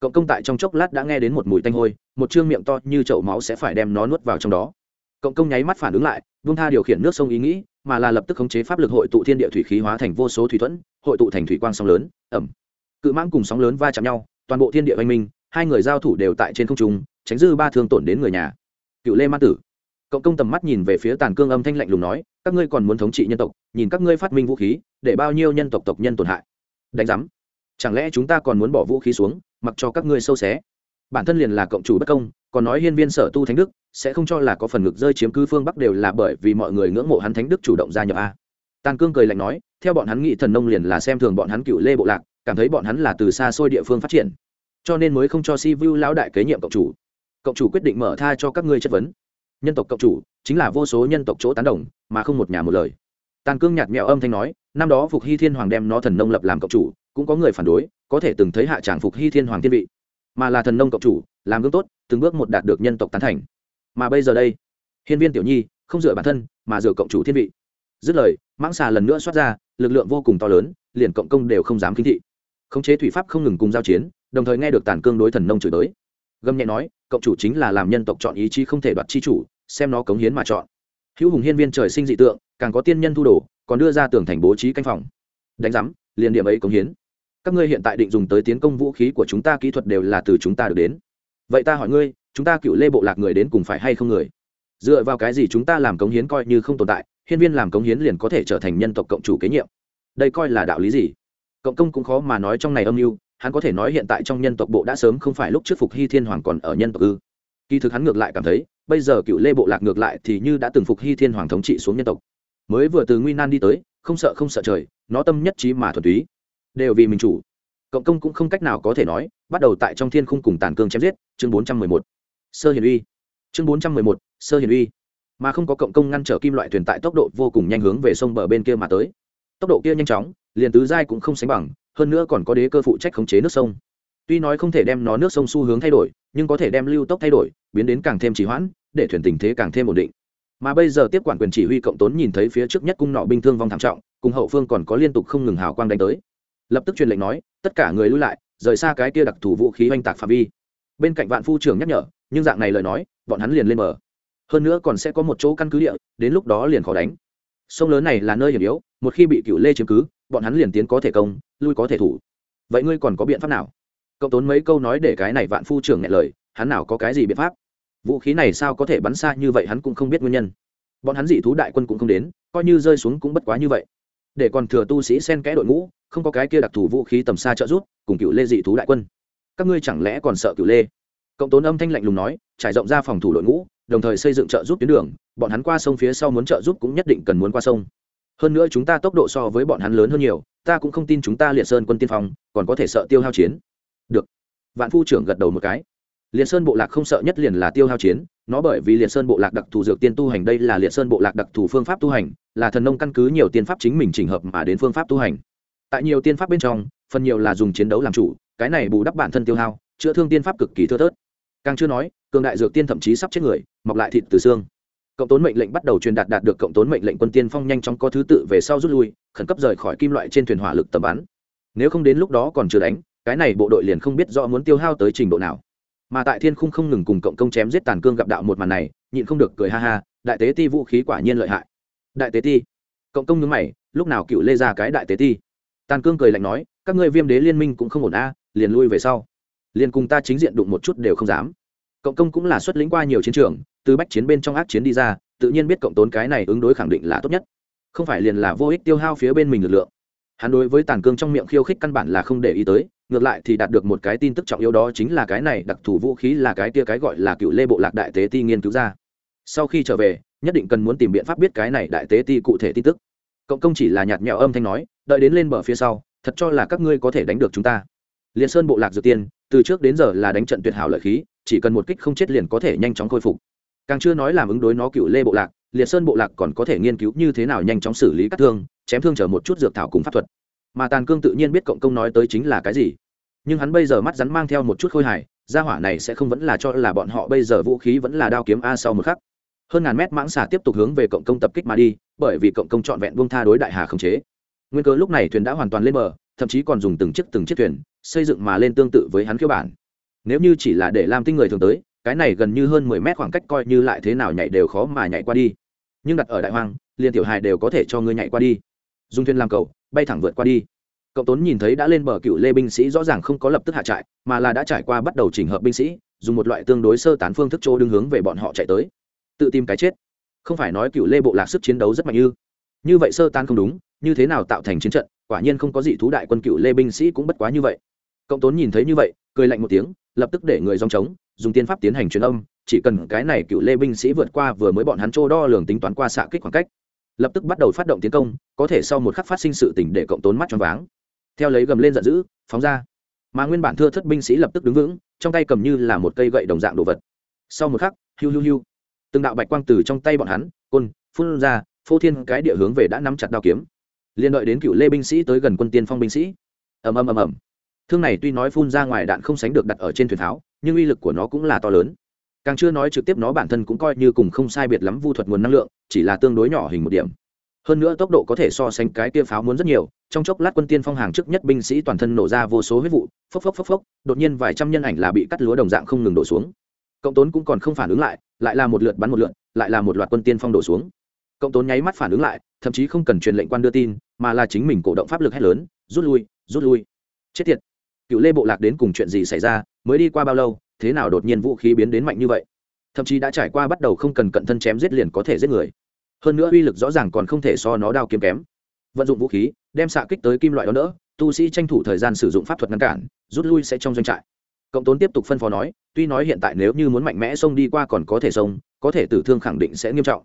Cộng công tại trong chốc lát đã nghe đến một mùi tanh hôi, một chương miệng to như chậu máu sẽ phải đem nó nuốt vào trong đó. Cộng công nháy mắt phản ứng lại, vung tha điều khiển nước sông ý nghĩ, mà là lập tức khống chế pháp lực hội tụ thiên địa thủy khí hóa thành vô số thủy thuẫn hội tụ thành thủy quang sóng lớn, ẩm. Cự mãng cùng sóng lớn va chạm nhau, toàn bộ thiên địa văn minh, hai người giao thủ đều tại trên không trung, tránh dư ba thương tổn đến người nhà. Cựu lê ma tử. Cộng công tầm mắt nhìn về phía tàn cương âm thanh lạnh lùng nói, các ngươi còn muốn thống trị nhân tộc, nhìn các ngươi phát minh vũ khí, để bao nhiêu nhân tộc tộc nhân tổn hại. Đánh giám. Chẳng lẽ chúng ta còn muốn bỏ vũ khí xuống, mặc cho các ngươi sâu xé? Bản thân liền là cộng chủ bất công, còn nói hiên viên sở tu thánh đức, sẽ không cho là có phần ngực rơi chiếm cư phương bắc đều là bởi vì mọi người ngưỡng mộ hắn thánh đức chủ động gia nhập a. Tàn cương cười lạnh nói theo bọn hắn nghĩ thần nông liền là xem thường bọn hắn cựu lê bộ lạc, cảm thấy bọn hắn là từ xa xôi địa phương phát triển, cho nên mới không cho si vu lão đại kế nhiệm cộng chủ. Cộng chủ quyết định mở tha cho các ngươi chất vấn. Nhân tộc cộng chủ chính là vô số nhân tộc chỗ tán đồng, mà không một nhà một lời. Tàn cương nhạt mẹo âm thanh nói, năm đó phục hy thiên hoàng đem nó thần nông lập làm cộng chủ, cũng có người phản đối, có thể từng thấy hạ tràng phục hy thiên hoàng thiên vị. Mà là thần nông cộng chủ, làm gương tốt, từng bước một đạt được nhân tộc tán thành. Mà bây giờ đây, hiên viên tiểu nhi không dựa bản thân, mà dựa cộng chủ thiên vị. Dứt lời mãng xà lần nữa xoát ra, lực lượng vô cùng to lớn, liền cộng công đều không dám kính thị. Khống chế thủy pháp không ngừng cùng giao chiến, đồng thời nghe được tàn cương đối thần nông chửi tới gâm nhẹ nói, cộng chủ chính là làm nhân tộc chọn ý chí không thể đoạt chi chủ, xem nó cống hiến mà chọn. Hữu hùng hiên viên trời sinh dị tượng, càng có tiên nhân thu đồ, còn đưa ra tường thành bố trí canh phòng. Đánh giám, liền điểm ấy cống hiến. Các ngươi hiện tại định dùng tới tiến công vũ khí của chúng ta kỹ thuật đều là từ chúng ta được đến. Vậy ta hỏi ngươi, chúng ta cựu lê bộ lạc người đến cùng phải hay không người? Dựa vào cái gì chúng ta làm cống hiến coi như không tồn tại hiên viên làm cống hiến liền có thể trở thành nhân tộc cộng chủ kế nhiệm. Đây coi là đạo lý gì? Cộng công cũng khó mà nói trong này âm mưu, hắn có thể nói hiện tại trong nhân tộc bộ đã sớm không phải lúc trước phục hy thiên hoàng còn ở nhân tộc ư. Kỳ thực hắn ngược lại cảm thấy, bây giờ cựu lê bộ lạc ngược lại thì như đã từng phục hy thiên hoàng thống trị xuống nhân tộc. Mới vừa từ nguy nan đi tới, không sợ không sợ trời, nó tâm nhất trí mà thuần túy. Đều vì mình chủ. Cộng công cũng không cách nào có thể nói, bắt đầu tại trong thiên khung cùng tàn cương chém giết, chương bốn trăm mười một. Sơ hiền uy. Chương bốn trăm mười một, sơ hiền uy mà không có cộng công ngăn trở kim loại thuyền tại tốc độ vô cùng nhanh hướng về sông bờ bên kia mà tới. Tốc độ kia nhanh chóng, liền tứ giai cũng không sánh bằng, hơn nữa còn có đế cơ phụ trách khống chế nước sông. Tuy nói không thể đem nó nước sông xu hướng thay đổi, nhưng có thể đem lưu tốc thay đổi, biến đến càng thêm trì hoãn, để thuyền tình thế càng thêm ổn định. Mà bây giờ tiếp quản quyền chỉ huy cộng tốn nhìn thấy phía trước nhất cung nọ binh thương vong thảm trọng, cùng hậu phương còn có liên tục không ngừng hào quang đánh tới. Lập tức truyền lệnh nói, tất cả người lưu lại, rời xa cái kia đặc thù vũ khí oanh tạc phạm vi. Bên cạnh vạn phu trưởng nhắc nhở, nhưng dạng này lời nói, bọn hắn liền lên bờ hơn nữa còn sẽ có một chỗ căn cứ địa, đến lúc đó liền khó đánh. Sông lớn này là nơi hiểm yếu, một khi bị cựu lê chiếm cứ, bọn hắn liền tiến có thể công, lui có thể thủ. Vậy ngươi còn có biện pháp nào? Cậu tốn mấy câu nói để cái này vạn phu trưởng nghe lời, hắn nào có cái gì biện pháp? Vũ khí này sao có thể bắn xa như vậy hắn cũng không biết nguyên nhân. Bọn hắn dị thú đại quân cũng không đến, coi như rơi xuống cũng bất quá như vậy. Để còn thừa tu sĩ xen kẽ đội ngũ, không có cái kia đặc thù vũ khí tầm xa trợ giúp, cùng cựu lê dị thú đại quân. Các ngươi chẳng lẽ còn sợ cựu lê? Cộng tốn âm thanh lạnh lùng nói, trải rộng ra phòng thủ đội ngũ đồng thời xây dựng trợ giúp tuyến đường, bọn hắn qua sông phía sau muốn trợ giúp cũng nhất định cần muốn qua sông. Hơn nữa chúng ta tốc độ so với bọn hắn lớn hơn nhiều, ta cũng không tin chúng ta liệt sơn quân tiên phong, còn có thể sợ tiêu hao chiến. Được. Vạn phu trưởng gật đầu một cái. Liệt sơn bộ lạc không sợ nhất liền là tiêu hao chiến, nó bởi vì liệt sơn bộ lạc đặc thù dược tiên tu hành đây là liệt sơn bộ lạc đặc thù phương pháp tu hành, là thần nông căn cứ nhiều tiên pháp chính mình trình hợp mà đến phương pháp tu hành. Tại nhiều tiên pháp bên trong, phần nhiều là dùng chiến đấu làm chủ, cái này bù đắp bản thân tiêu hao, chữa thương tiên pháp cực kỳ thưa thớt. Càng chưa nói cường đại dược tiên thậm chí sắp chết người, mọc lại thịt từ xương. Cộng tốn mệnh lệnh bắt đầu truyền đạt đạt được cộng tốn mệnh lệnh quân tiên phong nhanh chóng có thứ tự về sau rút lui, khẩn cấp rời khỏi kim loại trên thuyền hỏa lực tầm bắn. Nếu không đến lúc đó còn chưa đánh, cái này bộ đội liền không biết rõ muốn tiêu hao tới trình độ nào. Mà tại thiên khung không ngừng cùng cộng công chém giết tàn cương gặp đạo một màn này, nhịn không được cười ha ha, đại tế ti vũ khí quả nhiên lợi hại. Đại tế ti. Cộng công nhướng mày, lúc nào cựu lê ra cái đại tế ti? Tàn cương cười lạnh nói, các ngươi viêm đế liên minh cũng không ổn a, liền lui về sau. Liền cùng ta chính diện đụng một chút đều không dám cộng công cũng là xuất lĩnh qua nhiều chiến trường, từ bách chiến bên trong ác chiến đi ra, tự nhiên biết cộng tốn cái này ứng đối khẳng định là tốt nhất. Không phải liền là vô ích tiêu hao phía bên mình lực lượng. Hắn đối với tàn cương trong miệng khiêu khích căn bản là không để ý tới, ngược lại thì đạt được một cái tin tức trọng yếu đó chính là cái này đặc thù vũ khí là cái kia cái gọi là cựu lê bộ lạc đại tế ti nghiên cứu ra. Sau khi trở về, nhất định cần muốn tìm biện pháp biết cái này đại tế ti cụ thể tin tức. Cộng công chỉ là nhạt nhẽo âm thanh nói, đợi đến lên bờ phía sau, thật cho là các ngươi có thể đánh được chúng ta. Liên sơn bộ lạc dược tiên, từ trước đến giờ là đánh trận tuyệt hảo lợi khí chỉ cần một kích không chết liền có thể nhanh chóng khôi phục. Càng chưa nói làm ứng đối nó cựu lê bộ lạc, liệt sơn bộ lạc còn có thể nghiên cứu như thế nào nhanh chóng xử lý các thương, chém thương chở một chút dược thảo cùng pháp thuật. Mà tàn cương tự nhiên biết cộng công nói tới chính là cái gì. Nhưng hắn bây giờ mắt rắn mang theo một chút khôi hài, gia hỏa này sẽ không vẫn là cho là bọn họ bây giờ vũ khí vẫn là đao kiếm a sau một khắc. Hơn ngàn mét mãng xà tiếp tục hướng về cộng công tập kích mà đi, bởi vì cộng công trọn vẹn buông tha đối đại hà khống chế. Nguyên cớ lúc này thuyền đã hoàn toàn lên bờ, thậm chí còn dùng từng chiếc từng chiếc thuyền xây dựng mà lên tương tự với hắn khiếu bản nếu như chỉ là để làm tinh người thường tới, cái này gần như hơn mười mét khoảng cách coi như lại thế nào nhảy đều khó mà nhảy qua đi. Nhưng đặt ở đại hoang, liên tiểu hài đều có thể cho ngươi nhảy qua đi. Dùng thuyền làm cầu, bay thẳng vượt qua đi. Cộng tốn nhìn thấy đã lên bờ cựu lê binh sĩ rõ ràng không có lập tức hạ trại, mà là đã trải qua bắt đầu chỉnh hợp binh sĩ, dùng một loại tương đối sơ tán phương thức chỗ đứng hướng về bọn họ chạy tới. Tự tìm cái chết. Không phải nói cựu lê bộ lạc sức chiến đấu rất mạnh như như vậy sơ tán không đúng, như thế nào tạo thành chiến trận, quả nhiên không có gì thú đại quân cựu lê binh sĩ cũng bất quá như vậy. Cộng tốn nhìn thấy như vậy, cười lạnh một tiếng lập tức để người dòng trống dùng tiên pháp tiến hành truyền âm, chỉ cần cái này cựu lê binh sĩ vượt qua vừa mới bọn hắn trô đo lường tính toán qua xạ kích khoảng cách. Lập tức bắt đầu phát động tiến công, có thể sau một khắc phát sinh sự tỉnh để cộng tốn mắt cho váng. Theo lấy gầm lên giận dữ, phóng ra. Mà nguyên bản thưa thất binh sĩ lập tức đứng vững, trong tay cầm như là một cây gậy đồng dạng đồ vật. Sau một khắc, hiu hiu hiu, từng đạo bạch quang từ trong tay bọn hắn, côn, phun ra, phô thiên cái địa hướng về đã nắm chặt đao kiếm. Liên đợi đến cựu lê binh sĩ tới gần quân tiên phong binh sĩ. Ầm ầm ầm ầm thương này tuy nói phun ra ngoài đạn không sánh được đặt ở trên thuyền tháo, nhưng uy lực của nó cũng là to lớn. Càng chưa nói trực tiếp nó bản thân cũng coi như cùng không sai biệt lắm vu thuật nguồn năng lượng, chỉ là tương đối nhỏ hình một điểm. Hơn nữa tốc độ có thể so sánh cái kia pháo muốn rất nhiều, trong chốc lát quân tiên phong hàng trước nhất binh sĩ toàn thân nổ ra vô số huyết vụ, phốc phốc phốc phốc, đột nhiên vài trăm nhân ảnh là bị cắt lúa đồng dạng không ngừng đổ xuống. Cộng tốn cũng còn không phản ứng lại lại là một lượt bắn một lượt, lại là một loạt quân tiên phong đổ xuống. Cộng tốn nháy mắt phản ứng lại, thậm chí không cần truyền lệnh quan đưa tin, mà là chính mình cổ động pháp lực hết lớn, rút lui rút lui. Chết tiệt cựu lê bộ lạc đến cùng chuyện gì xảy ra, mới đi qua bao lâu, thế nào đột nhiên vũ khí biến đến mạnh như vậy? Thậm chí đã trải qua bắt đầu không cần cận thân chém giết liền có thể giết người. Hơn nữa uy lực rõ ràng còn không thể so nó đao kiếm kém. Vận dụng vũ khí, đem xạ kích tới kim loại đó nữa tu sĩ tranh thủ thời gian sử dụng pháp thuật ngăn cản, rút lui sẽ trong doanh trại. Cộng tốn tiếp tục phân phó nói, tuy nói hiện tại nếu như muốn mạnh mẽ xông đi qua còn có thể xông, có thể tử thương khẳng định sẽ nghiêm trọng.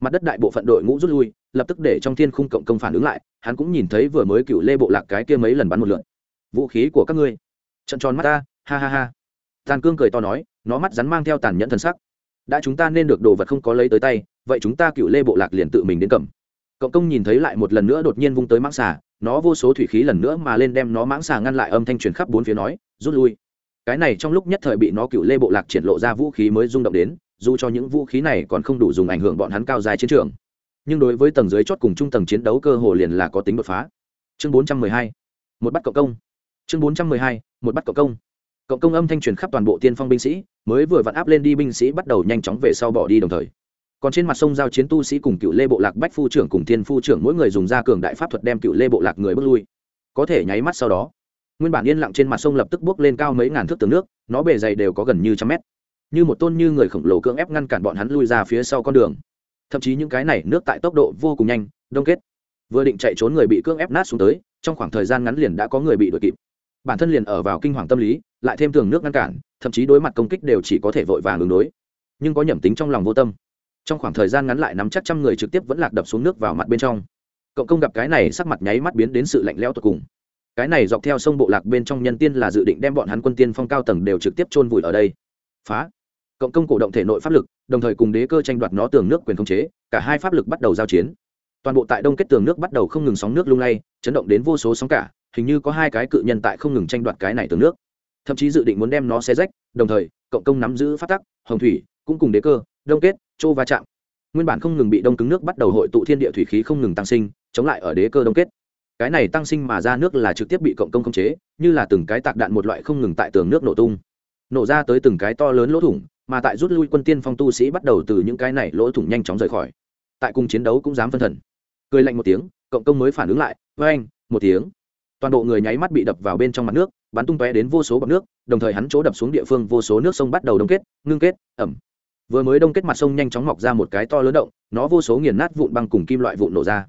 Mặt đất đại bộ phận đội ngũ rút lui, lập tức để trong thiên khung cộng công phản ứng lại, hắn cũng nhìn thấy vừa mới cựu lê bộ lạc cái kia mấy lần bắn một lượn vũ khí của các ngươi. Trận tròn mắt ta, ha ha ha. Tàn cương cười to nói, nó mắt rắn mang theo tàn nhẫn thân sắc. Đã chúng ta nên được đồ vật không có lấy tới tay, vậy chúng ta cựu lê bộ lạc liền tự mình đến cầm. Cộng công nhìn thấy lại một lần nữa đột nhiên vung tới mãng xà, nó vô số thủy khí lần nữa mà lên đem nó mãng xà ngăn lại âm thanh truyền khắp bốn phía nói, rút lui. Cái này trong lúc nhất thời bị nó cựu lê bộ lạc triển lộ ra vũ khí mới rung động đến, dù cho những vũ khí này còn không đủ dùng ảnh hưởng bọn hắn cao dài chiến trường. Nhưng đối với tầng dưới chót cùng trung tầng chiến đấu cơ hồ liền là có tính đột phá. Chương bốn trăm mười hai, một bắt cộng công chương bốn trăm mười hai, một bắt cộng công. Cộng công âm thanh truyền khắp toàn bộ tiên phong binh sĩ, mới vừa vặn áp lên đi binh sĩ bắt đầu nhanh chóng về sau bỏ đi đồng thời. Còn trên mặt sông giao chiến tu sĩ cùng cựu lê bộ lạc bách phu trưởng cùng thiên phu trưởng mỗi người dùng ra cường đại pháp thuật đem cựu lê bộ lạc người bước lui. Có thể nháy mắt sau đó, nguyên bản yên lặng trên mặt sông lập tức bước lên cao mấy ngàn thước tường nước, nó bề dày đều có gần như trăm mét. Như một tôn như người khổng lồ cưỡng ép ngăn cản bọn hắn lui ra phía sau con đường. Thậm chí những cái này nước tại tốc độ vô cùng nhanh, đông kết. Vừa định chạy trốn người bị cưỡng ép nát xuống tới, trong khoảng thời gian ngắn liền đã có người bị đuổi kịp bản thân liền ở vào kinh hoàng tâm lý, lại thêm tường nước ngăn cản, thậm chí đối mặt công kích đều chỉ có thể vội vàng ứng đối. Nhưng có nhẩm tính trong lòng vô tâm. Trong khoảng thời gian ngắn lại nắm chắc trăm người trực tiếp vẫn lạc đập xuống nước vào mặt bên trong. Cộng công gặp cái này, sắc mặt nháy mắt biến đến sự lạnh lẽo tột cùng. Cái này dọc theo sông bộ lạc bên trong nhân tiên là dự định đem bọn hắn quân tiên phong cao tầng đều trực tiếp chôn vùi ở đây. Phá. Cộng công cổ động thể nội pháp lực, đồng thời cùng đế cơ tranh đoạt nó tường nước quyền khống chế, cả hai pháp lực bắt đầu giao chiến. Toàn bộ tại đông kết tường nước bắt đầu không ngừng sóng nước lung lay, chấn động đến vô số sóng cả hình như có hai cái cự nhân tại không ngừng tranh đoạt cái này tường nước. Thậm chí dự định muốn đem nó xé rách, đồng thời, cộng công nắm giữ phát tắc, hồng thủy, cũng cùng đế cơ, đông kết châu va chạm. Nguyên bản không ngừng bị đông cứng nước bắt đầu hội tụ thiên địa thủy khí không ngừng tăng sinh, chống lại ở đế cơ đông kết. Cái này tăng sinh mà ra nước là trực tiếp bị cộng công khống chế, như là từng cái tạc đạn một loại không ngừng tại tường nước nổ tung. Nổ ra tới từng cái to lớn lỗ thủng, mà tại rút lui quân tiên phong tu sĩ bắt đầu từ những cái này lỗ thủng nhanh chóng rời khỏi. Tại cùng chiến đấu cũng dám phân thần. Cười lạnh một tiếng, cộng công mới phản ứng lại với anh một tiếng toàn bộ người nháy mắt bị đập vào bên trong mặt nước, bắn tung tóe đến vô số bọc nước, đồng thời hắn chỗ đập xuống địa phương vô số nước sông bắt đầu đông kết, ngưng kết, ẩm. Vừa mới đông kết mặt sông nhanh chóng mọc ra một cái to lớn động, nó vô số nghiền nát vụn băng cùng kim loại vụn nổ ra.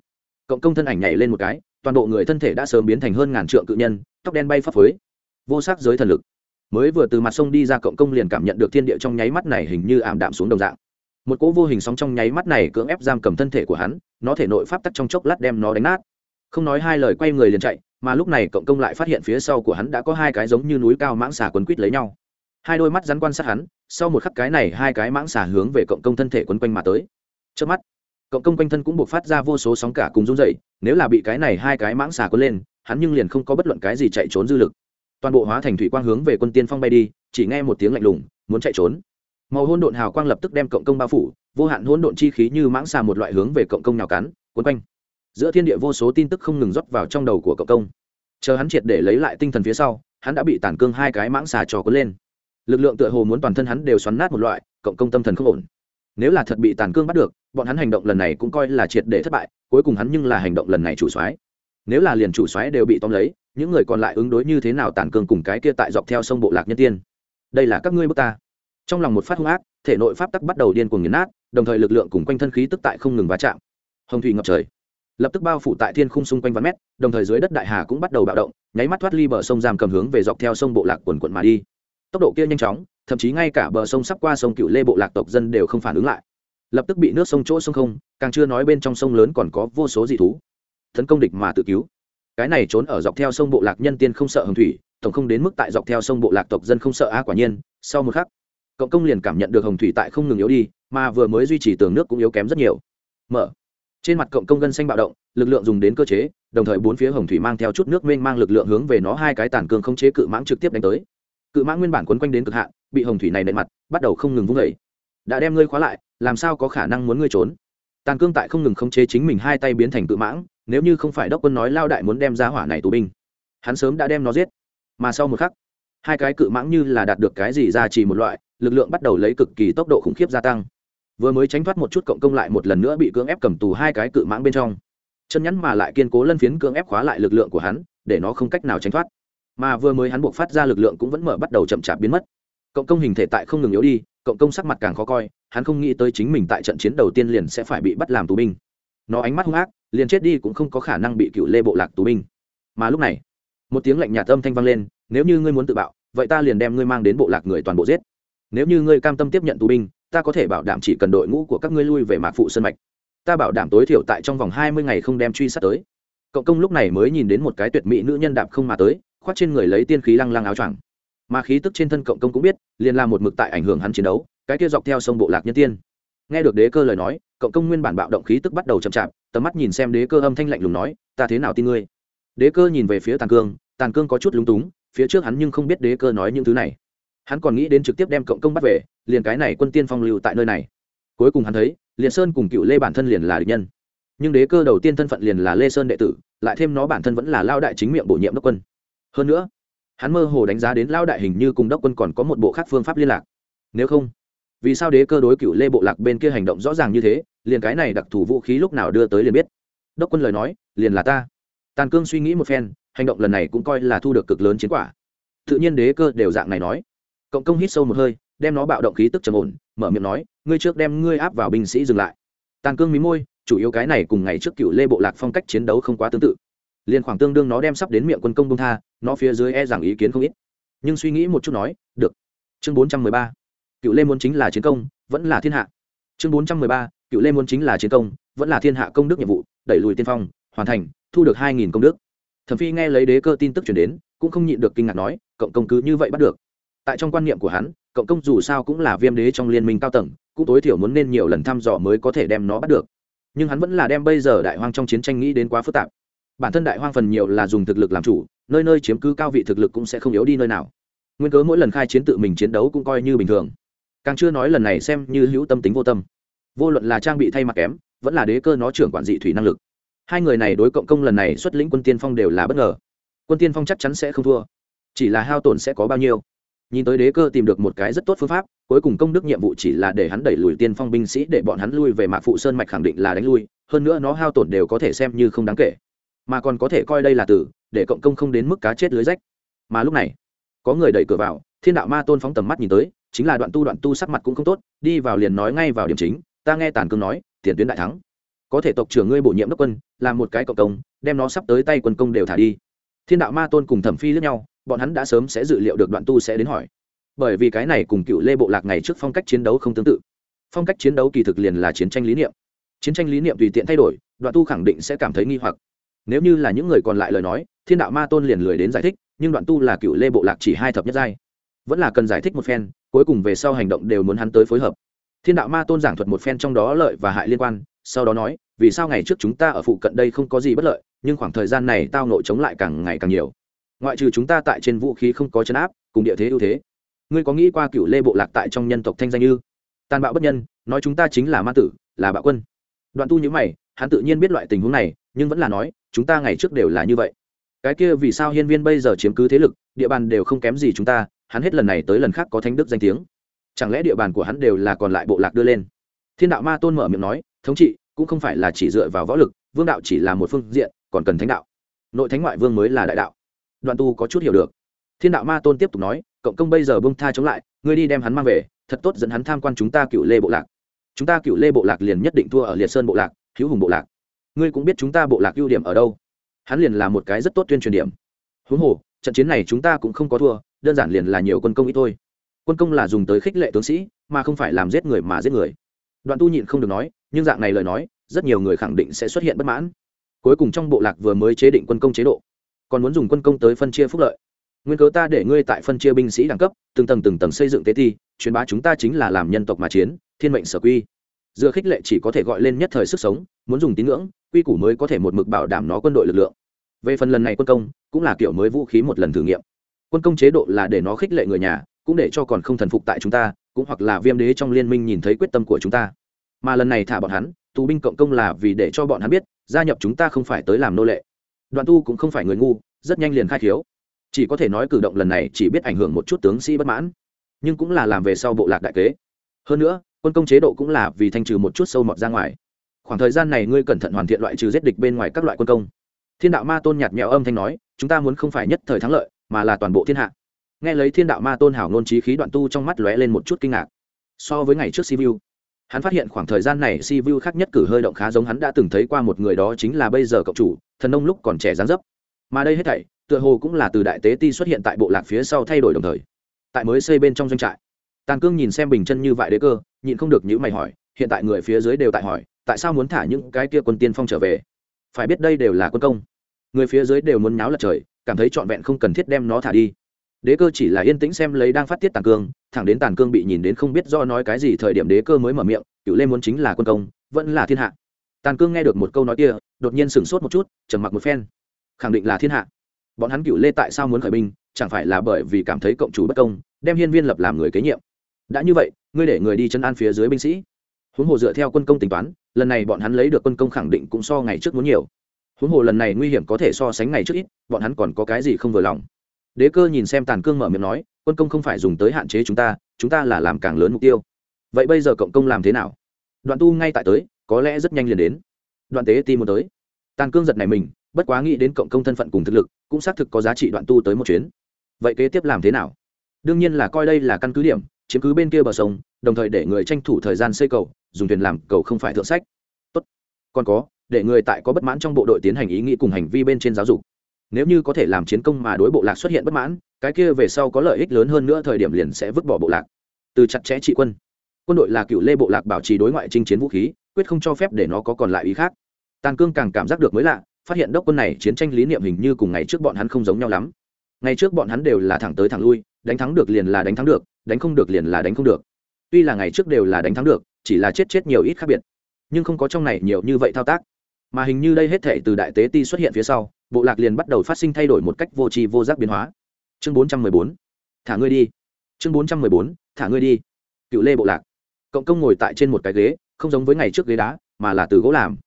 Cộng công thân ảnh nhảy lên một cái, toàn bộ người thân thể đã sớm biến thành hơn ngàn trượng cự nhân, tóc đen bay phấp phới. Vô sắc giới thần lực. Mới vừa từ mặt sông đi ra cộng công liền cảm nhận được thiên địa trong nháy mắt này hình như ảm đạm xuống đồng dạng. Một cỗ vô hình sóng trong nháy mắt này cưỡng ép giam cầm thân thể của hắn, nó thể nội pháp tắc trong chốc lát đem nó đánh nát không nói hai lời quay người liền chạy, mà lúc này cộng công lại phát hiện phía sau của hắn đã có hai cái giống như núi cao mãng xà quấn quít lấy nhau. Hai đôi mắt rắn quan sát hắn, sau một khắc cái này hai cái mãng xà hướng về cộng công thân thể quấn quanh mà tới. Trước mắt, cộng công quanh thân cũng buộc phát ra vô số sóng cả cùng run dậy nếu là bị cái này hai cái mãng xà quấn lên, hắn nhưng liền không có bất luận cái gì chạy trốn dư lực. Toàn bộ hóa thành thủy quang hướng về quân tiên phong bay đi, chỉ nghe một tiếng lạnh lùng, muốn chạy trốn. Màu hôn độn hào quang lập tức đem cộng công bao phủ, vô hạn hôn độn chi khí như mãng xà một loại hướng về cộng công nào cắn, quấn quanh giữa thiên địa vô số tin tức không ngừng rót vào trong đầu của cộng công. Chờ hắn triệt để lấy lại tinh thần phía sau, hắn đã bị tản cương hai cái mãng xà trò cuốn lên. Lực lượng tựa hồ muốn toàn thân hắn đều xoắn nát một loại cộng công tâm thần không ổn. Nếu là thật bị tàn cương bắt được, bọn hắn hành động lần này cũng coi là triệt để thất bại, cuối cùng hắn nhưng là hành động lần này chủ soái. Nếu là liền chủ soái đều bị tóm lấy, những người còn lại ứng đối như thế nào tàn cương cùng cái kia tại dọc theo sông bộ lạc nhân tiên? Đây là các ngươi bước ta. Trong lòng một phát hung ác, thể nội pháp tắc bắt đầu điên cuồng nghiền nát, đồng thời lực lượng cùng quanh thân khí tức tại không ngừng va chạm. Hồng thủy ngập trời lập tức bao phủ tại thiên khung xung quanh vạn mét, đồng thời dưới đất đại hà cũng bắt đầu bạo động, nháy mắt thoát ly bờ sông giam cầm hướng về dọc theo sông bộ lạc quần quận mà đi. Tốc độ kia nhanh chóng, thậm chí ngay cả bờ sông sắp qua sông cựu lê bộ lạc tộc dân đều không phản ứng lại. Lập tức bị nước sông chỗ sông không, càng chưa nói bên trong sông lớn còn có vô số dị thú. Tấn công địch mà tự cứu. Cái này trốn ở dọc theo sông bộ lạc nhân tiên không sợ hồng thủy, tổng không đến mức tại dọc theo sông bộ lạc tộc dân không sợ a quả nhiên, sau một khắc, cộng công liền cảm nhận được hồng thủy tại không ngừng yếu đi, mà vừa mới duy trì tường nước cũng yếu kém rất nhiều. Mở trên mặt cộng công gân xanh bạo động, lực lượng dùng đến cơ chế, đồng thời bốn phía hồng thủy mang theo chút nước mênh mang lực lượng hướng về nó hai cái tàn cương không chế cự mãng trực tiếp đánh tới. Cự mãng nguyên bản quấn quanh đến cực hạn, bị hồng thủy này nện mặt, bắt đầu không ngừng vung vẩy đã đem ngươi khóa lại, làm sao có khả năng muốn ngươi trốn? Tàn cương tại không ngừng khống chế chính mình hai tay biến thành cự mãng, nếu như không phải đốc quân nói lao đại muốn đem ra hỏa này tù binh, hắn sớm đã đem nó giết. Mà sau một khắc, hai cái cự mãng như là đạt được cái gì ra chỉ một loại, lực lượng bắt đầu lấy cực kỳ tốc độ khủng khiếp gia tăng vừa mới tránh thoát một chút cộng công lại một lần nữa bị cưỡng ép cầm tù hai cái cự mãng bên trong. Chân nhắn mà lại kiên cố lân phiến cưỡng ép khóa lại lực lượng của hắn, để nó không cách nào tránh thoát. Mà vừa mới hắn buộc phát ra lực lượng cũng vẫn mở bắt đầu chậm chạp biến mất. Cộng công hình thể tại không ngừng yếu đi, cộng công sắc mặt càng khó coi, hắn không nghĩ tới chính mình tại trận chiến đầu tiên liền sẽ phải bị bắt làm tù binh. Nó ánh mắt hung ác, liền chết đi cũng không có khả năng bị cựu lê bộ lạc tù binh. Mà lúc này, một tiếng lạnh nhạt âm thanh vang lên, nếu như ngươi muốn tự bạo, vậy ta liền đem ngươi mang đến bộ lạc người toàn bộ giết. Nếu như ngươi cam tâm tiếp nhận tù binh ta có thể bảo đảm chỉ cần đội ngũ của các ngươi lui về mạc phụ sân mạch. Ta bảo đảm tối thiểu tại trong vòng hai mươi ngày không đem truy sát tới. Cộng công lúc này mới nhìn đến một cái tuyệt mỹ nữ nhân đạp không mà tới, khoác trên người lấy tiên khí lăng lăng áo choàng. Mà khí tức trên thân cộng công cũng biết, liền là một mực tại ảnh hưởng hắn chiến đấu, cái kia dọc theo sông bộ lạc nhân tiên. Nghe được đế cơ lời nói, cộng công nguyên bản bạo động khí tức bắt đầu chậm chạp, tầm mắt nhìn xem đế cơ âm thanh lạnh lùng nói, ta thế nào tin ngươi? Đế cơ nhìn về phía tàn cương tàn cương có chút lúng túng, phía trước hắn nhưng không biết đế cơ nói những thứ này. Hắn còn nghĩ đến trực tiếp đem cộng công bắt về liền cái này quân tiên phong lưu tại nơi này. Cuối cùng hắn thấy liền sơn cùng cựu lê bản thân liền là địch nhân. Nhưng đế cơ đầu tiên thân phận liền là lê sơn đệ tử, lại thêm nó bản thân vẫn là lao đại chính miệng bổ nhiệm đốc quân. Hơn nữa, hắn mơ hồ đánh giá đến lao đại hình như cùng đốc quân còn có một bộ khác phương pháp liên lạc. Nếu không, vì sao đế cơ đối cựu lê bộ lạc bên kia hành động rõ ràng như thế, liền cái này đặc thù vũ khí lúc nào đưa tới liền biết. Đốc quân lời nói, liền là ta. Tàn cương suy nghĩ một phen, hành động lần này cũng coi là thu được cực lớn chiến quả. Tự nhiên đế cơ đều dạng này nói. Cộng công hít sâu một hơi đem nó bạo động khí tức trầm ổn, mở miệng nói, ngươi trước đem ngươi áp vào binh sĩ dừng lại. Tàn cương mí môi, chủ yếu cái này cùng ngày trước cựu lê bộ lạc phong cách chiến đấu không quá tương tự. Liên khoảng tương đương nó đem sắp đến miệng quân công bông tha, nó phía dưới e rằng ý kiến không ít. Nhưng suy nghĩ một chút nói, được. Chương bốn trăm mười ba. Cựu lê muốn chính là chiến công, vẫn là thiên hạ. Chương bốn trăm mười ba. Cựu lê muốn chính là chiến công, vẫn là thiên hạ công đức nhiệm vụ, đẩy lùi tiên phong, hoàn thành, thu được hai nghìn công đức. Thẩm phi nghe lấy đế cơ tin tức chuyển đến, cũng không nhịn được kinh ngạc nói, cộng công cứ như vậy bắt được. Tại trong quan niệm của hắn cộng công dù sao cũng là viêm đế trong liên minh cao tầng, cũng tối thiểu muốn nên nhiều lần thăm dò mới có thể đem nó bắt được. Nhưng hắn vẫn là đem bây giờ đại hoang trong chiến tranh nghĩ đến quá phức tạp. Bản thân đại hoang phần nhiều là dùng thực lực làm chủ, nơi nơi chiếm cứ cao vị thực lực cũng sẽ không yếu đi nơi nào. Nguyên cớ mỗi lần khai chiến tự mình chiến đấu cũng coi như bình thường. Càng chưa nói lần này xem như hữu tâm tính vô tâm. Vô luận là trang bị thay mặt kém, vẫn là đế cơ nó trưởng quản dị thủy năng lực. Hai người này đối cộng công lần này xuất lĩnh quân tiên phong đều là bất ngờ. Quân tiên phong chắc chắn sẽ không thua. Chỉ là hao tổn sẽ có bao nhiêu nhìn tới đế cơ tìm được một cái rất tốt phương pháp, cuối cùng công đức nhiệm vụ chỉ là để hắn đẩy lùi tiên phong binh sĩ để bọn hắn lui về mạc phụ sơn mạch khẳng định là đánh lui, hơn nữa nó hao tổn đều có thể xem như không đáng kể. Mà còn có thể coi đây là từ để cộng công không đến mức cá chết lưới rách. Mà lúc này, có người đẩy cửa vào, thiên đạo ma tôn phóng tầm mắt nhìn tới, chính là đoạn tu đoạn tu sắc mặt cũng không tốt, đi vào liền nói ngay vào điểm chính, ta nghe tàn cương nói, tiền tuyến đại thắng. Có thể tộc trưởng ngươi bổ nhiệm đốc quân, làm một cái cộng công, đem nó sắp tới tay quân công đều thả đi. Thiên đạo ma tôn cùng thẩm phi lẫn nhau bọn hắn đã sớm sẽ dự liệu được đoạn tu sẽ đến hỏi. Bởi vì cái này cùng cựu lê bộ lạc ngày trước phong cách chiến đấu không tương tự. Phong cách chiến đấu kỳ thực liền là chiến tranh lý niệm. Chiến tranh lý niệm tùy tiện thay đổi, đoạn tu khẳng định sẽ cảm thấy nghi hoặc. Nếu như là những người còn lại lời nói, thiên đạo ma tôn liền lười đến giải thích, nhưng đoạn tu là cựu lê bộ lạc chỉ hai thập nhất giai. Vẫn là cần giải thích một phen, cuối cùng về sau hành động đều muốn hắn tới phối hợp. Thiên đạo ma tôn giảng thuật một phen trong đó lợi và hại liên quan, sau đó nói, vì sao ngày trước chúng ta ở phụ cận đây không có gì bất lợi, nhưng khoảng thời gian này tao nội chống lại càng ngày càng nhiều ngoại trừ chúng ta tại trên vũ khí không có chấn áp, cùng địa thế ưu thế. Ngươi có nghĩ qua cựu lê bộ lạc tại trong nhân tộc thanh danh như tàn bạo bất nhân, nói chúng ta chính là ma tử, là bạo quân. Đoạn tu nhữ mày, hắn tự nhiên biết loại tình huống này, nhưng vẫn là nói, chúng ta ngày trước đều là như vậy. Cái kia vì sao hiên viên bây giờ chiếm cứ thế lực, địa bàn đều không kém gì chúng ta, hắn hết lần này tới lần khác có thánh đức danh tiếng. Chẳng lẽ địa bàn của hắn đều là còn lại bộ lạc đưa lên? Thiên đạo ma tôn mở miệng nói, thống trị cũng không phải là chỉ dựa vào võ lực, vương đạo chỉ là một phương diện, còn cần thánh đạo. Nội thánh ngoại vương mới là đại đạo đoạn tu có chút hiểu được. Thiên đạo ma tôn tiếp tục nói, cộng công bây giờ bông tha chống lại, ngươi đi đem hắn mang về, thật tốt dẫn hắn tham quan chúng ta cựu lê bộ lạc. Chúng ta cựu lê bộ lạc liền nhất định thua ở liệt sơn bộ lạc, hữu hùng bộ lạc. Ngươi cũng biết chúng ta bộ lạc ưu điểm ở đâu. Hắn liền là một cái rất tốt tuyên truyền điểm. Huống hồ, trận chiến này chúng ta cũng không có thua, đơn giản liền là nhiều quân công ít thôi. Quân công là dùng tới khích lệ tướng sĩ, mà không phải làm giết người mà giết người. Đoạn tu nhịn không được nói, nhưng dạng này lời nói, rất nhiều người khẳng định sẽ xuất hiện bất mãn. Cuối cùng trong bộ lạc vừa mới chế định quân công chế độ còn muốn dùng quân công tới phân chia phúc lợi. Nguyên cớ ta để ngươi tại phân chia binh sĩ đẳng cấp, từng tầng từng tầng xây dựng tế thi, truyền bá chúng ta chính là làm nhân tộc mà chiến, thiên mệnh sở quy. Dựa khích lệ chỉ có thể gọi lên nhất thời sức sống, muốn dùng tín ngưỡng, quy củ mới có thể một mực bảo đảm nó quân đội lực lượng. Về phần lần này quân công, cũng là kiểu mới vũ khí một lần thử nghiệm. Quân công chế độ là để nó khích lệ người nhà, cũng để cho còn không thần phục tại chúng ta, cũng hoặc là viêm đế trong liên minh nhìn thấy quyết tâm của chúng ta. Mà lần này thả bọn hắn, tù binh cộng công là vì để cho bọn hắn biết, gia nhập chúng ta không phải tới làm nô lệ đoàn tu cũng không phải người ngu, rất nhanh liền khai thiếu chỉ có thể nói cử động lần này chỉ biết ảnh hưởng một chút tướng sĩ bất mãn, nhưng cũng là làm về sau bộ lạc đại kế. Hơn nữa, quân công chế độ cũng là vì thanh trừ một chút sâu mọt ra ngoài. Khoảng thời gian này ngươi cẩn thận hoàn thiện loại trừ giết địch bên ngoài các loại quân công. Thiên đạo ma tôn nhạt nhẽo âm thanh nói, chúng ta muốn không phải nhất thời thắng lợi, mà là toàn bộ thiên hạ. Nghe lấy thiên đạo ma tôn hảo ngôn trí khí đoạn tu trong mắt lóe lên một chút kinh ngạc. So với ngày trước si vu hắn phát hiện khoảng thời gian này si vu khác nhất cử hơi động khá giống hắn đã từng thấy qua một người đó chính là bây giờ cậu chủ thần nông lúc còn trẻ dáng dấp. Mà đây hết thảy, tựa hồ cũng là từ đại tế ti xuất hiện tại bộ lạc phía sau thay đổi đồng thời. Tại mới xây bên trong doanh trại, tàn cương nhìn xem bình chân như vậy đế cơ, nhịn không được những mày hỏi, hiện tại người phía dưới đều tại hỏi, tại sao muốn thả những cái kia quân tiên phong trở về? Phải biết đây đều là quân công. Người phía dưới đều muốn náo lật trời, cảm thấy trọn vẹn không cần thiết đem nó thả đi. Đế cơ chỉ là yên tĩnh xem lấy đang phát tiết tàn cương, thẳng đến tàn cương bị nhìn đến không biết do nói cái gì thời điểm đế cơ mới mở miệng, cựu lê muốn chính là quân công, vẫn là thiên hạ tàn cương nghe được một câu nói kia, đột nhiên sửng sốt một chút, trầm mặc một phen. Khẳng định là thiên hạ. Bọn hắn cựu lê tại sao muốn khởi binh, chẳng phải là bởi vì cảm thấy cộng chủ bất công, đem hiên viên lập làm người kế nhiệm. Đã như vậy, ngươi để người đi chân an phía dưới binh sĩ. Huống hồ dựa theo quân công tính toán, lần này bọn hắn lấy được quân công khẳng định cũng so ngày trước muốn nhiều. Huống hồ lần này nguy hiểm có thể so sánh ngày trước ít, bọn hắn còn có cái gì không vừa lòng. Đế cơ nhìn xem tàn cương mở miệng nói, quân công không phải dùng tới hạn chế chúng ta chúng ta là làm càng lớn mục tiêu. Vậy bây giờ cộng công làm thế nào? Đoạn tu ngay tại tới có lẽ rất nhanh liền đến. Đoạn tế ti muốn tới. Tàn cương giật này mình, bất quá nghĩ đến cộng công thân phận cùng thực lực, cũng xác thực có giá trị đoạn tu tới một chuyến. Vậy kế tiếp làm thế nào? Đương nhiên là coi đây là căn cứ điểm, chiếm cứ bên kia bờ sông, đồng thời để người tranh thủ thời gian xây cầu, dùng thuyền làm cầu không phải thượng sách. Tốt. còn có, để người tại có bất mãn trong bộ đội tiến hành ý nghĩ cùng hành vi bên trên giáo dục. Nếu như có thể làm chiến công mà đối bộ lạc xuất hiện bất mãn, cái kia về sau có lợi ích lớn hơn nữa thời điểm liền sẽ vứt bỏ bộ lạc. Từ chặt chẽ trị quân. Quân đội là cựu lê bộ lạc bảo trì đối ngoại chinh chiến vũ khí quyết không cho phép để nó có còn lại ý khác. Tàn cương càng cảm giác được mới lạ, phát hiện đốc quân này chiến tranh lý niệm hình như cùng ngày trước bọn hắn không giống nhau lắm. Ngày trước bọn hắn đều là thẳng tới thẳng lui, đánh thắng được liền là đánh thắng được, đánh không được liền là đánh không được. Tuy là ngày trước đều là đánh thắng được, chỉ là chết chết nhiều ít khác biệt. Nhưng không có trong này nhiều như vậy thao tác. Mà hình như đây hết thể từ đại tế ti xuất hiện phía sau, bộ lạc liền bắt đầu phát sinh thay đổi một cách vô tri vô giác biến hóa. Chương bốn trăm mười bốn, thả ngươi đi. Chương bốn trăm mười bốn, thả ngươi đi. Cựu lê bộ lạc. Cộng công ngồi tại trên một cái ghế không giống với ngày trước ghế đá, mà là từ gỗ làm.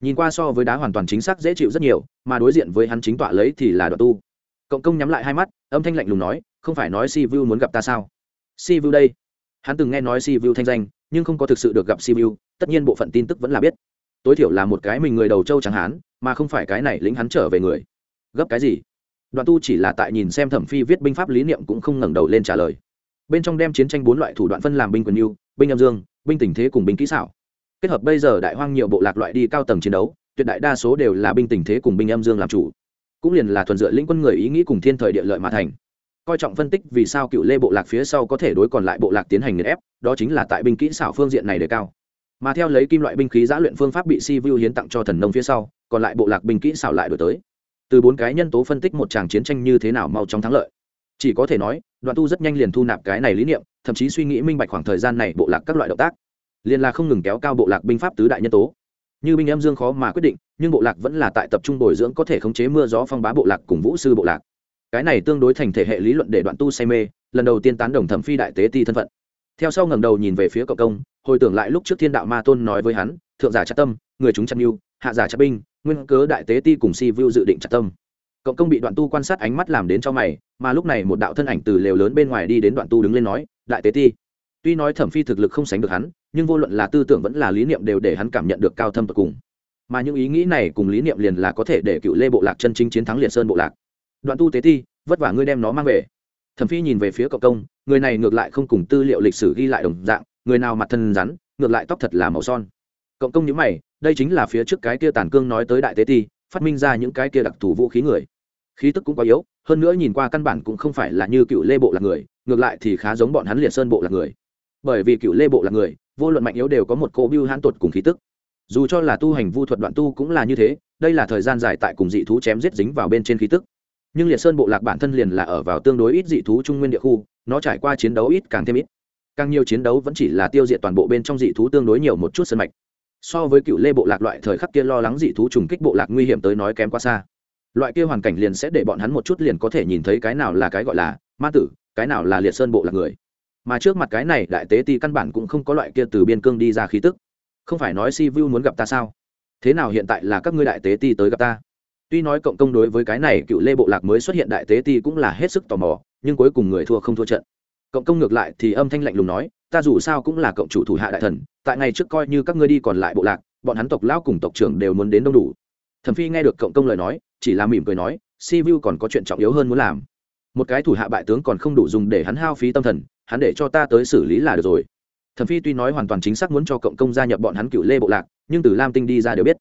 Nhìn qua so với đá hoàn toàn chính xác dễ chịu rất nhiều, mà đối diện với hắn chính tọa lấy thì là đoạn tu. Cộng công nhắm lại hai mắt, âm thanh lạnh lùng nói, không phải nói si vu muốn gặp ta sao? Si vu đây. Hắn từng nghe nói si vu thanh danh, nhưng không có thực sự được gặp si vu tất nhiên bộ phận tin tức vẫn là biết. Tối thiểu là một cái mình người đầu châu chẳng hắn mà không phải cái này lính hắn trở về người. Gấp cái gì? Đoạn tu chỉ là tại nhìn xem thẩm phi viết binh pháp lý niệm cũng không ngẩng đầu lên trả lời. Bên trong đem chiến tranh bốn loại thủ đoạn phân làm binh quyền yêu binh âm dương, binh tình thế cùng binh kỹ xảo kết hợp bây giờ đại hoang nhiều bộ lạc loại đi cao tầng chiến đấu, tuyệt đại đa số đều là binh tình thế cùng binh âm dương làm chủ. Cũng liền là thuần dựa lĩnh quân người ý nghĩ cùng thiên thời địa lợi mà thành. Coi trọng phân tích vì sao cựu lê bộ lạc phía sau có thể đối còn lại bộ lạc tiến hành nghiền ép, đó chính là tại binh kỹ xảo phương diện này đề cao. Mà theo lấy kim loại binh khí giã luyện phương pháp bị si vu hiến tặng cho thần nông phía sau, còn lại bộ lạc binh kỹ xảo lại đổi tới. Từ bốn cái nhân tố phân tích một tràng chiến tranh như thế nào mau chóng thắng lợi. Chỉ có thể nói, đoạn tu rất nhanh liền thu nạp cái này lý niệm, thậm chí suy nghĩ minh bạch khoảng thời gian này bộ lạc các loại động tác liền là không ngừng kéo cao bộ lạc binh pháp tứ đại nhân tố. Như binh em dương khó mà quyết định, nhưng bộ lạc vẫn là tại tập trung bồi dưỡng có thể khống chế mưa gió phong bá bộ lạc cùng vũ sư bộ lạc. Cái này tương đối thành thể hệ lý luận để đoạn tu say mê, lần đầu tiên tán đồng thẩm phi đại tế ti thân phận. Theo sau ngẩng đầu nhìn về phía cộng công, hồi tưởng lại lúc trước thiên đạo ma tôn nói với hắn, thượng giả chặt tâm, người chúng chăn mưu, hạ giả chặt binh, nguyên cớ đại tế ti cùng si vu dự định chặt tâm. Cộng công bị đoạn tu quan sát ánh mắt làm đến cho mày, mà lúc này một đạo thân ảnh từ lều lớn bên ngoài đi đến đoạn tu đứng lên nói, đại tế ti. Tuy nói thẩm phi thực lực không sánh được hắn nhưng vô luận là tư tưởng vẫn là lý niệm đều để hắn cảm nhận được cao thâm tột cùng. Mà những ý nghĩ này cùng lý niệm liền là có thể để cựu lê bộ lạc chân chính chiến thắng liệt sơn bộ lạc. Đoạn tu tế ti, vất vả ngươi đem nó mang về. Thẩm phi nhìn về phía cộng công, người này ngược lại không cùng tư liệu lịch sử ghi lại đồng dạng, người nào mặt thân rắn, ngược lại tóc thật là màu son. Cộng công nhíu mày, đây chính là phía trước cái kia tàn cương nói tới đại tế ti, phát minh ra những cái kia đặc thù vũ khí người. Khí tức cũng quá yếu, hơn nữa nhìn qua căn bản cũng không phải là như cựu lê bộ là người, ngược lại thì khá giống bọn hắn liệt sơn bộ là người bởi vì cựu lê bộ là người, vô luận mạnh yếu đều có một cô biêu hãn tuột cùng khí tức. Dù cho là tu hành vu thuật đoạn tu cũng là như thế, đây là thời gian dài tại cùng dị thú chém giết dính vào bên trên khí tức. Nhưng liệt sơn bộ lạc bản thân liền là ở vào tương đối ít dị thú trung nguyên địa khu, nó trải qua chiến đấu ít càng thêm ít. Càng nhiều chiến đấu vẫn chỉ là tiêu diệt toàn bộ bên trong dị thú tương đối nhiều một chút sân mạch. So với cựu lê bộ lạc loại thời khắc kia lo lắng dị thú trùng kích bộ lạc nguy hiểm tới nói kém quá xa. Loại kia hoàn cảnh liền sẽ để bọn hắn một chút liền có thể nhìn thấy cái nào là cái gọi là ma tử, cái nào là liệt sơn bộ lạc người mà trước mặt cái này đại tế ti căn bản cũng không có loại kia từ biên cương đi ra khí tức. Không phải nói si vu muốn gặp ta sao? Thế nào hiện tại là các ngươi đại tế ti tới gặp ta? Tuy nói cộng công đối với cái này cựu lê bộ lạc mới xuất hiện đại tế ti cũng là hết sức tò mò, nhưng cuối cùng người thua không thua trận. Cộng công ngược lại thì âm thanh lạnh lùng nói, ta dù sao cũng là cộng chủ thủ hạ đại thần, tại ngày trước coi như các ngươi đi còn lại bộ lạc, bọn hắn tộc lão cùng tộc trưởng đều muốn đến đông đủ. Thẩm phi nghe được cộng công lời nói, chỉ là mỉm cười nói, si vu còn có chuyện trọng yếu hơn muốn làm. Một cái thủ hạ bại tướng còn không đủ dùng để hắn hao phí tâm thần hắn để cho ta tới xử lý là được rồi. Thẩm phi tuy nói hoàn toàn chính xác muốn cho cộng công gia nhập bọn hắn cựu lê bộ lạc, nhưng từ lam tinh đi ra đều biết.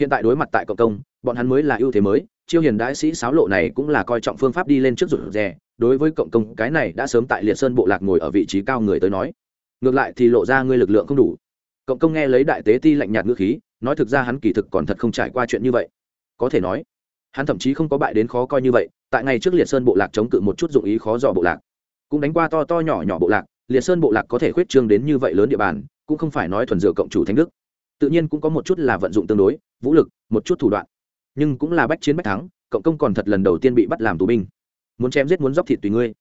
Hiện tại đối mặt tại cộng công, bọn hắn mới là ưu thế mới, chiêu hiền đại sĩ sáo lộ này cũng là coi trọng phương pháp đi lên trước rụt rè, đối với cộng công, cái này đã sớm tại liệt sơn bộ lạc ngồi ở vị trí cao người tới nói. Ngược lại thì lộ ra ngươi lực lượng không đủ. Cộng công nghe lấy đại tế ti lạnh nhạt ngữ khí, nói thực ra hắn kỳ thực còn thật không trải qua chuyện như vậy. Có thể nói, hắn thậm chí không có bại đến khó coi như vậy, tại ngày trước liệt sơn bộ lạc chống cự một chút dụng ý khó dò bộ lạc cũng đánh qua to to nhỏ nhỏ bộ lạc, liệt sơn bộ lạc có thể khuyết trương đến như vậy lớn địa bàn, cũng không phải nói thuần dựa cộng chủ thánh đức. Tự nhiên cũng có một chút là vận dụng tương đối, vũ lực, một chút thủ đoạn. Nhưng cũng là bách chiến bách thắng, cộng công còn thật lần đầu tiên bị bắt làm tù binh. Muốn chém giết muốn dóc thịt tùy ngươi.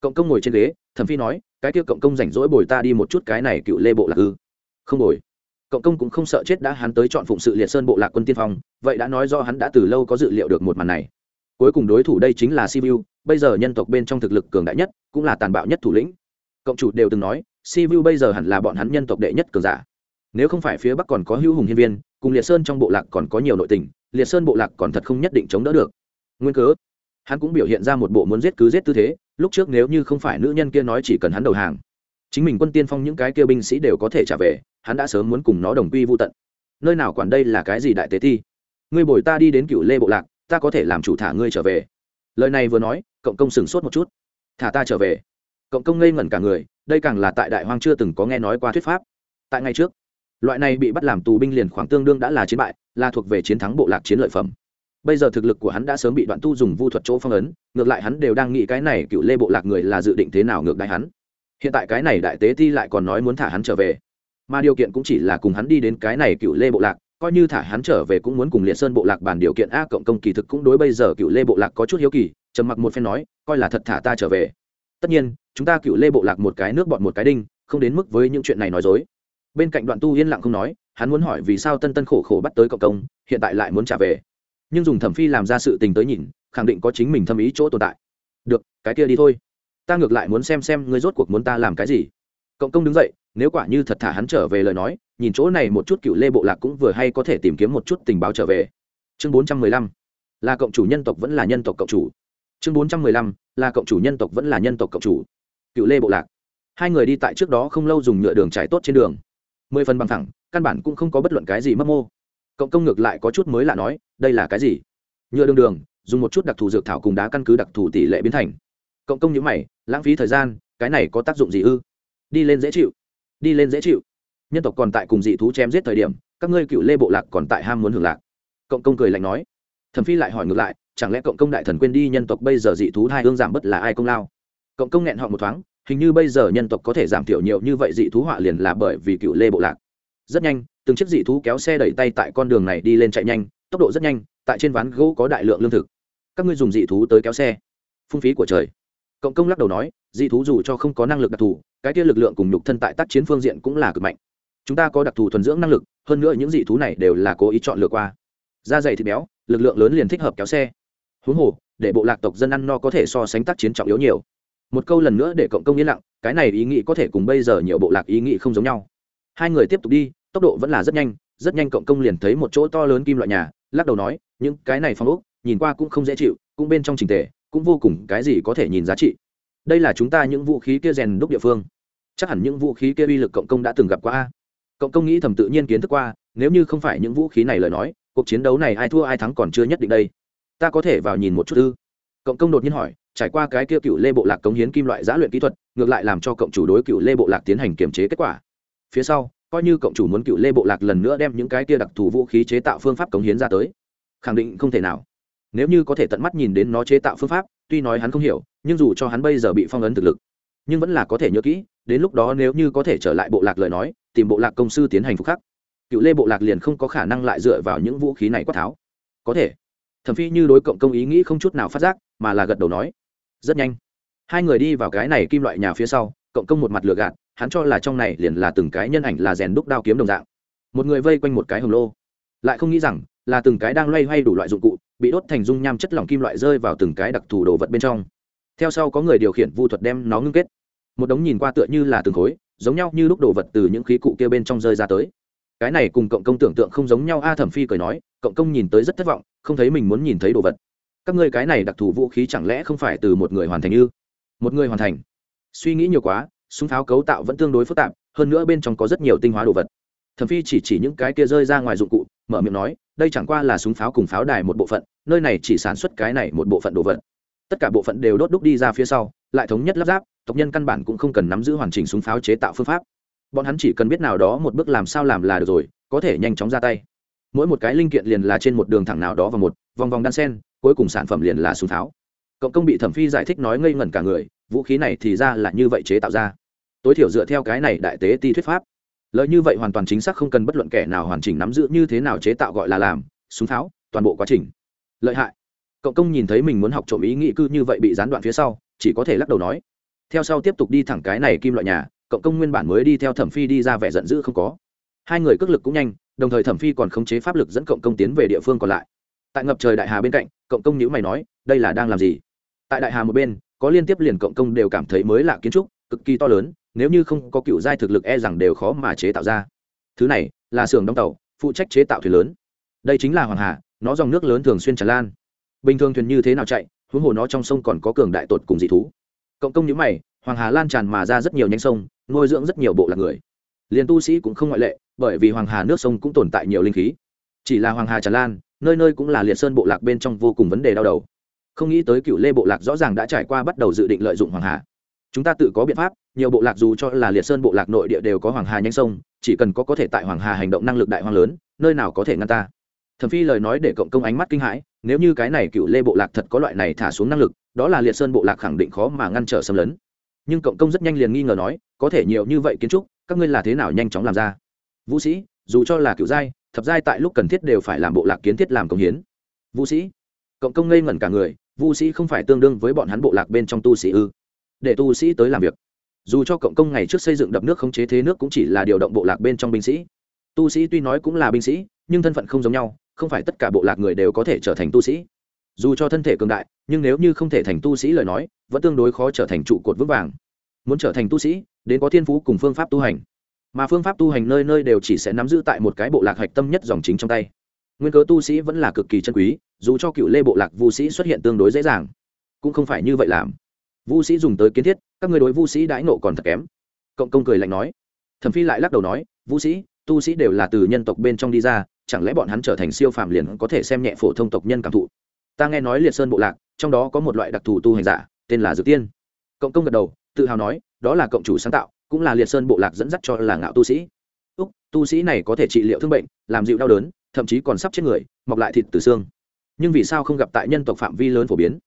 Cộng công ngồi trên ghế, thẩm phi nói, cái kia cộng công rảnh rỗi bồi ta đi một chút cái này cựu lê bộ lạc ư? Không bồi. Cộng công cũng không sợ chết đã hắn tới chọn phụng sự liệt sơn bộ lạc quân tiên phong, vậy đã nói do hắn đã từ lâu có dự liệu được một màn này cuối cùng đối thủ đây chính là sivu bây giờ nhân tộc bên trong thực lực cường đại nhất, cũng là tàn bạo nhất thủ lĩnh. Cộng chủ đều từng nói sivu bây giờ hẳn là bọn hắn nhân tộc đệ nhất cường giả. Nếu không phải phía bắc còn có hữu hùng hiên viên, cùng liệt sơn trong bộ lạc còn có nhiều nội tình, liệt sơn bộ lạc còn thật không nhất định chống đỡ được. Nguyên cớ? Hắn cũng biểu hiện ra một bộ muốn giết cứ giết tư thế, lúc trước nếu như không phải nữ nhân kia nói chỉ cần hắn đầu hàng, chính mình quân tiên phong những cái kia binh sĩ đều có thể trả về, hắn đã sớm muốn cùng nó đồng quy vô tận. Nơi nào quản đây là cái gì đại tế thi? Ngươi bồi ta đi đến cựu lê bộ lạc ta có thể làm chủ thả ngươi trở về. Lời này vừa nói, cộng công sửng sốt một chút. Thả ta trở về. Cộng công ngây ngẩn cả người, đây càng là tại đại hoang chưa từng có nghe nói qua thuyết pháp. Tại ngày trước, loại này bị bắt làm tù binh liền khoảng tương đương đã là chiến bại, là thuộc về chiến thắng bộ lạc chiến lợi phẩm. Bây giờ thực lực của hắn đã sớm bị đoạn tu dùng vu thuật chỗ phong ấn, ngược lại hắn đều đang nghĩ cái này cựu lê bộ lạc người là dự định thế nào ngược đại hắn. Hiện tại cái này đại tế thi lại còn nói muốn thả hắn trở về. Mà điều kiện cũng chỉ là cùng hắn đi đến cái này cựu lê bộ lạc coi như thả hắn trở về cũng muốn cùng liệt sơn bộ lạc bàn điều kiện a cộng công kỳ thực cũng đối bây giờ cựu lê bộ lạc có chút hiếu kỳ, trầm mặc một phen nói, coi là thật thả ta trở về. Tất nhiên, chúng ta cựu lê bộ lạc một cái nước bọn một cái đinh, không đến mức với những chuyện này nói dối. Bên cạnh đoạn tu yên lặng không nói, hắn muốn hỏi vì sao tân tân khổ khổ bắt tới cộng công, hiện tại lại muốn trả về. Nhưng dùng thẩm phi làm ra sự tình tới nhìn, khẳng định có chính mình thâm ý chỗ tồn tại. Được, cái kia đi thôi. Ta ngược lại muốn xem xem ngươi rốt cuộc muốn ta làm cái gì. Cộng công đứng dậy, nếu quả như thật thả hắn trở về lời nói nhìn chỗ này một chút cựu lê bộ lạc cũng vừa hay có thể tìm kiếm một chút tình báo trở về. Chương bốn trăm mười lăm, là cộng chủ nhân tộc vẫn là nhân tộc cộng chủ. Chương bốn trăm mười lăm, là cộng chủ nhân tộc vẫn là nhân tộc cộng chủ. Cựu lê bộ lạc. Hai người đi tại trước đó không lâu dùng nhựa đường trải tốt trên đường. Mười phần bằng thẳng căn bản cũng không có bất luận cái gì mất mô. Cộng công ngược lại có chút mới lạ nói, đây là cái gì? Nhựa đường đường, dùng một chút đặc thù dược thảo cùng đá căn cứ đặc thù tỷ lệ biến thành. Cộng công nhữ mày, lãng phí thời gian, cái này có tác dụng gì ư? Đi lên dễ chịu. Đi lên dễ chịu nhân tộc còn tại cùng dị thú chém giết thời điểm, các ngươi cựu lê bộ lạc còn tại ham muốn hưởng lạc. Cộng công cười lạnh nói. Thẩm phi lại hỏi ngược lại, chẳng lẽ cộng công đại thần quên đi nhân tộc bây giờ dị thú hai hương giảm bớt là ai công lao? Cộng công nghẹn họ một thoáng, hình như bây giờ nhân tộc có thể giảm thiểu nhiều như vậy dị thú họa liền là bởi vì cựu lê bộ lạc. Rất nhanh, từng chiếc dị thú kéo xe đẩy tay tại con đường này đi lên chạy nhanh, tốc độ rất nhanh, tại trên ván gỗ có đại lượng lương thực. Các ngươi dùng dị thú tới kéo xe. Phung phí của trời. Cộng công lắc đầu nói, dị thú dù cho không có năng lực đặc thù, cái kia lực lượng cùng nhục thân tại tác chiến phương diện cũng là cực mạnh chúng ta có đặc thù thuần dưỡng năng lực, hơn nữa những dị thú này đều là cố ý chọn lựa qua. Da dày thịt béo, lực lượng lớn liền thích hợp kéo xe. Huống hồ, để bộ lạc tộc dân ăn no có thể so sánh tác chiến trọng yếu nhiều. Một câu lần nữa để cộng công yên lặng, cái này ý nghĩ có thể cùng bây giờ nhiều bộ lạc ý nghĩ không giống nhau. Hai người tiếp tục đi, tốc độ vẫn là rất nhanh rất nhanh cộng công liền thấy một chỗ to lớn kim loại nhà, lắc đầu nói, những cái này phong ốc, nhìn qua cũng không dễ chịu, cũng bên trong trình tề, cũng vô cùng cái gì có thể nhìn giá trị. Đây là chúng ta những vũ khí kia rèn đúc địa phương. Chắc hẳn những vũ khí kia uy lực cộng công đã từng gặp qua cộng công nghĩ thầm tự nhiên kiến thức qua, nếu như không phải những vũ khí này lời nói, cuộc chiến đấu này ai thua ai thắng còn chưa nhất định đây. Ta có thể vào nhìn một chút ư? Cộng công đột nhiên hỏi, trải qua cái kia cựu lê bộ lạc cống hiến kim loại giã luyện kỹ thuật, ngược lại làm cho cộng chủ đối cựu lê bộ lạc tiến hành kiểm chế kết quả. Phía sau, coi như cộng chủ muốn cựu lê bộ lạc lần nữa đem những cái kia đặc thù vũ khí chế tạo phương pháp cống hiến ra tới, khẳng định không thể nào. Nếu như có thể tận mắt nhìn đến nó chế tạo phương pháp, tuy nói hắn không hiểu, nhưng dù cho hắn bây giờ bị phong ấn thực lực, nhưng vẫn là có thể nhớ kỹ đến lúc đó nếu như có thể trở lại bộ lạc lời nói, tìm bộ lạc công sư tiến hành phục khắc. Cựu lê bộ lạc liền không có khả năng lại dựa vào những vũ khí này quát tháo. Có thể. Thẩm phi như đối cộng công ý nghĩ không chút nào phát giác, mà là gật đầu nói. Rất nhanh. Hai người đi vào cái này kim loại nhà phía sau, cộng công một mặt lừa gạt, hắn cho là trong này liền là từng cái nhân ảnh là rèn đúc đao kiếm đồng dạng. Một người vây quanh một cái hồng lô. Lại không nghĩ rằng, là từng cái đang loay hoay đủ loại dụng cụ, bị đốt thành dung nham chất lỏng kim loại rơi vào từng cái đặc thù đồ vật bên trong. Theo sau có người điều khiển vu thuật đem nó ngưng kết một đống nhìn qua tựa như là từng khối, giống nhau như lúc đồ vật từ những khí cụ kia bên trong rơi ra tới. Cái này cùng cộng công tưởng tượng không giống nhau, a thẩm phi cười nói, cộng công nhìn tới rất thất vọng, không thấy mình muốn nhìn thấy đồ vật. Các ngươi cái này đặc thù vũ khí chẳng lẽ không phải từ một người hoàn thành như một người hoàn thành. Suy nghĩ nhiều quá, súng pháo cấu tạo vẫn tương đối phức tạp, hơn nữa bên trong có rất nhiều tinh hóa đồ vật. Thẩm phi chỉ chỉ những cái kia rơi ra ngoài dụng cụ, mở miệng nói, đây chẳng qua là súng pháo cùng pháo đài một bộ phận, nơi này chỉ sản xuất cái này một bộ phận đồ vật. Tất cả bộ phận đều đốt đúc đi ra phía sau, lại thống nhất lắp ráp tộc nhân căn bản cũng không cần nắm giữ hoàn chỉnh súng pháo chế tạo phương pháp. Bọn hắn chỉ cần biết nào đó một bước làm sao làm là được rồi, có thể nhanh chóng ra tay. Mỗi một cái linh kiện liền là trên một đường thẳng nào đó và một, vòng vòng đan sen, cuối cùng sản phẩm liền là súng pháo. Cộng công bị thẩm phi giải thích nói ngây ngẩn cả người, vũ khí này thì ra là như vậy chế tạo ra. Tối thiểu dựa theo cái này đại tế ti thuyết pháp. Lợi như vậy hoàn toàn chính xác không cần bất luận kẻ nào hoàn chỉnh nắm giữ như thế nào chế tạo gọi là làm, súng pháo, toàn bộ quá trình. Lợi hại. Cộng công nhìn thấy mình muốn học trộm ý nghĩ cư như vậy bị gián đoạn phía sau, chỉ có thể lắc đầu nói theo sau tiếp tục đi thẳng cái này kim loại nhà, cộng công nguyên bản mới đi theo thẩm phi đi ra vẻ giận dữ không có. Hai người cước lực cũng nhanh, đồng thời thẩm phi còn khống chế pháp lực dẫn cộng công tiến về địa phương còn lại. Tại ngập trời đại hà bên cạnh, cộng công nhữ mày nói, đây là đang làm gì? Tại đại hà một bên, có liên tiếp liền cộng công đều cảm thấy mới lạ kiến trúc, cực kỳ to lớn, nếu như không có cựu giai thực lực e rằng đều khó mà chế tạo ra. Thứ này là xưởng đóng tàu, phụ trách chế tạo thuyền lớn. Đây chính là hoàng hà, nó dòng nước lớn thường xuyên tràn lan. Bình thường thuyền như thế nào chạy, huống hồ nó trong sông còn có cường đại tột cùng dị thú cộng công nhữ mày, hoàng hà lan tràn mà ra rất nhiều nhánh sông, nuôi dưỡng rất nhiều bộ lạc người. Liền tu sĩ cũng không ngoại lệ, bởi vì hoàng hà nước sông cũng tồn tại nhiều linh khí. Chỉ là hoàng hà tràn lan, nơi nơi cũng là liệt sơn bộ lạc bên trong vô cùng vấn đề đau đầu. Không nghĩ tới cựu lê bộ lạc rõ ràng đã trải qua bắt đầu dự định lợi dụng hoàng hà. Chúng ta tự có biện pháp, nhiều bộ lạc dù cho là liệt sơn bộ lạc nội địa đều có hoàng hà nhanh sông, chỉ cần có có thể tại hoàng hà hành động năng lực đại hoang lớn, nơi nào có thể ngăn ta. Thẩm phi lời nói để cộng công ánh mắt kinh hãi, nếu như cái này cựu lê bộ lạc thật có loại này thả xuống năng lực đó là liệt sơn bộ lạc khẳng định khó mà ngăn trở xâm lấn. Nhưng cộng công rất nhanh liền nghi ngờ nói, có thể nhiều như vậy kiến trúc, các ngươi là thế nào nhanh chóng làm ra? Vũ sĩ, dù cho là cựu giai, thập giai tại lúc cần thiết đều phải làm bộ lạc kiến thiết làm công hiến. Vũ sĩ, cộng công ngây ngẩn cả người, vũ sĩ không phải tương đương với bọn hắn bộ lạc bên trong tu sĩ ư? Để tu sĩ tới làm việc. Dù cho cộng công ngày trước xây dựng đập nước không chế thế nước cũng chỉ là điều động bộ lạc bên trong binh sĩ. Tu sĩ tuy nói cũng là binh sĩ, nhưng thân phận không giống nhau, không phải tất cả bộ lạc người đều có thể trở thành tu sĩ dù cho thân thể cường đại, nhưng nếu như không thể thành tu sĩ lời nói, vẫn tương đối khó trở thành trụ cột vững vàng. Muốn trở thành tu sĩ, đến có thiên phú cùng phương pháp tu hành. Mà phương pháp tu hành nơi nơi đều chỉ sẽ nắm giữ tại một cái bộ lạc hạch tâm nhất dòng chính trong tay. Nguyên cớ tu sĩ vẫn là cực kỳ chân quý, dù cho cựu lê bộ lạc vu sĩ xuất hiện tương đối dễ dàng, cũng không phải như vậy làm. Vu sĩ dùng tới kiến thiết, các người đối vu sĩ đãi nộ còn thật kém. Cộng công cười lạnh nói. Thẩm phi lại lắc đầu nói, vu sĩ, tu sĩ đều là từ nhân tộc bên trong đi ra, chẳng lẽ bọn hắn trở thành siêu phàm liền có thể xem nhẹ phổ thông tộc nhân cảm thụ? Ta nghe nói liệt sơn bộ lạc, trong đó có một loại đặc thù tu hành giả, tên là dược tiên. Cộng công gật đầu, tự hào nói, đó là cộng chủ sáng tạo, cũng là liệt sơn bộ lạc dẫn dắt cho là ngạo tu sĩ. Úc, tu sĩ này có thể trị liệu thương bệnh, làm dịu đau đớn, thậm chí còn sắp chết người, mọc lại thịt từ xương. Nhưng vì sao không gặp tại nhân tộc phạm vi lớn phổ biến?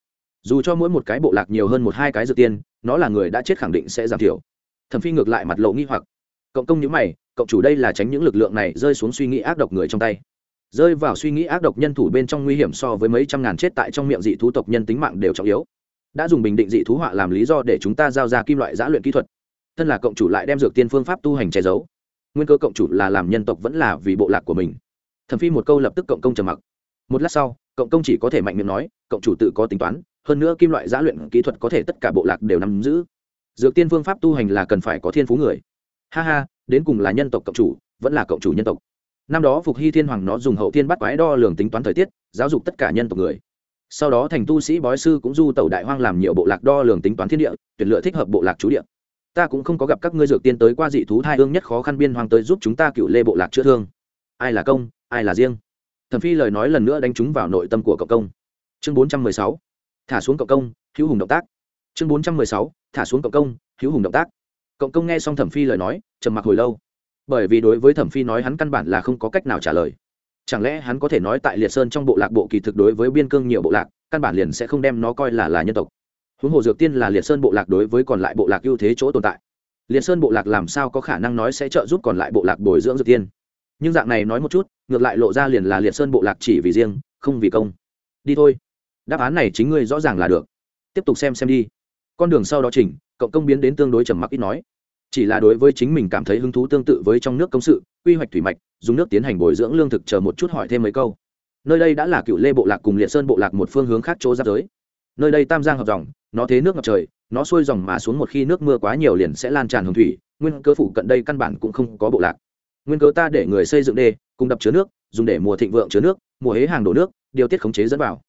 Dù cho mỗi một cái bộ lạc nhiều hơn một hai cái dược tiên, nó là người đã chết khẳng định sẽ giảm thiểu. Thẩm phi ngược lại mặt lộ nghi hoặc. Cộng công nhữ mày, cộng chủ đây là tránh những lực lượng này rơi xuống suy nghĩ ác độc người trong tay rơi vào suy nghĩ ác độc nhân thủ bên trong nguy hiểm so với mấy trăm ngàn chết tại trong miệng dị thú tộc nhân tính mạng đều trọng yếu. Đã dùng bình định dị thú họa làm lý do để chúng ta giao ra kim loại giã luyện kỹ thuật. Thân là cộng chủ lại đem dược tiên phương pháp tu hành che giấu. Nguyên cơ cộng chủ là làm nhân tộc vẫn là vì bộ lạc của mình. Thẩm phi một câu lập tức cộng công trầm mặc. Một lát sau, cộng công chỉ có thể mạnh miệng nói, cộng chủ tự có tính toán, hơn nữa kim loại giã luyện kỹ thuật có thể tất cả bộ lạc đều nắm giữ. Dược tiên phương pháp tu hành là cần phải có thiên phú người. Ha ha, đến cùng là nhân tộc cộng chủ, vẫn là cộng chủ nhân tộc năm đó phục hy thiên hoàng nó dùng hậu thiên bắt quái đo lường tính toán thời tiết, giáo dục tất cả nhân tộc người. Sau đó thành tu sĩ bói sư cũng du tẩu đại hoang làm nhiều bộ lạc đo lường tính toán thiên địa, tuyển lựa thích hợp bộ lạc chú địa. Ta cũng không có gặp các ngươi dược tiên tới qua dị thú thai hương nhất khó khăn biên hoàng tới giúp chúng ta cựu lê bộ lạc chữa thương. Ai là công, ai là riêng? Thẩm phi lời nói lần nữa đánh trúng vào nội tâm của cộng công. Chương bốn trăm mười sáu, thả xuống cộng công, hữu hùng động tác. Chương bốn trăm mười sáu, thả xuống cộng công, hữu hùng động tác. Cộng công nghe xong thẩm phi lời nói, trầm mặc hồi lâu bởi vì đối với thẩm phi nói hắn căn bản là không có cách nào trả lời. Chẳng lẽ hắn có thể nói tại liệt sơn trong bộ lạc bộ kỳ thực đối với biên cương nhiều bộ lạc, căn bản liền sẽ không đem nó coi là là nhân tộc. Huống hồ dược tiên là liệt sơn bộ lạc đối với còn lại bộ lạc ưu thế chỗ tồn tại. Liệt sơn bộ lạc làm sao có khả năng nói sẽ trợ giúp còn lại bộ lạc bồi dưỡng dược tiên? Nhưng dạng này nói một chút, ngược lại lộ ra liền là liệt sơn bộ lạc chỉ vì riêng, không vì công. Đi thôi. Đáp án này chính ngươi rõ ràng là được. Tiếp tục xem xem đi. Con đường sau đó chỉnh, cộng công biến đến tương đối trầm mặc ít nói chỉ là đối với chính mình cảm thấy hứng thú tương tự với trong nước công sự, quy hoạch thủy mạch, dùng nước tiến hành bồi dưỡng lương thực chờ một chút hỏi thêm mấy câu. Nơi đây đã là cựu lê bộ lạc cùng liệt sơn bộ lạc một phương hướng khác chỗ giáp giới. Nơi đây tam giang hợp dòng, nó thế nước ngập trời, nó xuôi dòng mà xuống một khi nước mưa quá nhiều liền sẽ lan tràn hồng thủy, nguyên cơ phủ cận đây căn bản cũng không có bộ lạc. Nguyên cớ ta để người xây dựng đê, cùng đập chứa nước, dùng để mùa thịnh vượng chứa nước, mùa hế hàng đổ nước, điều tiết khống chế dẫn vào.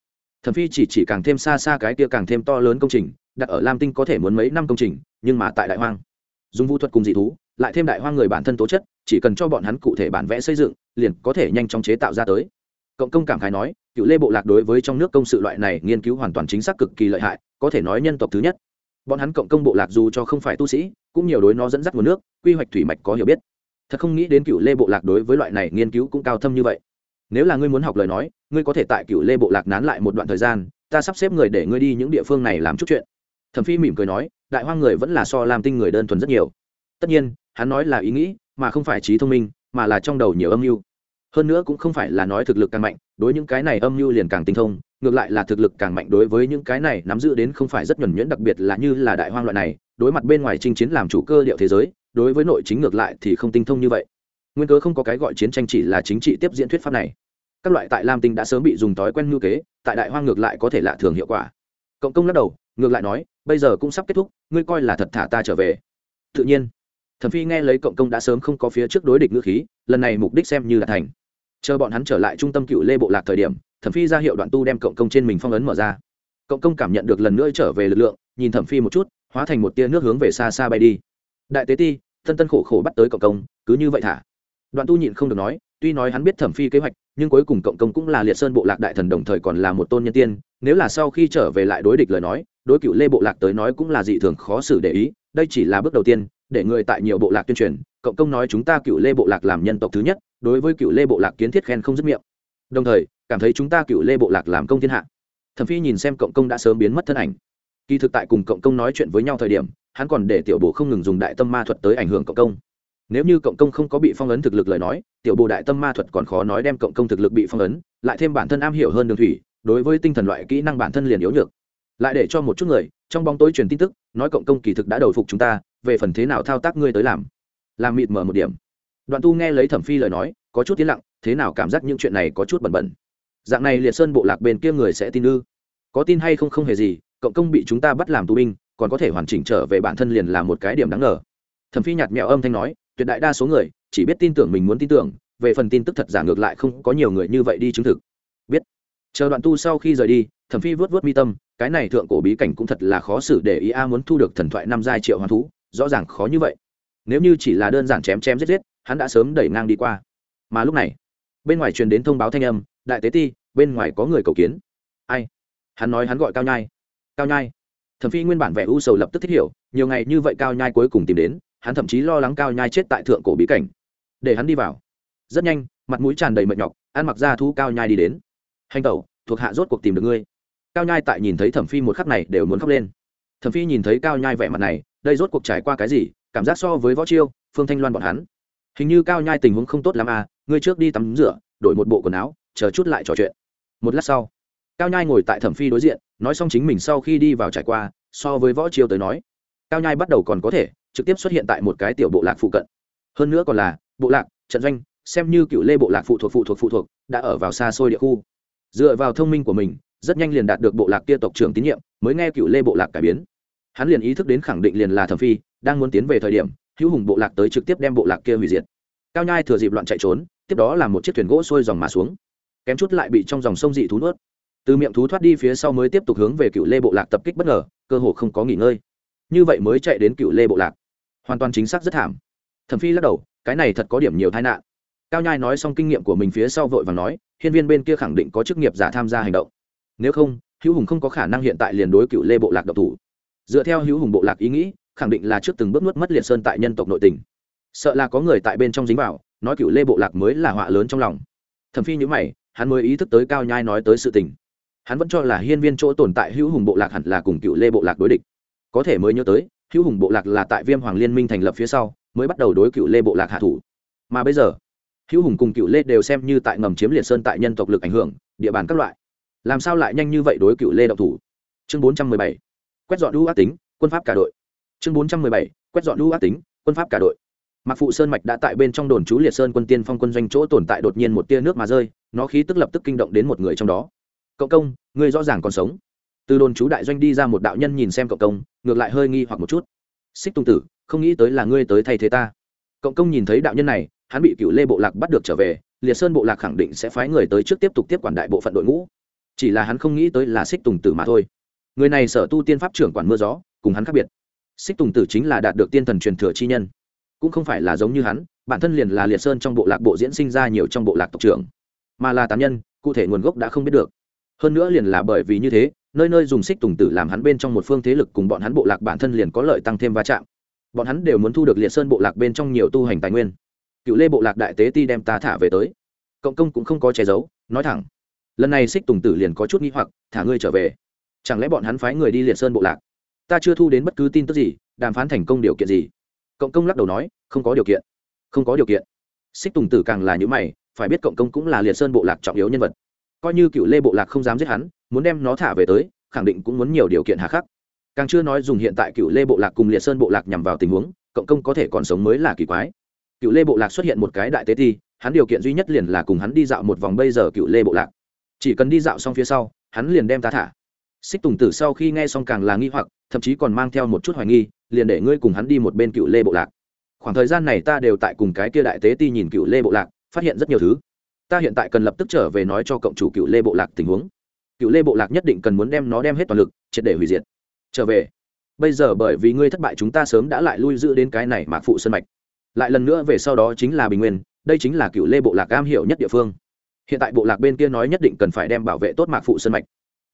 Thẩm phi chỉ chỉ càng thêm xa xa cái kia càng thêm to lớn công trình, đặt ở lam tinh có thể muốn mấy năm công trình, nhưng mà tại đại hoang dùng vũ thuật cùng dị thú, lại thêm đại hoa người bản thân tố chất, chỉ cần cho bọn hắn cụ thể bản vẽ xây dựng, liền có thể nhanh chóng chế tạo ra tới. Cộng công cảm khái nói, cựu lê bộ lạc đối với trong nước công sự loại này nghiên cứu hoàn toàn chính xác cực kỳ lợi hại, có thể nói nhân tộc thứ nhất. Bọn hắn cộng công bộ lạc dù cho không phải tu sĩ, cũng nhiều đối nó dẫn dắt nguồn nước, quy hoạch thủy mạch có hiểu biết. Thật không nghĩ đến cựu lê bộ lạc đối với loại này nghiên cứu cũng cao thâm như vậy. Nếu là ngươi muốn học lời nói, ngươi có thể tại cựu lê bộ lạc nán lại một đoạn thời gian, ta sắp xếp người để ngươi đi những địa phương này làm chút chuyện thẩm phi mỉm cười nói, đại hoang người vẫn là so làm tinh người đơn thuần rất nhiều. Tất nhiên, hắn nói là ý nghĩ, mà không phải trí thông minh, mà là trong đầu nhiều âm mưu. Hơn nữa cũng không phải là nói thực lực càng mạnh, đối những cái này âm mưu liền càng tinh thông, ngược lại là thực lực càng mạnh đối với những cái này nắm giữ đến không phải rất nhuẩn nhuyễn đặc biệt là như là đại hoang loại này, đối mặt bên ngoài chinh chiến làm chủ cơ điệu thế giới, đối với nội chính ngược lại thì không tinh thông như vậy. Nguyên cớ không có cái gọi chiến tranh chỉ là chính trị tiếp diễn thuyết pháp này. Các loại tại lam tinh đã sớm bị dùng thói quen ngư kế, tại đại hoang ngược lại có thể lạ thường hiệu quả. Cộng công lắc đầu ngược lại nói, bây giờ cũng sắp kết thúc, ngươi coi là thật thả ta trở về. Tự nhiên. Thẩm phi nghe lấy cộng công đã sớm không có phía trước đối địch ngữ khí, lần này mục đích xem như là thành. Chờ bọn hắn trở lại trung tâm cựu lê bộ lạc thời điểm, thẩm phi ra hiệu đoạn tu đem cộng công trên mình phong ấn mở ra. Cộng công cảm nhận được lần nữa trở về lực lượng, nhìn thẩm phi một chút, hóa thành một tia nước hướng về xa xa bay đi. Đại tế ti, thân tân khổ khổ bắt tới cộng công, cứ như vậy thả. Đoạn tu nhịn không được nói, tuy nói hắn biết thẩm phi kế hoạch, nhưng cuối cùng cộng công cũng là liệt sơn bộ lạc đại thần đồng thời còn là một tôn nhân tiên, nếu là sau khi trở về lại đối địch lời nói đối cựu lê bộ lạc tới nói cũng là dị thường khó xử để ý, đây chỉ là bước đầu tiên, để người tại nhiều bộ lạc tuyên truyền, cộng công nói chúng ta cựu lê bộ lạc làm nhân tộc thứ nhất, đối với cựu lê bộ lạc kiến thiết khen không dứt miệng. Đồng thời, cảm thấy chúng ta cựu lê bộ lạc làm công thiên hạ. Thẩm phi nhìn xem cộng công đã sớm biến mất thân ảnh. Kỳ thực tại cùng cộng công nói chuyện với nhau thời điểm, hắn còn để tiểu bộ không ngừng dùng đại tâm ma thuật tới ảnh hưởng cộng công. Nếu như cộng công không có bị phong ấn thực lực lời nói, tiểu bộ đại tâm ma thuật còn khó nói đem cộng công thực lực bị phong ấn, lại thêm bản thân am hiểu hơn đường thủy, đối với tinh thần loại kỹ năng bản thân liền yếu nhược lại để cho một chút người trong bóng tối truyền tin tức, nói cộng công kỳ thực đã đầu phục chúng ta, về phần thế nào thao tác ngươi tới làm? Làm mịt mở một điểm. Đoạn tu nghe lấy thẩm phi lời nói, có chút tiến lặng, thế nào cảm giác những chuyện này có chút bẩn bẩn. Dạng này liệt sơn bộ lạc bên kia người sẽ tin ư? Có tin hay không không hề gì, cộng công bị chúng ta bắt làm tù binh, còn có thể hoàn chỉnh trở về bản thân liền là một cái điểm đáng ngờ. Thẩm phi nhạt mẹo âm thanh nói, tuyệt đại đa số người chỉ biết tin tưởng mình muốn tin tưởng, về phần tin tức thật giả ngược lại không có nhiều người như vậy đi chứng thực. Biết. Chờ đoạn tu sau khi rời đi, thẩm phi vớt vớt mi tâm cái này thượng cổ bí cảnh cũng thật là khó xử để ý a muốn thu được thần thoại năm giai triệu hoàn thú, rõ ràng khó như vậy. Nếu như chỉ là đơn giản chém chém giết giết, hắn đã sớm đẩy ngang đi qua. Mà lúc này, bên ngoài truyền đến thông báo thanh âm, đại tế ti, bên ngoài có người cầu kiến. Ai? Hắn nói hắn gọi cao nhai. Cao nhai. Thẩm phi nguyên bản vẻ u sầu lập tức thích hiểu, nhiều ngày như vậy cao nhai cuối cùng tìm đến, hắn thậm chí lo lắng cao nhai chết tại thượng cổ bí cảnh. Để hắn đi vào. Rất nhanh, mặt mũi tràn đầy mệt nhọc, ăn mặc ra thu cao nhai đi đến. Hành tẩu, thuộc hạ rốt cuộc tìm được ngươi cao nhai tại nhìn thấy thẩm phi một khắc này đều muốn khóc lên. Thẩm phi nhìn thấy cao nhai vẻ mặt này, đây rốt cuộc trải qua cái gì, cảm giác so với võ chiêu, phương thanh loan bọn hắn. Hình như cao nhai tình huống không tốt lắm à ngươi trước đi tắm rửa, đổi một bộ quần áo, chờ chút lại trò chuyện. Một lát sau, cao nhai ngồi tại thẩm phi đối diện, nói xong chính mình sau khi đi vào trải qua, so với võ chiêu tới nói, cao nhai bắt đầu còn có thể trực tiếp xuất hiện tại một cái tiểu bộ lạc phụ cận. Hơn nữa còn là bộ lạc, trận doanh, xem như cựu lê bộ lạc phụ thuộc phụ thuộc phụ thuộc, đã ở vào xa xôi địa khu. Dựa vào thông minh của mình rất nhanh liền đạt được bộ lạc kia tộc trưởng tín nhiệm, mới nghe cựu lê bộ lạc cải biến. Hắn liền ý thức đến khẳng định liền là thẩm phi, đang muốn tiến về thời điểm, hữu hùng bộ lạc tới trực tiếp đem bộ lạc kia hủy diệt. Cao nhai thừa dịp loạn chạy trốn, tiếp đó là một chiếc thuyền gỗ xuôi dòng mà xuống. Kém chút lại bị trong dòng sông dị thú nuốt. Từ miệng thú thoát đi phía sau mới tiếp tục hướng về cựu lê bộ lạc tập kích bất ngờ, cơ hồ không có nghỉ ngơi. Như vậy mới chạy đến cựu lê bộ lạc. Hoàn toàn chính xác rất thảm. Thẩm phi lắc đầu, cái này thật có điểm nhiều tai nạn. Cao nhai nói xong kinh nghiệm của mình phía sau vội và nói, hiên viên bên kia khẳng định có chức nghiệp giả tham gia hành động nếu không, hữu hùng không có khả năng hiện tại liền đối cựu lê bộ lạc độc thủ. Dựa theo hữu hùng bộ lạc ý nghĩ, khẳng định là trước từng bước nuốt mất liệt sơn tại nhân tộc nội tình. Sợ là có người tại bên trong dính vào, nói cựu lê bộ lạc mới là họa lớn trong lòng. Thẩm phi nhữ mày, hắn mới ý thức tới cao nhai nói tới sự tình. Hắn vẫn cho là hiên viên chỗ tồn tại hữu hùng bộ lạc hẳn là cùng cựu lê bộ lạc đối địch. Có thể mới nhớ tới, hữu hùng bộ lạc là tại viêm hoàng liên minh thành lập phía sau, mới bắt đầu đối cựu lê bộ lạc hạ thủ. Mà bây giờ, hữu hùng cùng cựu lê đều xem như tại ngầm chiếm liệt sơn tại nhân tộc lực ảnh hưởng, địa bàn các loại làm sao lại nhanh như vậy đối cựu lê động thủ? Chương bốn trăm mười bảy, quét dọn đu ác tính, quân pháp cả đội. Chương bốn trăm mười bảy, quét dọn đu ác tính, quân pháp cả đội. Mặc phụ sơn mạch đã tại bên trong đồn trú liệt sơn quân tiên phong quân doanh chỗ tồn tại đột nhiên một tia nước mà rơi, nó khí tức lập tức kinh động đến một người trong đó. Cậu công người rõ ràng còn sống. Từ đồn trú đại doanh đi ra một đạo nhân nhìn xem cậu công, ngược lại hơi nghi hoặc một chút. Xích tùng tử, không nghĩ tới là ngươi tới thay thế ta. Cậu công nhìn thấy đạo nhân này, hắn bị cựu lê bộ lạc bắt được trở về, liệt sơn bộ lạc khẳng định sẽ phái người tới trước tiếp tục tiếp quản đại bộ phận đội ngũ chỉ là hắn không nghĩ tới là xích tùng tử mà thôi. Người này sở tu tiên pháp trưởng quản mưa gió, cùng hắn khác biệt. Xích tùng tử chính là đạt được tiên thần truyền thừa chi nhân. Cũng không phải là giống như hắn, bản thân liền là liệt sơn trong bộ lạc bộ diễn sinh ra nhiều trong bộ lạc tộc trưởng. Mà là tán nhân, cụ thể nguồn gốc đã không biết được. Hơn nữa liền là bởi vì như thế, nơi nơi dùng xích tùng tử làm hắn bên trong một phương thế lực cùng bọn hắn bộ lạc bản thân liền có lợi tăng thêm va chạm. Bọn hắn đều muốn thu được liệt sơn bộ lạc bên trong nhiều tu hành tài nguyên. Cựu lê bộ lạc đại tế ti đem ta thả về tới. Cộng công cũng không có che giấu, nói thẳng lần này xích tùng tử liền có chút nghĩ hoặc, thả ngươi trở về. Chẳng lẽ bọn hắn phái người đi liệt sơn bộ lạc? Ta chưa thu đến bất cứ tin tức gì, đàm phán thành công điều kiện gì? Cộng công lắc đầu nói, không có điều kiện. Không có điều kiện. Xích tùng tử càng là những mày, phải biết cộng công cũng là liệt sơn bộ lạc trọng yếu nhân vật. Coi như cựu lê bộ lạc không dám giết hắn, muốn đem nó thả về tới, khẳng định cũng muốn nhiều điều kiện hà khắc. Càng chưa nói dùng hiện tại cựu lê bộ lạc cùng liệt sơn bộ lạc nhằm vào tình huống, cộng công có thể còn sống mới là kỳ quái. Cựu lê bộ lạc xuất hiện một cái đại tế ti, hắn điều kiện duy nhất liền là cùng hắn đi dạo một vòng bây giờ cựu lê bộ lạc chỉ cần đi dạo xong phía sau, hắn liền đem ta thả. Xích tùng tử sau khi nghe xong càng là nghi hoặc, thậm chí còn mang theo một chút hoài nghi, liền để ngươi cùng hắn đi một bên cựu lê bộ lạc. Khoảng thời gian này ta đều tại cùng cái kia đại tế ti nhìn cựu lê bộ lạc, phát hiện rất nhiều thứ. Ta hiện tại cần lập tức trở về nói cho cộng chủ cựu lê bộ lạc tình huống. Cựu lê bộ lạc nhất định cần muốn đem nó đem hết toàn lực, triệt để hủy diệt. Trở về. Bây giờ bởi vì ngươi thất bại chúng ta sớm đã lại lui giữ đến cái này mạc phụ sân mạch. Lại lần nữa về sau đó chính là bình nguyên, đây chính là cựu lê bộ lạc am hiểu nhất địa phương hiện tại bộ lạc bên kia nói nhất định cần phải đem bảo vệ tốt mạc phụ sân mạch.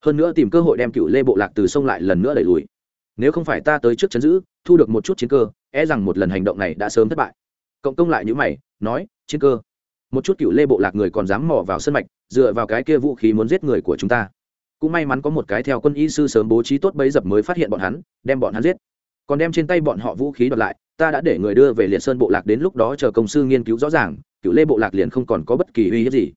Hơn nữa tìm cơ hội đem cựu lê bộ lạc từ sông lại lần nữa đẩy lùi. Nếu không phải ta tới trước chấn giữ, thu được một chút chiến cơ e rằng một lần hành động này đã sớm thất bại. Cộng công lại như mày, nói, chiến cơ? Một chút cựu lê bộ lạc người còn dám mò vào sân mạch, dựa vào cái kia vũ khí muốn giết người của chúng ta. Cũng may mắn có một cái theo quân y sư sớm bố trí tốt bấy dập mới phát hiện bọn hắn, đem bọn hắn giết. Còn đem trên tay bọn họ vũ khí đoạt lại, ta đã để người đưa về liệt sơn bộ lạc đến lúc đó chờ công sư nghiên cứu rõ ràng, cựu lê bộ lạc liền không còn có bất kỳ uy hiếp gì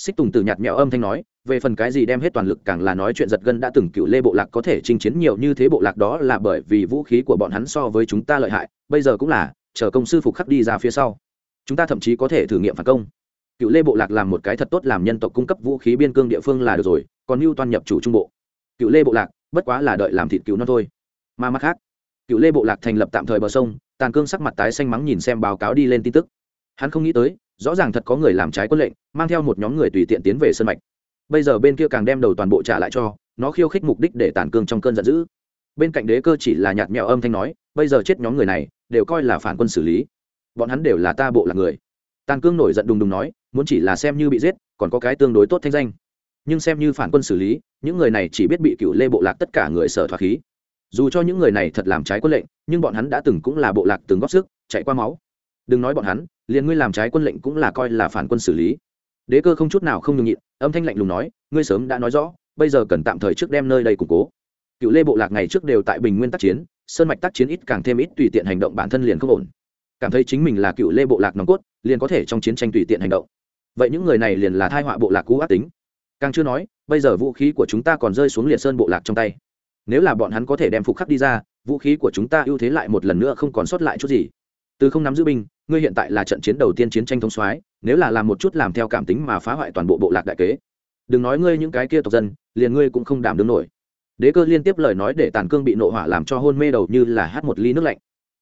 xích tùng từ nhạt mẹo âm thanh nói, về phần cái gì đem hết toàn lực càng là nói chuyện giật gân đã từng cựu lê bộ lạc có thể chinh chiến nhiều như thế bộ lạc đó là bởi vì vũ khí của bọn hắn so với chúng ta lợi hại, bây giờ cũng là, chờ công sư phục khắc đi ra phía sau. Chúng ta thậm chí có thể thử nghiệm phản công. Cựu lê bộ lạc làm một cái thật tốt làm nhân tộc cung cấp vũ khí biên cương địa phương là được rồi, còn mưu toàn nhập chủ trung bộ. Cựu lê bộ lạc, bất quá là đợi làm thịt cựu nó thôi. Mà mặt khác, cựu lê bộ lạc thành lập tạm thời bờ sông, tàn cương sắc mặt tái xanh mắng nhìn xem báo cáo đi lên tin tức. Hắn không nghĩ tới rõ ràng thật có người làm trái quân lệnh, mang theo một nhóm người tùy tiện tiến về sân mạch. Bây giờ bên kia càng đem đầu toàn bộ trả lại cho, nó khiêu khích mục đích để tàn cương trong cơn giận dữ. Bên cạnh đế cơ chỉ là nhạt mẹo âm thanh nói, bây giờ chết nhóm người này, đều coi là phản quân xử lý. Bọn hắn đều là ta bộ là người. Tàn cương nổi giận đùng đùng nói, muốn chỉ là xem như bị giết, còn có cái tương đối tốt thanh danh. Nhưng xem như phản quân xử lý, những người này chỉ biết bị cựu lê bộ lạc tất cả người sở thoát khí. Dù cho những người này thật làm trái quân lệnh, nhưng bọn hắn đã từng cũng là bộ lạc từng góp sức, chạy qua máu đừng nói bọn hắn, liền ngươi làm trái quân lệnh cũng là coi là phản quân xử lý. Đế cơ không chút nào không nhường nhịn, âm thanh lạnh lùng nói, ngươi sớm đã nói rõ, bây giờ cần tạm thời trước đem nơi đây củng cố. Cựu lê bộ lạc ngày trước đều tại bình nguyên tác chiến, sơn mạch tác chiến ít càng thêm ít tùy tiện hành động bản thân liền không ổn. Cảm thấy chính mình là cựu lê bộ lạc nòng cốt, liền có thể trong chiến tranh tùy tiện hành động. Vậy những người này liền là thai họa bộ lạc cũ ác tính. Càng chưa nói, bây giờ vũ khí của chúng ta còn rơi xuống liệt sơn bộ lạc trong tay. Nếu là bọn hắn có thể đem phục khắc đi ra, vũ khí của chúng ta ưu thế lại một lần nữa không còn sót lại chút gì. Từ không nắm giữ binh ngươi hiện tại là trận chiến đầu tiên chiến tranh thông soái, nếu là làm một chút làm theo cảm tính mà phá hoại toàn bộ bộ lạc đại kế. Đừng nói ngươi những cái kia tộc dân, liền ngươi cũng không đảm đương nổi. Đế cơ liên tiếp lời nói để tàn cương bị nộ hỏa làm cho hôn mê đầu như là hát một ly nước lạnh.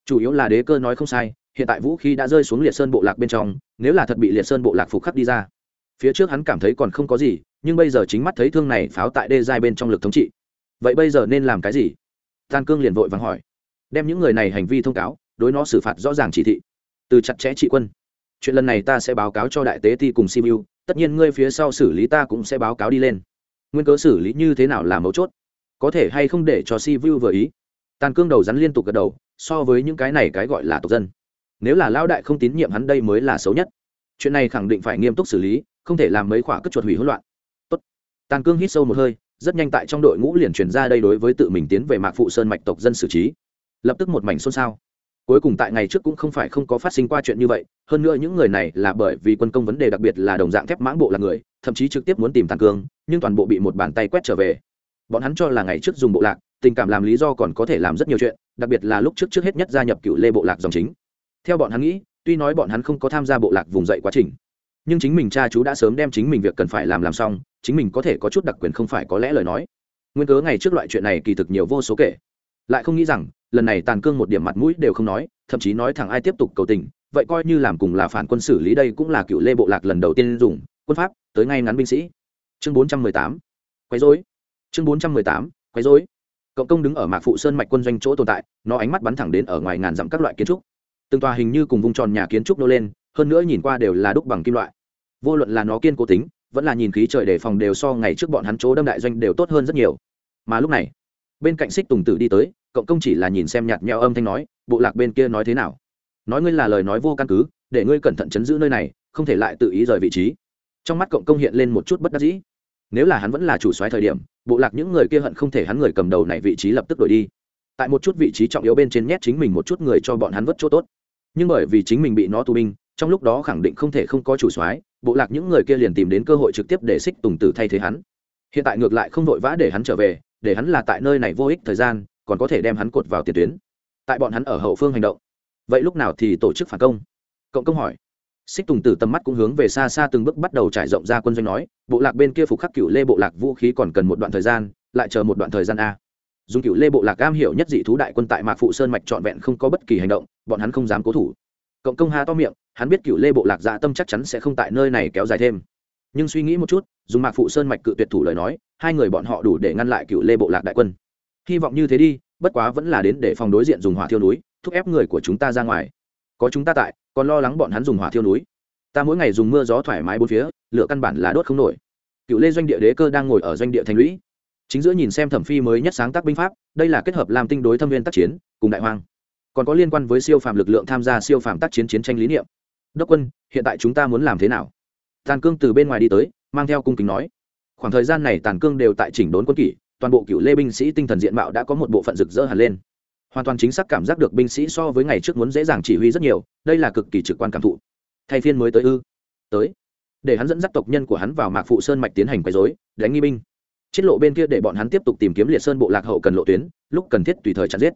Chủ yếu là đế cơ nói không sai, hiện tại vũ khí đã rơi xuống liệt sơn bộ lạc bên trong, nếu là thật bị liệt sơn bộ lạc phục khắc đi ra. Phía trước hắn cảm thấy còn không có gì, nhưng bây giờ chính mắt thấy thương này pháo tại đê giai bên trong lực thống trị. Vậy bây giờ nên làm cái gì? Tàn cương liền vội vắng hỏi. Đem những người này hành vi thông cáo, đối nó xử phạt rõ ràng chỉ thị từ chặt chẽ trị quân. Chuyện lần này ta sẽ báo cáo cho đại tế ti cùng simu tất nhiên ngươi phía sau xử lý ta cũng sẽ báo cáo đi lên. Nguyên cớ xử lý như thế nào là mấu chốt. Có thể hay không để cho simu vừa ý. Tàn cương đầu rắn liên tục gật đầu, so với những cái này cái gọi là tộc dân. Nếu là lão đại không tín nhiệm hắn đây mới là xấu nhất. Chuyện này khẳng định phải nghiêm túc xử lý, không thể làm mấy khoả cất chuột hủy hỗn loạn. Tốt. tàn cương hít sâu một hơi, rất nhanh tại trong đội ngũ liền chuyển ra đây đối với tự mình tiến về mạc phụ sơn mạch tộc dân xử trí. Lập tức một mảnh xôn xao cuối cùng tại ngày trước cũng không phải không có phát sinh qua chuyện như vậy, hơn nữa những người này là bởi vì quân công vấn đề đặc biệt là đồng dạng thép mãng bộ là người, thậm chí trực tiếp muốn tìm tàn cương, nhưng toàn bộ bị một bàn tay quét trở về. Bọn hắn cho là ngày trước dùng bộ lạc, tình cảm làm lý do còn có thể làm rất nhiều chuyện, đặc biệt là lúc trước trước hết nhất gia nhập cựu lê bộ lạc dòng chính. Theo bọn hắn nghĩ, tuy nói bọn hắn không có tham gia bộ lạc vùng dậy quá trình, nhưng chính mình cha chú đã sớm đem chính mình việc cần phải làm làm xong, chính mình có thể có chút đặc quyền không phải có lẽ lời nói. Nguyên cớ ngày trước loại chuyện này kỳ thực nhiều vô số kể. Lại không nghĩ rằng lần này tàn cương một điểm mặt mũi đều không nói, thậm chí nói thẳng ai tiếp tục cầu tình, vậy coi như làm cùng là phản quân xử lý đây cũng là cựu lê bộ lạc lần đầu tiên dùng, quân pháp, tới ngay ngắn binh sĩ. Chương bốn trăm mười tám, quấy dối chương bốn trăm mười tám, quấy dối cộng công đứng ở mạc phụ sơn mạch quân doanh chỗ tồn tại, nó ánh mắt bắn thẳng đến ở ngoài ngàn dặm các loại kiến trúc. Từng tòa hình như cùng vùng tròn nhà kiến trúc nô lên, hơn nữa nhìn qua đều là đúc bằng kim loại. Vô luận là nó kiên cố tính, vẫn là nhìn khí trời đề phòng đều so ngày trước bọn hắn chỗ đâm đại doanh đều tốt hơn rất nhiều. Mà lúc này, bên cạnh xích tùng tử đi tới cộng công chỉ là nhìn xem nhạt nhẽo âm thanh nói, bộ lạc bên kia nói thế nào? Nói ngươi là lời nói vô căn cứ, để ngươi cẩn thận chấn giữ nơi này, không thể lại tự ý rời vị trí. Trong mắt cộng công hiện lên một chút bất đắc dĩ. Nếu là hắn vẫn là chủ soái thời điểm, bộ lạc những người kia hận không thể hắn người cầm đầu này vị trí lập tức đổi đi. Tại một chút vị trí trọng yếu bên trên nhét chính mình một chút người cho bọn hắn vứt chỗ tốt. Nhưng bởi vì chính mình bị nó tù binh, trong lúc đó khẳng định không thể không có chủ soái, bộ lạc những người kia liền tìm đến cơ hội trực tiếp để xích tùng tử thay thế hắn. Hiện tại ngược lại không vội vã để hắn trở về, để hắn là tại nơi này vô ích thời gian còn có thể đem hắn cột vào tiền tuyến. Tại bọn hắn ở hậu phương hành động. Vậy lúc nào thì tổ chức phản công? Cộng công hỏi. Xích tùng tử tầm mắt cũng hướng về xa xa từng bước bắt đầu trải rộng ra quân doanh nói, bộ lạc bên kia phục khắc cựu lê bộ lạc vũ khí còn cần một đoạn thời gian, lại chờ một đoạn thời gian a. Dùng cựu lê bộ lạc cam hiểu nhất dị thú đại quân tại mạc phụ sơn mạch trọn vẹn không có bất kỳ hành động, bọn hắn không dám cố thủ. Cộng công hà to miệng, hắn biết cựu lê bộ lạc dạ tâm chắc chắn sẽ không tại nơi này kéo dài thêm. Nhưng suy nghĩ một chút, dùng mạc phụ sơn mạch cự tuyệt thủ lời nói, hai người bọn họ đủ để ngăn lại cựu lê bộ lạc đại quân hy vọng như thế đi, bất quá vẫn là đến để phòng đối diện dùng hỏa thiêu núi, thúc ép người của chúng ta ra ngoài. Có chúng ta tại, còn lo lắng bọn hắn dùng hỏa thiêu núi. Ta mỗi ngày dùng mưa gió thoải mái bốn phía, lửa căn bản là đốt không nổi. Cựu lê doanh địa đế cơ đang ngồi ở doanh địa thành lũy. Chính giữa nhìn xem thẩm phi mới nhất sáng tác binh pháp, đây là kết hợp làm tinh đối thâm viên tác chiến, cùng đại hoang. Còn có liên quan với siêu phàm lực lượng tham gia siêu phàm tác chiến chiến tranh lý niệm. Đốc quân, hiện tại chúng ta muốn làm thế nào? Tàn cương từ bên ngoài đi tới, mang theo cung kính nói. Khoảng thời gian này tàn cương đều tại chỉnh đốn quân kỷ toàn bộ cựu lê binh sĩ tinh thần diện mạo đã có một bộ phận rực rỡ hẳn lên. Hoàn toàn chính xác cảm giác được binh sĩ so với ngày trước muốn dễ dàng chỉ huy rất nhiều, đây là cực kỳ trực quan cảm thụ. Thay phiên mới tới ư? Tới. Để hắn dẫn dắt tộc nhân của hắn vào mạc phụ sơn mạch tiến hành quấy dối đánh nghi binh. Chiết lộ bên kia để bọn hắn tiếp tục tìm kiếm liệt sơn bộ lạc hậu cần lộ tuyến, lúc cần thiết tùy thời chặn giết.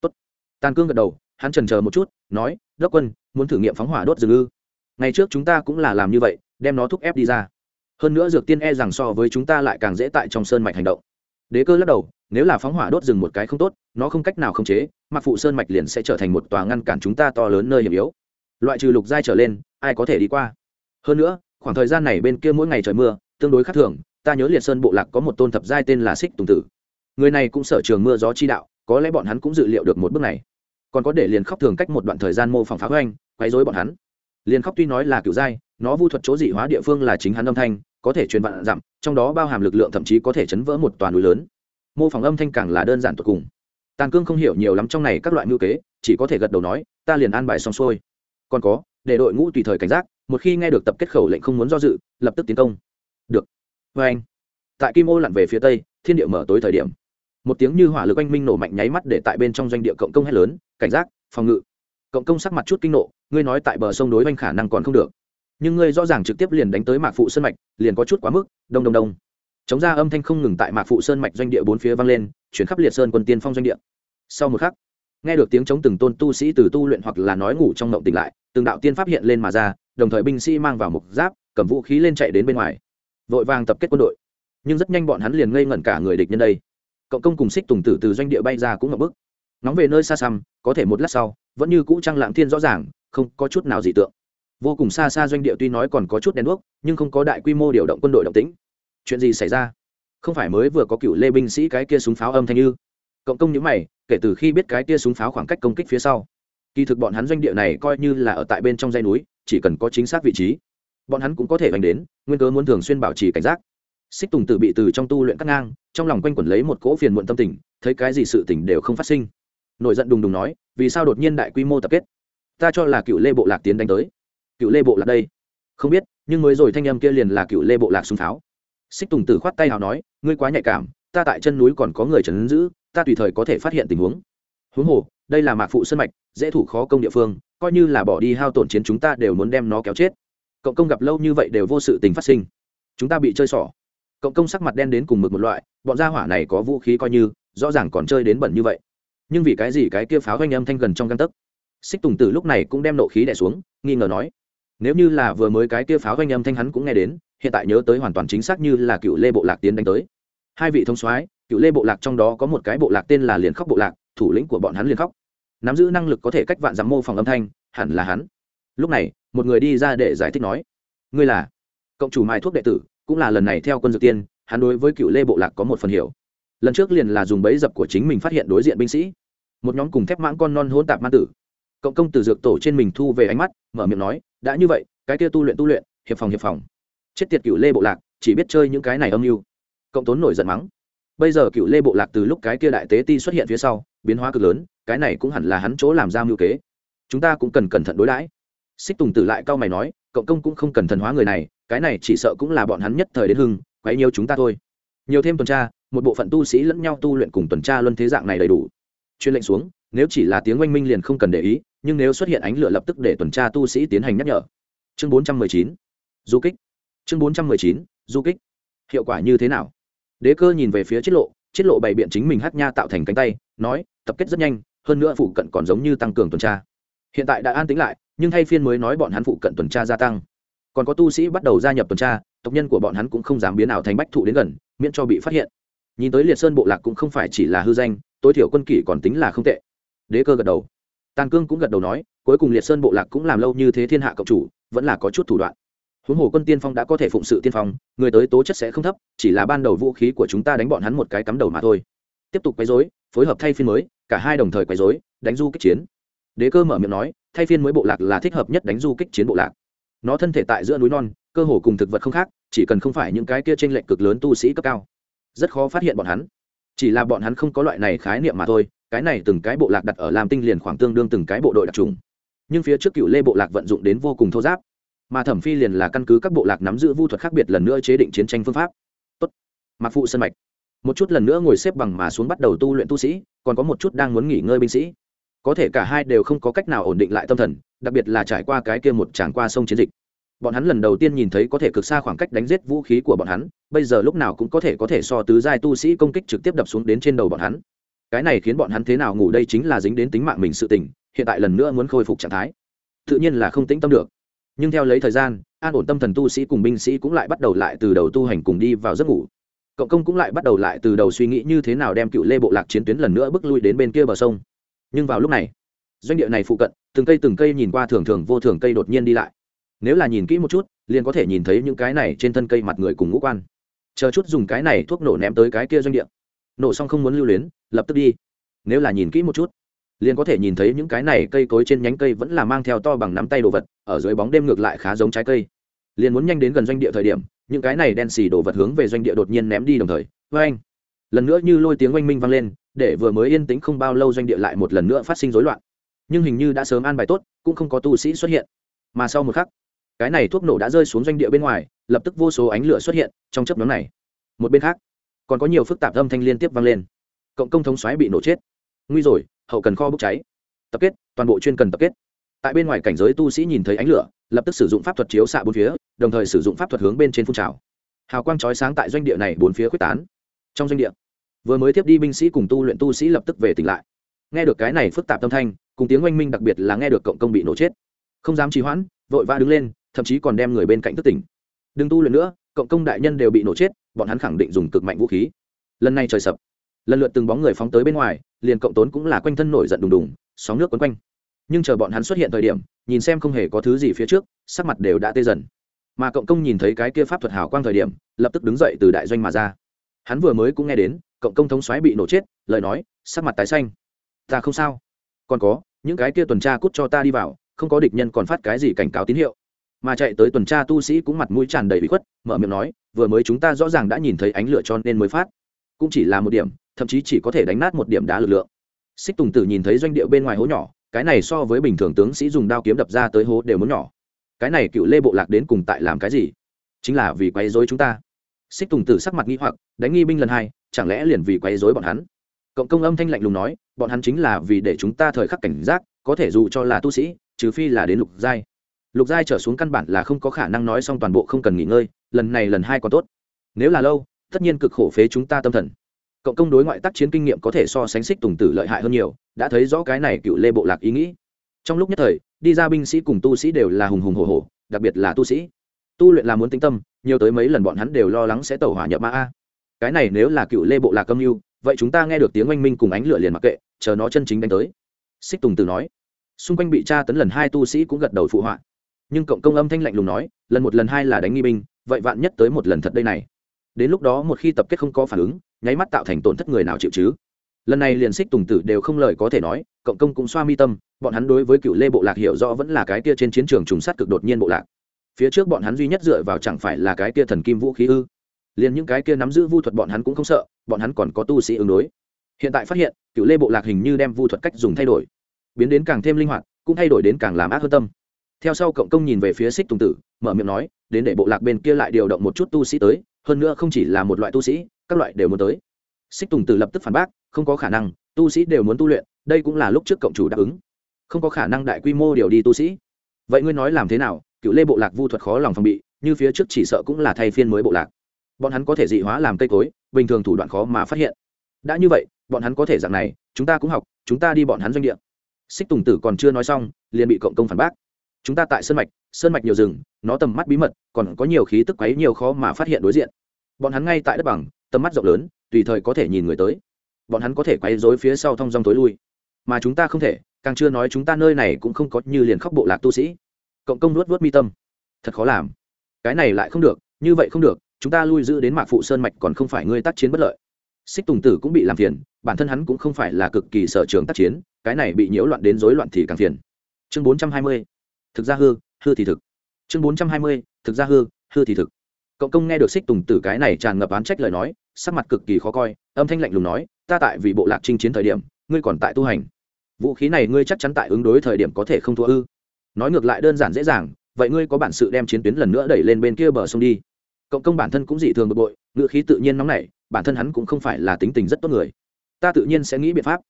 Tốt. tàn cương gật đầu, hắn trần chờ một chút, nói, đốc quân, muốn thử nghiệm phóng hỏa đốt rừng ư? Ngày trước chúng ta cũng là làm như vậy, đem nó thúc ép đi ra. Hơn nữa dược tiên e rằng so với chúng ta lại càng dễ tại trong sơn mạch hành động đế cơ lắc đầu, nếu là phóng hỏa đốt rừng một cái không tốt, nó không cách nào khống chế mặc phụ sơn mạch liền sẽ trở thành một tòa ngăn cản chúng ta to lớn nơi hiểm yếu. Loại trừ lục giai trở lên, ai có thể đi qua? Hơn nữa, khoảng thời gian này bên kia mỗi ngày trời mưa, tương đối khác thường, ta nhớ liệt sơn bộ lạc có một tôn thập giai tên là xích tùng tử. Người này cũng sở trường mưa gió chi đạo, có lẽ bọn hắn cũng dự liệu được một bước này. Còn có để liền khóc thường cách một đoạn thời gian mô phỏng phá hoanh quấy rối bọn hắn. Liền khóc tuy nói là kiểu giai, nó vu thuật chỗ dị hóa địa phương là chính hắn âm thanh có thể truyền vạn dặm, trong đó bao hàm lực lượng thậm chí có thể chấn vỡ một toàn núi lớn. Mô phỏng âm thanh càng là đơn giản tột cùng. Tàn cương không hiểu nhiều lắm trong này các loại ngữ kế, chỉ có thể gật đầu nói, ta liền an bài xong xuôi. Còn có, để đội ngũ tùy thời cảnh giác, một khi nghe được tập kết khẩu lệnh không muốn do dự, lập tức tiến công. Được. Vê anh, tại kim ô lặn về phía tây, thiên địa mở tối thời điểm. Một tiếng như hỏa lực oanh minh nổ mạnh nháy mắt để tại bên trong doanh địa cộng công hét lớn, cảnh giác, phòng ngự. Cộng công sắc mặt chút kinh nộ, ngươi nói tại bờ sông đối oanh khả năng còn không được nhưng ngươi rõ ràng trực tiếp liền đánh tới mạc phụ sơn mạch, liền có chút quá mức, đông đông đông. Chống ra âm thanh không ngừng tại mạc phụ sơn mạch doanh địa bốn phía vang lên, chuyển khắp liệt sơn quân tiên phong doanh địa. Sau một khắc, nghe được tiếng chống từng tôn tu sĩ từ tu luyện hoặc là nói ngủ trong ngộng tỉnh lại, từng đạo tiên pháp hiện lên mà ra, đồng thời binh sĩ mang vào mục giáp, cầm vũ khí lên chạy đến bên ngoài. Vội vàng tập kết quân đội. Nhưng rất nhanh bọn hắn liền ngây ngẩn cả người địch nhân đây. Cộng công cùng xích tùng tử từ doanh địa bay ra cũng ngập bức. Nóng về nơi xa xăm, có thể một lát sau, vẫn như cũ trăng lạng thiên rõ ràng, không có chút nào dị tượng vô cùng xa xa doanh địa tuy nói còn có chút đèn đuốc, nhưng không có đại quy mô điều động quân đội động tĩnh. Chuyện gì xảy ra? Không phải mới vừa có cựu lê binh sĩ cái kia súng pháo âm thanh như cộng công những mày, kể từ khi biết cái kia súng pháo khoảng cách công kích phía sau. Kỳ thực bọn hắn doanh địa này coi như là ở tại bên trong dây núi, chỉ cần có chính xác vị trí, bọn hắn cũng có thể đánh đến, nguyên cớ muốn thường xuyên bảo trì cảnh giác. Xích tùng tự bị từ trong tu luyện cắt ngang, trong lòng quanh quẩn lấy một cỗ phiền muộn tâm tình, thấy cái gì sự tình đều không phát sinh. Nổi giận đùng đùng nói, vì sao đột nhiên đại quy mô tập kết? Ta cho là cựu lê bộ lạc tiến đánh tới cựu lê bộ lạc đây. Không biết, nhưng mới rồi thanh âm kia liền là cựu lê bộ lạc xung pháo. Xích tùng tử khoát tay nào nói, ngươi quá nhạy cảm, ta tại chân núi còn có người trấn giữ, ta tùy thời có thể phát hiện tình huống. Huống hồ, đây là mạc phụ sân mạch, dễ thủ khó công địa phương, coi như là bỏ đi hao tổn chiến chúng ta đều muốn đem nó kéo chết. Cộng công gặp lâu như vậy đều vô sự tình phát sinh. Chúng ta bị chơi xỏ. Cộng công sắc mặt đen đến cùng mực một loại, bọn gia hỏa này có vũ khí coi như, rõ ràng còn chơi đến bẩn như vậy. Nhưng vì cái gì cái kia pháo doanh âm thanh gần trong găng tấc? Xích tùng tử lúc này cũng đem nộ khí đẻ xuống, nghi ngờ nói nếu như là vừa mới cái kia pháo doanh âm thanh hắn cũng nghe đến, hiện tại nhớ tới hoàn toàn chính xác như là cựu lê bộ lạc tiến đánh tới. Hai vị thông soái, cựu lê bộ lạc trong đó có một cái bộ lạc tên là liền khóc bộ lạc, thủ lĩnh của bọn hắn liền khóc. Nắm giữ năng lực có thể cách vạn dặm mô phòng âm thanh, hẳn là hắn. Lúc này, một người đi ra để giải thích nói, ngươi là cộng chủ mai thuốc đệ tử, cũng là lần này theo quân dược tiên, hắn đối với cựu lê bộ lạc có một phần hiểu. Lần trước liền là dùng bẫy dập của chính mình phát hiện đối diện binh sĩ. Một nhóm cùng thép mãng con non hỗn tạp man tử. Cộng công từ dược tổ trên mình thu về ánh mắt, mở miệng nói đã như vậy, cái kia tu luyện tu luyện, hiệp phòng hiệp phòng. Chết tiệt cựu lê bộ lạc, chỉ biết chơi những cái này âm mưu. Cộng tốn nổi giận mắng. Bây giờ cựu lê bộ lạc từ lúc cái kia đại tế ti xuất hiện phía sau, biến hóa cực lớn, cái này cũng hẳn là hắn chỗ làm ra mưu kế. Chúng ta cũng cần cẩn thận đối đãi. Xích tùng tử lại cao mày nói, cộng công cũng không cần thần hóa người này, cái này chỉ sợ cũng là bọn hắn nhất thời đến hưng, quấy nhiều chúng ta thôi. Nhiều thêm tuần tra, một bộ phận tu sĩ lẫn nhau tu luyện cùng tuần tra luân thế dạng này đầy đủ. Chuyên lệnh xuống, nếu chỉ là tiếng oanh minh liền không cần để ý nhưng nếu xuất hiện ánh lửa lập tức để tuần tra tu sĩ tiến hành nhắc nhở. Chương bốn trăm mười chín, du kích. Chương bốn trăm mười chín, du kích. Hiệu quả như thế nào? Đế cơ nhìn về phía chiết lộ chiết lộ bày biện chính mình hát nha tạo thành cánh tay, nói, tập kết rất nhanh, hơn nữa phụ cận còn giống như tăng cường tuần tra. Hiện tại đã an tính lại, nhưng thay phiên mới nói bọn hắn phụ cận tuần tra gia tăng. Còn có tu sĩ bắt đầu gia nhập tuần tra, tộc nhân của bọn hắn cũng không dám biến ảo thành bách thụ đến gần, miễn cho bị phát hiện. Nhìn tới liệt sơn bộ lạc cũng không phải chỉ là hư danh, tối thiểu quân kỷ còn tính là không tệ. Đế cơ gật đầu tàn cương cũng gật đầu nói, cuối cùng liệt sơn bộ lạc cũng làm lâu như thế thiên hạ cộng chủ, vẫn là có chút thủ đoạn. Huống hồ quân tiên phong đã có thể phụng sự tiên phong, người tới tố chất sẽ không thấp, chỉ là ban đầu vũ khí của chúng ta đánh bọn hắn một cái cắm đầu mà thôi. Tiếp tục quấy dối phối hợp thay phiên mới, cả hai đồng thời quấy dối đánh du kích chiến. Đế cơ mở miệng nói, thay phiên mới bộ lạc là thích hợp nhất đánh du kích chiến bộ lạc. Nó thân thể tại giữa núi non, cơ hồ cùng thực vật không khác, chỉ cần không phải những cái kia trên lệnh cực lớn tu sĩ cấp cao. Rất khó phát hiện bọn hắn. Chỉ là bọn hắn không có loại này khái niệm mà thôi cái này từng cái bộ lạc đặt ở làm tinh liền khoảng tương đương từng cái bộ đội đặc trùng. Nhưng phía trước cựu lê bộ lạc vận dụng đến vô cùng thô giáp. Mà thẩm phi liền là căn cứ các bộ lạc nắm giữ vu thuật khác biệt lần nữa chế định chiến tranh phương pháp. Tốt. Mặc phụ sân mạch. Một chút lần nữa ngồi xếp bằng mà xuống bắt đầu tu luyện tu sĩ, còn có một chút đang muốn nghỉ ngơi binh sĩ. Có thể cả hai đều không có cách nào ổn định lại tâm thần, đặc biệt là trải qua cái kia một tràng qua sông chiến dịch. Bọn hắn lần đầu tiên nhìn thấy có thể cực xa khoảng cách đánh giết vũ khí của bọn hắn, bây giờ lúc nào cũng có thể có thể so tứ giai tu sĩ công kích trực tiếp đập xuống đến trên đầu bọn hắn cái này khiến bọn hắn thế nào ngủ đây chính là dính đến tính mạng mình sự tình, hiện tại lần nữa muốn khôi phục trạng thái. Tự nhiên là không tĩnh tâm được. Nhưng theo lấy thời gian, an ổn tâm thần tu sĩ cùng binh sĩ cũng lại bắt đầu lại từ đầu tu hành cùng đi vào giấc ngủ. Cộng công cũng lại bắt đầu lại từ đầu suy nghĩ như thế nào đem cựu lê bộ lạc chiến tuyến lần nữa bước lui đến bên kia bờ sông. Nhưng vào lúc này, doanh địa này phụ cận, từng cây từng cây nhìn qua thường thường vô thường cây đột nhiên đi lại. Nếu là nhìn kỹ một chút, liền có thể nhìn thấy những cái này trên thân cây mặt người cùng ngũ quan. Chờ chút dùng cái này thuốc nổ ném tới cái kia doanh địa nổ xong không muốn lưu luyến, lập tức đi. Nếu là nhìn kỹ một chút, liền có thể nhìn thấy những cái này cây cối trên nhánh cây vẫn là mang theo to bằng nắm tay đồ vật, ở dưới bóng đêm ngược lại khá giống trái cây. Liền muốn nhanh đến gần doanh địa thời điểm, những cái này đen xì đồ vật hướng về doanh địa đột nhiên ném đi đồng thời với anh lần nữa như lôi tiếng oanh minh vang lên, để vừa mới yên tĩnh không bao lâu doanh địa lại một lần nữa phát sinh rối loạn. Nhưng hình như đã sớm an bài tốt, cũng không có tu sĩ xuất hiện. Mà sau một khắc, cái này thuốc nổ đã rơi xuống doanh địa bên ngoài, lập tức vô số ánh lửa xuất hiện trong chấp nhóm này. Một bên khác còn có nhiều phức tạp âm thanh liên tiếp vang lên. Cộng công thống xoáy bị nổ chết. Nguy rồi, hậu cần kho bốc cháy. Tập kết, toàn bộ chuyên cần tập kết. Tại bên ngoài cảnh giới tu sĩ nhìn thấy ánh lửa, lập tức sử dụng pháp thuật chiếu xạ bốn phía, đồng thời sử dụng pháp thuật hướng bên trên phun trào. Hào quang chói sáng tại doanh địa này bốn phía quyết tán. Trong doanh địa, vừa mới tiếp đi binh sĩ cùng tu luyện tu sĩ lập tức về tỉnh lại. Nghe được cái này phức tạp tâm thanh, cùng tiếng oanh minh đặc biệt là nghe được cộng công bị nổ chết. Không dám trì hoãn, vội vã đứng lên, thậm chí còn đem người bên cạnh thức tỉnh. Đừng tu luyện nữa, cộng công đại nhân đều bị nổ chết bọn hắn khẳng định dùng cực mạnh vũ khí. Lần này trời sập, lần lượt từng bóng người phóng tới bên ngoài, liền cộng tốn cũng là quanh thân nổi giận đùng đùng, sóng nước quấn quanh. Nhưng chờ bọn hắn xuất hiện thời điểm, nhìn xem không hề có thứ gì phía trước, sắc mặt đều đã tê dần. Mà cộng công nhìn thấy cái kia pháp thuật hào quang thời điểm, lập tức đứng dậy từ đại doanh mà ra. Hắn vừa mới cũng nghe đến, cộng công thống xoáy bị nổ chết, lời nói, sắc mặt tái xanh. Ta không sao. Còn có, những cái kia tuần tra cút cho ta đi vào, không có địch nhân còn phát cái gì cảnh cáo tín hiệu mà chạy tới tuần tra tu sĩ cũng mặt mũi tràn đầy bị khuất, mở miệng nói, vừa mới chúng ta rõ ràng đã nhìn thấy ánh lửa cho nên mới phát. Cũng chỉ là một điểm, thậm chí chỉ có thể đánh nát một điểm đá lực lượng. Xích tùng tử nhìn thấy doanh địa bên ngoài hố nhỏ, cái này so với bình thường tướng sĩ dùng đao kiếm đập ra tới hố đều muốn nhỏ. Cái này cựu lê bộ lạc đến cùng tại làm cái gì? Chính là vì quấy dối chúng ta. Xích tùng tử sắc mặt nghi hoặc, đánh nghi binh lần hai, chẳng lẽ liền vì quấy dối bọn hắn? Cộng công âm thanh lạnh lùng nói, bọn hắn chính là vì để chúng ta thời khắc cảnh giác, có thể dù cho là tu sĩ, trừ phi là đến lục giai lục giai trở xuống căn bản là không có khả năng nói xong toàn bộ không cần nghỉ ngơi, lần này lần hai có tốt. Nếu là lâu, tất nhiên cực khổ phế chúng ta tâm thần. Cộng công đối ngoại tác chiến kinh nghiệm có thể so sánh xích tùng tử lợi hại hơn nhiều, đã thấy rõ cái này cựu lê bộ lạc ý nghĩ. Trong lúc nhất thời, đi ra binh sĩ cùng tu sĩ đều là hùng hùng hồ hồ đặc biệt là tu sĩ. Tu luyện là muốn tĩnh tâm, nhiều tới mấy lần bọn hắn đều lo lắng sẽ tẩu hỏa nhập ma a. Cái này nếu là cựu lê bộ lạc âm mưu, vậy chúng ta nghe được tiếng oanh minh cùng ánh lửa liền mặc kệ, chờ nó chân chính đánh tới. Xích tùng tử nói. Xung quanh bị tra tấn lần hai tu sĩ cũng gật đầu phụ họa nhưng cộng công âm thanh lạnh lùng nói, lần một lần hai là đánh nghi binh, vậy vạn nhất tới một lần thật đây này. Đến lúc đó một khi tập kết không có phản ứng, nháy mắt tạo thành tổn thất người nào chịu chứ? Lần này liền xích tùng tử đều không lời có thể nói, cộng công cũng xoa mi tâm, bọn hắn đối với cựu lê bộ lạc hiểu rõ vẫn là cái kia trên chiến trường trùng sát cực đột nhiên bộ lạc. Phía trước bọn hắn duy nhất dựa vào chẳng phải là cái kia thần kim vũ khí ư? Liền những cái kia nắm giữ vu thuật bọn hắn cũng không sợ, bọn hắn còn có tu sĩ ứng đối. Hiện tại phát hiện, cựu lê bộ lạc hình như đem vu thuật cách dùng thay đổi. Biến đến càng thêm linh hoạt, cũng thay đổi đến càng làm ác hơn tâm theo sau cộng công nhìn về phía xích tùng tử, mở miệng nói, đến để bộ lạc bên kia lại điều động một chút tu sĩ tới, hơn nữa không chỉ là một loại tu sĩ, các loại đều muốn tới. Xích tùng tử lập tức phản bác, không có khả năng, tu sĩ đều muốn tu luyện, đây cũng là lúc trước cộng chủ đáp ứng. Không có khả năng đại quy mô điều đi tu sĩ. Vậy ngươi nói làm thế nào, cựu lê bộ lạc vu thuật khó lòng phòng bị, như phía trước chỉ sợ cũng là thay phiên mới bộ lạc. Bọn hắn có thể dị hóa làm cây cối, bình thường thủ đoạn khó mà phát hiện. Đã như vậy, bọn hắn có thể dạng này, chúng ta cũng học, chúng ta đi bọn hắn doanh địa. Xích tùng tử còn chưa nói xong, liền bị cộng công phản bác chúng ta tại sơn mạch sơn mạch nhiều rừng, nó tầm mắt bí mật, còn có nhiều khí tức quấy nhiều khó mà phát hiện đối diện. Bọn hắn ngay tại đất bằng, tầm mắt rộng lớn, tùy thời có thể nhìn người tới. Bọn hắn có thể quấy rối phía sau thong dong tối lui. Mà chúng ta không thể, càng chưa nói chúng ta nơi này cũng không có như liền khóc bộ lạc tu sĩ. Cộng công nuốt vớt mi tâm. Thật khó làm. Cái này lại không được, như vậy không được, chúng ta lui giữ đến mạc phụ sơn mạch còn không phải ngươi tác chiến bất lợi. Xích tùng tử cũng bị làm phiền, bản thân hắn cũng không phải là cực kỳ sở trường tác chiến, cái này bị nhiễu loạn đến rối loạn thì càng phiền. Chương bốn trăm hai mươi thực ra hư hư thì thực. Chương bốn trăm hai mươi, thực ra hư hư thì thực. Cộng công nghe được xích tùng tử cái này tràn ngập án trách lời nói, sắc mặt cực kỳ khó coi, âm thanh lạnh lùng nói, ta tại vì bộ lạc chinh chiến thời điểm, ngươi còn tại tu hành. Vũ khí này ngươi chắc chắn tại ứng đối thời điểm có thể không thua ư? Nói ngược lại đơn giản dễ dàng, vậy ngươi có bản sự đem chiến tuyến lần nữa đẩy lên bên kia bờ sông đi. Cộng công bản thân cũng dị thường bực bội, ngữ khí tự nhiên nóng nảy, bản thân hắn cũng không phải là tính tình rất tốt người. Ta tự nhiên sẽ nghĩ biện pháp.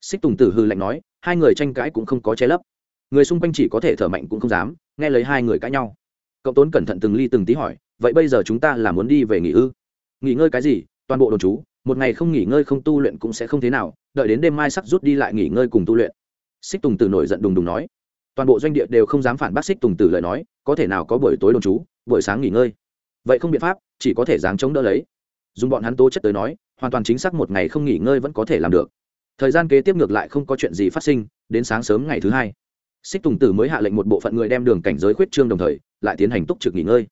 Xích tùng tử hư lạnh nói, hai người tranh cãi cũng không có che lấp người xung quanh chỉ có thể thở mạnh cũng không dám, nghe lấy hai người cãi nhau. Cậu tốn cẩn thận từng ly từng tí hỏi, vậy bây giờ chúng ta là muốn đi về nghỉ ư? Nghỉ ngơi cái gì? Toàn bộ đồn trú, một ngày không nghỉ ngơi không tu luyện cũng sẽ không thế nào, đợi đến đêm mai sắc rút đi lại nghỉ ngơi cùng tu luyện. Xích tùng tử nổi giận đùng đùng nói. Toàn bộ doanh địa đều không dám phản bác xích tùng tử lời nói, có thể nào có buổi tối đồn trú, buổi sáng nghỉ ngơi? Vậy không biện pháp, chỉ có thể dáng chống đỡ lấy. Dùng bọn hắn tố chất tới nói, hoàn toàn chính xác một ngày không nghỉ ngơi vẫn có thể làm được. Thời gian kế tiếp ngược lại không có chuyện gì phát sinh, đến sáng sớm ngày thứ hai xích tùng tử mới hạ lệnh một bộ phận người đem đường cảnh giới khuyết trương đồng thời, lại tiến hành túc trực nghỉ ngơi.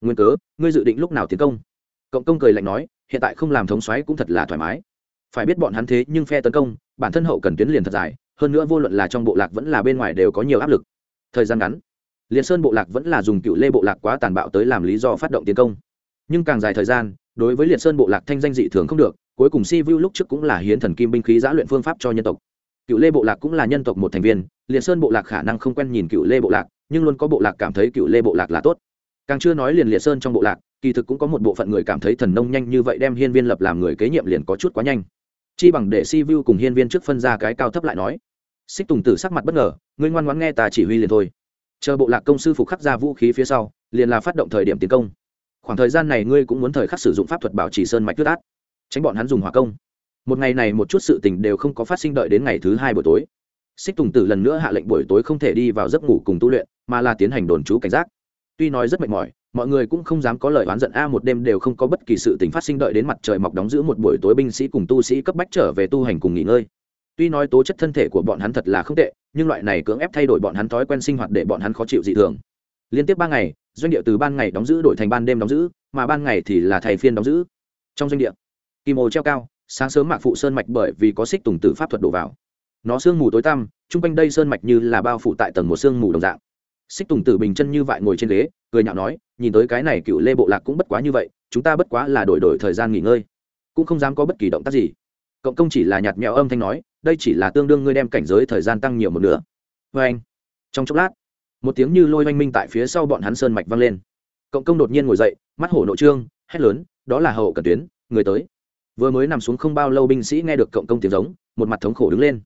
Nguyên cớ, ngươi dự định lúc nào tiến công? Cộng công cười lạnh nói, hiện tại không làm thống xoáy cũng thật là thoải mái. Phải biết bọn hắn thế nhưng phe tấn công, bản thân hậu cần tuyến liền thật dài, hơn nữa vô luận là trong bộ lạc vẫn là bên ngoài đều có nhiều áp lực. Thời gian ngắn liền sơn bộ lạc vẫn là dùng cựu lê bộ lạc quá tàn bạo tới làm lý do phát động tiến công. Nhưng càng dài thời gian, đối với liệt sơn bộ lạc thanh danh dị thường không được, cuối cùng si vu lúc trước cũng là hiến thần kim binh khí giã luyện phương pháp cho nhân tộc cựu lê bộ lạc cũng là nhân tộc một thành viên liệt sơn bộ lạc khả năng không quen nhìn cựu lê bộ lạc, nhưng luôn có bộ lạc cảm thấy cựu lê bộ lạc là tốt. Càng chưa nói liền liệt sơn trong bộ lạc, kỳ thực cũng có một bộ phận người cảm thấy thần nông nhanh như vậy đem hiên viên lập làm người kế nhiệm liền có chút quá nhanh. Chi bằng để si vu cùng hiên viên trước phân ra cái cao thấp lại nói, xích tùng tử sắc mặt bất ngờ, ngươi ngoan ngoãn nghe ta chỉ huy liền thôi. Chờ bộ lạc công sư phục khắc ra vũ khí phía sau, liền là phát động thời điểm tiến công. Khoảng thời gian này ngươi cũng muốn thời khắc sử dụng pháp thuật bảo trì sơn mạch tuyết át tránh bọn hắn dùng hỏa công một ngày này một chút sự tình đều không có phát sinh đợi đến ngày thứ hai buổi tối. Xích tùng tử lần nữa hạ lệnh buổi tối không thể đi vào giấc ngủ cùng tu luyện, mà là tiến hành đồn trú cảnh giác. Tuy nói rất mệt mỏi, mọi người cũng không dám có lời oán giận, a, một đêm đều không có bất kỳ sự tình phát sinh đợi đến mặt trời mọc đóng giữ một buổi tối binh sĩ cùng tu sĩ cấp bách trở về tu hành cùng nghỉ ngơi. Tuy nói tố chất thân thể của bọn hắn thật là không tệ, nhưng loại này cưỡng ép thay đổi bọn hắn thói quen sinh hoạt để bọn hắn khó chịu dị thường. Liên tiếp ba ngày, doanh địa từ ban ngày đóng giữ đổi thành ban đêm đóng giữ, mà ban ngày thì là thầy phiên đóng giữ. Trong doanh địa, kim ô treo cao sáng sớm mạc phụ sơn mạch bởi vì có xích tùng tử pháp thuật đổ vào. Nó sương mù tối tăm, chung quanh đây sơn mạch như là bao phủ tại tầng một sương mù đồng dạng. Xích tùng tử bình chân như vại ngồi trên ghế, cười nhạo nói, nhìn tới cái này cựu lê bộ lạc cũng bất quá như vậy, chúng ta bất quá là đổi đổi thời gian nghỉ ngơi, cũng không dám có bất kỳ động tác gì. Cộng công chỉ là nhạt mẹo âm thanh nói, đây chỉ là tương đương ngươi đem cảnh giới thời gian tăng nhiều một nửa. Vê anh, trong chốc lát, một tiếng như lôi oanh minh tại phía sau bọn hắn sơn mạch vang lên. Cộng công đột nhiên ngồi dậy, mắt hổ nội trương, hét lớn, đó là hậu cần tuyến, người tới vừa mới nằm xuống không bao lâu binh sĩ nghe được cộng công tiếng giống, một mặt thống khổ đứng lên.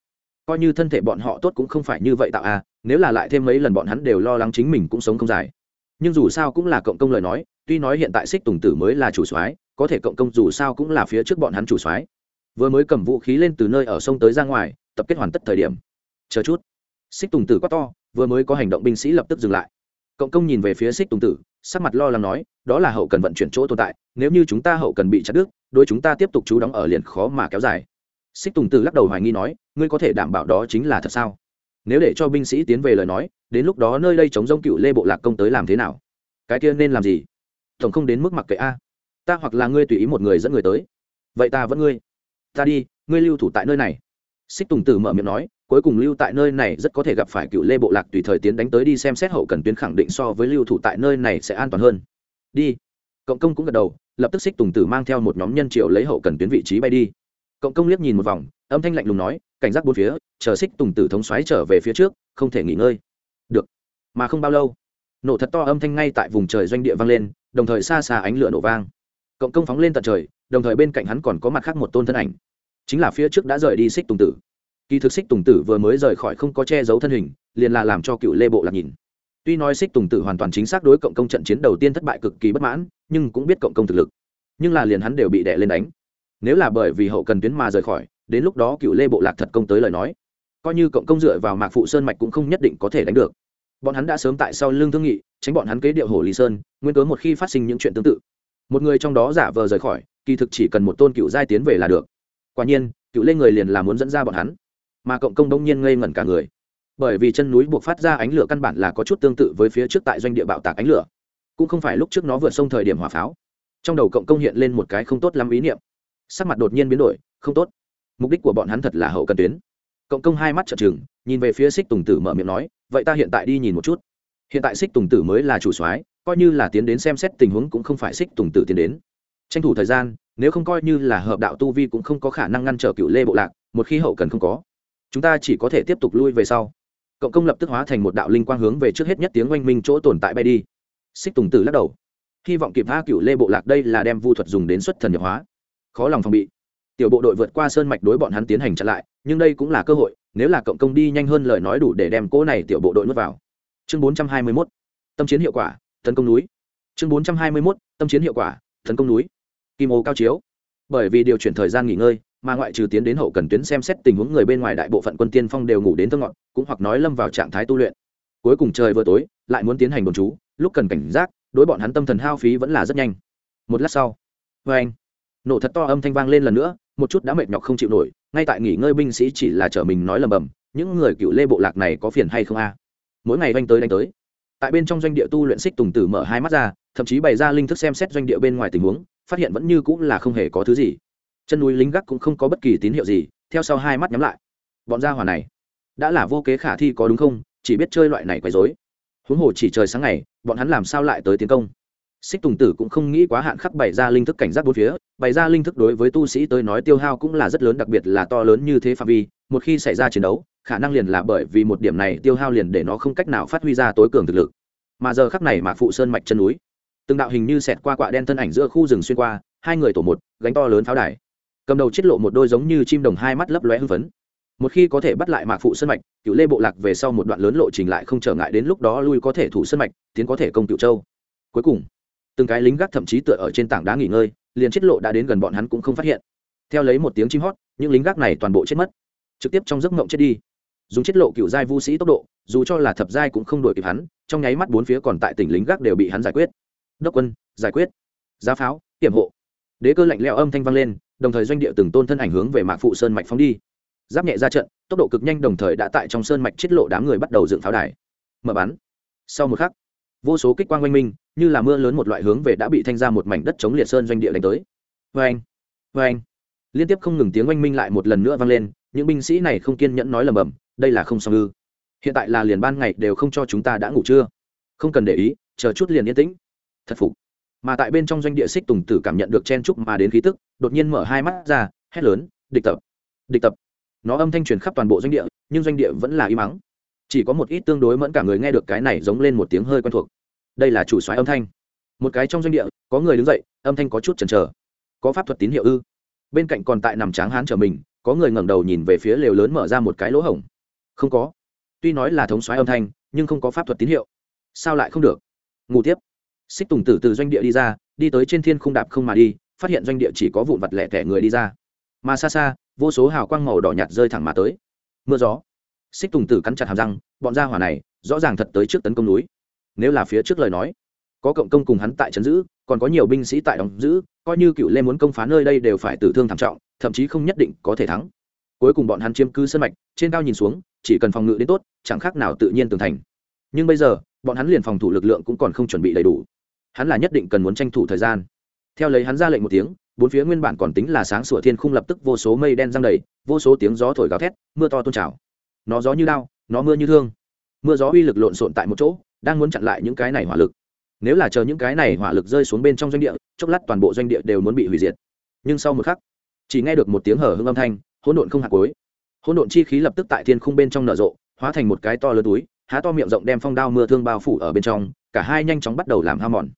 Coi như thân thể bọn họ tốt cũng không phải như vậy tạo à nếu là lại thêm mấy lần bọn hắn đều lo lắng chính mình cũng sống không dài. Nhưng dù sao cũng là cộng công lời nói, tuy nói hiện tại xích tùng tử mới là chủ soái, có thể cộng công dù sao cũng là phía trước bọn hắn chủ soái. Vừa mới cầm vũ khí lên từ nơi ở sông tới ra ngoài, tập kết hoàn tất thời điểm. Chờ chút. Xích tùng tử quá to, vừa mới có hành động binh sĩ lập tức dừng lại. Cộng công nhìn về phía xích tùng tử, sắc mặt lo lắng nói, đó là hậu cần vận chuyển chỗ tồn tại, nếu như chúng ta hậu cần bị chặt đứt đôi chúng ta tiếp tục chú đóng ở liền khó mà kéo dài. Xích tùng tử lắc đầu hoài nghi nói, ngươi có thể đảm bảo đó chính là thật sao? Nếu để cho binh sĩ tiến về lời nói, đến lúc đó nơi đây chống rông cựu lê bộ lạc công tới làm thế nào? Cái kia nên làm gì? Tổng không đến mức mặc kệ a. Ta hoặc là ngươi tùy ý một người dẫn người tới. Vậy ta vẫn ngươi. Ta đi, ngươi lưu thủ tại nơi này. Xích tùng tử mở miệng nói, cuối cùng lưu tại nơi này rất có thể gặp phải cựu lê bộ lạc tùy thời tiến đánh tới đi xem xét hậu cần tuyến khẳng định so với lưu thủ tại nơi này sẽ an toàn hơn. Đi. Cộng công cũng gật đầu lập tức xích tùng tử mang theo một nhóm nhân triệu lấy hậu cần tuyến vị trí bay đi. Cộng công liếc nhìn một vòng, âm thanh lạnh lùng nói, cảnh giác bốn phía, chờ xích tùng tử thống xoáy trở về phía trước, không thể nghỉ ngơi. Được, mà không bao lâu. Nổ thật to âm thanh ngay tại vùng trời doanh địa vang lên, đồng thời xa xa ánh lửa nổ vang. Cộng công phóng lên tận trời, đồng thời bên cạnh hắn còn có mặt khác một tôn thân ảnh. Chính là phía trước đã rời đi xích tùng tử. Kỳ thực xích tùng tử vừa mới rời khỏi không có che giấu thân hình, liền là làm cho cựu lê bộ lạc nhìn tuy nói xích tùng tự hoàn toàn chính xác đối cộng công trận chiến đầu tiên thất bại cực kỳ bất mãn, nhưng cũng biết cộng công thực lực. Nhưng là liền hắn đều bị đè lên đánh. Nếu là bởi vì hậu cần tuyến mà rời khỏi, đến lúc đó cựu lê bộ lạc thật công tới lời nói. Coi như cộng công dựa vào mạc phụ sơn mạch cũng không nhất định có thể đánh được. Bọn hắn đã sớm tại sau lương thương nghị, tránh bọn hắn kế điệu hồ lý sơn, nguyên cớ một khi phát sinh những chuyện tương tự. Một người trong đó giả vờ rời khỏi, kỳ thực chỉ cần một tôn cựu giai tiến về là được. Quả nhiên cựu lê người liền là muốn dẫn ra bọn hắn. Mà cộng công đông nhiên ngây ngẩn cả người bởi vì chân núi buộc phát ra ánh lửa căn bản là có chút tương tự với phía trước tại doanh địa bạo tạc ánh lửa. Cũng không phải lúc trước nó vượt sông thời điểm hỏa pháo. Trong đầu cộng công hiện lên một cái không tốt lắm ý niệm. Sắc mặt đột nhiên biến đổi, không tốt. Mục đích của bọn hắn thật là hậu cần tuyến. Cộng công hai mắt trợn trừng, nhìn về phía xích tùng tử mở miệng nói, vậy ta hiện tại đi nhìn một chút. Hiện tại xích tùng tử mới là chủ soái, coi như là tiến đến xem xét tình huống cũng không phải xích tùng tử tiến đến. Tranh thủ thời gian, nếu không coi như là hợp đạo tu vi cũng không có khả năng ngăn trở cựu lê bộ lạc, một khi hậu cần không có, chúng ta chỉ có thể tiếp tục lui về sau cộng công lập tức hóa thành một đạo linh quang hướng về trước hết nhất tiếng oanh minh chỗ tồn tại bay đi. Xích tùng tử lắc đầu. Hy vọng kịp tha cựu lê bộ lạc đây là đem vu thuật dùng đến xuất thần nhập hóa. Khó lòng phòng bị. Tiểu bộ đội vượt qua sơn mạch đối bọn hắn tiến hành chặn lại nhưng đây cũng là cơ hội nếu là cộng công đi nhanh hơn lời nói đủ để đem cỗ này tiểu bộ đội nuốt vào. Chương 421, tâm chiến hiệu quả tấn công núi. Chương 421, tâm chiến hiệu quả tấn công núi. Kim ô cao chiếu. Bởi vì điều chuyển thời gian nghỉ ngơi mà ngoại trừ tiến đến hậu cần tuyến xem xét tình huống người bên ngoài đại bộ phận quân tiên phong đều ngủ đến thơ ngọn cũng hoặc nói lâm vào trạng thái tu luyện. Cuối cùng trời vừa tối, lại muốn tiến hành đồn trú, lúc cần cảnh giác, đối bọn hắn tâm thần hao phí vẫn là rất nhanh. Một lát sau vê anh, nổ thật to âm thanh vang lên lần nữa, một chút đã mệt nhọc không chịu nổi, ngay tại nghỉ ngơi binh sĩ chỉ là chở mình nói lầm bầm, những người cựu lê bộ lạc này có phiền hay không a? Mỗi ngày oanh tới đánh tới. Tại bên trong doanh địa tu luyện xích tùng tử mở hai mắt ra, thậm chí bày ra linh thức xem xét doanh địa bên ngoài tình huống, phát hiện vẫn như cũng là không hề có thứ gì chân núi lính gác cũng không có bất kỳ tín hiệu gì, theo sau hai mắt nhắm lại. Bọn gia hỏa này, đã là vô kế khả thi có đúng không? Chỉ biết chơi loại này quấy dối huống hồ chỉ trời sáng ngày, bọn hắn làm sao lại tới tiến công? Xích tùng tử cũng không nghĩ quá hạn khắc bày ra linh thức cảnh giác bốn phía, bày ra linh thức đối với tu sĩ tới nói tiêu hao cũng là rất lớn, đặc biệt là to lớn như thế phạm vi, một khi xảy ra chiến đấu, khả năng liền là bởi vì một điểm này tiêu hao liền để nó không cách nào phát huy ra tối cường thực lực. Mà giờ khắc này mà phụ sơn mạch chân núi, từng đạo hình như xẹt qua quạ đen thân ảnh giữa khu rừng xuyên qua, hai người tổ một, gánh to lớn pháo đài cầm đầu chết lộ một đôi giống như chim đồng hai mắt lấp lóe hưng phấn. Một khi có thể bắt lại mạc phụ sân mạch, cựu lê bộ lạc về sau một đoạn lớn lộ trình lại không trở ngại đến lúc đó lui có thể thủ sân mạch, tiến có thể công cựu châu. Cuối cùng, từng cái lính gác thậm chí tựa ở trên tảng đá nghỉ ngơi, liền chết lộ đã đến gần bọn hắn cũng không phát hiện. Theo lấy một tiếng chim hót, những lính gác này toàn bộ chết mất. Trực tiếp trong giấc mộng chết đi. Dùng chết lộ cựu giai vu sĩ tốc độ, dù cho là thập giai cũng không đuổi kịp hắn, trong nháy mắt bốn phía còn tại tỉnh lính gác đều bị hắn giải quyết. Đốc quân, giải quyết. Giá pháo hiểm hộ. Đế cơ lạnh leo âm thanh vang lên đồng thời doanh địa từng tôn thân ảnh hướng về mạc phụ sơn mạch phóng đi. Giáp nhẹ ra trận, tốc độ cực nhanh đồng thời đã tại trong sơn mạch chết lộ đám người bắt đầu dựng pháo đài. Mở bắn. Sau một khắc, vô số kích quang oanh minh, như là mưa lớn một loại hướng về đã bị thanh ra một mảnh đất chống liệt sơn doanh địa đánh tới. Vê anh vê anh liên tiếp không ngừng tiếng oanh minh lại một lần nữa vang lên, những binh sĩ này không kiên nhẫn nói lầm bầm, đây là không xong ư. Hiện tại là liền ban ngày đều không cho chúng ta đã ngủ chưa? Không cần để ý, chờ chút liền yên tĩnh. Thật phục mà tại bên trong doanh địa xích tùng tử cảm nhận được chen trúc mà đến khí tức, đột nhiên mở hai mắt ra, hét lớn, địch tập! Địch tập! Nó âm thanh truyền khắp toàn bộ doanh địa, nhưng doanh địa vẫn là im mắng chỉ có một ít tương đối mẫn cả người nghe được cái này giống lên một tiếng hơi quen thuộc. Đây là chủ soái âm thanh. Một cái trong doanh địa, có người đứng dậy, âm thanh có chút chần chờ. Có pháp thuật tín hiệu ư? Bên cạnh còn tại nằm tráng hán trở mình, có người ngẩng đầu nhìn về phía lều lớn mở ra một cái lỗ hổng. Không có. Tuy nói là thống soái âm thanh, nhưng không có pháp thuật tín hiệu. Sao lại không được? Ngủ tiếp xích tùng tử từ doanh địa đi ra, đi tới trên thiên không đạp không mà đi, phát hiện doanh địa chỉ có vụn vặt lẻ tẻ người đi ra. Mà xa xa, vô số hào quang màu đỏ nhạt rơi thẳng mà tới. Mưa gió. Xích tùng tử cắn chặt hàm răng, bọn gia hỏa này, rõ ràng thật tới trước tấn công núi. Nếu là phía trước lời nói, có cộng công cùng hắn tại trấn giữ, còn có nhiều binh sĩ tại đóng giữ, coi như cựu lê muốn công phá nơi đây đều phải tử thương thảm trọng, thậm chí không nhất định có thể thắng. Cuối cùng bọn hắn chiếm cứ sân mạch, trên cao nhìn xuống, chỉ cần phòng ngự đến tốt, chẳng khác nào tự nhiên tường thành. Nhưng bây giờ bọn hắn liền phòng thủ lực lượng cũng còn không chuẩn bị đầy đủ. Hắn là nhất định cần muốn tranh thủ thời gian. Theo lấy hắn ra lệnh một tiếng, bốn phía nguyên bản còn tính là sáng sủa thiên khung lập tức vô số mây đen răng đầy, vô số tiếng gió thổi gào thét, mưa to tôn trào. Nó gió như lao nó mưa như thương. Mưa gió uy lực lộn xộn tại một chỗ, đang muốn chặn lại những cái này hỏa lực. Nếu là chờ những cái này hỏa lực rơi xuống bên trong doanh địa, chốc lát toàn bộ doanh địa đều muốn bị hủy diệt. Nhưng sau một khắc, chỉ nghe được một tiếng hở hưng âm thanh, hỗn độn không hạt cối hỗn độn chi khí lập tức tại thiên khung bên trong nở rộ, hóa thành một cái to lớn túi há to miệng rộng đem phong đao mưa thương bao phủ ở bên trong, cả hai nhanh chóng bắt đầu làm ham mòn.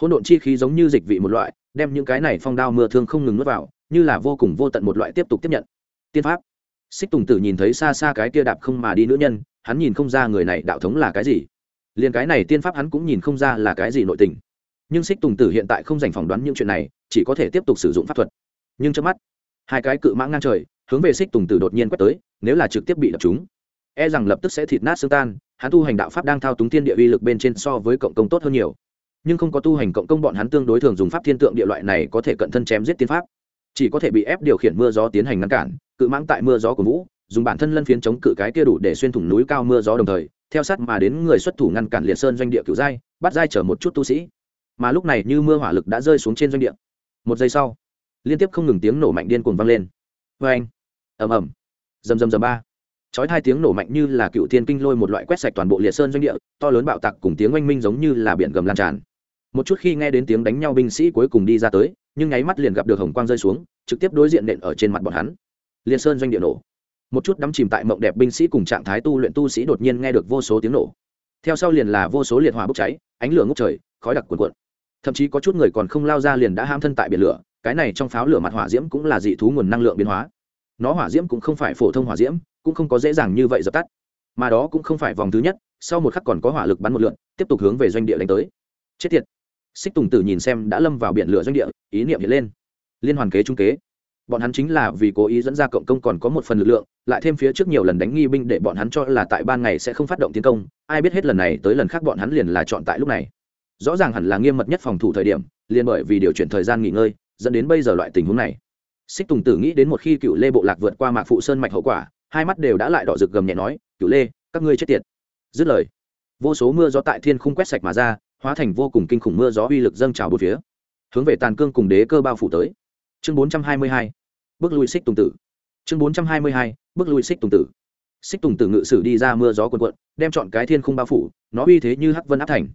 Hỗn độn chi khí giống như dịch vị một loại, đem những cái này phong đao mưa thương không ngừng nuốt vào, như là vô cùng vô tận một loại tiếp tục tiếp nhận. Tiên pháp. Xích tùng tử nhìn thấy xa xa cái kia đạp không mà đi nữ nhân, hắn nhìn không ra người này đạo thống là cái gì. Liền cái này tiên pháp hắn cũng nhìn không ra là cái gì nội tình. Nhưng xích tùng tử hiện tại không dành phỏng đoán những chuyện này, chỉ có thể tiếp tục sử dụng pháp thuật. Nhưng trước mắt, hai cái cự mãng ngang trời, hướng về xích tùng tử đột nhiên quét tới, nếu là trực tiếp bị đập chúng e rằng lập tức sẽ thịt nát xương tan hắn tu hành đạo pháp đang thao túng thiên địa uy lực bên trên so với cộng công tốt hơn nhiều. Nhưng không có tu hành cộng công, bọn hắn tương đối thường dùng pháp thiên tượng địa loại này có thể cận thân chém giết tiên pháp. Chỉ có thể bị ép điều khiển mưa gió tiến hành ngăn cản, cự mãng tại mưa gió của vũ, dùng bản thân lân phiến chống cự cái kia đủ để xuyên thủng núi cao mưa gió đồng thời, theo sát mà đến người xuất thủ ngăn cản liệt sơn doanh địa cựu giai, bắt giai chở một chút tu sĩ. Mà lúc này như mưa hỏa lực đã rơi xuống trên doanh địa. Một giây sau, liên tiếp không ngừng tiếng nổ mạnh điên cuồng vang lên. Vê anh ầm ầm. Rầm rầm rầm ba chói hai tiếng nổ mạnh như là cựu thiên kinh lôi một loại quét sạch toàn bộ liệt sơn doanh địa, to lớn bạo tặc cùng tiếng oanh minh giống như là biển gầm lan tràn. Một chút khi nghe đến tiếng đánh nhau binh sĩ cuối cùng đi ra tới, nhưng nháy mắt liền gặp được hồng quang rơi xuống, trực tiếp đối diện nện ở trên mặt bọn hắn. Liệt sơn doanh địa nổ. Một chút đắm chìm tại mộng đẹp binh sĩ cùng trạng thái tu luyện tu sĩ đột nhiên nghe được vô số tiếng nổ. Theo sau liền là vô số liệt hỏa bốc cháy, ánh lửa ngốc trời, khói đặc cuồn cuộn. Thậm chí có chút người còn không lao ra liền đã ham thân tại biển lửa, cái này trong pháo lửa mặt hỏa diễm cũng là dị thú nguồn năng lượng biến hóa nó hỏa diễm cũng không phải phổ thông hỏa diễm, cũng không có dễ dàng như vậy dập tắt. Mà đó cũng không phải vòng thứ nhất, sau một khắc còn có hỏa lực bắn một lượn, tiếp tục hướng về doanh địa đánh tới. Chết tiệt. Xích tùng tử nhìn xem đã lâm vào biển lửa doanh địa, ý niệm hiện lên. Liên hoàn kế trung kế. Bọn hắn chính là vì cố ý dẫn ra cộng công còn có một phần lực lượng, lại thêm phía trước nhiều lần đánh nghi binh để bọn hắn cho là tại ban ngày sẽ không phát động tiến công, ai biết hết lần này tới lần khác bọn hắn liền là chọn tại lúc này. Rõ ràng hẳn là nghiêm mật nhất phòng thủ thời điểm, liền bởi vì điều chuyển thời gian nghỉ ngơi, dẫn đến bây giờ loại tình huống này xích tùng tử nghĩ đến một khi cựu lê bộ lạc vượt qua mạc phụ sơn mạch hậu quả, hai mắt đều đã lại đỏ rực gầm nhẹ nói, cựu lê, các ngươi chết tiệt. Dứt lời, vô số mưa gió tại thiên khung quét sạch mà ra, hóa thành vô cùng kinh khủng mưa gió uy lực dâng trào bốn phía, hướng về tàn cương cùng đế cơ bao phủ tới. Chương bốn trăm hai mươi hai, bước lui xích tùng tử. Chương bốn trăm hai mươi hai, bước lui xích tùng tử. Xích tùng tử ngự sử đi ra mưa gió quần quận đem chọn cái thiên khung bao phủ, nó uy thế như hắc vân áp thành.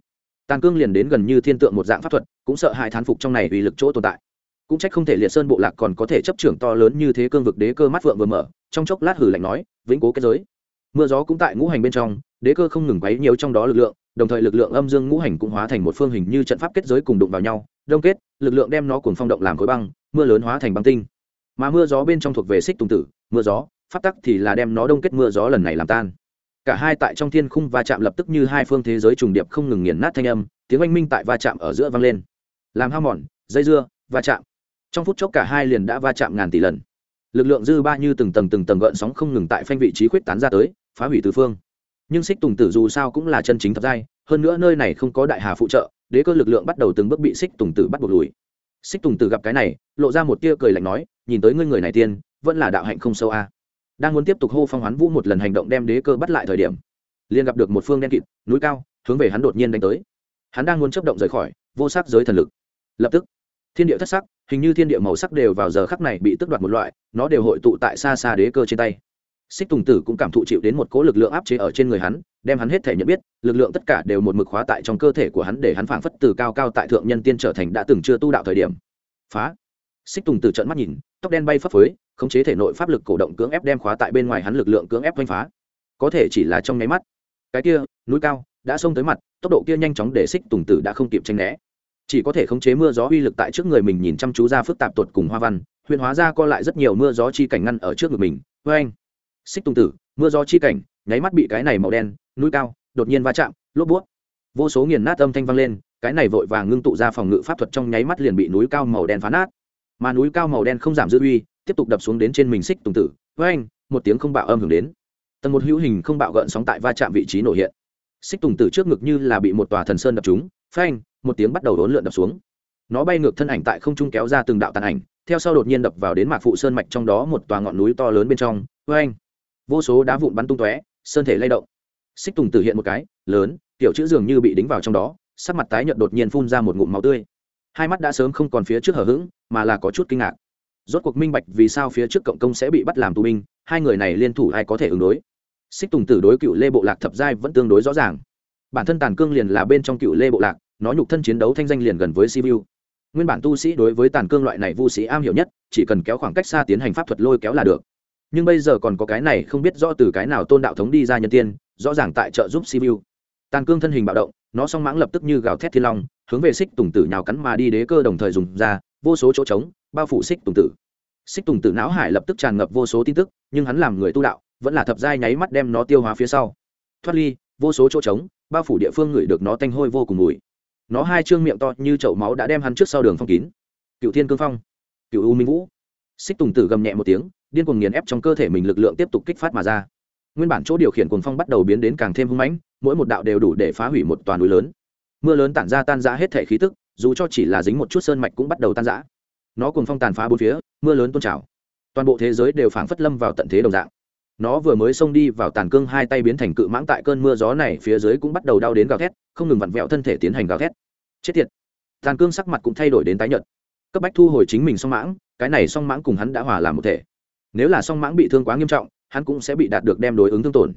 Tàn cương liền đến gần như thiên tượng một dạng pháp thuật, cũng sợ hai thán phục trong này uy lực chỗ tồn tại cũng trách không thể liệt sơn bộ lạc còn có thể chấp trưởng to lớn như thế cương vực đế cơ mắt vượng vừa mở, trong chốc lát hử lạnh nói, vĩnh cố kết giới. Mưa gió cũng tại ngũ hành bên trong, đế cơ không ngừng quấy nhiều trong đó lực lượng, đồng thời lực lượng âm dương ngũ hành cũng hóa thành một phương hình như trận pháp kết giới cùng đụng vào nhau, đông kết, lực lượng đem nó cùng phong động làm khối băng, mưa lớn hóa thành băng tinh. Mà mưa gió bên trong thuộc về xích tùng tử, mưa gió phát tắc thì là đem nó đông kết mưa gió lần này làm tan. Cả hai tại trong thiên khung va chạm lập tức như hai phương thế giới trùng điệp không ngừng nghiền nát thanh âm, tiếng oanh minh tại va chạm ở giữa vang lên. Làm hao mòn, dây dưa, va chạm trong phút chốc cả hai liền đã va chạm ngàn tỷ lần. Lực lượng dư ba như từng tầng từng tầng gợn sóng không ngừng tại phanh vị trí khuyết tán ra tới, phá hủy tứ phương. Nhưng xích tùng tử dù sao cũng là chân chính thật giai, hơn nữa nơi này không có đại hà phụ trợ, đế cơ lực lượng bắt đầu từng bước bị xích tùng tử bắt buộc lùi. Xích tùng tử gặp cái này, lộ ra một tia cười lạnh nói, nhìn tới ngươi người này tiên, vẫn là đạo hạnh không sâu a. Đang muốn tiếp tục hô phong hoán vũ một lần hành động đem đế cơ bắt lại thời điểm, liền gặp được một phương đen kịt, núi cao, hướng về hắn đột nhiên đánh tới. Hắn đang muốn chấp động rời khỏi, vô sắc giới thần lực. Lập tức thiên địa thất sắc, hình như thiên địa màu sắc đều vào giờ khắc này bị tước đoạt một loại, nó đều hội tụ tại xa xa đế cơ trên tay. Xích tùng tử cũng cảm thụ chịu đến một cỗ lực lượng áp chế ở trên người hắn, đem hắn hết thể nhận biết, lực lượng tất cả đều một mực khóa tại trong cơ thể của hắn để hắn phảng phất từ cao cao tại thượng nhân tiên trở thành đã từng chưa tu đạo thời điểm. Phá! Xích tùng tử trận mắt nhìn, tóc đen bay phấp phới, khống chế thể nội pháp lực cổ động cưỡng ép đem khóa tại bên ngoài hắn lực lượng cưỡng ép oanh phá. Có thể chỉ là trong nháy mắt. Cái kia, núi cao, đã xông tới mặt, tốc độ kia nhanh chóng để xích tùng tử đã không kịp tranh né chỉ có thể khống chế mưa gió uy lực tại trước người mình nhìn chăm chú ra phức tạp tuột cùng hoa văn, huyền hóa ra co lại rất nhiều mưa gió chi cảnh ngăn ở trước ngực mình. Vê anh, xích tùng tử, mưa gió chi cảnh, nháy mắt bị cái này màu đen, núi cao, đột nhiên va chạm, lốp búa vô số nghiền nát âm thanh vang lên, cái này vội vàng ngưng tụ ra phòng ngự pháp thuật trong nháy mắt liền bị núi cao màu đen phá nát. Mà núi cao màu đen không giảm dư uy, tiếp tục đập xuống đến trên mình xích tùng tử. Với anh, một tiếng không bạo âm hưởng đến. Tầng một hữu hình không bạo gợn sóng tại va chạm vị trí nổ hiện. Xích tùng tử trước ngực như là bị một tòa thần sơn đập trúng phanh một tiếng bắt đầu đốn lượn đập xuống. Nó bay ngược thân ảnh tại không trung kéo ra từng đạo tàn ảnh theo sau đột nhiên đập vào đến mạc phụ sơn mạch trong đó một tòa ngọn núi to lớn bên trong. Phanh, vô số đá vụn bắn tung tóe sơn thể lay động. Xích tùng tử hiện một cái lớn tiểu chữ dường như bị đính vào trong đó sắc mặt tái nhợt đột nhiên phun ra một ngụm máu tươi. Hai mắt đã sớm không còn phía trước hở h mà là có chút kinh ngạc. Rốt cuộc minh bạch vì sao phía trước cộng công sẽ bị bắt làm tù binh hai người này liên thủ ai có thể ứng đối? Xích tùng tử đối cựu lê bộ lạc thập giai vẫn tương đối rõ ràng. Bản thân tàn cương liền là bên trong cựu lê bộ lạc nó nhục thân chiến đấu thanh danh liền gần với sibiu nguyên bản tu sĩ đối với tàn cương loại này vu sĩ am hiểu nhất, chỉ cần kéo khoảng cách xa tiến hành pháp thuật lôi kéo là được. Nhưng bây giờ còn có cái này không biết rõ từ cái nào tôn đạo thống đi ra nhân tiên, rõ ràng tại trợ giúp sibiu tàn cương thân hình bạo động, nó song mãng lập tức như gào thét thiên long, hướng về xích tùng tử nhào cắn mà đi đế cơ đồng thời dùng ra, vô số chỗ trống, bao phủ xích tùng tử. Xích tùng tử não hải lập tức tràn ngập vô số tin tức, nhưng hắn làm người tu đạo, vẫn là thập giai nháy mắt đem nó tiêu hóa phía sau. Thoát ly, vô số chỗ trống, bao phủ địa phương ngửi được nó tanh hôi vô cùng mùi nó hai chương miệng to như chậu máu đã đem hắn trước sau đường phong kín. Cựu thiên cương phong, cựu u minh vũ. Xích tùng tử gầm nhẹ một tiếng, điên cuồng nghiền ép trong cơ thể mình lực lượng tiếp tục kích phát mà ra. Nguyên bản chỗ điều khiển cuồng phong bắt đầu biến đến càng thêm hung mãnh, mỗi một đạo đều đủ để phá hủy một toàn núi lớn. Mưa lớn tản ra tan ra hết thể khí tức, dù cho chỉ là dính một chút sơn mạch cũng bắt đầu tan rã. Nó cuồng phong tàn phá bốn phía, mưa lớn tôn trào. Toàn bộ thế giới đều phảng phất lâm vào tận thế đồng dạng nó vừa mới xông đi vào tàn cương hai tay biến thành cự mãng tại cơn mưa gió này phía dưới cũng bắt đầu đau đến gào thét, không ngừng vặn vẹo thân thể tiến hành gào thét. Chết tiệt. Tàn cương sắc mặt cũng thay đổi đến tái nhợt. Cấp bách thu hồi chính mình song mãng, cái này song mãng cùng hắn đã hòa làm một thể. Nếu là song mãng bị thương quá nghiêm trọng, hắn cũng sẽ bị đạt được đem đối ứng thương tổn.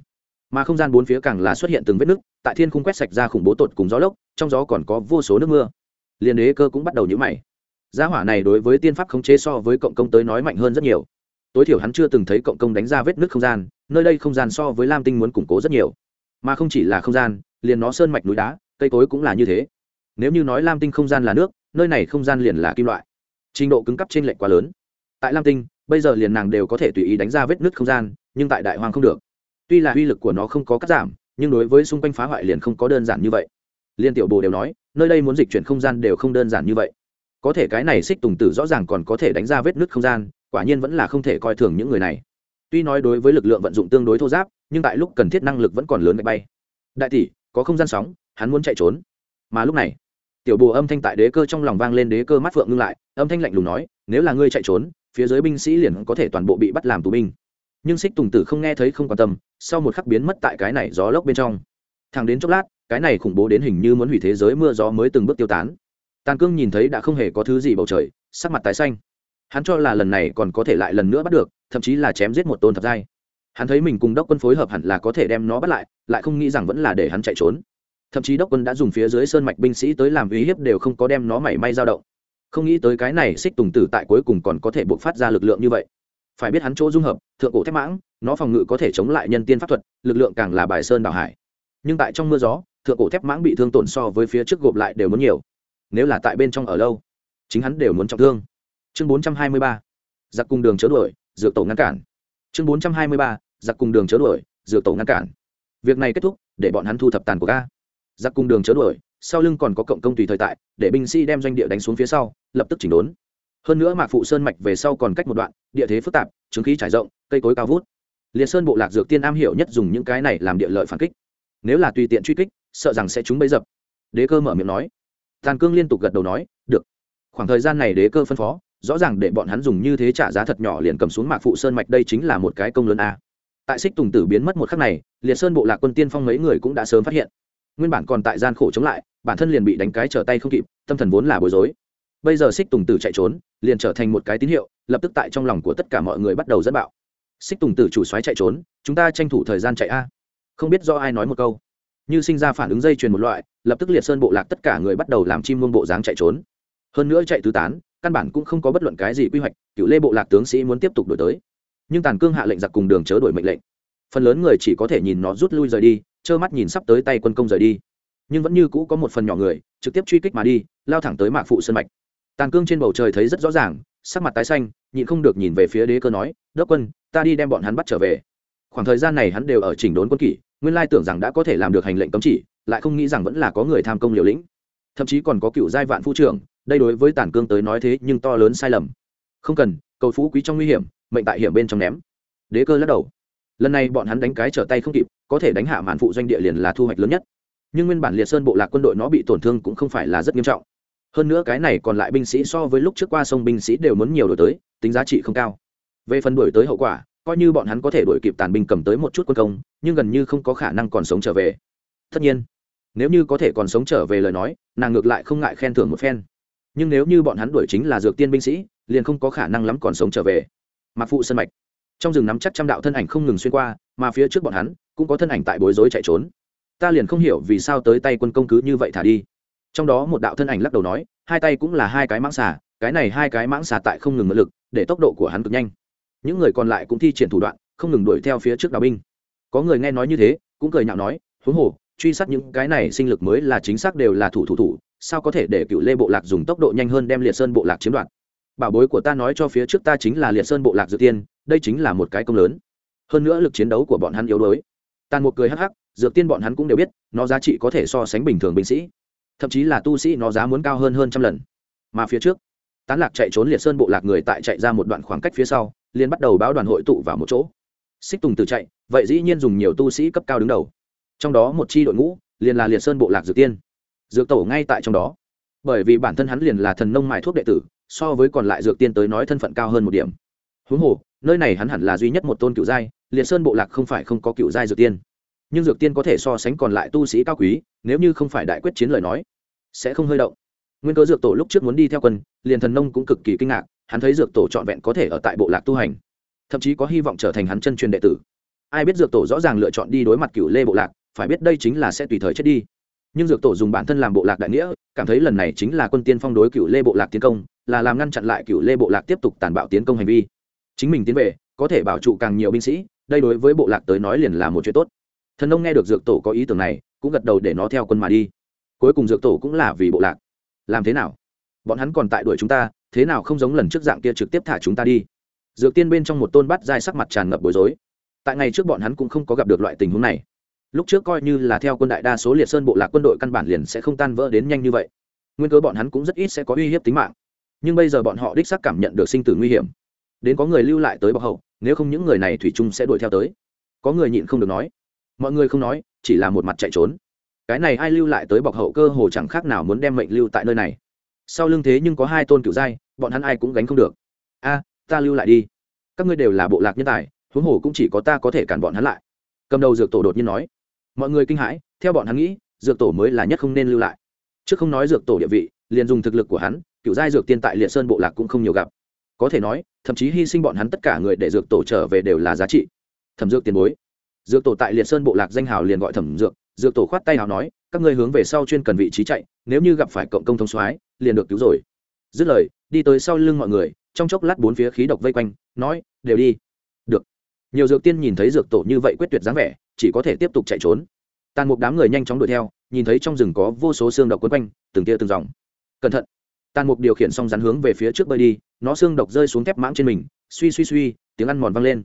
Mà không gian bốn phía càng là xuất hiện từng vết nứt, tại thiên khung quét sạch ra khủng bố tột cùng gió lốc, trong gió còn có vô số nước mưa. Liền đế cơ cũng bắt đầu nhữ mày. Gia hỏa này đối với tiên pháp khống chế so với cộng công tới nói mạnh hơn rất nhiều tối thiểu hắn chưa từng thấy cộng công đánh ra vết nứt không gian, nơi đây không gian so với lam tinh muốn củng cố rất nhiều. Mà không chỉ là không gian, liền nó sơn mạch núi đá, cây cối cũng là như thế. Nếu như nói lam tinh không gian là nước, nơi này không gian liền là kim loại. Trình độ cứng cấp trên lệch quá lớn. Tại lam tinh, bây giờ liền nàng đều có thể tùy ý đánh ra vết nứt không gian, nhưng tại đại hoàng không được. Tuy là uy lực của nó không có cắt giảm, nhưng đối với xung quanh phá hoại liền không có đơn giản như vậy. Liên tiểu bồ đều nói, nơi đây muốn dịch chuyển không gian đều không đơn giản như vậy. Có thể cái này xích tùng tử rõ ràng còn có thể đánh ra vết nứt không gian quả nhiên vẫn là không thể coi thường những người này. Tuy nói đối với lực lượng vận dụng tương đối thô giáp, nhưng tại lúc cần thiết năng lực vẫn còn lớn gạch bay. Đại tỷ, có không gian sóng, hắn muốn chạy trốn. Mà lúc này, tiểu bồ âm thanh tại đế cơ trong lòng vang lên đế cơ mắt phượng ngưng lại, âm thanh lạnh lùng nói, nếu là ngươi chạy trốn, phía dưới binh sĩ liền có thể toàn bộ bị bắt làm tù binh. Nhưng xích tùng tử không nghe thấy không quan tâm, sau một khắc biến mất tại cái này gió lốc bên trong. Thằng đến chốc lát, cái này khủng bố đến hình như muốn hủy thế giới mưa gió mới từng bước tiêu tán. Tàn cương nhìn thấy đã không hề có thứ gì bầu trời, sắc mặt tái xanh hắn cho là lần này còn có thể lại lần nữa bắt được, thậm chí là chém giết một tôn thập giai. Hắn thấy mình cùng đốc quân phối hợp hẳn là có thể đem nó bắt lại lại không nghĩ rằng vẫn là để hắn chạy trốn. Thậm chí đốc quân đã dùng phía dưới sơn mạch binh sĩ tới làm uy hiếp đều không có đem nó mảy may dao động. Không nghĩ tới cái này xích tùng tử tại cuối cùng còn có thể buộc phát ra lực lượng như vậy. Phải biết hắn chỗ dung hợp, thượng cổ thép mãng, nó phòng ngự có thể chống lại nhân tiên pháp thuật, lực lượng càng là bài sơn đảo hải. Nhưng tại trong mưa gió, thượng cổ thép mãng bị thương tổn so với phía trước gộp lại đều muốn nhiều. Nếu là tại bên trong ở lâu, chính hắn đều muốn trọng thương chương bốn trăm hai mươi ba, giặc cùng đường chớ đuổi, dược tổ ngăn cản. Chương bốn trăm hai mươi ba, giặc cùng đường chớ đuổi, dược tổ ngăn cản. Việc này kết thúc, để bọn hắn thu thập tàn của ca giặc cùng đường chớ đuổi, sau lưng còn có cộng công tùy thời tại, để binh sĩ đem doanh địa đánh xuống phía sau, lập tức chỉnh đốn. Hơn nữa mạc phụ sơn mạch về sau còn cách một đoạn, địa thế phức tạp, chứng khí trải rộng, cây cối cao vút. Liệt sơn bộ lạc dược tiên am hiểu nhất dùng những cái này làm địa lợi phản kích. Nếu là tùy tiện truy kích, sợ rằng sẽ chúng bấy dập. Đế cơ mở miệng nói. Tàn cương liên tục gật đầu nói, được. Khoảng thời gian này đế cơ phân phó rõ ràng để bọn hắn dùng như thế trả giá thật nhỏ liền cầm xuống mạc phụ sơn mạch đây chính là một cái công lớn a. Tại xích tùng tử biến mất một khắc này, liệt sơn bộ lạc quân tiên phong mấy người cũng đã sớm phát hiện. Nguyên bản còn tại gian khổ chống lại, bản thân liền bị đánh cái trở tay không kịp, tâm thần vốn là bối rối. Bây giờ xích tùng tử chạy trốn, liền trở thành một cái tín hiệu, lập tức tại trong lòng của tất cả mọi người bắt đầu dẫn bạo. Xích tùng tử chủ xoáy chạy trốn, chúng ta tranh thủ thời gian chạy a. Không biết do ai nói một câu. Như sinh ra phản ứng dây chuyền một loại, lập tức liệt sơn bộ lạc tất cả người bắt đầu làm chim mông bộ dáng chạy trốn. Hơn nữa chạy tứ tán căn bản cũng không có bất luận cái gì quy hoạch, cựu lê bộ lạc tướng sĩ muốn tiếp tục đổi tới. Nhưng tàn cương hạ lệnh giặc cùng đường chớ đổi mệnh lệnh. Phần lớn người chỉ có thể nhìn nó rút lui rời đi, trơ mắt nhìn sắp tới tay quân công rời đi. Nhưng vẫn như cũ có một phần nhỏ người, trực tiếp truy kích mà đi, lao thẳng tới mạc phụ sân mạch. Tàn cương trên bầu trời thấy rất rõ ràng, sắc mặt tái xanh, nhịn không được nhìn về phía đế cơ nói, đốc quân, ta đi đem bọn hắn bắt trở về. Khoảng thời gian này hắn đều ở chỉnh đốn quân kỷ, nguyên lai tưởng rằng đã có thể làm được hành lệnh cấm chỉ, lại không nghĩ rằng vẫn là có người tham công liều lĩnh. Thậm chí còn có cựu giai vạn phu trưởng đây đối với tản cương tới nói thế nhưng to lớn sai lầm. Không cần, cầu phú quý trong nguy hiểm, mệnh tại hiểm bên trong ném. Đế cơ lắc đầu. Lần này bọn hắn đánh cái trở tay không kịp, có thể đánh hạ màn phụ doanh địa liền là thu hoạch lớn nhất. Nhưng nguyên bản liệt sơn bộ lạc quân đội nó bị tổn thương cũng không phải là rất nghiêm trọng. Hơn nữa cái này còn lại binh sĩ so với lúc trước qua sông binh sĩ đều muốn nhiều đổi tới, tính giá trị không cao. Về phần đổi tới hậu quả, coi như bọn hắn có thể đổi kịp tàn binh cầm tới một chút quân công, nhưng gần như không có khả năng còn sống trở về. Tất nhiên, nếu như có thể còn sống trở về lời nói, nàng ngược lại không ngại khen thưởng một phen nhưng nếu như bọn hắn đuổi chính là dược tiên binh sĩ, liền không có khả năng lắm còn sống trở về. Mặc phụ sân mạch. Trong rừng nắm chắc trăm đạo thân ảnh không ngừng xuyên qua, mà phía trước bọn hắn cũng có thân ảnh tại bối rối chạy trốn. Ta liền không hiểu vì sao tới tay quân công cứ như vậy thả đi. Trong đó một đạo thân ảnh lắc đầu nói, hai tay cũng là hai cái mãng xà, cái này hai cái mãng xà tại không ngừng mượn lực, để tốc độ của hắn cực nhanh. Những người còn lại cũng thi triển thủ đoạn, không ngừng đuổi theo phía trước đào binh. Có người nghe nói như thế, cũng cười nhạo nói, huống hồ, truy sát những cái này sinh lực mới là chính xác đều là thủ thủ thủ sao có thể để cựu lê bộ lạc dùng tốc độ nhanh hơn đem liệt sơn bộ lạc chiếm đoạt? Bảo bối của ta nói cho phía trước ta chính là liệt sơn bộ lạc dược tiên, đây chính là một cái công lớn. Hơn nữa lực chiến đấu của bọn hắn yếu đuối. Tàn một cười hắc hắc, dược tiên bọn hắn cũng đều biết, nó giá trị có thể so sánh bình thường binh sĩ. Thậm chí là tu sĩ nó giá muốn cao hơn hơn trăm lần. Mà phía trước, tán lạc chạy trốn liệt sơn bộ lạc người tại chạy ra một đoạn khoảng cách phía sau, liền bắt đầu báo đoàn hội tụ vào một chỗ. Xích tùng từ chạy, vậy dĩ nhiên dùng nhiều tu sĩ cấp cao đứng đầu. Trong đó một chi đội ngũ, liền là liệt sơn bộ lạc dược tiên dược tổ ngay tại trong đó. Bởi vì bản thân hắn liền là thần nông mài thuốc đệ tử, so với còn lại dược tiên tới nói thân phận cao hơn một điểm. Huống hồ, nơi này hắn hẳn là duy nhất một tôn cựu giai, liệt sơn bộ lạc không phải không có cựu giai dược tiên. Nhưng dược tiên có thể so sánh còn lại tu sĩ cao quý, nếu như không phải đại quyết chiến lời nói, sẽ không hơi động. Nguyên cơ dược tổ lúc trước muốn đi theo quân, liền thần nông cũng cực kỳ kinh ngạc, hắn thấy dược tổ trọn vẹn có thể ở tại bộ lạc tu hành. Thậm chí có hy vọng trở thành hắn chân truyền đệ tử. Ai biết dược tổ rõ ràng lựa chọn đi đối mặt cựu lê bộ lạc, phải biết đây chính là sẽ tùy thời chết đi nhưng dược tổ dùng bản thân làm bộ lạc đại nghĩa, cảm thấy lần này chính là quân tiên phong đối cựu lê bộ lạc tiến công, là làm ngăn chặn lại cựu lê bộ lạc tiếp tục tàn bạo tiến công hành vi. Chính mình tiến về, có thể bảo trụ càng nhiều binh sĩ, đây đối với bộ lạc tới nói liền là một chuyện tốt. Thần nông nghe được dược tổ có ý tưởng này, cũng gật đầu để nó theo quân mà đi. Cuối cùng dược tổ cũng là vì bộ lạc. Làm thế nào? Bọn hắn còn tại đuổi chúng ta, thế nào không giống lần trước dạng kia trực tiếp thả chúng ta đi? Dược tiên bên trong một tôn bắt dai sắc mặt tràn ngập bối rối. Tại ngày trước bọn hắn cũng không có gặp được loại tình huống này lúc trước coi như là theo quân đại đa số liệt sơn bộ lạc quân đội căn bản liền sẽ không tan vỡ đến nhanh như vậy. Nguyên cớ bọn hắn cũng rất ít sẽ có uy hiếp tính mạng. Nhưng bây giờ bọn họ đích xác cảm nhận được sinh tử nguy hiểm. Đến có người lưu lại tới bọc hậu, nếu không những người này thủy chung sẽ đuổi theo tới. Có người nhịn không được nói. Mọi người không nói, chỉ là một mặt chạy trốn. Cái này ai lưu lại tới bọc hậu cơ hồ chẳng khác nào muốn đem mệnh lưu tại nơi này. Sau lưng thế nhưng có hai tôn cựu giai, bọn hắn ai cũng gánh không được. A, ta lưu lại đi. Các ngươi đều là bộ lạc nhân tài, huống hồ cũng chỉ có ta có thể cản bọn hắn lại. Cầm đầu dược tổ đột nhiên nói mọi người kinh hãi, theo bọn hắn nghĩ, dược tổ mới là nhất không nên lưu lại. Trước không nói dược tổ địa vị, liền dùng thực lực của hắn cựu giai dược tiên tại liệt sơn bộ lạc cũng không nhiều gặp. Có thể nói, thậm chí hy sinh bọn hắn tất cả người để dược tổ trở về đều là giá trị. Thẩm dược tiền bối. Dược tổ tại liệt sơn bộ lạc danh hào liền gọi thẩm dược dược tổ khoát tay hào nói, các ngươi hướng về sau chuyên cần vị trí chạy, nếu như gặp phải cộng công thông soái, liền được cứu rồi. Dứt lời, đi tới sau lưng mọi người, trong chốc lát bốn phía khí độc vây quanh, nói, đều đi nhiều dược tiên nhìn thấy dược tổ như vậy quyết tuyệt dáng vẻ, chỉ có thể tiếp tục chạy trốn. Tàn mục đám người nhanh chóng đuổi theo, nhìn thấy trong rừng có vô số xương độc quấn quanh, từng tia từng dòng. Cẩn thận! Tàn mục điều khiển xong rắn hướng về phía trước bơi đi, nó xương độc rơi xuống thép mãng trên mình, suy suy suy, tiếng ăn mòn vang lên.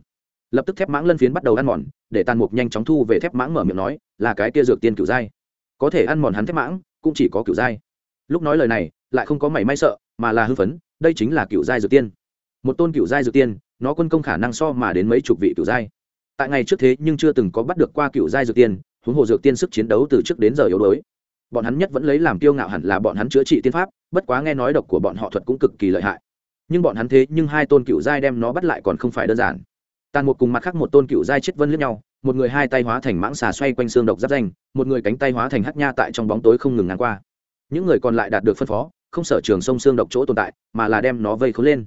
Lập tức thép mãng lân phiến bắt đầu ăn mòn, để tàn mục nhanh chóng thu về thép mãng mở miệng nói, là cái kia dược tiên cựu giai. Có thể ăn mòn hắn thép mãng, cũng chỉ có cựu giai. Lúc nói lời này, lại không có mảy may sợ, mà là hưng phấn, đây chính là cựu giai dược tiên. Một tôn cựu giai dược tiên nó quân công khả năng so mà đến mấy chục vị cựu giai. Tại ngày trước thế nhưng chưa từng có bắt được qua cựu giai dược tiên, huống hồ dược tiên sức chiến đấu từ trước đến giờ yếu đuối. Bọn hắn nhất vẫn lấy làm kiêu ngạo hẳn là bọn hắn chữa trị tiên pháp, bất quá nghe nói độc của bọn họ thuật cũng cực kỳ lợi hại. Nhưng bọn hắn thế nhưng hai tôn cựu giai đem nó bắt lại còn không phải đơn giản. Tàn một cùng mặt khác một tôn cựu giai chết vân lướt nhau, một người hai tay hóa thành mãng xà xoay quanh xương độc giáp danh, một người cánh tay hóa thành hắc nha tại trong bóng tối không ngừng ngang qua. Những người còn lại đạt được phân phó, không sở trường sông xương độc chỗ tồn tại, mà là đem nó vây khốn lên.